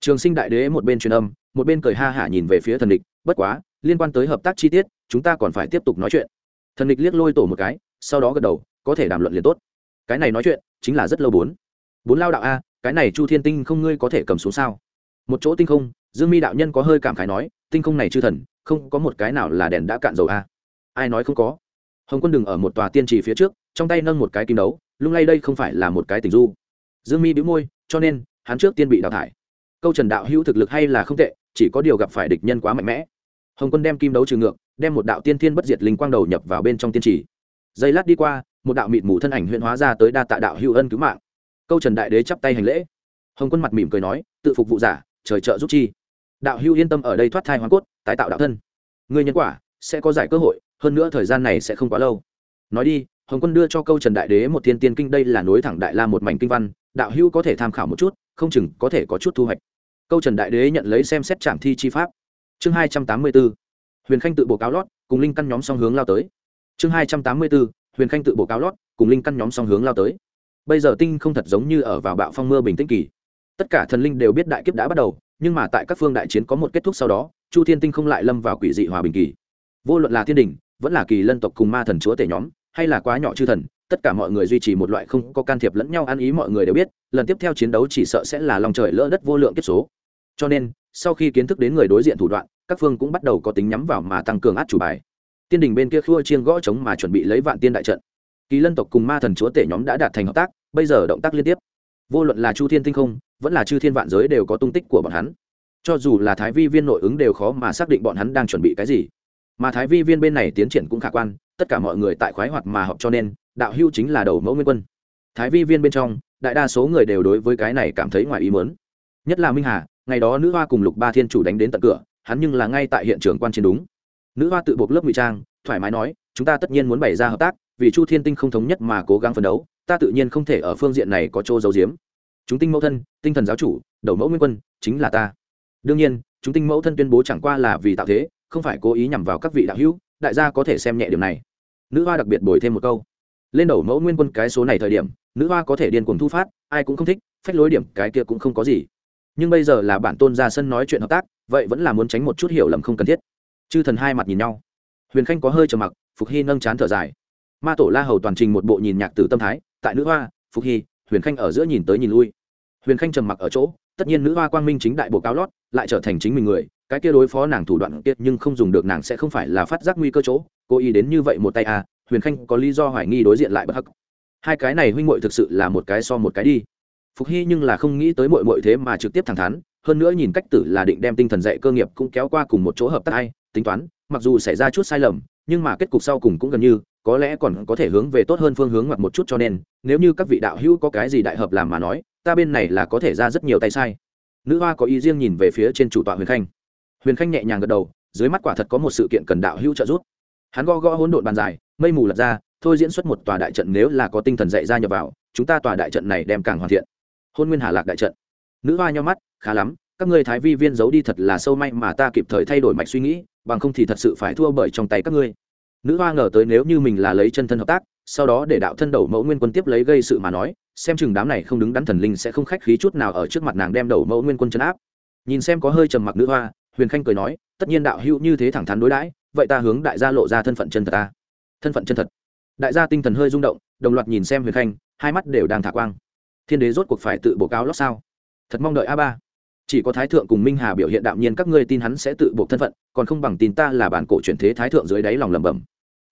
Trường sinh đại đế một bên truyền âm, một bên cười ha hả nhìn về phía thần địch, bất quá liên quan tới hợp tác chi tiết, chúng ta còn phải tiếp tục nói chuyện. Thần địch liếc lôi tổ một cái, sau đó gật đầu, có thể đàm luận liền tốt. Cái này nói chuyện, chính là rất lâu bốn. Bốn lao đạo a, cái này chu thiên tinh không ngươi có thể cầm xuống sao? Một chỗ tinh không, dương mi đạo nhân có hơi cảm khái nói, tinh không này chư thần, không có một cái nào là đèn đã cạn dầu a. Ai nói không có? Hồng quân đừng ở một tòa tiên trì phía trước, trong tay nâng một cái kim đấu, lung lay đây không phải là một cái tình du. Dương mi bĩu môi, cho nên, hắn trước tiên bị đào thải. Câu trần đạo hữu thực lực hay là không tệ, chỉ có điều gặp phải địch nhân quá mạnh mẽ hồng quân đem kim đấu trừ ngược, đem một đạo tiên thiên bất diệt linh quang đầu nhập vào bên trong tiên trì. Giây lát đi qua, một đạo mịt mù thân ảnh huyện hóa ra tới đa tạ đạo hữu ân cứu mạng. Câu trần đại đế chắp tay hành lễ. Hồng quân mặt mỉm cười nói, tự phục vụ giả, trời trợ giúp chi. Đạo hữu yên tâm ở đây thoát thai hoàn cốt, tái tạo đạo thân. Người nhân quả sẽ có giải cơ hội, hơn nữa thời gian này sẽ không quá lâu. Nói đi, hồng quân đưa cho câu trần đại đế một thiên tiên kinh đây là nối thẳng đại la một mảnh kinh văn, đạo hữu có thể tham khảo một chút, không chừng có thể có chút thu hoạch. Câu trần đại đế nhận lấy xem xét trạm thi chi pháp chương hai trăm tám mươi b ố huyền khanh tự bộ cáo lót, cùng linh căn nhóm song hướng lao tới. Chương hai trăm tám mươi b ố huyền khanh tự bộ cáo lót, cùng linh căn nhóm song hướng lao tới. Bây giờ tinh không thật giống như ở vào bạo phong mưa bình tĩnh kỳ. Tất cả thần linh đều biết đại kiếp đã bắt đầu, nhưng mà tại các phương đại chiến có một kết thúc sau đó, chu thiên tinh không lại lâm vào quỷ dị hòa bình kỳ. Vô luận là thiên đình, vẫn là kỳ lân tộc cùng ma thần chúa tể nhóm, hay là quá nhỏ chư thần, tất cả mọi người duy trì một loại không có can thiệp lẫn nhau ăn ý mọi người đều biết, lần tiếp theo chiến đấu chỉ sợ sẽ là lòng trời lỡ đất vô lượng kiếp số cho nên, sau khi kiến thức đến người đối diện thủ đoạn, các phương cũng bắt đầu có tính nhắm vào mà tăng cường át chủ bài. Tiên đình bên kia khua chiên gõ chống mà chuẩn bị lấy vạn tiên đại trận. Kỳ lân tộc cùng ma thần chúa tể nhóm đã đạt thành hợp tác, bây giờ động tác liên tiếp. Vô luận là chu thiên tinh không, vẫn là chư thiên vạn giới đều có tung tích của bọn hắn. Cho dù là thái vi viên nội ứng đều khó mà xác định bọn hắn đang chuẩn bị cái gì. Mà thái vi viên bên này tiến triển cũng khả quan, tất cả mọi người tại khoái hoạt mà họp cho nên, đạo hưu chính là đầu mẫu nguyên quân. Thái vi viên bên trong, đại đa số người đều đối với cái này cảm thấy ngoài ý mớn nhất là minh hà ngày đó nữ hoa cùng lục ba thiên chủ đánh đến tận cửa, hắn nhưng là ngay tại hiện trường quan chiến đúng. Nữ hoa tự buộc lớp ngụy trang, thoải mái nói, chúng ta tất nhiên muốn bày ra hợp tác, vì chu thiên tinh không thống nhất mà cố gắng phấn đấu, ta tự nhiên không thể ở phương diện này có chỗ giấu giếm. Chúng tinh mẫu thân, tinh thần giáo chủ, đầu mẫu nguyên quân, chính là ta. Đương nhiên, chúng tinh mẫu thân tuyên bố chẳng qua là vì tạo thế, không phải cố ý nhằm vào các vị đạo hữu, đại gia có thể xem nhẹ điều này. Nữ hoa đặc biệt bồi thêm một câu, lên đầu mẫu nguyên quân cái số này thời điểm, nữ hoa có thể điên cuồng thu phát, ai cũng không thích, phách lối điểm cái kia cũng không có gì nhưng bây giờ là bản tôn ra sân nói chuyện hợp tác, vậy vẫn là muốn tránh một chút hiểu lầm không cần thiết. Chư thần hai mặt nhìn nhau. Huyền khanh có hơi trầm mặc, phục hy nâng chán thở dài. Ma tổ la hầu toàn trình một bộ nhìn nhạc tử tâm thái, tại nữ hoa, phục hy, huyền khanh ở giữa nhìn tới nhìn lui. Huyền khanh trầm mặc ở chỗ, tất nhiên nữ hoa quang minh chính đại bộ cao lót, lại trở thành chính mình người, cái kia đối phó nàng thủ đoạn tiết nhưng không dùng được nàng sẽ không phải là phát giác nguy cơ chỗ cô ý đến như vậy một tay à huyền khanh có lý do hoài nghi đối diện lại bất hắc. Hai cái này huynh muội thực sự là một cái so một cái đi phục hy nhưng là không nghĩ tới muội muội thế mà trực tiếp thẳng thắn, hơn nữa nhìn cách tử là định đem tinh thần dạy cơ nghiệp cũng kéo qua cùng một chỗ hợp tác ai, tính toán, mặc dù xảy ra chút sai lầm, nhưng mà kết cục sau cùng cũng gần như, có lẽ còn có thể hướng về tốt hơn phương hướng hoặc một chút cho nên, nếu như các vị đạo hữu có cái gì đại hợp làm mà nói, ta bên này là có thể ra rất nhiều tay sai. Nữ hoa có ý riêng nhìn về phía trên chủ tọa huyền khanh. Huyền khanh nhẹ nhàng gật đầu, dưới mắt quả thật có một sự kiện cần đạo hữu trợ giúp. Hắn gõ gõ hỗn độn bàn dài, mây mù lật ra, thôi diễn xuất một tòa đại trận nếu là có tinh thần dạy ra nhập vào, chúng ta tòa đại trận này đem càng hoàn thiện hôn nguyên hà lạc đại trận nữ hoa nhau mắt khá lắm các ngươi thái vi viên giấu đi thật là sâu may mà ta kịp thời thay đổi mạch suy nghĩ bằng không thì thật sự phải thua bởi trong tay các ngươi nữ hoa ngờ tới nếu như mình là lấy chân thân hợp tác sau đó để đạo thân đầu mẫu nguyên quân tiếp lấy gây sự mà nói xem chừng đám này không đứng đắn thần linh sẽ không khách khí chút nào ở trước mặt nàng đem đầu mẫu nguyên quân chấn áp nhìn xem có hơi trầm mặc nữ hoa huyền khanh cười nói tất nhiên đạo hữu như thế thẳng thắn đối đãi vậy ta hướng đại gia lộ ra thân phận chân thật ta thân phận chân thật đại gia tinh thần hơi rung động đồng loạt nhìn xem huyền khanh hai mắt đều đang thả quang thiên đế rốt cuộc phải tự bổ cáo lót sao? Thật mong đợi a ba. Chỉ có thái thượng cùng minh hà biểu hiện đạm nhiên, các ngươi tin hắn sẽ tự buộc thân phận, còn không bằng tin ta là bản cổ chuyển thế thái thượng dưới đáy lòng lẩm bẩm.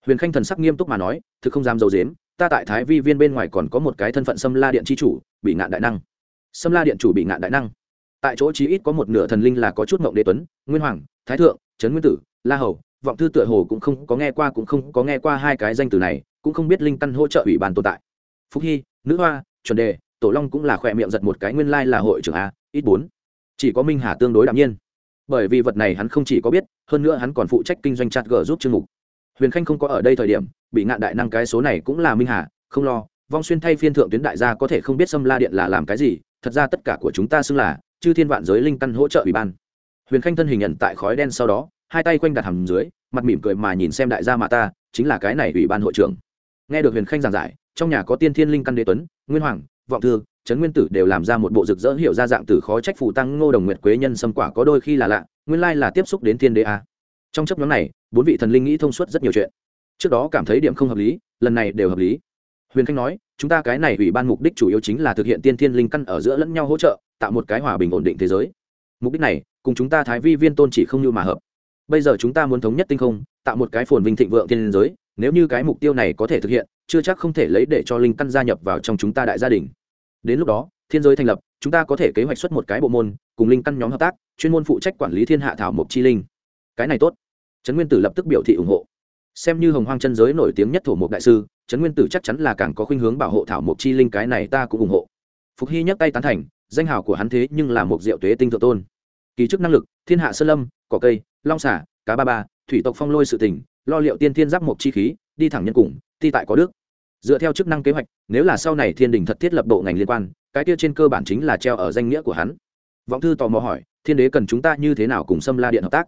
Huyền khanh thần sắc nghiêm túc mà nói, thực không dám dầu dếm ta tại thái vi viên bên ngoài còn có một cái thân phận xâm la điện c h i chủ bị ngạn đại năng. Xâm la điện chủ bị ngạn đại năng. Tại chỗ chí ít có một nửa thần linh là có chút mộng đế tuấn, nguyên hoàng, thái thượng, trấn nguyên tử, la hầu, vọng thư tựa hồ cũng không có nghe qua, cũng không có nghe qua hai cái danh từ này, cũng không biết linh căn hỗ trợ ủy ban tồn tại. Phúc hy, nữ hoa, chuẩn đề tổ long cũng là khỏe miệng giật một cái nguyên lai là hội trưởng a, ít bốn. Chỉ có minh hà tương đối đạm nhiên. Bởi vì vật này hắn không chỉ có biết, hơn nữa hắn còn phụ trách kinh doanh chặt gờ giúp chương mục. Huyền khanh không có ở đây thời điểm, bị ngạn đại năng cái số này cũng là minh hà, không lo. Vong xuyên thay phiên thượng tuyến đại gia có thể không biết xâm la điện là làm cái gì, thật ra tất cả của chúng ta xưng là chư thiên vạn giới linh căn hỗ trợ ủy ban. Huyền khanh thân hình nhận tại khói đen sau đó, hai tay quanh đặt hầm dưới, mặt mỉm cười mà nhìn xem đại gia mà ta, chính là cái này ủy ban hội trưởng. Nghe được huyền khanh giảng giải, trong nhà có tiên thiên linh căn đế tuấn, nguyên hoàng vọng thư, trấn nguyên tử đều làm ra một bộ rực rỡ hiệu ra dạng từ khó trách phù tăng ngô đồng nguyệt quế nhân xâm quả có đôi khi là lạ, nguyên lai là tiếp xúc đến thiên đế a. Trong chấp nhóm này, bốn vị thần linh nghĩ thông suốt rất nhiều chuyện. Trước đó cảm thấy điểm không hợp lý, lần này đều hợp lý. Huyền khanh nói, chúng ta cái này ủy ban mục đích chủ yếu chính là thực hiện tiên thiên linh căn ở giữa lẫn nhau hỗ trợ, tạo một cái hòa bình ổn định thế giới. Mục đích này, cùng chúng ta thái vi viên tôn chỉ không như mà hợp. Bây giờ chúng ta muốn thống nhất tinh không, tạo một cái phồn vinh thịnh vượng thiên giới, nếu như cái mục tiêu này có thể thực hiện, chưa chắc không thể lấy để cho linh căn gia nhập vào trong chúng ta đại gia đình đến lúc đó, thiên giới thành lập, chúng ta có thể kế hoạch xuất một cái bộ môn, cùng linh căn nhóm hợp tác, chuyên môn phụ trách quản lý thiên hạ thảo mộc chi linh. Cái này tốt. Trấn nguyên tử lập tức biểu thị ủng hộ. Xem như hồng hoang chân giới nổi tiếng nhất thổ mộc đại sư, trấn nguyên tử chắc chắn là càng có khuynh hướng bảo hộ thảo mộc chi linh cái này ta cũng ủng hộ. Phục hy nhắc tay tán thành, danh hào của hắn thế nhưng là một diệu tuế tinh thượng tôn. Kỳ chức năng lực, thiên hạ sơn lâm, cỏ cây, long xả cá ba ba, thủy tộc phong lôi sự tỉnh lo liệu tiên thiên giáp mộc chi khí, đi thẳng nhân cùng, thi tại có đức dựa theo chức năng kế hoạch, nếu là sau này thiên đình thật thiết lập bộ ngành liên quan, cái kia trên cơ bản chính là treo ở danh nghĩa của hắn. Vọng thư tò mò hỏi, thiên đế cần chúng ta như thế nào cùng xâm la điện hợp tác?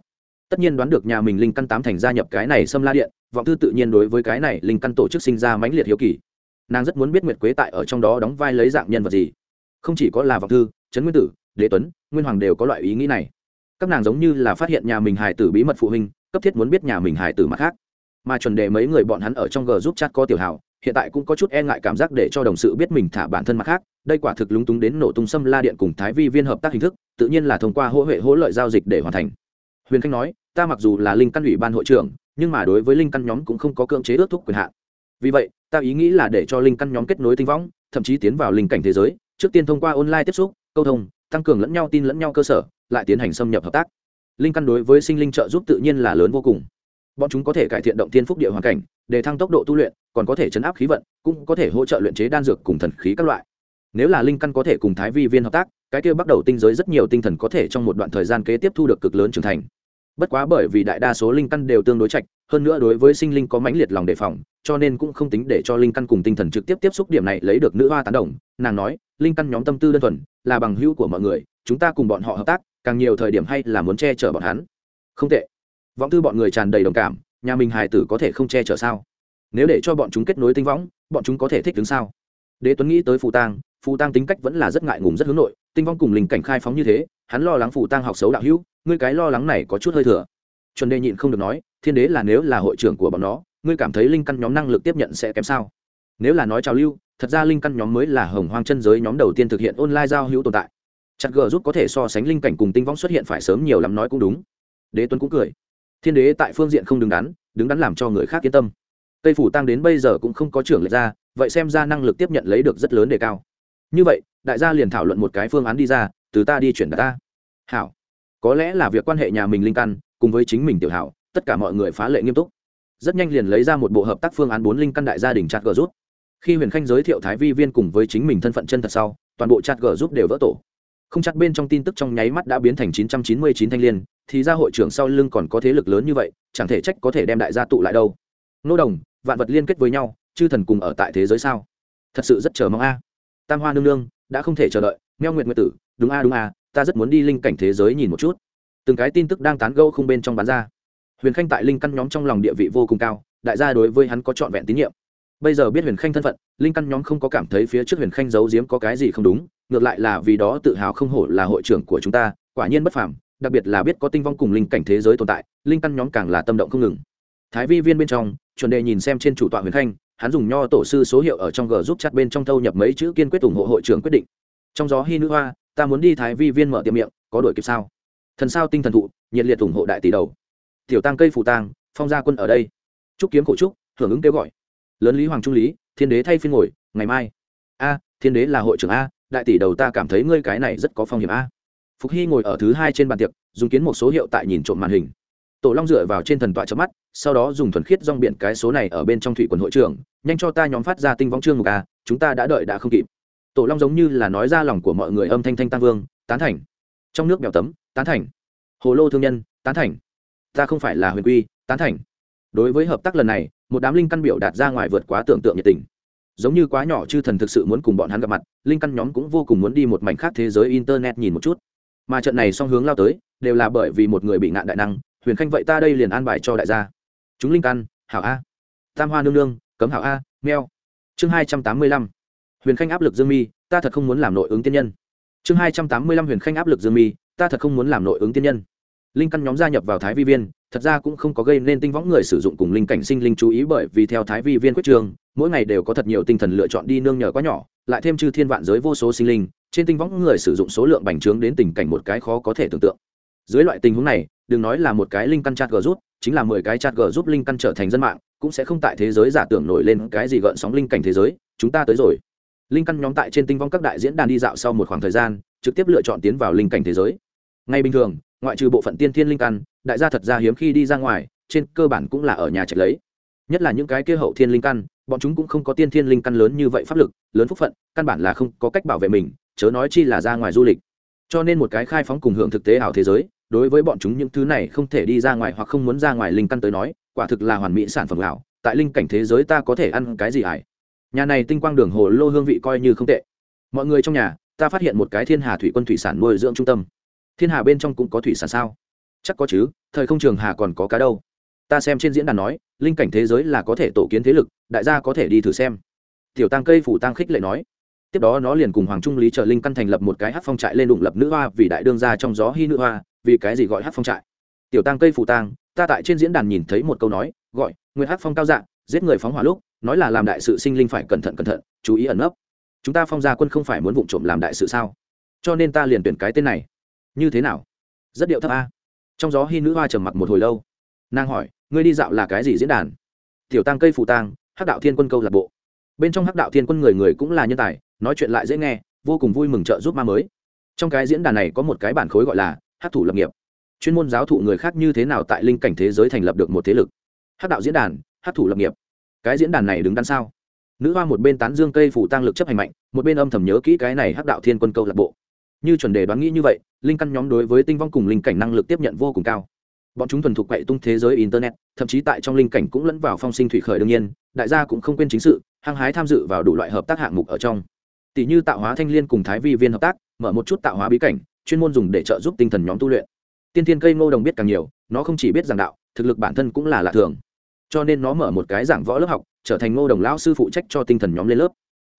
Tất nhiên đoán được nhà mình linh căn tám thành gia nhập cái này xâm la điện, vọng thư tự nhiên đối với cái này linh căn tổ chức sinh ra mãnh liệt hiếu kỳ. Nàng rất muốn biết nguyệt quế tại ở trong đó đóng vai lấy dạng nhân vật gì. Không chỉ có là vọng thư, trấn nguyên tử, đế tuấn, nguyên hoàng đều có loại ý nghĩ này. Các nàng giống như là phát hiện nhà mình hài tử bí mật phụ huynh, cấp thiết muốn biết nhà mình hài tử mặt khác. Mà chuẩn đề mấy người bọn hắn ở trong g giúp chat có tiểu hào hiện tại cũng có chút e ngại cảm giác để cho đồng sự biết mình thả bản thân mặt khác, đây quả thực lúng túng đến nổ tung xâm la điện cùng thái vi viên hợp tác hình thức, tự nhiên là thông qua hỗ huệ hỗ lợi giao dịch để hoàn thành. Huyền khanh nói, ta mặc dù là linh căn ủy ban hội trưởng, nhưng mà đối với linh căn nhóm cũng không có cưỡng chế ước thúc quyền hạn. Vì vậy, ta ý nghĩ là để cho linh căn nhóm kết nối tinh võng, thậm chí tiến vào linh cảnh thế giới, trước tiên thông qua online tiếp xúc, câu thông, tăng cường lẫn nhau tin lẫn nhau cơ sở, lại tiến hành xâm nhập hợp tác. Linh căn đối với sinh linh trợ giúp tự nhiên là lớn vô cùng bọn chúng có thể cải thiện động thiên phúc địa hoàn cảnh, để thăng tốc độ tu luyện, còn có thể chấn áp khí vận, cũng có thể hỗ trợ luyện chế đan dược cùng thần khí các loại. Nếu là linh căn có thể cùng thái vi viên hợp tác, cái kia bắt đầu tinh giới rất nhiều tinh thần có thể trong một đoạn thời gian kế tiếp thu được cực lớn trưởng thành. Bất quá bởi vì đại đa số linh căn đều tương đối chạch hơn nữa đối với sinh linh có mãnh liệt lòng đề phòng, cho nên cũng không tính để cho linh căn cùng tinh thần trực tiếp tiếp xúc điểm này lấy được nữ hoa tán đồng. Nàng nói, linh căn nhóm tâm tư đơn thuần, là bằng hữu của mọi người, chúng ta cùng bọn họ hợp tác, càng nhiều thời điểm hay là muốn che chở bọn hắn. Không tệ vọng thư bọn người tràn đầy đồng cảm, nhà mình hài tử có thể không che chở sao? Nếu để cho bọn chúng kết nối tinh võng, bọn chúng có thể thích đứng sao? Đế tuấn nghĩ tới phù tang phù tang tính cách vẫn là rất ngại ngùng, rất hướng nội, tinh vong cùng linh cảnh khai phóng như thế, hắn lo lắng phù tang học xấu đạo hữu, ngươi cái lo lắng này có chút hơi thừa. Chuẩn đề nhịn không được nói, thiên đế là nếu là hội trưởng của bọn nó, ngươi cảm thấy linh căn nhóm năng lực tiếp nhận sẽ kém sao? Nếu là nói trào lưu, thật ra linh căn nhóm mới là hồng hoang chân giới nhóm đầu tiên thực hiện online giao hữu tồn tại. Chặt gờ giúp có thể so sánh linh cảnh cùng tinh vong xuất hiện phải sớm nhiều lắm nói cũng đúng. Đế tuấn cũng cười thiên đế tại phương diện không đứng đắn đứng đắn làm cho người khác yên tâm. Tây phủ tăng đến bây giờ cũng không có trưởng lệch ra, vậy xem ra năng lực tiếp nhận lấy được rất lớn đề cao. Như vậy, đại gia liền thảo luận một cái phương án đi ra, từ ta đi chuyển đạt ta. Hảo. Có lẽ là việc quan hệ nhà mình linh căn, cùng với chính mình tiểu hảo, tất cả mọi người phá lệ nghiêm túc. Rất nhanh liền lấy ra một bộ hợp tác phương án bốn linh căn đại gia đình chặt gờ rút. Khi huyền khanh giới thiệu thái vi viên cùng với chính mình thân phận chân thật sau, toàn bộ chặt gờ rút đều vỡ tổ không chắc bên trong tin tức trong nháy mắt đã biến thành chín trăm chín mươi chín thanh liên, thì ra hội trưởng sau lưng còn có thế lực lớn như vậy, chẳng thể trách có thể đem đại gia tụ lại đâu. Nô đồng, vạn vật liên kết với nhau, chư thần cùng ở tại thế giới sao? Thật sự rất chờ mong a. Tam hoa nương nương, đã không thể chờ đợi, meo nguyệt nguyệt tử, đúng a đúng a, ta rất muốn đi linh cảnh thế giới nhìn một chút. Từng cái tin tức đang tán gẫu không bên trong bán ra. Huyền khanh tại linh căn nhóm trong lòng địa vị vô cùng cao, đại gia đối với hắn có trọn vẹn tín nhiệm bây giờ biết huyền khanh thân phận, linh căn nhóm không có cảm thấy phía trước huyền khanh giấu giếm có cái gì không đúng, ngược lại là vì đó tự hào không hổ là hội trưởng của chúng ta, quả nhiên bất phàm, đặc biệt là biết có tinh vong cùng linh cảnh thế giới tồn tại, linh căn nhóm càng là tâm động không ngừng. Thái vi viên bên trong, chuẩn đề nhìn xem trên chủ tọa huyền khanh, hắn dùng nho tổ sư số hiệu ở trong g giúp chặt bên trong thâu nhập mấy chữ kiên quyết ủng hộ hội trưởng quyết định. Trong gió hy nữ hoa, ta muốn đi thái vi viên mở tiệm miệng, có đổi kịp sao? Thần sao tinh thần thụ, nhiệt liệt ủng hộ đại tỷ đầu. Tiểu tăng cây phủ tang, phong gia quân ở đây. Trúc kiếm cổ trúc, hưởng ứng kêu gọi lớn lý hoàng trung lý, thiên đế thay phiên ngồi, ngày mai. A, thiên đế là hội trưởng a, đại tỷ đầu ta cảm thấy ngươi cái này rất có phong hiểm a. Phục hy ngồi ở thứ hai trên bàn tiệc, dùng kiến một số hiệu tại nhìn trộm màn hình. Tổ long dựa vào trên thần tọa chớp mắt, sau đó dùng thuần khiết rong biển cái số này ở bên trong thủy quần hội trưởng, nhanh cho ta nhóm phát ra tinh võng trương một a, chúng ta đã đợi đã không kịp. Tổ long giống như là nói ra lòng của mọi người âm thanh thanh tam vương, tán thành. Trong nước bèo tấm, tán thành. Hồ lô thương nhân, tán thành. Ta không phải là huyền quy, tán thành. Đối với hợp tác lần này một đám linh căn biểu đạt ra ngoài vượt quá tưởng tượng nhiệt tình. Giống như quá nhỏ chư thần thực sự muốn cùng bọn hắn gặp mặt, linh căn nhóm cũng vô cùng muốn đi một mảnh khác thế giới internet nhìn một chút. Mà trận này song hướng lao tới, đều là bởi vì một người bị ngạn đại năng, huyền khanh vậy ta đây liền an bài cho đại gia. Chúng linh căn, hảo a. Tam hoa nương nương, cấm hảo a, meo. Chương hai trăm tám mươi lăm. Huyền khanh áp lực dương mi, ta thật không muốn làm nội ứng tiên nhân. Chương hai trăm tám mươi lăm huyền khanh áp lực dương mi, ta thật không muốn làm nội ứng tiên nhân linh căn nhóm gia nhập vào thái vi viên, thật ra cũng không có gây nên tinh võng người sử dụng cùng linh cảnh sinh linh chú ý bởi vì theo thái vi viên quyết trường, mỗi ngày đều có thật nhiều tinh thần lựa chọn đi nương nhờ quá nhỏ, lại thêm chư thiên vạn giới vô số sinh linh, trên tinh võng người sử dụng số lượng bành trướng đến tình cảnh một cái khó có thể tưởng tượng. Dưới loại tình huống này, đừng nói là một cái linh căn chat g rút, chính là mười cái chat g giúp linh căn trở thành dân mạng, cũng sẽ không tại thế giới giả tưởng nổi lên cái gì gợn sóng linh cảnh thế giới, chúng ta tới rồi. Linh căn nhóm tại trên tinh vong các đại diễn đàn đi dạo sau một khoảng thời gian, trực tiếp lựa chọn tiến vào linh cảnh thế giới. Ngay bình thường ngoại trừ bộ phận tiên thiên linh căn, đại gia thật ra hiếm khi đi ra ngoài, trên cơ bản cũng là ở nhà trạch lấy. Nhất là những cái kia hậu thiên linh căn, bọn chúng cũng không có tiên thiên linh căn lớn như vậy pháp lực, lớn phúc phận, căn bản là không có cách bảo vệ mình, chớ nói chi là ra ngoài du lịch. Cho nên một cái khai phóng cùng hưởng thực tế ảo thế giới, đối với bọn chúng những thứ này không thể đi ra ngoài hoặc không muốn ra ngoài linh căn tới nói, quả thực là hoàn mỹ sản phẩm lão, tại linh cảnh thế giới ta có thể ăn cái gì ải nhà này tinh quang đường hồ lô hương vị coi như không tệ. Mọi người trong nhà, ta phát hiện một cái thiên hà thủy quân thủy sản nuôi dưỡng trung tâm thiên hà bên trong cũng có thủy sản sao? Chắc có chứ, thời không trường hà còn có cá đâu. Ta xem trên diễn đàn nói, linh cảnh thế giới là có thể tổ kiến thế lực, đại gia có thể đi thử xem. Tiểu tăng cây phủ tăng khích lệ nói. Tiếp đó nó liền cùng hoàng trung lý trợ linh căn thành lập một cái hát phong trại lên đụng lập nữ hoa vì đại đương gia trong gió hy nữ hoa, vì cái gì gọi hát phong trại? Tiểu tăng cây phủ tăng, ta tại trên diễn đàn nhìn thấy một câu nói, gọi người hắc phong cao dạng giết người phóng hỏa lúc, nói là làm đại sự sinh linh phải cẩn thận cẩn thận, chú ý ẩn nấp. Chúng ta phong gia quân không phải muốn vụ trộm làm đại sự sao? Cho nên ta liền tuyển cái tên này như thế nào? Rất điệu thấp a. Trong gió hy nữ hoa trầm mặc một hồi lâu. Nàng hỏi, ngươi đi dạo là cái gì diễn đàn? Tiểu tăng cây phù tang, hắc đạo thiên quân câu lạc bộ. Bên trong hắc đạo thiên quân người người cũng là nhân tài, nói chuyện lại dễ nghe, vô cùng vui mừng trợ giúp ma mới. Trong cái diễn đàn này có một cái bản khối gọi là hắc thủ lập nghiệp. Chuyên môn giáo thụ người khác như thế nào tại linh cảnh thế giới thành lập được một thế lực. Hắc đạo diễn đàn, hắc thủ lập nghiệp. Cái diễn đàn này đứng đắn sao? Nữ hoa một bên tán dương cây phủ tăng lực chấp hành mạnh, một bên âm thầm nhớ kỹ cái này hắc đạo thiên quân câu lạc bộ như chuẩn đề đoán nghĩ như vậy, linh căn nhóm đối với tinh vong cùng linh cảnh năng lực tiếp nhận vô cùng cao. Bọn chúng thuần thục quậy tung thế giới internet, thậm chí tại trong linh cảnh cũng lẫn vào phong sinh thủy khởi đương nhiên, đại gia cũng không quên chính sự, hăng hái tham dự vào đủ loại hợp tác hạng mục ở trong. Tỷ như tạo hóa thanh liên cùng thái vi viên hợp tác, mở một chút tạo hóa bí cảnh, chuyên môn dùng để trợ giúp tinh thần nhóm tu luyện. Tiên thiên cây ngô đồng biết càng nhiều, nó không chỉ biết giảng đạo, thực lực bản thân cũng là lạ thường. Cho nên nó mở một cái giảng võ lớp học, trở thành ngô đồng lão sư phụ trách cho tinh thần nhóm lên lớp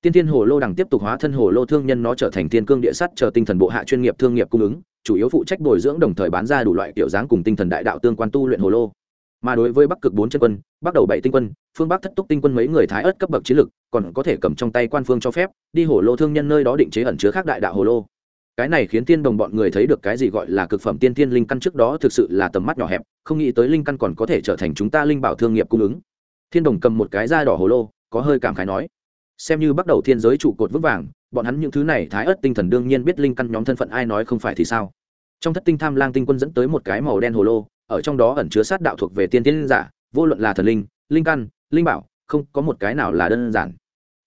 tiên thiên hồ lô đằng tiếp tục hóa thân hồ lô thương nhân nó trở thành thiên cương địa sắt chờ tinh thần bộ hạ chuyên nghiệp thương nghiệp cung ứng, chủ yếu phụ trách bồi dưỡng đồng thời bán ra đủ loại kiểu dáng cùng tinh thần đại đạo tương quan tu luyện hồ lô. Mà đối với bắc cực bốn chân quân, bắc đầu bảy tinh quân, phương bắc thất túc tinh quân mấy người thái ớt cấp bậc chiến lực, còn có thể cầm trong tay quan phương cho phép, đi hồ lô thương nhân nơi đó định chế ẩn chứa khác đại đạo hồ lô. Cái này khiến tiên đồng bọn người thấy được cái gì gọi là cực phẩm tiên tiên linh căn trước đó thực sự là tầm mắt nhỏ hẹp, không nghĩ tới linh căn còn có thể trở thành chúng ta linh bảo thương nghiệp cung ứng. Thiên đồng cầm một cái da đỏ hồ lô, có hơi cảm khái nói xem như bắt đầu thiên giới trụ cột vững vàng, bọn hắn những thứ này thái ớt tinh thần đương nhiên biết linh căn nhóm thân phận ai nói không phải thì sao. Trong thất tinh tham lang tinh quân dẫn tới một cái màu đen hồ lô, ở trong đó ẩn chứa sát đạo thuộc về tiên tiên giả, vô luận là thần linh linh căn, linh bảo, không có một cái nào là đơn giản.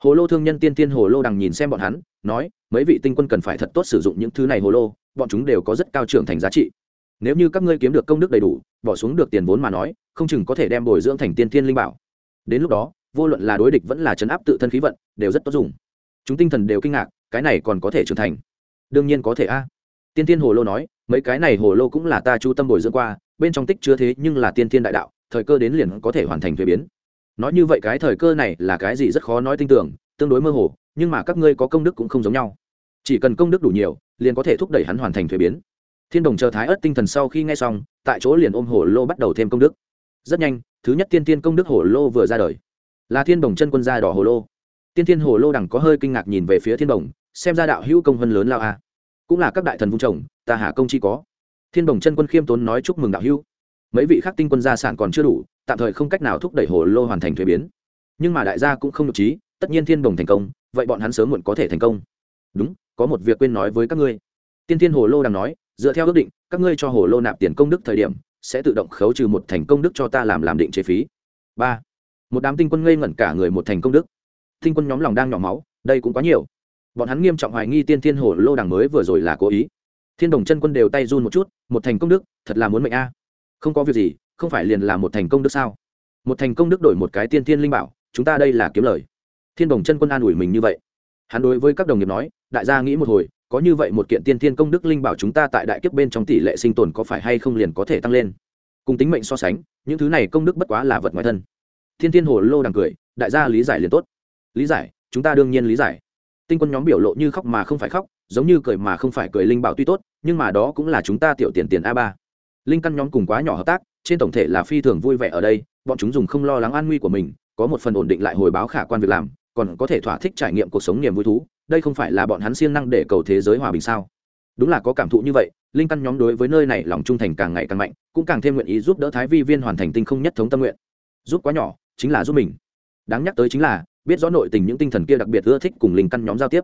Hồ lô thương nhân tiên tiên hồ lô đằng nhìn xem bọn hắn, nói, mấy vị tinh quân cần phải thật tốt sử dụng những thứ này hồ lô, bọn chúng đều có rất cao trưởng thành giá trị. Nếu như các ngươi kiếm được công đức đầy đủ, bỏ xuống được tiền vốn mà nói, không chừng có thể đem bồi dưỡng thành tiên tiên linh bảo. Đến lúc đó vô luận là đối địch vẫn là chấn áp tự thân khí vận, đều rất tốt dùng. Chúng tinh thần đều kinh ngạc, cái này còn có thể trưởng thành. Đương nhiên có thể a. Tiên tiên hồ lô nói, mấy cái này hồ lô cũng là ta chu tâm bồi dưỡng qua, bên trong tích chứa thế nhưng là tiên tiên đại đạo, thời cơ đến liền có thể hoàn thành thuế biến. Nói như vậy cái thời cơ này là cái gì rất khó nói tin tưởng, tương đối mơ hồ, nhưng mà các ngươi có công đức cũng không giống nhau. Chỉ cần công đức đủ nhiều, liền có thể thúc đẩy hắn hoàn thành thuế biến. Thiên đồng chờ thái ớt tinh thần sau khi nghe xong, tại chỗ liền ôm hồ lô bắt đầu thêm công đức. Rất nhanh, thứ nhất tiên tiên công đức hồ lô vừa ra đời là thiên đồng chân quân gia đỏ hồ lô. Tiên thiên hồ lô đẳng có hơi kinh ngạc nhìn về phía thiên đồng xem ra đạo hữu công vân lớn lao a cũng là các đại thần vung trồng ta hạ công chi có. Thiên đồng chân quân khiêm tốn nói chúc mừng đạo hữu. Mấy vị khác tinh quân gia sản còn chưa đủ, tạm thời không cách nào thúc đẩy hồ lô hoàn thành thuế biến. Nhưng mà đại gia cũng không nhục trí, tất nhiên thiên đồng thành công, vậy bọn hắn sớm muộn có thể thành công. Đúng, có một việc quên nói với các ngươi. Tiên thiên hồ lô đang nói, dựa theo ước định, các ngươi cho hồ lô nạp tiền công đức thời điểm, sẽ tự động khấu trừ một thành công đức cho ta làm làm định chế phí. Ba một đám tinh quân ngây ngẩn cả người một thành công đức. Tinh quân nhóm lòng đang nhỏ máu, đây cũng quá nhiều. Bọn hắn nghiêm trọng hoài nghi tiên thiên hồ lô đằng mới vừa rồi là cố ý. Thiên đồng chân quân đều tay run một chút, một thành công đức, thật là muốn mệnh a. Không có việc gì, không phải liền là một thành công đức sao? Một thành công đức đổi một cái tiên thiên linh bảo, chúng ta đây là kiếm lời. Thiên đồng chân quân an ủi mình như vậy. Hắn đối với các đồng nghiệp nói, đại gia nghĩ một hồi, có như vậy một kiện tiên thiên công đức linh bảo chúng ta tại đại kiếp bên trong tỷ lệ sinh tồn có phải hay không liền có thể tăng lên? Cùng tính mệnh so sánh, những thứ này công đức bất quá là vật ngoài thân thiên thiên hồ lô đằng cười, đại gia lý giải liền tốt. Lý giải, chúng ta đương nhiên lý giải. Tinh quân nhóm biểu lộ như khóc mà không phải khóc, giống như cười mà không phải cười linh bảo tuy tốt, nhưng mà đó cũng là chúng ta tiểu tiền tiền a ba. Linh căn nhóm cùng quá nhỏ hợp tác, trên tổng thể là phi thường vui vẻ ở đây, bọn chúng dùng không lo lắng an nguy của mình, có một phần ổn định lại hồi báo khả quan việc làm, còn có thể thỏa thích trải nghiệm cuộc sống niềm vui thú, đây không phải là bọn hắn siêng năng để cầu thế giới hòa bình sao? Đúng là có cảm thụ như vậy, linh căn nhóm đối với nơi này lòng trung thành càng ngày càng mạnh, cũng càng thêm nguyện ý giúp đỡ thái vi viên hoàn thành tinh không nhất thống tâm nguyện. Giúp quá nhỏ chính là giúp mình. Đáng nhắc tới chính là, biết rõ nội tình những tinh thần kia đặc biệt ưa thích cùng linh căn nhóm giao tiếp.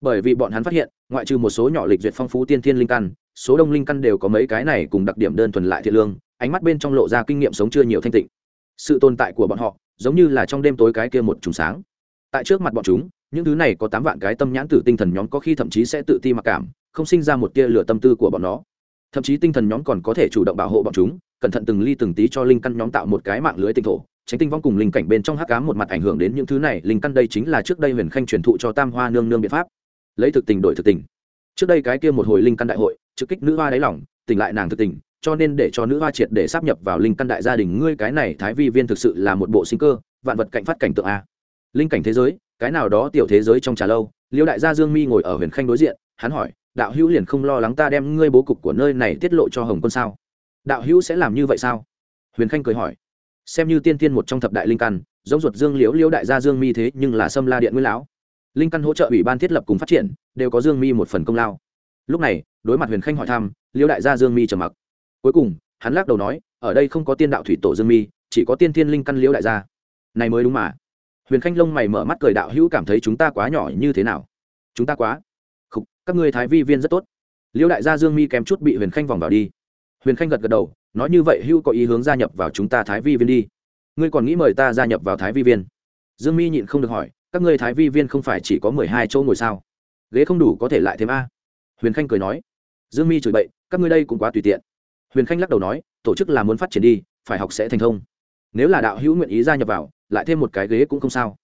Bởi vì bọn hắn phát hiện, ngoại trừ một số nhỏ lịch duyệt phong phú tiên thiên linh căn, số đông linh căn đều có mấy cái này cùng đặc điểm đơn thuần lại thiện lương, ánh mắt bên trong lộ ra kinh nghiệm sống chưa nhiều thanh tịnh. Sự tồn tại của bọn họ, giống như là trong đêm tối cái kia một trùng sáng. Tại trước mặt bọn chúng, những thứ này có tám vạn cái tâm nhãn tử tinh thần nhóm có khi thậm chí sẽ tự ti mặc cảm, không sinh ra một tia lửa tâm tư của bọn nó. Thậm chí tinh thần nhóm còn có thể chủ động bảo hộ bọn chúng, cẩn thận từng ly từng tí cho linh căn nhóm tạo một cái mạng lưới tinh thổ tránh tinh vong cùng linh cảnh bên trong hắc cám một mặt ảnh hưởng đến những thứ này, linh căn đây chính là trước đây huyền khanh truyền thụ cho tam hoa nương nương biện pháp. Lấy thực tình đổi thực tình. Trước đây cái kia một hồi linh căn đại hội, trực kích nữ hoa đáy lỏng tỉnh lại nàng thực tình, cho nên để cho nữ hoa triệt để sắp nhập vào linh căn đại gia đình, ngươi cái này thái vi viên thực sự là một bộ sinh cơ, vạn vật cạnh phát cảnh tượng a. Linh cảnh thế giới, cái nào đó tiểu thế giới trong trà lâu, liêu đại gia dương mi ngồi ở huyền khanh đối diện, hắn hỏi, đạo hữu liền không lo lắng ta đem ngươi bố cục của nơi này tiết lộ cho hồng quân sao? Đạo hữu sẽ làm như vậy sao? Huyền khanh cười hỏi xem như tiên tiên một trong thập đại linh căn giống ruột dương liễu liễu đại gia dương mi thế nhưng là sâm la điện nguyên lão. Linh căn hỗ trợ ủy ban thiết lập cùng phát triển đều có dương mi một phần công lao. Lúc này đối mặt huyền khanh hỏi thăm liễu đại gia dương mi trầm mặc. Cuối cùng hắn lắc đầu nói ở đây không có tiên đạo thủy tổ dương mi chỉ có tiên tiên linh căn liễu đại gia. Này mới đúng mà. Huyền khanh lông mày mở mắt cười đạo hữu cảm thấy chúng ta quá nhỏ như thế nào? Chúng ta quá Khúc, các ngươi thái vi viên rất tốt. Liễu đại gia dương mi kém chút bị huyền khanh vòng vào đi. Huyền khanh gật gật đầu nói như vậy hữu có ý hướng gia nhập vào chúng ta thái vi viên đi. Ngươi còn nghĩ mời ta gia nhập vào thái vi viên? Dương mi nhịn không được hỏi, các ngươi thái vi viên không phải chỉ có mười hai chỗ ngồi sao? Ghế không đủ có thể lại thêm a. Huyền khanh cười nói, dương mi chửi bậy, các ngươi đây cũng quá tùy tiện. Huyền khanh lắc đầu nói, tổ chức là muốn phát triển đi, phải học sẽ thành thông. Nếu là đạo hữu nguyện ý gia nhập vào, lại thêm một cái ghế cũng không sao.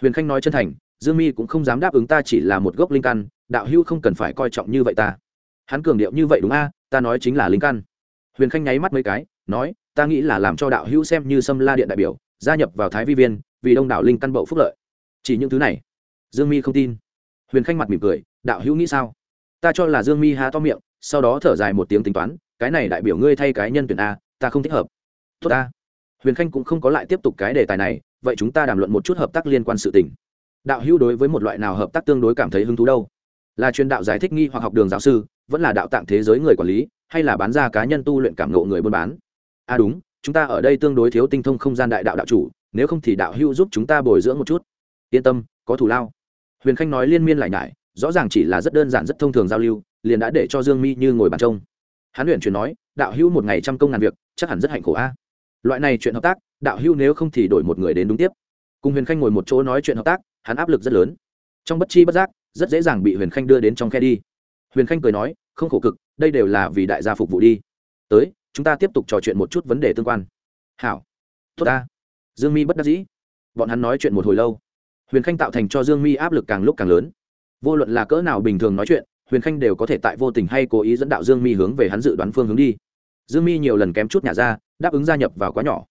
Huyền khanh nói chân thành, dương mi cũng không dám đáp ứng ta chỉ là một gốc linh căn, đạo hữu không cần phải coi trọng như vậy ta. Hắn cường điệu như vậy đúng a, ta nói chính là linh căn huyền khanh nháy mắt mấy cái, nói, ta nghĩ là làm cho đạo hữu xem như sâm la điện đại biểu, gia nhập vào thái vi viên, vì đông đảo linh căn bậu phúc lợi. Chỉ những thứ này. Dương mi không tin. Huyền khanh mặt mỉm cười, đạo hữu nghĩ sao? Ta cho là dương mi há to miệng, sau đó thở dài một tiếng tính toán, cái này đại biểu ngươi thay cái nhân tuyển a, ta không thích hợp. Tốt ta. Huyền khanh cũng không có lại tiếp tục cái đề tài này, vậy chúng ta đàm luận một chút hợp tác liên quan sự tình. Đạo hữu đối với một loại nào hợp tác tương đối cảm thấy hứng thú đâu? Là truyền đạo giải thích nghi hoặc học đường giáo sư, vẫn là đạo tạng thế giới người quản lý hay là bán ra cá nhân tu luyện cảm ngộ người buôn bán? À đúng, chúng ta ở đây tương đối thiếu tinh thông không gian đại đạo đạo chủ, nếu không thì đạo hữu giúp chúng ta bồi dưỡng một chút. Yên tâm, có thủ lao. Huyền khanh nói liên miên lại nhải, rõ ràng chỉ là rất đơn giản rất thông thường giao lưu, liền đã để cho dương mi như ngồi bàn trông. Hán luyện chuyển nói, đạo hữu một ngày trăm công ngàn việc, chắc hẳn rất hạnh khổ a. Loại này chuyện hợp tác, đạo hữu nếu không thì đổi một người đến đúng tiếp. Cùng huyền khanh ngồi một chỗ nói chuyện hợp tác, hắn áp lực rất lớn. Trong bất chi bất giác, rất dễ dàng bị huyền khanh đưa đến trong khe đi. Huyền khanh cười nói, không khổ cực đây đều là vì đại gia phục vụ đi. Tới, chúng ta tiếp tục trò chuyện một chút vấn đề tương quan. Hảo. Tốt ta. Dương mi bất đắc dĩ. Bọn hắn nói chuyện một hồi lâu. Huyền khanh tạo thành cho dương mi áp lực càng lúc càng lớn. Vô luận là cỡ nào bình thường nói chuyện, huyền khanh đều có thể tại vô tình hay cố ý dẫn đạo dương mi hướng về hắn dự đoán phương hướng đi. Dương mi nhiều lần kém chút nhà ra, đáp ứng gia nhập vào quá nhỏ.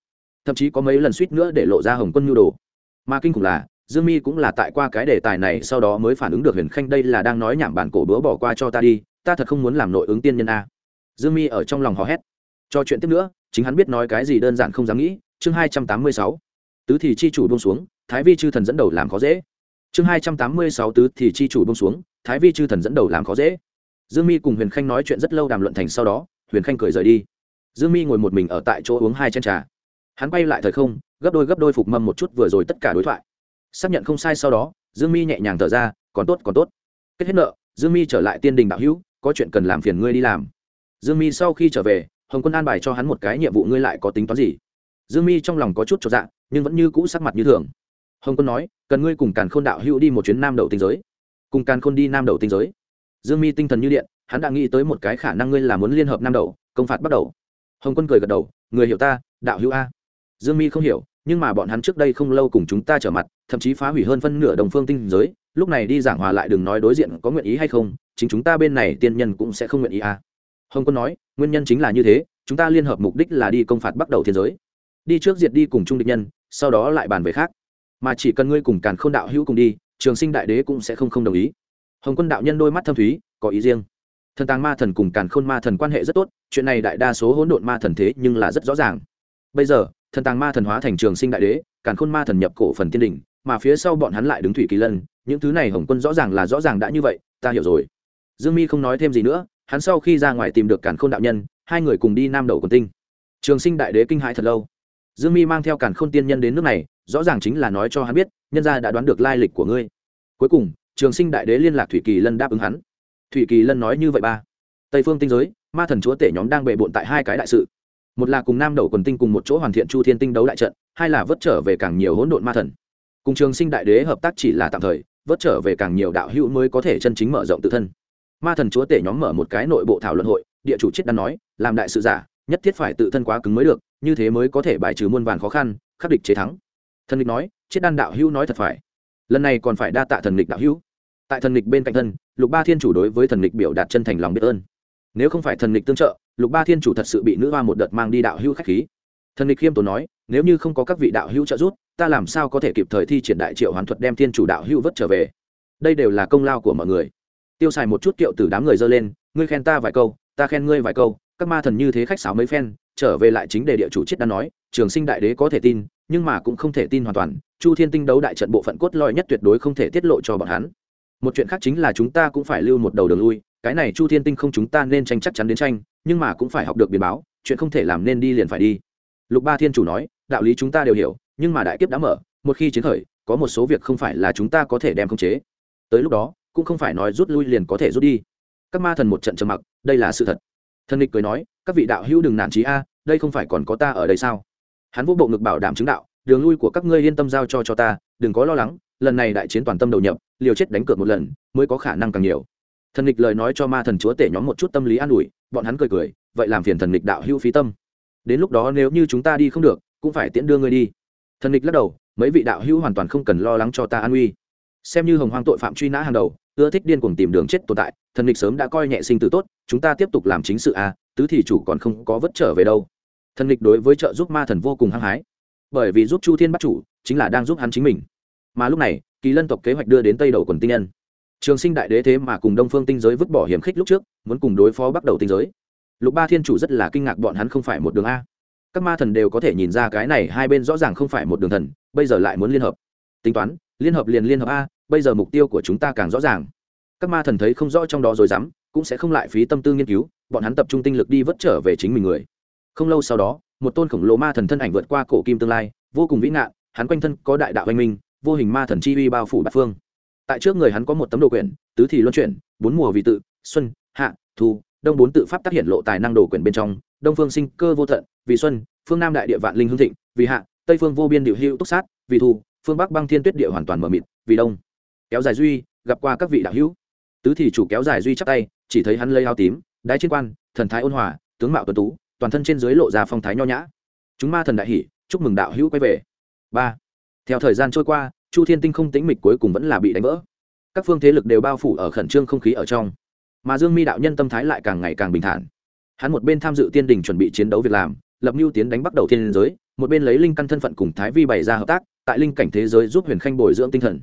Thậm chí có mấy lần suýt nữa để lộ ra hồng quân nhu đồ. Mà kinh khủng là, dương mi cũng là tại qua cái đề tài này sau đó mới phản ứng được huyền khanh, đây là đang nói nhảm bản cổ bữa bỏ qua cho ta đi ta thật không muốn làm nội ứng tiên nhân a. Dương mi ở trong lòng hò hét. Cho chuyện tiếp nữa, chính hắn biết nói cái gì đơn giản không dám nghĩ, chương hai trăm tám mươi sáu. Tứ thì chi chủ bông xuống, thái vi chư thần dẫn đầu làm khó dễ. Chương hai trăm tám mươi sáu tứ thì chi chủ bông xuống, thái vi chư thần dẫn đầu làm khó dễ. Dương mi cùng huyền khanh nói chuyện rất lâu đàm luận thành sau đó, huyền khanh cười rời đi. Dương mi ngồi một mình ở tại chỗ uống hai chén trà. Hắn bay lại thời không, gấp đôi gấp đôi phục mâm một chút vừa rồi tất cả đối thoại. Xác nhận không sai sau đó, dương mi nhẹ nhàng thở ra, còn tốt còn tốt. Kết hết nợ, dương mi trở lại tiên đình đạo hữu có chuyện cần làm phiền ngươi đi làm. Dương mi sau khi trở về, hồng quân an bài cho hắn một cái nhiệm vụ ngươi lại có tính toán gì? Dương mi trong lòng có chút cho dạ nhưng vẫn như cũ sắc mặt như thường. Hồng quân nói, cần ngươi cùng càn khôn đạo hữu đi một chuyến nam đầu tinh giới. Cùng càn khôn đi nam đầu tinh giới? Dương mi tinh thần như điện, hắn đã nghĩ tới một cái khả năng ngươi là muốn liên hợp nam đầu, công phạt bắt đầu. Hồng quân cười gật đầu, người hiểu ta, đạo hữu a. Dương mi không hiểu, nhưng mà bọn hắn trước đây không lâu cùng chúng ta trở mặt, thậm chí phá hủy hơn phân nửa đồng phương tinh giới lúc này đi giảng hòa lại đừng nói đối diện có nguyện ý hay không, chính chúng ta bên này tiên nhân cũng sẽ không nguyện ý à. hồng quân nói, nguyên nhân chính là như thế, chúng ta liên hợp mục đích là đi công phạt bắt đầu thiên giới. Đi trước diệt đi cùng trung địch nhân, sau đó lại bàn về khác. Mà chỉ cần ngươi cùng càn k h ô n đạo hữu cùng đi, trường sinh đại đế cũng sẽ không không đồng ý. Hồng quân đạo nhân đôi mắt thâm thúy, có ý riêng. Thần tàng ma thần cùng càn khôn ma thần quan hệ rất tốt, chuyện này đại đa số hỗn độn ma thần thế nhưng là rất rõ ràng. Bây giờ, thần tàng ma thần hóa thành trường sinh đại đế, càn khôn ma thần nhập cổ phần tiên đỉnh, mà phía sau bọn hắn lại đứng thủy kỳ lân những thứ này hồng quân rõ ràng là rõ ràng đã như vậy, ta hiểu rồi. Dương mi không nói thêm gì nữa, hắn sau khi ra ngoài tìm được càn khôn đạo nhân, hai người cùng đi nam đầu quần tinh. Trường sinh đại đế kinh hãi thật lâu. Dương mi mang theo càn khôn tiên nhân đến nước này, rõ ràng chính là nói cho hắn biết, nhân gia đã đoán được lai lịch của ngươi. Cuối cùng, trường sinh đại đế liên lạc thủy kỳ lân đáp ứng hắn. Thủy kỳ lân nói như vậy ba. Tây phương tinh giới, ma thần chúa tể nhóm đang bệ bộn tại hai cái đại sự. Một là cùng nam đầu quần tinh cùng một chỗ hoàn thiện chu thiên tinh đấu đại trận, hai là vớt trở về càng nhiều hỗn độn ma thần. Cùng trường sinh đại đế hợp tác chỉ là tạm thời vớt trở về càng nhiều đạo hữu mới có thể chân chính mở rộng tự thân. Ma thần chúa tể nhóm mở một cái nội bộ thảo luận hội, địa chủ chết đan nói, làm đại sự giả, nhất thiết phải tự thân quá cứng mới được, như thế mới có thể bài trừ muôn vàn khó khăn, khắc địch chế thắng. Thần địch nói, chết đan đạo hữu nói thật phải. Lần này còn phải đa tạ thần địch đạo hữu. Tại thần địch bên cạnh thân, lục ba thiên chủ đối với thần địch biểu đạt chân thành lòng biết ơn. Nếu không phải thần địch tương trợ, lục ba thiên chủ thật sự bị nữ hoa một đợt mang đi đạo hữu khách khí. Thần địch khiêm tốn nói nếu như không có các vị đạo hữu trợ giúp, ta làm sao có thể kịp thời thi triển đại triệu hoàn thuật đem thiên chủ đạo hữu vớt trở về? Đây đều là công lao của mọi người. Tiêu xài một chút kiệu từ đám người dơ lên, ngươi khen ta vài câu, ta khen ngươi vài câu, các ma thần như thế khách sáo mấy phen, trở về lại chính đề địa chủ chiết đã nói, trường sinh đại đế có thể tin, nhưng mà cũng không thể tin hoàn toàn, chu thiên tinh đấu đại trận bộ phận cốt lõi nhất tuyệt đối không thể tiết lộ cho bọn hắn. Một chuyện khác chính là chúng ta cũng phải lưu một đầu đường lui, cái này chu thiên tinh không chúng ta nên tranh chắc chắn đến tranh, nhưng mà cũng phải học được biến báo, chuyện không thể làm nên đi liền phải đi lục ba thiên chủ nói, đạo lý chúng ta đều hiểu, nhưng mà đại kiếp đã mở, một khi chiến khởi, có một số việc không phải là chúng ta có thể đem khống chế. Tới lúc đó, cũng không phải nói rút lui liền có thể rút đi. Các ma thần một trận trầm mặc, đây là sự thật. Thần địch cười nói, các vị đạo hữu đừng nản trí a, đây không phải còn có ta ở đây sao? Hắn vô bộ ngực bảo đảm chứng đạo, đường lui của các ngươi yên tâm giao cho cho ta, đừng có lo lắng, lần này đại chiến toàn tâm đầu nhập, liều chết đánh cược một lần, mới có khả năng càng nhiều. Thần địch lời nói cho ma thần chúa tể nhóm một chút tâm lý an ủi, bọn hắn cười cười, vậy làm phiền thần địch đạo hữu phí tâm đến lúc đó nếu như chúng ta đi không được, cũng phải tiễn đưa ngươi đi. Thần địch lắc đầu, mấy vị đạo hữu hoàn toàn không cần lo lắng cho ta an uy xem như hồng hoang tội phạm truy nã hàng đầu, ưa thích điên cuồng tìm đường chết tồn tại, thần địch sớm đã coi nhẹ sinh tử tốt, chúng ta tiếp tục làm chính sự à? tứ thì chủ còn không có vất trở về đâu. Thần địch đối với trợ giúp ma thần vô cùng hăng hái. Bởi vì giúp chu thiên bắt chủ, chính là đang giúp hắn chính mình. Mà lúc này, kỳ lân tộc kế hoạch đưa đến tây đầu quần tinh nhân. Trường sinh đại đế thế mà cùng đông phương tinh giới vứt bỏ hiểm khích lúc trước, muốn cùng đối phó bắt đầu tinh giới lục ba thiên chủ rất là kinh ngạc bọn hắn không phải một đường a. Các ma thần đều có thể nhìn ra cái này hai bên rõ ràng không phải một đường thần, bây giờ lại muốn liên hợp. Tính toán, liên hợp liền liên hợp a, bây giờ mục tiêu của chúng ta càng rõ ràng. Các ma thần thấy không rõ trong đó rồi dám, cũng sẽ không lại phí tâm tư nghiên cứu, bọn hắn tập trung tinh lực đi vất trở về chính mình người. Không lâu sau đó, một tôn khổng lồ ma thần thân ảnh vượt qua cổ kim tương lai, vô cùng vĩ ngạn, hắn quanh thân có đại đạo anh minh, vô hình ma thần chi uy bao phủ bát phương. Tại trước người hắn có một tấm đồ quyển, tứ thì luân chuyển, bốn mùa vì tự, xuân, hạ, thu đông bốn tự pháp tác hiện lộ tài năng đồ quyền bên trong, đông phương sinh cơ vô tận, vì xuân, phương nam đại địa vạn linh hương thịnh, vì hạ, tây phương vô biên điệu hữu túc sát, vì thu, phương bắc băng thiên tuyết địa hoàn toàn mở mịt, vì đông. Kéo dài duy, gặp qua các vị đạo hữu. Tứ thì chủ kéo dài duy chắc tay, chỉ thấy hắn lấy áo tím, đái trên quan, thần thái ôn hòa, tướng mạo tuấn tú, toàn thân trên dưới lộ ra phong thái nho nhã. Chúng ma thần đại hỷ chúc mừng đạo hữu quay về. Ba. Theo thời gian trôi qua, chu thiên tinh không tĩnh mịch cuối cùng vẫn là bị đánh vỡ. Các phương thế lực đều bao phủ ở khẩn trương không khí ở trong mà dương mi đạo nhân tâm thái lại càng ngày càng bình thản. Hắn một bên tham dự tiên đình chuẩn bị chiến đấu việc làm, lập mưu tiến đánh bắt đầu thiên giới, một bên lấy linh căn thân phận cùng thái vi bày ra hợp tác, tại linh cảnh thế giới giúp huyền khanh bồi dưỡng tinh thần.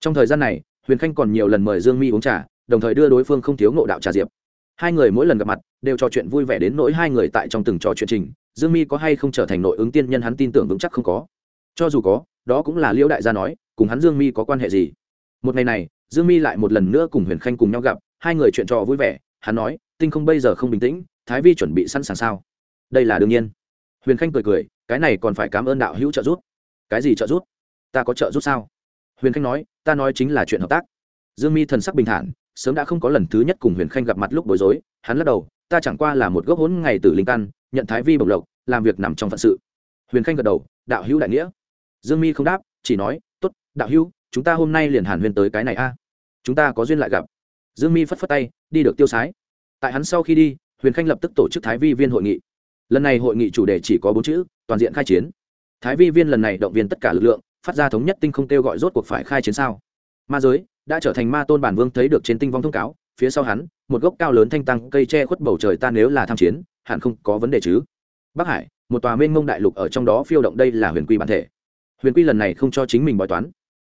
Trong thời gian này, huyền khanh còn nhiều lần mời dương mi uống trà, đồng thời đưa đối phương không thiếu ngộ đạo trà diệp. Hai người mỗi lần gặp mặt, đều trò chuyện vui vẻ đến nỗi hai người tại trong từng trò chuyện trình, dương mi có hay không trở thành nội ứng tiên nhân hắn tin tưởng vững chắc không có. Cho dù có, đó cũng là liễu đại gia nói, cùng hắn dương mi có quan hệ gì? Một ngày này, dương mi lại một lần nữa cùng huyền khanh cùng nhau gặp hai người chuyện trò vui vẻ, hắn nói, tinh không bây giờ không bình tĩnh, thái vi chuẩn bị sẵn sàng sao? Đây là đương nhiên. Huyền khanh cười cười, cái này còn phải cảm ơn đạo hữu trợ giúp. Cái gì trợ giúp? Ta có trợ giúp sao? Huyền khanh nói, ta nói chính là chuyện hợp tác. Dương mi thần sắc bình thản, sớm đã không có lần thứ nhất cùng huyền khanh gặp mặt lúc bối rối, hắn lắc đầu, ta chẳng qua là một gốc hốn ngày từ linh căn, nhận thái vi bộc lộc, làm việc nằm trong phận sự. Huyền khanh gật đầu, đạo hữu đại nghĩa. Dương mi không đáp, chỉ nói t ố t đạo hữu, chúng ta hôm nay liền hàn huyền tới cái này a. Chúng ta có duyên lại gặp dương mi phất phất tay, đi được tiêu sái. Tại hắn sau khi đi, huyền khanh lập tức tổ chức thái vi viên hội nghị. Lần này hội nghị chủ đề chỉ có bốn chữ, toàn diện khai chiến. Thái vi viên lần này động viên tất cả lực lượng, phát ra thống nhất tinh không kêu gọi rốt cuộc phải khai chiến sao. Ma giới đã trở thành ma tôn bản vương thấy được trên tinh vong thông cáo, phía sau hắn, một gốc cao lớn thanh tăng, cây che khuất bầu trời ta nếu là tham chiến, hẳn không có vấn đề chứ. Bắc hải, một tòa mênh mông đại lục ở trong đó phiêu động đây là huyền quy bản thể. Huyền quy lần này không cho chính mình bói toán.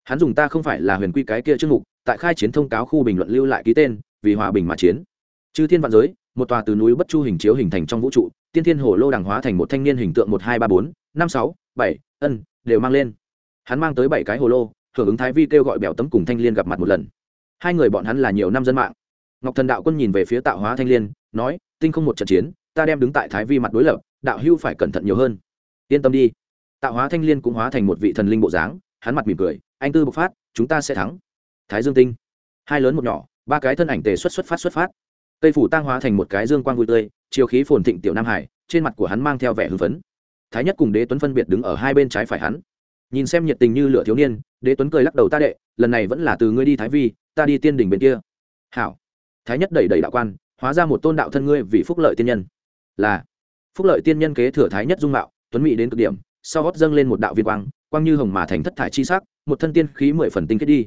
Hắn dùng ta không phải là huyền quy cái kia trước mục tại khai chiến thông cáo khu bình luận lưu lại ký tên, vì hòa bình mà chiến. Chư thiên vạn giới, một tòa từ núi bất chu hình chiếu hình thành trong vũ trụ, tiên thiên hồ lô đằng hóa thành một thanh niên hình tượng một hai ba bốn, năm sáu, bảy, ân, đều mang lên. Hắn mang tới bảy cái hồ lô, hưởng ứng thái vi kêu gọi bèo tấm cùng thanh liên gặp mặt một lần. Hai người bọn hắn là nhiều năm dân mạng. Ngọc thần đạo quân nhìn về phía tạo hóa thanh liên, nói, tinh không một trận chiến, ta đem đứng tại thái vi mặt đối lập, đạo hưu phải cẩn thận nhiều hơn. Yên tâm đi. Tạo hóa thanh liên cũng hóa thành một vị thần linh bộ dáng, hắn mặt mỉm cười, anh tư bộc phát, chúng ta sẽ thắng thái dương tinh. Hai lớn một nhỏ, ba cái thân ảnh tề xuất xuất phát xuất phát. Cây phủ tăng hóa thành một cái dương quang vui tươi, chiều khí phồn thịnh tiểu nam hải, trên mặt của hắn mang theo vẻ hưng phấn. Thái nhất cùng đế tuấn phân biệt đứng ở hai bên trái phải hắn. Nhìn xem nhiệt tình như lửa thiếu niên, đế tuấn cười lắc đầu ta đệ, lần này vẫn là từ ngươi đi thái vi, ta đi tiên đỉnh bên kia. Hảo. Thái nhất đẩy đẩy đạo quan, hóa ra một tôn đạo thân ngươi vì phúc lợi tiên nhân. Là. Phúc lợi tiên nhân kế thừa thái nhất dung mạo, tuấn mỹ đến cực điểm, sau gót dâng lên một đạo viên quang quang như hồng mà thành thất thải chi sắc, một thân tiên khí mười phần tinh kết đi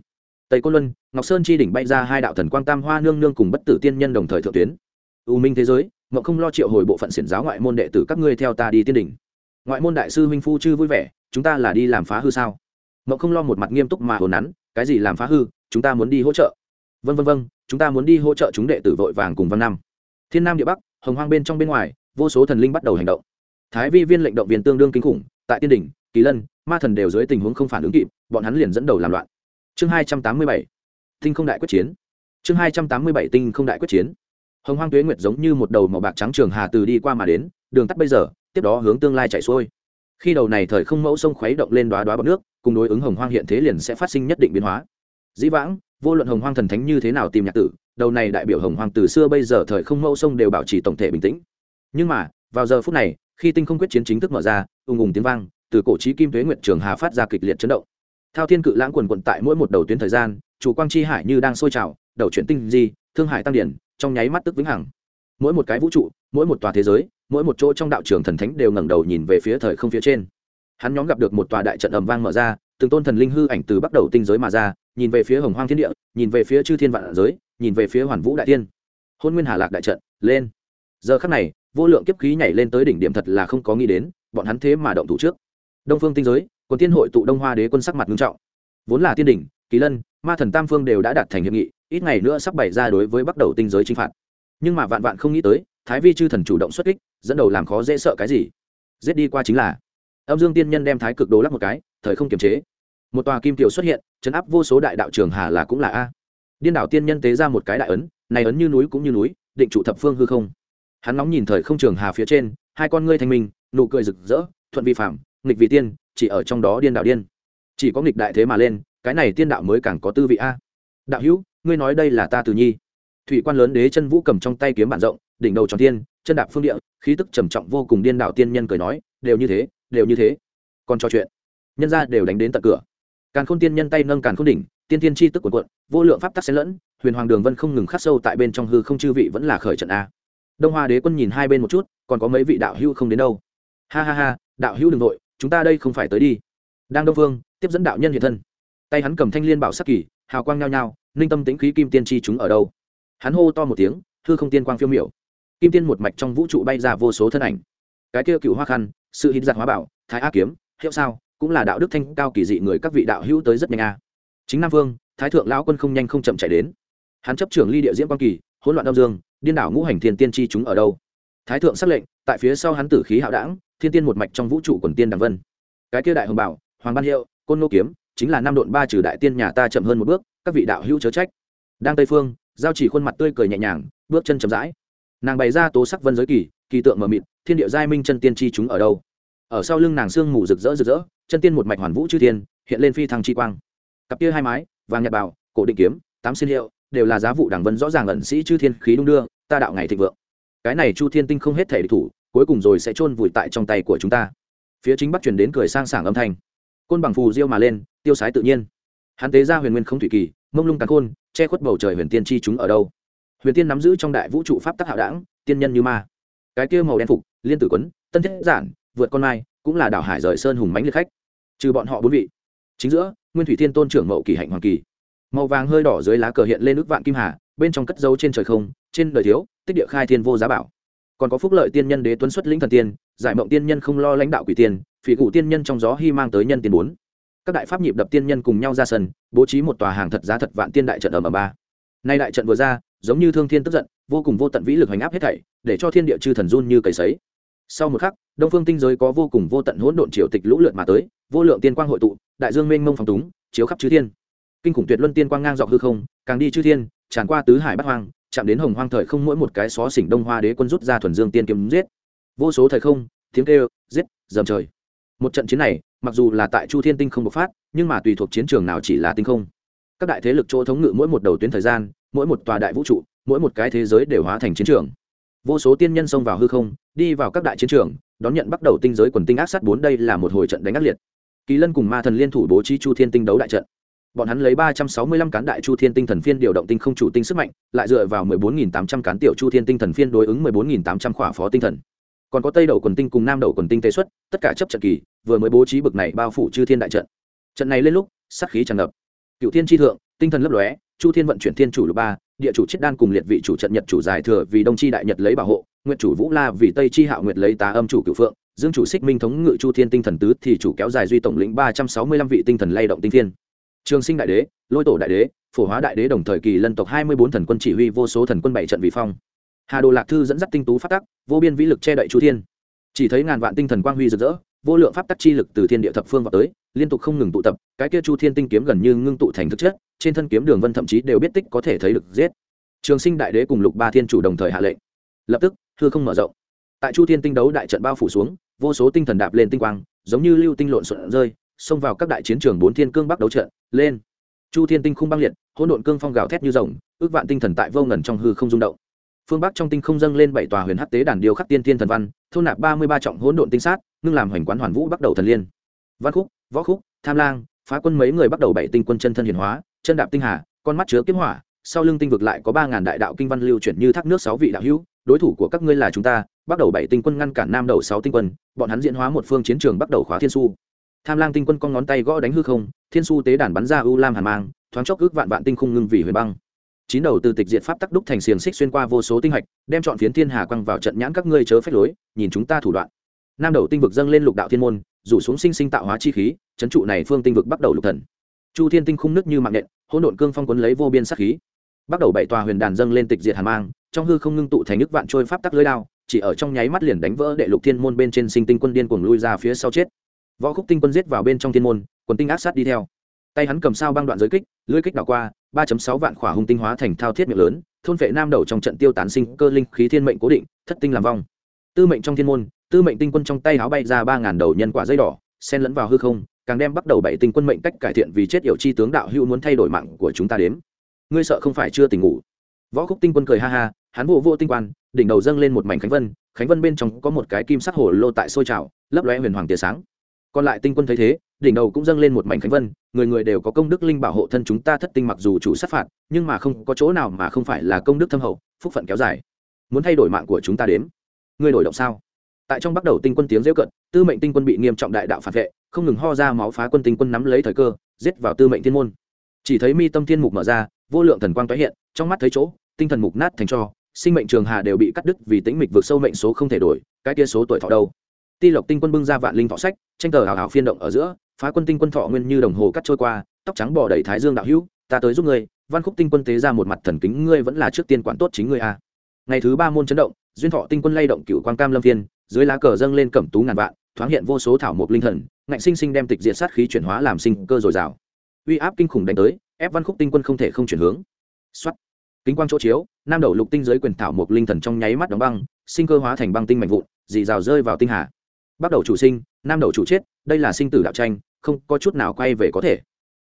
tây côn luân, ngọc sơn chi đỉnh bay ra hai đạo thần quang tam hoa nương nương cùng bất tử tiên nhân đồng thời thượng tuyến. U minh thế giới, ngọc không lo triệu hồi bộ phận xiển giáo ngoại môn đệ tử các ngươi theo ta đi tiên đỉnh. Ngoại môn đại sư Minh phu chư vui vẻ, chúng ta là đi làm phá hư sao? Ngọc không lo một mặt nghiêm túc mà hồn nắn, cái gì làm phá hư, chúng ta muốn đi hỗ trợ. Vân vân vân chúng ta muốn đi hỗ trợ chúng đệ tử vội vàng cùng văn năm thiên nam địa bắc, hồng hoang bên trong bên ngoài, vô số thần linh bắt đầu hành động. Thái vi viên lệnh động viên tương đương kinh khủng, tại tiên đỉnh, kỳ lân, ma thần đều dưới tình huống không phản ứng kịp, bọn hắn liền dẫn đầu làm loạn chương hai trăm tám mươi bảy, tinh không đại quyết chiến. Chương hai trăm tám mươi bảy, tinh không đại quyết chiến. Hồng hoang tuế nguyệt giống như một đầu màu bạc trắng trường hà từ đi qua mà đến, đường tắt bây giờ, tiếp đó hướng tương lai chạy xuôi. Khi đầu này thời không mẫu sông khuấy động lên đoá đoá bọc nước, cùng đối ứng hồng hoang hiện thế liền sẽ phát sinh nhất định biến hóa. Dĩ vãng, vô luận hồng hoang thần thánh như thế nào tìm nhạc tử, đầu này đại biểu hồng hoang từ xưa bây giờ thời không mẫu sông đều bảo trì tổng thể bình tĩnh. Nhưng mà, vào giờ phút này, khi tinh không quyết chiến chính thức mở ra, ùng ùng tiếng vang, từ cổ trí kim tuế nguyệt trường hà phát ra kịch liệt chấn động thao thiên cự lãng quần quận tại mỗi một đầu tuyến thời gian, chủ quang chi hải như đang sôi trào, đầu chuyển tinh di, thương hải tăng điển, trong nháy mắt tức vĩnh hằng. Mỗi một cái vũ trụ, mỗi một tòa thế giới, mỗi một chỗ trong đạo trường thần thánh đều ngẩng đầu nhìn về phía thời không phía trên. Hắn nhóm gặp được một tòa đại trận ầm vang mở ra, từng tôn thần linh hư ảnh từ bắt đầu tinh giới mà ra, nhìn về phía hồng hoang thiên địa, nhìn về phía chư thiên vạn giới, nhìn về phía hoàn vũ đại tiên hôn nguyên hà lạc đại trận, lên. Giờ khắc này, vô lượng kiếp khí nhảy lên tới đỉnh điểm thật là không có nghĩ đến, bọn hắn thế mà động thủ trước. Đông phương tinh giới quân tiên hội tụ đông hoa đế quân sắc mặt nghiêm trọng. Vốn là tiên đỉnh, kỳ lân, ma thần tam phương đều đã đạt thành hiệp nghị, ít ngày nữa sắp bày ra đối với bắt đầu tinh giới chinh phạt. Nhưng mà vạn vạn không nghĩ tới, thái vi chư thần chủ động xuất kích, dẫn đầu làm khó dễ sợ cái gì. Giết đi qua chính là âm dương tiên nhân đem thái cực đồ lắc một cái, thời không kiềm chế. Một tòa kim tiểu xuất hiện, chấn áp vô số đại đạo trường hà là cũng là a. Điên đảo tiên nhân tế ra một cái đại ấn, này ấn như núi cũng như núi, định trụ thập phương hư không. Hắn nóng nhìn thời không trường hà phía trên, hai con ngươi thanh minh, nụ cười rực rỡ, thuận vi phạm nghịch vị tiên, chỉ ở trong đó điên đạo điên. Chỉ có nghịch đại thế mà lên, cái này tiên đạo mới càng có tư vị a. Đạo hữu, ngươi nói đây là ta từ nhi. Thủy quan lớn đế chân vũ cầm trong tay kiếm bản rộng, đỉnh đầu tròn tiên chân đạp phương địa, khí tức trầm trọng vô cùng điên đạo tiên nhân cười nói, đều như thế, đều như thế. Còn trò chuyện, nhân ra đều đánh đến tận cửa. Càn khôn tiên nhân tay nâng càn khôn đỉnh, tiên tiên chi tức cuộn cuộn, vô lượng pháp tắc xen lẫn, huyền hoàng đường vân không ngừng khắc sâu tại bên trong hư không chư vị vẫn là khởi trận a. Đông hoa đế quân nhìn hai bên một chút, còn có mấy vị đạo hữu không đến đâu. Ha ha ha, đạo hữu đừng nội chúng ta đây không phải tới đi. Đang đông phương, tiếp dẫn đạo nhân hiện thân. Tay hắn cầm thanh liên bảo sắc kỳ, hào quang nhao nhao ninh tâm tĩnh khí kim tiên chi chúng ở đâu? Hắn hô to một tiếng, hư không tiên quang phiêu miểu. Kim tiên một mạch trong vũ trụ bay ra vô số thân ảnh. Cái kia cựu hoa khăn, sự hít giặc hóa bảo, thái a kiếm, hiệu sao, cũng là đạo đức thanh cao kỳ dị người các vị đạo hữu tới rất nhanh a chính nam vương, thái thượng lão quân không nhanh không chậm chạy đến. Hắn chấp trưởng ly địa diễn quang kỳ, hỗn loạn đông dương, điên đảo ngũ hành thiên tiên chi chúng ở đâu? Thái thượng xác lệnh, tại phía sau hắn tử khí hạo đảng, thiên tiên một mạch trong vũ trụ quần tiên đằng vân. Cái kia đại hồng bảo, hoàng ban hiệu, côn nô kiếm, chính là năm độn ba trừ đại tiên nhà ta chậm hơn một bước, các vị đạo hữu chớ trách. Đang tây phương, giao chỉ khuôn mặt tươi cười nhẹ nhàng, bước chân chậm rãi. Nàng bày ra tố sắc vân giới kỳ kỳ tượng mờ mịt, thiên địa giai minh chân tiên chi chúng ở đâu? Ở sau lưng nàng sương mù rực rỡ rực rỡ, chân tiên một mạch hoàn vũ chư thiên, hiện lên phi thăng chi quang. Cặp kia hai mái, vàng nhật bảo, cổ định kiếm, tám xin hiệu, đều là giá vụ đảng vân rõ ràng ẩn sĩ chư thiên khí đung đưa, ta đạo ngày thịnh vượng cái này chu thiên tinh không hết thể địch thủ, cuối cùng rồi sẽ chôn vùi tại trong tay của chúng ta. Phía chính bắc truyền đến cười sang sảng âm thanh. Côn bằng phù diêu mà lên, tiêu sái tự nhiên. Hắn tế ra huyền nguyên không thủy kỳ, mông lung tàn khôn, che khuất bầu trời huyền tiên chi chúng ở đâu. Huyền tiên nắm giữ trong đại vũ trụ pháp tắc hạo đảng, tiên nhân như ma. Cái kia màu đen phục, liên tử quấn, tân thiết giản, vượt con mai, cũng là đảo hải rời sơn hùng mánh liệt khách. Trừ bọn họ bốn vị, chính giữa, nguyên thủy thiên tôn trưởng mậu kỳ hạnh hoàng kỳ. Màu vàng hơi đỏ dưới lá cờ hiện lên nước vạn kim hà bên trong cất dấu trên trời không, trên đời thiếu, tích địa khai thiên vô giá bảo. Còn có phúc lợi tiên nhân đế tuấn xuất lĩnh thần tiên, giải mộng tiên nhân không lo lãnh đạo quỷ tiên, phỉ cụ tiên nhân trong gió hy mang tới nhân tiền bốn. Các đại pháp nhịp đập tiên nhân cùng nhau ra sân, bố trí một tòa hàng thật giá thật vạn tiên đại trận ở ba. Nay đại trận vừa ra, giống như thương thiên tức giận, vô cùng vô tận vĩ lực hành áp hết thảy, để cho thiên địa chư thần run như cầy sấy. Sau một khắc, đông phương tinh giới có vô cùng vô tận hỗn độn triều tịch lũ lượt mà tới, vô lượng tiên quang hội tụ, đại dương mênh mông phong túng, chiếu khắp chư thiên. Kinh khủng tuyệt luân tiên quang ngang dọc hư không, càng đi chư thiên tràn qua tứ hải bát hoang, chạm đến hồng hoang thời không mỗi một cái xó xỉnh đông hoa đế quân rút ra thuần dương tiên kiếm giết. Vô số thời không, tiếng kêu, giết, dầm trời. Một trận chiến này, mặc dù là tại chu thiên tinh không bộc phát, nhưng mà tùy thuộc chiến trường nào chỉ là tinh không. Các đại thế lực chỗ thống ngự mỗi một đầu tuyến thời gian, mỗi một tòa đại vũ trụ, mỗi một cái thế giới đều hóa thành chiến trường. Vô số tiên nhân xông vào hư không, đi vào các đại chiến trường, đón nhận bắt đầu tinh giới quần tinh ác sát bốn đây là một hồi trận đánh ác liệt. Kỳ lân cùng ma thần liên thủ bố trí chu thiên tinh đấu đại trận bọn hắn lấy ba trăm sáu mươi lăm cán đại chu thiên tinh thần phiên điều động tinh không chủ tinh sức mạnh, lại dựa vào mười bốn nghìn tám trăm cán tiểu chu thiên tinh thần phiên đối ứng mười bốn nghìn tám trăm khỏa phó tinh thần. Còn có tây đầu quần tinh cùng nam đầu quần tinh tế xuất, tất cả chấp trận kỳ, vừa mới bố trí bực này bao phủ chư thiên đại trận. Trận này lên lúc sắc khí tràn ngập. Cựu thiên tri thượng, tinh thần lấp lóe, chu thiên vận chuyển thiên chủ lục ba, địa chủ chiết đan cùng liệt vị chủ trận nhật chủ giải thừa vì đông chi đại nhật lấy bảo hộ nguyện chủ vũ la vì tây chi hạo nguyệt lấy tá âm chủ cựu phượng, dương chủ xích minh thống ngự chu thiên tinh thần tứ thì chủ kéo dài duy tổng lĩnh ba trăm sáu mươi lăm vị tinh thần lay động tinh thiên trường sinh đại đế, lôi tổ đại đế, phổ hóa đại đế đồng thời kỳ lân tộc hai mươi bốn thần quân chỉ huy vô số thần quân bảy trận vị phong. Hà đồ lạc thư dẫn dắt tinh tú phát tắc, vô biên vĩ lực che đậy chu thiên. Chỉ thấy ngàn vạn tinh thần quang huy rực rỡ, vô lượng pháp tắc chi lực từ thiên địa thập phương vào tới, liên tục không ngừng tụ tập, cái kia chu thiên tinh kiếm gần như ngưng tụ thành thực chất, trên thân kiếm đường vân thậm chí đều biết tích có thể thấy được giết. Trường sinh đại đế cùng lục ba thiên chủ đồng thời hạ lệnh. Lập tức thư không mở rộng. Tại chu thiên tinh đấu đại trận bao phủ xuống, vô số tinh thần đạp lên tinh quang, giống như lưu tinh lộn xộn rơi xông vào các đại chiến trường bốn thiên cương bắc đấu trận, lên. Chu thiên tinh không băng liệt, hỗn độn cương phong gào thét như rồng, ước vạn tinh thần tại vô ngần trong hư không rung động. Phương bắc trong tinh không dâng lên bảy tòa huyền hắc tế đàn điêu khắc tiên thiên thần văn, thôn nạp ba mươi ba trọng hỗn độn tinh sát, ngưng làm hoành quán hoàn vũ bắt đầu thần liên. Văn khúc, võ khúc, tham lang, phá quân mấy người bắt đầu bảy tinh quân chân thân hiền hóa, chân đạp tinh hà, con mắt chứa kiếm hỏa, sau lưng tinh vực lại có ba ngàn đại đạo kinh văn lưu chuyển như thác nước sáu vị đạo hữu, đối thủ của các ngươi là chúng ta, bắt đầu bảy tinh quân ngăn cản nam đầu sáu tinh quân, bọn hắn diễn hóa một phương chiến trường bắt đầu khóa thiên su tham lang tinh quân con ngón tay gõ đánh hư không, thiên su tế đàn bắn ra u lam hàn mang, thoáng chốc ước vạn vạn tinh khung ngưng vì huyền băng. Chín đầu từ tịch diệt pháp tắc đúc thành xiềng xích xuyên qua vô số tinh hạch, đem chọn phiến thiên hà quăng vào trận nhãn các ngươi chớ phép lối, nhìn chúng ta thủ đoạn. Nam đầu tinh vực dâng lên lục đạo thiên môn, rủ xuống sinh sinh tạo hóa chi khí trấn trụ này phương tinh vực bắt đầu lục thần. Chu thiên tinh khung nước như mạng nện, hỗn độn cương phong quấn lấy vô biên sát khí. Bắt đầu bảy tòa huyền đàn dâng lên tịch diệt hàn mang, trong hư không ngưng tụ thành nước vạn trôi pháp tắc lưới đao, chỉ ở trong nháy mắt liền đánh vỡ đệ lục thiên môn bên trên sinh tinh quân điên cuồng lui ra phía sau chết võ khúc tinh quân giết vào bên trong thiên môn, quần tinh ác sát đi theo. Tay hắn cầm sao băng đoạn giới kích lưới kích đảo qua, ba sáu vạn khỏa hung tinh hóa thành thao thiết miệng lớn, thôn vệ nam đầu trong trận tiêu tán sinh cơ linh khí thiên mệnh cố định, thất tinh làm vong. Tư mệnh trong thiên môn, tư mệnh tinh quân trong tay áo bay ra ba ngàn đầu nhân quả dây đỏ, xen lẫn vào hư không, càng đem bắt đầu bảy tinh quân mệnh cách cải thiện vì chết yểu chi tướng đạo hữu muốn thay đổi mạng của chúng ta đến ngươi sợ không phải chưa tỉnh ngủ. Võ khúc tinh quân cười ha ha, hắn bộ vô tinh quan, đỉnh đầu dâng lên một mảnh khánh vân khánh vân bên trong có một cái kim sắc hồ lô tại sôi trào, lấp lóe huyền hoàng tia sáng còn lại tinh quân thấy thế, đỉnh đầu cũng dâng lên một mảnh khánh vân, người người đều có công đức linh bảo hộ thân chúng ta thất tinh mặc dù chủ sát phạt, nhưng mà không có chỗ nào mà không phải là công đức thâm hậu, phúc phận kéo dài. Muốn thay đổi mạng của chúng ta đến ngươi đổi động sao? Tại trong bắt đầu tinh quân tiếng dễu cận tư mệnh tinh quân bị nghiêm trọng đại đạo phản vệ, không ngừng ho ra máu phá quân tinh quân nắm lấy thời cơ, giết vào tư mệnh thiên môn. Chỉ thấy mi tâm thiên mục mở ra, vô lượng thần quang tái hiện, trong mắt thấy chỗ, tinh thần mục nát thành cho, sinh mệnh trường hà đều bị cắt đứt vì tính mịch vượt sâu mệnh số không thể đổi, cái tia số tuổi thọ đâu? Ti lộc tinh quân bưng ra vạn linh thọ sách tranh cờ hào hào phiên động ở giữa phá quân tinh quân thọ nguyên như đồng hồ cắt trôi qua tóc trắng bỏ đầy thái dương đạo hữu ta tới giúp ngươi văn khúc tinh quân tế ra một mặt thần kính ngươi vẫn là trước tiên quản tốt chính ngươi a. Ngày thứ ba môn chấn động duyên thọ tinh quân lay động cựu quan cam lâm viên, dưới lá cờ dâng lên cẩm tú ngàn vạn thoáng hiện vô số thảo mộc linh thần ngạnh sinh sinh đem tịch diệt sát khí chuyển hóa làm sinh cơ dồi dào. Uy áp kinh khủng đánh tới ép văn khúc tinh quân không thể không chuyển hướng. Xuất kính quang chỗ chiếu nam đầu lục tinh dưới quyền thảo mộc linh thần trong nháy mắt đóng băng sinh cơ hóa thành băng tinh mạnh vụn dì rào rơi vào tinh hà bắt đầu chủ sinh, nam đầu chủ chết, đây là sinh tử đạo tranh, không có chút nào quay về có thể.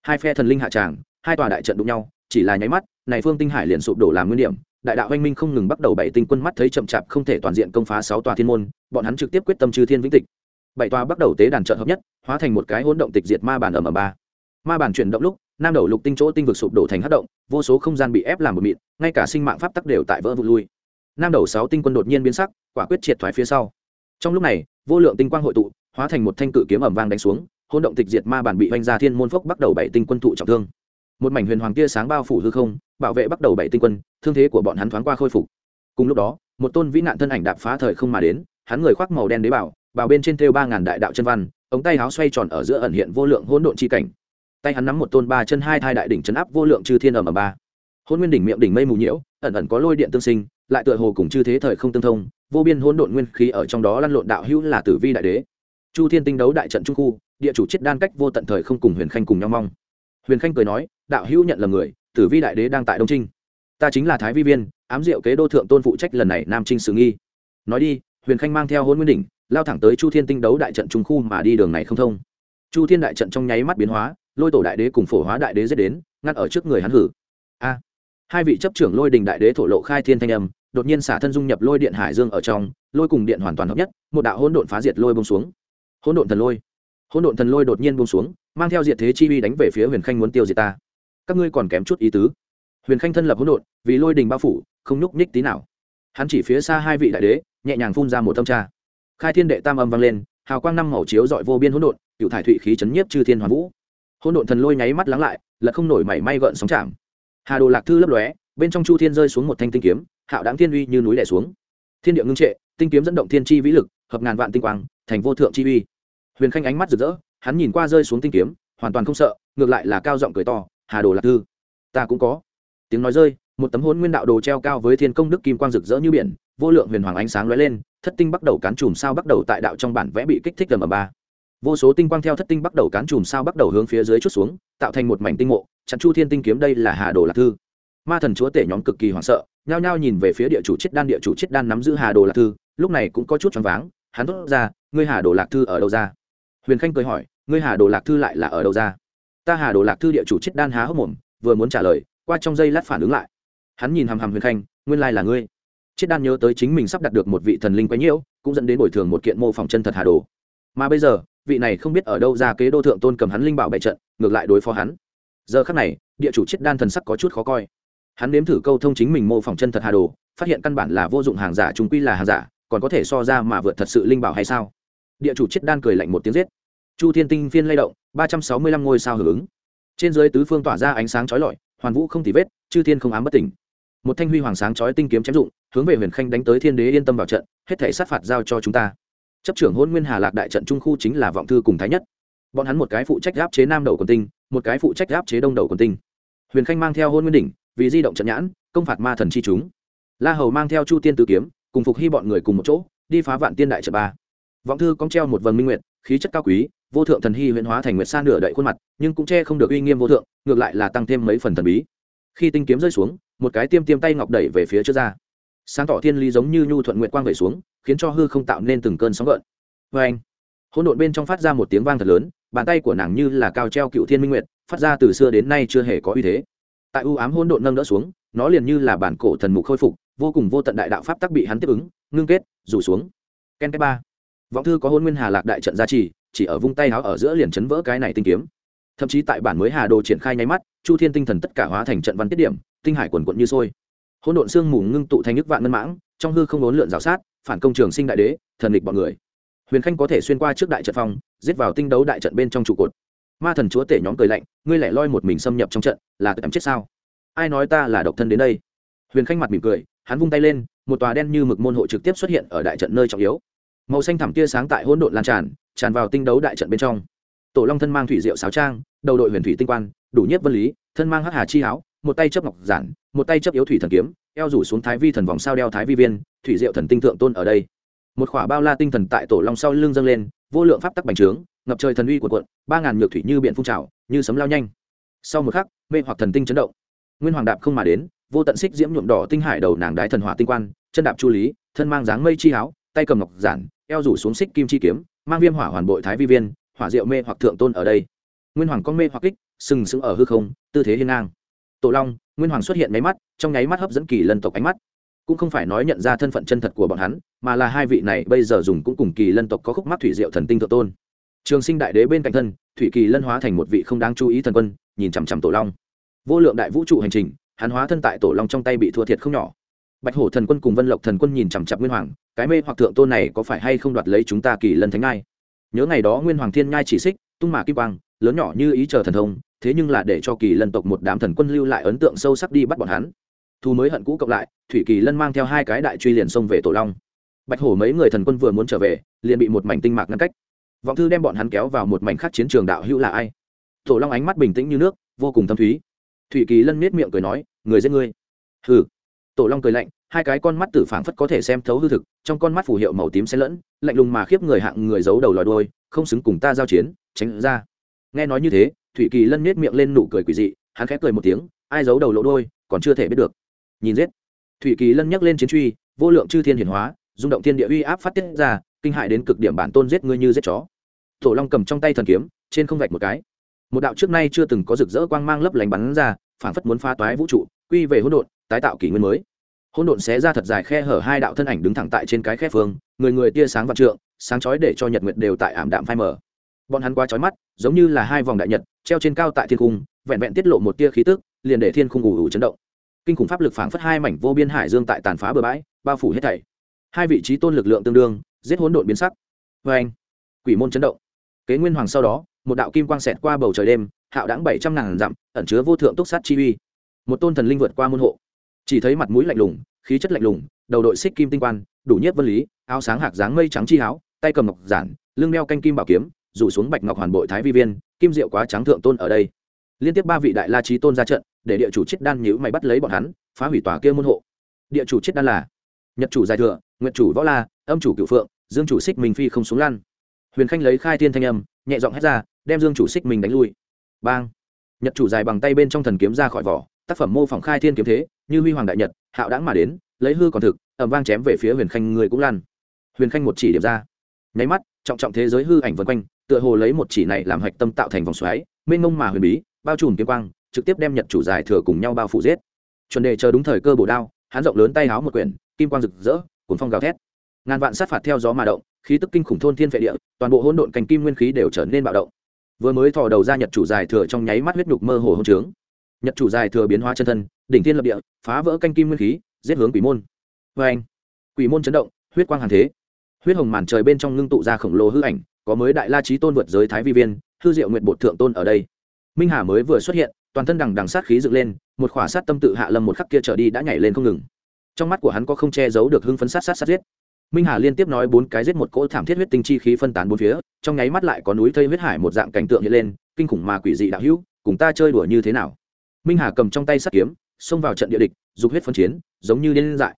Hai phe thần linh hạ tràng, hai tòa đại trận đụng nhau, chỉ là nháy mắt, này phương tinh hải liền sụp đổ làm nguyên điểm. Đại đạo anh minh không ngừng bắt đầu bảy tinh quân mắt thấy chậm chạp không thể toàn diện công phá sáu tòa thiên môn, bọn hắn trực tiếp quyết tâm chư thiên vĩnh tịch. Bảy tòa bắt đầu tế đàn trận hợp nhất, hóa thành một cái hỗn động tịch diệt ma bản ở m ba. Ma bản chuyển động lúc, nam đầu lục tinh chỗ tinh vực sụp đổ thành hất động, vô số không gian bị ép làm một mịn, ngay cả sinh mạng pháp tắc đều tại vỡ vụ lui. Nam đầu sáu tinh quân đột nhiên biến sắc, quả quyết triệt thoái phía sau trong lúc này, vô lượng tinh quang hội tụ, hóa thành một thanh cự kiếm ẩm vang đánh xuống, hỗn động tịch diệt ma bản bị oanh ra thiên môn phốc bắt đầu bảy tinh quân thụ trọng thương. Một mảnh huyền hoàng tia sáng bao phủ hư không, bảo vệ bắt đầu bảy tinh quân, thương thế của bọn hắn thoáng qua khôi phục. Cùng lúc đó, một tôn vĩ nạn thân ảnh đạp phá thời không mà đến, hắn người khoác màu đen đế bảo bảo bên trên thêu ba ngàn đại đạo chân văn, ống tay áo xoay tròn ở giữa ẩn hiện vô lượng hỗn độn chi cảnh. Tay hắn nắm một tôn ba chân hai thai đại đỉnh chấn áp vô lượng chư thiên ở mà ba. Hôn nguyên đỉnh miệng đỉnh mây mù nhiễu ẩn ẩn có lôi điện tương sinh, lại tựa hồ cùng chư thế thời không tương thông, vô biên hỗn độn nguyên khí ở trong đó lăn lộn đạo hữu là tử vi đại đế. Chu thiên tinh đấu đại trận trung khu, địa chủ chết đan cách vô tận thời không cùng huyền khanh cùng nhau mong. Huyền khanh cười nói, đạo hữu nhận là người, tử vi đại đế đang tại đông trinh. Ta chính là thái vi viên, ám diệu kế đô thượng tôn phụ trách lần này nam trinh sự nghi. Nói đi, huyền khanh mang theo hôn nguyên đỉnh, lao thẳng tới chu thiên tinh đấu đại trận trung khu mà đi đường này không thông. Chu thiên đại trận trong nháy mắt biến hóa, lôi tổ đại đế cùng phổ hóa đại đế dết đến ngắt ở trước người hắn hử. A hai vị chấp trưởng lôi đình đại đế thổ lộ khai thiên thanh âm, đột nhiên xả thân dung nhập lôi điện hải dương ở trong, lôi cùng điện hoàn toàn hợp nhất, một đạo hỗn độn phá diệt lôi bông xuống. Hỗn độn thần lôi. Hỗn độn thần lôi đột nhiên bông xuống, mang theo diệt thế chi uy đánh về phía huyền khanh muốn tiêu diệt ta. Các ngươi còn kém chút ý tứ. Huyền khanh thân lập hỗn độn, vì lôi đình bao phủ, không nhúc nhích tí nào. Hắn chỉ phía xa hai vị đại đế, nhẹ nhàng phun ra một tâm tra. Khai thiên đệ tam âm vang lên, hào quang năm màu chiếu dọi vô biên hỗn độn cựu thải thụy khí chấn nhiếp chư thiên hoàn vũ. Hỗn độn thần lôi nháy mắt lắng lại, lật không nổi mảy may gợn sóng chạm hà đồ lạc thư lấp lóe, bên trong chu thiên rơi xuống một thanh tinh kiếm, hạo đáng thiên uy như núi đẻ xuống. Thiên địa ngưng trệ, tinh kiếm dẫn động thiên chi vĩ lực, hợp ngàn vạn tinh quang, thành vô thượng chi uy. Huyền khanh ánh mắt rực rỡ, hắn nhìn qua rơi xuống tinh kiếm, hoàn toàn không sợ, ngược lại là cao giọng cười to, hà đồ lạc thư, ta cũng có. Tiếng nói rơi, một tấm hôn nguyên đạo đồ treo cao với thiên công đức kim quang rực rỡ như biển, vô lượng huyền hoàng ánh sáng lóe lên, thất tinh bắt đầu cán chùm sao bắt đầu tại đạo trong bản vẽ bị kích thích tầm ở ba vô số tinh quang theo thất tinh bắt đầu cán chùm sao bắt đầu hướng phía dưới chút xuống, tạo thành một mảnh tinh mộ, chặn chu thiên tinh kiếm đây là hà đồ lạc thư. Ma thần chúa tể nhóm cực kỳ hoảng sợ, nhao nhao nhìn về phía địa chủ chết đan, địa chủ chết đan nắm giữ hà đồ lạc thư, lúc này cũng có chút choáng váng, hắn thốt ra, ngươi hà đồ lạc thư ở đâu ra? Huyền khanh cười hỏi, ngươi hà đồ lạc thư lại là ở đâu ra? Ta hà đồ lạc thư địa chủ chết đan há hốc mồm, vừa muốn trả lời, qua trong giây lát phản ứng lại. Hắn nhìn hằm hằm huyền khanh, nguyên lai là ngươi. Chết đan nhớ tới chính mình sắp đặt được một vị thần linh quấy nhiễu, cũng dẫn đến bồi thường một kiện mô phỏng chân thật hà đồ. Mà bây giờ vị này không biết ở đâu ra kế đô thượng tôn cầm hắn linh bảo bệ trận, ngược lại đối phó hắn. Giờ khắc này, địa chủ chết đan thần sắc có chút khó coi. Hắn nếm thử câu thông chính mình mô phỏng chân thật hà đồ, phát hiện căn bản là vô dụng hàng giả chúng quy là hàng giả, còn có thể so ra mà vượt thật sự linh bảo hay sao? Địa chủ chết đan cười lạnh một tiếng giết. Chu thiên tinh phiên lay động, ba trăm sáu mươi lăm ngôi sao hưởng ứng. Trên dưới tứ phương tỏa ra ánh sáng chói lọi, hoàn vũ không tì vết, chư thiên không ám bất tỉnh. Một thanh huy hoàng sáng chói tinh kiếm chém dụng, hướng về huyền khanh đánh tới thiên đế yên tâm vào trận, hết thể sát phạt giao cho chúng ta chấp trưởng hôn nguyên hà lạc đại trận trung khu chính là vọng thư cùng thái nhất. Bọn hắn một cái phụ trách gáp chế nam đầu quần tinh, một cái phụ trách gáp chế đông đầu quần tinh. Huyền khanh mang theo hôn nguyên đỉnh, vì di động trận nhãn, công phạt ma thần chi chúng. La hầu mang theo chu tiên tử kiếm, cùng phục hy bọn người cùng một chỗ, đi phá vạn tiên đại trận ba. Vọng thư cong treo một vầng minh nguyện khí chất cao quý, vô thượng thần hy huyễn hóa thành nguyệt sa nửa đậy khuôn mặt, nhưng cũng che không được uy nghiêm vô thượng, ngược lại là tăng thêm mấy phần thần bí. Khi tinh kiếm rơi xuống, một cái tiêm tiêm tay ngọc đẩy về phía trước ra sáng tỏ thiên lý giống như nhu thuận nguyện quang vẩy xuống, khiến cho hư không tạo nên từng cơn sóng gợn. Vê anh, hỗn độn bên trong phát ra một tiếng vang thật lớn, bàn tay của nàng như là cao treo cựu thiên minh nguyệt, phát ra từ xưa đến nay chưa hề có uy thế. Tại ưu ám hỗn độn nâng đỡ xuống, nó liền như là bản cổ thần mục khôi phục, vô cùng vô tận đại đạo pháp tắc bị hắn tiếp ứng, ngưng kết, rủ xuống. Ken cái ba vọng thư có hôn nguyên hà lạc đại trận gia trì, chỉ ở vung tay áo ở giữa liền chấn vỡ cái này tinh kiếm. Thậm chí tại bản mới hà đồ triển khai nháy mắt, chu thiên tinh thần tất cả hóa thành trận văn tiết điểm, tinh hải quần quận như sôi hỗn độn xương mù ngưng tụ thành nước vạn ngân mãng, trong hư không ốn lượn rào sát, phản công trường sinh đại đế, thần địch bọn người. Huyền khanh có thể xuyên qua trước đại trận phong, giết vào tinh đấu đại trận bên trong trụ cột. Ma thần chúa tể nhóm cười lạnh, ngươi lẻ loi một mình xâm nhập trong trận, là tự tắm chết sao? Ai nói ta là độc thân đến đây? Huyền khanh mặt mỉm cười, hắn vung tay lên, một tòa đen như mực môn hộ trực tiếp xuất hiện ở đại trận nơi trọng yếu. Màu xanh thẳm tia sáng tại hỗn độn lan tràn tràn vào tinh đấu đại trận bên trong. Tổ long thân mang thủy diệu sáo trang, đầu đội huyền thủy tinh quan đủ nhất vân lý, thân mang hắc hà chi áo một tay chấp ngọc giản, một tay chấp yếu thủy thần kiếm, eo rủ xuống thái vi thần vòng sao đeo thái vi viên, thủy diệu thần tinh thượng tôn ở đây. Một khỏa bao la tinh thần tại tổ long sau lưng dâng lên, vô lượng pháp tắc bành trướng, ngập trời thần uy của quận ba ngàn nhược thủy như biển phun trào, như sấm lao nhanh. Sau một khắc, mê hoặc thần tinh chấn động. Nguyên hoàng đạp không mà đến, vô tận xích diễm nhuộm đỏ tinh hải đầu nàng đái thần hỏa tinh quan, chân đạp chu lý, thân mang dáng mây chi áo tay cầm ngọc giản, eo rủ xuống xích kim chi kiếm, mang viêm hỏa hoàn bội thái vi viên, hỏa diệu mê hoặc thượng tôn ở đây. Nguyên hoàng con mê hoặc kích, sừng sững ở hư không, tư thế hiên ngang tổ long, nguyên hoàng xuất hiện máy mắt, trong nháy mắt hấp dẫn kỳ lân tộc ánh mắt. Cũng không phải nói nhận ra thân phận chân thật của bọn hắn, mà là hai vị này bây giờ dùng cũng cùng kỳ lân tộc có khúc mắt thủy diệu thần tinh thượng tôn. Trường sinh đại đế bên cạnh thân, thủy kỳ lân hóa thành một vị không đáng chú ý thần quân, nhìn chằm chằm tổ long. Vô lượng đại vũ trụ hành trình, hắn hóa thân tại tổ long trong tay bị thua thiệt không nhỏ. Bạch hổ thần quân cùng vân lộc thần quân nhìn chằm chặp nguyên hoàng, cái mê hoặc thượng tôn này có phải hay không đoạt lấy chúng ta kỳ lân thánh ngai? Nhớ ngày đó nguyên hoàng thiên nhai chỉ xích, tung mạ kim quang, lớn nhỏ như ý chờ thần thông thế nhưng là để cho kỳ lân tộc một đám thần quân lưu lại ấn tượng sâu sắc đi bắt bọn hắn. Thu mới hận cũ cộng lại, thủy kỳ lân mang theo hai cái đại truy liền xông về tổ long. Bạch hổ mấy người thần quân vừa muốn trở về, liền bị một mảnh tinh mạc ngăn cách. Vọng thư đem bọn hắn kéo vào một mảnh khác chiến trường đạo hữu là ai? Tổ long ánh mắt bình tĩnh như nước, vô cùng thâm thúy. Thủy kỳ lân miết miệng cười nói, người giết ngươi. Hừ. Tổ long cười lạnh, hai cái con mắt tử phảng phất có thể xem thấu hư thực, trong con mắt phù hiệu màu tím xen lẫn, lạnh lùng mà khiếp người hạng người giấu đầu lòi đôi không xứng cùng ta giao chiến, tránh ra. Nghe nói như thế thủy kỳ lân nết miệng lên nụ cười quỷ dị, hắn khẽ cười một tiếng, ai giấu đầu lộ đôi, còn chưa thể biết được. Nhìn giết. Thủy kỳ lân nhắc lên chiến truy, vô lượng chư thiên hiển hóa, rung động thiên địa uy áp phát tiết ra, kinh hại đến cực điểm bản tôn giết ngươi như giết chó. Tổ long cầm trong tay thần kiếm, trên không vạch một cái. Một đạo trước nay chưa từng có rực rỡ quang mang lấp lánh bắn ra, phảng phất muốn phá toái vũ trụ, quy về hỗn độn, tái tạo kỷ nguyên mới. Hỗn độn xé ra thật dài khe hở hai đạo thân ảnh đứng thẳng tại trên cái khe phương, người người tia sáng vạn trượng, sáng chói để cho nhật nguyệt đều tại ảm đạm phai mờ. Bọn hắn qua chói mắt, giống như là hai vòng đại nhật treo trên cao tại thiên cung vẹn vẹn tiết lộ một tia khí tức, liền để thiên cung ủ ủ chấn động. Kinh khủng pháp lực phảng phất hai mảnh vô biên hải dương tại tàn phá bờ bãi, bao phủ hết thảy. Hai vị trí tôn lực lượng tương đương, giết hỗn độn biến sắc. Vê anh, quỷ môn chấn động. Kế nguyên hoàng sau đó, một đạo kim quang xẹt qua bầu trời đêm, hạo đáng bảy trăm ngàn dặm, ẩn chứa vô thượng túc sát chi uy. Một tôn thần linh vượt qua môn hộ. Chỉ thấy mặt mũi lạnh lùng, khí chất lạnh lùng, đầu đội xích kim tinh quan, đủ nhất vân lý, áo sáng hạc dáng mây trắng chi áo, tay cầm ngọc giản, lưng đeo canh kim bảo kiếm rủ xuống bạch ngọc hoàn bội thái vi viên, kim diệu quá trắng thượng tôn ở đây. Liên tiếp ba vị đại la trí tôn ra trận, để địa chủ chiết đan nhữ mày bắt lấy bọn hắn, phá hủy tòa kia môn hộ. Địa chủ chiết đan là nhật chủ dài thừa, nguyệt chủ võ la, âm chủ cựu phượng, dương chủ xích minh phi không xuống lan. Huyền khanh lấy khai thiên thanh âm, nhẹ giọng hét ra, đem dương chủ xích minh đánh lui. Bang! Nhật chủ dài bằng tay bên trong thần kiếm ra khỏi vỏ, tác phẩm mô phỏng khai thiên kiếm thế, như huy hoàng đại nhật, hạo đãng mà đến, lấy hư còn thực ẩm vang chém về phía huyền khanh người cũng lan. Huyền khanh một chỉ điểm ra. Nháy mắt, trọng trọng thế giới hư ảnh vân quanh tựa hồ lấy một chỉ này làm hạch tâm tạo thành vòng xoáy, mênh mông mà huyền bí, bao trùm kiếm quang, trực tiếp đem nhật chủ dài thừa cùng nhau bao phủ giết. Chuẩn đề chờ đúng thời cơ bổ đao, hắn rộng lớn tay háo một quyển, kim quang rực rỡ, cuốn phong gào thét. Ngàn vạn sát phạt theo gió mà động, khí tức kinh khủng thôn thiên vệ địa, toàn bộ hỗn độn cành kim nguyên khí đều trở nên bạo động. Vừa mới thò đầu ra nhật chủ dài thừa trong nháy mắt huyết nhục mơ hồ hôn trướng. Nhật chủ dài thừa biến hóa chân thân, đỉnh thiên lập địa, phá vỡ canh kim nguyên khí, giết hướng quỷ môn. Vê anh quỷ môn chấn động, huyết quang hàn thế. Huyết hồng màn trời bên trong ngưng tụ ra khổng lồ hư ảnh có mới đại la trí tôn vượt giới thái vi viên, hư diệu nguyện bột thượng tôn ở đây. Minh hà mới vừa xuất hiện, toàn thân đằng đằng sát khí dựng lên, một khỏa sát tâm tự hạ lâm một khắc kia trở đi đã nhảy lên không ngừng. Trong mắt của hắn có không che giấu được hưng phấn sát sát sát giết. Minh hà liên tiếp nói bốn cái giết một cỗ thảm thiết huyết tinh chi khí phân tán bốn phía, trong nháy mắt lại có núi thây huyết hải một dạng cảnh tượng hiện lên, kinh khủng mà quỷ dị đạo hữu, cùng ta chơi đùa như thế nào? Minh hà cầm trong tay sắt kiếm, xông vào trận địa địch, dục huyết phân chiến, giống như điên dại.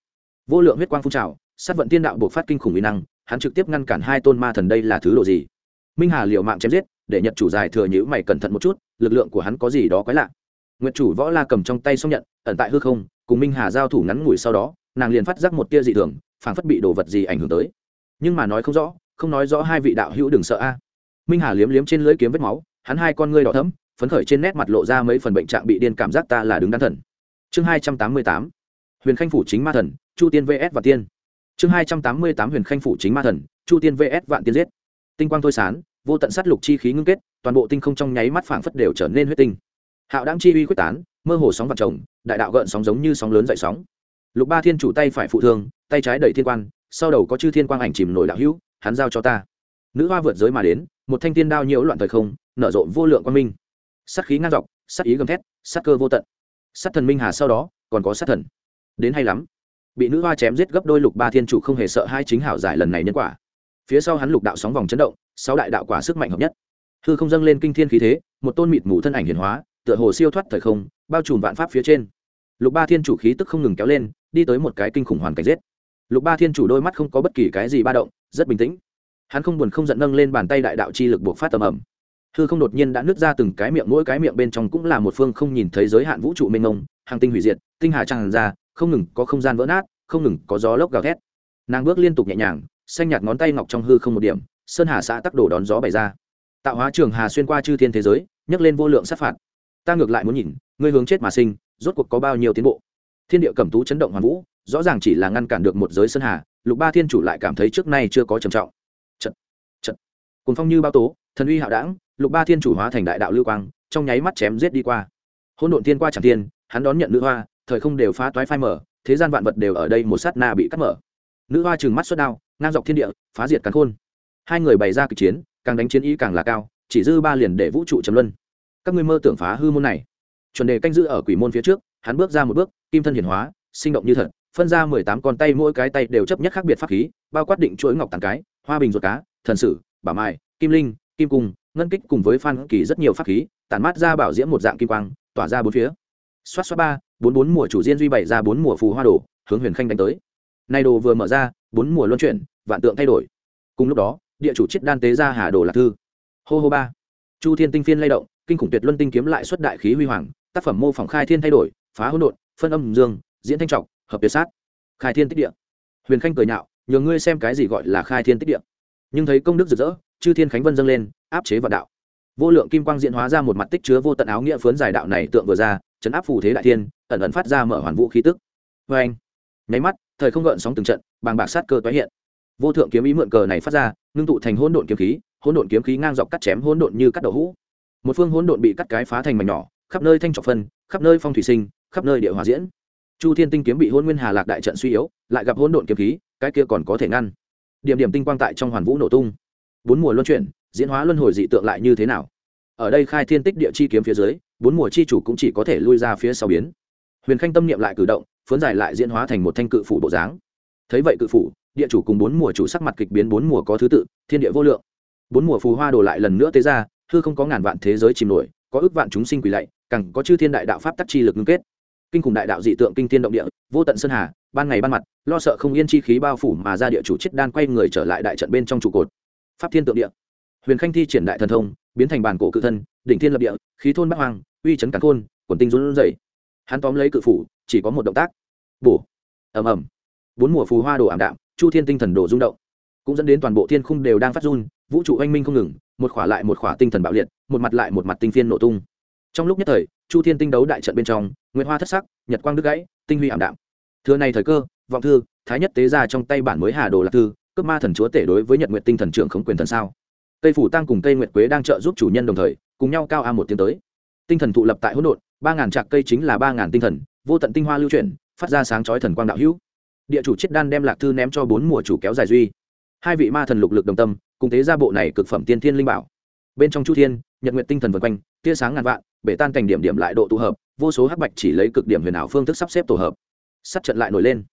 Vô lượng huyết quang phun trào, sát vận tiên đạo buộc phát kinh khủng uy năng hắn trực tiếp ngăn cản hai tôn ma thần đây là thứ độ gì? Minh hà liệu mạng chém giết, để nhật chủ dài thừa nhữ mày cẩn thận một chút, lực lượng của hắn có gì đó quái lạ. Nguyệt chủ võ la cầm trong tay xong nhận, ẩn tại hư không, cùng minh hà giao thủ ngắn ngủi sau đó, nàng liền phát giác một tia dị thường, phảng phất bị đồ vật gì ảnh hưởng tới. Nhưng mà nói không rõ, không nói rõ hai vị đạo hữu đừng sợ a. Minh hà liếm liếm trên lưỡi kiếm vết máu, hắn hai con ngươi đỏ thấm phấn khởi trên nét mặt lộ ra mấy phần bệnh trạng bị điên cảm giác ta là đứng đắn thần. Chương hai trăm tám mươi tám. Huyền khanh phủ chính ma thần, chu tiên vs và tiên chương hai trăm tám mươi tám huyền khanh phủ chính ma thần, chu tiên vs vạn tiên giết. Tinh quang thôi sán vô tận sát lục chi khí ngưng kết, toàn bộ tinh không trong nháy mắt phảng phất đều trở nên huyết tinh. Hạo đáng chi uy quyết tán, mơ hồ sóng vặt trồng, đại đạo gợn sóng giống như sóng lớn dậy sóng. Lục ba thiên chủ tay phải phụ thương, tay trái đẩy thiên quan, sau đầu có chư thiên quang ảnh chìm nổi đạo hữu, hắn giao cho ta. Nữ hoa vượt giới mà đến, một thanh thiên đao nhiễu loạn thời không, nở rộ vô lượng quang minh. Sát khí ngang dọc, sát ý gầm thét, sát cơ vô tận. Sát thần minh hà sau đó, còn có sát thần. Đến hay lắm bị nữ hoa chém giết gấp đôi lục ba thiên chủ không hề sợ hai chính hảo giải lần này nhân quả. Phía sau hắn lục đạo sóng vòng chấn động, sáu đại đạo quả sức mạnh hợp nhất. Hư không dâng lên kinh thiên khí thế, một tôn mịt mù thân ảnh hiển hóa, tựa hồ siêu thoát thời không, bao trùm vạn pháp phía trên. Lục ba thiên chủ khí tức không ngừng kéo lên, đi tới một cái kinh khủng hoàn cảnh giết. Lục ba thiên chủ đôi mắt không có bất kỳ cái gì ba động, rất bình tĩnh. Hắn không buồn không giận nâng lên bàn tay đại đạo chi lực buộc phát tầm ẩm hư không đột nhiên đã nứt ra từng cái miệng, mỗi cái miệng bên trong cũng là một phương không nhìn thấy giới hạn vũ trụ mênh mông, hàng tinh hủy diệt, tinh hà tràn ra không ngừng có không gian vỡ nát không ngừng có gió lốc gào thét. Nàng bước liên tục nhẹ nhàng xanh nhạt ngón tay ngọc trong hư không một điểm sơn hà xã tắc đổ đón gió bày ra. Tạo hóa trường hà xuyên qua chư thiên thế giới nhấc lên vô lượng sát phạt. Ta ngược lại muốn nhìn ngươi hướng chết mà sinh rốt cuộc có bao nhiêu tiến bộ? Thiên địa cẩm tú chấn động hoàn vũ rõ ràng chỉ là ngăn cản được một giới sơn hà lục ba thiên chủ lại cảm thấy trước nay chưa có trầm trọng. Trận trận cùng phong như bao tố thần uy hạo đảng lục ba thiên chủ hóa thành đại đạo lưu quang trong nháy mắt chém giết đi qua. Hôn độn thiên qua chẳng thiên, hắn đón nhận nữ hoa thời không đều phá toái phai mở thế gian vạn vật đều ở đây một sát na bị cắt mở. Nữ hoa trừng mắt xuất đao, ngang dọc thiên địa, phá diệt cắn khôn. Hai người bày ra kịch chiến, càng đánh chiến ý càng là cao, chỉ dư ba liền để vũ trụ chấm luân. Các ngươi mơ tưởng phá hư môn này. Chuẩn đề canh giữ ở quỷ môn phía trước, hắn bước ra một bước, kim thân hiển hóa, sinh động như thật, phân ra mười tám con tay, mỗi cái tay đều chấp nhất khác biệt pháp khí, bao quát định chuỗi ngọc tàn cái, hoa bình ruột cá, thần sử, bảo mai, kim linh, kim cung, ngân kích cùng với phan kỳ rất nhiều pháp khí, tản mát ra bảo diễm một dạng kim quang, tỏa ra bốn phía. Xoát xoát ba bốn bốn mùa chủ diên duy bày ra bốn mùa phù hoa đồ, hướng huyền khanh đánh tới. Nay đồ vừa mở ra, bốn mùa luân chuyển, vạn tượng thay đổi. Cùng lúc đó, địa chủ chiết đan tế ra hà đồ lạc thư. Hô hô ba. Chu thiên tinh phiên lay động, kinh khủng tuyệt luân tinh kiếm lại xuất đại khí huy hoàng, tác phẩm mô phỏng khai thiên thay đổi, phá hỗn độn, phân âm dương, diễn thanh trọng, hợp tuyệt sát. Khai thiên tích địa. Huyền khanh cười nhạo, nhờ ngươi xem cái gì gọi là khai thiên tích địa. Nhưng thấy công đức rực rỡ, chư thiên khánh vân dâng lên, áp chế vạn đạo vô lượng kim quang diễn hóa ra một mặt tích chứa vô tận áo nghĩa phướn dài đạo này tượng vừa ra, chấn áp phù thế đại thiên, ẩn ẩn phát ra mở hoàn vũ khí tức. Vê anh, nháy mắt, thời không gợn sóng từng trận, bàng bạc sát cơ tái hiện. Vô thượng kiếm ý mượn cờ này phát ra, ngưng tụ thành hỗn độn kiếm khí, hỗn độn kiếm khí ngang dọc cắt chém hỗn độn như cắt đậu hũ. Một phương hỗn độn bị cắt cái phá thành mảnh nhỏ, khắp nơi thanh trọc phân, khắp nơi phong thủy sinh, khắp nơi địa hòa diễn. Chu thiên tinh kiếm bị hôn nguyên hà lạc đại trận suy yếu, lại gặp hỗn độn kiếm khí, cái kia còn có thể ngăn. Điểm điểm tinh quang tại trong hoàn vũ nổ tung. Bốn mùa luân chuyển, diễn hóa luân hồi dị tượng lại như thế nào? Ở đây khai thiên tích địa chi kiếm phía dưới, bốn mùa chi chủ cũng chỉ có thể lui ra phía sau biến. Huyền khanh tâm niệm lại cử động, phấn giải lại diễn hóa thành một thanh cự phủ bộ dáng. Thấy vậy cự phủ, địa chủ cùng bốn mùa chủ sắc mặt kịch biến, bốn mùa có thứ tự, thiên địa vô lượng. Bốn mùa phù hoa đổ lại lần nữa tế ra, hư không có ngàn vạn thế giới chìm nổi, có ước vạn chúng sinh quỳ lạy, càng có chư thiên đại đạo pháp tắc chi lực ngưng kết. Kinh khủng đại đạo dị tượng kinh thiên động địa, vô tận sơn hà, ban ngày ban mặt, lo sợ không yên chi khí bao phủ mà ra địa chủ chết đan quay người trở lại đại trận bên trong trụ cột. Pháp thiên tượng địa huyền khanh thi triển đại thần thông, biến thành bản cổ cự thân, đỉnh thiên lập địa, khí thôn bắc hoàng uy chấn cắn khôn, quần tinh run rẩy. Hắn tóm lấy cự phủ, chỉ có một động tác. Bổ. Ầm ầm. Bốn mùa phù hoa đồ ảm đạm, chu thiên tinh thần đồ rung động. Cũng dẫn đến toàn bộ thiên khung đều đang phát run, vũ trụ oanh minh không ngừng, một khỏa lại một khỏa tinh thần bạo liệt, một mặt lại một mặt tinh phiên nổ tung. Trong lúc nhất thời, chu thiên tinh đấu đại trận bên trong nguyễn hoa thất sắc, nhật quang đứt gãy, tinh huy ảm đạm. Thừa này thời cơ, vọng thư, thái nhất tế ra trong tay bản mới hà đồ lạc thư, cướp ma thần chúa tể đối với nhật nguyện tinh thần trưởng không quyền thần sao? Tây phủ tăng cùng tây nguyệt quế đang trợ giúp chủ nhân đồng thời, cùng nhau cao a một tiếng tới. Tinh thần thụ lập tại hỗn độn, ba ngàn trạc cây chính là ba ngàn tinh thần, vô tận tinh hoa lưu chuyển, phát ra sáng chói thần quang đạo hữu. Địa chủ chiết đan đem lạc thư ném cho bốn mùa chủ kéo dài duy. Hai vị ma thần lục lực đồng tâm, cùng thế ra bộ này cực phẩm tiên thiên linh bảo. Bên trong chu thiên, nhật nguyện tinh thần vân quanh, tia sáng ngàn vạn, bể tan cảnh điểm điểm lại độ tụ hợp, vô số hắc bạch chỉ lấy cực điểm huyền ảo phương thức sắp xếp tổ hợp. Sắt trận lại nổi lên.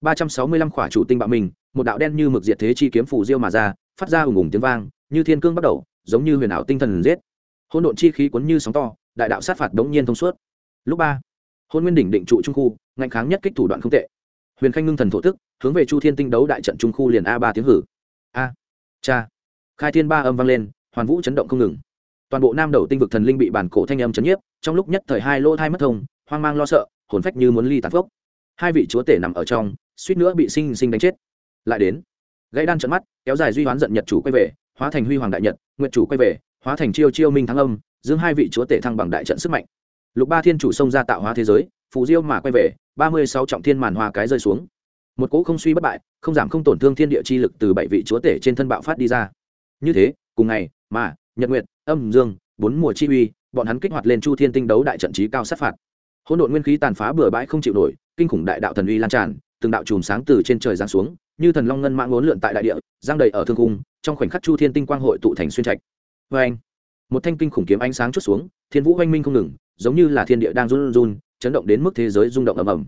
Ba trăm sáu mươi lăm khỏa chủ tinh bạo mình, một đạo đen như mực diệt thế chi kiếm phủ diêu mà ra, phát ra ùng ùng tiếng vang như thiên cương bắt đầu, giống như huyền ảo tinh thần giết. Hôn độn chi khí cuốn như sóng to, đại đạo sát phạt đống nhiên thông suốt. Lúc ba, hôn nguyên đỉnh định trụ trung khu, ngạnh kháng nhất kích thủ đoạn không tệ. Huyền khanh ngưng thần thổ tức, hướng về chu thiên tinh đấu đại trận trung khu liền a ba tiếng hử. A, cha. Khai thiên ba âm vang lên, hoàn vũ chấn động không ngừng. Toàn bộ nam đầu tinh vực thần linh bị bản cổ thanh âm chấn nhiếp, trong lúc nhất thời hai lỗ thai mất thông, hoang mang lo sợ, hồn phách như muốn ly tàn phốc. Hai vị chúa tể nằm ở trong, suýt nữa bị sinh sinh đánh chết. Lại đến, gãy đan trận mắt, kéo dài duy hoán giận nhật chủ quay về hóa thành huy hoàng đại nhật nguyện chủ quay về, hóa thành chiêu chiêu minh thắng âm, dương hai vị chúa tể thăng bằng đại trận sức mạnh. Lục ba thiên chủ xông ra tạo hóa thế giới, phù diêu mà quay về, ba mươi sáu trọng thiên màn hoa cái rơi xuống. Một cỗ không suy bất bại, không giảm không tổn thương thiên địa chi lực từ bảy vị chúa tể trên thân bạo phát đi ra. Như thế, cùng ngày, mà, nhật nguyệt, âm, dương, bốn mùa chi uy, bọn hắn kích hoạt lên chu thiên tinh đấu đại trận trí cao sát phạt. Hỗn độn nguyên khí tàn phá bừa bãi không chịu nổi, kinh khủng đại đạo thần uy lan tràn từng đạo chùm sáng từ trên trời giáng xuống, như thần long ngân mãng ngốn lượn tại đại địa, giang đầy ở thương cung trong khoảnh khắc chu thiên tinh quang hội tụ thành xuyên trạch. Vê anh, một thanh kinh khủng kiếm ánh sáng chút xuống, thiên vũ oanh minh không ngừng, giống như là thiên địa đang run run chấn động đến mức thế giới rung động ầm ầm.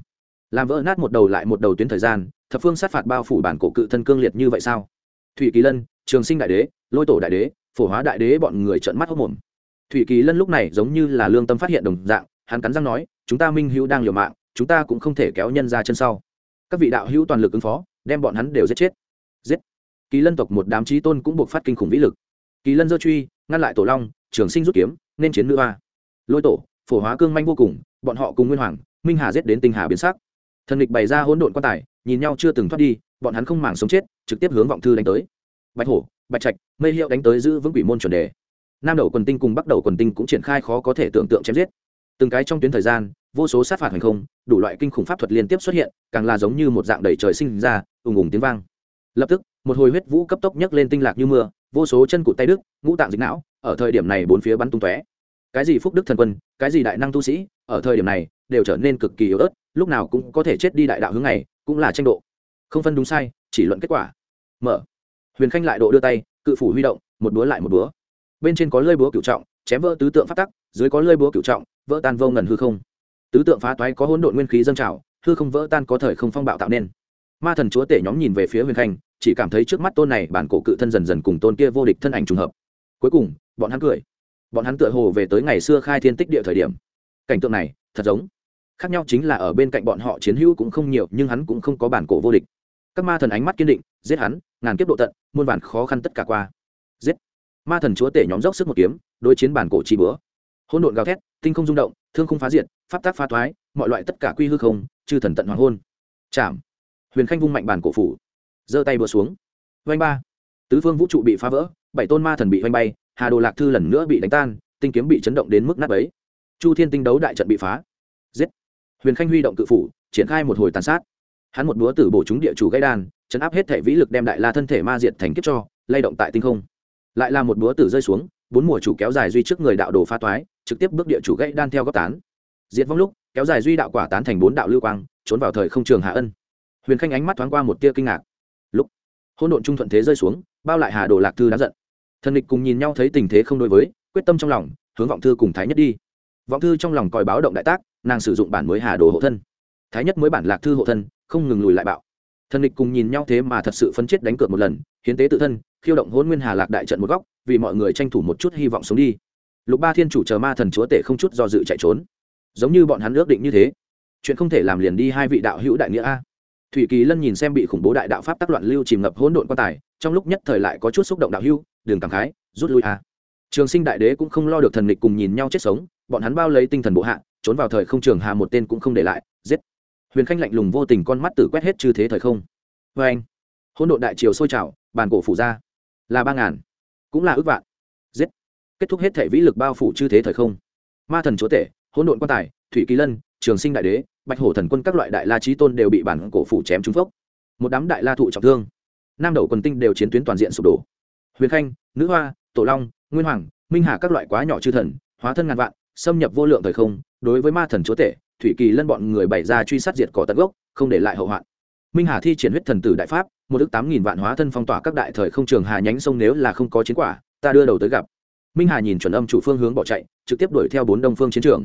Làm vỡ nát một đầu lại một đầu tuyến thời gian, thập phương sát phạt bao phủ bản cổ cự thân cương liệt như vậy sao? Thủy kỳ lân, trường sinh đại đế, lôi tổ đại đế, phổ hóa đại đế bọn người trợn mắt hốc mồm thủy kỳ lân lúc này giống như là lương tâm phát hiện đồng dạng, hắn cắn răng nói, chúng ta minh hữu đang liều mạng, chúng ta cũng không thể kéo nhân ra chân sau các vị đạo hữu toàn lực ứng phó, đem bọn hắn đều giết chết. Giết. Kỳ lân tộc một đám trí tôn cũng buộc phát kinh khủng vĩ lực. Kỳ lân dơ truy, ngăn lại tổ long, trường sinh rút kiếm, nên chiến nữ hoa. Lôi tổ, phổ hóa cương manh vô cùng, bọn họ cùng nguyên hoàng, minh hà giết đến tinh hà biến sắc. Thần địch bày ra hỗn độn quan tài, nhìn nhau chưa từng thoát đi, bọn hắn không màng sống chết, trực tiếp hướng vọng thư đánh tới. Bạch hổ, bạch trạch, mây hiệu đánh tới giữ vững quỷ môn chuẩn đề. Nam đầu quần tinh cùng bắt đầu quần tinh cũng triển khai khó có thể tưởng tượng chém giết từng cái trong tuyến thời gian, vô số sát phạt hành không, đủ loại kinh khủng pháp thuật liên tiếp xuất hiện, càng là giống như một dạng đầy trời sinh ra, ùng ùng tiếng vang. Lập tức, một hồi huyết vũ cấp tốc nhấc lên tinh lạc như mưa, vô số chân cụt tay đức ngũ tạng dịch não, ở thời điểm này bốn phía bắn tung tóe. Cái gì phúc đức thần quân, cái gì đại năng tu sĩ, ở thời điểm này, đều trở nên cực kỳ yếu ớt, lúc nào cũng có thể chết đi đại đạo hướng này, cũng là tranh độ. Không phân đúng sai, chỉ luận kết quả. Mở. Huyền khanh lại độ đưa tay, cự phủ huy động, một búa lại một búa. Bên trên có lơi búa cửu trọng, chém vỡ tứ tượng phát tắc, dưới có lơi búa cửu trọng vỡ tan vô ngần hư không. Tứ tượng phá toái có hỗn độn nguyên khí dâng trào, hư không vỡ tan có thời không phong bạo tạo nên. Ma thần chúa tể nhóm nhìn về phía huyền khanh, chỉ cảm thấy trước mắt tôn này bản cổ cự thân dần dần cùng tôn kia vô địch thân ảnh trùng hợp. Cuối cùng, bọn hắn cười. Bọn hắn tựa hồ về tới ngày xưa khai thiên tích địa thời điểm. Cảnh tượng này, thật giống khác nhau chính là ở bên cạnh bọn họ chiến hữu cũng không nhiều, nhưng hắn cũng không có bản cổ vô địch. Các ma thần ánh mắt kiên định, giết hắn, ngàn kiếp độ tận, muôn bản khó khăn tất cả qua. Giết. Ma thần chúa tể nhóm dốc sức một kiếm, đối chiến bản cổ chi bữa hỗn độn gào thét, tinh không rung động, thương không phá diệt, pháp tác phá thoái, mọi loại tất cả quy hư không, chư thần tận hoàng hôn. Chạm huyền khanh vung mạnh bản cổ phủ, giơ tay bừa xuống. Vanh ba. Tứ phương vũ trụ bị phá vỡ, bảy tôn ma thần bị vanh bay, hà đồ lạc thư lần nữa bị đánh tan, tinh kiếm bị chấn động đến mức nát ấy chu thiên tinh đấu đại trận bị phá. Giết. Huyền khanh huy động cự phủ, triển khai một hồi tàn sát. Hắn một búa tử bổ chúng địa chủ gây đan chấn áp hết thể vĩ lực đem đại la thân thể ma diệt thành kiếp cho, lay động tại tinh không. Lại là một búa tử rơi xuống, bốn mùa chủ kéo dài duy trước người đạo đồ pha toái trực tiếp bước địa chủ gãy đan theo góc tán. Diệt vong lúc, kéo dài duy đạo quả tán thành bốn đạo lưu quang, trốn vào thời không trường hạ ân. Huyền khanh ánh mắt thoáng qua một tia kinh ngạc. Lúc hôn độn trung thuận thế rơi xuống, bao lại hà đồ lạc thư đáng giận. Thần địch cùng nhìn nhau thấy tình thế không đối với, quyết tâm trong lòng, hướng vọng thư cùng thái nhất đi. Vọng thư trong lòng còi báo động đại tác, nàng sử dụng bản mới hà đồ hộ thân. Thái nhất mới bản lạc thư hộ thân, không ngừng lùi lại bạo. Thần địch cùng nhìn nhau thế mà thật sự phấn chết đánh cược một lần, hiến tế tự thân, khiêu động hôn nguyên hà lạc đại trận một góc, vì mọi người tranh thủ một chút hy vọng sống đi lục ba thiên chủ chờ ma thần chúa tể không chút do dự chạy trốn. Giống như bọn hắn ước định như thế. Chuyện không thể làm liền đi hai vị đạo hữu đại nghĩa a. Thủy kỳ lân nhìn xem bị khủng bố đại đạo pháp tắc loạn lưu chìm ngập hỗn độn quan tài, trong lúc nhất thời lại có chút xúc động đạo hữu đường cảm khái, rút lui a. Trường sinh đại đế cũng không lo được thần lịch cùng nhìn nhau chết sống, bọn hắn bao lấy tinh thần bộ hạ, trốn vào thời không trường hà một tên cũng không để lại, giết. Huyền khanh lạnh lùng vô tình con mắt tử quét hết chư thế thời không. Vê anh, hỗn độn đại triều sôi trào, bàn cổ phủ ra, là ba ngàn, cũng là ước vạn, giết kết thúc hết thể vĩ lực bao phủ chư thế thời không. Ma thần chúa tể, hỗn độn quan tài, thủy kỳ lân, trường sinh đại đế, bạch hổ thần quân các loại đại la trí tôn đều bị bản cổ phủ chém trúng phốc. Một đám đại la thụ trọng thương. Nam đầu quần tinh đều chiến tuyến toàn diện sụp đổ. Huyền khanh, nữ hoa, tổ long, nguyên hoàng, minh hà các loại quá nhỏ chư thần, hóa thân ngàn vạn, xâm nhập vô lượng thời không. Đối với ma thần chúa tể, thủy kỳ lân bọn người bày ra truy sát diệt cỏ tận gốc, không để lại hậu hoạn. Minh hà thi triển huyết thần tử đại pháp, một ước tám nghìn vạn hóa thân phong tỏa các đại thời không trường hà nhánh sông nếu là không có chiến quả, ta đưa đầu tới gặp minh hà nhìn chuẩn âm chủ phương hướng bỏ chạy, trực tiếp đuổi theo bốn đông phương chiến trường.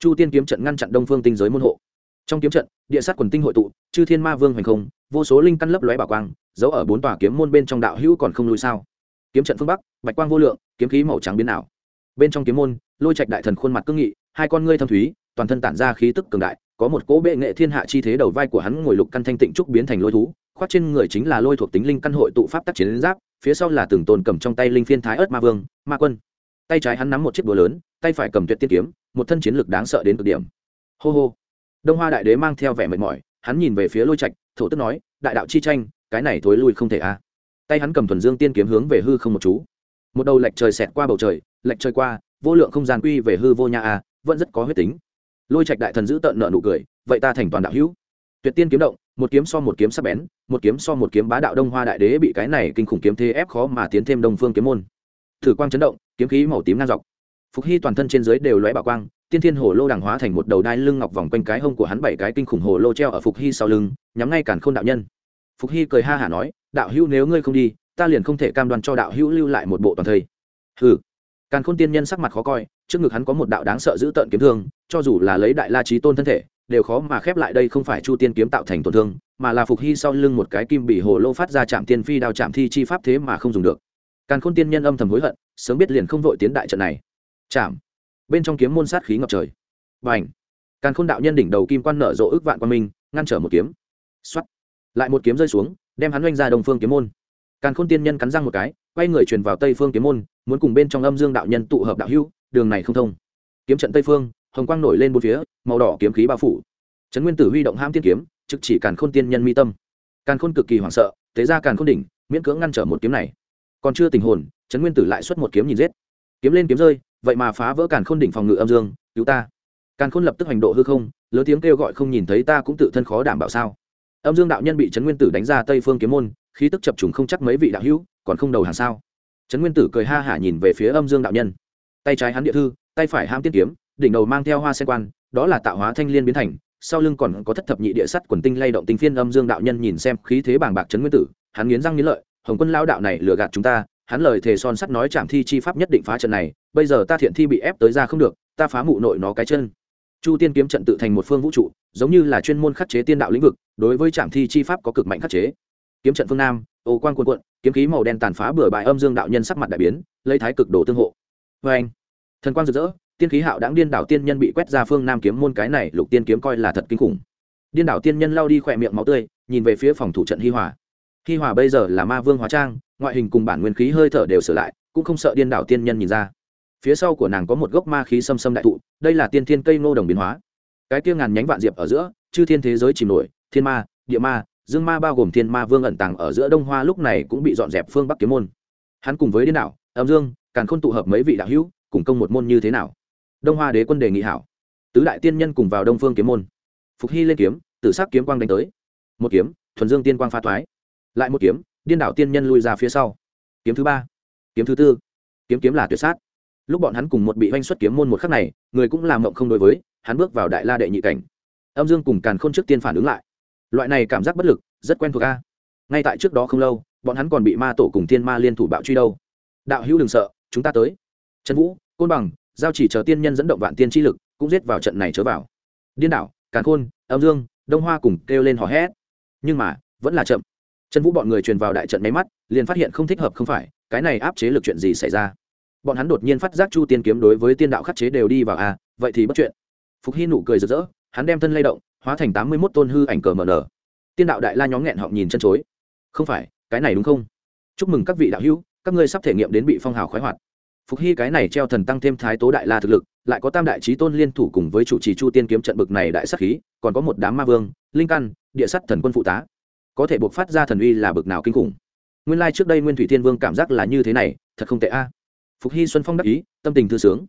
Chu tiên kiếm trận ngăn chặn đông phương tinh giới môn hộ. Trong kiếm trận, địa sát quần tinh hội tụ, chư thiên ma vương hoành không, vô số linh căn lấp lóe bảo quang, giấu ở bốn tòa kiếm môn bên trong đạo hữu còn không lùi sao? Kiếm trận phương bắc, bạch quang vô lượng, kiếm khí màu trắng biến ảo. Bên trong kiếm môn, lôi trạch đại thần khuôn mặt cương nghị, hai con ngươi thâm thúy, toàn thân tản ra khí tức cường đại, có một cỗ bệ nghệ thiên hạ chi thế đầu vai của hắn ngồi lục căn thanh tịnh trúc biến thành lôi thú, khoác trên người chính là lôi thuộc tính linh căn hội tụ pháp tác chiến giáp, phía sau là từng tồn cầm trong tay linh phiên thái ớt ma vương, ma quân tay trái hắn nắm một chiếc búa lớn, tay phải cầm tuyệt tiên kiếm, một thân chiến lực đáng sợ đến cực điểm. Hô hô. Đông hoa đại đế mang theo vẻ mệt mỏi, hắn nhìn về phía lôi trạch, thổ tức nói, đại đạo chi tranh, cái này thối lui không thể a. Tay hắn cầm thuần dương tiên kiếm hướng về hư không một chú. Một đầu lệch trời xẹt qua bầu trời, lệch trời qua, vô lượng không gian quy về hư vô nha a, vẫn rất có huyết tính. Lôi trạch đại thần giữ tợn nợ nụ cười, vậy ta thành toàn đạo hữu. Tuyệt tiên kiếm động, một kiếm so một kiếm sắc bén, một kiếm so một kiếm bá đạo đông hoa đại đế bị cái này kinh khủng kiếm thế ép khó mà tiến thêm đông phương kiếm môn thử quang chấn động, kiếm khí màu tím ngang dọc. Phục hy toàn thân trên dưới đều lóe bảo quang, tiên thiên hồ lô đằng hóa thành một đầu đai lưng ngọc vòng quanh cái hông của hắn bảy cái kinh khủng hồ lô treo ở phục hy sau lưng, nhắm ngay cản k h ô n đạo nhân. Phục hy cười ha hả nói, đạo hữu nếu ngươi không đi, ta liền không thể cam đoan cho đạo hữu lưu lại một bộ toàn thây. Hừ. Càn khôn tiên nhân sắc mặt khó coi, trước ngực hắn có một đạo đáng sợ giữ tợn kiếm thương, cho dù là lấy đại la trí tôn thân thể, đều khó mà khép lại đây không phải chu tiên kiếm tạo thành tổn thương, mà là phục hy sau lưng một cái kim bị hồ lô phát ra chạm tiên phi đao chạm thi chi pháp thế mà không dùng được càn khôn tiên nhân âm thầm hối hận, sớm biết liền không vội tiến đại trận này. Chạm bên trong kiếm môn sát khí ngập trời. Và ảnh càn khôn đạo nhân đỉnh đầu kim quan nở rộ ước vạn quan minh, ngăn trở một kiếm. X lại một kiếm rơi xuống, đem hắn oanh ra đồng phương kiếm môn. Càn khôn tiên nhân cắn răng một cái, quay người truyền vào tây phương kiếm môn, muốn cùng bên trong âm dương đạo nhân tụ hợp đạo hưu đường này không thông. Kiếm trận tây phương, hồng quang nổi lên bốn phía, màu đỏ kiếm khí bao phủ. Trấn nguyên tử huy động ham tiên kiếm, trực chỉ càn khôn tiên nhân mi tâm. Càn khôn cực kỳ hoảng sợ, thế ra càn khôn đỉnh, miễn cưỡng ngăn trở một kiếm này còn chưa tình hồn, trấn nguyên tử lại xuất một kiếm nhìn giết. Kiếm lên kiếm rơi, vậy mà phá vỡ càn khôn đỉnh phòng ngự âm dương, cứu ta. Càn khôn lập tức hành độ hư không, lớn tiếng kêu gọi không nhìn thấy ta cũng tự thân khó đảm bảo sao. Âm dương đạo nhân bị trấn nguyên tử đánh ra tây phương kiếm môn, khí tức chập trùng không chắc mấy vị đạo hữu, còn không đầu hàng sao? Trấn nguyên tử cười ha hả nhìn về phía âm dương đạo nhân. Tay trái hắn địa thư, tay phải ham tiên kiếm, đỉnh đầu mang theo hoa sen quan, đó là tạo hóa thanh liên biến thành, sau lưng còn có thất thập nhị địa sắt quần tinh lay động tinh phiên âm dương đạo nhân nhìn xem khí thế bàng bạc trấn nguyên tử, hắn nghiến răng nghiến lợi hồng quân lao đạo này lừa gạt chúng ta, hắn lời thề son sắt nói chạm thi chi pháp nhất định phá trận này, bây giờ ta thiện thi bị ép tới ra không được, ta phá mụ nội nó cái chân. Chu tiên kiếm trận tự thành một phương vũ trụ, giống như là chuyên môn khắc chế tiên đạo lĩnh vực, đối với trạm thi chi pháp có cực mạnh khắc chế. Kiếm trận phương nam, ô quan quân quận kiếm khí màu đen tàn phá bừa bãi âm dương đạo nhân sắc mặt đại biến, lấy thái cực đồ tương hộ. Vê anh, thần quang rực rỡ, tiên khí hạo đáng điên đảo tiên nhân bị quét ra phương nam kiếm môn cái này lục tiên kiếm coi là thật kinh khủng. Điên đảo tiên nhân lao đi khỏe miệng máu tươi, nhìn về phía phòng thủ trận hi hòa hi hòa bây giờ là ma vương hóa trang, ngoại hình cùng bản nguyên khí hơi thở đều sửa lại, cũng không sợ điên đảo tiên nhân nhìn ra. Phía sau của nàng có một gốc ma khí xâm xâm đại thụ, đây là tiên thiên cây ngô đồng biến hóa. Cái kia ngàn nhánh vạn diệp ở giữa, chư thiên thế giới chìm nổi, thiên ma, địa ma, dương ma bao gồm thiên ma vương ẩn tàng ở giữa đông hoa lúc này cũng bị dọn dẹp phương bắc kiếm môn. Hắn cùng với điên đảo, âm dương, càn khôn tụ hợp mấy vị đạo hữu, cùng công một môn như thế nào? Đông hoa đế quân đề nghị hảo. Tứ đại tiên nhân cùng vào đông phương kiếm môn. Phục hy lên kiếm, tử sắc kiếm quang đánh tới. Một kiếm, thuần dương tiên quang pha thoái lại một kiếm, điên đảo tiên nhân lui ra phía sau. Kiếm thứ ba, kiếm thứ tư. Kiếm kiếm là tuyệt sát. Lúc bọn hắn cùng một bị oanh xuất kiếm môn một khắc này, người cũng làm mộng không đối với, hắn bước vào đại la đệ nhị cảnh. Âm dương cùng càn khôn trước tiên phản ứng lại. Loại này cảm giác bất lực, rất quen thuộc a. Ngay tại trước đó không lâu, bọn hắn còn bị ma tổ cùng thiên ma liên thủ bạo truy đâu. Đạo hữu đừng sợ, chúng ta tới. Trần vũ, côn bằng, giao chỉ chờ tiên nhân dẫn động vạn tiên tri lực, cũng giết vào trận này chớ vào. Điên đảo, càn khôn, âm dương, đông hoa cùng kêu lên hò hét. Nhưng mà, vẫn là chậm trần vũ bọn người truyền vào đại trận máy mắt liền phát hiện không thích hợp không phải cái này áp chế lực chuyện gì xảy ra? Bọn hắn đột nhiên phát giác chu tiên kiếm đối với tiên đạo khắc chế đều đi vào a à, vậy thì bất chuyện. Phục hy nụ cười rực rỡ hắn đem thân lay động hóa thành tám mươi mốt tôn hư ảnh cờ mờ nở. Tiên đạo đại la nhóm nghẹn họng nhìn chân chối. Không phải cái này đúng không? Chúc mừng các vị đạo hữu các ngươi sắp thể nghiệm đến bị phong hào khoái hoạt. Phục hy cái này treo thần tăng thêm thái tố đại la thực lực lại có tam đại trí tôn liên thủ cùng với chủ trì chu tiên kiếm trận bực này đại sắc khí còn có một đám ma vương linh căn địa sắt thần quân phụ tá có thể buộc phát ra thần uy là bực nào kinh khủng. Nguyên lai trước đây nguyên thủy thiên vương cảm giác là như thế này, thật không tệ a. Phục hy xuân phong đắc ý, tâm tình thư sướng.